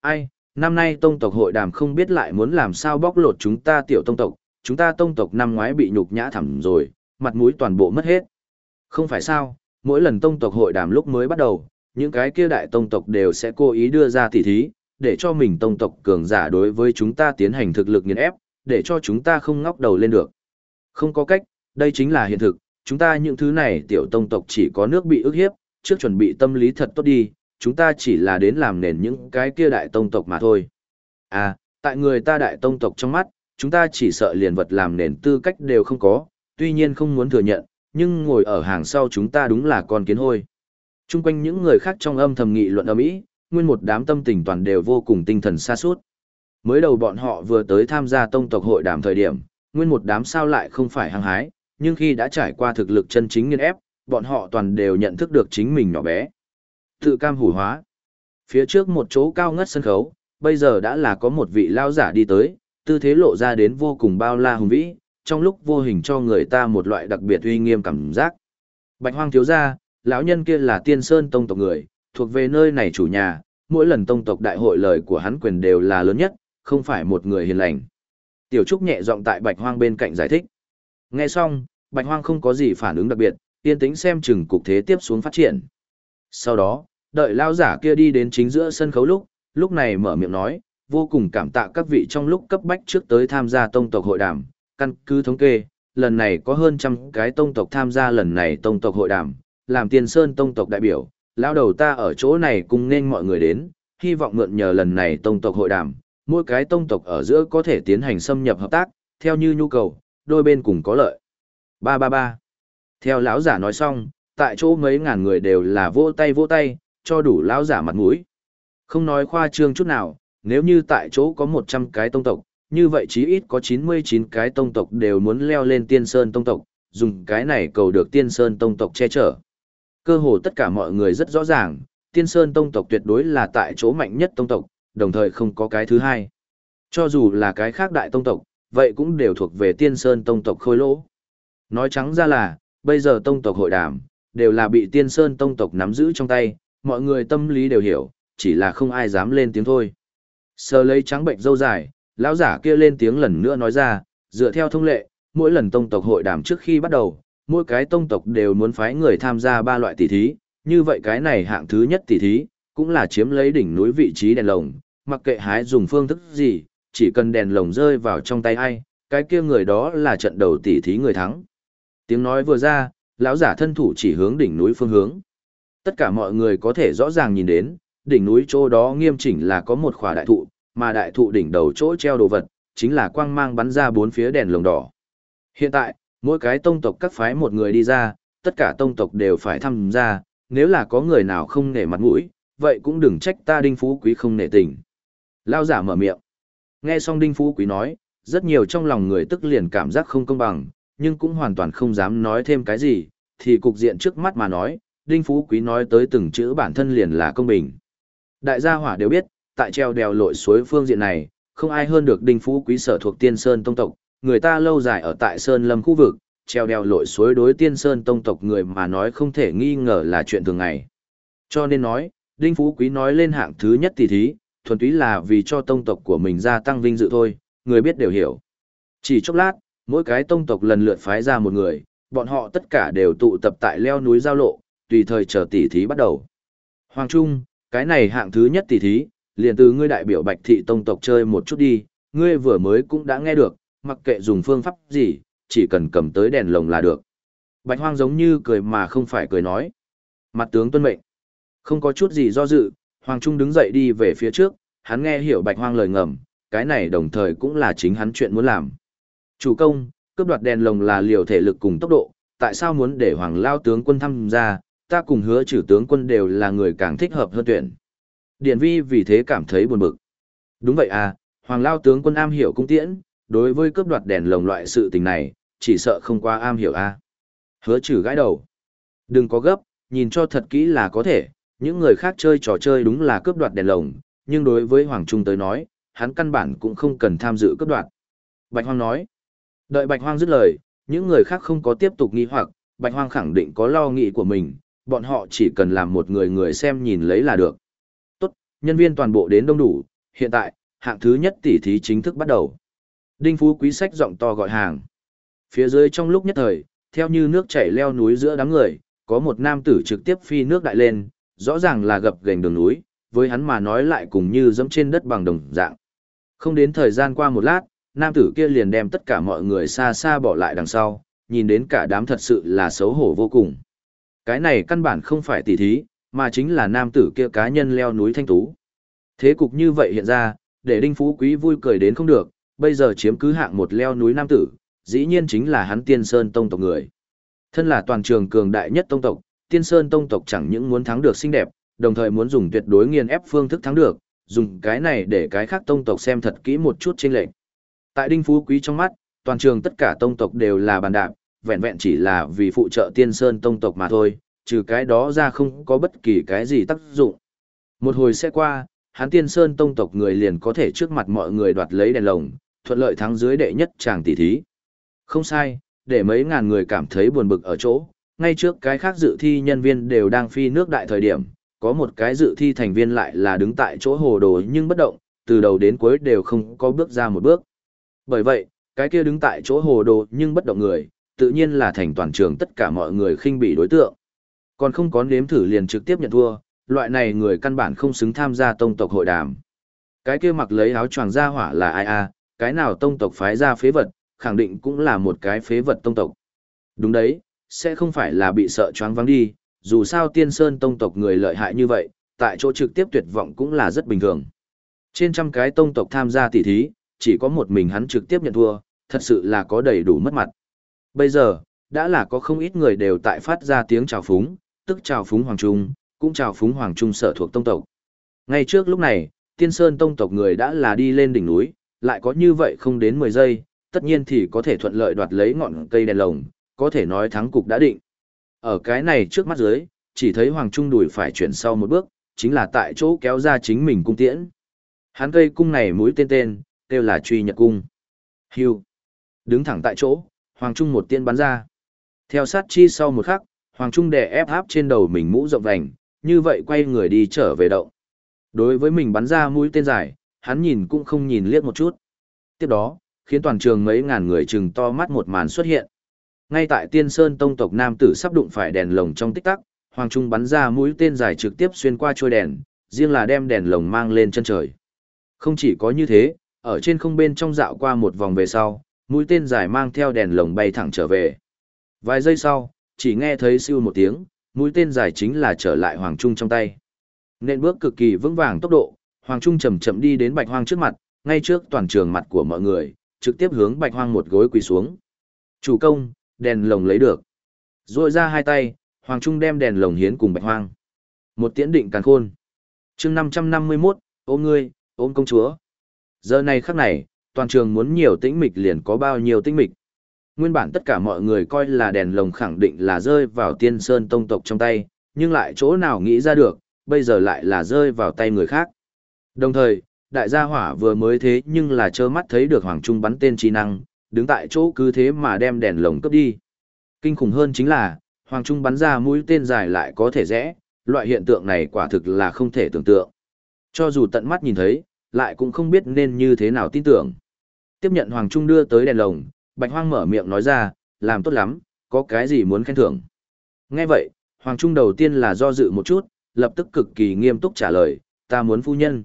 Ai, năm nay tông tộc hội đàm không biết lại muốn làm sao bóc lột chúng ta tiểu tông tộc, chúng ta tông tộc năm ngoái bị nhục nhã thẳm rồi, mặt mũi toàn bộ mất hết. Không phải sao, mỗi lần tông tộc hội đàm lúc mới bắt đầu, những cái kia đại tông tộc đều sẽ cố ý đưa ra tỉ thí, để cho mình tông tộc cường giả đối với chúng ta tiến hành thực lực nghiền ép, để cho chúng ta không ngóc đầu lên được. Không có cách, đây chính là hiện thực, chúng ta những thứ này tiểu tông tộc chỉ có nước bị ức hiếp, trước chuẩn bị tâm lý thật tốt đi, chúng ta chỉ là đến làm nền những cái kia đại tông tộc mà thôi. À, tại người ta đại tông tộc trong mắt, chúng ta chỉ sợ liền vật làm nền tư cách đều không có, tuy nhiên không muốn thừa nhận, nhưng ngồi ở hàng sau chúng ta đúng là con kiến hôi. Trung quanh những người khác trong âm thầm nghị luận ầm ĩ, nguyên một đám tâm tình toàn đều vô cùng tinh thần xa suốt. Mới đầu bọn họ vừa tới tham gia tông tộc hội đàm thời điểm, nguyên một đám sao lại không phải hăng hái, nhưng khi đã trải qua thực lực chân chính nghiên ép, bọn họ toàn đều nhận thức được chính mình nhỏ bé. Tự cam hủ hóa. Phía trước một chỗ cao ngất sân khấu, bây giờ đã là có một vị lao giả đi tới, tư thế lộ ra đến vô cùng bao la hùng vĩ, trong lúc vô hình cho người ta một loại đặc biệt uy nghiêm cảm giác. Bạch Hoang thiếu gia, lão nhân kia là Tiên Sơn tông tộc người, thuộc về nơi này chủ nhà, mỗi lần tông tộc đại hội lời của hắn quyền đều là lớn nhất, không phải một người hiền lành. Tiểu Trúc nhẹ giọng tại Bạch Hoang bên cạnh giải thích. Nghe xong, Bạch Hoang không có gì phản ứng đặc biệt, yên tĩnh xem chừng cục thế tiếp xuống phát triển. Sau đó, đợi lao giả kia đi đến chính giữa sân khấu lúc, lúc này mở miệng nói, vô cùng cảm tạ các vị trong lúc cấp bách trước tới tham gia tông tộc hội đàm, căn cứ thống kê, lần này có hơn trăm cái tông tộc tham gia lần này tông tộc hội đàm, làm tiền sơn tông tộc đại biểu, lao đầu ta ở chỗ này cùng nên mọi người đến, hy vọng mượn nhờ lần này tông tộc hội đàm, mỗi cái tông tộc ở giữa có thể tiến hành xâm nhập hợp tác, theo như nhu cầu, đôi bên cùng có lợi. Ba ba ba. Theo lão giả nói xong, tại chỗ mấy ngàn người đều là vỗ tay vỗ tay, cho đủ lão giả mặt mũi. Không nói khoa trương chút nào, nếu như tại chỗ có 100 cái tông tộc, như vậy chí ít có 99 cái tông tộc đều muốn leo lên tiên sơn tông tộc, dùng cái này cầu được tiên sơn tông tộc che chở. Cơ hồ tất cả mọi người rất rõ ràng, tiên sơn tông tộc tuyệt đối là tại chỗ mạnh nhất tông tộc, đồng thời không có cái thứ hai. Cho dù là cái khác đại tông tộc, vậy cũng đều thuộc về tiên sơn tông tộc khôi lỗ. Nói trắng ra là, bây giờ tông tộc hội đàm, đều là bị tiên sơn tông tộc nắm giữ trong tay, mọi người tâm lý đều hiểu, chỉ là không ai dám lên tiếng thôi. Sờ lấy trắng bệnh dâu dài, lão giả kia lên tiếng lần nữa nói ra, dựa theo thông lệ, mỗi lần tông tộc hội đàm trước khi bắt đầu, mỗi cái tông tộc đều muốn phái người tham gia ba loại tỷ thí, như vậy cái này hạng thứ nhất tỷ thí, cũng là chiếm lấy đỉnh núi vị trí đèn lồng, mặc kệ hái dùng phương thức gì, chỉ cần đèn lồng rơi vào trong tay ai, cái kia người đó là trận đầu tỷ thí người thắng. Tiếng nói vừa ra, lão giả thân thủ chỉ hướng đỉnh núi phương hướng. Tất cả mọi người có thể rõ ràng nhìn đến, đỉnh núi chỗ đó nghiêm chỉnh là có một khỏa đại thụ, mà đại thụ đỉnh đầu chỗ treo đồ vật, chính là quang mang bắn ra bốn phía đèn lồng đỏ. Hiện tại, mỗi cái tông tộc các phái một người đi ra, tất cả tông tộc đều phải tham gia, nếu là có người nào không nể mặt mũi, vậy cũng đừng trách ta đinh phú quý không nể tình. Lao giả mở miệng. Nghe xong đinh phú quý nói, rất nhiều trong lòng người tức liền cảm giác không công bằng, nhưng cũng hoàn toàn không dám nói thêm cái gì, thì cục diện trước mắt mà nói, đinh phú quý nói tới từng chữ bản thân liền là công bình. Đại gia hỏa đều biết, tại treo đèo lội suối phương diện này, không ai hơn được đinh phú quý sở thuộc tiên sơn tông tộc, người ta lâu dài ở tại sơn lâm khu vực, treo đèo lội suối đối tiên sơn tông tộc người mà nói không thể nghi ngờ là chuyện thường ngày. Cho nên nói, đinh phú quý nói lên hạng thứ nhất tỷ thí, thuần túy là vì cho tông tộc của mình gia tăng vinh dự thôi, người biết đều hiểu. Chỉ chốc lát, mỗi cái tông tộc lần lượt phái ra một người, bọn họ tất cả đều tụ tập tại leo núi giao lộ, tùy thời chờ tỷ thí bắt đầu. Hoàng Trung, cái này hạng thứ nhất tỷ thí, liền từ ngươi đại biểu Bạch thị tông tộc chơi một chút đi, ngươi vừa mới cũng đã nghe được, mặc kệ dùng phương pháp gì, chỉ cần cầm tới đèn lồng là được. Bạch Hoang giống như cười mà không phải cười nói. Mặt tướng tuân mệnh. Không có chút gì do dự, Hoàng Trung đứng dậy đi về phía trước, hắn nghe hiểu Bạch Hoang lời ngầm, cái này đồng thời cũng là chính hắn chuyện muốn làm. Chủ công, cướp đoạt đèn lồng là liều thể lực cùng tốc độ, tại sao muốn để Hoàng Lao tướng quân tham gia, ta cùng hứa trừ tướng quân đều là người càng thích hợp hơn tuyển. Điển vi vì thế cảm thấy buồn bực. Đúng vậy à, Hoàng Lao tướng quân am hiểu cung tiễn, đối với cướp đoạt đèn lồng loại sự tình này, chỉ sợ không qua am hiểu à. Hứa trừ gãi đầu. Đừng có gấp, nhìn cho thật kỹ là có thể, những người khác chơi trò chơi đúng là cướp đoạt đèn lồng, nhưng đối với Hoàng Trung tới nói, hắn căn bản cũng không cần tham dự cướp đoạt. Bạch Hoang nói. Đợi Bạch Hoang dứt lời, những người khác không có tiếp tục nghi hoặc, Bạch Hoang khẳng định có lo nghĩ của mình, bọn họ chỉ cần làm một người người xem nhìn lấy là được. Tốt, nhân viên toàn bộ đến đông đủ, hiện tại, hạng thứ nhất tỷ thí chính thức bắt đầu. Đinh Phú Quý sách giọng to gọi hàng. Phía dưới trong lúc nhất thời, theo như nước chảy leo núi giữa đám người, có một nam tử trực tiếp phi nước đại lên, rõ ràng là gập gành đường núi, với hắn mà nói lại cùng như dẫm trên đất bằng đồng dạng. Không đến thời gian qua một lát, nam tử kia liền đem tất cả mọi người xa xa bỏ lại đằng sau, nhìn đến cả đám thật sự là xấu hổ vô cùng. Cái này căn bản không phải tỉ thí, mà chính là nam tử kia cá nhân leo núi thanh tú. Thế cục như vậy hiện ra, để Đinh Phú Quý vui cười đến không được, bây giờ chiếm cứ hạng một leo núi nam tử, dĩ nhiên chính là hắn Tiên Sơn Tông tộc người. Thân là toàn trường cường đại nhất tông tộc, Tiên Sơn Tông tộc chẳng những muốn thắng được xinh đẹp, đồng thời muốn dùng tuyệt đối nghiền ép phương thức thắng được, dùng cái này để cái khác tông tộc xem thật kỹ một chút chênh lệch. Tại Đinh Phú Quý trong mắt, toàn trường tất cả tông tộc đều là bàn đạp, vẹn vẹn chỉ là vì phụ trợ Tiên Sơn tông tộc mà thôi, trừ cái đó ra không có bất kỳ cái gì tác dụng. Một hồi sẽ qua, hắn Tiên Sơn tông tộc người liền có thể trước mặt mọi người đoạt lấy đèn lồng, thuận lợi thắng dưới đệ nhất chàng tỷ thí. Không sai, để mấy ngàn người cảm thấy buồn bực ở chỗ, ngay trước cái khác dự thi nhân viên đều đang phi nước đại thời điểm, có một cái dự thi thành viên lại là đứng tại chỗ hồ đồ nhưng bất động, từ đầu đến cuối đều không có bước ra một bước. Bởi vậy, cái kia đứng tại chỗ hồ đồ nhưng bất động người, tự nhiên là thành toàn trường tất cả mọi người khinh bị đối tượng. Còn không có nếm thử liền trực tiếp nhận thua, loại này người căn bản không xứng tham gia tông tộc hội đàm. Cái kia mặc lấy áo choàng ra hỏa là ai a, cái nào tông tộc phái ra phế vật, khẳng định cũng là một cái phế vật tông tộc. Đúng đấy, sẽ không phải là bị sợ choáng vắng đi, dù sao tiên sơn tông tộc người lợi hại như vậy, tại chỗ trực tiếp tuyệt vọng cũng là rất bình thường. Trên trăm cái tông tộc tham gia tỷ thí, chỉ có một mình hắn trực tiếp nhận thua, thật sự là có đầy đủ mất mặt. Bây giờ, đã là có không ít người đều tại phát ra tiếng chào phúng, tức chào phúng Hoàng Trung, cũng chào phúng Hoàng Trung sở thuộc tông tộc. Ngay trước lúc này, tiên sơn tông tộc người đã là đi lên đỉnh núi, lại có như vậy không đến 10 giây, tất nhiên thì có thể thuận lợi đoạt lấy ngọn cây đèn lồng, có thể nói thắng cục đã định. Ở cái này trước mắt dưới, chỉ thấy Hoàng Trung đùi phải chuyển sau một bước, chính là tại chỗ kéo ra chính mình cung tiễn. Hắn cây cung này mũi tên tên, kêu là truy nhật cung. Hưu. Đứng thẳng tại chỗ, Hoàng Trung một tiên bắn ra. Theo sát chi sau một khắc, Hoàng Trung đè ép áp trên đầu mình mũ rộng vành, như vậy quay người đi trở về động. Đối với mình bắn ra mũi tên dài, hắn nhìn cũng không nhìn liếc một chút. Tiếp đó, khiến toàn trường mấy ngàn người chừng to mắt một màn xuất hiện. Ngay tại Tiên Sơn tông tộc nam tử sắp đụng phải đèn lồng trong tích tắc, Hoàng Trung bắn ra mũi tên dài trực tiếp xuyên qua trôi đèn, riêng là đem đèn lồng mang lên chân trời. Không chỉ có như thế, ở trên không bên trong dạo qua một vòng về sau, mũi tên dài mang theo đèn lồng bay thẳng trở về. Vài giây sau, chỉ nghe thấy siêu một tiếng, mũi tên dài chính là trở lại Hoàng Trung trong tay. Nên bước cực kỳ vững vàng tốc độ, Hoàng Trung chậm chậm đi đến Bạch Hoang trước mặt, ngay trước toàn trường mặt của mọi người, trực tiếp hướng Bạch Hoang một gối quỳ xuống. Chủ công, đèn lồng lấy được. Rồi ra hai tay, Hoàng Trung đem đèn lồng hiến cùng Bạch Hoang. Một tiễn định càn khôn. Chương 551, ôm ngươi, ôm công chúa. Giờ này khắc này, toàn trường muốn nhiều tĩnh mịch liền có bao nhiêu tĩnh mịch. Nguyên bản tất cả mọi người coi là đèn lồng khẳng định là rơi vào tiên sơn tông tộc trong tay, nhưng lại chỗ nào nghĩ ra được, bây giờ lại là rơi vào tay người khác. Đồng thời, đại gia hỏa vừa mới thế nhưng là trơ mắt thấy được Hoàng Trung bắn tên trí năng, đứng tại chỗ cứ thế mà đem đèn lồng cướp đi. Kinh khủng hơn chính là, Hoàng Trung bắn ra mũi tên dài lại có thể rẽ, loại hiện tượng này quả thực là không thể tưởng tượng. Cho dù tận mắt nhìn thấy, lại cũng không biết nên như thế nào tin tưởng. Tiếp nhận Hoàng Trung đưa tới đèn lồng, Bạch Hoang mở miệng nói ra, làm tốt lắm, có cái gì muốn khen thưởng. Nghe vậy, Hoàng Trung đầu tiên là do dự một chút, lập tức cực kỳ nghiêm túc trả lời, ta muốn phu nhân.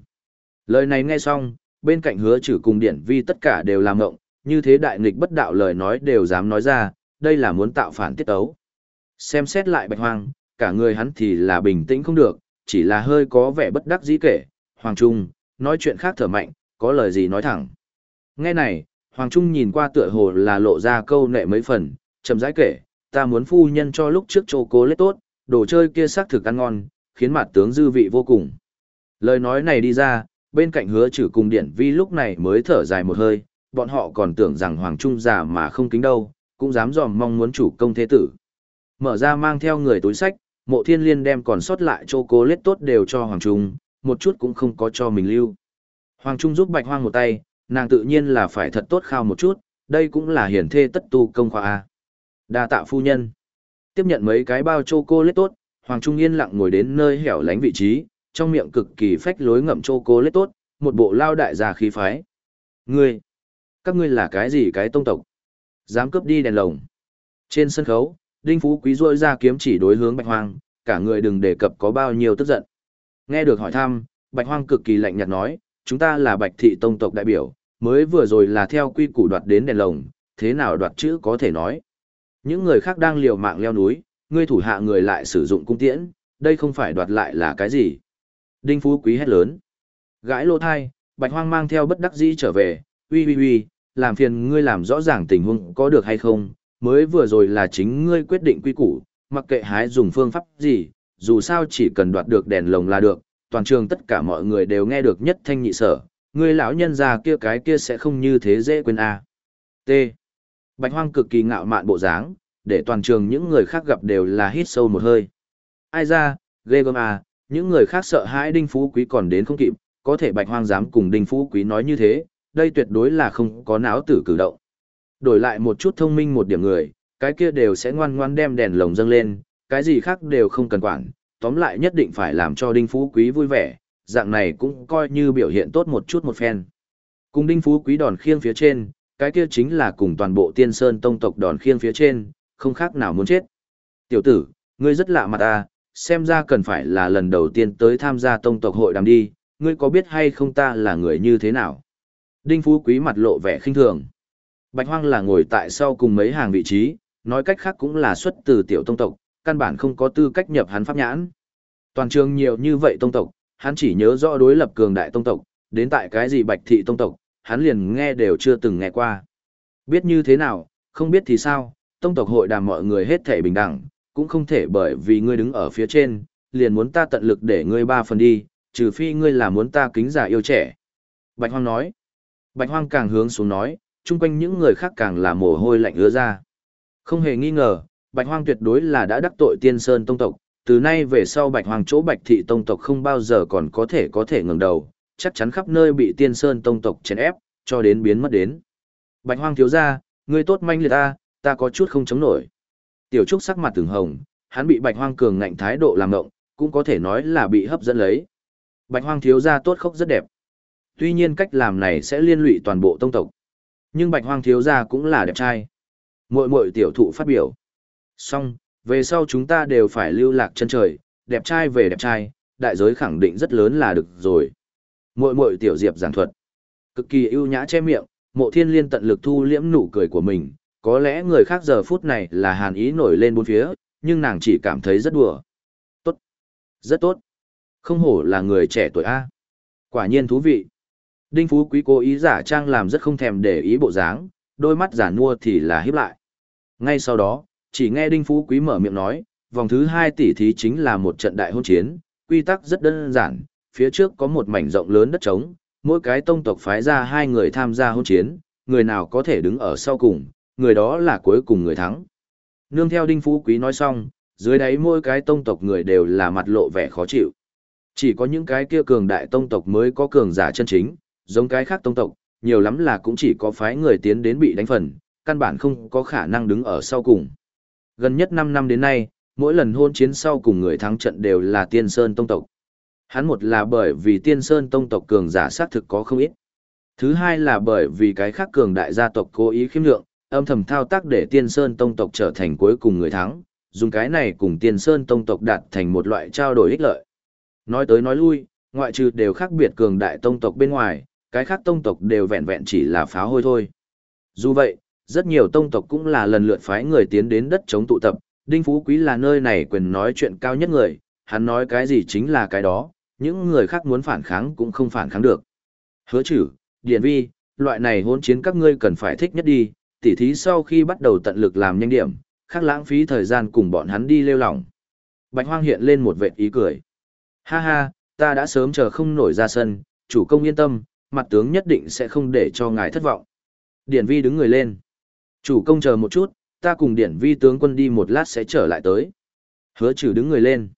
Lời này nghe xong, bên cạnh hứa trừ cùng điển vi tất cả đều làm ngộng, như thế đại nghịch bất đạo lời nói đều dám nói ra, đây là muốn tạo phản tiết ấu. Xem xét lại bạch hoang, cả người hắn thì là bình tĩnh không được, chỉ là hơi có vẻ bất đắc dĩ kể, Hoàng Trung, nói chuyện khác thở mạnh, có lời gì nói thẳng. Nghe này, Hoàng Trung nhìn qua tựa hồ là lộ ra câu nệ mấy phần, chậm rãi kể, ta muốn phu nhân cho lúc trước chô cố lết tốt, đồ chơi kia xác thực ăn ngon, khiến mặt tướng dư vị vô cùng. Lời nói này đi ra, bên cạnh hứa trừ cùng điển vi lúc này mới thở dài một hơi, bọn họ còn tưởng rằng Hoàng Trung già mà không kính đâu, cũng dám dòm mong muốn chủ công thế tử. Mở ra mang theo người túi sách, mộ thiên liên đem còn sót lại chô cố lết tốt đều cho Hoàng Trung, một chút cũng không có cho mình lưu. Hoàng Trung giúp bạch hoang một tay, nàng tự nhiên là phải thật tốt khao một chút, đây cũng là hiển thê tất tu công khoa A. đa tạ phu nhân. Tiếp nhận mấy cái bao chocolate cô lết tốt, Hoàng Trung yên lặng ngồi đến nơi hẻo lánh vị trí, trong miệng cực kỳ phách lối ngậm chocolate cô lết tốt, một bộ lao đại già khí phái. Ngươi, các ngươi là cái gì cái tông tộc? Dám cướp đi đèn lồng. Trên sân khấu, Đinh Phú Quý rôi ra kiếm chỉ đối hướng Bạch Hoang, cả người đừng đề cập có bao nhiêu tức giận. Nghe được hỏi thăm, Bạch Hoang cực kỳ lạnh nhạt nói, chúng ta là Bạch Thị Tông tộc đại biểu, mới vừa rồi là theo quy củ đoạt đến đèn lồng, thế nào đoạt chữ có thể nói. Những người khác đang liều mạng leo núi, ngươi thủ hạ người lại sử dụng cung tiễn, đây không phải đoạt lại là cái gì. Đinh Phú Quý hét lớn. Gãi lô thai, Bạch Hoang mang theo bất đắc dĩ trở về, uy uy uy, làm phiền ngươi làm rõ ràng tình huống có được hay không, mới vừa rồi là chính ngươi quyết định quy củ, mặc kệ hái dùng phương pháp gì, dù sao chỉ cần đoạt được đèn lồng là được, toàn trường tất cả mọi người đều nghe được nhất thanh nhị sở, người lão nhân già kia cái kia sẽ không như thế dễ quên a. À. T. Bạch Hoang cực kỳ ngạo mạn bộ dáng, để toàn trường những người khác gặp đều là hít sâu một hơi. Ai ra, ghê gớm à, những người khác sợ hãi Đinh Phú Quý còn đến không kịp, có thể Bạch Hoang dám cùng Đinh Phú Quý nói như thế, đây tuyệt đối là không có não tử cử động. Đổi lại một chút thông minh một điểm người, cái kia đều sẽ ngoan ngoan đem đèn lồng dâng lên, cái gì khác đều không cần quản, tóm lại nhất định phải làm cho Đinh Phú Quý vui vẻ, dạng này cũng coi như biểu hiện tốt một chút một phen. Cùng Đinh Phú Quý đòn khiêng phía trên, cái kia chính là cùng toàn bộ tiên sơn tông tộc đòn khiêng phía trên, không khác nào muốn chết. Tiểu tử, ngươi rất lạ mặt ta, xem ra cần phải là lần đầu tiên tới tham gia tông tộc hội đàm đi, ngươi có biết hay không ta là người như thế nào? Đinh Phú Quý mặt lộ vẻ khinh thường. Bạch Hoang là ngồi tại sau cùng mấy hàng vị trí, nói cách khác cũng là xuất từ tiểu tông tộc, căn bản không có tư cách nhập hắn pháp nhãn. Toàn trường nhiều như vậy tông tộc, hắn chỉ nhớ rõ đối lập cường đại tông tộc, đến tại cái gì bạch thị tông tộc, hắn liền nghe đều chưa từng nghe qua. Biết như thế nào, không biết thì sao, tông tộc hội đàm mọi người hết thể bình đẳng, cũng không thể bởi vì ngươi đứng ở phía trên, liền muốn ta tận lực để ngươi ba phần đi, trừ phi ngươi là muốn ta kính giả yêu trẻ. Bạch Hoang nói. Bạch Hoang càng hướng xuống nói, chung quanh những người khác càng là mồ hôi lạnh ứa ra. Không hề nghi ngờ, Bạch Hoang tuyệt đối là đã đắc tội tiên sơn tông tộc, từ nay về sau Bạch Hoang chỗ Bạch thị tông tộc không bao giờ còn có thể có thể ngẩng đầu, chắc chắn khắp nơi bị tiên sơn tông tộc chèn ép, cho đến biến mất đến. Bạch Hoang thiếu gia, ngươi tốt manh liệt ta, ta có chút không chống nổi. Tiểu Trúc sắc mặt từng hồng, hắn bị Bạch Hoang cường ngạnh thái độ làm động, cũng có thể nói là bị hấp dẫn lấy. Bạch Hoang thiếu gia tốt khóc rất đẹp. Tuy nhiên cách làm này sẽ liên lụy toàn bộ tông tộc. Nhưng Bạch Hoang thiếu gia cũng là đẹp trai. Muội muội tiểu thụ phát biểu. Song, về sau chúng ta đều phải lưu lạc chân trời, đẹp trai về đẹp trai, đại giới khẳng định rất lớn là được rồi. Muội muội tiểu diệp giảng thuật. Cực kỳ ưu nhã che miệng, mộ thiên liên tận lực thu liễm nụ cười của mình, có lẽ người khác giờ phút này là hàn ý nổi lên bốn phía, nhưng nàng chỉ cảm thấy rất đùa. Tốt. Rất tốt. Không hổ là người trẻ tuổi A. Quả nhiên thú vị. Đinh Phú Quý cố ý giả trang làm rất không thèm để ý bộ dáng, đôi mắt giả nua thì là hiếp lại. Ngay sau đó, chỉ nghe Đinh Phú Quý mở miệng nói, vòng thứ hai tỷ thí chính là một trận đại hôn chiến, quy tắc rất đơn giản, phía trước có một mảnh rộng lớn đất trống, mỗi cái tông tộc phái ra hai người tham gia hôn chiến, người nào có thể đứng ở sau cùng, người đó là cuối cùng người thắng. Nương theo Đinh Phú Quý nói xong, dưới đáy mỗi cái tông tộc người đều là mặt lộ vẻ khó chịu. Chỉ có những cái kia cường đại tông tộc mới có cường giả chân chính, giống cái khác tông tộc, nhiều lắm là cũng chỉ có phái người tiến đến bị đánh phần, căn bản không có khả năng đứng ở sau cùng. Gần nhất 5 năm đến nay, mỗi lần hôn chiến sau cùng người thắng trận đều là Tiên Sơn tông tộc. Hắn một là bởi vì Tiên Sơn tông tộc cường giả sát thực có không ít. Thứ hai là bởi vì cái khác cường đại gia tộc cố ý khiêm lượng, âm thầm thao tác để Tiên Sơn tông tộc trở thành cuối cùng người thắng, dùng cái này cùng Tiên Sơn tông tộc đạt thành một loại trao đổi ích lợi. Nói tới nói lui, ngoại trừ đều khác biệt cường đại tông tộc bên ngoài, cái khác tông tộc đều vẹn vẹn chỉ là pháo hôi thôi. Dù vậy, rất nhiều tông tộc cũng là lần lượt phái người tiến đến đất chống tụ tập, Đinh Phú Quý là nơi này quyền nói chuyện cao nhất người, hắn nói cái gì chính là cái đó, những người khác muốn phản kháng cũng không phản kháng được. Hứa chử, Điện Vi, loại này hôn chiến các ngươi cần phải thích nhất đi, tỉ thí sau khi bắt đầu tận lực làm nhanh điểm, khác lãng phí thời gian cùng bọn hắn đi lêu lỏng. Bạch Hoang hiện lên một vệt ý cười. Ha ha, ta đã sớm chờ không nổi ra sân, chủ công yên tâm, mặt tướng nhất định sẽ không để cho ngài thất vọng. Điển vi đứng người lên. Chủ công chờ một chút, ta cùng điển vi tướng quân đi một lát sẽ trở lại tới. Hứa trừ đứng người lên.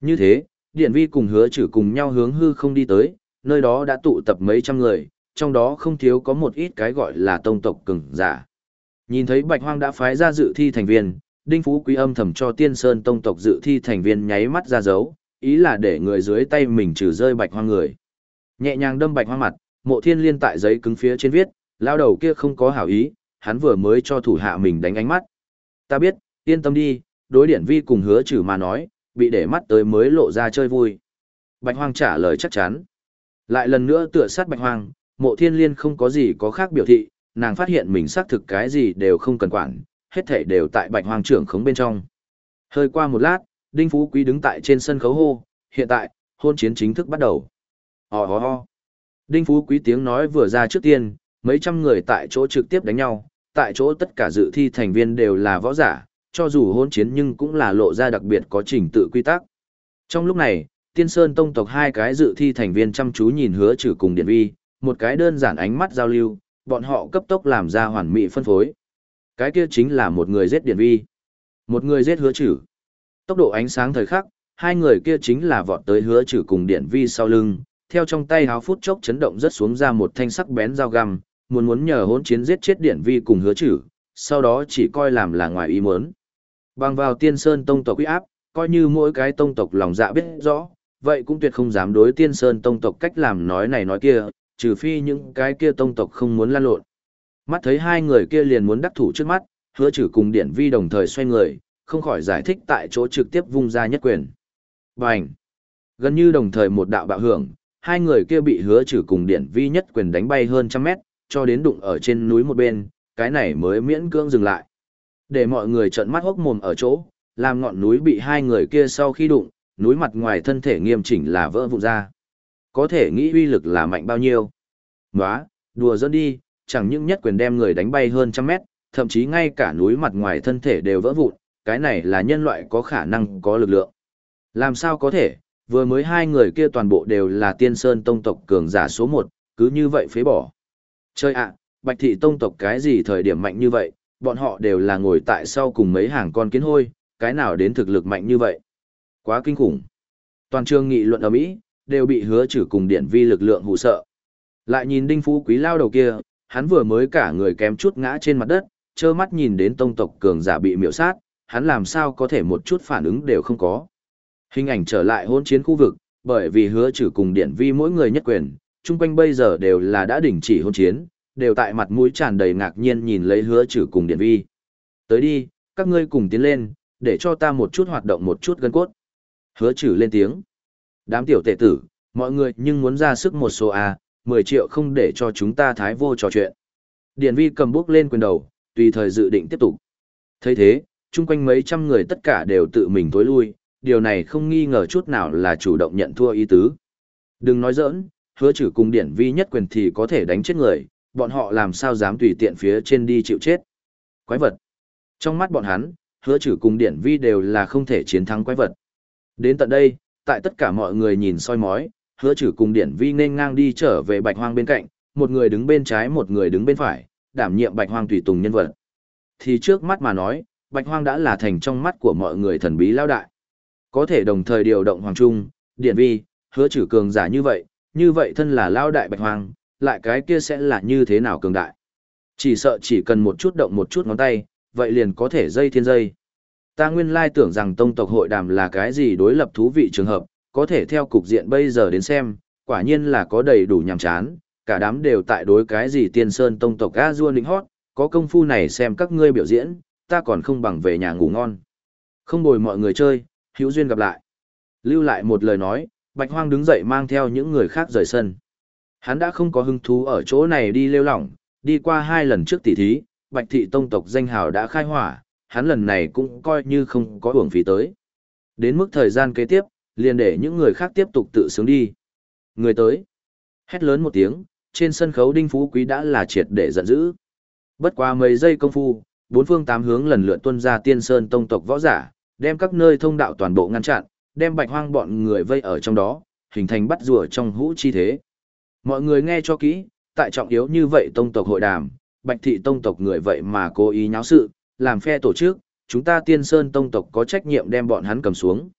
Như thế, điển vi cùng hứa trừ cùng nhau hướng hư không đi tới, nơi đó đã tụ tập mấy trăm người, trong đó không thiếu có một ít cái gọi là tông tộc cường giả. Nhìn thấy bạch hoang đã phái ra dự thi thành viên, Đinh Phú Quý âm thầm cho tiên sơn tông tộc dự thi thành viên nháy mắt ra dấu, ý là để người dưới tay mình trừ rơi bạch hoang người. Nhẹ nhàng đâm bạch hoang mặt, mộ thiên liên tại giấy cứng phía trên viết, lao đầu kia không có hảo ý, hắn vừa mới cho thủ hạ mình đánh ánh mắt. Ta biết, yên tâm đi, đối điển vi cùng hứa trừ mà nói, bị để mắt tới mới lộ ra chơi vui. Bạch hoang trả lời chắc chắn. Lại lần nữa tựa sát bạch hoang, Mộ thiên liên không có gì có khác biểu thị, nàng phát hiện mình xác thực cái gì đều không cần quản, hết thể đều tại bạch Hoang trưởng khống bên trong. Hơi qua một lát, Đinh Phú Quý đứng tại trên sân khấu hô, hiện tại, hôn chiến chính thức bắt đầu. Ho ho ho. Đinh Phú Quý tiếng nói vừa ra trước tiên, mấy trăm người tại chỗ trực tiếp đánh nhau, tại chỗ tất cả dự thi thành viên đều là võ giả, cho dù hôn chiến nhưng cũng là lộ ra đặc biệt có trình tự quy tắc. Trong lúc này, Tiên Sơn Tông tộc hai cái dự thi thành viên chăm chú nhìn hứa trừ cùng Điện Vi, một cái đơn giản ánh mắt giao lưu, bọn họ cấp tốc làm ra hoàn mỹ phân phối. Cái kia chính là một người giết Điện Vi, một người giết hứa trừ. Tốc độ ánh sáng thời khắc, hai người kia chính là vọt tới hứa trừ cùng Điện Vi sau lưng, theo trong tay háo phút chốc chấn động rất xuống ra một thanh sắc bén dao găm, muốn muốn nhờ hỗn chiến giết chết Điện Vi cùng hứa trừ, sau đó chỉ coi làm là ngoài ý muốn. Bằng vào tiên sơn tông tộc uy áp, coi như mỗi cái tông tộc lòng dạ biết rõ, vậy cũng tuyệt không dám đối tiên sơn tông tộc cách làm nói này nói kia, trừ phi những cái kia tông tộc không muốn lan lộn. Mắt thấy hai người kia liền muốn đắc thủ trước mắt, hứa trừ cùng điển vi đồng thời xoay người, không khỏi giải thích tại chỗ trực tiếp vung ra nhất quyền. Bành! Gần như đồng thời một đạo bạo hưởng, hai người kia bị hứa trừ cùng điển vi nhất quyền đánh bay hơn trăm mét, cho đến đụng ở trên núi một bên, cái này mới miễn cưỡng dừng lại. Để mọi người trợn mắt hốc mồm ở chỗ, làm ngọn núi bị hai người kia sau khi đụng, núi mặt ngoài thân thể nghiêm chỉnh là vỡ vụn ra. Có thể nghĩ uy lực là mạnh bao nhiêu. Nóa, đùa dẫn đi, chẳng những nhất quyền đem người đánh bay hơn trăm mét, thậm chí ngay cả núi mặt ngoài thân thể đều vỡ vụn, cái này là nhân loại có khả năng có lực lượng. Làm sao có thể, vừa mới hai người kia toàn bộ đều là tiên sơn tông tộc cường giả số một, cứ như vậy phế bỏ. Chơi ạ, bạch thị tông tộc cái gì thời điểm mạnh như vậy, bọn họ đều là ngồi tại sau cùng mấy hàng con kiến hôi, cái nào đến thực lực mạnh như vậy. Quá kinh khủng. Toàn trường nghị luận ở Mỹ, đều bị hứa trừ cùng điện vi lực lượng hù sợ. Lại nhìn đinh phú quý lao đầu kia, hắn vừa mới cả người kém chút ngã trên mặt đất, trơ mắt nhìn đến tông tộc cường giả bị miểu sát, hắn làm sao có thể một chút phản ứng đều không có. Hình ảnh trở lại hôn chiến khu vực, bởi vì hứa trừ cùng điện vi mỗi người nhất quyền, chung quanh bây giờ đều là đã đình chỉ hôn chiến, đều tại mặt mũi tràn đầy ngạc nhiên nhìn lấy hứa trừ cùng điện vi. Tới đi, các ngươi cùng tiến lên, để cho ta một chút hoạt động một chút gân cốt. Hứa trừ lên tiếng. Đám tiểu tệ tử, mọi người nhưng muốn ra sức một số à, A, 10 triệu không để cho chúng ta thái vô trò chuyện. Điện vi cầm bước lên quyền đầu, tùy thời dự định tiếp tục. thấy thế, chung quanh mấy trăm người tất cả đều tự mình tối lui, điều này không nghi ngờ chút nào là chủ động nhận thua ý tứ. Đừng nói giỡn, hứa trừ cùng điển vi nhất quyền thì có thể đánh chết người, bọn họ làm sao dám tùy tiện phía trên đi chịu chết. Quái vật. Trong mắt bọn hắn, hứa trừ cùng điển vi đều là không thể chiến thắng quái vật. Đến tận đây, tại tất cả mọi người nhìn soi mói, hứa trừ cùng điển vi nên ngang đi trở về bạch hoang bên cạnh, một người đứng bên trái một người đứng bên phải, đảm nhiệm bạch hoang tùy tùng nhân vật. Thì trước mắt mà nói, bạch hoang đã là thành trong mắt của mọi người thần bí lao đại. Có thể đồng thời điều động hoàng trung, điển vi, hứa trừ cường giả như vậy, như vậy thân là lao đại bạch hoang, lại cái kia sẽ là như thế nào cường đại. Chỉ sợ chỉ cần một chút động một chút ngón tay, vậy liền có thể dây thiên dây. Ta nguyên lai tưởng rằng tông tộc hội đàm là cái gì đối lập thú vị trường hợp, có thể theo cục diện bây giờ đến xem, quả nhiên là có đầy đủ nhằm chán, cả đám đều tại đối cái gì tiên sơn tông tộc a Duôn Linh hót, có công phu này xem các ngươi biểu diễn, ta còn không bằng về nhà ngủ ngon. Không bồi mọi người chơi, hữu duyên gặp lại. Lưu lại một lời nói, Bạch Hoang đứng dậy mang theo những người khác rời sân. Hắn đã không có hứng thú ở chỗ này đi lêu lỏng, đi qua hai lần trước tỷ thí, Bạch Thị Tông tộc danh hào đã khai hỏa, hắn lần này cũng coi như không có uổng phí tới. Đến mức thời gian kế tiếp, liền để những người khác tiếp tục tự sướng đi. Người tới. Hét lớn một tiếng, trên sân khấu Đinh Phú Quý đã là triệt để giận dữ. Bất qua mấy giây công phu, bốn phương tám hướng lần lượt tuân ra tiên sơn tông tộc võ giả, đem các nơi thông đạo toàn bộ ngăn chặn, đem bạch hoang bọn người vây ở trong đó, hình thành bắt rùa trong hũ chi thế. Mọi người nghe cho kỹ, tại trọng yếu như vậy tông tộc hội đàm, bạch thị tông tộc người vậy mà cố ý nháo sự, làm phe tổ chức, chúng ta tiên sơn tông tộc có trách nhiệm đem bọn hắn cầm xuống.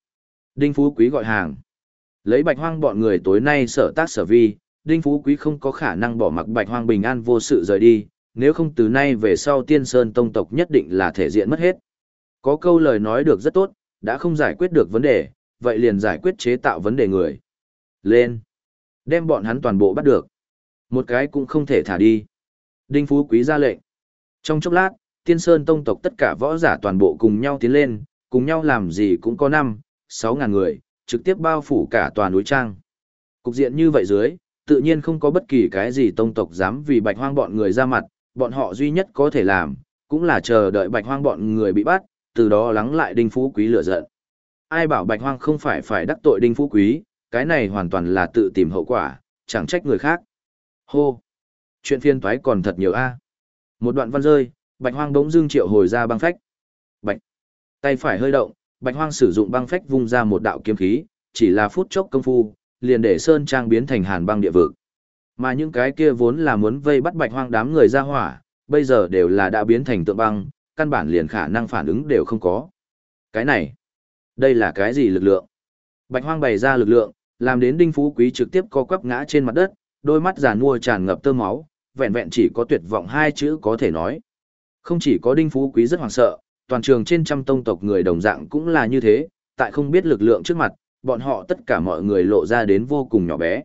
Đinh Phú Quý gọi hàng. Lấy bạch hoang bọn người tối nay sở tác sở vi, Đinh Phú Quý không có khả năng bỏ mặc bạch hoang bình an vô sự rời đi, nếu không từ nay về sau tiên sơn tông tộc nhất định là thể diện mất hết. Có câu lời nói được rất tốt, đã không giải quyết được vấn đề, vậy liền giải quyết chế tạo vấn đề người. Lên. Đem bọn hắn toàn bộ bắt được. Một cái cũng không thể thả đi. Đinh Phú Quý ra lệnh. Trong chốc lát, tiên sơn tông tộc tất cả võ giả toàn bộ cùng nhau tiến lên, cùng nhau làm gì cũng có năm, sáu ngàn người, trực tiếp bao phủ cả tòa núi trang. Cục diện như vậy dưới, tự nhiên không có bất kỳ cái gì tông tộc dám vì bạch hoang bọn người ra mặt, bọn họ duy nhất có thể làm, cũng là chờ đợi bạch hoang bọn người bị bắt, từ đó lắng lại đinh phú quý lửa giận. Ai bảo bạch hoang không phải phải đắc tội đinh phú quý, cái này hoàn toàn là tự tìm hậu quả, chẳng trách người khác. Hô! Chuyện phiên toái còn thật nhiều a. Một đoạn văn rơi, bạch hoang đống dương triệu hồi ra băng phách. Bạch! Tay phải hơi động, bạch hoang sử dụng băng phách vung ra một đạo kiếm khí, chỉ là phút chốc công phu, liền để sơn trang biến thành hàn băng địa vực. Mà những cái kia vốn là muốn vây bắt bạch hoang đám người ra hỏa, bây giờ đều là đã biến thành tượng băng, căn bản liền khả năng phản ứng đều không có. Cái này, đây là cái gì lực lượng? Bạch hoang bày ra lực lượng, làm đến đinh phú quý trực tiếp co quắp ngã trên mặt đất, đôi mắt giàn mua tràn ngập tơ máu, vẹn vẹn chỉ có tuyệt vọng hai chữ có thể nói. Không chỉ có đinh phú quý rất hoảng sợ, toàn trường trên trăm tông tộc người đồng dạng cũng là như thế, tại không biết lực lượng trước mặt, bọn họ tất cả mọi người lộ ra đến vô cùng nhỏ bé.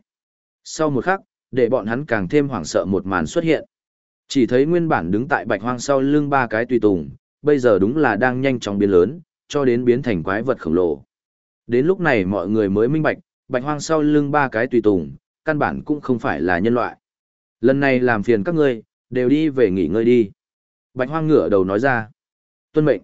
Sau một khắc, để bọn hắn càng thêm hoảng sợ một màn xuất hiện. Chỉ thấy nguyên bản đứng tại bạch hoang sau lưng ba cái tùy tùng, bây giờ đúng là đang nhanh chóng biến lớn, cho đến biến thành quái vật khổng lồ. Đến lúc này mọi người mới minh bạch, bạch hoang sau lưng ba cái tùy tùng, căn bản cũng không phải là nhân loại. Lần này làm phiền các ngươi, đều đi về nghỉ ngơi đi. Bạch hoang ngửa đầu nói ra. Tuân mệnh.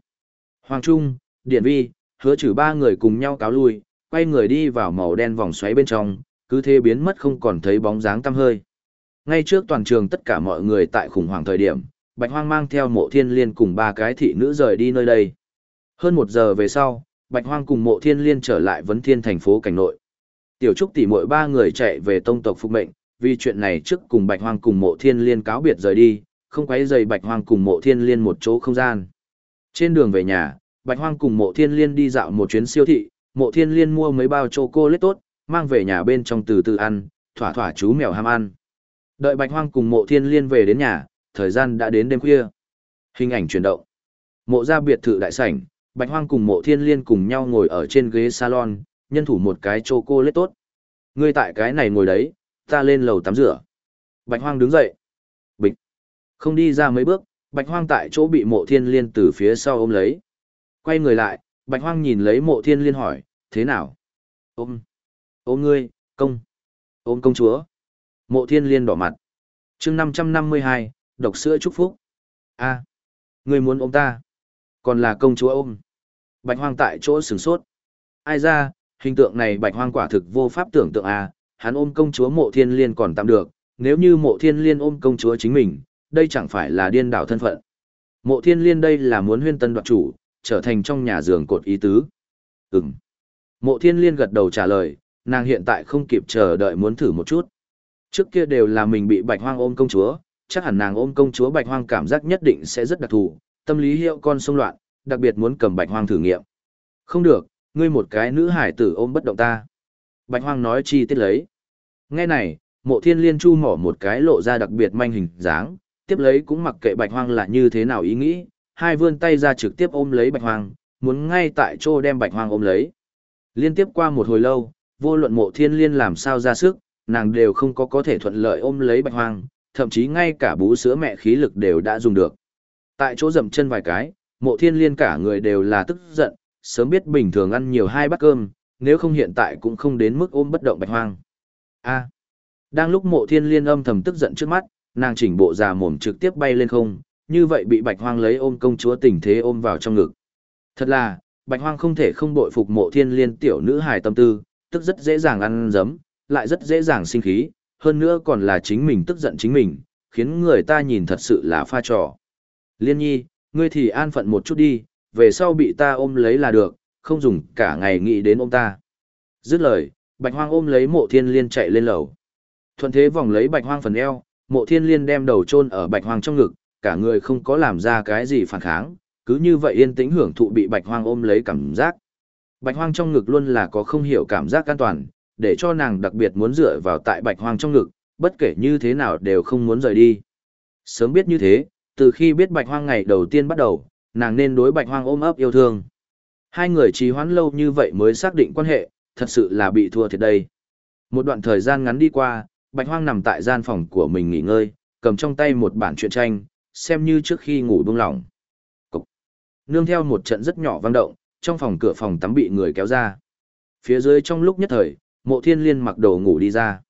Hoàng Trung, Điển Vi, hứa trừ ba người cùng nhau cáo lui, quay người đi vào màu đen vòng xoáy bên trong, cứ thế biến mất không còn thấy bóng dáng tăm hơi. Ngay trước toàn trường tất cả mọi người tại khủng hoảng thời điểm, Bạch Hoang mang theo mộ thiên liên cùng ba cái thị nữ rời đi nơi đây. Hơn một giờ về sau, Bạch Hoang cùng mộ thiên liên trở lại vấn thiên thành phố cảnh nội. Tiểu Trúc tỷ muội ba người chạy về tông tộc phục mệnh, vì chuyện này trước cùng Bạch Hoang cùng mộ thiên liên cáo biệt rời đi, không quấy rầy Bạch Hoang cùng mộ thiên liên một chỗ không gian. Trên đường về nhà, Bạch Hoang cùng mộ thiên liên đi dạo một chuyến siêu thị, mộ thiên liên mua mấy bao chocolate tốt, mang về nhà bên trong từ từ ăn, thỏa thỏa chú mèo ham ăn. Đợi Bạch Hoang cùng mộ thiên liên về đến nhà, thời gian đã đến đêm khuya. Hình ảnh chuyển động. Mộ gia biệt thự đại sảnh, Bạch Hoang cùng mộ thiên liên cùng nhau ngồi ở trên ghế salon, nhân thủ một cái chocolate tốt. Ngươi tại cái này ngồi đấy, ta lên lầu tắm rửa. Bạch Hoang đứng dậy. Bịch. Không đi ra mấy bước, Bạch Hoang tại chỗ bị mộ thiên liên từ phía sau ôm lấy. Quay người lại, Bạch Hoang nhìn lấy mộ thiên liên hỏi, thế nào? Ôm. Ôm ngươi, công. Ôm công chúa. Mộ thiên liên đỏ mặt. chương 552, độc sữa chúc phúc. a ngươi muốn ôm ta. Còn là công chúa ôm. Bạch Hoang tại chỗ sửng sốt. Ai ra, hình tượng này Bạch Hoang quả thực vô pháp tưởng tượng à hắn ôm công chúa mộ thiên liên còn tạm được, nếu như mộ thiên liên ôm công chúa chính mình, đây chẳng phải là điên đảo thân phận. Mộ thiên liên đây là muốn huyên tân đoạt chủ, trở thành trong nhà giường cột ý tứ. Ừm. Mộ thiên liên gật đầu trả lời, nàng hiện tại không kịp chờ đợi muốn thử một chút. Trước kia đều là mình bị bạch hoang ôm công chúa, chắc hẳn nàng ôm công chúa bạch hoang cảm giác nhất định sẽ rất đặc thù, tâm lý hiệu con sông loạn, đặc biệt muốn cầm bạch hoang thử nghiệm. Không được, ngươi một cái nữ hải tử ôm bất động ta. Bạch hoang nói chi tiết lấy. Nghe này, mộ thiên liên chu mỏ một cái lộ ra đặc biệt manh hình dáng, tiếp lấy cũng mặc kệ bạch hoang là như thế nào ý nghĩ, hai vươn tay ra trực tiếp ôm lấy bạch hoang, muốn ngay tại chỗ đem bạch hoang ôm lấy. Liên tiếp qua một hồi lâu, vô luận mộ thiên liên làm sao ra sức, nàng đều không có có thể thuận lợi ôm lấy bạch hoang, thậm chí ngay cả bú sữa mẹ khí lực đều đã dùng được. Tại chỗ dậm chân vài cái, mộ thiên liên cả người đều là tức giận, sớm biết bình thường ăn nhiều hai bát cơm, nếu không hiện tại cũng không đến mức ôm bất động bạch hoang. A. đang lúc mộ thiên liên âm thầm tức giận trước mắt, nàng chỉnh bộ già mồm trực tiếp bay lên không, như vậy bị bạch hoang lấy ôm công chúa tình thế ôm vào trong ngực. Thật là, bạch hoang không thể không bội phục mộ thiên liên tiểu nữ hài tâm tư, tức rất dễ dàng ăn dấm, lại rất dễ dàng sinh khí, hơn nữa còn là chính mình tức giận chính mình, khiến người ta nhìn thật sự là pha trò. Liên nhi, ngươi thì an phận một chút đi, về sau bị ta ôm lấy là được, không dùng cả ngày nghĩ đến ôm ta. Dứt lời, bạch hoang ôm lấy mộ thiên liên chạy lên lầu. Thuận thế vòng lấy bạch hoang phần eo, mộ thiên liên đem đầu chôn ở bạch hoang trong ngực, cả người không có làm ra cái gì phản kháng, cứ như vậy yên tĩnh hưởng thụ bị bạch hoang ôm lấy cảm giác. Bạch hoang trong ngực luôn là có không hiểu cảm giác an toàn, để cho nàng đặc biệt muốn dựa vào tại bạch hoang trong ngực, bất kể như thế nào đều không muốn rời đi. Sớm biết như thế, từ khi biết bạch hoang ngày đầu tiên bắt đầu, nàng nên đối bạch hoang ôm ấp yêu thương. Hai người trì hoãn lâu như vậy mới xác định quan hệ, thật sự là bị thua thiệt đây. Một đoạn thời gian ngắn đi qua, bạch hoang nằm tại gian phòng của mình nghỉ ngơi, cầm trong tay một bản truyện tranh, xem như trước khi ngủ buông lỏng. Cục. Nương theo một trận rất nhỏ vang động, trong phòng cửa phòng tắm bị người kéo ra. Phía dưới trong lúc nhất thời, mộ thiên liên mặc đồ ngủ đi ra.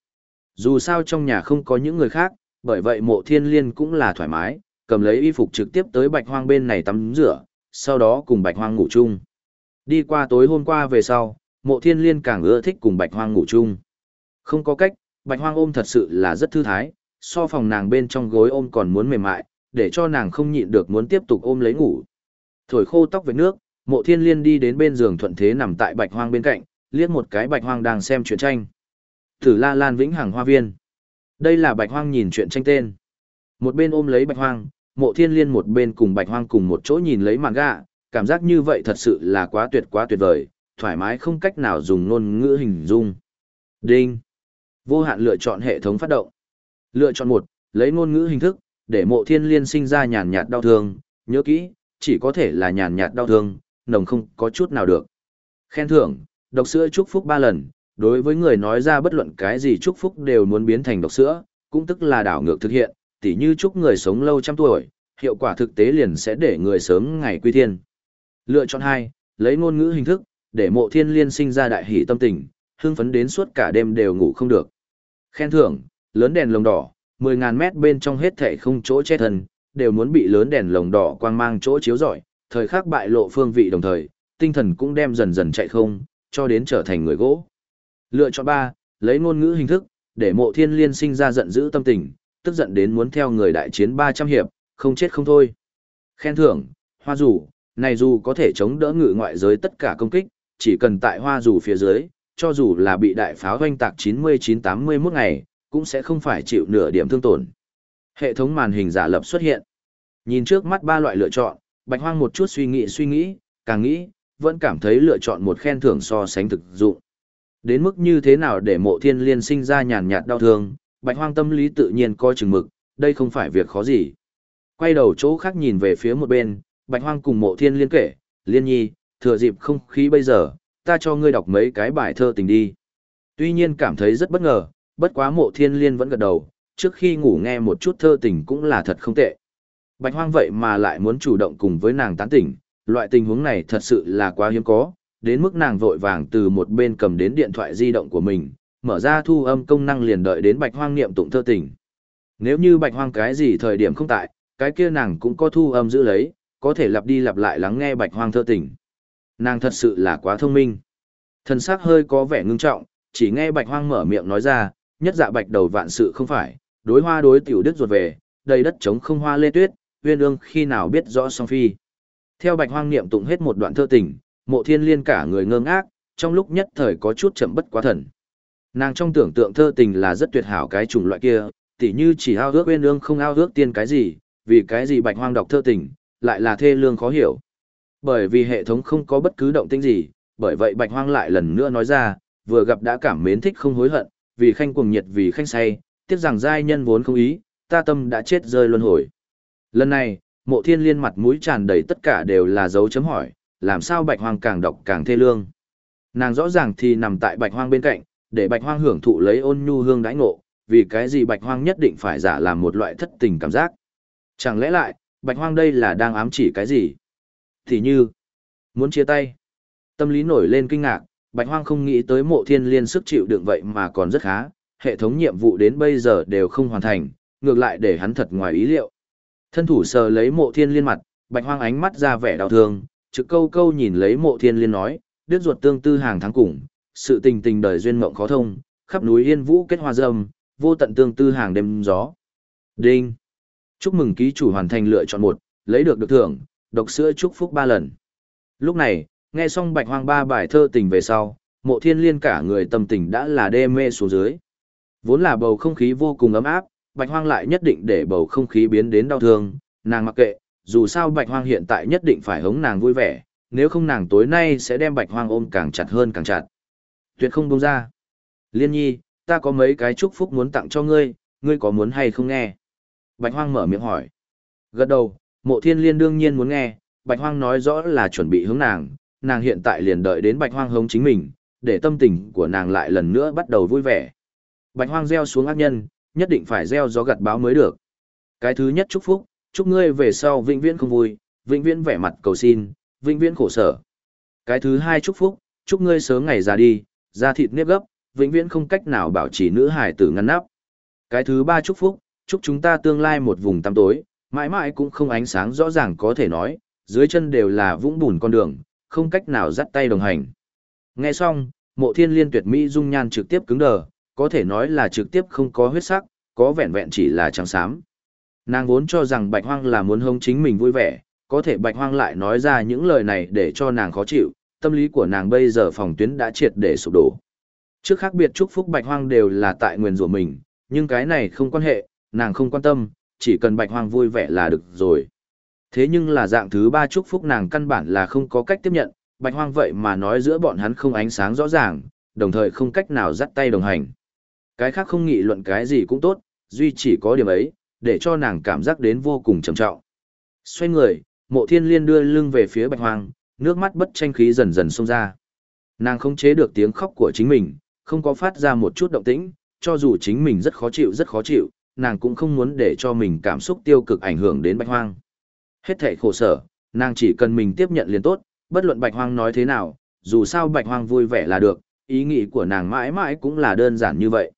Dù sao trong nhà không có những người khác, bởi vậy mộ thiên liên cũng là thoải mái, cầm lấy y phục trực tiếp tới bạch hoang bên này tắm rửa, sau đó cùng bạch hoang ngủ chung. Đi qua tối hôm qua về sau, mộ thiên liên càng ưa thích cùng bạch hoang ngủ chung. Không có cách, bạch hoang ôm thật sự là rất thư thái, so phòng nàng bên trong gối ôm còn muốn mềm mại, để cho nàng không nhịn được muốn tiếp tục ôm lấy ngủ. Thổi khô tóc với nước, mộ thiên liên đi đến bên giường thuận thế nằm tại bạch hoang bên cạnh, liếc một cái bạch hoang đang xem truyện tranh. Thử la lan vĩnh hằng hoa viên. Đây là bạch hoang nhìn truyện tranh tên. Một bên ôm lấy bạch hoang, mộ thiên liên một bên cùng bạch hoang cùng một chỗ nhìn lấy màn gạ, cảm giác như vậy thật sự là quá tuyệt quá tuyệt vời, thoải mái không cách nào dùng ngôn ngữ hình dung. Đinh. Vô hạn lựa chọn hệ thống phát động. Lựa chọn một, lấy ngôn ngữ hình thức, để mộ thiên liên sinh ra nhàn nhạt đau thương, nhớ kỹ, chỉ có thể là nhàn nhạt đau thương, nồng không có chút nào được. Khen thưởng, độc sữa chúc phúc ba lần, đối với người nói ra bất luận cái gì chúc phúc đều muốn biến thành độc sữa, cũng tức là đảo ngược thực hiện, tỉ như chúc người sống lâu trăm tuổi, hiệu quả thực tế liền sẽ để người sớm ngày quy thiên. Lựa chọn hai, lấy ngôn ngữ hình thức, để mộ thiên liên sinh ra đại hỷ tâm tình, hưng phấn đến suốt cả đêm đều ngủ không được. Khen thưởng, lớn đèn lồng đỏ, 10.000 mét bên trong hết thể không chỗ che thân, đều muốn bị lớn đèn lồng đỏ quang mang chỗ chiếu rọi, thời khắc bại lộ phương vị đồng thời, tinh thần cũng đem dần dần chạy không, cho đến trở thành người gỗ. Lựa chọn 3, lấy ngôn ngữ hình thức, để mộ thiên liên sinh ra giận dữ tâm tình, tức giận đến muốn theo người đại chiến 300 hiệp, không chết không thôi. Khen thưởng, hoa rủ, này dù có thể chống đỡ ngự ngoại giới tất cả công kích, chỉ cần tại hoa rủ phía dưới, cho dù là bị đại pháo hoanh tạc 99-81 ngày, cũng sẽ không phải chịu nửa điểm thương tổn. Hệ thống màn hình giả lập xuất hiện. Nhìn trước mắt ba loại lựa chọn, Bạch Hoang một chút suy nghĩ suy nghĩ, càng nghĩ, vẫn cảm thấy lựa chọn một khen thưởng so sánh thực dụng. Đến mức như thế nào để mộ thiên liên sinh ra nhàn nhạt đau thương, Bạch Hoang tâm lý tự nhiên coi chừng mực, đây không phải việc khó gì. Quay đầu chỗ khác nhìn về phía một bên, Bạch Hoang cùng mộ thiên liên kể, liên nhi, thừa dịp không khí bây giờ, ta cho ngươi đọc mấy cái bài thơ tình đi. Tuy nhiên cảm thấy rất bất ngờ, bất quá mộ thiên liên vẫn gật đầu, trước khi ngủ nghe một chút thơ tình cũng là thật không tệ. Bạch hoang vậy mà lại muốn chủ động cùng với nàng tán tỉnh, loại tình huống này thật sự là quá hiếm có, đến mức nàng vội vàng từ một bên cầm đến điện thoại di động của mình, mở ra thu âm công năng liền đợi đến bạch hoang niệm tụng thơ tình. Nếu như bạch hoang cái gì thời điểm không tại, cái kia nàng cũng có thu âm giữ lấy, có thể lặp đi lặp lại lắng nghe bạch hoang thơ tình. Nàng thật sự là quá thông minh. Thần sắc hơi có vẻ ngưng trọng, chỉ nghe bạch hoang mở miệng nói ra, nhất dạ bạch đầu vạn sự không phải, đối hoa đối tiểu đức ruột về, đầy đất trống không hoa lê tuyết, uyên ương khi nào biết rõ song phi. Theo bạch hoang niệm tụng hết một đoạn thơ tình, mộ thiên liên cả người ngơ ngác, trong lúc nhất thời có chút chậm bất quá thần. Nàng trong tưởng tượng thơ tình là rất tuyệt hảo cái chủng loại kia, tỉ như chỉ ao ước uyên ương không ao ước tiên cái gì, vì cái gì bạch hoang đọc thơ tình, lại là thê lương khó hiểu. Bởi vì hệ thống không có bất cứ động tĩnh gì, bởi vậy bạch hoang lại lần nữa nói ra, vừa gặp đã cảm mến thích không hối hận, vì khanh cuồng nhiệt vì khanh say, tiếc rằng giai nhân vốn không ý, ta tâm đã chết rơi luân hồi. Lần này, mộ thiên liên mặt mũi tràn đầy tất cả đều là dấu chấm hỏi, làm sao bạch hoang càng đọc càng thê lương. Nàng rõ ràng thì nằm tại bạch hoang bên cạnh, để bạch hoang hưởng thụ lấy ôn nhu hương đãi ngộ, vì cái gì bạch hoang nhất định phải giả làm một loại thất tình cảm giác. Chẳng lẽ lại, bạch hoang đây là đang ám chỉ cái gì? Thì như, muốn chia tay. Tâm lý nổi lên kinh ngạc, Bạch Hoang không nghĩ tới mộ thiên liên sức chịu đựng vậy mà còn rất khá, hệ thống nhiệm vụ đến bây giờ đều không hoàn thành, ngược lại để hắn thật ngoài ý liệu. Thân thủ sờ lấy mộ thiên liên mặt, Bạch Hoang ánh mắt ra vẻ đau thương, trực câu câu nhìn lấy mộ thiên liên nói, đứt ruột tương tư hàng tháng cùng, sự tình tình đời duyên mộng khó thông, khắp núi yên vũ kết hoa dâm, vô tận tương tư hàng đêm gió. Đinh! Chúc mừng ký chủ hoàn thành lựa chọn một, lấy được được thưởng, độc sữa chúc phúc ba lần. Lúc này, nghe xong bạch hoang ba bài thơ tình về sau, mộ thiên liên cả người tâm tình đã là đê mê xuống dưới. Vốn là bầu không khí vô cùng ấm áp, bạch hoang lại nhất định để bầu không khí biến đến đau thương, nàng mặc kệ, dù sao bạch hoang hiện tại nhất định phải hống nàng vui vẻ, nếu không nàng tối nay sẽ đem bạch hoang ôm càng chặt hơn càng chặt. Tuyệt không buông ra. Liên nhi, ta có mấy cái chúc phúc muốn tặng cho ngươi, ngươi có muốn hay không nghe? Bạch hoang mở miệng hỏi. Gật đầu, mộ thiên liên đương nhiên muốn nghe, bạch hoang nói rõ là chuẩn bị hướng nàng, nàng hiện tại liền đợi đến bạch hoang hống chính mình, để tâm tình của nàng lại lần nữa bắt đầu vui vẻ. Bạch hoang gieo xuống ác nhân, nhất định phải gieo gió gặt báo mới được. Cái thứ nhất chúc phúc, chúc ngươi về sau vĩnh viễn không vui, vĩnh viễn vẻ mặt cầu xin, vĩnh viễn khổ sở. Cái thứ hai chúc phúc, chúc ngươi sớm ngày già đi, da thịt nếp gấp, vĩnh viễn không cách nào bảo trì nữ hải tử ngăn nắp. Cái thứ ba chúc phúc, chúc chúng ta tương lai một vùng tăm tối, mãi mãi cũng không ánh sáng rõ ràng có thể nói, dưới chân đều là vũng bùn con đường, không cách nào dắt tay đồng hành. Nghe xong, mộ thiên liên tuyệt mỹ dung nhan trực tiếp cứng đờ, có thể nói là trực tiếp không có huyết sắc, có vẹn vẹn chỉ là trắng xám. Nàng vốn cho rằng bạch hoang là muốn hông chính mình vui vẻ, có thể bạch hoang lại nói ra những lời này để cho nàng khó chịu, tâm lý của nàng bây giờ phòng tuyến đã triệt để sụp đổ. Trước khác biệt chúc phúc bạch hoang đều là tại nguyên rủa mình, nhưng cái này không quan hệ, nàng không quan tâm, chỉ cần bạch hoang vui vẻ là được rồi. Thế nhưng là dạng thứ ba chúc phúc nàng căn bản là không có cách tiếp nhận, bạch hoang vậy mà nói giữa bọn hắn không ánh sáng rõ ràng, đồng thời không cách nào dắt tay đồng hành. Cái khác không nghị luận cái gì cũng tốt, duy chỉ có điểm ấy, để cho nàng cảm giác đến vô cùng trầm trọng. Xoay người, mộ thiên liên đưa lưng về phía bạch hoang, nước mắt bất tranh khí dần dần xông ra. Nàng không chế được tiếng khóc của chính mình, không có phát ra một chút động tĩnh, cho dù chính mình rất khó chịu rất khó chịu, nàng cũng không muốn để cho mình cảm xúc tiêu cực ảnh hưởng đến bạch hoang. Hết thảy khổ sở, nàng chỉ cần mình tiếp nhận liền tốt, bất luận bạch hoang nói thế nào, dù sao bạch hoang vui vẻ là được, ý nghĩ của nàng mãi mãi cũng là đơn giản như vậy.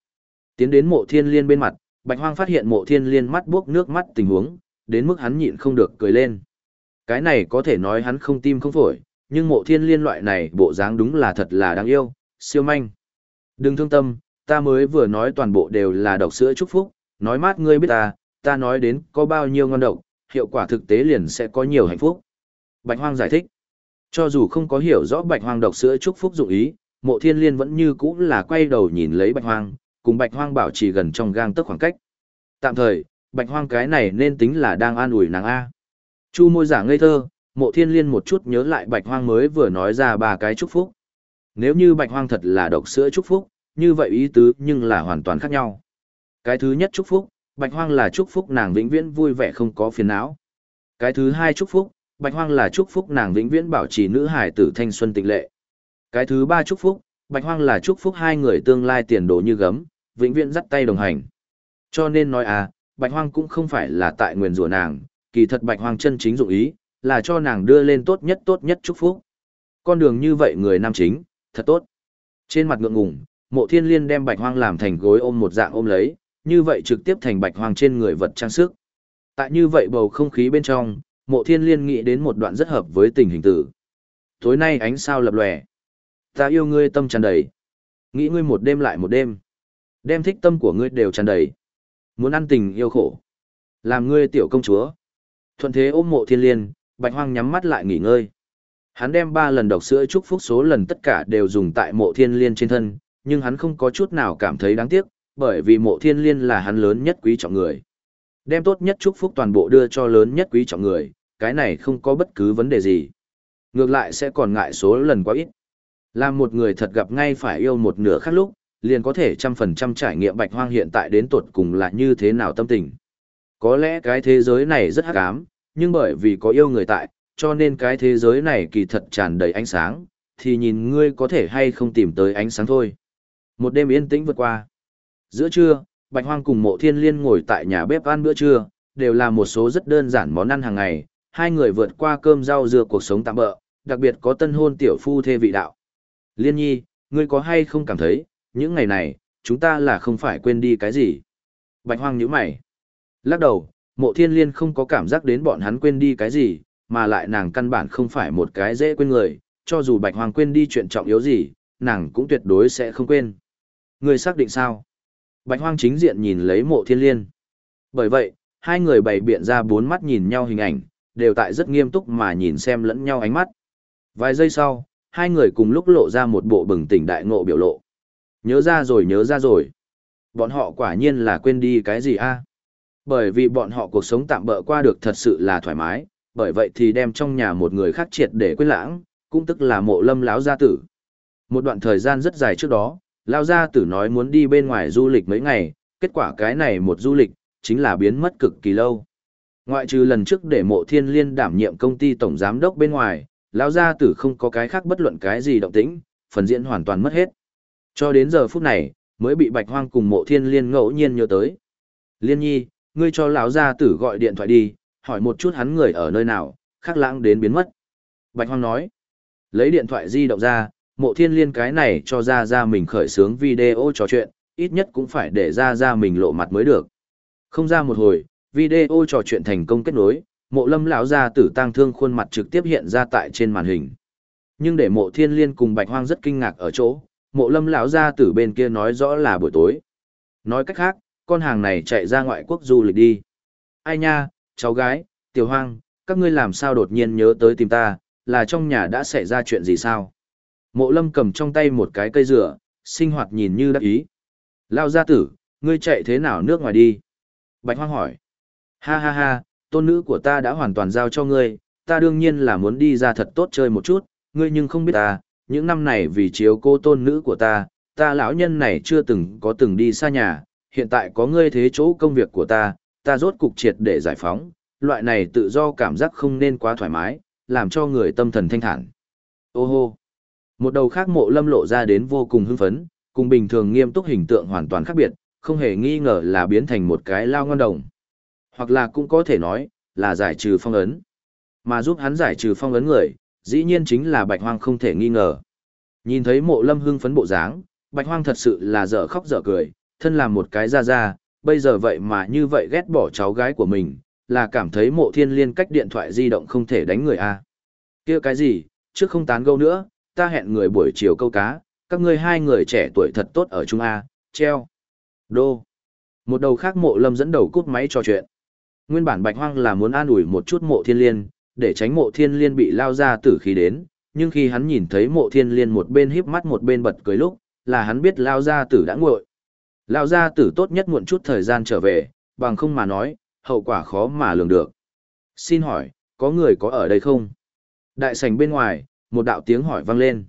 Tiến đến mộ thiên liên bên mặt, bạch hoang phát hiện mộ thiên liên mắt buốc nước mắt tình huống, đến mức hắn nhịn không được cười lên. Cái này có thể nói hắn không tim không phổi, nhưng mộ thiên liên loại này bộ dáng đúng là thật là đáng yêu, siêu manh. Đừng thương tâm, ta mới vừa nói toàn bộ đều là độc sữa chúc phúc, nói mát ngươi biết ta, ta nói đến có bao nhiêu ngon độc, hiệu quả thực tế liền sẽ có nhiều hạnh phúc. Bạch Hoang giải thích, cho dù không có hiểu rõ Bạch Hoang độc sữa chúc phúc dụng ý, mộ thiên liên vẫn như cũ là quay đầu nhìn lấy Bạch Hoang, cùng Bạch Hoang bảo trì gần trong gang tấc khoảng cách. Tạm thời, Bạch Hoang cái này nên tính là đang an ủi nàng A. Chu môi giả ngây thơ, mộ thiên liên một chút nhớ lại Bạch Hoang mới vừa nói ra ba cái chúc phúc. Nếu như Bạch Hoang thật là độc sữa chúc phúc, như vậy ý tứ nhưng là hoàn toàn khác nhau. Cái thứ nhất chúc phúc, Bạch Hoang là chúc phúc nàng vĩnh viễn vui vẻ không có phiền não. Cái thứ hai chúc phúc, Bạch Hoang là chúc phúc nàng vĩnh viễn bảo trì nữ hải tử thanh xuân tịnh lệ. Cái thứ ba chúc phúc, Bạch Hoang là chúc phúc hai người tương lai tiền đồ như gấm, vĩnh viễn dắt tay đồng hành. Cho nên nói à, Bạch Hoang cũng không phải là tại nguyền rủa nàng, kỳ thật Bạch Hoang chân chính dụng ý, là cho nàng đưa lên tốt nhất tốt nhất chúc phúc. Con đường như vậy người nam chính, thật tốt. Trên mặt ngượng ngùng, mộ thiên liên đem Bạch Hoang làm thành gối ôm một dạng ôm lấy, như vậy trực tiếp thành Bạch Hoang trên người vật trang sức. Tại như vậy bầu không khí bên trong, mộ thiên liên nghĩ đến một đoạn rất hợp với tình hình tử. Tối nay ánh sao lập lòe. Ta yêu ngươi tâm tràn đầy. Nghĩ ngươi một đêm lại một đêm. Đem thích tâm của ngươi đều tràn đầy. Muốn ăn tình yêu khổ. Làm ngươi tiểu công chúa. Thuận thế ôm mộ thiên liên, bạch hoang nhắm mắt lại nghỉ ngơi. Hắn đem ba lần độc sữa chúc phúc số lần tất cả đều dùng tại mộ thiên liên trên thân, nhưng hắn không có chút nào cảm thấy đáng tiếc, bởi vì mộ thiên liên là hắn lớn nhất quý trọng người. Đem tốt nhất chúc phúc toàn bộ đưa cho lớn nhất quý trọng người, cái này không có bất cứ vấn đề gì. Ngược lại sẽ còn ngại số lần quá ít. Làm một người thật gặp ngay phải yêu một nửa khác lúc, liền có thể trăm phần trăm trải nghiệm bạch hoang hiện tại đến tột cùng là như thế nào tâm tình. Có lẽ cái thế giới này rất hắc ám, nhưng bởi vì có yêu người tại, cho nên cái thế giới này kỳ thật tràn đầy ánh sáng, thì nhìn ngươi có thể hay không tìm tới ánh sáng thôi. Một đêm yên tĩnh vượt qua. Giữa trưa, Bạch Hoang cùng Mộ Thiên Liên ngồi tại nhà bếp ăn bữa trưa, đều là một số rất đơn giản món ăn hàng ngày, hai người vượt qua cơm rau dưa cuộc sống tạm bỡ, đặc biệt có tân hôn tiểu phu thê vị đạo. Liên nhi, ngươi có hay không cảm thấy, những ngày này, chúng ta là không phải quên đi cái gì? Bạch Hoang nhíu mày. Lắc đầu, Mộ Thiên Liên không có cảm giác đến bọn hắn quên đi cái gì, mà lại nàng căn bản không phải một cái dễ quên người, cho dù Bạch hoàng quên đi chuyện trọng yếu gì, nàng cũng tuyệt đối sẽ không quên. người xác định sao? Bạch Hoang chính diện nhìn lấy mộ thiên liên. Bởi vậy, hai người bày biện ra bốn mắt nhìn nhau hình ảnh, đều tại rất nghiêm túc mà nhìn xem lẫn nhau ánh mắt. Vài giây sau, hai người cùng lúc lộ ra một bộ bừng tỉnh đại ngộ biểu lộ. Nhớ ra rồi nhớ ra rồi. Bọn họ quả nhiên là quên đi cái gì a? Bởi vì bọn họ cuộc sống tạm bỡ qua được thật sự là thoải mái, bởi vậy thì đem trong nhà một người khác triệt để quên lãng, cũng tức là mộ lâm lão gia tử. Một đoạn thời gian rất dài trước đó, lão gia tử nói muốn đi bên ngoài du lịch mấy ngày, kết quả cái này một du lịch, chính là biến mất cực kỳ lâu. Ngoại trừ lần trước để mộ thiên liên đảm nhiệm công ty tổng giám đốc bên ngoài, lão gia tử không có cái khác bất luận cái gì động tĩnh, phần diễn hoàn toàn mất hết. Cho đến giờ phút này, mới bị bạch hoang cùng mộ thiên liên ngẫu nhiên nhớ tới. Liên nhi, ngươi cho lão gia tử gọi điện thoại đi, hỏi một chút hắn người ở nơi nào, khác lãng đến biến mất. Bạch hoang nói, lấy điện thoại di động ra, mộ thiên liên cái này cho ra ra mình khởi sướng video trò chuyện, ít nhất cũng phải để ra ra mình lộ mặt mới được. Không ra một hồi, video trò chuyện thành công kết nối, mộ lâm lão gia tử tang thương khuôn mặt trực tiếp hiện ra tại trên màn hình. Nhưng để mộ thiên liên cùng bạch hoang rất kinh ngạc ở chỗ, mộ lâm lão gia tử bên kia nói rõ là buổi tối. Nói cách khác, con hàng này chạy ra ngoại quốc du lịch đi. Ai nha, cháu gái, tiểu hoang, các ngươi làm sao đột nhiên nhớ tới tìm ta, là trong nhà đã xảy ra chuyện gì sao? Mộ lâm cầm trong tay một cái cây rửa, sinh hoạt nhìn như đắc ý. Lao gia tử, ngươi chạy thế nào nước ngoài đi? Bạch hoang hỏi. Ha ha ha, tôn nữ của ta đã hoàn toàn giao cho ngươi, ta đương nhiên là muốn đi ra thật tốt chơi một chút, ngươi nhưng không biết ta, những năm này vì chiếu cô tôn nữ của ta, ta lão nhân này chưa từng có từng đi xa nhà, hiện tại có ngươi thế chỗ công việc của ta, ta rốt cục triệt để giải phóng, loại này tự do cảm giác không nên quá thoải mái, làm cho người tâm thần thanh thản. Ô hô! Một đầu khác mộ lâm lộ ra đến vô cùng hưng phấn, cùng bình thường nghiêm túc hình tượng hoàn toàn khác biệt, không hề nghi ngờ là biến thành một cái lao ngon đồng. Hoặc là cũng có thể nói, là giải trừ phong ấn. Mà giúp hắn giải trừ phong ấn người, dĩ nhiên chính là bạch hoang không thể nghi ngờ. Nhìn thấy mộ lâm hưng phấn bộ dáng, bạch hoang thật sự là dở khóc dở cười, thân làm một cái ra ra, bây giờ vậy mà như vậy ghét bỏ cháu gái của mình, là cảm thấy mộ thiên liên cách điện thoại di động không thể đánh người a. Kia cái gì trước không tán gẫu nữa ta hẹn người buổi chiều câu cá các ngươi hai người trẻ tuổi thật tốt ở trung a treo. Đô. Một đầu khác mộ lâm dẫn đầu cút máy trò chuyện. Nguyên bản bạch hoang là muốn an ủi một chút mộ thiên liên để tránh mộ thiên liên bị lao ra tử khí đến nhưng khi hắn nhìn thấy mộ thiên liên một bên híp mắt một bên bật cười lúc là hắn biết lao gia tử đã nguội lao gia tử tốt nhất muộn chút thời gian trở về bằng không mà nói hậu quả khó mà lường được. Xin hỏi, có người có ở đây không? Đại sảnh bên ngoài, một đạo tiếng hỏi vang lên.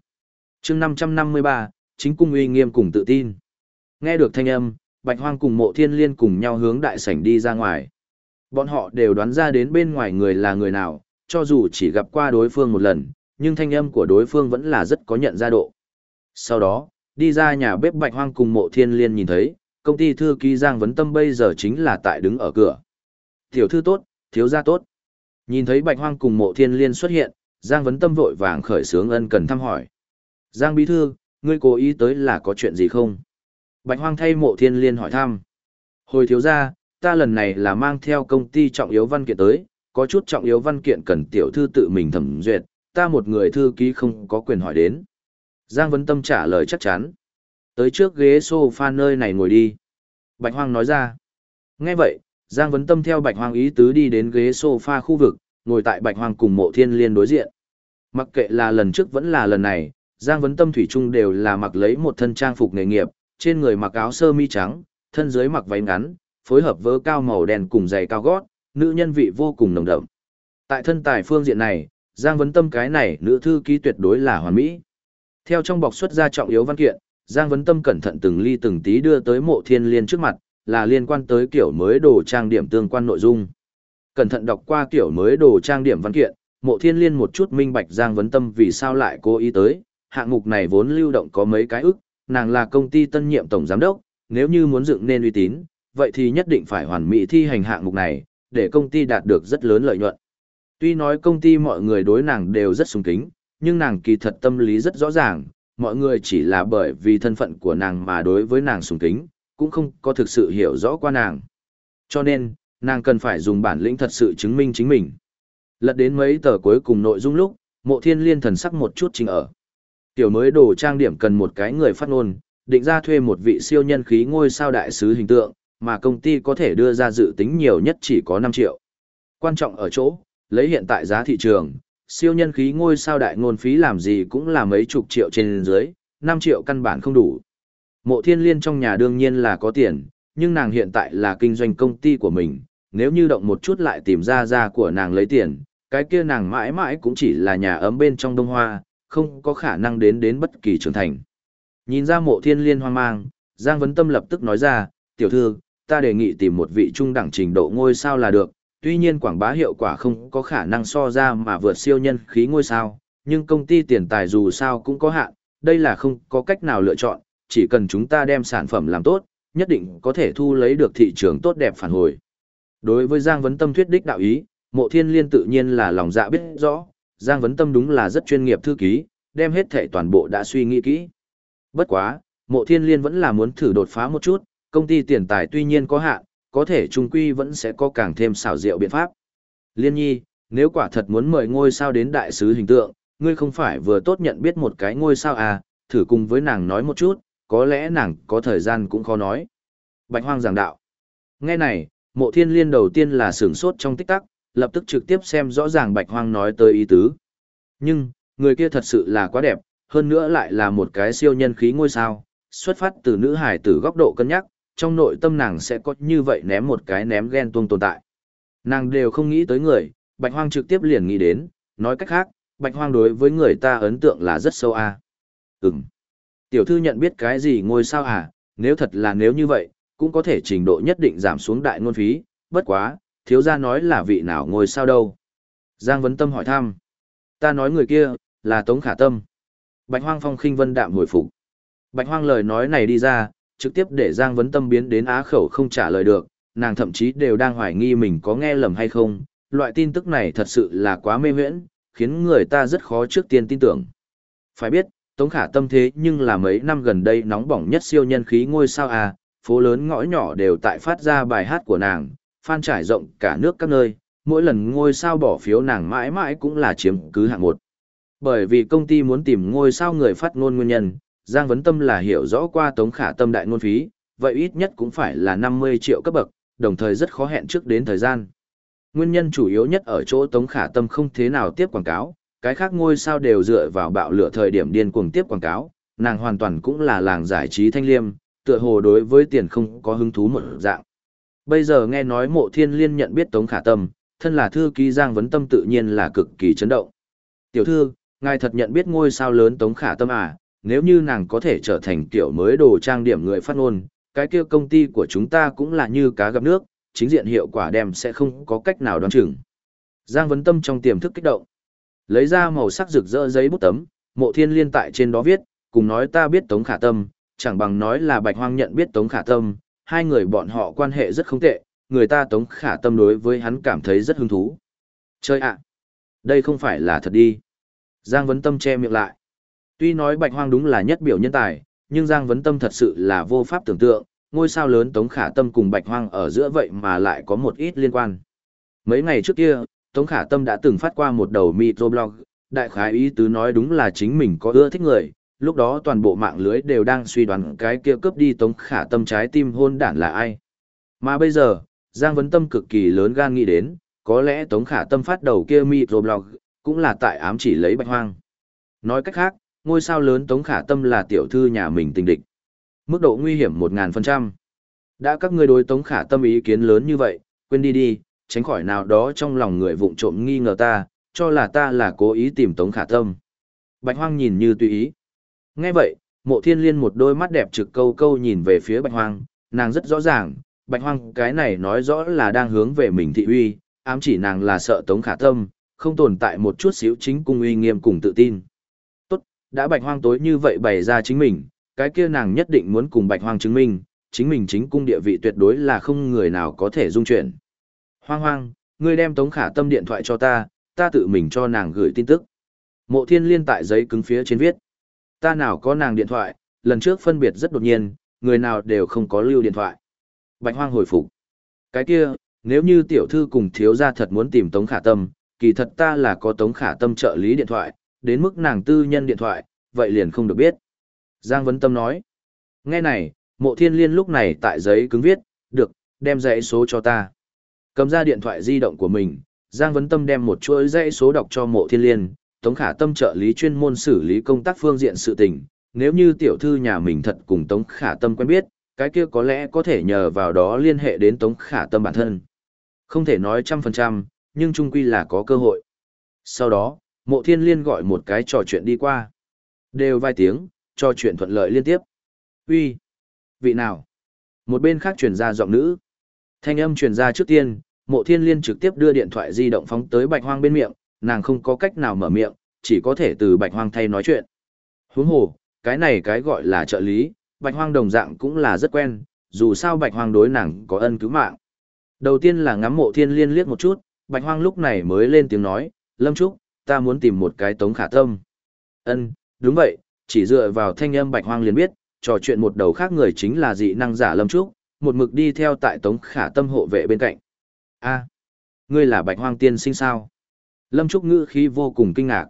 chương 553, chính cung uy nghiêm cùng tự tin. Nghe được thanh âm, Bạch Hoang cùng mộ thiên liên cùng nhau hướng đại sảnh đi ra ngoài. Bọn họ đều đoán ra đến bên ngoài người là người nào, cho dù chỉ gặp qua đối phương một lần, nhưng thanh âm của đối phương vẫn là rất có nhận ra độ. Sau đó, đi ra nhà bếp Bạch Hoang cùng mộ thiên liên nhìn thấy, công ty thư ký Giang Vấn Tâm bây giờ chính là tại đứng ở cửa. Tiểu thư tốt, thiếu gia tốt. Nhìn thấy Bạch Hoang cùng Mộ Thiên Liên xuất hiện, Giang Vấn Tâm vội vàng khởi sướng ân cần thăm hỏi. Giang Bí Thư, ngươi cố ý tới là có chuyện gì không? Bạch Hoang thay Mộ Thiên Liên hỏi thăm. Hồi thiếu gia, ta lần này là mang theo công ty trọng yếu văn kiện tới, có chút trọng yếu văn kiện cần tiểu thư tự mình thẩm duyệt, ta một người thư ký không có quyền hỏi đến. Giang Vấn Tâm trả lời chắc chắn. Tới trước ghế sofa nơi này ngồi đi. Bạch Hoang nói ra. Nghe vậy, Giang Vấn Tâm theo Bạch Hoang ý tứ đi đến ghế sofa khu vực, ngồi tại Bạch Hoang cùng Mộ Thiên Liên đối diện. Mặc kệ là lần trước vẫn là lần này, Giang Vấn Tâm thủy chung đều là mặc lấy một thân trang phục nghề nghiệp, trên người mặc áo sơ mi trắng, thân dưới mặc váy ngắn, phối hợp với cao màu đen cùng giày cao gót, nữ nhân vị vô cùng nồng đậm. Tại thân tài phương diện này, Giang Vấn Tâm cái này nữ thư ký tuyệt đối là hoàn mỹ. Theo trong bọc xuất ra trọng yếu văn kiện, Giang Vấn Tâm cẩn thận từng ly từng tí đưa tới Mộ Thiên Liên trước mặt, là liên quan tới kiểu mới đồ trang điểm tương quan nội dung. Cẩn thận đọc qua kiểu mới đồ trang điểm văn kiện, mộ thiên liên một chút minh bạch Giang Vấn Tâm vì sao lại cố ý tới, hạng mục này vốn lưu động có mấy cái ức, nàng là công ty tân nhiệm tổng giám đốc, nếu như muốn dựng nên uy tín, vậy thì nhất định phải hoàn mỹ thi hành hạng mục này, để công ty đạt được rất lớn lợi nhuận. Tuy nói công ty mọi người đối nàng đều rất sùng kính, nhưng nàng kỳ thật tâm lý rất rõ ràng, mọi người chỉ là bởi vì thân phận của nàng mà đối với nàng sùng kính, cũng không có thực sự hiểu rõ qua nàng. Cho nên, nàng cần phải dùng bản lĩnh thật sự chứng minh chính mình. Lật đến mấy tờ cuối cùng nội dung lúc, mộ thiên liên thần sắc một chút chính ở. Tiểu mới đồ trang điểm cần một cái người phát ngôn, định ra thuê một vị siêu nhân khí ngôi sao đại sứ hình tượng, mà công ty có thể đưa ra dự tính nhiều nhất chỉ có 5 triệu. Quan trọng ở chỗ, lấy hiện tại giá thị trường, siêu nhân khí ngôi sao đại ngôn phí làm gì cũng là mấy chục triệu trên dưới, 5 triệu căn bản không đủ. Mộ thiên liên trong nhà đương nhiên là có tiền, nhưng nàng hiện tại là kinh doanh công ty của mình, nếu như động một chút lại tìm ra ra của nàng lấy tiền, cái kia nàng mãi mãi cũng chỉ là nhà ấm bên trong đông hoa, không có khả năng đến đến bất kỳ trưởng thành. Nhìn ra mộ thiên liên hoang mang, Giang Vấn Tâm lập tức nói ra, tiểu thư, ta đề nghị tìm một vị trung đẳng trình độ ngôi sao là được, tuy nhiên quảng bá hiệu quả không có khả năng so ra mà vượt siêu nhân khí ngôi sao, nhưng công ty tiền tài dù sao cũng có hạn, đây là không có cách nào lựa chọn, chỉ cần chúng ta đem sản phẩm làm tốt, nhất định có thể thu lấy được thị trường tốt đẹp phản hồi. Đối với Giang Vấn Tâm thuyết đích đạo ý, mộ thiên liên tự nhiên là lòng dạ biết rõ, Giang Vấn Tâm đúng là rất chuyên nghiệp thư ký, đem hết thể toàn bộ đã suy nghĩ kỹ. Bất quá, mộ thiên liên vẫn là muốn thử đột phá một chút, công ty tiền tài tuy nhiên có hạn, có thể trung quy vẫn sẽ có càng thêm xảo diệu biện pháp. Liên nhi, nếu quả thật muốn mời ngôi sao đến đại sứ hình tượng, ngươi không phải vừa tốt nhận biết một cái ngôi sao à, thử cùng với nàng nói một chút, có lẽ nàng có thời gian cũng khó nói. Bạch hoang giảng đạo. Nghe này, mộ thiên liên đầu tiên là sửng sốt trong tích tắc, lập tức trực tiếp xem rõ ràng bạch hoang nói tới ý tứ. Nhưng, người kia thật sự là quá đẹp, hơn nữa lại là một cái siêu nhân khí ngôi sao, xuất phát từ nữ hải tử góc độ cân nhắc, trong nội tâm nàng sẽ có như vậy ném một cái ném ghen tuông tồn tại. Nàng đều không nghĩ tới người, bạch hoang trực tiếp liền nghĩ đến, nói cách khác, bạch hoang đối với người ta ấn tượng là rất sâu a. À. Ừm. Tiểu thư nhận biết cái gì ngôi sao à, nếu thật là nếu như vậy, cũng có thể trình độ nhất định giảm xuống đại ngôn phí, bất quá, thiếu gia nói là vị nào ngôi sao đâu. Giang Vấn Tâm hỏi thăm. Ta nói người kia, là Tống Khả Tâm. Bạch Hoang Phong khinh vân đạm hồi phục. Bạch Hoang lời nói này đi ra, trực tiếp để Giang Vấn Tâm biến đến á khẩu không trả lời được, nàng thậm chí đều đang hoài nghi mình có nghe lầm hay không. Loại tin tức này thật sự là quá mê huyễn, khiến người ta rất khó trước tiên tin tưởng. Phải biết, Tống Khả Tâm thế nhưng là mấy năm gần đây nóng bỏng nhất siêu nhân khí ngôi sao à, phố lớn ngõ nhỏ đều tại phát ra bài hát của nàng, fan trải rộng cả nước các nơi, mỗi lần ngôi sao bỏ phiếu nàng mãi mãi cũng là chiếm cứ hạng một. Bởi vì công ty muốn tìm ngôi sao người phát ngôn nguyên nhân, Giang Vấn Tâm là hiểu rõ qua Tống Khả Tâm đại ngôn phí, vậy ít nhất cũng phải là 50 triệu cấp bậc, đồng thời rất khó hẹn trước đến thời gian. Nguyên nhân chủ yếu nhất ở chỗ Tống Khả Tâm không thế nào tiếp quảng cáo, cái khác ngôi sao đều dựa vào bạo lửa thời điểm điên cuồng tiếp quảng cáo, nàng hoàn toàn cũng là làng giải trí thanh liêm, tựa hồ đối với tiền không có hứng thú một dạng. Bây giờ nghe nói mộ thiên liên nhận biết Tống Khả Tâm, thân là thư ký Giang Vấn Tâm tự nhiên là cực kỳ chấn động. Tiểu thư, ngài thật nhận biết ngôi sao lớn Tống Khả Tâm à, nếu như nàng có thể trở thành kiểu mới đồ trang điểm người phát ngôn, cái kia công ty của chúng ta cũng là như cá gặp nước, chính diện hiệu quả đem sẽ không có cách nào đoán chừng. Giang Vấn Tâm trong tiềm thức kích động. Lấy ra màu sắc rực rỡ giấy bút tấm, mộ thiên liên tại trên đó viết, cùng nói ta biết Tống Khả Tâm, chẳng bằng nói là Bạch Hoang nhận biết Tống Khả Tâm, hai người bọn họ quan hệ rất không tệ, người ta Tống Khả Tâm đối với hắn cảm thấy rất hứng thú. Chơi ạ! đây không phải là thật đi. Giang Vấn Tâm che miệng lại. Tuy nói Bạch Hoang đúng là nhất biểu nhân tài, nhưng Giang Vấn Tâm thật sự là vô pháp tưởng tượng, ngôi sao lớn Tống Khả Tâm cùng Bạch Hoang ở giữa vậy mà lại có một ít liên quan. Mấy ngày trước kia, Tống Khả Tâm đã từng phát qua một đầu microblog, đại khái ý tứ nói đúng là chính mình có ưa thích người, lúc đó toàn bộ mạng lưới đều đang suy đoán cái kia cướp đi Tống Khả Tâm trái tim hôn đản là ai. Mà bây giờ, Giang Vấn Tâm cực kỳ lớn gan nghĩ đến, có lẽ Tống Khả Tâm phát đầu kia microblog, cũng là tại ám chỉ lấy Bạch Hoang. Nói cách khác, ngôi sao lớn Tống Khả Tâm là tiểu thư nhà mình tình địch. Mức độ nguy hiểm 1000%. Đã các ngươi đối Tống Khả Tâm ý kiến lớn như vậy, quên đi đi, tránh khỏi nào đó trong lòng người vụng trộm nghi ngờ ta, cho là ta là cố ý tìm Tống Khả Tâm. Bạch Hoang nhìn như tùy ý. Nghe vậy, mộ thiên liên một đôi mắt đẹp trực câu câu nhìn về phía Bạch Hoang, nàng rất rõ ràng, Bạch Hoang cái này nói rõ là đang hướng về mình thị uy, ám chỉ nàng là sợ Tống Khả Tâm, không tồn tại một chút xíu chính cung uy nghiêm cùng tự tin. Đã Bạch Hoang tối như vậy bày ra chính mình, cái kia nàng nhất định muốn cùng Bạch Hoang chứng minh, chính mình chính cung địa vị tuyệt đối là không người nào có thể dung chuyển. Hoang hoang, ngươi đem Tống Khả Tâm điện thoại cho ta, ta tự mình cho nàng gửi tin tức. Mộ thiên liên tại giấy cứng phía trên viết. Ta nào có nàng điện thoại, lần trước phân biệt rất đột nhiên, người nào đều không có lưu điện thoại. Bạch hoang hồi phục. Cái kia, nếu như tiểu thư cùng thiếu gia thật muốn tìm Tống Khả Tâm, kỳ thật ta là có Tống Khả Tâm trợ lý điện thoại, đến mức nàng tư nhân điện thoại, vậy liền không được biết. Giang Vấn Tâm nói. Nghe này, mộ thiên liên lúc này tại giấy cứng viết, được, đem dãy số cho ta. Cầm ra điện thoại di động của mình, Giang Vấn Tâm đem một chuỗi dãy số đọc cho mộ thiên liên, Tống Khả Tâm trợ lý chuyên môn xử lý công tác phương diện sự tình, nếu như tiểu thư nhà mình thật cùng Tống Khả Tâm quen biết, cái kia có lẽ có thể nhờ vào đó liên hệ đến Tống Khả Tâm bản thân. Không thể nói trăm phần trăm, nhưng chung quy là có cơ hội. Sau đó, mộ thiên liên gọi một cái trò chuyện đi qua. Đều vài tiếng, trò chuyện thuận lợi liên tiếp. Uy, Vị nào? Một bên khác truyền ra giọng nữ. Thanh âm truyền ra trước tiên, mộ thiên liên trực tiếp đưa điện thoại di động phóng tới bạch hoang bên miệng, nàng không có cách nào mở miệng, chỉ có thể từ bạch hoang thay nói chuyện. Huống hồ, cái này cái gọi là trợ lý, bạch hoang đồng dạng cũng là rất quen, dù sao bạch hoang đối nàng có ân cứu mạng. Đầu tiên là ngắm mộ thiên liên liếc một chút, bạch hoang lúc này mới lên tiếng nói, Lâm Trúc, ta muốn tìm một cái tống khả tâm. Ân, đúng vậy, chỉ dựa vào thanh âm bạch hoang liền biết, trò chuyện một đầu khác người chính là dị năng giả Lâm Trúc, một mực đi theo tại Tống Khả Tâm hộ vệ bên cạnh. A, ngươi là bạch hoang tiên sinh sao? Lâm Trúc ngữ khí vô cùng kinh ngạc.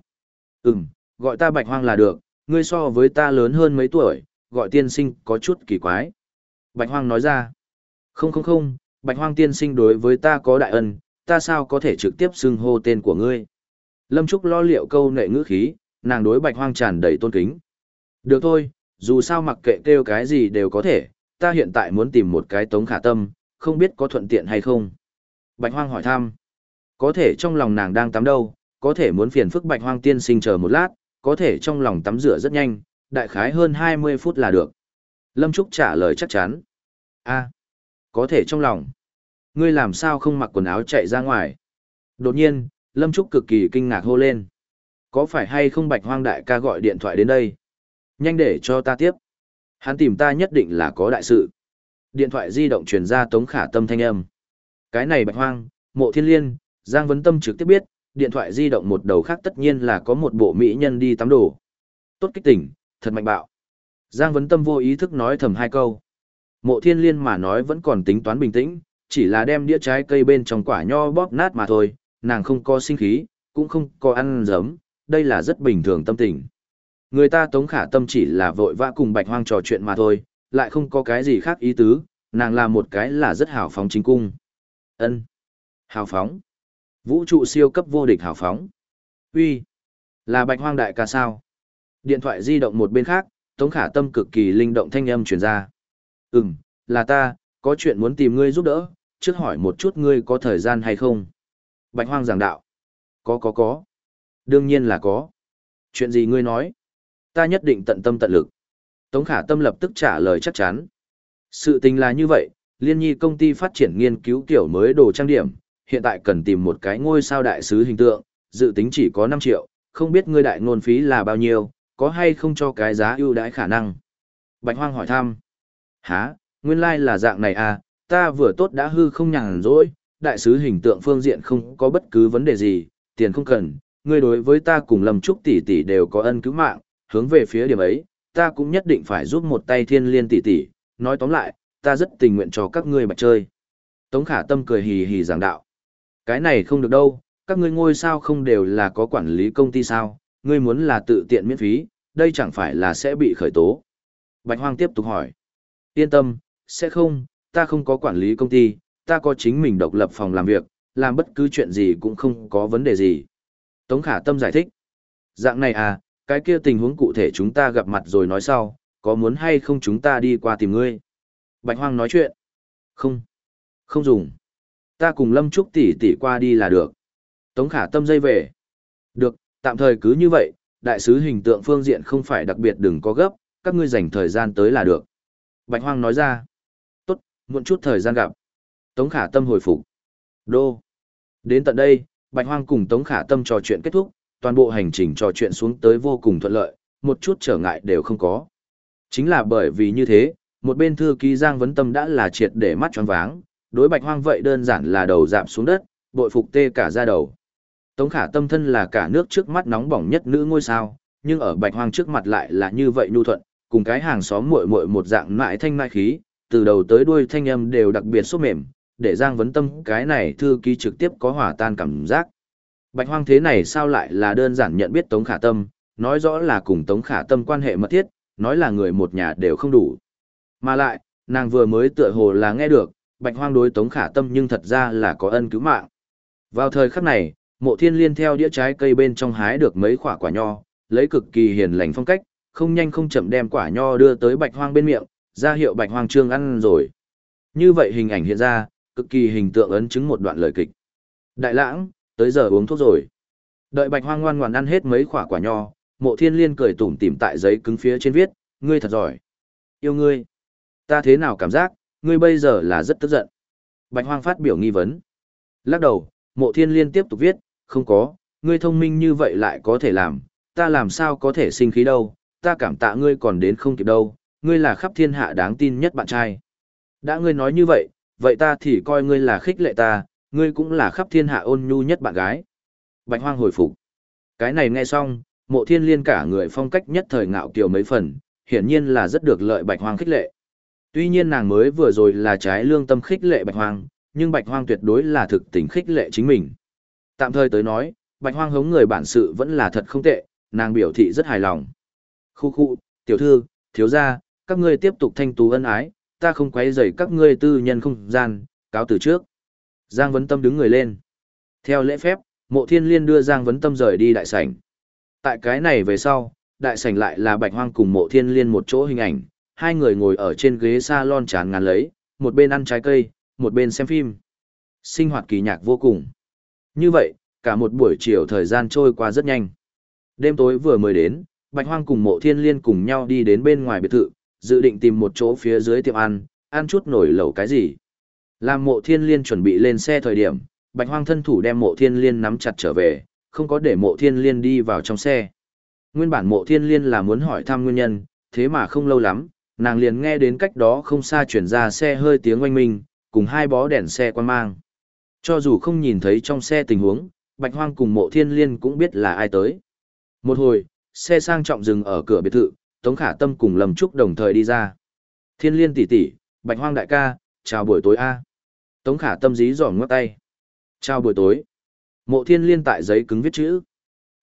Ừm, gọi ta bạch hoang là được, ngươi so với ta lớn hơn mấy tuổi, gọi tiên sinh có chút kỳ quái. Bạch hoang nói ra. Không không không, bạch hoang tiên sinh đối với ta có đại ân, ta sao có thể trực tiếp xưng hô tên của ngươi. Lâm Trúc lo liệu câu nệ ngữ khí, nàng đối bạch hoang tràn đầy tôn kính. Được thôi, dù sao mặc kệ kêu cái gì đều có thể, ta hiện tại muốn tìm một cái tống khả tâm, không biết có thuận tiện hay không. Bạch hoang hỏi thăm. Có thể trong lòng nàng đang tắm đâu, có thể muốn phiền phức bạch hoang tiên sinh chờ một lát, có thể trong lòng tắm rửa rất nhanh, đại khái hơn 20 phút là được. Lâm Trúc trả lời chắc chắn. a có thể trong lòng. Ngươi làm sao không mặc quần áo chạy ra ngoài? Đột nhiên, Lâm Trúc cực kỳ kinh ngạc hô lên. Có phải hay không bạch hoang đại ca gọi điện thoại đến đây? Nhanh để cho ta tiếp. Hắn tìm ta nhất định là có đại sự. Điện thoại di động truyền ra tống khả tâm thanh âm. Cái này bạch hoang, mộ thiên liên, Giang Vấn Tâm trực tiếp biết, điện thoại di động một đầu khác tất nhiên là có một bộ mỹ nhân đi tắm đồ. Tốt kích tỉnh, thật mạnh bạo. Giang Vấn Tâm vô ý thức nói thầm hai câu. Mộ thiên liên mà nói vẫn còn tính toán bình tĩnh, chỉ là đem đĩa trái cây bên trong quả nho bóp nát mà thôi, nàng không có sinh khí, cũng không có ăn giấm, đây là rất bình thường tâm tình. Người ta tống khả tâm chỉ là vội vã cùng bạch hoang trò chuyện mà thôi, lại không có cái gì khác ý tứ, nàng là một cái là rất hào phóng chính cung. ân Hào phóng. Vũ trụ siêu cấp vô địch hào phóng. Uy, là Bạch Hoang đại ca sao? Điện thoại di động một bên khác, Tống Khả Tâm cực kỳ linh động thanh âm truyền ra. "Ừm, là ta, có chuyện muốn tìm ngươi giúp đỡ, trước hỏi một chút ngươi có thời gian hay không?" Bạch Hoang giảng đạo. "Có có có. Đương nhiên là có. Chuyện gì ngươi nói? Ta nhất định tận tâm tận lực." Tống Khả Tâm lập tức trả lời chắc chắn. Sự tình là như vậy, Liên Nhi công ty phát triển nghiên cứu kiểu mới đồ trang điểm, hiện tại cần tìm một cái ngôi sao đại sứ hình tượng, dự tính chỉ có 5 triệu, không biết ngươi đại ngôn phí là bao nhiêu, có hay không cho cái giá ưu đãi khả năng. Bạch Hoang hỏi thăm. Hả, nguyên lai like là dạng này à, ta vừa tốt đã hư không nhàn rỗi, đại sứ hình tượng phương diện không có bất cứ vấn đề gì, tiền không cần, ngươi đối với ta cùng Lâm Trúc tỷ tỷ đều có ân cứu mạng, hướng về phía điểm ấy, ta cũng nhất định phải giúp một tay thiên liên tỷ tỷ, nói tóm lại, ta rất tình nguyện cho các ngươi bạch chơi. Tống khả tâm cười hì hì giảng đạo. Cái này không được đâu, các ngươi ngôi sao không đều là có quản lý công ty sao, ngươi muốn là tự tiện miễn phí, đây chẳng phải là sẽ bị khởi tố. Bạch Hoang tiếp tục hỏi. Yên tâm, sẽ không, ta không có quản lý công ty, ta có chính mình độc lập phòng làm việc, làm bất cứ chuyện gì cũng không có vấn đề gì. Tống Khả Tâm giải thích. Dạng này à, cái kia tình huống cụ thể chúng ta gặp mặt rồi nói sau, có muốn hay không chúng ta đi qua tìm ngươi. Bạch Hoang nói chuyện. Không. Không dùng. Ta cùng Lâm Trúc tỷ tỷ qua đi là được. Tống khả tâm dây về. Được, tạm thời cứ như vậy, đại sứ hình tượng phương diện không phải đặc biệt đừng có gấp, các ngươi dành thời gian tới là được. Bạch Hoang nói ra. Tốt, muộn chút thời gian gặp. Tống khả tâm hồi phục. Đô. Đến tận đây, Bạch Hoang cùng Tống khả tâm trò chuyện kết thúc, toàn bộ hành trình trò chuyện xuống tới vô cùng thuận lợi, một chút trở ngại đều không có. Chính là bởi vì như thế, một bên thư ký Giang Vấn Tâm đã là triệt để mắt tròn váng, đối bạch hoang vậy đơn giản là đầu dạm xuống đất, bội phục tê cả da đầu. Tống khả tâm thân là cả nước trước mắt nóng bỏng nhất nữ ngôi sao, nhưng ở bạch hoang trước mặt lại là như vậy nhu thuận, cùng cái hàng xóm muội muội một dạng mại thanh mại khí, từ đầu tới đuôi thanh âm đều đặc biệt xốp mềm, để Giang Vấn Tâm cái này thư ký trực tiếp có hỏa tan cảm giác. Bạch hoang thế này sao lại là đơn giản nhận biết Tống khả tâm, nói rõ là cùng Tống khả tâm quan hệ mật thiết, nói là người một nhà đều không đủ. Mà lại, nàng vừa mới tựa hồ là nghe được, bạch hoang đối tống khả tâm nhưng thật ra là có ân cứu mạng. Vào thời khắc này, mộ thiên liên theo đĩa trái cây bên trong hái được mấy quả quả nho, lấy cực kỳ hiền lành phong cách, không nhanh không chậm đem quả nho đưa tới bạch hoang bên miệng, ra hiệu bạch hoang trương ăn rồi. Như vậy hình ảnh hiện ra, cực kỳ hình tượng ấn chứng một đoạn lời kịch. Đại lãng, tới giờ uống thuốc rồi. Đợi bạch hoang ngoan ngoãn ăn hết mấy quả quả nho, mộ thiên liên cười tủm tỉm tại giấy cứng phía trên viết, ngươi thật giỏi. Yêu ngươi. Ta thế nào cảm giác, ngươi bây giờ là rất tức giận. Bạch Hoang phát biểu nghi vấn. Lắc đầu, mộ thiên liên tiếp tục viết, không có, ngươi thông minh như vậy lại có thể làm, ta làm sao có thể sinh khí đâu, ta cảm tạ ngươi còn đến không kịp đâu, ngươi là khắp thiên hạ đáng tin nhất bạn trai. Đã ngươi nói như vậy, vậy ta thì coi ngươi là khích lệ ta, ngươi cũng là khắp thiên hạ ôn nhu nhất bạn gái. Bạch Hoang hồi phục. Cái này nghe xong, mộ thiên liên cả người phong cách nhất thời ngạo kiều mấy phần, hiển nhiên là rất được lợi bạch hoang khích lệ. Tuy nhiên nàng mới vừa rồi là trái lương tâm khích lệ bạch hoang, nhưng bạch hoang tuyệt đối là thực tình khích lệ chính mình. Tạm thời tới nói, bạch hoang hống người bản sự vẫn là thật không tệ, nàng biểu thị rất hài lòng. Khu khu, tiểu thư, thiếu gia, các ngươi tiếp tục thanh tú ân ái, ta không quấy rầy các ngươi tư nhân không gian, cáo từ trước. Giang Vấn Tâm đứng người lên. Theo lễ phép, mộ thiên liên đưa Giang Vấn Tâm rời đi đại sảnh. Tại cái này về sau, đại sảnh lại là bạch hoang cùng mộ thiên liên một chỗ hình ảnh, hai người ngồi ở trên ghế salon chán ngán lấy, một bên ăn trái cây, một bên xem phim. Sinh hoạt kỳ nhạc vô cùng. Như vậy, cả một buổi chiều thời gian trôi qua rất nhanh. Đêm tối vừa mới đến, Bạch Hoang cùng Mộ Thiên Liên cùng nhau đi đến bên ngoài biệt thự, dự định tìm một chỗ phía dưới tiệm ăn, ăn chút nổi lẩu cái gì. Làm Mộ Thiên Liên chuẩn bị lên xe thời điểm, Bạch Hoang thân thủ đem Mộ Thiên Liên nắm chặt trở về, không có để Mộ Thiên Liên đi vào trong xe. Nguyên bản Mộ Thiên Liên là muốn hỏi thăm nguyên nhân, thế mà không lâu lắm, nàng liền nghe đến cách đó không xa chuyển ra xe hơi tiếng oanh minh, cùng hai bó đèn xe quan mang. Cho dù không nhìn thấy trong xe tình huống, Bạch Hoang cùng Mộ Thiên Liên cũng biết là ai tới. Một hồi, xe sang trọng dừng ở cửa biệt thự, Tống Khả Tâm cùng Lâm Trúc đồng thời đi ra. Thiên Liên tỷ tỷ, Bạch Hoang đại ca, chào buổi tối a. Tống Khả Tâm dí dỏm ngoắc tay. Chào buổi tối. Mộ Thiên Liên tại giấy cứng viết chữ.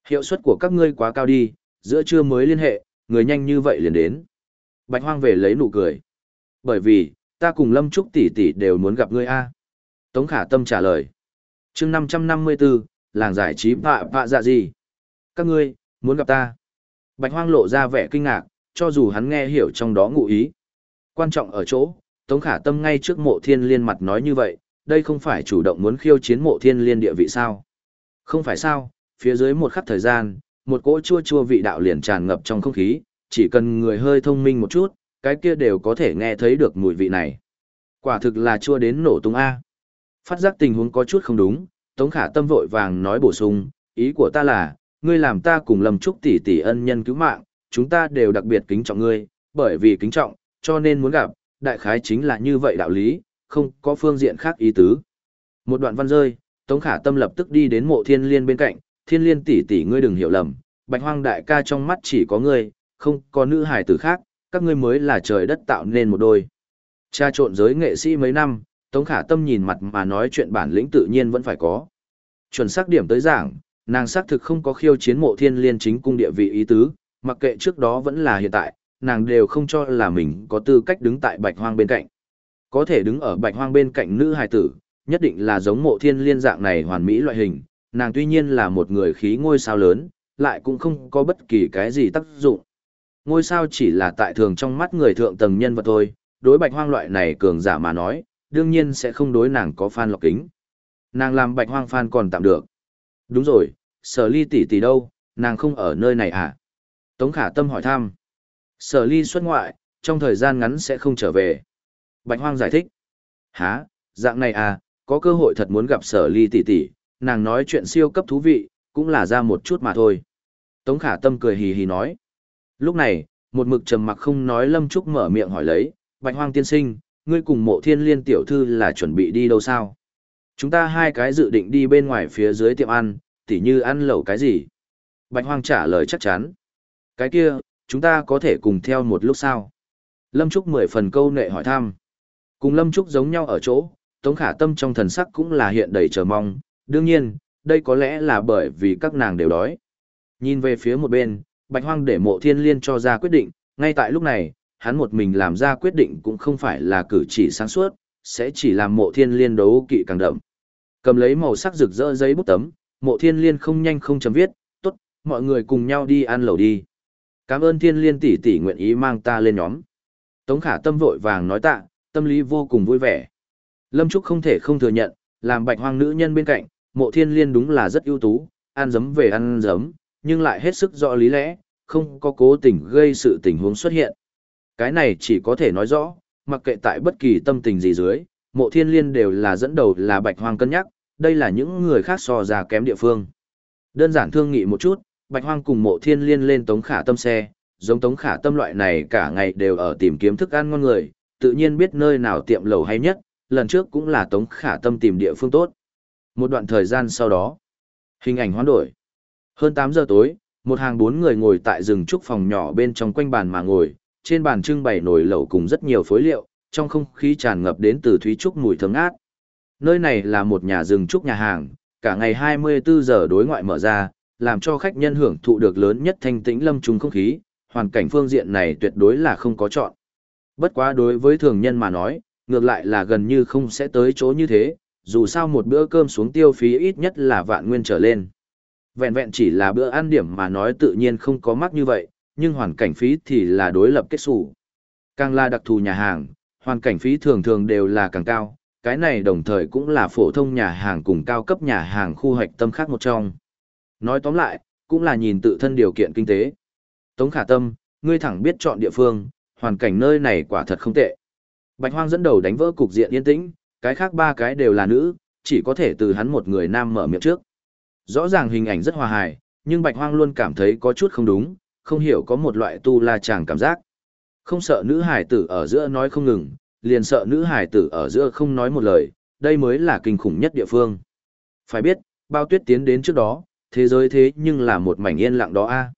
Hiệu suất của các ngươi quá cao đi, giữa trưa mới liên hệ, người nhanh như vậy liền đến. Bạch Hoang về lấy nụ cười. Bởi vì, ta cùng Lâm Trúc tỷ tỷ đều muốn gặp ngươi a. Tống Khả Tâm trả lời. Chương 554, làng giải trí vạ vạ dạ gì? Các ngươi, muốn gặp ta. Bạch Hoang lộ ra vẻ kinh ngạc, cho dù hắn nghe hiểu trong đó ngụ ý. Quan trọng ở chỗ, Tống Khả Tâm ngay trước mộ thiên liên mặt nói như vậy, đây không phải chủ động muốn khiêu chiến mộ thiên liên địa vị sao. Không phải sao, phía dưới một khắc thời gian, một cỗ chua chua vị đạo liền tràn ngập trong không khí, chỉ cần người hơi thông minh một chút, cái kia đều có thể nghe thấy được mùi vị này. Quả thực là chua đến nổ tung A. Phát giác tình huống có chút không đúng, Tống Khả Tâm vội vàng nói bổ sung, ý của ta là, ngươi làm ta cùng Lâm Trúc tỷ tỷ ân nhân cứu mạng, chúng ta đều đặc biệt kính trọng ngươi, bởi vì kính trọng, cho nên muốn gặp, đại khái chính là như vậy đạo lý, không có phương diện khác ý tứ. Một đoạn văn rơi, Tống Khả Tâm lập tức đi đến mộ thiên liên bên cạnh, thiên liên tỷ tỷ ngươi đừng hiểu lầm, bạch hoang đại ca trong mắt chỉ có ngươi, không có nữ hải tử khác, các ngươi mới là trời đất tạo nên một đôi. Cha trộn giới nghệ sĩ mấy năm, Tống Khả Tâm nhìn mặt mà nói chuyện bản lĩnh tự nhiên vẫn phải có. Chuẩn xác điểm tới giảng, nàng xác thực không có khiêu chiến mộ thiên liên chính cung địa vị ý tứ, mặc kệ trước đó vẫn là hiện tại, nàng đều không cho là mình có tư cách đứng tại bạch hoang bên cạnh. Có thể đứng ở bạch hoang bên cạnh nữ hài tử, nhất định là giống mộ thiên liên dạng này hoàn mỹ loại hình, nàng tuy nhiên là một người khí ngôi sao lớn, lại cũng không có bất kỳ cái gì tác dụng. Ngôi sao chỉ là tại thường trong mắt người thượng tầng nhân vật thôi, đối bạch hoang loại này cường giả mà nói, đương nhiên sẽ không đối nàng có fan lọc kính. Nàng làm bạch hoang fan còn tạm được. Đúng rồi, sở ly tỷ tỷ đâu, nàng không ở nơi này à? Tống khả tâm hỏi thăm. Sở ly xuất ngoại, trong thời gian ngắn sẽ không trở về. Bạch hoang giải thích. Hả, dạng này à, có cơ hội thật muốn gặp sở ly tỷ tỷ, nàng nói chuyện siêu cấp thú vị, cũng là ra một chút mà thôi. Tống khả tâm cười hì hì nói. Lúc này, một mực trầm mặc không nói lâm trúc mở miệng hỏi lấy, bạch hoang tiên sinh, ngươi cùng mộ thiên liên tiểu thư là chuẩn bị đi đâu sao? Chúng ta hai cái dự định đi bên ngoài phía dưới tiệm ăn, tỉ như ăn lẩu cái gì? Bạch Hoang trả lời chắc chắn. Cái kia, chúng ta có thể cùng theo một lúc sao? Lâm Trúc mười phần câu nệ hỏi thăm. Cùng Lâm Trúc giống nhau ở chỗ, Tống Khả Tâm trong thần sắc cũng là hiện đầy chờ mong. Đương nhiên, đây có lẽ là bởi vì các nàng đều đói. Nhìn về phía một bên, Bạch Hoang để mộ thiên liên cho ra quyết định, ngay tại lúc này, hắn một mình làm ra quyết định cũng không phải là cử chỉ sáng suốt, sẽ chỉ làm mộ thiên liên đấu kỵ càng đậm. Cầm lấy màu sắc rực rỡ giấy bút tấm, mộ thiên liên không nhanh không chấm viết, tốt, mọi người cùng nhau đi ăn lẩu đi. Cảm ơn thiên liên tỷ tỷ nguyện ý mang ta lên nhóm. Tống khả tâm vội vàng nói tạ, tâm lý vô cùng vui vẻ. Lâm Trúc không thể không thừa nhận, làm bạch hoang nữ nhân bên cạnh, mộ thiên liên đúng là rất ưu tú, ăn dấm về ăn dấm, nhưng lại hết sức rõ lý lẽ, không có cố tình gây sự tình huống xuất hiện. Cái này chỉ có thể nói rõ, mặc kệ tại bất kỳ tâm tình gì dưới, mộ thiên liên đều là dẫn đầu là bạch hoang cân nhắc, đây là những người khác so ra kém địa phương. Đơn giản thương nghị một chút, bạch hoang cùng mộ thiên liên lên tống khả tâm xe, giống tống khả tâm loại này cả ngày đều ở tìm kiếm thức ăn ngon người, tự nhiên biết nơi nào tiệm lầu hay nhất, lần trước cũng là tống khả tâm tìm địa phương tốt. Một đoạn thời gian sau đó, hình ảnh hoán đổi. Hơn 8 giờ tối, Một hàng bốn người ngồi tại rừng trúc phòng nhỏ bên trong quanh bàn mà ngồi, trên bàn trưng bày nồi lẩu cùng rất nhiều phối liệu, trong không khí tràn ngập đến từ thúy trúc mùi thơm ngát. Nơi này là một nhà rừng trúc nhà hàng, cả ngày 24 giờ đối ngoại mở ra, làm cho khách nhân hưởng thụ được lớn nhất thanh tĩnh lâm trùng không khí, hoàn cảnh phương diện này tuyệt đối là không có chọn. Bất quá đối với thường nhân mà nói, ngược lại là gần như không sẽ tới chỗ như thế, dù sao một bữa cơm xuống tiêu phí ít nhất là vạn nguyên trở lên. Vẹn vẹn chỉ là bữa ăn điểm mà nói tự nhiên không có mắc như vậy, nhưng hoàn cảnh phí thì là đối lập kết sủ. Càng là đặc thù nhà hàng, hoàn cảnh phí thường thường đều là càng cao, cái này đồng thời cũng là phổ thông nhà hàng cùng cao cấp nhà hàng khu hoạch tâm khác một trong. Nói tóm lại, cũng là nhìn tự thân điều kiện kinh tế. Tống khả tâm, ngươi thẳng biết chọn địa phương, hoàn cảnh nơi này quả thật không tệ. Bạch Hoang dẫn đầu đánh vỡ cục diện yên tĩnh, cái khác ba cái đều là nữ, chỉ có thể từ hắn một người nam mở miệng trước. Rõ ràng hình ảnh rất hòa hài, nhưng Bạch Hoang luôn cảm thấy có chút không đúng, không hiểu có một loại tu la chàng cảm giác. Không sợ nữ hải tử ở giữa nói không ngừng, liền sợ nữ hải tử ở giữa không nói một lời, đây mới là kinh khủng nhất địa phương. Phải biết, bao tuyết tiến đến trước đó, thế giới thế nhưng là một mảnh yên lặng đó a.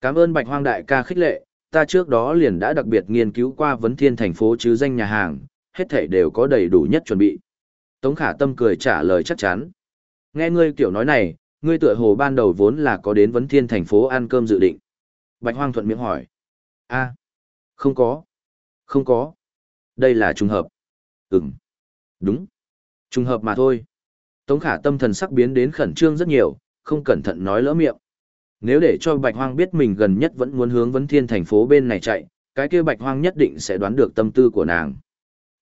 Cảm ơn Bạch Hoang đại ca khích lệ, ta trước đó liền đã đặc biệt nghiên cứu qua vấn thiên thành phố chứ danh nhà hàng, hết thảy đều có đầy đủ nhất chuẩn bị. Tống khả tâm cười trả lời chắc chắn. Nghe ngươi kiểu nói này, ngươi tựa hồ ban đầu vốn là có đến vấn thiên thành phố ăn cơm dự định. Bạch Hoang thuận miệng hỏi. a không có. Không có. Đây là trùng hợp. Ừm. Đúng. Trùng hợp mà thôi. Tống khả tâm thần sắc biến đến khẩn trương rất nhiều, không cẩn thận nói lỡ miệng. Nếu để cho Bạch Hoang biết mình gần nhất vẫn muốn hướng vấn thiên thành phố bên này chạy, cái kia Bạch Hoang nhất định sẽ đoán được tâm tư của nàng.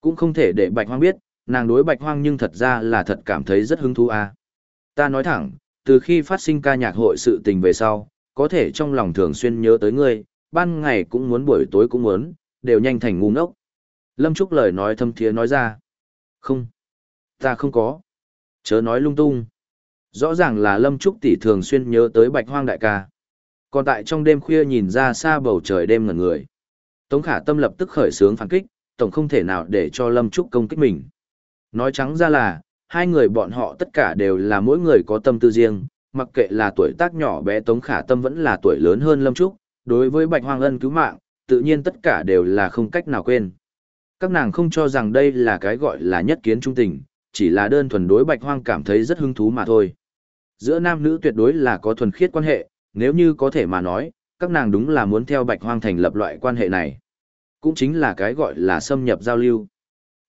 Cũng không thể để Bạch Hoang biết, nàng đối Bạch Hoang nhưng thật ra là thật cảm thấy rất hứng thú a. Ta nói thẳng, từ khi phát sinh ca nhạc hội sự tình về sau, có thể trong lòng thường xuyên nhớ tới ngươi, ban ngày cũng muốn buổi tối cũng muốn, đều nhanh thành ngu ngốc. Lâm Trúc lời nói thâm thiế nói ra. Không, ta không có. Chớ nói lung tung. Rõ ràng là Lâm Trúc tỷ thường xuyên nhớ tới bạch hoang đại ca. Còn tại trong đêm khuya nhìn ra xa bầu trời đêm ngẩn người. Tống khả tâm lập tức khởi sướng phản kích, tổng không thể nào để cho Lâm Trúc công kích mình. Nói trắng ra là, hai người bọn họ tất cả đều là mỗi người có tâm tư riêng, mặc kệ là tuổi tác nhỏ bé Tống Khả Tâm vẫn là tuổi lớn hơn Lâm Trúc, đối với Bạch Hoang Ân cứu mạng, tự nhiên tất cả đều là không cách nào quên. Các nàng không cho rằng đây là cái gọi là nhất kiến trung tình, chỉ là đơn thuần đối Bạch Hoang cảm thấy rất hứng thú mà thôi. Giữa nam nữ tuyệt đối là có thuần khiết quan hệ, nếu như có thể mà nói, các nàng đúng là muốn theo Bạch Hoang thành lập loại quan hệ này. Cũng chính là cái gọi là xâm nhập giao lưu.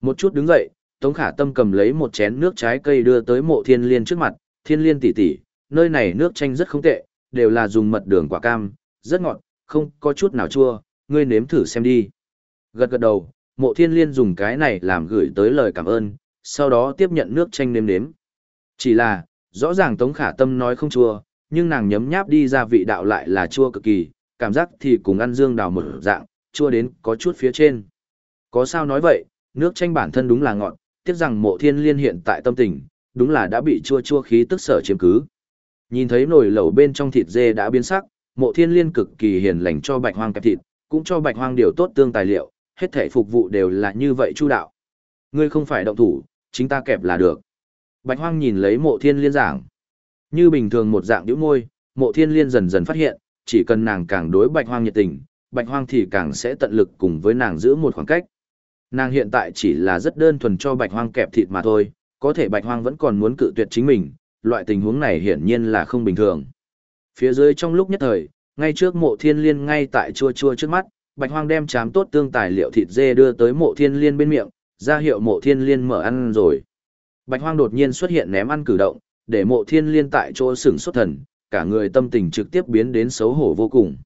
Một chút đứng dậy, Tống Khả Tâm cầm lấy một chén nước trái cây đưa tới mộ thiên liên trước mặt, thiên liên tỷ tỷ, nơi này nước chanh rất không tệ, đều là dùng mật đường quả cam, rất ngọt, không có chút nào chua, ngươi nếm thử xem đi. Gật gật đầu, mộ thiên liên dùng cái này làm gửi tới lời cảm ơn, sau đó tiếp nhận nước chanh nếm nếm. Chỉ là, rõ ràng Tống Khả Tâm nói không chua, nhưng nàng nhấm nháp đi ra vị đạo lại là chua cực kỳ, cảm giác thì cùng ăn dương đào một dạng, chua đến có chút phía trên. Có sao nói vậy, nước chanh bản thân đúng là ngọt, tiếc rằng mộ thiên liên hiện tại tâm tình, đúng là đã bị chua chua khí tức sở chiếm cứ. Nhìn thấy nồi lẩu bên trong thịt dê đã biến sắc, mộ thiên liên cực kỳ hiền lành cho bạch hoang kẹp thịt, cũng cho bạch hoang điều tốt tương tài liệu, hết thể phục vụ đều là như vậy chu đạo. Ngươi không phải động thủ, chính ta kẹp là được. Bạch hoang nhìn lấy mộ thiên liên giảng. Như bình thường một dạng điếu môi, mộ thiên liên dần dần phát hiện, chỉ cần nàng càng đối bạch hoang nhiệt tình, bạch hoang thì càng sẽ tận lực cùng với nàng giữ một khoảng cách. Nàng hiện tại chỉ là rất đơn thuần cho bạch hoang kẹp thịt mà thôi, có thể bạch hoang vẫn còn muốn cự tuyệt chính mình, loại tình huống này hiển nhiên là không bình thường. Phía dưới trong lúc nhất thời, ngay trước mộ thiên liên ngay tại chua chua trước mắt, bạch hoang đem chám tốt tương tài liệu thịt dê đưa tới mộ thiên liên bên miệng, ra hiệu mộ thiên liên mở ăn rồi. Bạch hoang đột nhiên xuất hiện ném ăn cử động, để mộ thiên liên tại chỗ sửng xuất thần, cả người tâm tình trực tiếp biến đến xấu hổ vô cùng.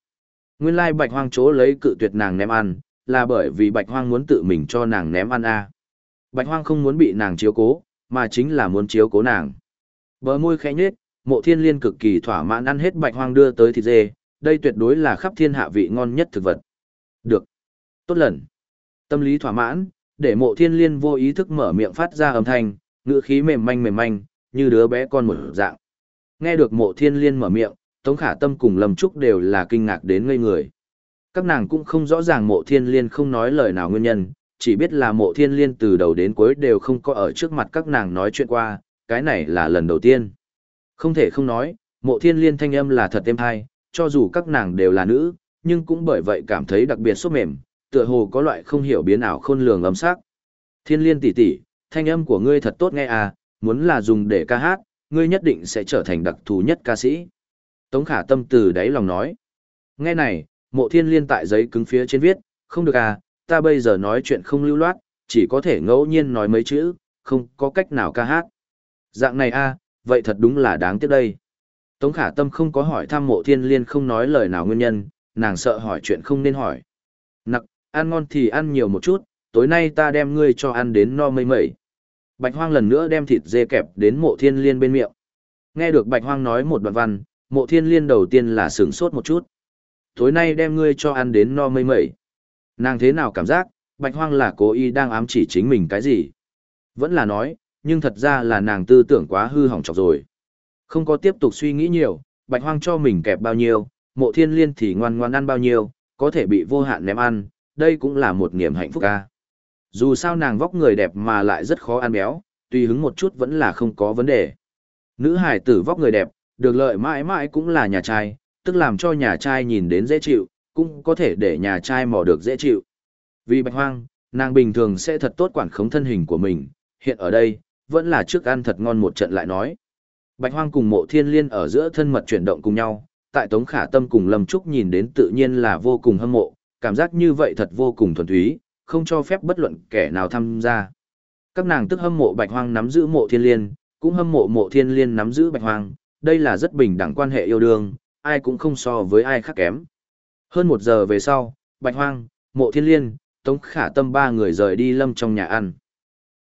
Nguyên lai like bạch hoang chỗ lấy cự tuyệt nàng ném ăn, là bởi vì bạch hoang muốn tự mình cho nàng ném ăn a. Bạch hoang không muốn bị nàng chiếu cố, mà chính là muốn chiếu cố nàng. Bờ môi khẽ nhếch, mộ thiên liên cực kỳ thỏa mãn ăn hết bạch hoang đưa tới thịt dê, đây tuyệt đối là khắp thiên hạ vị ngon nhất thực vật. Được. Tốt lần. Tâm lý thỏa mãn, để mộ thiên liên vô ý thức mở miệng phát ra âm thanh, ngữ khí mềm manh mềm manh, như đứa bé con một dạng. Nghe được mộ thiên liên mở miệng, Tống Khả Tâm cùng Lâm Trúc đều là kinh ngạc đến ngây người. Các nàng cũng không rõ ràng mộ thiên liên không nói lời nào nguyên nhân, chỉ biết là mộ thiên liên từ đầu đến cuối đều không có ở trước mặt các nàng nói chuyện qua, cái này là lần đầu tiên. Không thể không nói, mộ thiên liên thanh âm là thật êm hay, cho dù các nàng đều là nữ, nhưng cũng bởi vậy cảm thấy đặc biệt sốt mềm, tựa hồ có loại không hiểu biến ảo khôn lường âm sắc. Thiên liên tỷ tỷ, thanh âm của ngươi thật tốt nghe à, muốn là dùng để ca hát, ngươi nhất định sẽ trở thành đặc thù nhất ca sĩ. Tống khả tâm từ đáy lòng nói. Nghe này, mộ thiên liên tại giấy cứng phía trên viết, không được à, ta bây giờ nói chuyện không lưu loát, chỉ có thể ngẫu nhiên nói mấy chữ, không có cách nào ca hát. Dạng này a, à, vậy thật đúng là đáng tiếc đây. Tống khả tâm không có hỏi thăm mộ thiên liên không nói lời nào nguyên nhân, nàng sợ hỏi chuyện không nên hỏi. Nặc, ăn ngon thì ăn nhiều một chút, tối nay ta đem ngươi cho ăn đến no mây mẩy. Bạch hoang lần nữa đem thịt dê kẹp đến mộ thiên liên bên miệng. Nghe được bạch hoang nói một đoạn văn, mộ thiên liên đầu tiên là sửng sốt một chút. Tối nay đem ngươi cho ăn đến no mây mẩy. Nàng thế nào cảm giác, bạch hoang là cố ý đang ám chỉ chính mình cái gì? Vẫn là nói, nhưng thật ra là nàng tư tưởng quá hư hỏng chọc rồi. Không có tiếp tục suy nghĩ nhiều, bạch hoang cho mình kẹp bao nhiêu, mộ thiên liên thì ngoan ngoan ăn bao nhiêu, có thể bị vô hạn ném ăn, đây cũng là một niềm hạnh phúc ca. Dù sao nàng vóc người đẹp mà lại rất khó ăn béo, tùy hứng một chút vẫn là không có vấn đề. Nữ hải tử vóc người đẹp, được lợi mãi mãi cũng là nhà trai, tức làm cho nhà trai nhìn đến dễ chịu, cũng có thể để nhà trai mò được dễ chịu. Vì bạch hoang, nàng bình thường sẽ thật tốt quản khống thân hình của mình, hiện ở đây, vẫn là trước ăn thật ngon một trận lại nói. Bạch hoang cùng mộ thiên liên ở giữa thân mật chuyển động cùng nhau, tại Tống Khả Tâm cùng Lâm Trúc nhìn đến tự nhiên là vô cùng hâm mộ, cảm giác như vậy thật vô cùng thuần túy, không cho phép bất luận kẻ nào tham gia. Các nàng tức hâm mộ Bạch Hoang nắm giữ mộ thiên liên, cũng hâm mộ mộ thiên liên nắm giữ Bạch Hoang, đây là rất bình đẳng quan hệ yêu đương, ai cũng không so với ai khác kém. Hơn một giờ về sau, Bạch Hoang, mộ thiên liên, Tống Khả Tâm ba người rời đi lâm trong nhà ăn.